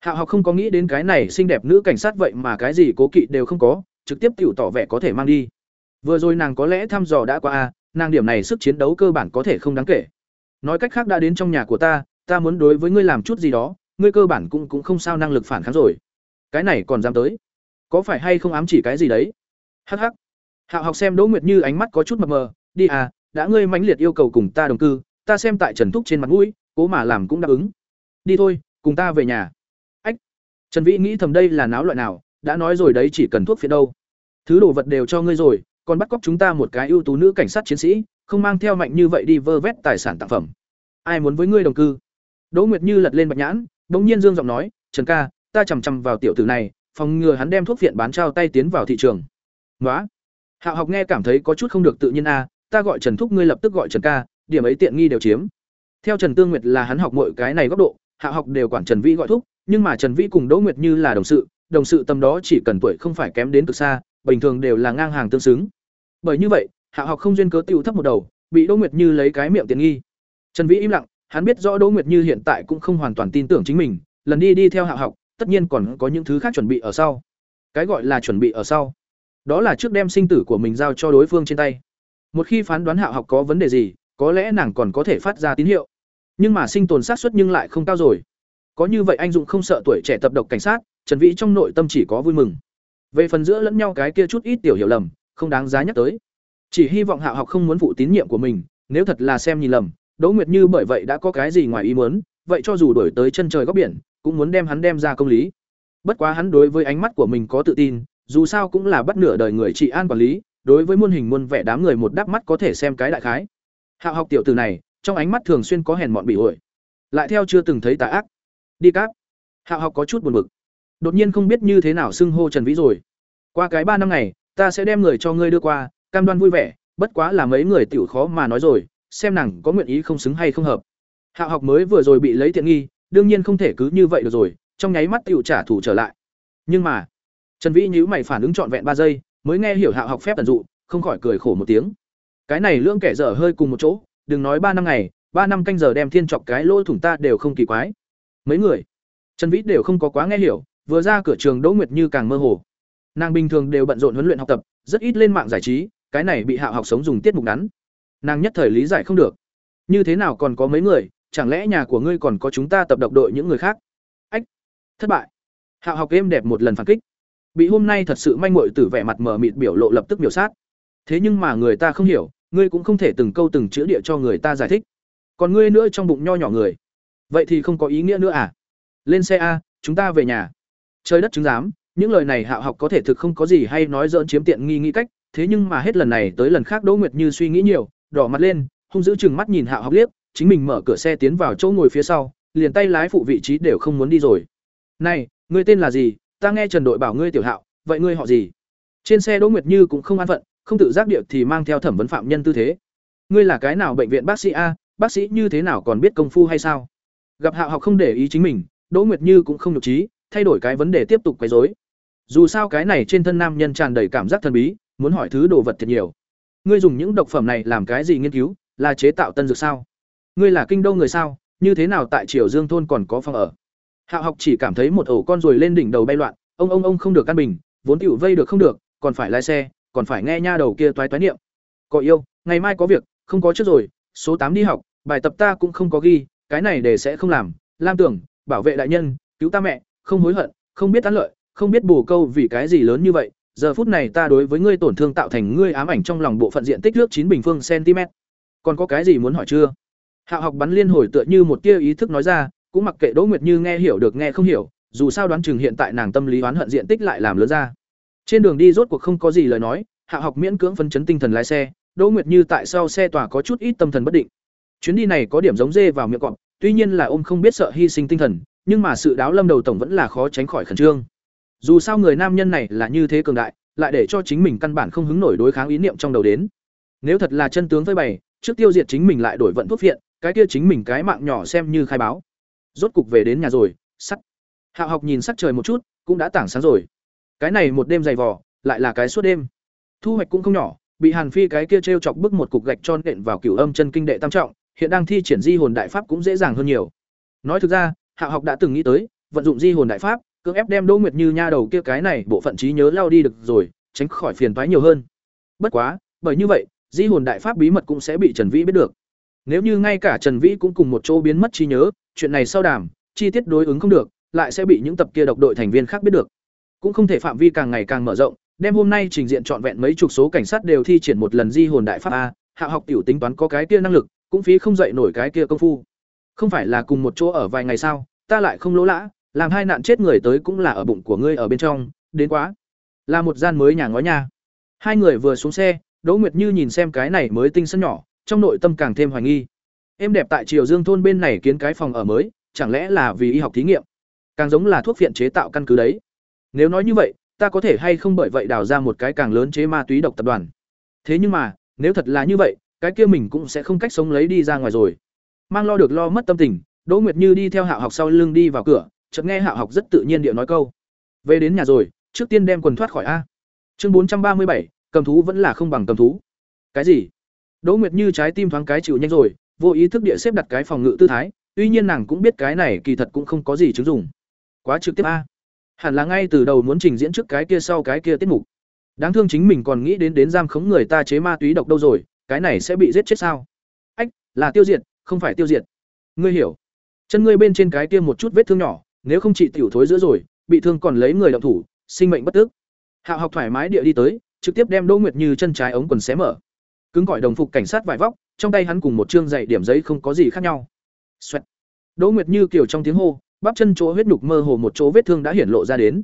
Hạo học không có nghĩ đến cái này xinh đẹp nữ cảnh sát vậy mà cái gì cố kỵ đều không có, trực tiếp tiểu tỏ vẻ có thể mang đi. Vừa rồi nàng có lẽ thăm dò đã qua a, nàng điểm này sức chiến đấu cơ bản có thể không đáng kể. Nói cách khác đã đến trong nhà của ta, ta muốn đối với ngươi làm chút gì đó, ngươi cơ bản cũng cũng không sao năng lực phản kháng rồi. Cái này còn dám tới? Có phải hay không ám chỉ cái gì đấy? Hắc hắc. Hạo học xem Đỗ Nguyệt Như ánh mắt có chút mập mờ, đi à, đã ngươi mãnh liệt yêu cầu cùng ta đồng cư, ta xem tại Trần Thúc trên mặt mũi, cố mà làm cũng đáp ứng. Đi thôi, cùng ta về nhà. Ách. Trần Vĩ nghĩ thầm đây là náo loại nào, đã nói rồi đấy chỉ cần thuốc phiện đâu. Thứ đồ vật đều cho ngươi rồi, còn bắt cóc chúng ta một cái ưu tú nữ cảnh sát chiến sĩ, không mang theo mạnh như vậy đi vơ vét tài sản tặng phẩm. Ai muốn với ngươi đồng cư? Đỗ Nguyệt Như lật lên bạch nhãn, bỗng nhiên dương giọng nói, "Trần ca, ta chằm chằm vào tiểu tử này, phòng ngừa hắn đem thuốc viện bán trao tay tiến vào thị trường." Ngoá. Hạo học nghe cảm thấy có chút không được tự nhiên a, ta gọi Trần thúc ngươi lập tức gọi Trần ca, điểm ấy tiện nghi đều chiếm. Theo Trần Tương Nguyệt là hắn học mọi cái này góc độ, Hạ học đều quản Trần Vĩ gọi thúc, nhưng mà Trần Vĩ cùng Đỗ Nguyệt Như là đồng sự, đồng sự tầm đó chỉ cần tuổi không phải kém đến cực xa, bình thường đều là ngang hàng tương xứng. Bởi như vậy, Hạ học không duyên cớ tiêu thấp một đầu, bị Đỗ Nguyệt Như lấy cái miệng tiện nghi. Trần Vĩ im lặng, hắn biết rõ Đỗ Nguyệt Như hiện tại cũng không hoàn toàn tin tưởng chính mình, lần đi đi theo Hạ học, tất nhiên còn có những thứ khác chuẩn bị ở sau. Cái gọi là chuẩn bị ở sau, đó là trước đem sinh tử của mình giao cho đối phương trên tay. Một khi phán đoán Hạo học có vấn đề gì, có lẽ nàng còn có thể phát ra tín hiệu. Nhưng mà sinh tồn sát suất nhưng lại không cao rồi. Có như vậy anh dụng không sợ tuổi trẻ tập độc cảnh sát, Trần Vĩ trong nội tâm chỉ có vui mừng. Về phần giữa lẫn nhau cái kia chút ít tiểu hiểu lầm, không đáng giá nhắc tới. Chỉ hy vọng Hạo học không muốn phụ tín nhiệm của mình, nếu thật là xem nhìn lầm, Đỗ Nguyệt Như bởi vậy đã có cái gì ngoài ý muốn, vậy cho dù đổi tới chân trời góc biển, cũng muốn đem hắn đem ra công lý. Bất quá hắn đối với ánh mắt của mình có tự tin, dù sao cũng là bắt nửa đời người trị an quản lý, đối với muôn hình muôn vẻ đám người một đắp mắt có thể xem cái đại khái. Hạo học tiểu tử này, trong ánh mắt thường xuyên có hèn mọn bị ổi, lại theo chưa từng thấy tà ác. Đi cáp. Hạo học có chút buồn bực. Đột nhiên không biết như thế nào xưng hô Trần Vĩ rồi. Qua cái ba năm ngày, ta sẽ đem người cho ngươi đưa qua, cam đoan vui vẻ, bất quá là mấy người tiểu khó mà nói rồi, xem nàng có nguyện ý không xứng hay không hợp. Hạo học mới vừa rồi bị lấy tiện nghi, đương nhiên không thể cứ như vậy được rồi, trong nháy mắt tiểu trả thù trở lại. Nhưng mà, Trần Vĩ nhíu mày phản ứng trọn vẹn ba giây, mới nghe hiểu Hạo học phép tận dụ, không khỏi cười khổ một tiếng. Cái này lưỡng kẻ dở hơi cùng một chỗ, đừng nói ba năm ngày, ba năm canh giờ đem thiên chọc cái lỗ thủng ta đều không kỳ quái. Mấy người, Trần Vĩ đều không có quá nghe hiểu, vừa ra cửa trường Đỗ Nguyệt Như càng mơ hồ. Nàng bình thường đều bận rộn huấn luyện học tập, rất ít lên mạng giải trí, cái này bị Hạo học sống dùng tiết mục ngắn. Nàng nhất thời lý giải không được. Như thế nào còn có mấy người, chẳng lẽ nhà của ngươi còn có chúng ta tập độc đội những người khác? Ách, thất bại. Hạo học êm đẹp một lần phản kích. Bị hôm nay thật sự manh muội tử vẻ mặt mờ mịt biểu lộ lập tức biểu sát. Thế nhưng mà người ta không hiểu, ngươi cũng không thể từng câu từng chữ địa cho người ta giải thích. Còn ngươi nữa trong bụng nho nhỏ người, vậy thì không có ý nghĩa nữa à? Lên xe a, chúng ta về nhà. Trời đất chứng giám, những lời này Hạo học có thể thực không có gì hay nói dỡn chiếm tiện nghi nghĩ cách, thế nhưng mà hết lần này tới lần khác Đỗ Nguyệt Như suy nghĩ nhiều, đỏ mặt lên, hung dữ chừng mắt nhìn Hạo học liếc, chính mình mở cửa xe tiến vào chỗ ngồi phía sau, liền tay lái phụ vị trí đều không muốn đi rồi. "Này, ngươi tên là gì? Ta nghe Trần đội bảo ngươi tiểu Hạo, vậy ngươi họ gì?" Trên xe Đỗ Nguyệt Như cũng không an phận, không tự giác điệu thì mang theo thẩm vấn phạm nhân tư thế. "Ngươi là cái nào bệnh viện bác sĩ a? Bác sĩ như thế nào còn biết công phu hay sao?" Gặp Hạo học không để ý chính mình, Đỗ Nguyệt Như cũng không nhục trí, thay đổi cái vấn đề tiếp tục quấy rối. Dù sao cái này trên thân nam nhân tràn đầy cảm giác thần bí, muốn hỏi thứ đồ vật thật nhiều. Ngươi dùng những độc phẩm này làm cái gì nghiên cứu, là chế tạo tân dược sao? Ngươi là kinh đô người sao? Như thế nào tại Triều Dương thôn còn có phòng ở? Hạo học chỉ cảm thấy một ổ con ruồi lên đỉnh đầu bay loạn, ông ông ông không được căn bình, vốn tiểu vây được không được, còn phải lái xe, còn phải nghe nha đầu kia toái toái niệm. Có yêu, ngày mai có việc, không có trước rồi, số tám đi học, bài tập ta cũng không có ghi, cái này để sẽ không làm. Lam Tưởng, bảo vệ đại nhân, cứu ta mẹ, không hối hận, không biết tán lợi, không biết bù câu vì cái gì lớn như vậy. Giờ phút này ta đối với ngươi tổn thương tạo thành ngươi ám ảnh trong lòng bộ phận diện tích nước chín bình phương cm. Còn có cái gì muốn hỏi chưa? Hạo học bắn liên hồi tựa như một tia ý thức nói ra, cũng mặc kệ Đỗ Nguyệt Như nghe hiểu được nghe không hiểu, dù sao đoán chừng hiện tại nàng tâm lý oán hận diện tích lại làm lớn ra. Trên đường đi rốt cuộc không có gì lời nói, hạ học miễn cưỡng phân chấn tinh thần lái xe, Đỗ Nguyệt Như tại sau xe tỏa có chút ít tâm thần bất định. Chuyến đi này có điểm giống dê vào miệng cọp, tuy nhiên là ôm không biết sợ hy sinh tinh thần, nhưng mà sự đáo lâm đầu tổng vẫn là khó tránh khỏi khẩn trương. Dù sao người nam nhân này là như thế cường đại, lại để cho chính mình căn bản không hứng nổi đối kháng ý niệm trong đầu đến. Nếu thật là chân tướng với bày, trước tiêu diệt chính mình lại đổi vận thuốc viện, cái kia chính mình cái mạng nhỏ xem như khai báo. Rốt cục về đến nhà rồi, sắt. Hạo học nhìn sắc trời một chút, cũng đã tảng sáng rồi. Cái này một đêm dày vò, lại là cái suốt đêm. Thu hoạch cũng không nhỏ, bị Hàn Phi cái kia trêu chọc bức một cục gạch tròn nện vào cửu âm chân kinh đệ tam trọng, hiện đang thi triển di hồn đại pháp cũng dễ dàng hơn nhiều. Nói thực ra, Hạo học đã từng nghĩ tới, vận dụng di hồn đại pháp, cưỡng ép đem Đỗ Nguyệt Như nha đầu kia cái này bộ phận trí nhớ lao đi được rồi, tránh khỏi phiền toái nhiều hơn. Bất quá, bởi như vậy, di hồn đại pháp bí mật cũng sẽ bị Trần Vĩ biết được. Nếu như ngay cả Trần Vĩ cũng cùng một chỗ biến mất trí nhớ, chuyện này sau đàm, chi tiết đối ứng không được, lại sẽ bị những tập kia độc đội thành viên khác biết được. Cũng không thể phạm vi càng ngày càng mở rộng, đem hôm nay trình diện trọn vẹn mấy chục số cảnh sát đều thi triển một lần di hồn đại pháp a, hạ học tiểu tính toán có cái kia năng lực, cũng phí không dậy nổi cái kia công phu. Không phải là cùng một chỗ ở vài ngày sau, ta lại không lỗ lã, làm hai nạn chết người tới cũng là ở bụng của ngươi ở bên trong, đến quá. Là một gian mới nhà ngói nhà. Hai người vừa xuống xe, Đỗ Nguyệt Như nhìn xem cái này mới tinh sân nhỏ, trong nội tâm càng thêm hoài nghi. Em đẹp tại Triều Dương thôn bên này kiến cái phòng ở mới, chẳng lẽ là vì y học thí nghiệm? Càng giống là thuốc viện chế tạo căn cứ đấy. Nếu nói như vậy, ta có thể hay không bởi vậy đào ra một cái càng lớn chế ma túy độc tập đoàn. Thế nhưng mà, nếu thật là như vậy, cái kia mình cũng sẽ không cách sống lấy đi ra ngoài rồi. Mang lo được lo mất tâm tình, Đỗ Nguyệt Như đi theo Hạo Học sau lưng đi vào cửa, chợt nghe Hạo Học rất tự nhiên điệu nói câu: "Về đến nhà rồi, trước tiên đem quần thoát khỏi a." Chương bốn trăm ba mươi bảy, cầm thú vẫn là không bằng cầm thú. Cái gì? Đỗ Nguyệt Như trái tim thoáng cái chịu nhanh rồi, vô ý thức địa xếp đặt cái phòng ngự tư thái, tuy nhiên nàng cũng biết cái này kỳ thật cũng không có gì chứng dụng. Quá trực tiếp a. Hẳn là ngay từ đầu muốn trình diễn trước cái kia sau cái kia tiết mục. Đáng thương chính mình còn nghĩ đến đến giam khống người ta chế ma túy độc đâu rồi, cái này sẽ bị giết chết sao? Ách, là tiêu diệt, không phải tiêu diệt. Ngươi hiểu? Chân ngươi bên trên cái kia một chút vết thương nhỏ, nếu không trị tiểu thối giữa rồi, bị thương còn lấy người động thủ, sinh mệnh bất tức. Hạo học thoải mái địa đi tới, trực tiếp đem Đỗ Nguyệt Như chân trái ống quần xé mở. Cứng cỏi đồng phục cảnh sát vải vóc, trong tay hắn cùng một trương dày điểm giấy không có gì khác nhau. Xoẹt. Đỗ Nguyệt Như kiểu trong tiếng hô, bắp chân chỗ huyết nhục mơ hồ một chỗ vết thương đã hiển lộ ra đến.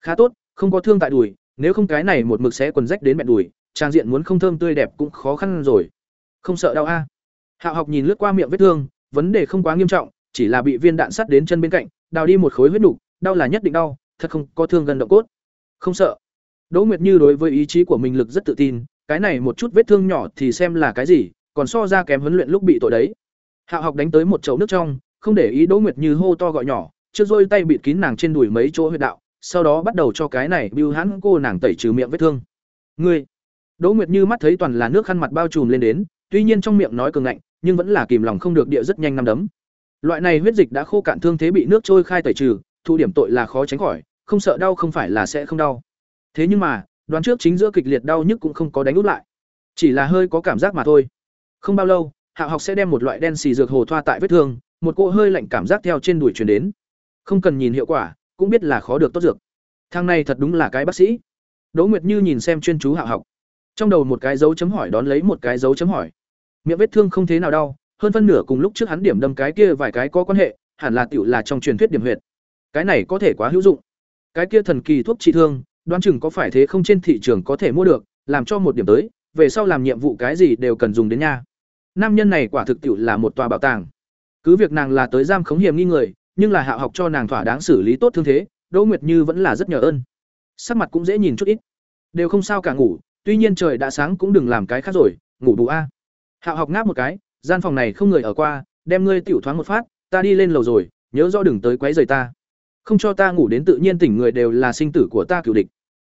Khá tốt, không có thương tại đùi, nếu không cái này một mực xé quần rách đến mẹ đùi, trang diện muốn không thơm tươi đẹp cũng khó khăn rồi. Không sợ đau a? Hạo học nhìn lướt qua miệng vết thương, vấn đề không quá nghiêm trọng, chỉ là bị viên đạn sắt đến chân bên cạnh, đào đi một khối huyết nhục đau là nhất định đau, thật không có thương gần động cốt. Không sợ. Đỗ Nguyệt Như đối với ý chí của mình lực rất tự tin, cái này một chút vết thương nhỏ thì xem là cái gì, còn so ra kém huấn luyện lúc bị tội đấy. Hạo học đánh tới một chậu nước trong, không để ý Đỗ Nguyệt Như hô to gọi nhỏ, trước dôi tay bịt kín nàng trên đùi mấy chỗ huyệt đạo, sau đó bắt đầu cho cái này bưu hãn cô nàng tẩy trừ miệng vết thương. Ngươi! Đỗ Nguyệt Như mắt thấy toàn là nước khăn mặt bao trùm lên đến, tuy nhiên trong miệng nói cường ngạnh, nhưng vẫn là kìm lòng không được địa rất nhanh năm đấm. Loại này huyết dịch đã khô cạn thương thế bị nước trôi khai tẩy trừ, thụ điểm tội là khó tránh khỏi, không sợ đau không phải là sẽ không đau. Thế nhưng mà, đoán trước chính giữa kịch liệt đau nhức cũng không có đánh út lại, chỉ là hơi có cảm giác mà thôi. Không bao lâu, Hạo học sẽ đem một loại đen xì dược hồ thoa tại vết thương, một cỗ hơi lạnh cảm giác theo trên đùi truyền đến. Không cần nhìn hiệu quả, cũng biết là khó được tốt dược. Thang này thật đúng là cái bác sĩ. Đỗ Nguyệt Như nhìn xem chuyên chú Hạo học. Trong đầu một cái dấu chấm hỏi đón lấy một cái dấu chấm hỏi. Miệng vết thương không thế nào đau, hơn phân nửa cùng lúc trước hắn điểm đâm cái kia vài cái có quan hệ, hẳn là tiểu là trong truyền thuyết điểm huyệt. Cái này có thể quá hữu dụng. Cái kia thần kỳ thuốc trị thương, đoán chừng có phải thế không trên thị trường có thể mua được, làm cho một điểm tới, về sau làm nhiệm vụ cái gì đều cần dùng đến nha. Nam nhân này quả thực tiểu là một tòa bảo tàng. Cứ việc nàng là tới giam khống hiểm nghi người, nhưng là hạ học cho nàng thỏa đáng xử lý tốt thương thế, Đỗ Nguyệt Như vẫn là rất nhờ ơn. Sắc mặt cũng dễ nhìn chút ít. Đều không sao cả ngủ, tuy nhiên trời đã sáng cũng đừng làm cái khác rồi, ngủ bù a. Hạ học ngáp một cái, gian phòng này không người ở qua, đem ngươi tiểu thoáng một phát, ta đi lên lầu rồi, nhớ rõ đừng tới quấy rầy ta. Không cho ta ngủ đến tự nhiên tỉnh người đều là sinh tử của ta cửu địch.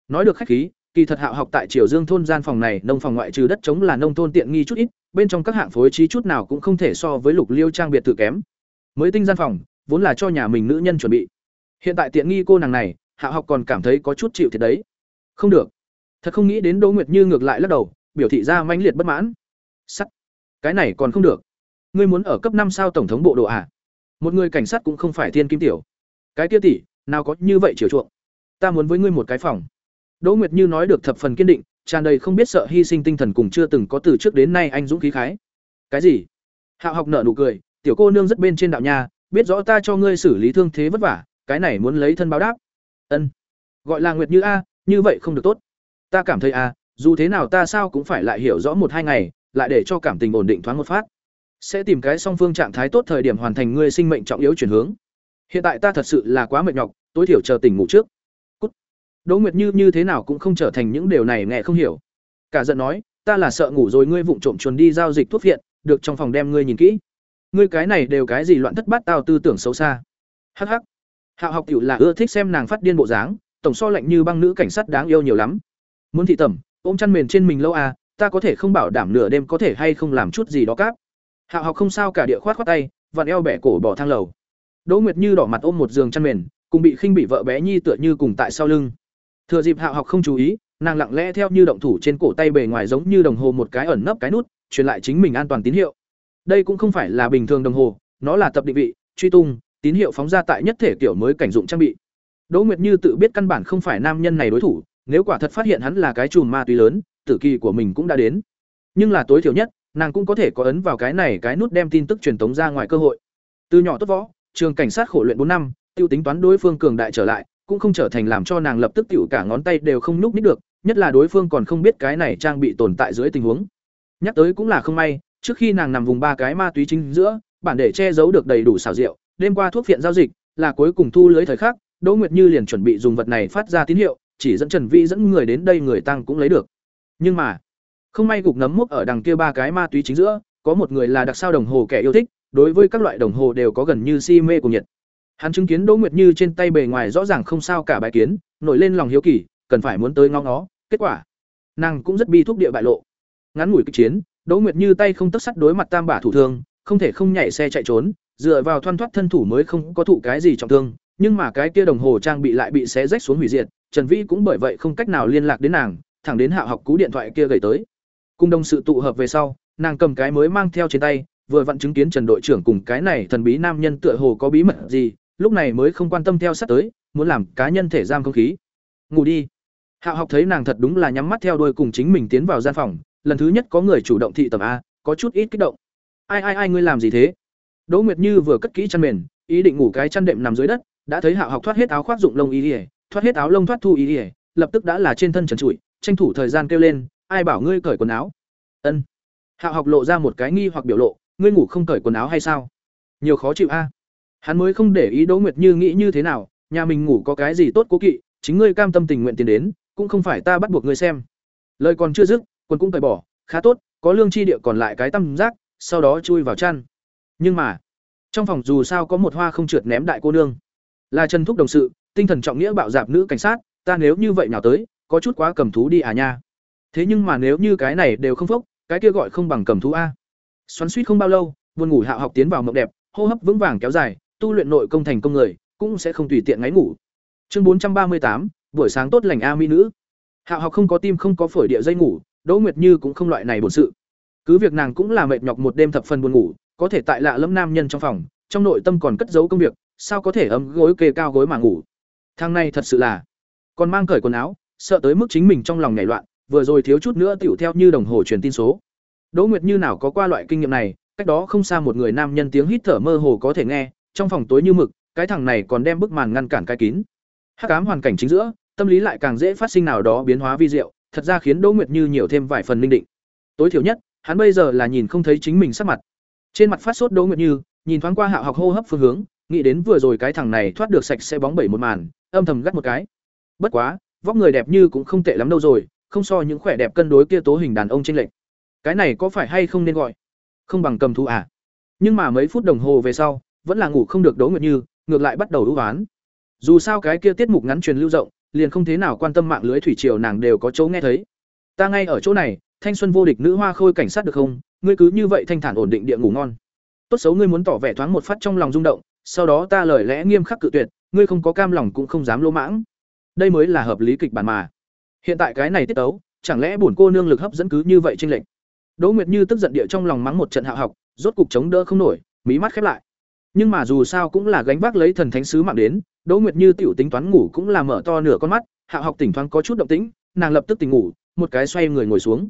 Nói được khách khí, kỳ thật Hạo học tại Triều Dương thôn gian phòng này, nông phòng ngoại trừ đất chống là nông thôn tiện nghi chút ít, bên trong các hạng phối trí chút nào cũng không thể so với Lục Liêu trang biệt thự kém. Mới tinh gian phòng, vốn là cho nhà mình nữ nhân chuẩn bị. Hiện tại tiện nghi cô nàng này, Hạo học còn cảm thấy có chút chịu thiệt đấy. Không được. Thật không nghĩ đến Đỗ Nguyệt Như ngược lại lắc đầu, biểu thị ra mãnh liệt bất mãn. Sắt. Cái này còn không được. Ngươi muốn ở cấp năm sao tổng thống bộ đồ à? Một người cảnh sát cũng không phải thiên kim tiểu. Cái kia tỷ, nào có như vậy chiều chuộng. Ta muốn với ngươi một cái phòng. Đỗ Nguyệt Như nói được thập phần kiên định, tràn đầy không biết sợ hy sinh tinh thần cùng chưa từng có từ trước đến nay anh dũng khí khái. Cái gì? Hạo học nở nụ cười, tiểu cô nương rất bên trên đạo nha, biết rõ ta cho ngươi xử lý thương thế vất vả, cái này muốn lấy thân báo đáp. Ân. Gọi là Nguyệt Như a, như vậy không được tốt. Ta cảm thấy a, dù thế nào ta sao cũng phải lại hiểu rõ một hai ngày, lại để cho cảm tình ổn định thoáng một phát. Sẽ tìm cái song phương trạng thái tốt thời điểm hoàn thành ngươi sinh mệnh trọng yếu chuyển hướng. Hiện tại ta thật sự là quá mệt nhọc, tối thiểu chờ tỉnh ngủ trước. Cút. Đỗ Nguyệt Như như thế nào cũng không trở thành những điều này nghe không hiểu. Cả giận nói, ta là sợ ngủ rồi ngươi vụng trộm chuồn đi giao dịch thuốc viện, được trong phòng đem ngươi nhìn kỹ. Ngươi cái này đều cái gì loạn thất bát tao tư tưởng xấu xa. Hắc hắc. Hạo học tiểu là ưa thích xem nàng phát điên bộ dáng, tổng so lạnh như băng nữ cảnh sát đáng yêu nhiều lắm. Muốn thị tẩm, ôm chăn mền trên mình lâu à, ta có thể không bảo đảm nửa đêm có thể hay không làm chút gì đó cáp. Hạo học không sao cả địa khoát khoát tay, vặn eo bẻ cổ bỏ thang lầu. Đỗ Nguyệt Như đỏ mặt ôm một giường chăn mền, cùng bị khinh bị vợ bé nhi tựa như cùng tại sau lưng. Thừa dịp Hạo học không chú ý, nàng lặng lẽ theo như động thủ trên cổ tay bề ngoài giống như đồng hồ một cái ẩn nấp cái nút, truyền lại chính mình an toàn tín hiệu. Đây cũng không phải là bình thường đồng hồ, nó là tập định vị, truy tung, tín hiệu phóng ra tại nhất thể kiểu mới cảnh dụng trang bị. Đỗ Nguyệt Như tự biết căn bản không phải nam nhân này đối thủ, nếu quả thật phát hiện hắn là cái chùm ma túy lớn, tử kỳ của mình cũng đã đến. Nhưng là tối thiểu nhất, nàng cũng có thể có ấn vào cái này cái nút đem tin tức truyền tống ra ngoài cơ hội. Từ nhỏ tốt võ, trường cảnh sát khổ luyện bốn năm, tiêu tính toán đối phương cường đại trở lại, cũng không trở thành làm cho nàng lập tức tiểu cả ngón tay đều không nhúc nít được, nhất là đối phương còn không biết cái này trang bị tồn tại dưới tình huống. Nhắc tới cũng là không may, trước khi nàng nằm vùng ba cái ma túy chính giữa, bản để che giấu được đầy đủ xảo diệu, đêm qua thuốc viện giao dịch, là cuối cùng thu lưới thời khắc, Đỗ Nguyệt Như liền chuẩn bị dùng vật này phát ra tín hiệu, chỉ dẫn Trần Vĩ dẫn người đến đây người tăng cũng lấy được. Nhưng mà, không may gục nấm mốc ở đằng kia ba cái ma túy chính giữa, có một người là đặc sao đồng hồ kẻ yêu thích, đối với các loại đồng hồ đều có gần như si mê cùng nhiệt. Hắn chứng kiến Đỗ Nguyệt Như trên tay bề ngoài rõ ràng không sao cả bài kiến, nổi lên lòng hiếu kỳ, cần phải muốn tới ngó ngó, kết quả, nàng cũng rất bi thúc địa bại lộ. Ngắn ngủi kịch chiến, Đỗ Nguyệt Như tay không tấc sắt đối mặt tam bả thủ thương, không thể không nhảy xe chạy trốn, dựa vào thoăn thoắt thân thủ mới không có thụ cái gì trọng thương, nhưng mà cái kia đồng hồ trang bị lại bị xé rách xuống hủy diệt, Trần Vĩ cũng bởi vậy không cách nào liên lạc đến nàng, thẳng đến hạ học cú điện thoại kia gửi tới. Cùng đồng sự tụ hợp về sau, nàng cầm cái mới mang theo trên tay, vừa vặn chứng kiến Trần đội trưởng cùng cái này thần bí nam nhân tựa hồ có bí mật gì, lúc này mới không quan tâm theo sát tới, muốn làm cá nhân thể giam không khí. Ngủ đi. Hạo học thấy nàng thật đúng là nhắm mắt theo đuôi cùng chính mình tiến vào gian phòng, lần thứ nhất có người chủ động thị tầm a, có chút ít kích động. Ai ai ai ngươi làm gì thế? Đỗ Nguyệt Như vừa cất kỹ chăn mền, ý định ngủ cái chăn đệm nằm dưới đất, đã thấy Hạo học thoát hết áo khoác dụng lông y y, thoát hết áo lông thoát thu y y, lập tức đã là trên thân trần trụi, tranh thủ thời gian kêu lên, ai bảo ngươi cởi quần áo? Ân. Hạo học lộ ra một cái nghi hoặc biểu lộ, ngươi ngủ không cởi quần áo hay sao? Nhiều khó chịu a. Hắn mới không để ý Đỗ Nguyệt Như nghĩ như thế nào, nhà mình ngủ có cái gì tốt cố kỵ, chính ngươi cam tâm tình nguyện tiền đến, cũng không phải ta bắt buộc ngươi xem. Lời còn chưa dứt, quần cũng cởi bỏ, khá tốt, có lương chi địa còn lại cái tâm giác, sau đó chui vào chăn. nhưng mà trong phòng dù sao có một hoa không trượt ném đại cô nương là trần thúc đồng sự tinh thần trọng nghĩa bạo dạp nữ cảnh sát ta nếu như vậy nào tới có chút quá cầm thú đi à nha thế nhưng mà nếu như cái này đều không phốc cái kia gọi không bằng cầm thú a xoắn suýt không bao lâu, buồn ngủ hạo học tiến vào mộng đẹp, hô hấp vững vàng kéo dài, tu luyện nội công thành công người, cũng sẽ không tùy tiện ngáy ngủ. Chương bốn trăm ba mươi tám, buổi sáng tốt lành a mỹ nữ. Hạo học không có tim, không có phổi địa dây ngủ, đỗ nguyệt như cũng không loại này bổn sự. Cứ việc nàng cũng là mệt nhọc một đêm thập phần buồn ngủ, có thể tại lạ lẫm nam nhân trong phòng, trong nội tâm còn cất giấu công việc, sao có thể ấm gối kê cao gối mà ngủ? Thang này thật sự là còn mang cởi quần áo, sợ tới mức chính mình trong lòng nhảy loạn, vừa rồi thiếu chút nữa tựu theo như đồng hồ truyền tin số đỗ nguyệt như nào có qua loại kinh nghiệm này, cách đó không xa một người nam nhân tiếng hít thở mơ hồ có thể nghe, trong phòng tối như mực, cái thằng này còn đem bức màn ngăn cản cái kín. Hắc ám hoàn cảnh chính giữa, tâm lý lại càng dễ phát sinh nào đó biến hóa vi diệu, thật ra khiến đỗ nguyệt như nhiều thêm vài phần linh định. Tối thiểu nhất, hắn bây giờ là nhìn không thấy chính mình sắc mặt. Trên mặt phát sốt đỗ nguyệt như, nhìn thoáng qua hạo học hô hấp phương hướng, nghĩ đến vừa rồi cái thằng này thoát được sạch sẽ bóng bẩy một màn, âm thầm gắt một cái. Bất quá, vóc người đẹp như cũng không tệ lắm đâu rồi, không so những khỏe đẹp cân đối kia tố hình đàn ông trên lệnh cái này có phải hay không nên gọi? Không bằng cầm thú à? Nhưng mà mấy phút đồng hồ về sau, vẫn là ngủ không được đỗ nguyệt như, ngược lại bắt đầu đũ oán dù sao cái kia tiết mục ngắn truyền lưu rộng, liền không thế nào quan tâm mạng lưới thủy triều nàng đều có chỗ nghe thấy. Ta ngay ở chỗ này, thanh xuân vô địch nữ hoa khôi cảnh sát được không? Ngươi cứ như vậy thanh thản ổn định địa ngủ ngon. Tốt xấu ngươi muốn tỏ vẻ thoáng một phát trong lòng rung động, sau đó ta lời lẽ nghiêm khắc cự tuyệt, ngươi không có cam lòng cũng không dám lỗ mãng. Đây mới là hợp lý kịch bản mà. Hiện tại cái này tiết tấu, chẳng lẽ bổn cô nương lực hấp dẫn cứ như vậy trên lệch? Đỗ nguyệt như tức giận địa trong lòng mắng một trận hạ học, rốt cục chống đỡ không nổi, mí mắt khép lại. Nhưng mà dù sao cũng là gánh vác lấy thần thánh sứ mạng đến, đỗ nguyệt như tiểu tính toán ngủ cũng là mở to nửa con mắt, hạ học tỉnh thoáng có chút động tĩnh, nàng lập tức tỉnh ngủ, một cái xoay người ngồi xuống.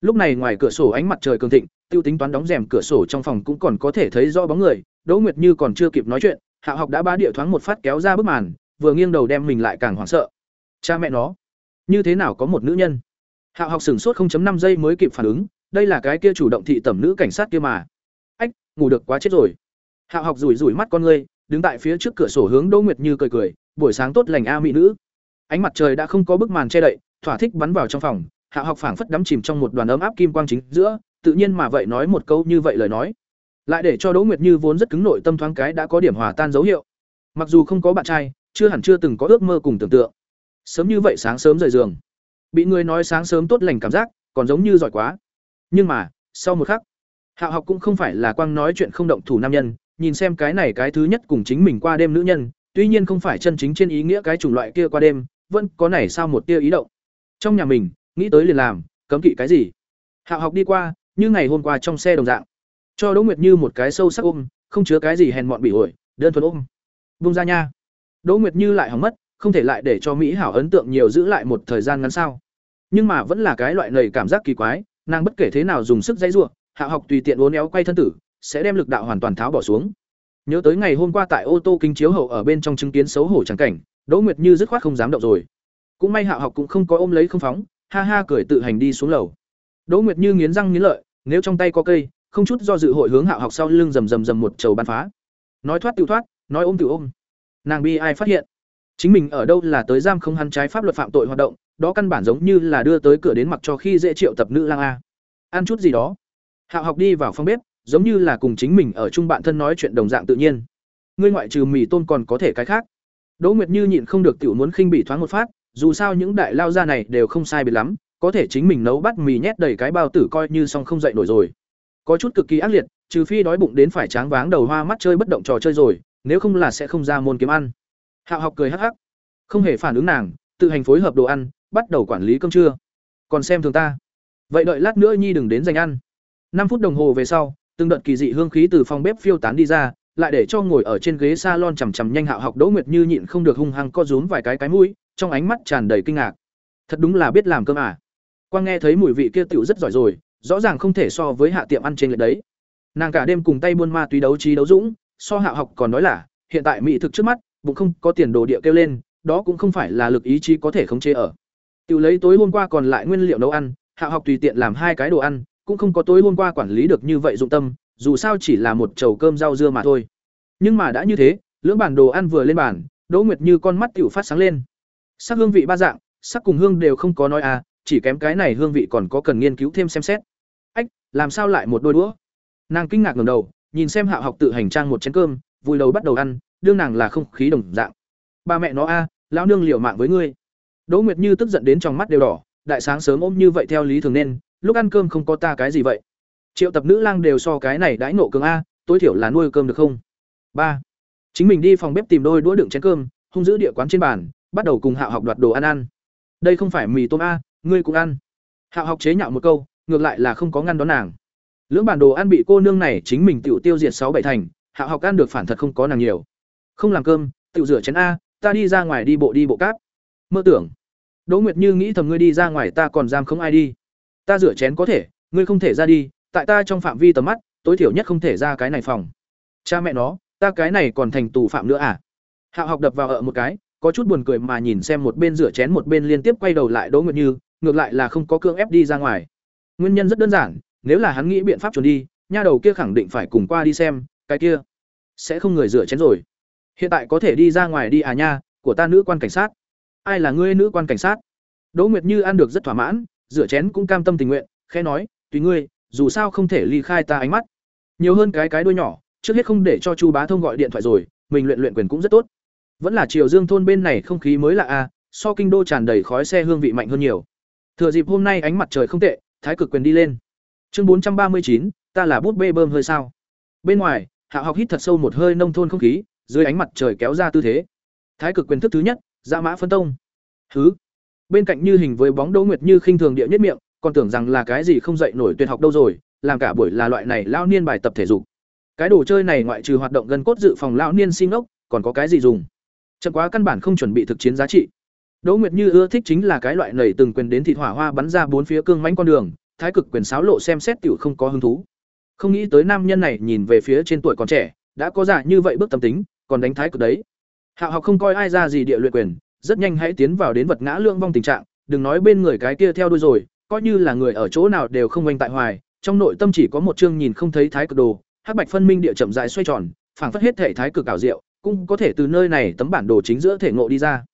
Lúc này ngoài cửa sổ ánh mặt trời cường thịnh, tiêu tính toán đóng rèm cửa sổ trong phòng cũng còn có thể thấy rõ bóng người, đỗ nguyệt như còn chưa kịp nói chuyện, hạ học đã bá địa thoáng một phát kéo ra bức màn, vừa nghiêng đầu đem mình lại càng hoảng sợ. Cha mẹ nó, như thế nào có một nữ nhân? Hạ học sửng sốt 0.5 giây mới kịp phản ứng đây là cái kia chủ động thị tẩm nữ cảnh sát kia mà. Ách, ngủ được quá chết rồi. Hạo học rủi rủi mắt con ngươi, đứng tại phía trước cửa sổ hướng đỗ nguyệt như cười cười, buổi sáng tốt lành a mỹ nữ. Ánh mặt trời đã không có bức màn che đậy, thỏa thích bắn vào trong phòng, Hạo học phảng phất đắm chìm trong một đoàn ấm áp kim quang chính giữa, tự nhiên mà vậy nói một câu như vậy lời nói. Lại để cho đỗ nguyệt như vốn rất cứng nội tâm thoáng cái đã có điểm hòa tan dấu hiệu. Mặc dù không có bạn trai, chưa hẳn chưa từng có ước mơ cùng tưởng tượng. Sớm như vậy sáng sớm rời giường. Bị người nói sáng sớm tốt lành cảm giác, còn giống như giỏi quá nhưng mà, sau một khắc, hạ học cũng không phải là quang nói chuyện không động thủ nam nhân, nhìn xem cái này cái thứ nhất cùng chính mình qua đêm nữ nhân, tuy nhiên không phải chân chính trên ý nghĩa cái chủng loại kia qua đêm, vẫn có này sao một tia ý động. Trong nhà mình, nghĩ tới liền làm, cấm kỵ cái gì? Hạ học đi qua, như ngày hôm qua trong xe đồng dạng. Cho đỗ nguyệt như một cái sâu sắc ôm, không chứa cái gì hèn mọn bị ổi, đơn thuần ôm. Vung ra nha. Đỗ nguyệt như lại hỏng mất, không thể lại để cho mỹ hảo ấn tượng nhiều giữ lại một thời gian ngắn sao. Nhưng mà vẫn là cái loại lầy cảm giác kỳ quái nàng bất kể thế nào dùng sức dãy ruộng hạ học tùy tiện uốn éo quay thân tử, sẽ đem lực đạo hoàn toàn tháo bỏ xuống. Nhớ tới ngày hôm qua tại ô tô kính chiếu hậu ở bên trong chứng kiến xấu hổ trắng cảnh, đỗ nguyệt như dứt khoát không dám động rồi. Cũng may hạ học cũng không có ôm lấy không phóng, ha ha cười tự hành đi xuống lầu. Đỗ nguyệt như nghiến răng nghiến lợi, nếu trong tay có cây, không chút do dự hội hướng hạ học sau lưng rầm rầm rầm một trầu bắn phá. Nói thoát tự thoát, nói ôm tự ôm. Nàng bi ai phát hiện? Chính mình ở đâu là tới giam không hắn trái pháp luật phạm tội hoạt động đó căn bản giống như là đưa tới cửa đến mặc cho khi dễ triệu tập nữ lang a. Ăn chút gì đó. Hạo học đi vào phòng bếp, giống như là cùng chính mình ở chung bạn thân nói chuyện đồng dạng tự nhiên. Ngươi ngoại trừ mì tôn còn có thể cái khác. Đỗ nguyệt như nhịn không được tiểu muốn khinh bỉ thoáng một phát, dù sao những đại lao gia này đều không sai biệt lắm, có thể chính mình nấu bát mì nhét đầy cái bao tử coi như xong không dậy nổi rồi. Có chút cực kỳ ác liệt, trừ phi đói bụng đến phải tráng váng đầu hoa mắt chơi bất động trò chơi rồi, nếu không là sẽ không ra môn kiếm ăn. Hạo học cười hắc hắc. Không hề phản ứng nàng, tự hành phối hợp đồ ăn bắt đầu quản lý cơm trưa. Còn xem thường ta. Vậy đợi lát nữa nhi đừng đến dành ăn. Năm phút đồng hồ về sau, từng đợt kỳ dị hương khí từ phòng bếp phiêu tán đi ra, lại để cho ngồi ở trên ghế salon chằm chằm nhanh hạo học đỗ nguyệt như nhịn không được hung hăng co rúm vài cái cái mũi, trong ánh mắt tràn đầy kinh ngạc. Thật đúng là biết làm cơm à? Quang nghe thấy mùi vị kia tựu rất giỏi rồi, rõ ràng không thể so với hạ tiệm ăn trên lệch đấy. Nàng cả đêm cùng tay buôn ma túy đấu trí đấu dũng, so hạ học còn nói là, hiện tại mỹ thực trước mắt, bụng không có tiền đồ địa kêu lên, đó cũng không phải là lực ý chí có thể khống chế ở. Tiểu lấy tối hôm qua còn lại nguyên liệu nấu ăn hạ học tùy tiện làm hai cái đồ ăn cũng không có tối hôm qua quản lý được như vậy dụng tâm dù sao chỉ là một chầu cơm rau dưa mà thôi nhưng mà đã như thế lưỡng bản đồ ăn vừa lên bàn đỗ nguyệt như con mắt tiểu phát sáng lên sắc hương vị ba dạng sắc cùng hương đều không có nói à chỉ kém cái này hương vị còn có cần nghiên cứu thêm xem xét ách làm sao lại một đôi đũa nàng kinh ngạc ngẩng đầu nhìn xem Hạo học tự hành trang một chén cơm, vui đầu bắt đầu ăn, đương nàng là không khí đồng dạng. Ba mẹ nó a, lão nương liều mạng với ngươi. Đỗ Nguyệt Như tức giận đến trong mắt đều đỏ, đại sáng sớm ôm như vậy theo lý thường nên, lúc ăn cơm không có ta cái gì vậy. Triệu tập nữ lang đều so cái này đãi nộ cường a, tối thiểu là nuôi cơm được không? ba Chính mình đi phòng bếp tìm đôi đũa đựng chén cơm, hung giữ địa quán trên bàn, bắt đầu cùng Hạo học đoạt đồ ăn ăn. Đây không phải mì tôm a, ngươi cũng ăn. Hạo học chế nhạo một câu, ngược lại là không có ngăn đón nàng. Lưỡng bản đồ ăn bị cô nương này chính mình tiểu tiêu diệt sáu bảy thành, Hạo học ăn được phản thật không có nàng nhiều. Không làm cơm, tiểu rửa chén a, ta đi ra ngoài đi bộ đi bộ cáp. Mơ tưởng. Đỗ Nguyệt Như nghĩ thầm ngươi đi ra ngoài ta còn giam không ai đi. Ta rửa chén có thể, ngươi không thể ra đi, tại ta trong phạm vi tầm mắt, tối thiểu nhất không thể ra cái này phòng. Cha mẹ nó, ta cái này còn thành tù phạm nữa à? Hạo học đập vào ở một cái, có chút buồn cười mà nhìn xem một bên rửa chén một bên liên tiếp quay đầu lại Đỗ Nguyệt Như, ngược lại là không có cương ép đi ra ngoài. Nguyên nhân rất đơn giản, nếu là hắn nghĩ biện pháp trốn đi, nha đầu kia khẳng định phải cùng qua đi xem, cái kia sẽ không người rửa chén rồi. Hiện tại có thể đi ra ngoài đi à nha, của ta nữ quan cảnh sát. Ai là ngươi nữ quan cảnh sát? Đỗ Nguyệt Như ăn được rất thỏa mãn, rửa chén cũng cam tâm tình nguyện, khẽ nói, tùy ngươi, dù sao không thể ly khai ta ánh mắt. Nhiều hơn cái cái đuôi nhỏ, trước hết không để cho Chu Bá Thông gọi điện thoại rồi, mình luyện luyện quyền cũng rất tốt. Vẫn là Triều Dương thôn bên này không khí mới lạ a, so kinh đô tràn đầy khói xe hương vị mạnh hơn nhiều. Thừa dịp hôm nay ánh mặt trời không tệ, thái cực quyền đi lên. Chương bốn trăm ba mươi chín, ta là bút bê bơm hơi sao? Bên ngoài, Hạ học hít thật sâu một hơi nông thôn không khí, dưới ánh mặt trời kéo ra tư thế. Thái cực quyền thức thứ nhất, Dạ Mã phân tông. Hứ. Bên cạnh Như Hình với bóng Đỗ Nguyệt Như khinh thường địa nhất miệng, còn tưởng rằng là cái gì không dậy nổi tuyệt học đâu rồi, làm cả buổi là loại này lao niên bài tập thể dục. Cái đồ chơi này ngoại trừ hoạt động gần cốt dự phòng lão niên sinh ốc, còn có cái gì dùng? Chậm quá căn bản không chuẩn bị thực chiến giá trị. Đỗ Nguyệt Như ưa thích chính là cái loại nảy từng quyền đến thịt hỏa hoa bắn ra bốn phía cương mãnh con đường, thái cực quyền sáo lộ xem xét tiểu không có hứng thú. Không nghĩ tới nam nhân này nhìn về phía trên tuổi còn trẻ, đã có giả như vậy bước tâm tính, còn đánh thái cực đấy. Hạo học không coi ai ra gì địa luyện quyền, rất nhanh hãy tiến vào đến vật ngã lương vong tình trạng, đừng nói bên người cái kia theo đuôi rồi, coi như là người ở chỗ nào đều không oanh tại hoài, trong nội tâm chỉ có một chương nhìn không thấy thái cực đồ, hắc bạch phân minh địa chậm rãi xoay tròn, phảng phất hết thể thái cực ảo diệu, cũng có thể từ nơi này tấm bản đồ chính giữa thể ngộ đi ra.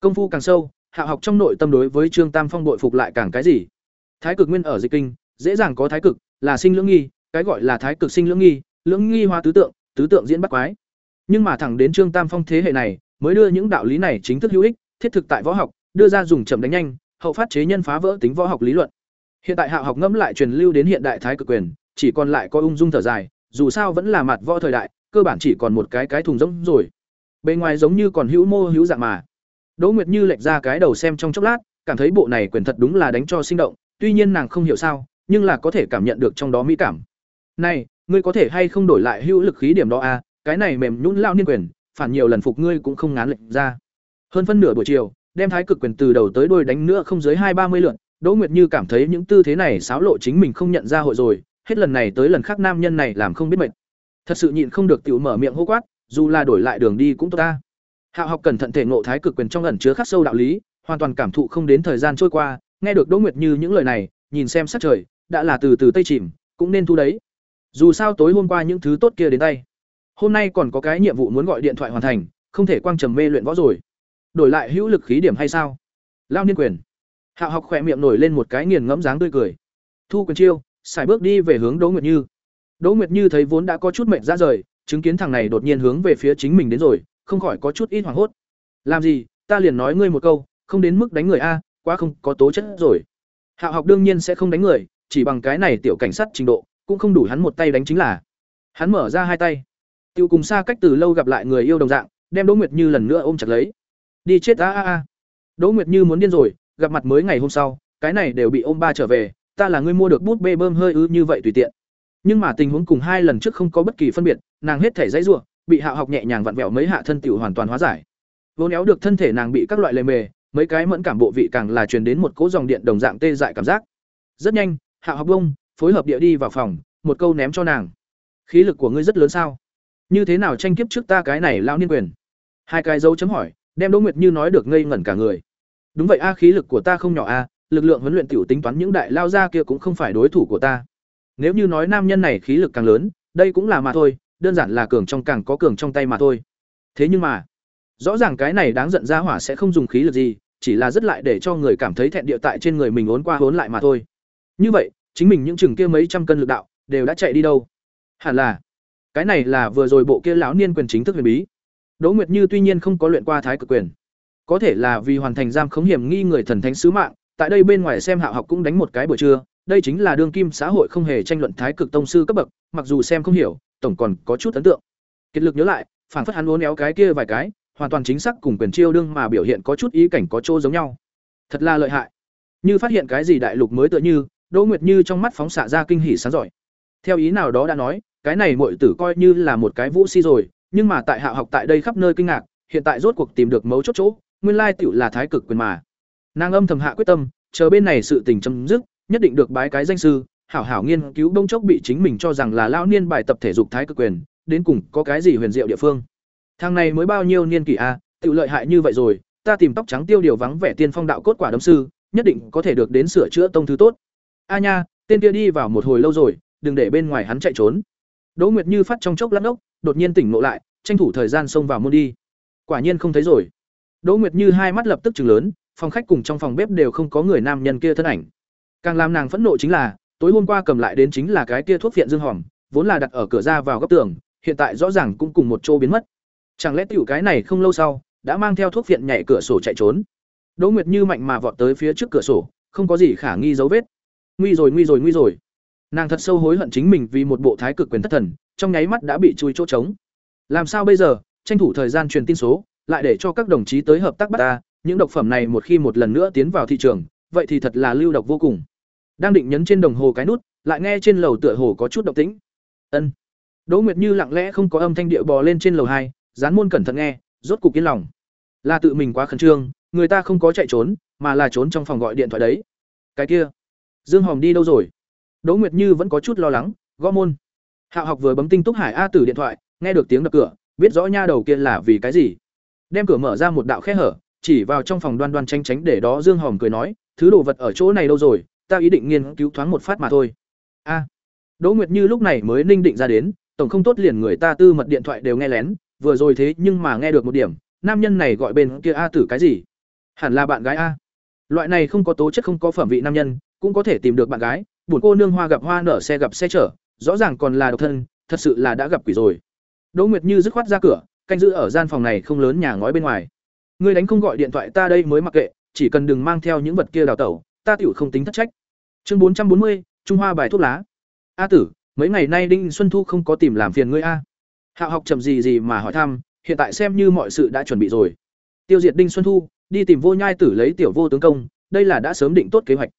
Công phu càng sâu, Hạo học trong nội tâm đối với Trương Tam Phong bội phục lại càng cái gì? Thái cực nguyên ở dịch kinh, dễ dàng có thái cực, là sinh lưỡng nghi, cái gọi là thái cực sinh lưỡng nghi, lưỡng nghi hóa tứ tượng, tứ tượng diễn bắt quái. Nhưng mà thẳng đến Trương Tam Phong thế hệ này, mới đưa những đạo lý này chính thức hữu ích, thiết thực tại võ học, đưa ra dùng chậm đánh nhanh, hậu phát chế nhân phá vỡ tính võ học lý luận. Hiện tại Hạo học ngẫm lại truyền lưu đến hiện đại thái cực quyền, chỉ còn lại có ung dung thở dài, dù sao vẫn là mặt võ thời đại, cơ bản chỉ còn một cái cái thùng rỗng rồi. Bên ngoài giống như còn hữu mô hữu dạng mà. Đỗ Nguyệt Như lệch ra cái đầu xem trong chốc lát, cảm thấy bộ này quyền thật đúng là đánh cho sinh động, tuy nhiên nàng không hiểu sao, nhưng là có thể cảm nhận được trong đó mỹ cảm. "Này, ngươi có thể hay không đổi lại hữu lực khí điểm đó a, à? Cái này mềm nhũn lao niên quyền, phản nhiều lần phục ngươi cũng không ngán lệnh ra." Hơn phân nửa buổi chiều, đem thái cực quyền từ đầu tới đuôi đánh nữa không dưới hai ba mươi lượt, Đỗ Nguyệt Như cảm thấy những tư thế này xáo lộ chính mình không nhận ra hội rồi, hết lần này tới lần khác nam nhân này làm không biết mệt. Thật sự nhịn không được tiểu mở miệng hô quát, dù là đổi lại đường đi cũng tốt ta. Hạo học cẩn thận thể ngộ thái cực quyền trong ẩn chứa khắc sâu đạo lý, hoàn toàn cảm thụ không đến thời gian trôi qua, nghe được Đỗ Nguyệt Như những lời này, nhìn xem sắc trời, đã là từ từ tây chìm, cũng nên thu đấy. Dù sao tối hôm qua những thứ tốt kia đến tay, hôm nay còn có cái nhiệm vụ muốn gọi điện thoại hoàn thành, không thể quang trầm mê luyện võ rồi. Đổi lại hữu lực khí điểm hay sao? Lao niên quyền. Hạo học khỏe miệng nổi lên một cái nghiền ngẫm dáng tươi cười. Thu quyền chiêu, xài bước đi về hướng Đỗ Nguyệt Như. Đỗ Nguyệt Như thấy vốn đã có chút mệt ra rời, chứng kiến thằng này đột nhiên hướng về phía chính mình đến rồi, không khỏi có chút ít hoảng hốt. Làm gì, ta liền nói ngươi một câu, không đến mức đánh người a, quá không có tố chất rồi. Hạo học đương nhiên sẽ không đánh người, chỉ bằng cái này tiểu cảnh sát trình độ, cũng không đủ hắn một tay đánh chính là. Hắn mở ra hai tay, tiêu cùng xa cách từ lâu gặp lại người yêu đồng dạng, đem Đỗ Nguyệt Như lần nữa ôm chặt lấy. Đi chết a a a. Đỗ Nguyệt Như muốn điên rồi, gặp mặt mới ngày hôm sau, cái này đều bị ôm ba trở về, ta là người mua được bút bê bơm hơi ư như vậy tùy tiện. Nhưng mà tình huống cùng hai lần trước không có bất kỳ phân biệt, nàng hết thể dãy rủa, bị Hạ học nhẹ nhàng vặn vẹo mấy hạ thân tiểu hoàn toàn hóa giải. Vốn éo được thân thể nàng bị các loại lề mề, mấy cái mẫn cảm bộ vị càng là truyền đến một cỗ dòng điện đồng dạng tê dại cảm giác. Rất nhanh, Hạ học bông, phối hợp địa đi vào phòng, một câu ném cho nàng. Khí lực của ngươi rất lớn sao? Như thế nào tranh kiếp trước ta cái này lao niên quyền? Hai cái dấu chấm hỏi, đem Đỗ Nguyệt Như nói được ngây ngẩn cả người. Đúng vậy a, khí lực của ta không nhỏ a, lực lượng huấn luyện tiểu tính toán những đại lao gia kia cũng không phải đối thủ của ta. Nếu như nói nam nhân này khí lực càng lớn, đây cũng là mà thôi, đơn giản là cường trong càng có cường trong tay mà thôi. Thế nhưng mà, rõ ràng cái này đáng giận ra hỏa sẽ không dùng khí lực gì, chỉ là rất lại để cho người cảm thấy thẹn địa tại trên người mình ốn qua uốn lại mà thôi. Như vậy, chính mình những chừng kia mấy trăm cân lực đạo đều đã chạy đi đâu? Hẳn là cái này là vừa rồi bộ kia lão niên quyền chính thức huyền bí. Đỗ nguyệt như tuy nhiên không có luyện qua thái cực quyền. Có thể là vì hoàn thành giam khống hiểm nghi người thần thánh sứ mạng, tại đây bên ngoài xem hạ học cũng đánh một cái buổi trưa, đây chính là đương kim xã hội không hề tranh luận thái cực tông sư cấp bậc, mặc dù xem không hiểu, tổng còn có chút ấn tượng. Kiệt lực nhớ lại phản phất hắn uốn éo cái kia vài cái, hoàn toàn chính xác cùng quyền chiêu đương mà biểu hiện có chút ý cảnh có chỗ giống nhau. Thật là lợi hại. Như phát hiện cái gì đại lục mới tựa như, đỗ nguyệt như trong mắt phóng xạ ra kinh hỉ sáng giỏi. Theo ý nào đó đã nói cái này muội tử coi như là một cái vũ si rồi nhưng mà tại hạ học tại đây khắp nơi kinh ngạc hiện tại rốt cuộc tìm được mấu chốt chỗ nguyên lai tiểu là thái cực quyền mà. Nàng âm thầm hạ quyết tâm chờ bên này sự tình chấm dứt nhất định được bái cái danh sư hảo hảo nghiên cứu bông chốc bị chính mình cho rằng là lão niên bài tập thể dục thái cực quyền đến cùng có cái gì huyền diệu địa phương. Thằng này mới bao nhiêu niên kỷ a à, tự lợi hại như vậy rồi ta tìm tóc trắng tiêu điều vắng vẻ tiên phong đạo cốt quả đấm sư nhất định có thể được đến sửa chữa tông thứ tốt. A nha tên kia đi vào một hồi lâu rồi đừng để bên ngoài hắn chạy trốn đỗ nguyệt như phát trong chốc lát ốc, đột nhiên tỉnh ngộ lại, tranh thủ thời gian xông vào môn đi. Quả nhiên không thấy rồi. Đỗ nguyệt như hai mắt lập tức chừng lớn, phòng khách cùng trong phòng bếp đều không có người nam nhân kia thân ảnh. Càng làm nàng phẫn nộ chính là, tối hôm qua cầm lại đến chính là cái kia thuốc viện dương hòm, vốn là đặt ở cửa ra vào góc tường, hiện tại rõ ràng cũng cùng một chỗ biến mất. Chẳng lẽ tiểu cái này không lâu sau, đã mang theo thuốc viện nhảy cửa sổ chạy trốn? Đỗ nguyệt như mạnh mà vọt tới phía trước cửa sổ, không có gì khả nghi dấu vết. Nguy rồi nguy rồi nguy rồi nàng thật sâu hối hận chính mình vì một bộ thái cực quyền thất thần, trong nháy mắt đã bị chui chỗ trống. Làm sao bây giờ? Tranh thủ thời gian truyền tin số, lại để cho các đồng chí tới hợp tác bắt ta. Những độc phẩm này một khi một lần nữa tiến vào thị trường, vậy thì thật là lưu độc vô cùng. Đang định nhấn trên đồng hồ cái nút, lại nghe trên lầu tựa hồ có chút động tĩnh. Ân. Đỗ nguyệt như lặng lẽ không có âm thanh địa bò lên trên lầu hai, dán môn cẩn thận nghe, rốt cục yên lòng. Là tự mình quá khẩn trương, người ta không có chạy trốn, mà là trốn trong phòng gọi điện thoại đấy. Cái kia, dương hòm đi đâu rồi? Đỗ nguyệt như vẫn có chút lo lắng, gõ môn. Hạo học vừa bấm tinh túc hải a tử điện thoại, nghe được tiếng đập cửa, biết rõ nha đầu kia là vì cái gì. Đem cửa mở ra một đạo khe hở, chỉ vào trong phòng đoan đoan tranh tránh để đó dương Hồng cười nói, thứ đồ vật ở chỗ này đâu rồi, ta ý định nghiên cứu thoáng một phát mà thôi. A. Đỗ nguyệt như lúc này mới ninh định ra đến, tổng không tốt liền người ta tư mật điện thoại đều nghe lén, vừa rồi thế nhưng mà nghe được một điểm, nam nhân này gọi bên kia a tử cái gì? Hẳn là bạn gái a. Loại này không có tố chất không có phẩm vị nam nhân, cũng có thể tìm được bạn gái buồn cô nương hoa gặp hoa nở xe gặp xe chở, rõ ràng còn là độc thân, thật sự là đã gặp quỷ rồi. Đỗ nguyệt như dứt khoát ra cửa, canh giữ ở gian phòng này không lớn nhà ngói bên ngoài. Ngươi đánh không gọi điện thoại ta đây mới mặc kệ, chỉ cần đừng mang theo những vật kia đào tẩu, ta tiểu không tính thất trách. Chương bốn trăm bốn mươi, trung hoa bài thuốc lá. A tử, mấy ngày nay đinh xuân thu không có tìm làm phiền ngươi a. Hạo học chậm gì gì mà hỏi thăm, hiện tại xem như mọi sự đã chuẩn bị rồi. Tiêu diệt đinh xuân thu, đi tìm vô nhai tử lấy tiểu vô tướng công, đây là đã sớm định tốt kế hoạch.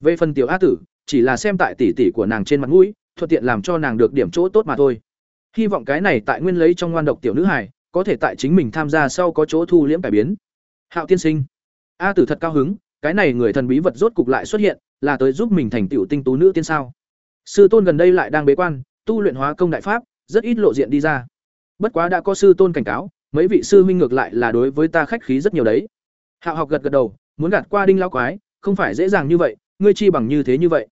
Về phần tiểu a tử chỉ là xem tại tỷ tỷ của nàng trên mặt mũi, thuận tiện làm cho nàng được điểm chỗ tốt mà thôi. Hy vọng cái này tại nguyên lấy trong ngoan độc tiểu nữ hải có thể tại chính mình tham gia sau có chỗ thu liễm cải biến. Hạo tiên sinh. A tử thật cao hứng, cái này người thần bí vật rốt cục lại xuất hiện, là tới giúp mình thành tiểu tinh tú nữ tiên sao? Sư tôn gần đây lại đang bế quan, tu luyện hóa công đại pháp, rất ít lộ diện đi ra. Bất quá đã có sư tôn cảnh cáo, mấy vị sư huynh ngược lại là đối với ta khách khí rất nhiều đấy. Hạo học gật gật đầu, muốn gạt qua đinh lao quái, không phải dễ dàng như vậy, ngươi chi bằng như thế như vậy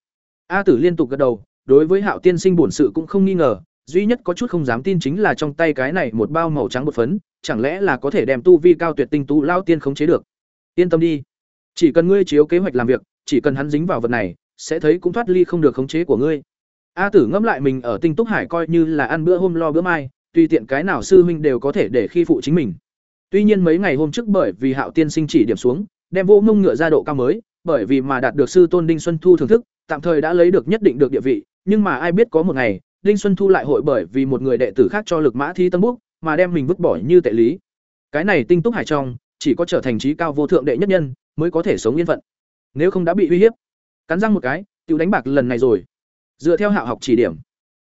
a tử liên tục gật đầu, đối với hạo tiên sinh bổn sự cũng không nghi ngờ, duy nhất có chút không dám tin chính là trong tay cái này một bao màu trắng bột phấn, chẳng lẽ là có thể đem tu vi cao tuyệt tinh tú lao tiên khống chế được? Yên tâm đi. Chỉ cần ngươi chiếu kế hoạch làm việc, chỉ cần hắn dính vào vật này, sẽ thấy cũng thoát ly không được khống chế của ngươi. A tử ngẫm lại mình ở tinh túc hải coi như là ăn bữa hôm lo bữa mai, tùy tiện cái nào sư huynh đều có thể để khi phụ chính mình. Tuy nhiên mấy ngày hôm trước bởi vì hạo tiên sinh chỉ điểm xuống, đem vô mông ngựa ra độ cao mới bởi vì mà đạt được sư tôn đinh xuân thu thưởng thức, tạm thời đã lấy được nhất định được địa vị, nhưng mà ai biết có một ngày, đinh xuân thu lại hội bởi vì một người đệ tử khác cho lực mã thi tân bút, mà đem mình vứt bỏ như tệ lý. Cái này tinh túc hải trong, chỉ có trở thành trí cao vô thượng đệ nhất nhân, mới có thể sống yên phận. Nếu không đã bị uy hiếp, cắn răng một cái tự đánh bạc lần này rồi. Dựa theo hạo học chỉ điểm,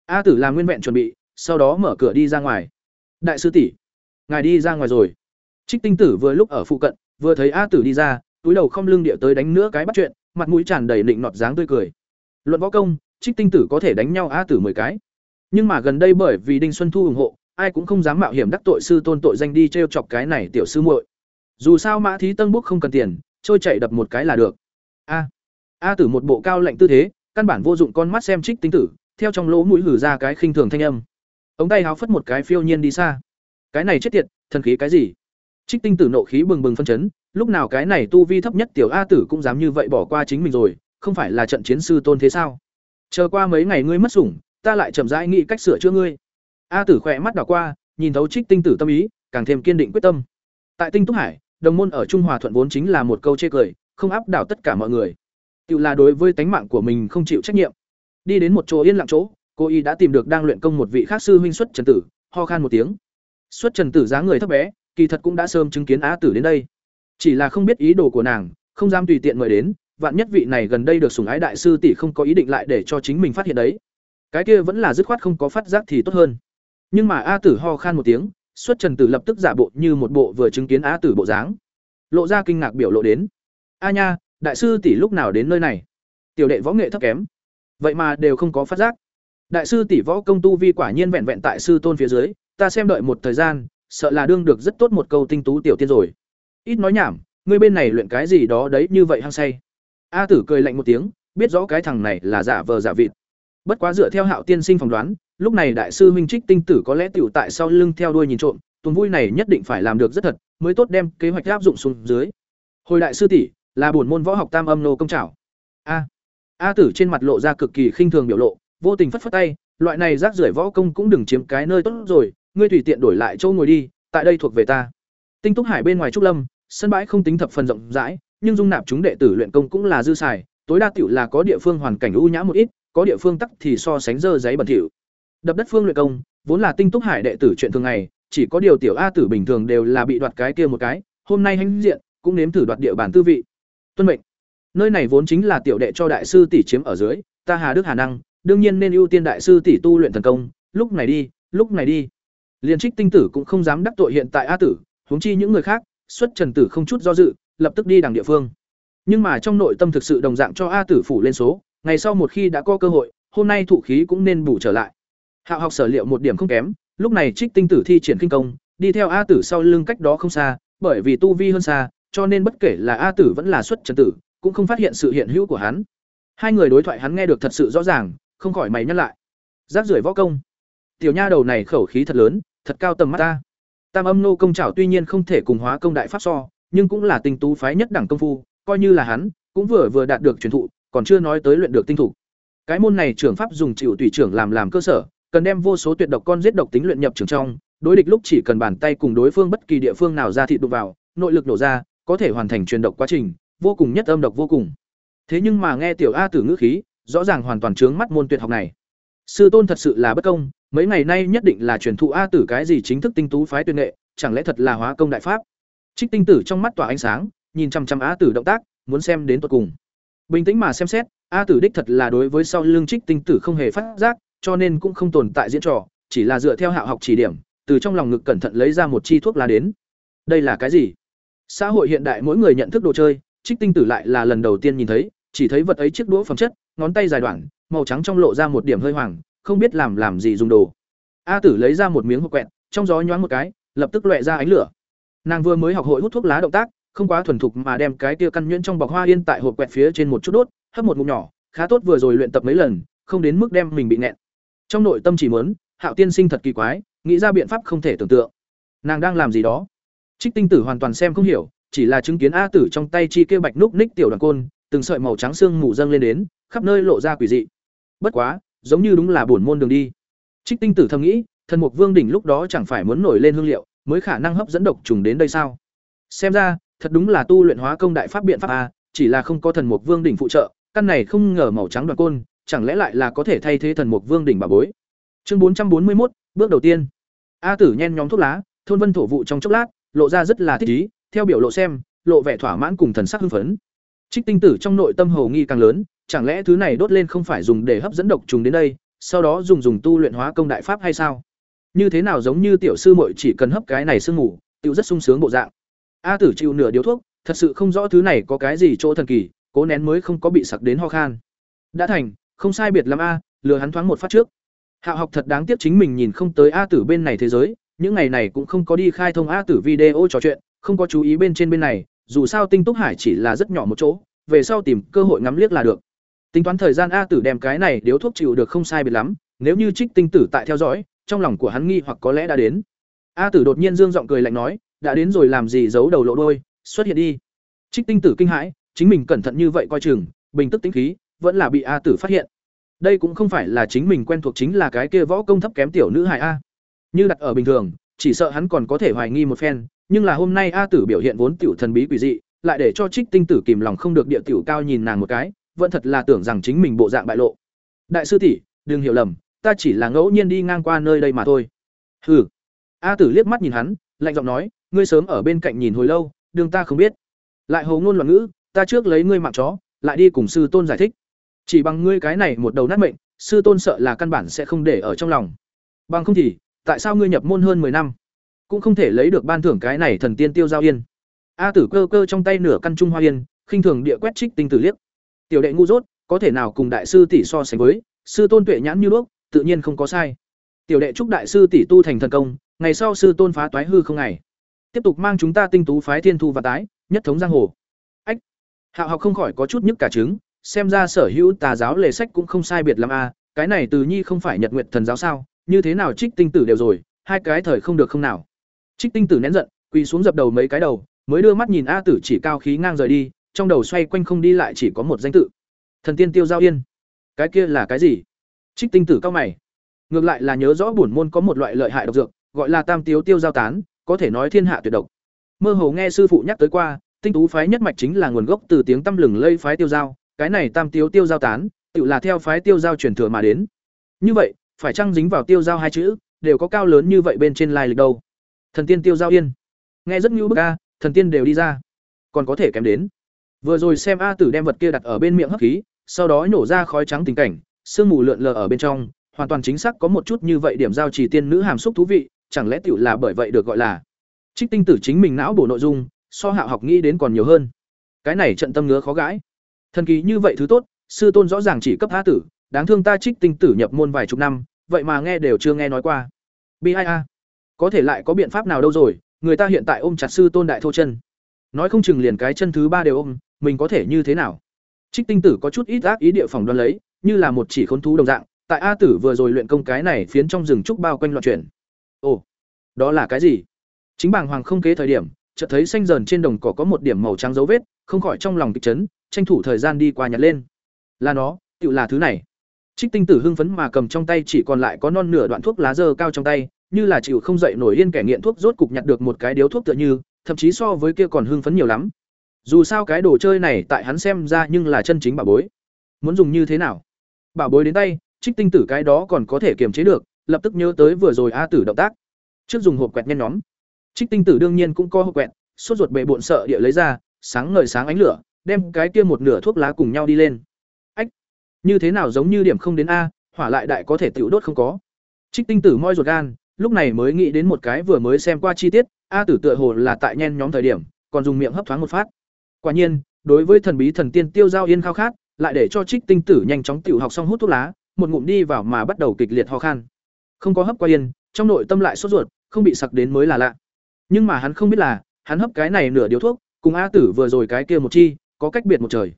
a tử làm nguyên vẹn chuẩn bị, sau đó mở cửa đi ra ngoài. Đại sư tỷ, ngài đi ra ngoài rồi. Trích tinh tử vừa lúc ở phụ cận, vừa thấy a tử đi ra túi đầu không lưng địa tới đánh nữa cái bắt chuyện, mặt mũi tràn đầy định nọt dáng tươi cười. Luận võ công, trích tinh tử có thể đánh nhau a tử mười cái. Nhưng mà gần đây bởi vì đinh xuân thu ủng hộ, ai cũng không dám mạo hiểm đắc tội sư tôn tội danh đi t r e o chọc cái này tiểu sư muội. Dù sao mã thí tân búc không cần tiền, trôi chạy đập một cái là được. A a tử một bộ cao lạnh tư thế, căn bản vô dụng con mắt xem trích tinh tử, theo trong lỗ mũi hử ra cái khinh thường thanh âm. Ống tay háo phất một cái phiêu nhiên đi xa. Cái này chết tiệt, thần khí cái gì? Trích tinh tử nộ khí bừng bừng phân chấn lúc nào cái này tu vi thấp nhất tiểu a tử cũng dám như vậy bỏ qua chính mình rồi không phải là trận chiến sư tôn thế sao chờ qua mấy ngày ngươi mất sủng ta lại chậm rãi nghĩ cách sửa chữa ngươi A Tử khỏe mắt đảo qua, nhìn thấu Trích Tinh Tử tâm ý, càng thêm kiên định quyết tâm. Tại Tinh Túc Hải, đồng môn ở Trung Hòa thuận vốn chính là một câu chê cười, không áp đảo tất cả mọi người. Tự là đối với tánh mạng của mình không chịu trách nhiệm. Đi đến một chỗ yên lặng chỗ, cô y đã tìm được đang luyện công một vị khác sư huynh xuất Trần Tử, ho khan một tiếng. Xuất Trần Tử dáng người thấp bé, kỳ thật cũng đã sớm chứng kiến Á Tử đến đây. Chỉ là không biết ý đồ của nàng, không dám tùy tiện mời đến, vạn nhất vị này gần đây được sủng ái đại sư tỷ không có ý định lại để cho chính mình phát hiện đấy. Cái kia vẫn là dứt khoát không có phát giác thì tốt hơn. Nhưng mà A Tử ho khan một tiếng, xuất Trần Tử lập tức giả bộ như một bộ vừa chứng kiến a Tử bộ dáng, lộ ra kinh ngạc biểu lộ đến. "A nha, đại sư tỷ lúc nào đến nơi này?" Tiểu đệ võ nghệ thấp kém, vậy mà đều không có phát giác. Đại sư tỷ võ công tu vi quả nhiên vẹn vẹn tại sư tôn phía dưới, ta xem đợi một thời gian, sợ là đương được rất tốt một câu tinh tú tiểu tiên rồi. Ít nói nhảm, ngươi bên này luyện cái gì đó đấy như vậy hăng say. A Tử cười lạnh một tiếng, biết rõ cái thằng này là giả vờ giả vịt. Bất quá dựa theo Hạo tiên sinh phỏng đoán, lúc này đại sư huynh Trích Tinh Tử có lẽ tiểu tại sau lưng theo đuôi nhìn trộm, tuần vui này nhất định phải làm được rất thật, mới tốt đem kế hoạch áp dụng xuống dưới. Hồi đại sư tỷ, là bổn môn võ học tam âm nô công trảo. A. A Tử trên mặt lộ ra cực kỳ khinh thường biểu lộ, vô tình phất phất tay, loại này rác rưởi võ công cũng đừng chiếm cái nơi tốt rồi, ngươi tùy tiện đổi lại chỗ ngồi đi, tại đây thuộc về ta. Tinh Túc Hải bên ngoài trúc lâm, sân bãi không tính thập phần rộng rãi, nhưng dung nạp chúng đệ tử luyện công cũng là dư xài, tối đa tiểu là có địa phương hoàn cảnh ưu nhã một ít, có địa phương tắc thì so sánh dơ giấy bẩn thỉu. Đập đất phương luyện công, vốn là Tinh Túc Hải đệ tử chuyện thường ngày, chỉ có điều tiểu A tử bình thường đều là bị đoạt cái kia một cái, hôm nay hãnh diện, cũng nếm thử đoạt địa bàn tư vị. Tuân mệnh. Nơi này vốn chính là tiểu đệ cho đại sư tỷ chiếm ở dưới, ta Hà Đức Hà năng, đương nhiên nên ưu tiên đại sư tỷ tu luyện thần công, lúc này đi, lúc này đi. Liên Trích Tinh tử cũng không dám đắc tội hiện tại A tử, huống chi những người khác, xuất Trần tử không chút do dự, lập tức đi đằng địa phương. Nhưng mà trong nội tâm thực sự đồng dạng cho A tử phủ lên số, ngày sau một khi đã có cơ hội, hôm nay thụ khí cũng nên bù trở lại. Hạo học sở liệu một điểm không kém, lúc này Trích Tinh tử thi triển kinh công, đi theo A tử sau lưng cách đó không xa, bởi vì tu vi hơn xa, cho nên bất kể là A tử vẫn là xuất Trần tử, cũng không phát hiện sự hiện hữu của hắn. Hai người đối thoại hắn nghe được thật sự rõ ràng, không khỏi mày nhắc lại. giáp rưởi võ công. Tiểu nha đầu này khẩu khí thật lớn, thật cao tầm mắt ta. Tam âm nô công trảo tuy nhiên không thể cùng hóa công đại pháp so, nhưng cũng là tinh tú phái nhất đẳng công phu, coi như là hắn, cũng vừa vừa đạt được truyền thụ, còn chưa nói tới luyện được tinh thủ. Cái môn này trưởng pháp dùng chịu tùy trưởng làm làm cơ sở, cần đem vô số tuyệt độc con giết độc tính luyện nhập trường trong, đối địch lúc chỉ cần bàn tay cùng đối phương bất kỳ địa phương nào ra thịt đụng vào, nội lực nổ ra, có thể hoàn thành truyền độc quá trình, vô cùng nhất âm độc vô cùng. Thế nhưng mà nghe tiểu A tử ngữ khí, rõ ràng hoàn toàn trướng mắt môn tuyệt học này. Sư tôn thật sự là bất công, mấy ngày nay nhất định là truyền thụ A tử cái gì chính thức tinh tú phái tuyên nghệ, chẳng lẽ thật là hóa công đại pháp? Trích Tinh tử trong mắt tỏa ánh sáng, nhìn chăm chăm A tử động tác, muốn xem đến tận cùng. Bình tĩnh mà xem xét, A tử đích thật là đối với sau lưng Trích Tinh tử không hề phát giác, cho nên cũng không tồn tại diễn trò, chỉ là dựa theo hạ học chỉ điểm, từ trong lòng ngực cẩn thận lấy ra một chi thuốc lá đến. Đây là cái gì? Xã hội hiện đại mỗi người nhận thức đồ chơi, Trích Tinh tử lại là lần đầu tiên nhìn thấy, chỉ thấy vật ấy chiếc đũa phẩm chất, ngón tay dài đoạn, màu trắng trong lộ ra một điểm hơi hoàng, không biết làm làm gì dùng đồ. A Tử lấy ra một miếng hộp quẹt, trong gió nhoáng một cái, lập tức lóe ra ánh lửa. Nàng vừa mới học hội hút thuốc lá động tác, không quá thuần thục mà đem cái tia căn nhuyễn trong bọc hoa yên tại hộp quẹt phía trên một chút đốt, hấp một ngụm nhỏ, khá tốt vừa rồi luyện tập mấy lần, không đến mức đem mình bị nghẹn. Trong nội tâm chỉ muốn, Hạo tiên sinh thật kỳ quái, nghĩ ra biện pháp không thể tưởng tượng. Nàng đang làm gì đó? Trích Tinh Tử hoàn toàn xem không hiểu, chỉ là chứng kiến A Tử trong tay chi kia bạch núc ních tiểu đoàn côn, từng sợi màu trắng xương mù dâng lên đến, khắp nơi lộ ra quỷ dị. Bất quá, giống như đúng là buồn môn đường đi. Trích Tinh Tử thầm nghĩ, thần mục vương đỉnh lúc đó chẳng phải muốn nổi lên hương liệu, mới khả năng hấp dẫn độc trùng đến đây sao? Xem ra, thật đúng là tu luyện hóa công đại pháp biện pháp a, chỉ là không có thần mục vương đỉnh phụ trợ, căn này không ngờ màu trắng đoạt côn, chẳng lẽ lại là có thể thay thế thần mục vương đỉnh bà bối. Chương bốn trăm bốn mươi một, bước đầu tiên. A Tử nhen nhóm thuốc lá, thôn vân thổ vụ trong chốc lát, lộ ra rất là thích ý, theo biểu lộ xem, lộ vẻ thỏa mãn cùng thần sắc hưng phấn. Trích Tinh Tử trong nội tâm hồ nghi càng lớn, chẳng lẽ thứ này đốt lên không phải dùng để hấp dẫn độc trùng đến đây, sau đó dùng dùng tu luyện hóa công đại pháp hay sao? Như thế nào giống như tiểu sư muội chỉ cần hấp cái này sương ngủ, tiểu rất sung sướng bộ dạng. A Tử chịu nửa điếu thuốc, thật sự không rõ thứ này có cái gì chỗ thần kỳ, cố nén mới không có bị sặc đến ho khan. Đã thành, không sai biệt lắm a, lừa hắn thoáng một phát trước. Hạo học thật đáng tiếc chính mình nhìn không tới A Tử bên này thế giới, những ngày này cũng không có đi khai thông A Tử video trò chuyện, không có chú ý bên trên bên này, dù sao Tinh Túc Hải chỉ là rất nhỏ một chỗ, về sau tìm cơ hội ngắm liếc là được. Tính toán thời gian A Tử đem cái này điếu thuốc chịu được không sai biệt lắm, nếu như Trích Tinh Tử tại theo dõi, trong lòng của hắn nghi hoặc có lẽ đã đến. A Tử đột nhiên dương giọng cười lạnh nói, đã đến rồi làm gì giấu đầu lộ đôi, xuất hiện đi. Trích Tinh Tử kinh hãi, chính mình cẩn thận như vậy coi chừng, bình tức tính khí, vẫn là bị A Tử phát hiện. Đây cũng không phải là chính mình quen thuộc chính là cái kia võ công thấp kém tiểu nữ hài a. Như đặt ở bình thường, chỉ sợ hắn còn có thể hoài nghi một phen, nhưng là hôm nay A Tử biểu hiện vốn tiểu thần bí quỷ dị, lại để cho Trích Tinh Tử kìm lòng không được địa tiểu cao nhìn nàng một cái, vẫn thật là tưởng rằng chính mình bộ dạng bại lộ. Đại sư tỷ, đừng hiểu lầm, ta chỉ là ngẫu nhiên đi ngang qua nơi đây mà thôi. Hừ. A Tử liếc mắt nhìn hắn, lạnh giọng nói, ngươi sớm ở bên cạnh nhìn hồi lâu, đường ta không biết. Lại hồ ngôn loạn ngữ, ta trước lấy ngươi mạng chó, lại đi cùng sư tôn giải thích. Chỉ bằng ngươi cái này một đầu nát mệnh, sư tôn sợ là căn bản sẽ không để ở trong lòng. Bằng không thì, tại sao ngươi nhập môn hơn 10 năm, cũng không thể lấy được ban thưởng cái này thần tiên tiêu giao yên. A Tử cơ cơ trong tay nửa căn trung hoa yên, khinh thường địa quét trích tinh tử liếc. Tiểu đệ ngu dốt, có thể nào cùng đại sư tỷ so sánh với, sư tôn tuệ nhãn như đuốc, tự nhiên không có sai. Tiểu đệ chúc đại sư tỷ tu thành thần công, ngày sau sư tôn phá toái hư không ngày. Tiếp tục mang chúng ta tinh tú phái thiên thu và tái, nhất thống giang hồ. Ách. Hạo học không khỏi có chút nhức cả trứng, xem ra sở hữu tà giáo lề sách cũng không sai biệt lắm a, cái này từ nhi không phải nhật nguyệt thần giáo sao, như thế nào trích tinh tử đều rồi, hai cái thời không được không nào. Trích tinh tử nén giận, quỳ xuống dập đầu mấy cái đầu, mới đưa mắt nhìn A tử chỉ cao khí ngang rời đi, trong đầu xoay quanh không đi lại chỉ có một danh tự. Thần tiên tiêu giao yên. Cái kia là cái gì? Trích tinh tử cao mày. Ngược lại là nhớ rõ bổn môn có một loại lợi hại độc dược, gọi là Tam Tiếu Tiêu giao tán, có thể nói thiên hạ tuyệt độc. Mơ hồ nghe sư phụ nhắc tới qua, tinh tú phái nhất mạch chính là nguồn gốc từ tiếng tăm lừng lây phái tiêu giao, cái này Tam Tiếu Tiêu giao tán, tự là theo phái tiêu giao truyền thừa mà đến. Như vậy, phải chăng dính vào tiêu giao hai chữ, đều có cao lớn như vậy bên trên lai lịch đâu? Thần tiên tiêu giao yên. Nghe rất như bức a, thần tiên đều đi ra, còn có thể kém đến. Vừa rồi xem A Tử đem vật kia đặt ở bên miệng hấp khí, sau đó nổ ra khói trắng tình cảnh, sương mù lượn lờ ở bên trong, hoàn toàn chính xác có một chút như vậy điểm giao trì tiên nữ hàm xúc thú vị, chẳng lẽ tiểu là bởi vậy được gọi là Trích Tinh Tử chính mình não bổ nội dung, so Hạo học nghĩ đến còn nhiều hơn. Cái này trận tâm ngứa khó gãi. Thần kỳ như vậy thứ tốt, sư tôn rõ ràng chỉ cấp A tử, đáng thương ta Trích Tinh Tử nhập môn vài chục năm, vậy mà nghe đều chưa nghe nói qua. Bi ai a, có thể lại có biện pháp nào đâu rồi, người ta hiện tại ôm chặt sư tôn đại thô chân. Nói không chừng liền cái chân thứ ba đều ôm, mình có thể như thế nào? Trích Tinh Tử có chút ít ác ý địa phòng đoan lấy, như là một chỉ khốn thú đồng dạng, tại A tử vừa rồi luyện công cái này phiến trong rừng trúc bao quanh loạn chuyển. Ồ, đó là cái gì? Chính bàng hoàng không kế thời điểm, chợt thấy xanh dần trên đồng cỏ có một điểm màu trắng dấu vết, không khỏi trong lòng kịch chấn, tranh thủ thời gian đi qua nhặt lên. Là nó, tự là thứ này. Trích Tinh Tử hưng phấn mà cầm trong tay chỉ còn lại có non nửa đoạn thuốc lá dơ cao trong tay, như là chịu không dậy nổi yên kẻ nghiện thuốc rốt cục nhặt được một cái điếu thuốc tựa như, thậm chí so với kia còn hưng phấn nhiều lắm. Dù sao cái đồ chơi này tại hắn xem ra nhưng là chân chính bảo bối. Muốn dùng như thế nào? Bảo bối đến tay, Trích Tinh Tử cái đó còn có thể kiềm chế được, lập tức nhớ tới vừa rồi A Tử động tác. Trước dùng hộp quẹt nhen nhóm. Trích Tinh Tử đương nhiên cũng có hộp quẹt, sốt ruột bệ bộn sợ địa lấy ra, sáng ngời sáng ánh lửa, đem cái kia một nửa thuốc lá cùng nhau đi lên. Ách, như thế nào giống như điểm không đến a, hỏa lại đại có thể tiểu đốt không có. Trích Tinh Tử moi ruột gan, lúc này mới nghĩ đến một cái vừa mới xem qua chi tiết, a tử tựa hồ là tại nhen nhóm thời điểm, còn dùng miệng hấp thoáng một phát. Quả nhiên, đối với thần bí thần tiên tiêu giao yên khao khát, lại để cho Trích Tinh Tử nhanh chóng tiểu học xong hút thuốc lá, một ngụm đi vào mà bắt đầu kịch liệt ho khan. Không có hấp qua yên, trong nội tâm lại sốt ruột, không bị sặc đến mới là lạ. Nhưng mà hắn không biết là, hắn hấp cái này nửa điếu thuốc, cùng A Tử vừa rồi cái kia một chi, có cách biệt một trời.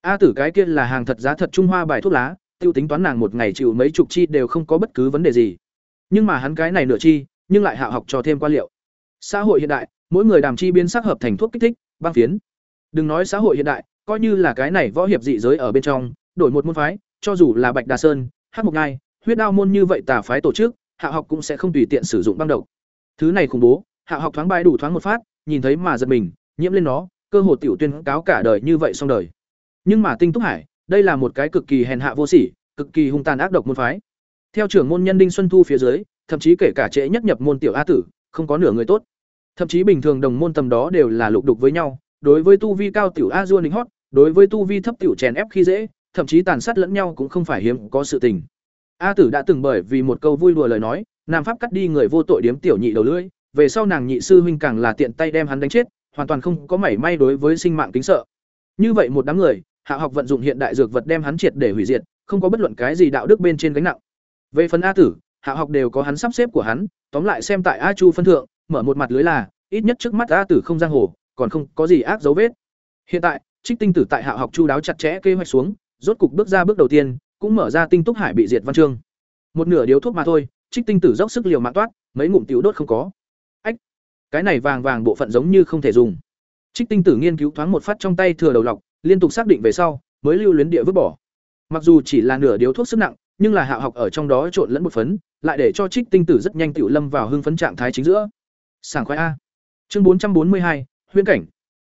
A Tử cái kia là hàng thật giá thật Trung Hoa bài thuốc lá, tiêu tính toán nàng một ngày chịu mấy chục chi đều không có bất cứ vấn đề gì. Nhưng mà hắn cái này nửa chi, nhưng lại hạ học cho thêm qua liệu. Xã hội hiện đại, mỗi người đàm chi biến sắc hợp thành thuốc kích thích, băng phiến. Đừng nói xã hội hiện đại, coi như là cái này võ hiệp dị giới ở bên trong, đổi một môn phái, cho dù là Bạch Đà Sơn, hát Mộc Ngai, huyết đao môn như vậy tà phái tổ chức, hạ học cũng sẽ không tùy tiện sử dụng băng độc. Thứ này khủng bố, hạ học thoáng bay đủ thoáng một phát, nhìn thấy mà giật mình, nhiễm lên nó, cơ hồ tiểu tuyên cáo cả đời như vậy xong đời. Nhưng mà Tinh Túc Hải, đây là một cái cực kỳ hèn hạ vô sỉ, cực kỳ hung tàn ác độc môn phái. Theo trưởng môn nhân Đinh Xuân Thu phía dưới, thậm chí kể cả trễ nhất nhập môn tiểu A tử, không có nửa người tốt. Thậm chí bình thường đồng môn tầm đó đều là lục đục với nhau, đối với tu vi cao tiểu A Du lính hót, đối với tu vi thấp tiểu chèn ép khi dễ, thậm chí tàn sát lẫn nhau cũng không phải hiếm có sự tình. A tử đã từng bởi vì một câu vui đùa lời nói, nam pháp cắt đi người vô tội điếm tiểu nhị đầu lưỡi, về sau nàng nhị sư huynh càng là tiện tay đem hắn đánh chết, hoàn toàn không có mảy may đối với sinh mạng kính sợ. Như vậy một đám người, hạ học vận dụng hiện đại dược vật đem hắn triệt để hủy diệt, không có bất luận cái gì đạo đức bên trên gánh nặng. Về phần A tử, hạ học đều có hắn sắp xếp của hắn, tóm lại xem tại A Chu phân thượng, mở một mặt lưới là, ít nhất trước mắt A tử không giang hồ, còn không có gì ác dấu vết. Hiện tại, Trích Tinh tử tại hạ học chu đáo chặt chẽ kế hoạch xuống, rốt cục bước ra bước đầu tiên, cũng mở ra tinh túc hải bị diệt văn chương. Một nửa điếu thuốc mà thôi, Trích Tinh tử dốc sức liều mạng toát, mấy ngụm tiểu đốt không có. Ách, cái này vàng vàng bộ phận giống như không thể dùng. Trích Tinh tử nghiên cứu thoáng một phát trong tay thừa đầu lọc, liên tục xác định về sau, mới lưu luyến địa vứt bỏ. Mặc dù chỉ là nửa điếu thuốc sức nặng, nhưng là hạ học ở trong đó trộn lẫn một phấn, lại để cho trích tinh tử rất nhanh tiểu lâm vào hưng phấn trạng thái chính giữa sảng khoái a. Chương bốn trăm bốn mươi hai, huyễn cảnh.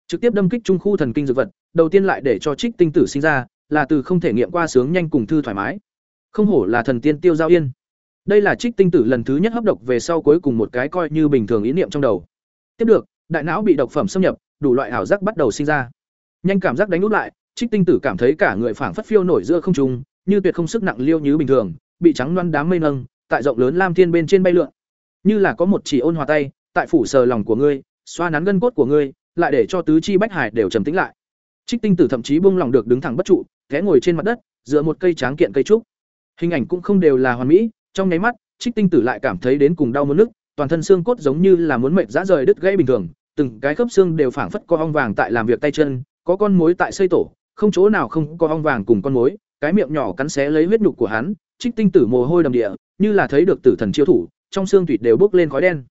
Trực tiếp đâm kích trung khu thần kinh dược vật, đầu tiên lại để cho trích tinh tử sinh ra, là từ không thể nghiệm qua sướng nhanh cùng thư thoải mái. Không hổ là thần tiên tiêu giao yên. Đây là trích tinh tử lần thứ nhất hấp độc về sau cuối cùng một cái coi như bình thường ý niệm trong đầu. Tiếp được, đại não bị độc phẩm xâm nhập, đủ loại ảo giác bắt đầu sinh ra. Nhanh cảm giác đánh nút lại, trích tinh tử cảm thấy cả người phảng phất phiêu nổi giữa không trung, như tuyệt không sức nặng liêu như bình thường, bị trắng loăn đám mây nâng, tại rộng lớn lam thiên bên trên bay lượn. Như là có một chỉ ôn hòa tay tại phủ sờ lòng của ngươi, xoa nắn gân cốt của ngươi, lại để cho tứ chi bách hải đều trầm tĩnh lại. Trích tinh tử thậm chí buông lòng được đứng thẳng bất trụ té ngồi trên mặt đất, dựa một cây tráng kiện cây trúc. Hình ảnh cũng không đều là hoàn mỹ, trong nháy mắt, trích tinh tử lại cảm thấy đến cùng đau muốn nức, toàn thân xương cốt giống như là muốn mệt rã rời đứt gãy bình thường, từng cái khớp xương đều phảng phất có ong vàng tại làm việc tay chân, có con mối tại xây tổ, không chỗ nào không có ong vàng cùng con mối, cái miệng nhỏ cắn xé lấy huyết nhục của hắn, trích tinh tử mồ hôi đầm địa, như là thấy được tử thần chiêu thủ, trong xương thịt đều bốc lên khói đen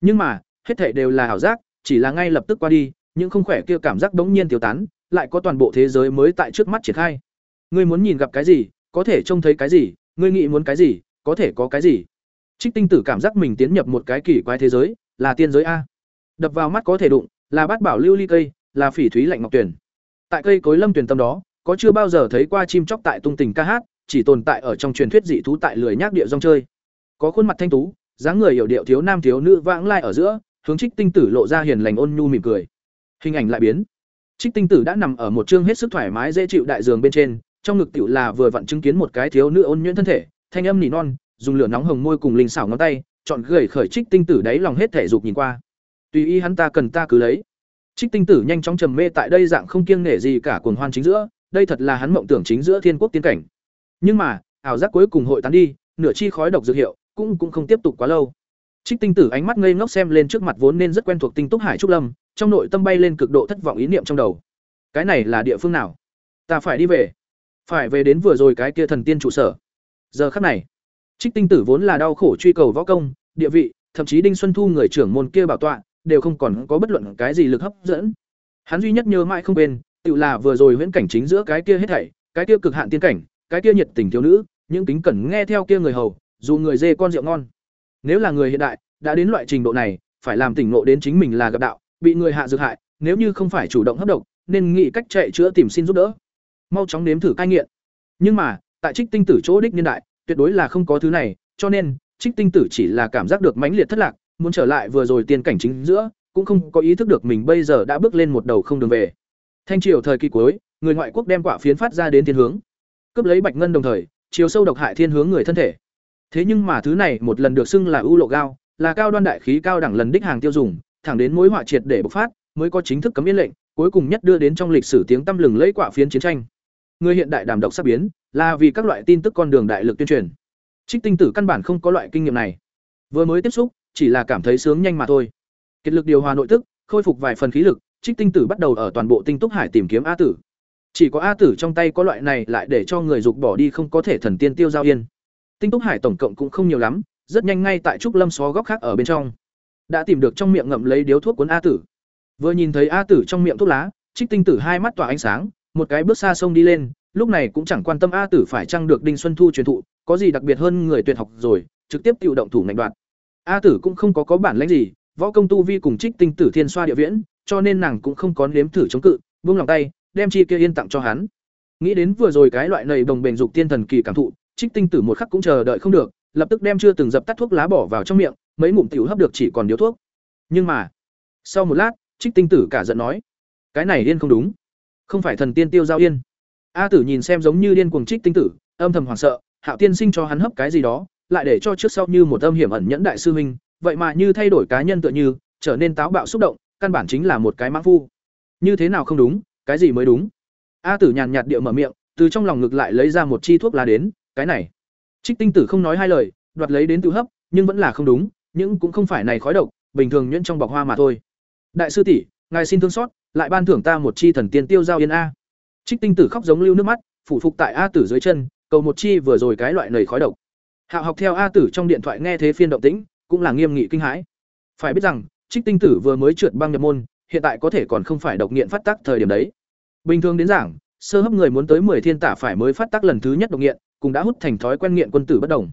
nhưng mà, hết thảy đều là ảo giác, chỉ là ngay lập tức qua đi, những không khỏe kia cảm giác đống nhiên tiêu tán, lại có toàn bộ thế giới mới tại trước mắt triển khai. Ngươi muốn nhìn gặp cái gì, có thể trông thấy cái gì, ngươi nghĩ muốn cái gì, có thể có cái gì. Trích tinh tử cảm giác mình tiến nhập một cái kỳ quái thế giới, là tiên giới a. Đập vào mắt có thể đụng, là bát bảo lưu ly cây, là phỉ thúy lạnh ngọc tuyển. Tại cây cối lâm tuyển tâm đó, có chưa bao giờ thấy qua chim chóc tại tung tình ca hát, chỉ tồn tại ở trong truyền thuyết dị thú tại lười nhác địa rong chơi. Có khuôn mặt thanh tú dáng người hiểu điệu thiếu nam thiếu nữ vãng lai ở giữa, hướng trích tinh tử lộ ra hiền lành ôn nhu mỉm cười. Hình ảnh lại biến. Trích tinh tử đã nằm ở một chương hết sức thoải mái dễ chịu đại giường bên trên, trong ngực tiểu là vừa vặn chứng kiến một cái thiếu nữ ôn nhuyễn thân thể, thanh âm nỉ non, dùng lửa nóng hồng môi cùng linh xảo ngón tay, chọn gầy khởi trích tinh tử đáy lòng hết thể dục nhìn qua. Tùy ý hắn ta cần ta cứ lấy. Trích tinh tử nhanh chóng trầm mê tại đây dạng không kiêng nể gì cả cuồng hoan chính giữa, đây thật là hắn mộng tưởng chính giữa thiên quốc tiên cảnh. Nhưng mà, ảo giác cuối cùng hội tán đi, nửa chi khói độc dược hiệu cũng cũng không tiếp tục quá lâu. Trích tinh tử ánh mắt ngây ngốc xem lên trước mặt vốn nên rất quen thuộc tinh túc hải trúc lâm, trong nội tâm bay lên cực độ thất vọng ý niệm trong đầu. Cái này là địa phương nào? Ta phải đi về. Phải về đến vừa rồi cái kia thần tiên trụ sở. Giờ khắc này, trích tinh tử vốn là đau khổ truy cầu võ công, địa vị, thậm chí đinh xuân thu người trưởng môn kia bảo tọa, đều không còn có bất luận cái gì lực hấp dẫn. Hắn duy nhất nhớ mãi không quên, tự là vừa rồi huyễn cảnh chính giữa cái kia hết thảy, cái kia cực hạn tiên cảnh, cái kia nhiệt tình thiếu nữ, những kính cẩn nghe theo kia người hầu dù người dê con rượu ngon. Nếu là người hiện đại, đã đến loại trình độ này, phải làm tỉnh ngộ đến chính mình là gặp đạo, bị người hạ dược hại, nếu như không phải chủ động hấp độc, nên nghĩ cách chạy chữa tìm xin giúp đỡ. Mau chóng nếm thử cai nghiện. Nhưng mà, tại trích tinh tử chỗ đích niên đại, tuyệt đối là không có thứ này, cho nên, trích tinh tử chỉ là cảm giác được mãnh liệt thất lạc, muốn trở lại vừa rồi tiên cảnh chính giữa, cũng không có ý thức được mình bây giờ đã bước lên một đầu không đường về. Thanh triều thời kỳ cuối, người ngoại quốc đem quả phiến phát ra đến thiên hướng, cướp lấy bạch ngân đồng thời, chiều sâu độc hại thiên hướng người thân thể thế nhưng mà thứ này một lần được xưng là ưu lộ gao, là cao đoan đại khí cao đẳng lần đích hàng tiêu dùng, thẳng đến mối họa triệt để bộc phát, mới có chính thức cấm yên lệnh, cuối cùng nhất đưa đến trong lịch sử tiếng tăm lừng lấy quả phiến chiến tranh. Người hiện đại đàm độc sắp biến, là vì các loại tin tức con đường đại lực tuyên truyền. Trích tinh tử căn bản không có loại kinh nghiệm này. Vừa mới tiếp xúc, chỉ là cảm thấy sướng nhanh mà thôi. Kết lực điều hòa nội tức, khôi phục vài phần khí lực, trích tinh tử bắt đầu ở toàn bộ tinh túc hải tìm kiếm a tử. Chỉ có a tử trong tay có loại này lại để cho người dục bỏ đi không có thể thần tiên tiêu giao yên tinh túc hải tổng cộng cũng không nhiều lắm, rất nhanh ngay tại trúc lâm xó góc khác ở bên trong. Đã tìm được trong miệng ngậm lấy điếu thuốc cuốn a tử. Vừa nhìn thấy a tử trong miệng thuốc lá, trích tinh tử hai mắt tỏa ánh sáng, một cái bước xa sông đi lên, lúc này cũng chẳng quan tâm a tử phải chăng được đinh xuân thu truyền thụ, có gì đặc biệt hơn người tuyệt học rồi, trực tiếp tự động thủ ngành đoạt. A tử cũng không có có bản lãnh gì, võ công tu vi cùng trích tinh tử thiên xoa địa viễn, cho nên nàng cũng không có nếm thử chống cự, buông lòng tay, đem chi kia yên tặng cho hắn. Nghĩ đến vừa rồi cái loại nầy đồng bền dục tiên thần kỳ cảm thụ trích tinh tử một khắc cũng chờ đợi không được, lập tức đem chưa từng dập tắt thuốc lá bỏ vào trong miệng, mấy ngụm tiểu hấp được chỉ còn điếu thuốc. Nhưng mà, sau một lát, trích tinh tử cả giận nói, cái này điên không đúng. Không phải thần tiên tiêu giao yên a tử nhìn xem giống như điên cuồng trích tinh tử, âm thầm hoảng sợ, hạo tiên sinh cho hắn hấp cái gì đó, lại để cho trước sau như một âm hiểm ẩn nhẫn đại sư huynh, vậy mà như thay đổi cá nhân tựa như, trở nên táo bạo xúc động, căn bản chính là một cái mãng phu. Như thế nào không đúng, cái gì mới đúng? A tử nhàn nhạt địa mở miệng, từ trong lòng ngực lại lấy ra một chi thuốc lá đến cái này. Trích tinh tử không nói hai lời, đoạt lấy đến tự hấp, nhưng vẫn là không đúng, nhưng cũng không phải này khói độc, bình thường nhuyễn trong bọc hoa mà thôi. Đại sư tỷ, ngài xin thương xót, lại ban thưởng ta một chi thần tiên tiêu giao yên a. Trích tinh tử khóc giống lưu nước mắt, phủ phục tại a tử dưới chân, cầu một chi vừa rồi cái loại nầy khói độc. Hạo học theo a tử trong điện thoại nghe thế phiên động tĩnh, cũng là nghiêm nghị kinh hãi. Phải biết rằng, trích tinh tử vừa mới trượt băng nhập môn, hiện tại có thể còn không phải độc nghiện phát tác thời điểm đấy. Bình thường đến giảng, sơ hấp người muốn tới 10 thiên tả phải mới phát tác lần thứ nhất độc nghiện cũng đã hút thành thói quen nghiện quân tử bất đồng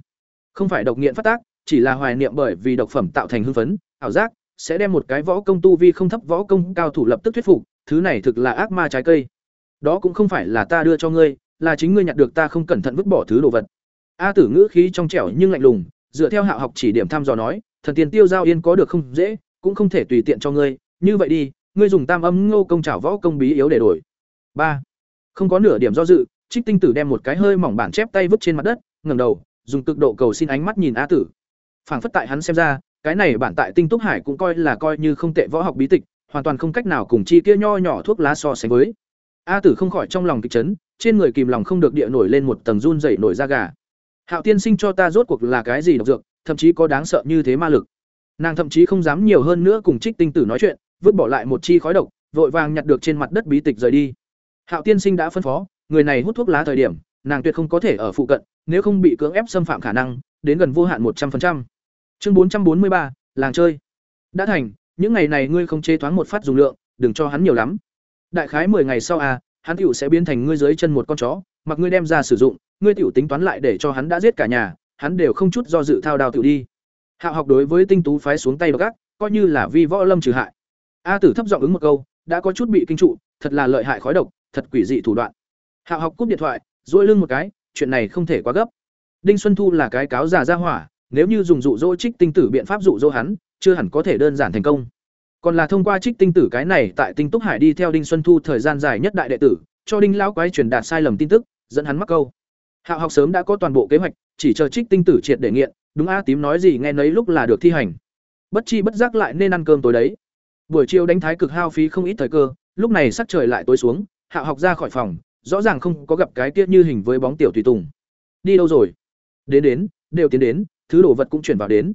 Không phải độc nghiện phát tác, chỉ là hoài niệm bởi vì độc phẩm tạo thành hưng phấn, ảo giác, sẽ đem một cái võ công tu vi không thấp võ công cao thủ lập tức thuyết phục, thứ này thực là ác ma trái cây. Đó cũng không phải là ta đưa cho ngươi, là chính ngươi nhặt được ta không cẩn thận vứt bỏ thứ đồ vật. A Tử ngữ khí trong trẻo nhưng lạnh lùng, dựa theo Hạo học chỉ điểm thăm dò nói, thần tiên tiêu giao yên có được không dễ, cũng không thể tùy tiện cho ngươi, như vậy đi, ngươi dùng tam âm ngô công trảo võ công bí yếu để đổi. ba Không có nửa điểm do dự, Trích Tinh Tử đem một cái hơi mỏng bản chép tay vứt trên mặt đất, ngẩng đầu, dùng cực độ cầu xin ánh mắt nhìn A Tử. Phảng phất tại hắn xem ra, cái này bản tại Tinh Túc Hải cũng coi là coi như không tệ võ học bí tịch, hoàn toàn không cách nào cùng chi kia nho nhỏ thuốc lá so sánh với. A Tử không khỏi trong lòng kịch chấn, trên người kìm lòng không được địa nổi lên một tầng run rẩy nổi da gà. Hạo tiên sinh cho ta rốt cuộc là cái gì độc dược, thậm chí có đáng sợ như thế ma lực. Nàng thậm chí không dám nhiều hơn nữa cùng Trích Tinh Tử nói chuyện, vứt bỏ lại một chi khói độc, vội vàng nhặt được trên mặt đất bí tịch rời đi. Hạo tiên sinh đã phân phó, người này hút thuốc lá thời điểm, nàng tuyệt không có thể ở phụ cận, nếu không bị cưỡng ép xâm phạm khả năng, đến gần vô hạn một trăm 100%. Chương bốn trăm bốn mươi ba, làng chơi. Đã thành, những ngày này ngươi không chế thoáng một phát dùng lượng, đừng cho hắn nhiều lắm. Đại khái 10 ngày sau à, hắn tiểu sẽ biến thành ngươi dưới chân một con chó, mặc ngươi đem ra sử dụng, ngươi tiểu tính toán lại để cho hắn đã giết cả nhà, hắn đều không chút do dự thao đao tiểu đi. Hạo học đối với tinh tú phái xuống tay gác, coi như là vi võ lâm trừ hại. A Tử thấp giọng ứng một câu, đã có chút bị kinh trụ, thật là lợi hại khói độc, thật quỷ dị thủ đoạn. Hạo học cúp điện thoại, duỗi lưng một cái, chuyện này không thể quá gấp. Đinh Xuân Thu là cái cáo già ra hỏa, nếu như dùng dụ dỗ trích tinh tử biện pháp dụ dỗ hắn, chưa hẳn có thể đơn giản thành công. Còn là thông qua trích tinh tử cái này tại Tinh Túc Hải đi theo Đinh Xuân Thu thời gian dài nhất đại đệ tử, cho Đinh lão quái truyền đạt sai lầm tin tức, dẫn hắn mắc câu. Hạo học sớm đã có toàn bộ kế hoạch, chỉ chờ trích tinh tử triệt để nghiện, đúng a tím nói gì nghe nấy lúc là được thi hành. Bất chi bất giác lại nên ăn cơm tối đấy. Buổi chiều đánh thái cực hao phí không ít thời cơ, lúc này sắc trời lại tối xuống, Hạo học ra khỏi phòng, rõ ràng không có gặp cái kia như hình với bóng tiểu tùy tùng. Đi đâu rồi? Đến đến, đều tiến đến, thứ đồ vật cũng chuyển vào đến.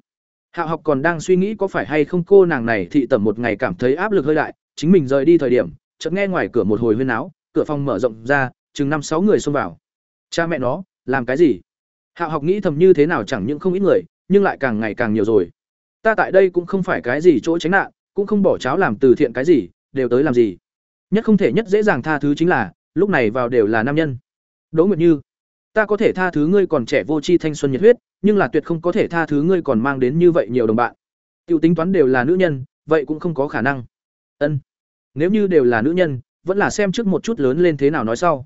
Hạo học còn đang suy nghĩ có phải hay không cô nàng này thị tẩm một ngày cảm thấy áp lực hơi đại, chính mình rời đi thời điểm, chợt nghe ngoài cửa một hồi huyên áo cửa phòng mở rộng ra, chừng năm sáu người xông vào. Cha mẹ nó, làm cái gì? Hạo học nghĩ thầm như thế nào chẳng những không ít người, nhưng lại càng ngày càng nhiều rồi. Ta tại đây cũng không phải cái gì chỗ tránh nạn, cũng không bỏ cháo làm từ thiện cái gì, đều tới làm gì. Nhất không thể nhất dễ dàng tha thứ chính là, lúc này vào đều là nam nhân. Đỗ Nguyệt Như, ta có thể tha thứ ngươi còn trẻ vô tri thanh xuân nhiệt huyết, nhưng là tuyệt không có thể tha thứ ngươi còn mang đến như vậy nhiều đồng bạn. Tiểu tính toán đều là nữ nhân, vậy cũng không có khả năng. Ân. Nếu như đều là nữ nhân, vẫn là xem trước một chút lớn lên thế nào nói sau.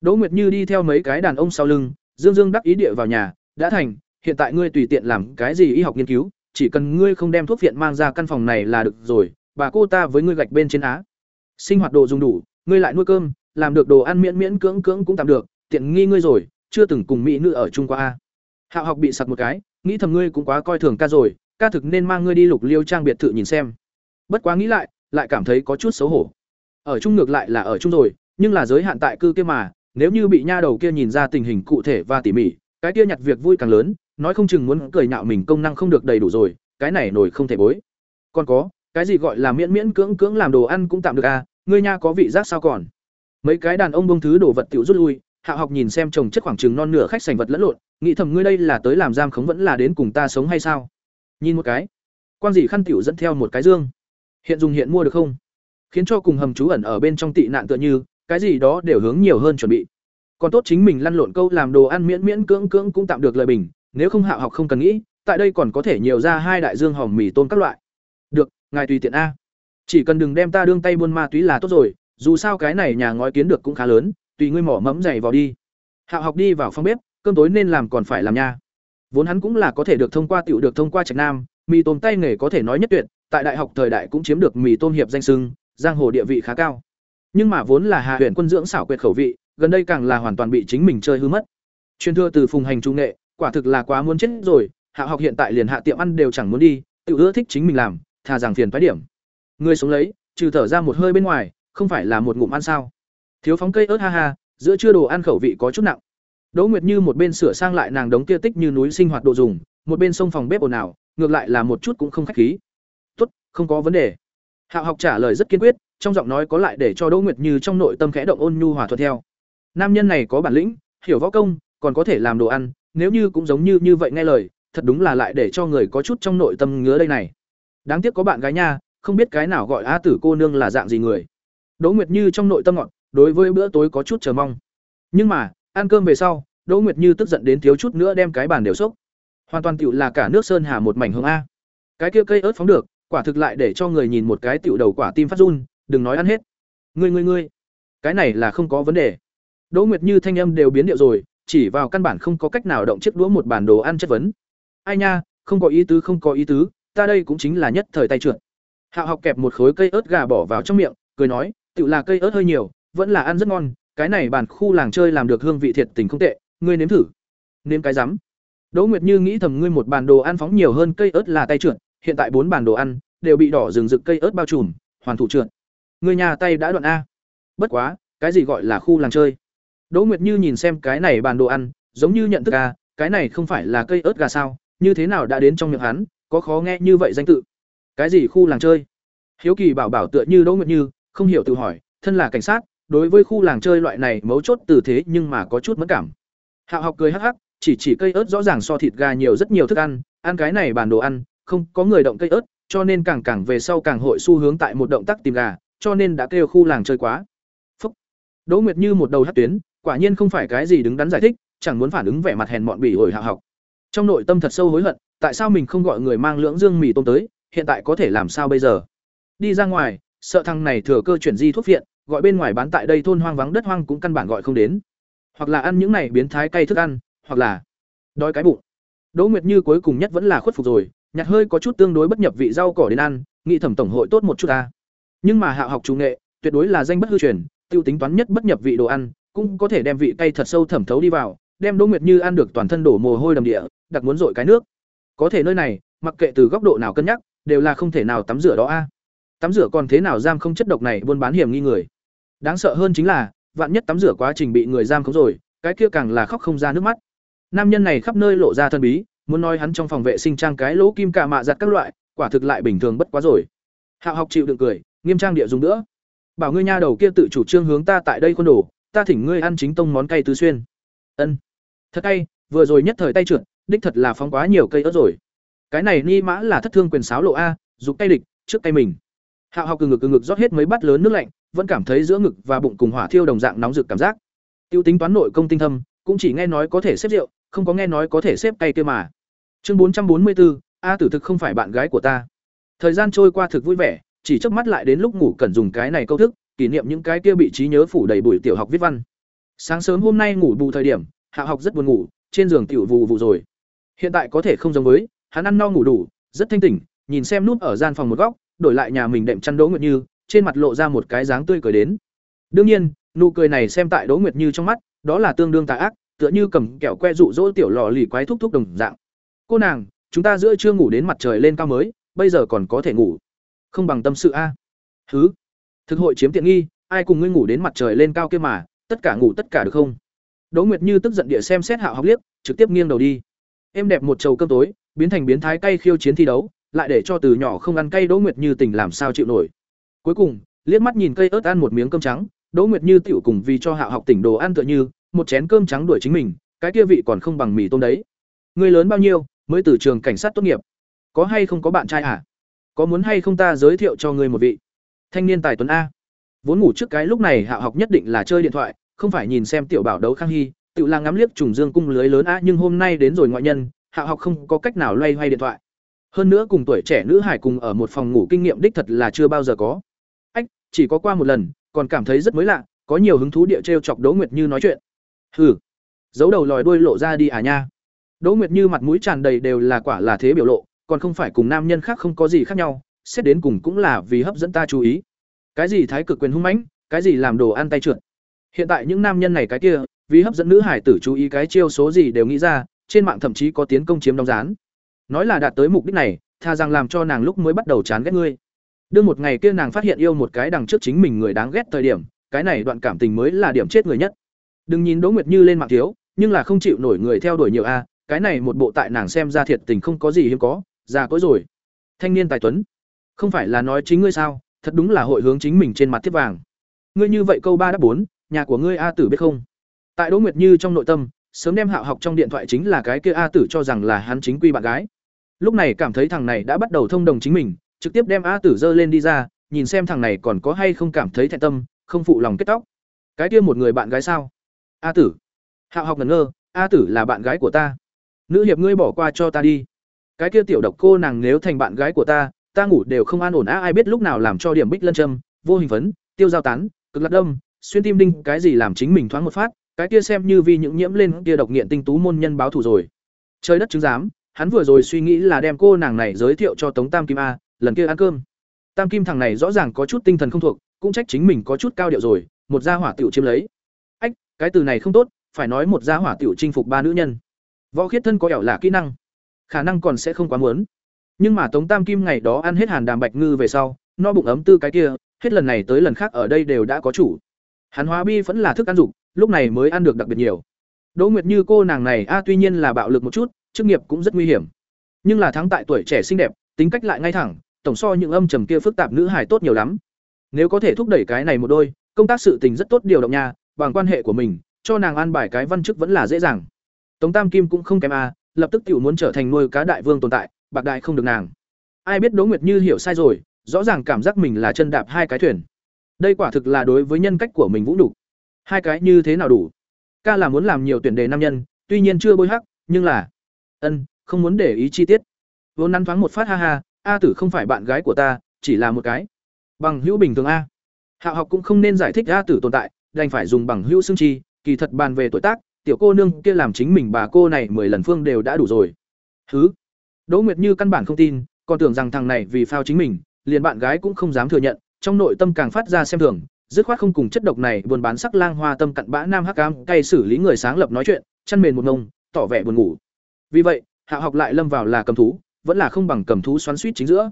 Đỗ Nguyệt Như đi theo mấy cái đàn ông sau lưng, Dương Dương đắc ý địa vào nhà, đã thành, hiện tại ngươi tùy tiện làm cái gì y học nghiên cứu, chỉ cần ngươi không đem thuốc viện mang ra căn phòng này là được rồi, bà cô ta với ngươi gạch bên trên á. Sinh hoạt đồ dùng đủ, ngươi lại nuôi cơm, làm được đồ ăn miễn miễn cưỡng cưỡng cũng tạm được, tiện nghi ngươi rồi, chưa từng cùng mỹ nữ ở chung qua a. Hạo học bị sặc một cái, nghĩ thầm ngươi cũng quá coi thường ca rồi, ca thực nên mang ngươi đi lục liêu trang biệt thự nhìn xem. Bất quá nghĩ lại, lại cảm thấy có chút xấu hổ. Ở chung ngược lại là ở chung rồi, nhưng là giới hạn tại cư kia mà, nếu như bị nha đầu kia nhìn ra tình hình cụ thể và tỉ mỉ, cái kia nhặt việc vui càng lớn, nói không chừng muốn cười nhạo mình công năng không được đầy đủ rồi, cái này nổi không thể bối. Còn có, cái gì gọi là miễn miễn cưỡng cưỡng làm đồ ăn cũng tạm được à, ngươi nha có vị giác sao còn. Mấy cái đàn ông bông thứ đổ vật tiểu rút lui, Hạ học nhìn xem chồng chất khoảng chừng non nửa khách sành vật lẫn lộn, nghĩ thầm ngươi đây là tới làm giam khống vẫn là đến cùng ta sống hay sao? Nhìn một cái, quan dị khăn tiểu dẫn theo một cái dương. Hiện dùng hiện mua được không? Khiến cho cùng hầm trú ẩn ở bên trong tị nạn tựa như, cái gì đó đều hướng nhiều hơn chuẩn bị. Còn tốt chính mình lăn lộn câu làm đồ ăn miễn miễn cưỡng cưỡng cũng tạm được lời bình, nếu không Hạ học không cần nghĩ, tại đây còn có thể nhiều ra hai đại dương hòm mì tôm các loại. Được, ngài tùy tiện a. Chỉ cần đừng đem ta đương tay buôn ma túy là tốt rồi, dù sao cái này nhà ngói kiến được cũng khá lớn, tùy ngươi mỏ mẫm dày vào đi. Hạo học đi vào phòng bếp cơm tối nên làm còn phải làm nha. Vốn hắn cũng là có thể được thông qua tiểu được thông qua trạch nam mì tôm tay nghề có thể nói nhất tuyệt tại đại học thời đại cũng chiếm được mì tôm hiệp danh sưng giang hồ địa vị khá cao. Nhưng mà vốn là hạ huyện quân dưỡng xảo quyệt khẩu vị gần đây càng là hoàn toàn bị chính mình chơi hư mất. Truyền thừa từ phùng hành trung nghệ quả thực là quá muốn chết rồi hạ học hiện tại liền hạ tiệm ăn đều chẳng muốn đi tự ưa thích chính mình làm thà rằng phiền phái điểm. Người sống lấy trừ thở ra một hơi bên ngoài không phải là một ngụm ăn sao? Thiếu phóng cây ớt ha ha, giữa trưa đồ ăn khẩu vị có chút nặng. Đỗ nguyệt như một bên sửa sang lại nàng đống kia tích như núi sinh hoạt đồ dùng, một bên sông phòng bếp ồn ào, ngược lại là một chút cũng không khách khí. Tốt, không có vấn đề. Hạo học trả lời rất kiên quyết, trong giọng nói có lại để cho đỗ nguyệt như trong nội tâm khẽ động ôn nhu hòa thuận theo. Nam nhân này có bản lĩnh, hiểu võ công, còn có thể làm đồ ăn, nếu như cũng giống như như vậy nghe lời, thật đúng là lại để cho người có chút trong nội tâm ngứa đây này. Đáng tiếc có bạn gái nha, không biết cái nào gọi a tử cô nương là dạng gì người đỗ nguyệt như trong nội tâm ngọn, đối với bữa tối có chút chờ mong. Nhưng mà, ăn cơm về sau, đỗ nguyệt như tức giận đến thiếu chút nữa đem cái bàn đều sốc hoàn toàn tiểu là cả nước sơn hà một mảnh hương a. Cái kia cây ớt phóng được, quả thực lại để cho người nhìn một cái tiểu đầu quả tim phát run, đừng nói ăn hết. Ngươi ngươi ngươi. Cái này là không có vấn đề. Đỗ nguyệt như thanh âm đều biến điệu rồi, chỉ vào căn bản không có cách nào động chiếc đũa một bản đồ ăn chất vấn. Ai nha, không có ý tứ, không có ý tứ, ta đây cũng chính là nhất thời tay trượt. Hạo học kẹp một khối cây ớt gà bỏ vào trong miệng, cười nói tự là cây ớt hơi nhiều, vẫn là ăn rất ngon, cái này bản khu làng chơi làm được hương vị thiệt tình không tệ, ngươi nếm thử. Nếm cái rắm. Đỗ nguyệt như nghĩ thầm ngươi một bàn đồ ăn phóng nhiều hơn cây ớt là tay trượt, hiện tại bốn bàn đồ ăn đều bị đỏ rừng rực cây ớt bao trùm, hoàn thủ trượt. Người nhà tay đã đoạn a. Bất quá, cái gì gọi là khu làng chơi? Đỗ nguyệt như nhìn xem cái này bàn đồ ăn, giống như nhận thức a, cái này không phải là cây ớt gà sao, như thế nào đã đến trong miệng hắn, có khó nghe như vậy danh tự. Cái gì khu làng chơi? Hiếu kỳ bảo bảo tựa như đỗ nguyệt như không hiểu tự hỏi, thân là cảnh sát, đối với khu làng chơi loại này mấu chốt từ thế nhưng mà có chút mất cảm. Hạo học cười hắc hắc, chỉ chỉ cây ớt rõ ràng so thịt gà nhiều rất nhiều thức ăn ăn cái này bàn đồ ăn, không có người động cây ớt, cho nên càng càng về sau càng hội xu hướng tại một động tác tìm gà, cho nên đã kêu khu làng chơi quá. Phúc. đỗ nguyệt như một đầu hát tuyến, quả nhiên không phải cái gì đứng đắn giải thích, chẳng muốn phản ứng vẻ mặt hèn mọn bỉ ổi Hạo học. Trong nội tâm thật sâu hối hận, tại sao mình không gọi người mang lưỡng dương mì tôm tới, hiện tại có thể làm sao bây giờ? Đi ra ngoài sợ thằng này thừa cơ chuyển di thuốc viện gọi bên ngoài bán tại đây thôn hoang vắng đất hoang cũng căn bản gọi không đến. Hoặc là ăn những này biến thái cay thức ăn, hoặc là đói cái bụng. Đỗ nguyệt như cuối cùng nhất vẫn là khuất phục rồi, nhặt hơi có chút tương đối bất nhập vị rau cỏ đến ăn, nghĩ thẩm tổng hội tốt một chút ta. Nhưng mà hạ học chủ nghệ, tuyệt đối là danh bất hư truyền, tiêu tính toán nhất bất nhập vị đồ ăn, cũng có thể đem vị cay thật sâu thẩm thấu đi vào, đem đỗ nguyệt như ăn được toàn thân đổ mồ hôi đầm địa, đặc muốn dội cái nước. Có thể nơi này, mặc kệ từ góc độ nào cân nhắc, đều là không thể nào tắm rửa đó a tắm rửa còn thế nào giam không chất độc này buôn bán hiểm nghi người? Đáng sợ hơn chính là, vạn nhất tắm rửa quá trình bị người giam không rồi, cái kia càng là khóc không ra nước mắt. Nam nhân này khắp nơi lộ ra thân bí, muốn nói hắn trong phòng vệ sinh trang cái lỗ kim cả mạ giặt các loại, quả thực lại bình thường bất quá rồi. Hạo học chịu đựng cười, nghiêm trang địa dùng nữa. Bảo ngươi nha đầu kia tự chủ trương hướng ta tại đây khuôn đồ, ta thỉnh ngươi ăn chính tông món cay tứ xuyên. Ân. Thật cay vừa rồi nhất thời tay trượt, đích thật là phóng quá nhiều cây ớt rồi. Cái này ni mã là thất thương quyền sáo lộ a, dục tay địch, trước tay mình hạo học từ ngực từ ngực rót hết mấy bát lớn nước lạnh, vẫn cảm thấy giữa ngực và bụng cùng hỏa thiêu đồng dạng nóng rực cảm giác. Tiêu tính toán nội công tinh thâm, cũng chỉ nghe nói có thể xếp rượu, không có nghe nói có thể xếp cay kia mà. Chương bốn trăm bốn mươi bốn a tử thực không phải bạn gái của ta. Thời gian trôi qua thực vui vẻ, chỉ chớp mắt lại đến lúc ngủ cần dùng cái này câu thức, kỷ niệm những cái kia bị trí nhớ phủ đầy buổi tiểu học viết văn. Sáng sớm hôm nay ngủ bù thời điểm hạ học rất buồn ngủ, trên giường tiểu vụ vụ rồi. Hiện tại có thể không giống với, hắn ăn no ngủ đủ, rất thanh tỉnh, nhìn xem núp ở gian phòng một góc đổi lại nhà mình đệm chăn đỗ nguyệt như, trên mặt lộ ra một cái dáng tươi cười đến. Đương nhiên, nụ cười này xem tại đỗ nguyệt như trong mắt, đó là tương đương tà ác, tựa như cầm kẹo que dụ dỗ tiểu lò lì quái thúc thúc đồng dạng. Cô nàng, chúng ta giữa chưa ngủ đến mặt trời lên cao mới, bây giờ còn có thể ngủ. Không bằng tâm sự a. À. hứ? Thực hội chiếm tiện nghi, ai cùng ngươi ngủ đến mặt trời lên cao kia mà, tất cả ngủ tất cả được không? Đỗ nguyệt như tức giận địa xem xét hạo học liếc, trực tiếp nghiêng đầu đi. Em đẹp một chầu cơm tối, biến thành biến thái cay khiêu chiến thi đấu lại để cho từ nhỏ không ăn cay đỗ nguyệt như tình làm sao chịu nổi. Cuối cùng, liếc mắt nhìn cây ớt ăn một miếng cơm trắng, đỗ nguyệt như tiểu cùng vì cho hạo học tỉnh đồ ăn tựa như, một chén cơm trắng đuổi chính mình, cái kia vị còn không bằng mì tôm đấy. Người lớn bao nhiêu, mới từ trường cảnh sát tốt nghiệp? Có hay không có bạn trai à có muốn hay không ta giới thiệu cho ngươi một vị? Thanh niên tài tuấn a. Vốn ngủ trước cái lúc này Hạo học nhất định là chơi điện thoại, không phải nhìn xem tiểu bảo đấu khang hy, Tiểu là ngắm liếc trùng dương cung lưới lớn a, nhưng hôm nay đến rồi ngoại nhân Hạo học không có cách nào loay hoay điện thoại hơn nữa cùng tuổi trẻ nữ hải cùng ở một phòng ngủ kinh nghiệm đích thật là chưa bao giờ có. Ách, chỉ có qua một lần, còn cảm thấy rất mới lạ, có nhiều hứng thú địa t chọc đỗ nguyệt như nói chuyện. Hừ, giấu đầu lòi đuôi lộ ra đi à nha. Đỗ nguyệt như mặt mũi tràn đầy đều là quả là thế biểu lộ, còn không phải cùng nam nhân khác không có gì khác nhau, xét đến cùng cũng là vì hấp dẫn ta chú ý. Cái gì thái cực quyền hung mãnh, cái gì làm đồ ăn tay trượt. Hiện tại những nam nhân này cái kia, vì hấp dẫn nữ hải tử chú ý cái chiêu số gì đều nghĩ ra, trên mạng thậm chí có tiến công chiếm đóng rán nói là đạt tới mục đích này thà rằng làm cho nàng lúc mới bắt đầu chán ghét ngươi. Đương một ngày kia nàng phát hiện yêu một cái đằng trước chính mình người đáng ghét thời điểm, cái này đoạn cảm tình mới là điểm chết người nhất. Đừng nhìn đỗ nguyệt như lên mạng thiếu, nhưng là không chịu nổi người theo đuổi nhiều a à, cái này một bộ tại nàng xem ra thiệt tình không có gì hiếm có, già cỗi rồi. Thanh niên tài tuấn, không phải là nói chính ngươi sao, thật đúng là hội hướng chính mình trên mặt thiết vàng. Ngươi như vậy câu ba đáp bốn, nhà của ngươi a tử biết không? Tại đỗ nguyệt như trong nội tâm, sớm đem hạo học trong điện thoại chính là cái kia a tử cho rằng là hắn chính quy bạn gái lúc này cảm thấy thằng này đã bắt đầu thông đồng chính mình, trực tiếp đem a tử dơ lên đi ra, nhìn xem thằng này còn có hay không cảm thấy thẹn tâm, không phụ lòng kết tóc. Cái kia một người bạn gái sao? A tử. Hạo học ngẩn ngơ, a tử là bạn gái của ta. Nữ hiệp ngươi bỏ qua cho ta đi. Cái kia tiểu độc cô nàng nếu thành bạn gái của ta ta ngủ đều không an ổn á, ai biết lúc nào làm cho điểm bích lân châm, vô hình phấn, tiêu giao tán, cực lạc đông, xuyên tim đinh, cái gì làm chính mình thoáng một phát, cái kia xem như vì những nhiễm lên kia độc nghiện tinh tú môn nhân báo thù rồi. Trời đất chứng giám hắn vừa rồi suy nghĩ là đem cô nàng này giới thiệu cho tống tam kim a, lần kia ăn cơm. Tam kim thằng này rõ ràng có chút tinh thần không thuộc, cũng trách chính mình có chút cao điệu rồi, một gia hỏa tiểu chiếm lấy. Ách, cái từ này không tốt, phải nói một gia hỏa tiểu chinh phục ba nữ nhân. Võ khiết thân có ẻo là kỹ năng, khả năng còn sẽ không quá muốn. Nhưng mà tống tam kim ngày đó ăn hết hàn đàm bạch ngư về sau, no bụng ấm tư cái kia, hết lần này tới lần khác ở đây đều đã có chủ. Hắn hóa bi vẫn là thức ăn dục, lúc này mới ăn được đặc biệt nhiều. Đỗ nguyệt như cô nàng này, a, tuy nhiên là bạo lực một chút chức nghiệp cũng rất nguy hiểm. Nhưng là thắng tại tuổi trẻ xinh đẹp, tính cách lại ngay thẳng, tổng so những âm trầm kia phức tạp nữ hài tốt nhiều lắm. Nếu có thể thúc đẩy cái này một đôi, công tác sự tình rất tốt điều động nha, bằng quan hệ của mình, cho nàng an bài cái văn chức vẫn là dễ dàng. Tống tam kim cũng không kém a, lập tức tiểu muốn trở thành nuôi cá đại vương tồn tại, bạc đại không được nàng. Ai biết đỗ nguyệt như hiểu sai rồi, rõ ràng cảm giác mình là chân đạp hai cái thuyền. Đây quả thực là đối với nhân cách của mình vũ đủ hai cái như thế nào đủ? Ca là muốn làm nhiều tuyển đề nam nhân, tuy nhiên chưa bôi hắc, nhưng là ân, không muốn để ý chi tiết. Vốn nắn thoáng một phát ha ha, a tử không phải bạn gái của ta, chỉ là một cái. Bằng hữu bình thường a. Hạ học cũng không nên giải thích a tử tồn tại, đành phải dùng bằng hữu xương chi, kỳ thật bàn về tuổi tác, tiểu cô nương kia làm chính mình bà cô này mười lần phương đều đã đủ rồi. Thứ đỗ nguyệt như căn bản không tin, còn tưởng rằng thằng này vì phao chính mình, liền bạn gái cũng không dám thừa nhận, trong nội tâm càng phát ra xem thường, dứt khoát không cùng chất độc này buôn bán sắc lang hoa tâm cặn bã nam hắc cam cay xử lý người sáng lập nói chuyện, chăn mền một ngông, tỏ vẻ buồn ngủ vì vậy, hạ học lại lâm vào là cầm thú, vẫn là không bằng cầm thú xoắn suýt chính giữa.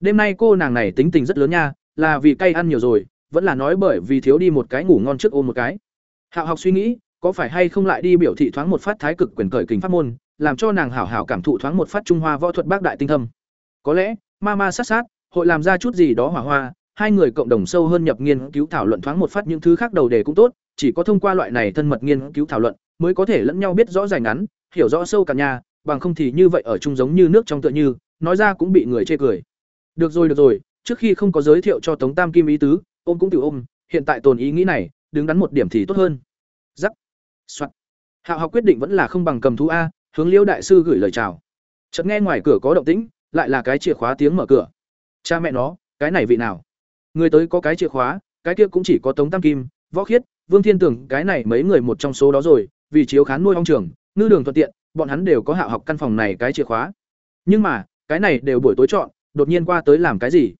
Đêm nay cô nàng này tính tình rất lớn nha, là vì cay ăn nhiều rồi, vẫn là nói bởi vì thiếu đi một cái ngủ ngon trước ôm một cái. Hạ học suy nghĩ, có phải hay không lại đi biểu thị thoáng một phát thái cực quyền cởi kính pháp môn, làm cho nàng hảo hảo cảm thụ thoáng một phát trung hoa võ thuật bác đại tinh thâm. Có lẽ, ma ma sát sát, hội làm ra chút gì đó hỏa hoa, hai người cộng đồng sâu hơn nhập nghiên cứu thảo luận thoáng một phát những thứ khác đầu đề cũng tốt, chỉ có thông qua loại này thân mật nghiên cứu thảo luận, mới có thể lẫn nhau biết rõ ràng ngắn hiểu rõ sâu cả nhà, bằng không thì như vậy ở chung giống như nước trong tựa như, nói ra cũng bị người chê cười. Được rồi được rồi, trước khi không có giới thiệu cho tống tam kim ý tứ, ôm cũng tiểu ôm, hiện tại tồn ý nghĩ này, đứng đắn một điểm thì tốt hơn. Giắc. Soạt. Hạo học quyết định vẫn là không bằng cầm thú a, hướng liêu đại sư gửi lời chào. Chợt nghe ngoài cửa có động tĩnh, lại là cái chìa khóa tiếng mở cửa. Cha mẹ nó, cái này vị nào? Người tới có cái chìa khóa, cái kia cũng chỉ có tống tam kim, võ khiết, vương thiên tưởng, cái này mấy người một trong số đó rồi, vì chiếu khán nuôi ong trường ngư đường thuận tiện, bọn hắn đều có hạ học căn phòng này cái chìa khóa. Nhưng mà, cái này đều buổi tối chọn, đột nhiên qua tới làm cái gì?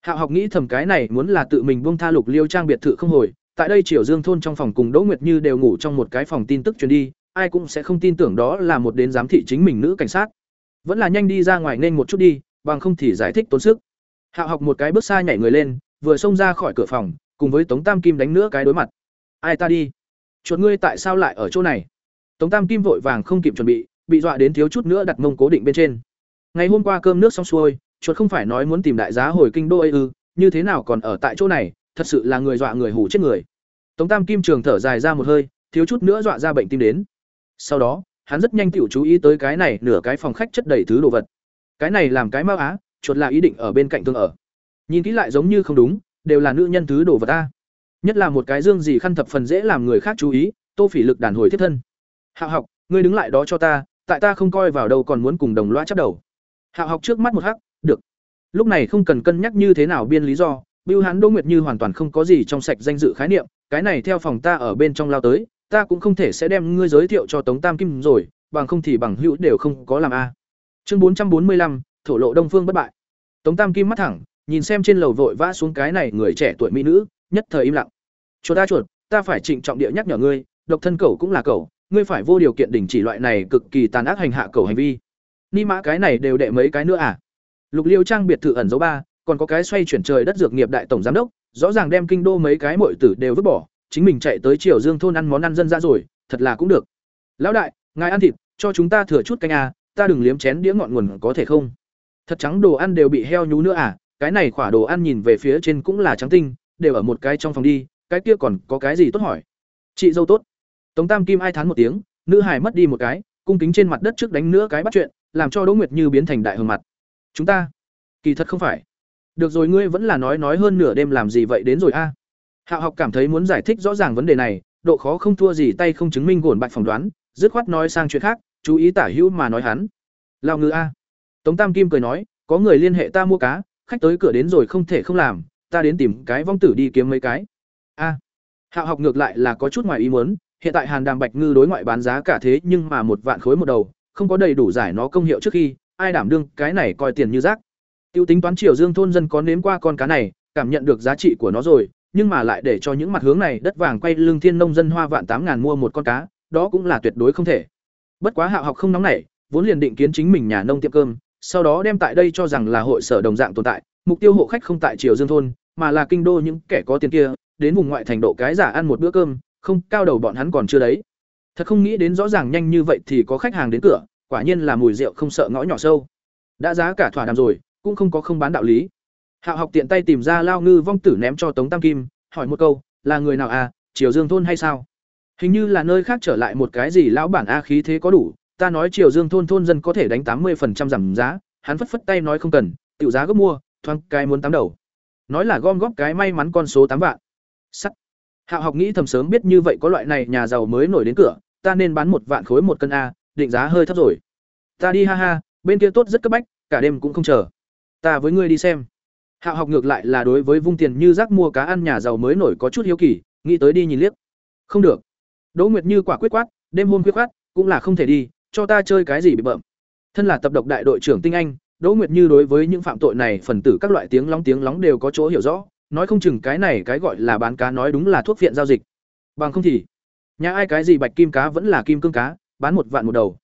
Hạ học nghĩ thầm cái này muốn là tự mình buông tha lục liêu trang biệt thự không hồi, tại đây triều dương thôn trong phòng cùng đỗ nguyệt như đều ngủ trong một cái phòng tin tức truyền đi, ai cũng sẽ không tin tưởng đó là một đến giám thị chính mình nữ cảnh sát. Vẫn là nhanh đi ra ngoài nên một chút đi, bằng không thì giải thích tốn sức. Hạ học một cái bước xa nhảy người lên, vừa xông ra khỏi cửa phòng, cùng với tống tam kim đánh nữa cái đối mặt. Ai ta đi? Chuột ngươi tại sao lại ở chỗ này? Tống tam kim vội vàng không kịp chuẩn bị bị dọa đến thiếu chút nữa đặt mông cố định bên trên. Ngày hôm qua cơm nước xong xuôi, chuột không phải nói muốn tìm đại giá hồi kinh đô ấy ư, như thế nào còn ở tại chỗ này, thật sự là người dọa người hủ chết người. Tống tam kim trường thở dài ra một hơi, thiếu chút nữa dọa ra bệnh tim đến. Sau đó, hắn rất nhanh tiểu chú ý tới cái này, nửa cái phòng khách chất đầy thứ đồ vật. Cái này làm cái mao á, chuột là ý định ở bên cạnh tương ở. Nhìn kỹ lại giống như không đúng, đều là nữ nhân thứ đồ vật ta. Nhất là một cái dương gì khăn thập phần dễ làm người khác chú ý, tô phỉ lực đàn hồi thiết thân hạ học, ngươi đứng lại đó cho ta, tại ta không coi vào đâu còn muốn cùng đồng loa chắp đầu. Hạ học trước mắt một hắc, được. Lúc này không cần cân nhắc như thế nào biên lý do, bưu hán đỗ nguyệt như hoàn toàn không có gì trong sạch danh dự khái niệm, cái này theo phòng ta ở bên trong lao tới, ta cũng không thể sẽ đem ngươi giới thiệu cho tống tam kim rồi, bằng không thì bằng hữu đều không có làm a. Chương bốn trăm bốn mươi lăm, thổ lộ đông phương bất bại. Tống tam kim mắt thẳng, nhìn xem trên lầu vội vã xuống cái này người trẻ tuổi mỹ nữ, nhất thời im lặng. Chuột ta chuột, ta phải trịnh trọng địa nhắc nhở ngươi, độc thân cẩu cũng là cẩu ngươi phải vô điều kiện đình chỉ loại này cực kỳ tàn ác hành hạ cầu hành vi. Ni mã cái này đều đệ mấy cái nữa à? Lục liêu trang biệt thự ẩn dấu ba, còn có cái xoay chuyển trời đất dược nghiệp đại tổng giám đốc, rõ ràng đem kinh đô mấy cái muội tử đều vứt bỏ, chính mình chạy tới triều dương thôn ăn món ăn dân ra rồi, thật là cũng được. Lão đại, ngài ăn thịt, cho chúng ta thừa chút canh à ta đừng liếm chén đĩa ngọn nguồn có thể không? Thật trắng đồ ăn đều bị heo nhú nữa à cái này khỏa đồ ăn nhìn về phía trên cũng là trắng tinh, đều ở một cái trong phòng đi, cái kia còn có cái gì tốt hỏi? Chị dâu tốt tống tam kim ai thán một tiếng, nữ hài mất đi một cái, cung kính trên mặt đất trước đánh nữa cái bắt chuyện, làm cho đỗ nguyệt như biến thành đại hương mặt. Chúng ta, kỳ thật không phải. Được rồi ngươi vẫn là nói nói hơn nửa đêm làm gì vậy đến rồi a? Hạo học cảm thấy muốn giải thích rõ ràng vấn đề này, độ khó không thua gì tay không chứng minh gổn bạch phỏng đoán, dứt khoát nói sang chuyện khác, chú ý tả hữu mà nói hắn. Lao ngư a. Tống tam kim cười nói, có người liên hệ ta mua cá, khách tới cửa đến rồi không thể không làm, ta đến tìm cái vong tử đi kiếm mấy cái. A. Hạo học ngược lại là có chút ngoài ý muốn hiện tại hàn đàm bạch ngư đối ngoại bán giá cả thế nhưng mà một vạn khối một đầu, không có đầy đủ giải nó công hiệu trước khi, ai đảm đương cái này coi tiền như rác. Tiêu tính toán triều dương thôn dân có nếm qua con cá này, cảm nhận được giá trị của nó rồi, nhưng mà lại để cho những mặt hướng này đất vàng quay lưng thiên nông dân hoa vạn tám ngàn mua một con cá, đó cũng là tuyệt đối không thể. Bất quá hạo học không nóng nảy, vốn liền định kiến chính mình nhà nông tiệm cơm, sau đó đem tại đây cho rằng là hội sở đồng dạng tồn tại, mục tiêu hộ khách không tại triều dương thôn, mà là kinh đô những kẻ có tiền kia, đến vùng ngoại thành độ cái giả ăn một bữa cơm không, cao đầu bọn hắn còn chưa đấy. Thật không nghĩ đến rõ ràng nhanh như vậy thì có khách hàng đến cửa, quả nhiên là mùi rượu không sợ ngõ nhỏ sâu. Đã giá cả thỏa đàm rồi, cũng không có không bán đạo lý. Hạo học tiện tay tìm ra lao ngư vong tử ném cho tống tam kim, hỏi một câu, là người nào à triều dương thôn hay sao? Hình như là nơi khác trở lại một cái gì lão bản a khí thế có đủ, ta nói triều dương thôn thôn dân có thể đánh tám mươi giảm giá, hắn phất phất tay nói không cần, tiểu giá gấp mua, thoáng cái muốn tám đầu. Nói là gom góp cái may mắn con số tám vạn. Sắt hạo học nghĩ thầm sớm biết như vậy có loại này nhà giàu mới nổi đến cửa, ta nên bán một vạn khối một cân a, định giá hơi thấp rồi. Ta đi ha ha, bên kia tốt rất cấp bách, cả đêm cũng không chờ. Ta với ngươi đi xem. Hạo học ngược lại là đối với vung tiền như rác mua cá ăn nhà giàu mới nổi có chút hiếu kỳ, nghĩ tới đi nhìn liếc. Không được. Đỗ nguyệt như quả quyết quát, đêm hôm quyết quát cũng là không thể đi, cho ta chơi cái gì bị bậm. thân là tập độc đại đội trưởng tinh anh, đỗ nguyệt như đối với những phạm tội này phần tử các loại tiếng lóng tiếng lóng đều có chỗ hiểu rõ nói không chừng cái này cái gọi là bán cá nói đúng là thuốc viện giao dịch. Bằng không thì, nhà ai cái gì bạch kim cá vẫn là kim cương cá, bán một vạn một đầu.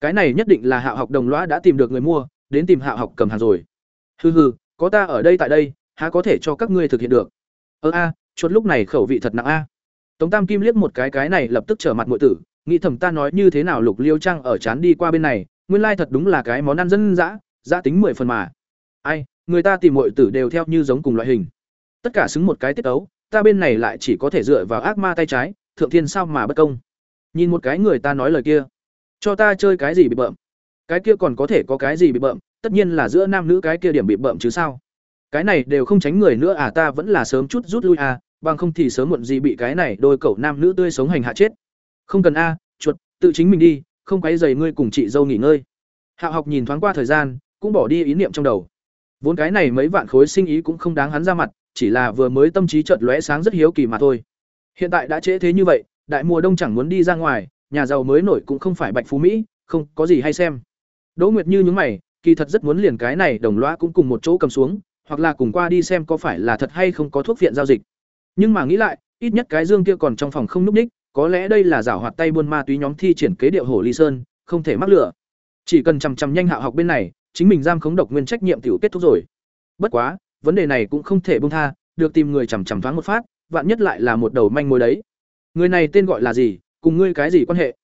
Cái này nhất định là hạ học đồng lõa đã tìm được người mua, đến tìm hạ học cầm hàng rồi. Hừ hừ, có ta ở đây tại đây, há có thể cho các ngươi thực hiện được? Ơ a, chuột lúc này khẩu vị thật nặng a. Tống tam kim liếc một cái cái này lập tức trở mặt ngụy tử, nghĩ thầm ta nói như thế nào lục liêu trang ở chán đi qua bên này, nguyên lai thật đúng là cái món ăn dân dã dã tính mười phần mà. Ai, người ta tìm ngụy tử đều theo như giống cùng loại hình tất cả xứng một cái tiết ấu, ta bên này lại chỉ có thể dựa vào ác ma tay trái, thượng thiên sao mà bất công. Nhìn một cái người ta nói lời kia, cho ta chơi cái gì bị bợm? Cái kia còn có thể có cái gì bị bợm? Tất nhiên là giữa nam nữ cái kia điểm bị bợm chứ sao? Cái này đều không tránh người nữa à ta vẫn là sớm chút rút lui à bằng không thì sớm muộn gì bị cái này đôi cậu nam nữ tươi sống hành hạ chết. Không cần a, chuột, tự chính mình đi, không quấy dày ngươi cùng chị dâu nghỉ ngơi. Hạo học nhìn thoáng qua thời gian, cũng bỏ đi ý niệm trong đầu. Vốn cái này mấy vạn khối sinh ý cũng không đáng hắn ra mặt chỉ là vừa mới tâm trí chợt lóe sáng rất hiếu kỳ mà thôi. Hiện tại đã trễ thế như vậy, đại mùa đông chẳng muốn đi ra ngoài, nhà giàu mới nổi cũng không phải bạch phú mỹ, không có gì hay xem. Đỗ nguyệt như nhướng mày, kỳ thật rất muốn liền cái này đồng loa cũng cùng một chỗ cầm xuống, hoặc là cùng qua đi xem có phải là thật hay không có thuốc viện giao dịch. Nhưng mà nghĩ lại, ít nhất cái dương kia còn trong phòng không núp ních, có lẽ đây là giảo hoạt tay buôn ma túy nhóm thi triển kế điệu hổ ly sơn, không thể mắc lửa. Chỉ cần chằm chằm nhanh hạ học bên này, chính mình giam khống độc nguyên trách nhiệm tiểu kết thúc rồi. Bất quá vấn đề này cũng không thể buông tha, được tìm người chằm chằm thoáng một phát, vạn nhất lại là một đầu manh mối đấy. Người này tên gọi là gì, cùng ngươi cái gì quan hệ?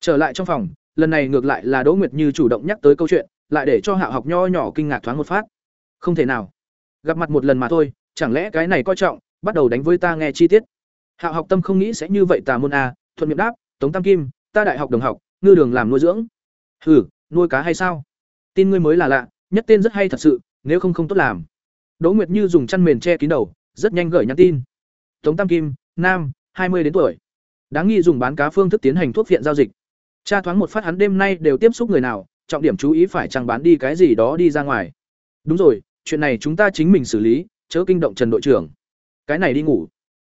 Trở lại trong phòng, lần này ngược lại là đỗ nguyệt như chủ động nhắc tới câu chuyện, lại để cho hạ học nho nhỏ kinh ngạc thoáng một phát. Không thể nào. Gặp mặt một lần mà thôi, chẳng lẽ cái này coi trọng, bắt đầu đánh với ta nghe chi tiết? Hạ học tâm không nghĩ sẽ như vậy tà môn a thuận miệng đáp, tống tam kim, ta đại học đồng học, ngư đường làm nuôi dưỡng. Hừ, nuôi cá hay sao? Tin ngươi mới là lạ, nhất tên rất hay thật sự, nếu không không tốt làm đỗ nguyệt như dùng chăn mền che kín đầu, rất nhanh gửi nhắn tin. Tống tam kim, nam, hai mươi đến tuổi. Đáng nghi dùng bán cá phương thức tiến hành thuốc viện giao dịch. Cha thoáng một phát hắn đêm nay đều tiếp xúc người nào, trọng điểm chú ý phải chẳng bán đi cái gì đó đi ra ngoài. Đúng rồi, chuyện này chúng ta chính mình xử lý, chớ kinh động trần đội trưởng. Cái này đi ngủ.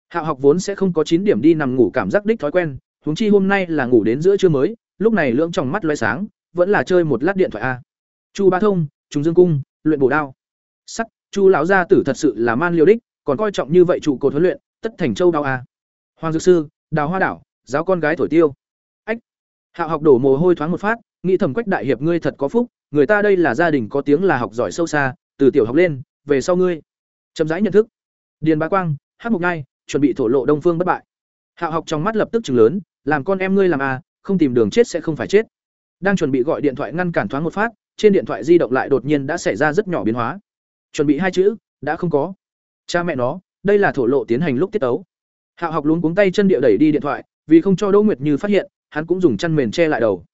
Hạo học vốn sẽ không có chín điểm đi nằm ngủ cảm giác đích thói quen, huống chi hôm nay là ngủ đến giữa trưa mới, lúc này lưỡng trong mắt lóe sáng, vẫn là chơi một lát điện thoại a. Chu ba thông, trùng dương cung, luyện bổ đao. Sắt chu lão gia tử thật sự là man liều đích, còn coi trọng như vậy trụ cột huấn luyện, tất thành châu đao a à. hoàng dược sư, đào hoa đảo, giáo con gái thổi tiêu. Ách hạo học đổ mồ hôi thoáng một phát, nghĩ thẩm quách đại hiệp ngươi thật có phúc, người ta đây là gia đình có tiếng là học giỏi sâu xa, từ tiểu học lên, về sau ngươi. Chậm rãi nhận thức. Điền bá quang hát mục ngai, chuẩn bị thổ lộ đông phương bất bại. Hạo học trong mắt lập tức chừng lớn, làm con em ngươi làm à không tìm đường chết sẽ không phải chết. Đang chuẩn bị gọi điện thoại ngăn cản thoáng một phát, trên điện thoại di động lại đột nhiên đã xảy ra rất nhỏ biến hóa chuẩn bị hai chữ đã không có. Cha mẹ nó đây là thổ lộ tiến hành lúc tiết tấu. Hạo học luống cuống tay chân địa đẩy đi điện thoại vì không cho đỗ nguyệt như phát hiện hắn cũng dùng chăn mền che lại đầu.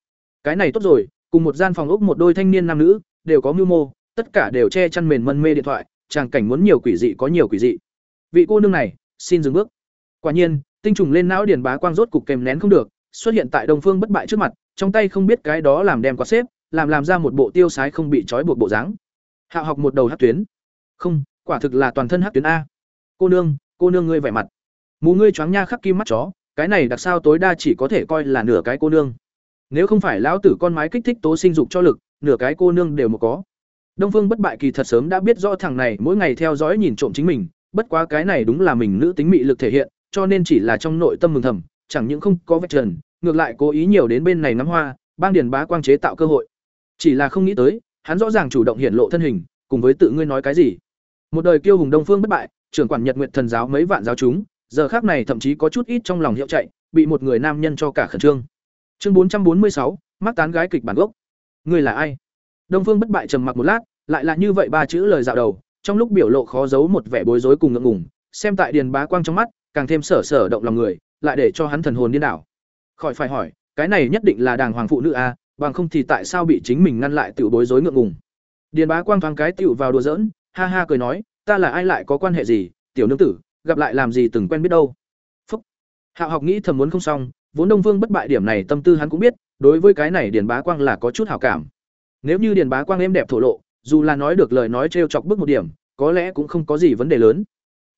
Cái này tốt rồi cùng một gian phòng ốc một đôi thanh niên nam nữ đều có mưu mô tất cả đều che chăn mền mân mê điện thoại chàng cảnh muốn nhiều quỷ dị có nhiều quỷ dị. Vị cô nương này xin dừng bước. Quả nhiên tinh trùng lên não điền bá quang rốt cục kèm nén không được xuất hiện tại đồng Phương Bất bại trước mặt, trong tay không biết cái đó làm đem quạt xếp, làm làm ra một bộ tiêu sái không bị trói buộc bộ dáng. Hạo học một đầu hát tuyến. Không, quả thực là toàn thân hắc tuyến a. Cô nương, cô nương ngươi vẻ mặt. Mù ngươi choáng nha khắc kim mắt chó, cái này đặc sao tối đa chỉ có thể coi là nửa cái cô nương. Nếu không phải lão tử con mái kích thích tố sinh dục cho lực, nửa cái cô nương đều một có. Đông Phương Bất bại kỳ thật sớm đã biết rõ thằng này mỗi ngày theo dõi nhìn trộm chính mình, bất quá cái này đúng là mình nữ tính mị lực thể hiện, cho nên chỉ là trong nội tâm mừng thầm, chẳng những không có vết trần, ngược lại cố ý nhiều đến bên này ngắm hoa, bang điền bá quang chế tạo cơ hội. Chỉ là không nghĩ tới, hắn rõ ràng chủ động hiện lộ thân hình, cùng với tự ngươi nói cái gì? Một đời kiêu hùng Đông Phương bất bại, trưởng quản Nhật nguyện thần giáo mấy vạn giáo chúng, giờ khác này thậm chí có chút ít trong lòng hiệu chạy, bị một người nam nhân cho cả khẩn trương. Chương bốn trăm bốn mươi sáu, mắc tán gái kịch bản gốc. người là ai? Đông Phương bất bại trầm mặc một lát, lại là như vậy ba chữ lời dạo đầu, trong lúc biểu lộ khó giấu một vẻ bối rối cùng ngượng ngùng, xem tại Điền Bá Quang trong mắt, càng thêm sở sở động lòng người, lại để cho hắn thần hồn điên đảo. Khỏi phải hỏi, cái này nhất định là đàng hoàng phụ nữ a, bằng không thì tại sao bị chính mình ngăn lại tiểu bối rối ngượng ngùng. Điền Bá Quang thoáng cái tiểu vào đùa giỡn, ha ha cười nói, ta là ai lại có quan hệ gì, tiểu nương tử, gặp lại làm gì từng quen biết đâu. Phúc. Hạo học nghĩ thầm muốn không xong, vốn Đông Vương bất bại điểm này tâm tư hắn cũng biết, đối với cái này Điền Bá Quang là có chút hảo cảm. Nếu như Điền Bá Quang êm đẹp thổ lộ, dù là nói được lời nói trêu chọc bước một điểm, có lẽ cũng không có gì vấn đề lớn.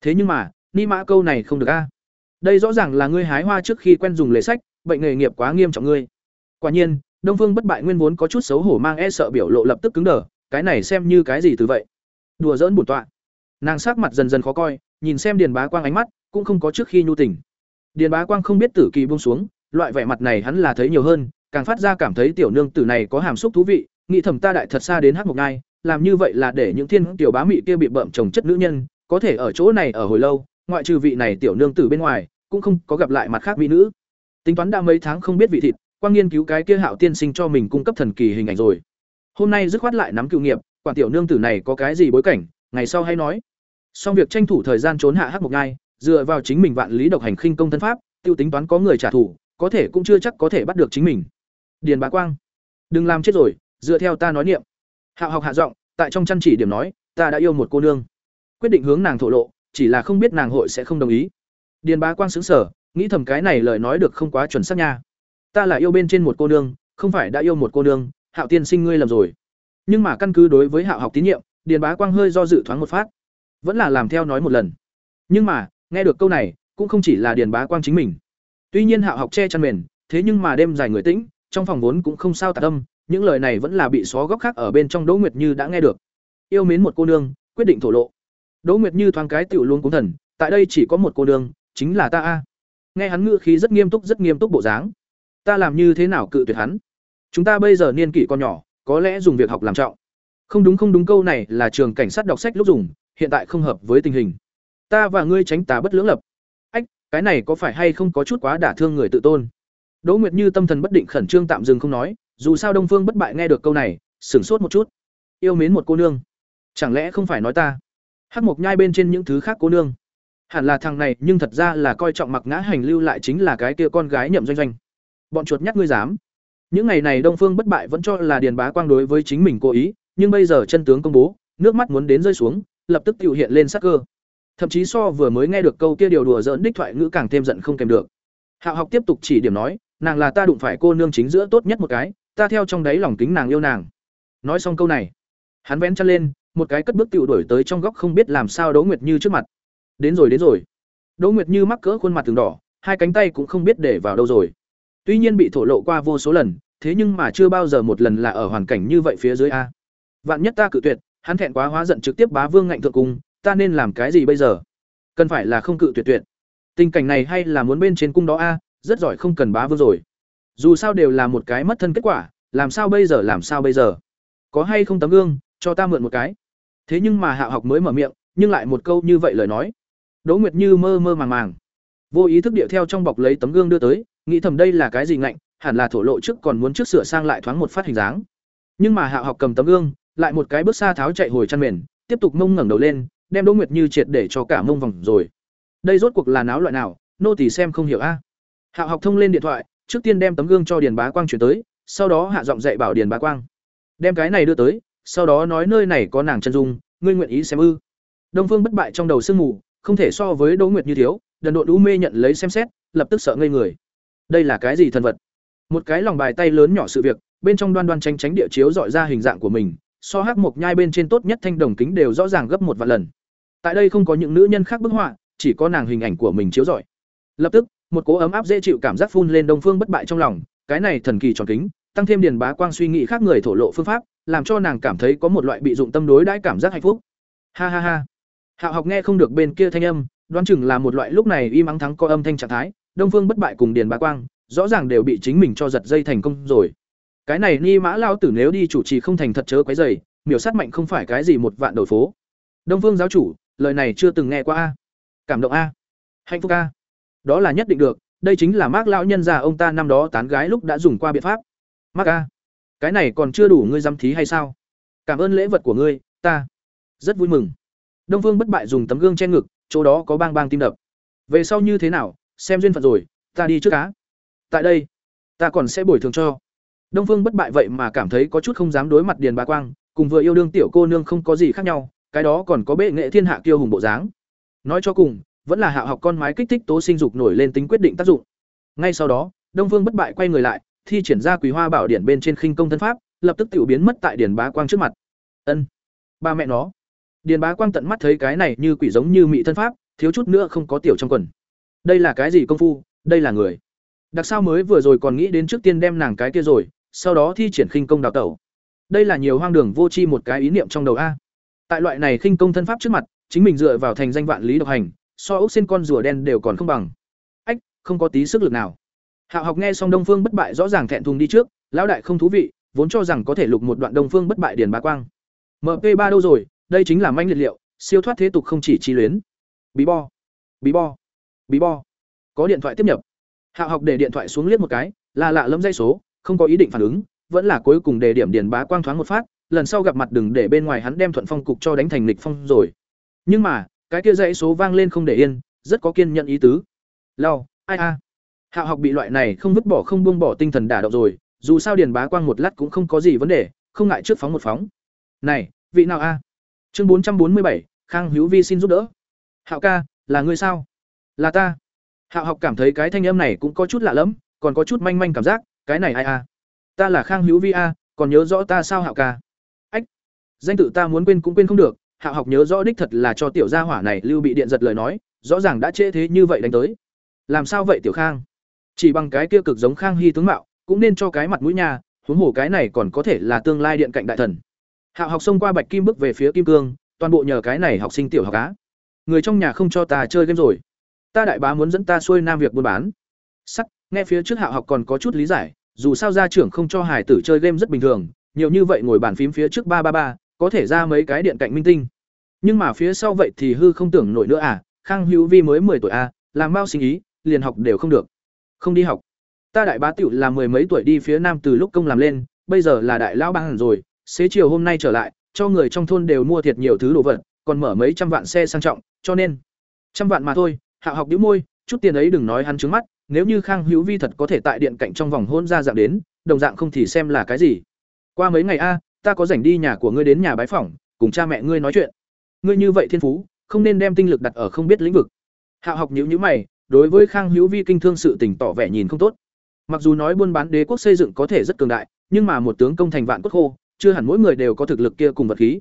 Thế nhưng mà, ni mã câu này không được a. Đây rõ ràng là ngươi hái hoa trước khi quen dùng lễ sách, bệnh nghề nghiệp quá nghiêm trọng ngươi. Quả nhiên, Đông Phương bất bại nguyên vốn có chút xấu hổ mang e sợ biểu lộ lập tức cứng đờ, cái này xem như cái gì từ vậy? Đùa giỡn bổn tọa. Nàng sắc mặt dần dần khó coi, nhìn xem Điền Bá Quang ánh mắt, cũng không có trước khi nhu tình. Điền Bá Quang không biết tử kỳ buông xuống, loại vẻ mặt này hắn là thấy nhiều hơn, càng phát ra cảm thấy tiểu nương tử này có hàm xúc thú vị, nghĩ thầm ta đại thật xa đến hắc một ngai, làm như vậy là để những thiên tiểu bá mị kia bị bợm chồng chất nữ nhân, có thể ở chỗ này ở hồi lâu, ngoại trừ vị này tiểu nương tử bên ngoài, cũng không có gặp lại mặt khác mỹ nữ. Tính toán đã mấy tháng không biết vị thịt, quang nghiên cứu cái kia Hạo tiên sinh cho mình cung cấp thần kỳ hình ảnh rồi. Hôm nay dứt khoát lại nắm cựu nghiệp, quản tiểu nương tử này có cái gì bối cảnh, ngày sau hay nói. Xong việc tranh thủ thời gian trốn hạ hắc một ngai, dựa vào chính mình vạn lý độc hành khinh công thân pháp, tiêu tính toán có người trả thù, có thể cũng chưa chắc có thể bắt được chính mình. Điền Bá Quang, đừng làm chết rồi, dựa theo ta nói niệm. Hạo học hạ giọng, tại trong chăn chỉ điểm nói, ta đã yêu một cô nương. Quyết định hướng nàng thổ lộ, chỉ là không biết nàng hội sẽ không đồng ý. Điền Bá Quang sững sờ, nghĩ thầm cái này lời nói được không quá chuẩn xác nha. Ta là yêu bên trên một cô nương, không phải đã yêu một cô nương, Hạo tiên sinh ngươi lầm rồi. Nhưng mà căn cứ đối với Hạo học tín nhiệm, Điền Bá Quang hơi do dự thoáng một phát, vẫn là làm theo nói một lần. Nhưng mà, nghe được câu này, cũng không chỉ là Điền Bá Quang chính mình. Tuy nhiên Hạo học che chăn mền, thế nhưng mà đêm dài người tĩnh, trong phòng vốn cũng không sao tạ tâm, những lời này vẫn là bị xó góc khác ở bên trong Đỗ Nguyệt Như đã nghe được. Yêu mến một cô nương, quyết định thổ lộ. Đỗ Nguyệt Như thoáng cái tiểu luôn cúng thần, tại đây chỉ có một cô nương, chính là ta a. Nghe hắn ngữ khí rất nghiêm túc rất nghiêm túc bộ dáng. Ta làm như thế nào cự tuyệt hắn? Chúng ta bây giờ niên kỷ còn nhỏ, có lẽ dùng việc học làm trọng. Không đúng không đúng câu này là trường cảnh sát đọc sách lúc dùng, hiện tại không hợp với tình hình. Ta và ngươi tránh tà bất lưỡng lập. Ách, cái này có phải hay không có chút quá đả thương người tự tôn? Đỗ Nguyệt Như tâm thần bất định khẩn trương tạm dừng không nói, dù sao Đông Phương bất bại nghe được câu này, sửng sốt một chút. Yêu mến một cô nương, chẳng lẽ không phải nói ta? Hắc Mộc nhai bên trên những thứ khác cô nương. Hẳn là thằng này, nhưng thật ra là coi trọng Mặc Ngã Hành lưu lại chính là cái kia con gái nhậm doanh doanh. Bọn chuột nhắt ngươi dám? Những ngày này Đông Phương bất bại vẫn cho là Điền Bá Quang đối với chính mình cố ý, nhưng bây giờ chân tướng công bố, nước mắt muốn đến rơi xuống, lập tức tiêu hiện lên sắc cơ. Thậm chí so vừa mới nghe được câu kia điều đùa giỡn đích thoại ngữ càng thêm giận không kèm được. Hạo học tiếp tục chỉ điểm nói, nàng là ta đụng phải cô nương chính giữa tốt nhất một cái, ta theo trong đáy lòng kính nàng yêu nàng. Nói xong câu này, hắn vén chân lên, một cái cất bước tiểu đuổi tới trong góc không biết làm sao Đỗ Nguyệt Như trước mặt. Đến rồi đến rồi. Đỗ Nguyệt Như mắc cỡ khuôn mặt từng đỏ, hai cánh tay cũng không biết để vào đâu rồi. Tuy nhiên bị thổ lộ qua vô số lần, thế nhưng mà chưa bao giờ một lần là ở hoàn cảnh như vậy phía dưới a. Vạn nhất ta cự tuyệt, hắn thẹn quá hóa giận trực tiếp bá vương ngạnh thượng cung, ta nên làm cái gì bây giờ? Cần phải là không cự tuyệt tuyệt. Tình cảnh này hay là muốn bên trên cung đó a, rất giỏi không cần bá vương rồi. Dù sao đều là một cái mất thân kết quả, làm sao bây giờ làm sao bây giờ? Có hay không tấm gương, cho ta mượn một cái. Thế nhưng mà Hạ học mới mở miệng, nhưng lại một câu như vậy lời nói. Đỗ Nguyệt Như mơ mơ màng màng, vô ý thức điệu theo trong bọc lấy tấm gương đưa tới, nghĩ thầm đây là cái gì ngạnh, hẳn là thổ lộ trước còn muốn trước sửa sang lại thoáng một phát hình dáng. Nhưng mà Hạ học cầm tấm gương, lại một cái bước xa tháo chạy hồi chăn mền, tiếp tục mông ngẩng đầu lên, đem Đỗ Nguyệt Như triệt để cho cả mông vòng rồi. Đây rốt cuộc là náo loại nào, nô tỳ xem không hiểu a. Hạ học thông lên điện thoại, trước tiên đem tấm gương cho Điền Bá Quang chuyển tới, sau đó hạ giọng dạy bảo Điền Bá Quang. Đem cái này đưa tới, sau đó nói nơi này có nàng chân dung, ngươi nguyện ý xem ư? Đông Phương bất bại trong đầu sương mù, không thể so với Đỗ Nguyệt như thiếu, đần độn u mê nhận lấy xem xét, lập tức sợ ngây người đây là cái gì thần vật? Một cái lòng bài tay lớn nhỏ sự việc, bên trong đoan đoan tranh tránh địa chiếu dọi ra hình dạng của mình, so hắc mộc nhai bên trên tốt nhất thanh đồng kính đều rõ ràng gấp một vạn lần. Tại đây không có những nữ nhân khác bức họa, chỉ có nàng hình ảnh của mình chiếu rọi lập tức, một cỗ ấm áp dễ chịu cảm giác phun lên đông phương bất bại trong lòng, cái này thần kỳ tròn kính, tăng thêm điền bá quang suy nghĩ khác người thổ lộ phương pháp, làm cho nàng cảm thấy có một loại bị dụng tâm đối đãi cảm giác hạnh phúc. Ha ha ha. Hạo học nghe không được bên kia thanh âm, đoán chừng là một loại lúc này y mắng thắng có âm thanh trạng thái đông phương bất bại cùng điền bá quang, rõ ràng đều bị chính mình cho giật dây thành công rồi. Cái này ni mã lao tử nếu đi chủ trì không thành thật chớ quấy dày miểu sát mạnh không phải cái gì một vạn đổi phố. Đông phương giáo chủ, lời này chưa từng nghe qua a. Cảm động a. Hạnh phúc a. Đó là nhất định được, đây chính là mác lão nhân già ông ta năm đó tán gái lúc đã dùng qua biện pháp. Mác a, cái này còn chưa đủ ngươi dám thí hay sao? Cảm ơn lễ vật của ngươi, ta rất vui mừng. Đông phương bất bại dùng tấm gương che ngực, chỗ đó có bang bang tim đập. Về sau như thế nào xem duyên phận rồi, ta đi trước cá. Tại đây, ta còn sẽ bồi thường cho. Đông phương bất bại vậy mà cảm thấy có chút không dám đối mặt điền bá quang, cùng vừa yêu đương tiểu cô nương không có gì khác nhau, cái đó còn có bệ nghệ thiên hạ kiêu hùng bộ dáng. Nói cho cùng, vẫn là hạ học con mái kích thích tố sinh dục nổi lên tính quyết định tác dụng. Ngay sau đó, đông phương bất bại quay người lại, thi triển ra quý hoa bảo điển bên trên khinh công thân pháp, lập tức tiểu biến mất tại điền bá quang trước mặt. Ân, ba mẹ nó. Điền bá quang tận mắt thấy cái này như quỷ giống như mị thân pháp, thiếu chút nữa không có tiểu trong quần đây là cái gì công phu, đây là người. Đặc sao mới vừa rồi còn nghĩ đến trước tiên đem nàng cái kia rồi, sau đó thi triển khinh công đào tẩu. Đây là nhiều hoang đường vô tri một cái ý niệm trong đầu a. Tại loại này khinh công thân pháp trước mặt, chính mình dựa vào thành danh vạn lý độc hành, so ốc xin con rùa đen đều còn không bằng. Ách, không có tí sức lực nào. Hạo học nghe xong đông phương bất bại rõ ràng thẹn thùng đi trước, lão đại không thú vị, vốn cho rằng có thể lục một đoạn đông phương bất bại điền bá quang. Mp ba đâu rồi, đây chính là manh liệt liệu, siêu thoát thế tục không chỉ chi luyến. Bí bo. Bí bo bí bo. Có điện thoại tiếp nhập. Hạo học để điện thoại xuống liếc một cái, là lạ lẫm dây số, không có ý định phản ứng, vẫn là cuối cùng để điểm điền bá quang thoáng một phát, lần sau gặp mặt đừng để bên ngoài hắn đem thuận phong cục cho đánh thành lịch phong rồi. Nhưng mà, cái kia dãy số vang lên không để yên, rất có kiên nhận ý tứ. Lao ai a? Hạo học bị loại này không vứt bỏ không buông bỏ tinh thần đả động rồi, dù sao điền bá quang một lát cũng không có gì vấn đề, không ngại trước phóng một phóng. Này, vị nào a? Chương bốn trăm bốn mươi bảy, khang hữu vi xin giúp đỡ. Hạo ca, là ngươi sao? Là ta hạo học cảm thấy cái thanh âm này cũng có chút lạ lẫm còn có chút manh manh cảm giác cái này ai a ta là khang hữu vi a còn nhớ rõ ta sao hạo ca ách danh tự ta muốn quên cũng quên không được Hạo học nhớ rõ đích thật là cho tiểu gia hỏa này lưu bị điện giật lời nói, rõ ràng đã trễ thế như vậy đánh tới. Làm sao vậy tiểu Khang? Chỉ bằng cái kia cực giống Khang Hy tướng mạo, cũng nên cho cái mặt mũi nhà, huống hồ cái này còn có thể là tương lai điện cạnh đại thần. Hạo học xông qua Bạch Kim bước về phía Kim Cương, toàn bộ nhờ cái này học sinh tiểu học á. Người trong nhà không cho ta chơi game rồi. Ta đại bá muốn dẫn ta xuôi nam việc buôn bán. Sắc, nghe phía trước hạ học còn có chút lý giải, dù sao gia trưởng không cho hải tử chơi game rất bình thường, nhiều như vậy ngồi bàn phím phía trước ba ba ba, có thể ra mấy cái điện cạnh minh tinh. Nhưng mà phía sau vậy thì hư không tưởng nổi nữa à khang hữu vi mới mười tuổi à, làm bao sinh ý liền học đều không được. Không đi học. Ta đại bá tiểu là mười mấy tuổi đi phía nam từ lúc công làm lên bây giờ là đại lão bang rồi xế chiều hôm nay trở lại cho người trong thôn đều mua thiệt nhiều thứ đồ vật còn mở mấy trăm vạn xe sang trọng cho nên trăm vạn mà thôi hạ học đĩu môi, chút tiền ấy đừng nói hắn trứng mắt, nếu như khang hữu vi thật có thể tại điện cạnh trong vòng hôn ra dạng đến, đồng dạng không thì xem là cái gì. Qua mấy ngày a, ta có rảnh đi nhà của ngươi đến nhà bái phỏng, cùng cha mẹ ngươi nói chuyện. Ngươi như vậy thiên phú, không nên đem tinh lực đặt ở không biết lĩnh vực. Hạo học nhữ nhữ mày, đối với khang hữu vi kinh thương sự tình tỏ vẻ nhìn không tốt. Mặc dù nói buôn bán đế quốc xây dựng có thể rất cường đại, nhưng mà một tướng công thành vạn quốc khô, chưa hẳn mỗi người đều có thực lực kia cùng vật khí.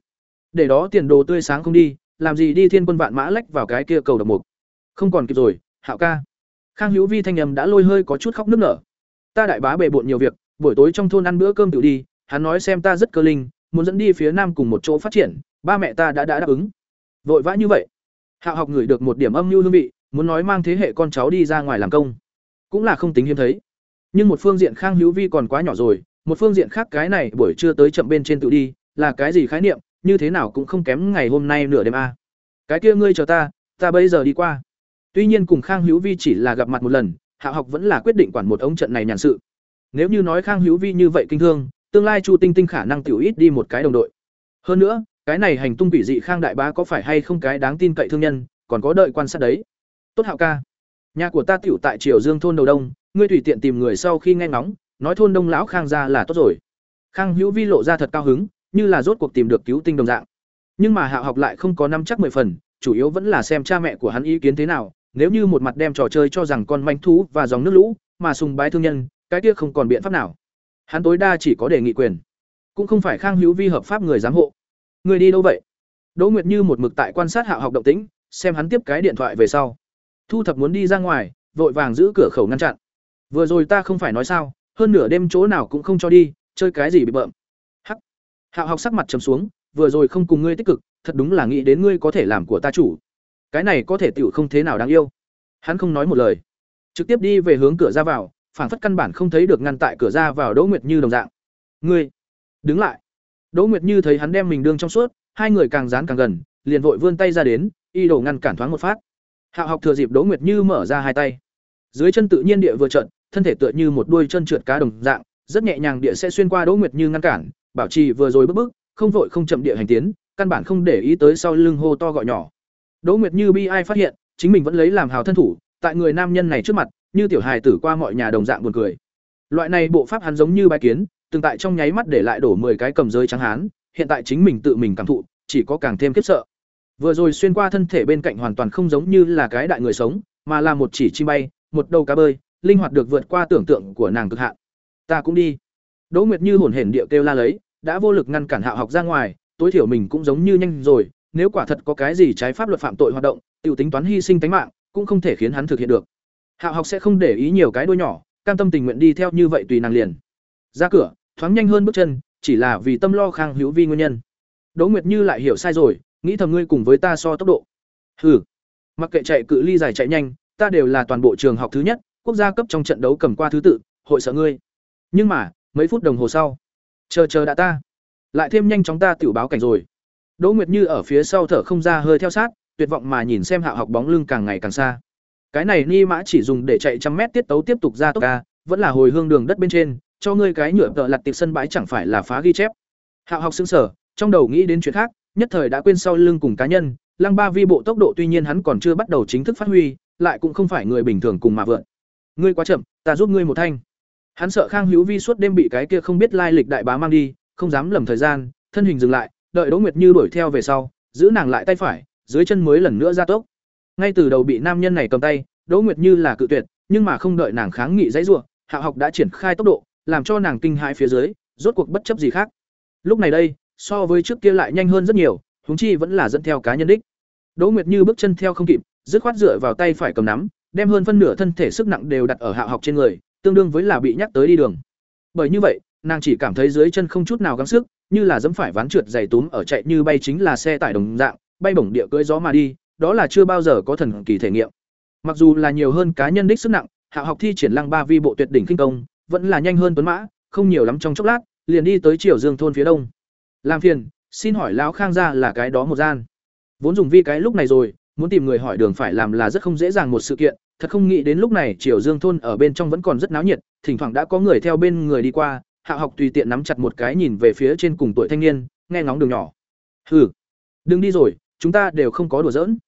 Để đó tiền đồ tươi sáng không đi, làm gì đi thiên quân vạn mã lách vào cái kia cầu độc mục không còn kịp rồi, hạo ca. Khang hữu vi thanh nhầm đã lôi hơi có chút khóc nức nở. Ta đại bá bề bộn nhiều việc, buổi tối trong thôn ăn bữa cơm tự đi, hắn nói xem ta rất cơ linh, muốn dẫn đi phía nam cùng một chỗ phát triển, ba mẹ ta đã đã đáp ứng. Vội vã như vậy. Hạo học ngửi được một điểm âm mưu hương vị, muốn nói mang thế hệ con cháu đi ra ngoài làm công. Cũng là không tính hiếm thấy. Nhưng một phương diện khang hữu vi còn quá nhỏ rồi, một phương diện khác cái này buổi trưa tới chậm bên trên tự đi, là cái gì khái niệm, như thế nào cũng không kém ngày hôm nay nửa đêm a. Cái kia ngươi chờ ta ta bây giờ đi qua tuy nhiên cùng khang hữu vi chỉ là gặp mặt một lần, hạ học vẫn là quyết định quản một ống trận này nhàn sự. Nếu như nói khang hữu vi như vậy kinh thương, tương lai chu tinh tinh khả năng tiểu ít đi một cái đồng đội. Hơn nữa, cái này hành tung quỷ dị khang đại bá có phải hay không cái đáng tin cậy thương nhân, còn có đợi quan sát đấy. Tốt hạo ca. Nhà của ta tiểu tại triều dương thôn đầu đông, ngươi tùy tiện tìm người sau khi nghe ngóng, nói thôn đông lão khang ra là tốt rồi. Khang hữu vi lộ ra thật cao hứng, như là rốt cuộc tìm được cứu tinh đồng dạng. Nhưng mà hạ học lại không có năm chắc mười phần, chủ yếu vẫn là xem cha mẹ của hắn ý kiến thế nào nếu như một mặt đem trò chơi cho rằng con manh thú và dòng nước lũ mà sùng bái thương nhân, cái kia không còn biện pháp nào. Hắn tối đa chỉ có đề nghị quyền, cũng không phải Khang Hữu Vi hợp pháp người giám hộ. Người đi đâu vậy? Đỗ Nguyệt Như một mực tại quan sát Hạo học động tĩnh, xem hắn tiếp cái điện thoại về sau. Thu thập muốn đi ra ngoài, vội vàng giữ cửa khẩu ngăn chặn. Vừa rồi ta không phải nói sao, hơn nửa đêm chỗ nào cũng không cho đi, chơi cái gì bị bợm. Hắc. Hạo học sắc mặt trầm xuống, vừa rồi không cùng ngươi tích cực, thật đúng là nghĩ đến ngươi có thể làm của ta chủ. Cái này có thể tựu không thế nào đáng yêu. Hắn không nói một lời, trực tiếp đi về hướng cửa ra vào, phản phất căn bản không thấy được ngăn tại cửa ra vào Đỗ Nguyệt Như đồng dạng. Ngươi, đứng lại. Đỗ Nguyệt Như thấy hắn đem mình đương trong suốt, hai người càng dán càng gần, liền vội vươn tay ra đến, y đồ ngăn cản thoáng một phát. Hạo học thừa dịp Đỗ Nguyệt Như mở ra hai tay, dưới chân tự nhiên địa vừa trận, thân thể tựa như một đuôi chân trượt cá đồng dạng, rất nhẹ nhàng địa sẽ xuyên qua Đỗ Nguyệt Như ngăn cản, bảo trì vừa rồi bước bước, không vội không chậm địa hành tiến, căn bản không để ý tới sau lưng hô to gọi nhỏ. Đỗ Nguyệt Như bi ai phát hiện, chính mình vẫn lấy làm hào thân thủ, tại người nam nhân này trước mặt, như tiểu hài tử qua mọi nhà đồng dạng buồn cười. Loại này bộ pháp hắn giống như bài kiến, từng tại trong nháy mắt để lại đổ 10 cái cầm rơi trắng hán, hiện tại chính mình tự mình cảm thụ, chỉ có càng thêm kiếp sợ. Vừa rồi xuyên qua thân thể bên cạnh hoàn toàn không giống như là cái đại người sống, mà là một chỉ chim bay, một đầu cá bơi, linh hoạt được vượt qua tưởng tượng của nàng cực hạn. Ta cũng đi. Đỗ Nguyệt Như hồn hển điệu kêu la lấy, đã vô lực ngăn cản Hạo học ra ngoài, tối thiểu mình cũng giống như nhanh rồi, nếu quả thật có cái gì trái pháp luật phạm tội hoạt động, tiểu tính toán hy sinh tính mạng, cũng không thể khiến hắn thực hiện được. Hạo học sẽ không để ý nhiều cái đôi nhỏ, cam tâm tình nguyện đi theo như vậy tùy nàng liền. Ra cửa, thoáng nhanh hơn bước chân, chỉ là vì tâm lo Khang Hữu Vi nguyên nhân. Đỗ Nguyệt Như lại hiểu sai rồi, nghĩ thầm ngươi cùng với ta so tốc độ. Hừ. Mặc kệ chạy cự ly dài chạy nhanh, ta đều là toàn bộ trường học thứ nhất, quốc gia cấp trong trận đấu cầm qua thứ tự, hội sợ ngươi. Nhưng mà, mấy phút đồng hồ sau, chờ chờ đã ta, lại thêm nhanh chóng ta tiểu báo cảnh rồi. Đỗ Nguyệt Như ở phía sau thở không ra hơi theo sát, tuyệt vọng mà nhìn xem Hạo học bóng lưng càng ngày càng xa. Cái này ni mã chỉ dùng để chạy trăm mét tiết tấu tiếp tục ra tốc ca, vẫn là hồi hương đường đất bên trên, cho ngươi cái nhựa tợ lật tiệp sân bãi chẳng phải là phá ghi chép. Hạo học sững sờ, trong đầu nghĩ đến chuyện khác, nhất thời đã quên sau lưng cùng cá nhân, Lăng Ba Vi bộ tốc độ tuy nhiên hắn còn chưa bắt đầu chính thức phát huy, lại cũng không phải người bình thường cùng mà vượn. Ngươi quá chậm, ta giúp ngươi một thanh. Hắn sợ Khang Hữu Vi suốt đêm bị cái kia không biết lai lịch đại bá mang đi, không dám lầm thời gian, thân hình dừng lại, đợi Đỗ Nguyệt Như đuổi theo về sau, giữ nàng lại tay phải, dưới chân mới lần nữa ra tốc. Ngay từ đầu bị nam nhân này cầm tay, Đỗ Nguyệt Như là cự tuyệt, nhưng mà không đợi nàng kháng nghị dãy rủa, Hạ học đã triển khai tốc độ, làm cho nàng kinh hãi phía dưới, rốt cuộc bất chấp gì khác. Lúc này đây, so với trước kia lại nhanh hơn rất nhiều, huống chi vẫn là dẫn theo cá nhân đích. Đỗ Nguyệt Như bước chân theo không kịp, dứt khoát dựa vào tay phải cầm nắm, đem hơn phân nửa thân thể sức nặng đều đặt ở Hạ học trên người, tương đương với là bị nhắc tới đi đường. Bởi như vậy, nàng chỉ cảm thấy dưới chân không chút nào gắng sức, như là dẫm phải ván trượt dày túm ở chạy như bay chính là xe tải đồng dạng, bay bổng địa cưỡi gió mà đi, đó là chưa bao giờ có thần kỳ thể nghiệm. Mặc dù là nhiều hơn cá nhân đích sức nặng, Hạ học thi triển lăng ba vi bộ tuyệt đỉnh kinh công, vẫn là nhanh hơn tuấn mã, không nhiều lắm trong chốc lát, liền đi tới Triều Dương thôn phía đông. Làm phiền, xin hỏi lão Khang gia là cái đó một gian. Vốn dùng vi cái lúc này rồi, muốn tìm người hỏi đường phải làm là rất không dễ dàng một sự kiện, thật không nghĩ đến lúc này Triều Dương thôn ở bên trong vẫn còn rất náo nhiệt, thỉnh thoảng đã có người theo bên người đi qua, Hạ học tùy tiện nắm chặt một cái nhìn về phía trên cùng tuổi thanh niên, nghe ngóng đường nhỏ. Hừ, đừng đi rồi, chúng ta đều không có đùa giỡn.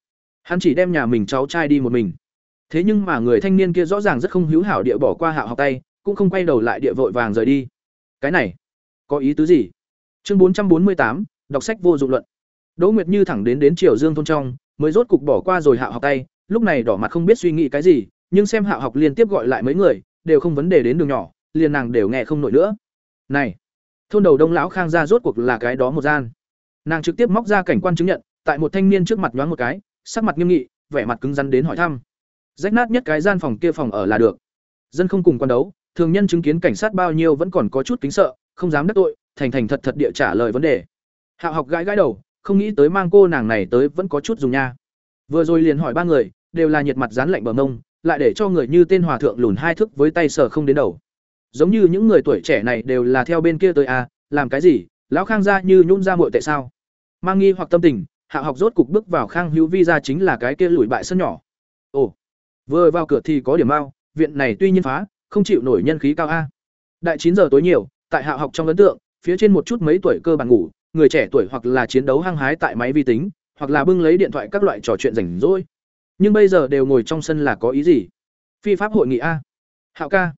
Hắn chỉ đem nhà mình cháu trai đi một mình. Thế nhưng mà người thanh niên kia rõ ràng rất không hữu hảo địa bỏ qua Hạ học tay, cũng không quay đầu lại địa vội vàng rời đi. Cái này, có ý tứ gì? Chương bốn trăm bốn mươi tám, đọc sách vô dụng luận. Đỗ Nguyệt Như thẳng đến đến Triều Dương thôn trong, mới rốt cục bỏ qua rồi Hạ học tay, lúc này đỏ mặt không biết suy nghĩ cái gì, nhưng xem Hạ học liên tiếp gọi lại mấy người, đều không vấn đề đến đường nhỏ, liền nàng đều nghe không nổi nữa. Này, thôn đầu Đông lão Khang ra rốt cuộc là cái đó một gian. Nàng trực tiếp móc ra cảnh quan chứng nhận, tại một thanh niên trước mặt nhoáng một cái, sắc mặt nghiêm nghị, vẻ mặt cứng rắn đến hỏi thăm. Rách nát nhất cái gian phòng kia phòng ở là được. Dân không cùng quan đấu, thường nhân chứng kiến cảnh sát bao nhiêu vẫn còn có chút kính sợ, không dám đắc tội, thành thành thật thật địa trả lời vấn đề. Hạo học gãi gãi đầu, không nghĩ tới mang cô nàng này tới vẫn có chút dùng nha. Vừa rồi liền hỏi ba người, đều là nhiệt mặt dán lạnh bờ mông, lại để cho người như tên hòa thượng lùn hai thức với tay sờ không đến đầu. Giống như những người tuổi trẻ này đều là theo bên kia tới à, làm cái gì, lão Khang gia như nhún ra muội tại sao? Mang nghi hoặc tâm tình, Hạ học rốt cục bước vào Khang Hữu Vi ra chính là cái kia lùi bại sân nhỏ. Ồ, vừa vào cửa thì có điểm mau, viện này tuy nhiên phá, không chịu nổi nhân khí cao a. Đại chín giờ tối nhiều, tại Hạ học trong ấn tượng, phía trên một chút mấy tuổi cơ bản ngủ, người trẻ tuổi hoặc là chiến đấu hăng hái tại máy vi tính, hoặc là bưng lấy điện thoại các loại trò chuyện rảnh rỗi. Nhưng bây giờ đều ngồi trong sân là có ý gì? Phi pháp hội nghị a. Hạo ca.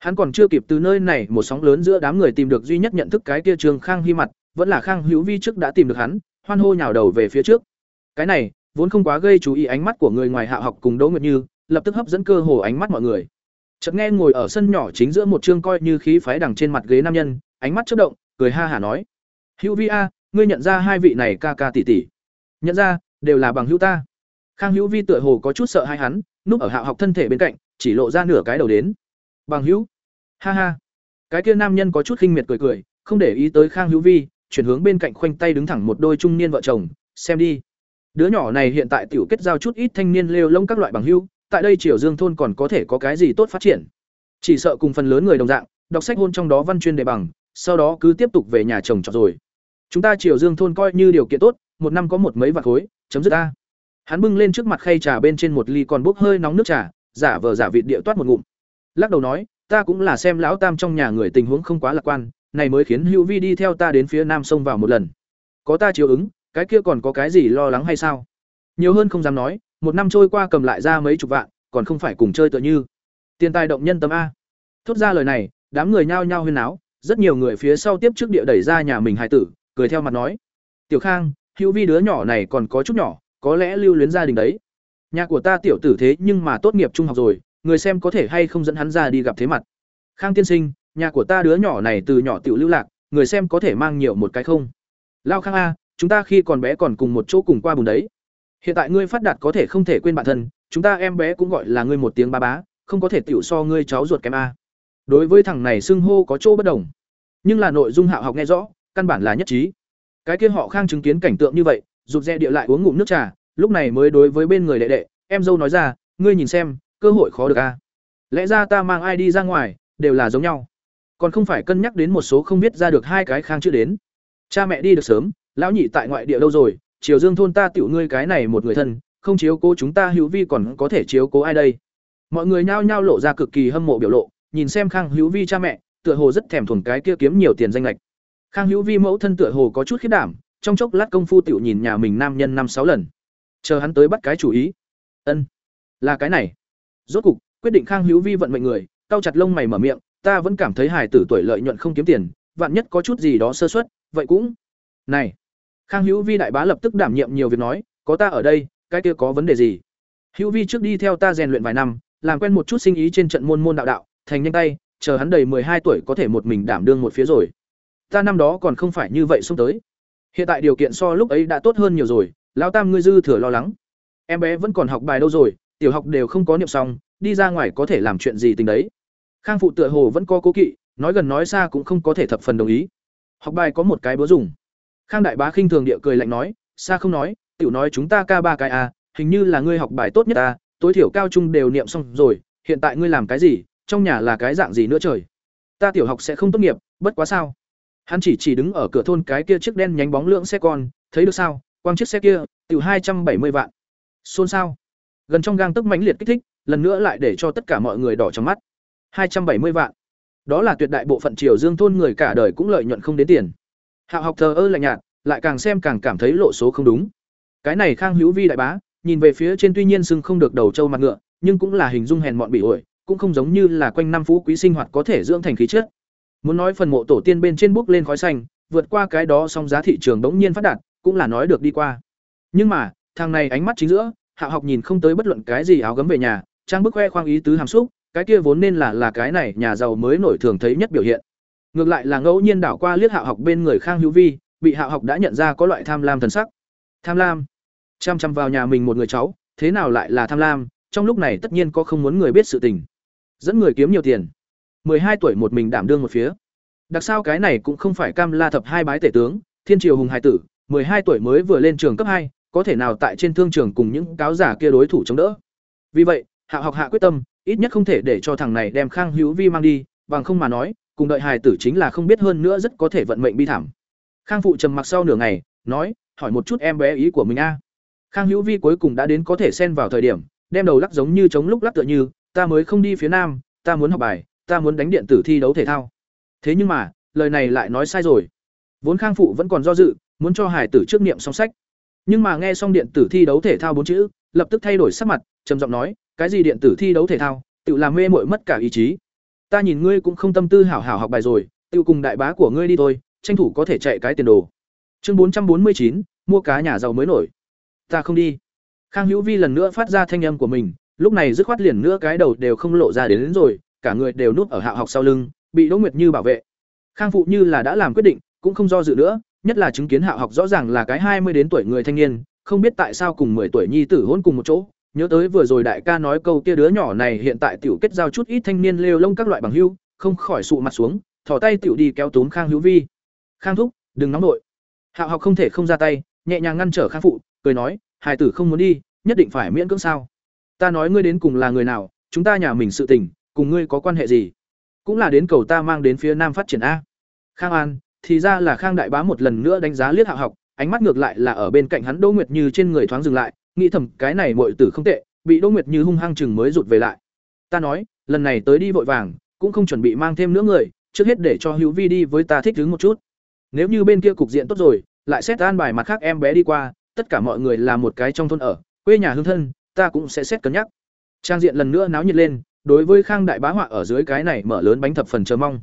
Hắn còn chưa kịp từ nơi này một sóng lớn giữa đám người tìm được duy nhất nhận thức cái kia Trường Khang Hy mặt, vẫn là Khang Hữu Vi trước đã tìm được hắn, hoan hô nhào đầu về phía trước. Cái này, vốn không quá gây chú ý ánh mắt của người ngoài Hạ học cùng Đỗ Nguyệt Như, lập tức hấp dẫn cơ hồ ánh mắt mọi người. Chợt nghe ngồi ở sân nhỏ chính giữa một trương coi như khí phái đằng trên mặt ghế nam nhân, ánh mắt chớp động, cười ha hả nói: "Hữu Vi a, ngươi nhận ra hai vị này ca ca tỷ tỷ?" "Nhận ra, đều là bằng hữu ta." Khang Hữu Vi tựa hồ có chút sợ hai hắn, núp ở hạ học thân thể bên cạnh, chỉ lộ ra nửa cái đầu đến. "Bằng hữu?" Ha ha. Cái kia nam nhân có chút khinh miệt cười cười, không để ý tới Khang Hữu Vi, chuyển hướng bên cạnh khoanh tay đứng thẳng một đôi trung niên vợ chồng, xem đi. Đứa nhỏ này hiện tại tiểu kết giao chút ít thanh niên lêu lông các loại bằng hữu, tại đây Triều Dương thôn còn có thể có cái gì tốt phát triển. Chỉ sợ cùng phần lớn người đồng dạng, đọc sách hôn trong đó văn chuyên đề bằng, sau đó cứ tiếp tục về nhà chồng trọt rồi. Chúng ta Triều Dương thôn coi như điều kiện tốt, một năm có một mấy vạt khối, chấm dứt ta Hắn bưng lên trước mặt khay trà bên trên một ly còn bốc hơi nóng nước trà, giả vờ giả vịt địa toát một ngụm. Lắc đầu nói, ta cũng là xem lão tam trong nhà người tình huống không quá lạc quan, này mới khiến Hữu Vi đi theo ta đến phía nam sông vào một lần. Có ta chiếu ứng, cái kia còn có cái gì lo lắng hay sao? Nhiều hơn không dám nói, một năm trôi qua cầm lại ra mấy chục vạn, còn không phải cùng chơi tựa như. Tiền tài động nhân tâm a. Thốt ra lời này, đám người nhao nhao huyên náo, rất nhiều người phía sau tiếp trước địa đẩy ra nhà mình hài tử, cười theo mặt nói: "Tiểu Khang, Hữu Vi đứa nhỏ này còn có chút nhỏ, có lẽ lưu luyến gia đình đấy. Nhà của ta tiểu tử thế nhưng mà tốt nghiệp trung học rồi, người xem có thể hay không dẫn hắn ra đi gặp thế mặt. Khang tiên sinh, nhà của ta đứa nhỏ này từ nhỏ tiểu lưu lạc, người xem có thể mang nhiều một cái không? Lao Khang a, chúng ta khi còn bé còn cùng một chỗ cùng qua bùn đấy. Hiện tại ngươi phát đạt có thể không thể quên bản thân, chúng ta em bé cũng gọi là ngươi một tiếng ba bá, không có thể tiểu so ngươi cháu ruột kém a. Đối với thằng này xưng hô có chỗ bất đồng, nhưng là nội dung Hạo học nghe rõ, căn bản là nhất trí. Cái kia họ Khang chứng kiến cảnh tượng như vậy, rụt rè địa lại uống ngụm nước trà, lúc này mới đối với bên người đệ đệ, em dâu nói ra, ngươi nhìn xem, cơ hội khó được a. Lẽ ra ta mang ai đi ra ngoài, đều là giống nhau. Còn không phải cân nhắc đến một số không biết ra được hai cái Khang chưa đến. Cha mẹ đi được sớm, lão nhị tại ngoại địa đâu rồi, Triều Dương thôn ta tiểu ngươi cái này một người thân, không chiếu cố chúng ta hữu vi còn có thể chiếu cố ai đây mọi người nhao nhao lộ ra cực kỳ hâm mộ biểu lộ nhìn xem khang hữu vi cha mẹ tựa hồ rất thèm thuồng cái kia kiếm nhiều tiền danh lệch khang hữu vi mẫu thân tựa hồ có chút khiếp đảm trong chốc lát công phu tiểu nhìn nhà mình nam nhân năm sáu lần chờ hắn tới bắt cái chủ ý ân là cái này rốt cục, quyết định khang hữu vi vận mệnh người, cau chặt lông mày mở miệng, ta vẫn cảm thấy hài tử tuổi lợi nhuận không kiếm tiền, vạn nhất có chút gì đó sơ suất, vậy cũng này! Khang hữu vi đại bá lập tức đảm nhiệm nhiều việc nói, có ta ở đây, cái kia có vấn đề gì? Hữu vi trước đi theo ta rèn luyện vài năm, làm quen một chút sinh ý trên trận môn môn đạo đạo, thành nhanh tay, chờ hắn đầy hai tuổi có thể một mình đảm đương một phía rồi. Ta năm đó còn không phải như vậy xông tới. Hiện tại điều kiện so lúc ấy đã tốt hơn nhiều rồi, lão tam ngươi dư thừa lo lắng. Em bé vẫn còn học bài đâu rồi tiểu học đều không có niệm xong đi ra ngoài có thể làm chuyện gì tình đấy khang phụ tựa hồ vẫn có cố kỵ nói gần nói xa cũng không có thể thập phần đồng ý học bài có một cái búa dùng khang đại bá khinh thường địa cười lạnh nói xa không nói tiểu nói chúng ta ca ba cái a, à, hình như là ngươi học bài tốt nhất ta, tối thiểu cao trung đều niệm xong rồi, hiện tại ngươi làm cái gì, trong nhà là cái dạng gì nữa trời. Ta tiểu học sẽ không tốt nghiệp, bất quá sao? Hắn chỉ chỉ đứng ở cửa thôn cái kia chiếc đen nhánh bóng lượng xe con, thấy được sao? Quang chiếc xe kia, tiểu hai trăm bảy mươi vạn. Xôn sao? Gần trong gang tức mãnh liệt kích thích, lần nữa lại để cho tất cả mọi người đỏ trong mắt. hai trăm bảy mươi vạn. Đó là tuyệt đại bộ phận triều Dương thôn người cả đời cũng lợi nhuận không đến tiền. Hạo học thờ ơ lạnh nhạt, lại càng xem càng cảm thấy lộ số không đúng cái này khang hữu vi đại bá nhìn về phía trên tuy nhiên sưng không được đầu trâu mặt ngựa nhưng cũng là hình dung hèn mọn bị ổi cũng không giống như là quanh năm phú quý sinh hoạt có thể dưỡng thành khí chất muốn nói phần mộ tổ tiên bên trên bước lên khói xanh vượt qua cái đó song giá thị trường bỗng nhiên phát đạt cũng là nói được đi qua nhưng mà thằng này ánh mắt chính giữa hạ học nhìn không tới bất luận cái gì áo gấm về nhà, trang bức khoe khoang ý tứ hàm xúc, cái kia vốn nên là là cái này nhà giàu mới nổi thường thấy nhất biểu hiện. Ngược lại là ngẫu nhiên đảo qua liếc hạ học bên người khang hữu vi, bị hạ học đã nhận ra có loại tham lam thần sắc. Tham lam? Chăm chăm vào nhà mình một người cháu, thế nào lại là tham lam? Trong lúc này tất nhiên có không muốn người biết sự tình. Dẫn người kiếm nhiều tiền. Hai tuổi một mình đảm đương một phía. Đặc sao cái này cũng không phải cam la thập hai bái tể tướng, thiên triều hùng hải tử hai tuổi mới vừa lên trường cấp hai có thể nào tại trên thương trường cùng những cáo giả kia đối thủ chống đỡ vì vậy hạ học hạ quyết tâm ít nhất không thể để cho thằng này đem khang hữu vi mang đi bằng không mà nói cùng đợi hài tử chính là không biết hơn nữa rất có thể vận mệnh bi thảm khang phụ trầm mặc sau nửa ngày nói hỏi một chút em bé ý của mình a Khang Hữu Vi cuối cùng đã đến có thể xen vào thời điểm, đem đầu lắc giống như chống lúc lắc tựa như, ta mới không đi phía nam, ta muốn học bài, ta muốn đánh điện tử thi đấu thể thao. Thế nhưng mà, lời này lại nói sai rồi. Vốn Khang phụ vẫn còn do dự, muốn cho hải tử trước niệm xong sách. Nhưng mà nghe xong điện tử thi đấu thể thao bốn chữ, lập tức thay đổi sắc mặt, trầm giọng nói, cái gì điện tử thi đấu thể thao, tự làm mê muội mất cả ý chí. Ta nhìn ngươi cũng không tâm tư hảo hảo học bài rồi, tự cùng đại bá của ngươi đi thôi, tranh thủ có thể chạy cái tiền đồ. Chương bốn trăm bốn mươi chín, mua cá nhà giàu mới nổi ta không đi khang hữu vi lần nữa phát ra thanh âm của mình lúc này dứt khoát liền nữa cái đầu đều không lộ ra đến, đến rồi cả người đều núp ở Hạo học sau lưng, bị Đỗ Nguyệt Như bảo vệ. Khang phụ như là đã làm quyết định, cũng không do dự nữa, nhất là chứng kiến Hạo học rõ ràng là cái hai mươi đến tuổi người thanh niên, không biết tại sao cùng 10 tuổi nhi tử hôn cùng một chỗ, nhớ tới vừa rồi đại ca nói câu kia đứa nhỏ này hiện tại tiểu kết giao chút ít thanh niên lêu lông các loại bằng hữu, không khỏi sụ mặt xuống, thò tay tiểu đi kéo túm Khang Hữu Vi. "Khang thúc, đừng nóng nội." Hạo học không thể không ra tay, nhẹ nhàng ngăn trở Khang phụ, cười nói, "Hải tử không muốn đi, nhất định phải miễn cưỡng sao? Ta nói ngươi đến cùng là người nào, chúng ta nhà mình sự tình, cùng ngươi có quan hệ gì? Cũng là đến cầu ta mang đến phía Nam phát triển a." Khang An, thì ra là Khang đại bá một lần nữa đánh giá liếc hạ học, ánh mắt ngược lại là ở bên cạnh hắn Đỗ Nguyệt Như trên người thoáng dừng lại, nghĩ thầm cái này muội tử không tệ, bị Đỗ Nguyệt Như hung hăng chừng mới rụt về lại. Ta nói, lần này tới đi vội vàng, cũng không chuẩn bị mang thêm nữa người, trước hết để cho Hữu Vi đi với ta thích ứng một chút. Nếu như bên kia cục diện tốt rồi, lại xét an bài mặt khác em bé đi qua, tất cả mọi người là một cái trong thôn ở, quê nhà hương thân, ta cũng sẽ xét cân nhắc. Trang diện lần nữa náo nhiệt lên, đối với Khang đại bá họa ở dưới cái này mở lớn bánh thập phần chờ mong.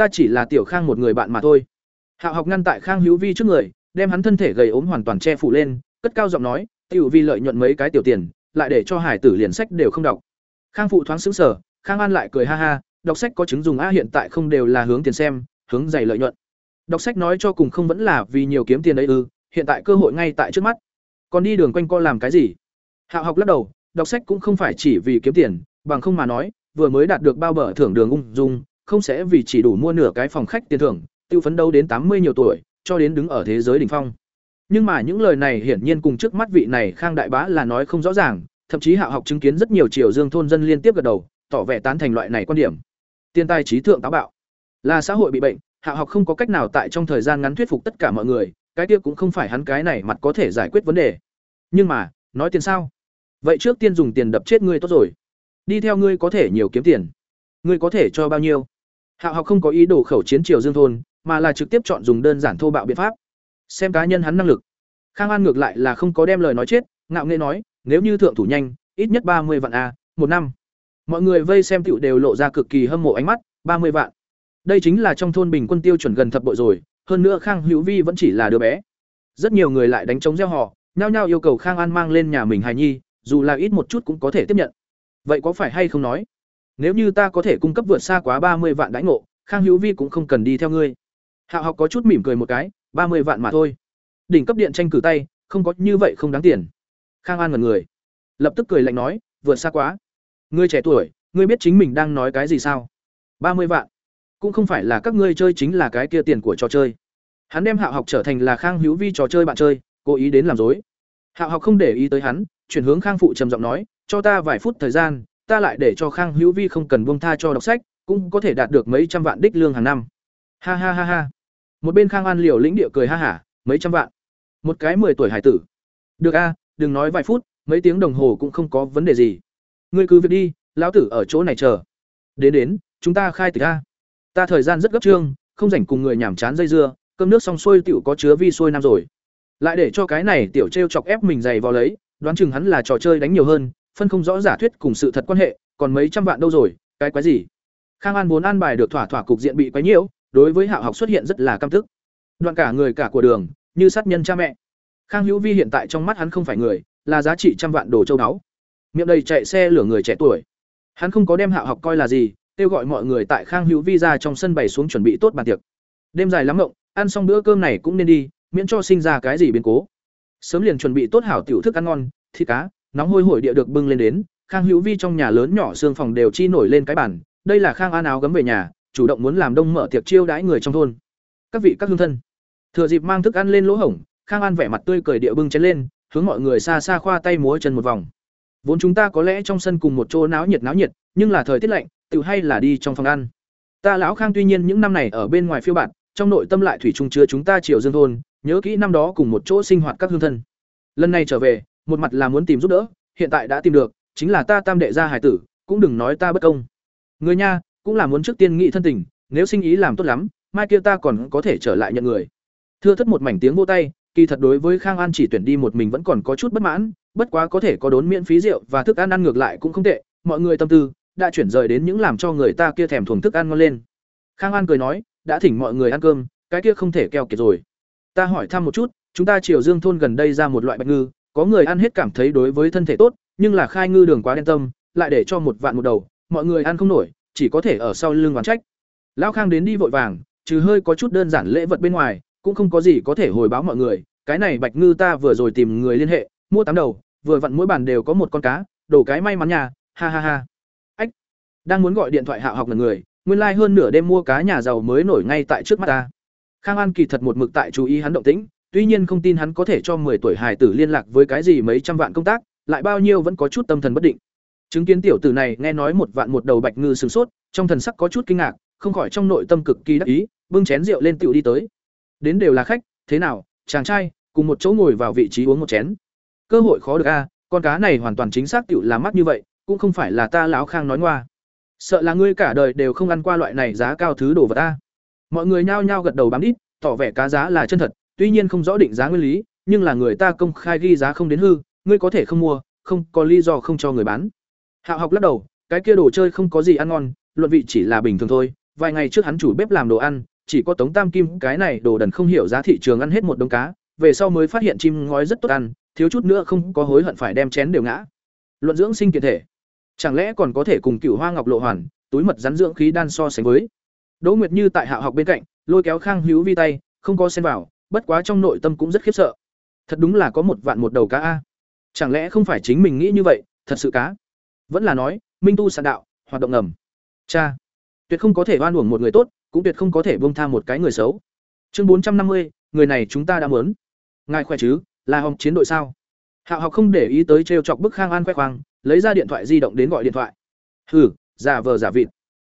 Ta chỉ là tiểu Khang một người bạn mà thôi. Hạo học ngăn tại Khang Hữu Vi trước người, đem hắn thân thể gầy ốm hoàn toàn che phủ lên, cất cao giọng nói, "Tiểu Vi lợi nhuận mấy cái tiểu tiền, lại để cho hải tử liền sách đều không đọc." Khang phụ thoáng xứng sở Khang An lại cười ha ha, đọc sách có chứng dùng a hiện tại không đều là hướng tiền xem, hướng dày lợi nhuận. Đọc sách nói cho cùng không vẫn là vì nhiều kiếm tiền đấy ư, hiện tại cơ hội ngay tại trước mắt. Còn đi đường quanh co làm cái gì? Hạo học lắc đầu, đọc sách cũng không phải chỉ vì kiếm tiền, bằng không mà nói, vừa mới đạt được bao bờ thưởng đường ung dung, không sẽ vì chỉ đủ mua nửa cái phòng khách tiền thưởng, tiêu phấn đấu đến tám mươi nhiều tuổi, cho đến đứng ở thế giới đỉnh phong. Nhưng mà những lời này hiển nhiên cùng trước mắt vị này Khang đại bá là nói không rõ ràng, thậm chí Hạo học chứng kiến rất nhiều triều dương thôn dân liên tiếp gật đầu, tỏ vẻ tán thành loại này quan điểm. Tiên tài trí thượng táo bạo, là xã hội bị bệnh, Hạo học không có cách nào tại trong thời gian ngắn thuyết phục tất cả mọi người, cái kia cũng không phải hắn cái này mặt có thể giải quyết vấn đề. Nhưng mà, nói tiền sao? Vậy trước tiên dùng tiền đập chết ngươi tốt rồi. Đi theo ngươi có thể nhiều kiếm tiền. Ngươi có thể cho bao nhiêu? Hạo học không có ý đồ khẩu chiến triều Dương thôn, mà là trực tiếp chọn dùng đơn giản thô bạo biện pháp. Xem cá nhân hắn năng lực. Khang An ngược lại là không có đem lời nói chết, ngạo nghễ nói, nếu như thượng thủ nhanh, ít nhất ba mươi vạn a, một năm. Mọi người vây xem tiểu đều lộ ra cực kỳ hâm mộ ánh mắt, ba mươi vạn. Đây chính là trong thôn bình quân tiêu chuẩn gần thập bội rồi, hơn nữa Khang Hữu Vi vẫn chỉ là đứa bé. Rất nhiều người lại đánh trống reo hò, nhao nhao yêu cầu Khang An mang lên nhà mình hài nhi, dù là ít một chút cũng có thể tiếp nhận. Vậy có phải hay không nói? Nếu như ta có thể cung cấp vượt xa quá ba mươi vạn đãi ngộ, Khang Hữu Vi cũng không cần đi theo ngươi. Hạo học có chút mỉm cười một cái, ba mươi vạn mà thôi. Đỉnh cấp điện tranh cử tay, không có như vậy không đáng tiền. Khang An ngẩn người, lập tức cười lạnh nói, vượt xa quá. Ngươi trẻ tuổi, ngươi biết chính mình đang nói cái gì sao? ba mươi vạn cũng không phải là các ngươi chơi chính là cái kia tiền của trò chơi hắn đem hạo học trở thành là khang hữu vi trò chơi bạn chơi cố ý đến làm dối hạo học không để ý tới hắn chuyển hướng khang phụ trầm giọng nói cho ta vài phút thời gian ta lại để cho khang hữu vi không cần buông tha cho đọc sách, cũng có thể đạt được mấy trăm vạn đích lương hàng năm. Ha ha ha ha. Một bên khang an liều lĩnh địa cười ha hả, mấy trăm vạn. Một cái mười tuổi hải tử. Được a, đừng nói vài phút, mấy tiếng đồng hồ cũng không có vấn đề gì. Ngươi cứ việc đi, lão tử ở chỗ này chờ. Đến đến, chúng ta khai tịch a. Ta thời gian rất gấp trương, không rảnh cùng người nhảm chán dây dưa, cơm nước xong xuôi tiểu có chứa vi xuôi năm rồi. Lại để cho cái này tiểu trêu chọc ép mình dày vào lấy, đoán chừng hắn là trò chơi đánh nhiều hơn phân không rõ giả thuyết cùng sự thật quan hệ còn mấy trăm vạn đâu rồi cái quái gì khang an vốn an bài được thỏa thỏa cục diện bị quấy nhiễu đối với hạo học xuất hiện rất là căm tức. đoạn cả người cả của đường như sát nhân cha mẹ khang hữu vi hiện tại trong mắt hắn không phải người là giá trị trăm vạn đồ châu đáo miệng đầy chạy xe lửa người trẻ tuổi hắn không có đem hạo học coi là gì kêu gọi mọi người tại Khang Hữu Vi ra trong sân bày xuống chuẩn bị tốt bàn tiệc. Đêm dài lắm mộng, ăn xong bữa cơm này cũng nên đi, miễn cho sinh ra cái gì biến cố. Sớm liền chuẩn bị tốt hảo tiểu thức ăn ngon, thịt cá, nóng hôi hổi địa được bưng lên đến, Khang Hữu Vi trong nhà lớn nhỏ xương phòng đều chi nổi lên cái bàn, đây là Khang An áo gấm về nhà, chủ động muốn làm đông mở tiệc chiêu đãi người trong thôn. Các vị các hương thân, thừa dịp mang thức ăn lên lỗ hổng, Khang An vẻ mặt tươi cười địa bưng chén lên, hướng mọi người xa xa khoa tay múa chân một vòng. Vốn chúng ta có lẽ trong sân cùng một chỗ náo nhiệt náo nhiệt, nhưng là thời tiết lạnh, tự hay là đi trong phòng ăn. Ta lão Khang tuy nhiên những năm này ở bên ngoài phiêu bạt, trong nội tâm lại thủy chung chứa chúng ta Triều Dương thôn, nhớ kỹ năm đó cùng một chỗ sinh hoạt các hương thân. Lần này trở về, một mặt là muốn tìm giúp đỡ, hiện tại đã tìm được, chính là ta tam đệ gia hải tử, cũng đừng nói ta bất công. Người nha, cũng là muốn trước tiên nghị thân tình, nếu sinh ý làm tốt lắm, mai kia ta còn có thể trở lại nhận người. Thưa thất một mảnh tiếng vô tay, kỳ thật đối với Khang An chỉ tuyển đi một mình vẫn còn có chút bất mãn, bất quá có thể có đốn miễn phí rượu và thức ăn ăn ngược lại cũng không tệ, mọi người tâm tư đã chuyển rời đến những làm cho người ta kia thèm thuồng thức ăn ngon lên. Khang An cười nói, đã thỉnh mọi người ăn cơm, cái kia không thể keo kiệt rồi. Ta hỏi thăm một chút, chúng ta Triều Dương thôn gần đây ra một loại bạch ngư, có người ăn hết cảm thấy đối với thân thể tốt, nhưng là khai ngư đường quá đen tâm, lại để cho một vạn một đầu, mọi người ăn không nổi, chỉ có thể ở sau lưng oán trách. Lão Khang đến đi vội vàng, trừ hơi có chút đơn giản lễ vật bên ngoài, cũng không có gì có thể hồi báo mọi người, cái này Bạch Ngư ta vừa rồi tìm người liên hệ, mua tám đầu, vừa vặn mỗi bàn đều có một con cá, đổ cái may mắn nhà, ha ha ha. Ách. Đang muốn gọi điện thoại hạ học là người, nguyên lai like hơn nửa đêm mua cá nhà giàu mới nổi ngay tại trước mắt ta. Khang An kỳ thật một mực tại chú ý hắn động tĩnh, tuy nhiên không tin hắn có thể cho 10 tuổi hài tử liên lạc với cái gì mấy trăm vạn công tác, lại bao nhiêu vẫn có chút tâm thần bất định. Chứng kiến tiểu tử này nghe nói một vạn một đầu bạch ngư sừng sốt, trong thần sắc có chút kinh ngạc, không khỏi trong nội tâm cực kỳ đắc ý, bưng chén rượu lên tiểu đi tới. Đến đều là khách, thế nào, chàng trai, cùng một chỗ ngồi vào vị trí uống một chén. Cơ hội khó được a, con cá này hoàn toàn chính xác tiểu là mắt như vậy, cũng không phải là ta lão Khang nói ngoa. Sợ là ngươi cả đời đều không ăn qua loại này giá cao thứ đồ vật ta. Mọi người nhao nhao gật đầu bám đít, tỏ vẻ cá giá là chân thật, tuy nhiên không rõ định giá nguyên lý, nhưng là người ta công khai ghi giá không đến hư, ngươi có thể không mua, không có lý do không cho người bán. Hạo học lắc đầu, cái kia đồ chơi không có gì ăn ngon, luận vị chỉ là bình thường thôi, vài ngày trước hắn chủ bếp làm đồ ăn, chỉ có Tống Tam Kim cái này đồ đần không hiểu giá thị trường ăn hết một đống cá, về sau mới phát hiện chim ngói rất tốt ăn, thiếu chút nữa không có hối hận phải đem chén đều ngã. Luận dưỡng sinh kiện thể, chẳng lẽ còn có thể cùng Cửu Hoa Ngọc Lộ Hoàn, túi mật rắn dưỡng khí đan so sánh với. Đỗ Nguyệt Như tại hạ học bên cạnh, lôi kéo Khang Hữu Vi tay, không có xen vào, bất quá trong nội tâm cũng rất khiếp sợ. Thật đúng là có một vạn một đầu cá a. Chẳng lẽ không phải chính mình nghĩ như vậy, thật sự cá? Vẫn là nói, minh tu sạn đạo, hoạt động ngầm. Cha, tuyệt không có thể oan uổng một người tốt, cũng tuyệt không có thể buông tha một cái người xấu. Chương bốn trăm năm mươi, người này chúng ta đã muốn. Ngài khỏe chứ, là hồng chiến đội sao? Hạo học không để ý tới trêu chọc bức Khang An khoe khoang, lấy ra điện thoại di động đến gọi điện thoại. Hừ, giả vờ giả vịt.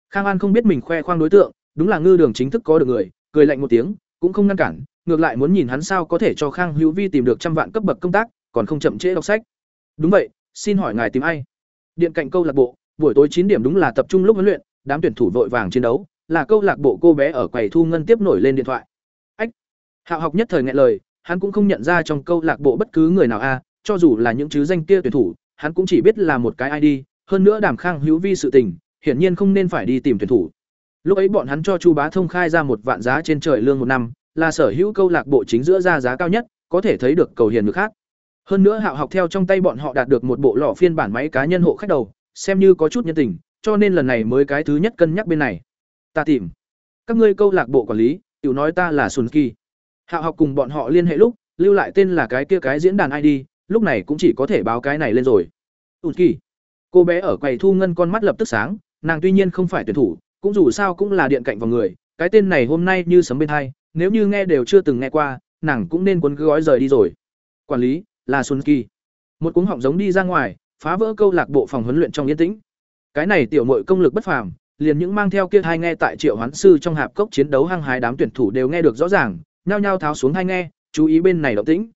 Khang An không biết mình khoe khoang đối tượng, đúng là ngư đường chính thức có được người, cười lạnh một tiếng, cũng không ngăn cản, ngược lại muốn nhìn hắn sao có thể cho Khang Hữu Vi tìm được trăm vạn cấp bậc công tác, còn không chậm trễ đọc sách. Đúng vậy, xin hỏi ngài tìm ai? Điện cạnh câu lạc bộ, buổi tối chín điểm đúng là tập trung lúc huấn luyện, đám tuyển thủ vội vàng chiến đấu, là câu lạc bộ cô bé ở quầy thu ngân tiếp nổi lên điện thoại. Ách. Hạo học nhất thời nghẹn lời, hắn cũng không nhận ra trong câu lạc bộ bất cứ người nào a, cho dù là những chứ danh kia tuyển thủ, hắn cũng chỉ biết là một cái ID, hơn nữa Đàm Khang Hữu Vi sự tình, hiển nhiên không nên phải đi tìm tuyển thủ. Lúc ấy bọn hắn cho Chu Bá Thông khai ra một vạn giá trên trời lương một năm, là sở hữu câu lạc bộ chính giữa ra giá cao nhất, có thể thấy được cầu hiền người khác. Hơn nữa Hạo học theo trong tay bọn họ đạt được một bộ lọ phiên bản máy cá nhân hộ khách đầu, xem như có chút nhân tình, cho nên lần này mới cái thứ nhất cân nhắc bên này. Ta tìm. Các ngươi câu lạc bộ quản lý, tiểu nói ta là Sunki. Hạo học cùng bọn họ liên hệ lúc, lưu lại tên là cái kia cái diễn đàn ID, lúc này cũng chỉ có thể báo cái này lên rồi. Sunki. Cô bé ở quầy thu ngân con mắt lập tức sáng, nàng tuy nhiên không phải tuyển thủ, cũng dù sao cũng là điện cạnh vào người, cái tên này hôm nay như sấm bên hai, nếu như nghe đều chưa từng nghe qua, nàng cũng nên cuốn gói rời đi rồi. Quản lý, là Xuân Kỳ. Một cuống họng giống đi ra ngoài, phá vỡ câu lạc bộ phòng huấn luyện trong yên tĩnh. Cái này tiểu mội công lực bất phàm, liền những mang theo kia hai nghe tại Triệu Hoán sư trong hạp cốc chiến đấu hăng hái đám tuyển thủ đều nghe được rõ ràng, nhao nhao tháo xuống hai nghe, chú ý bên này động tĩnh.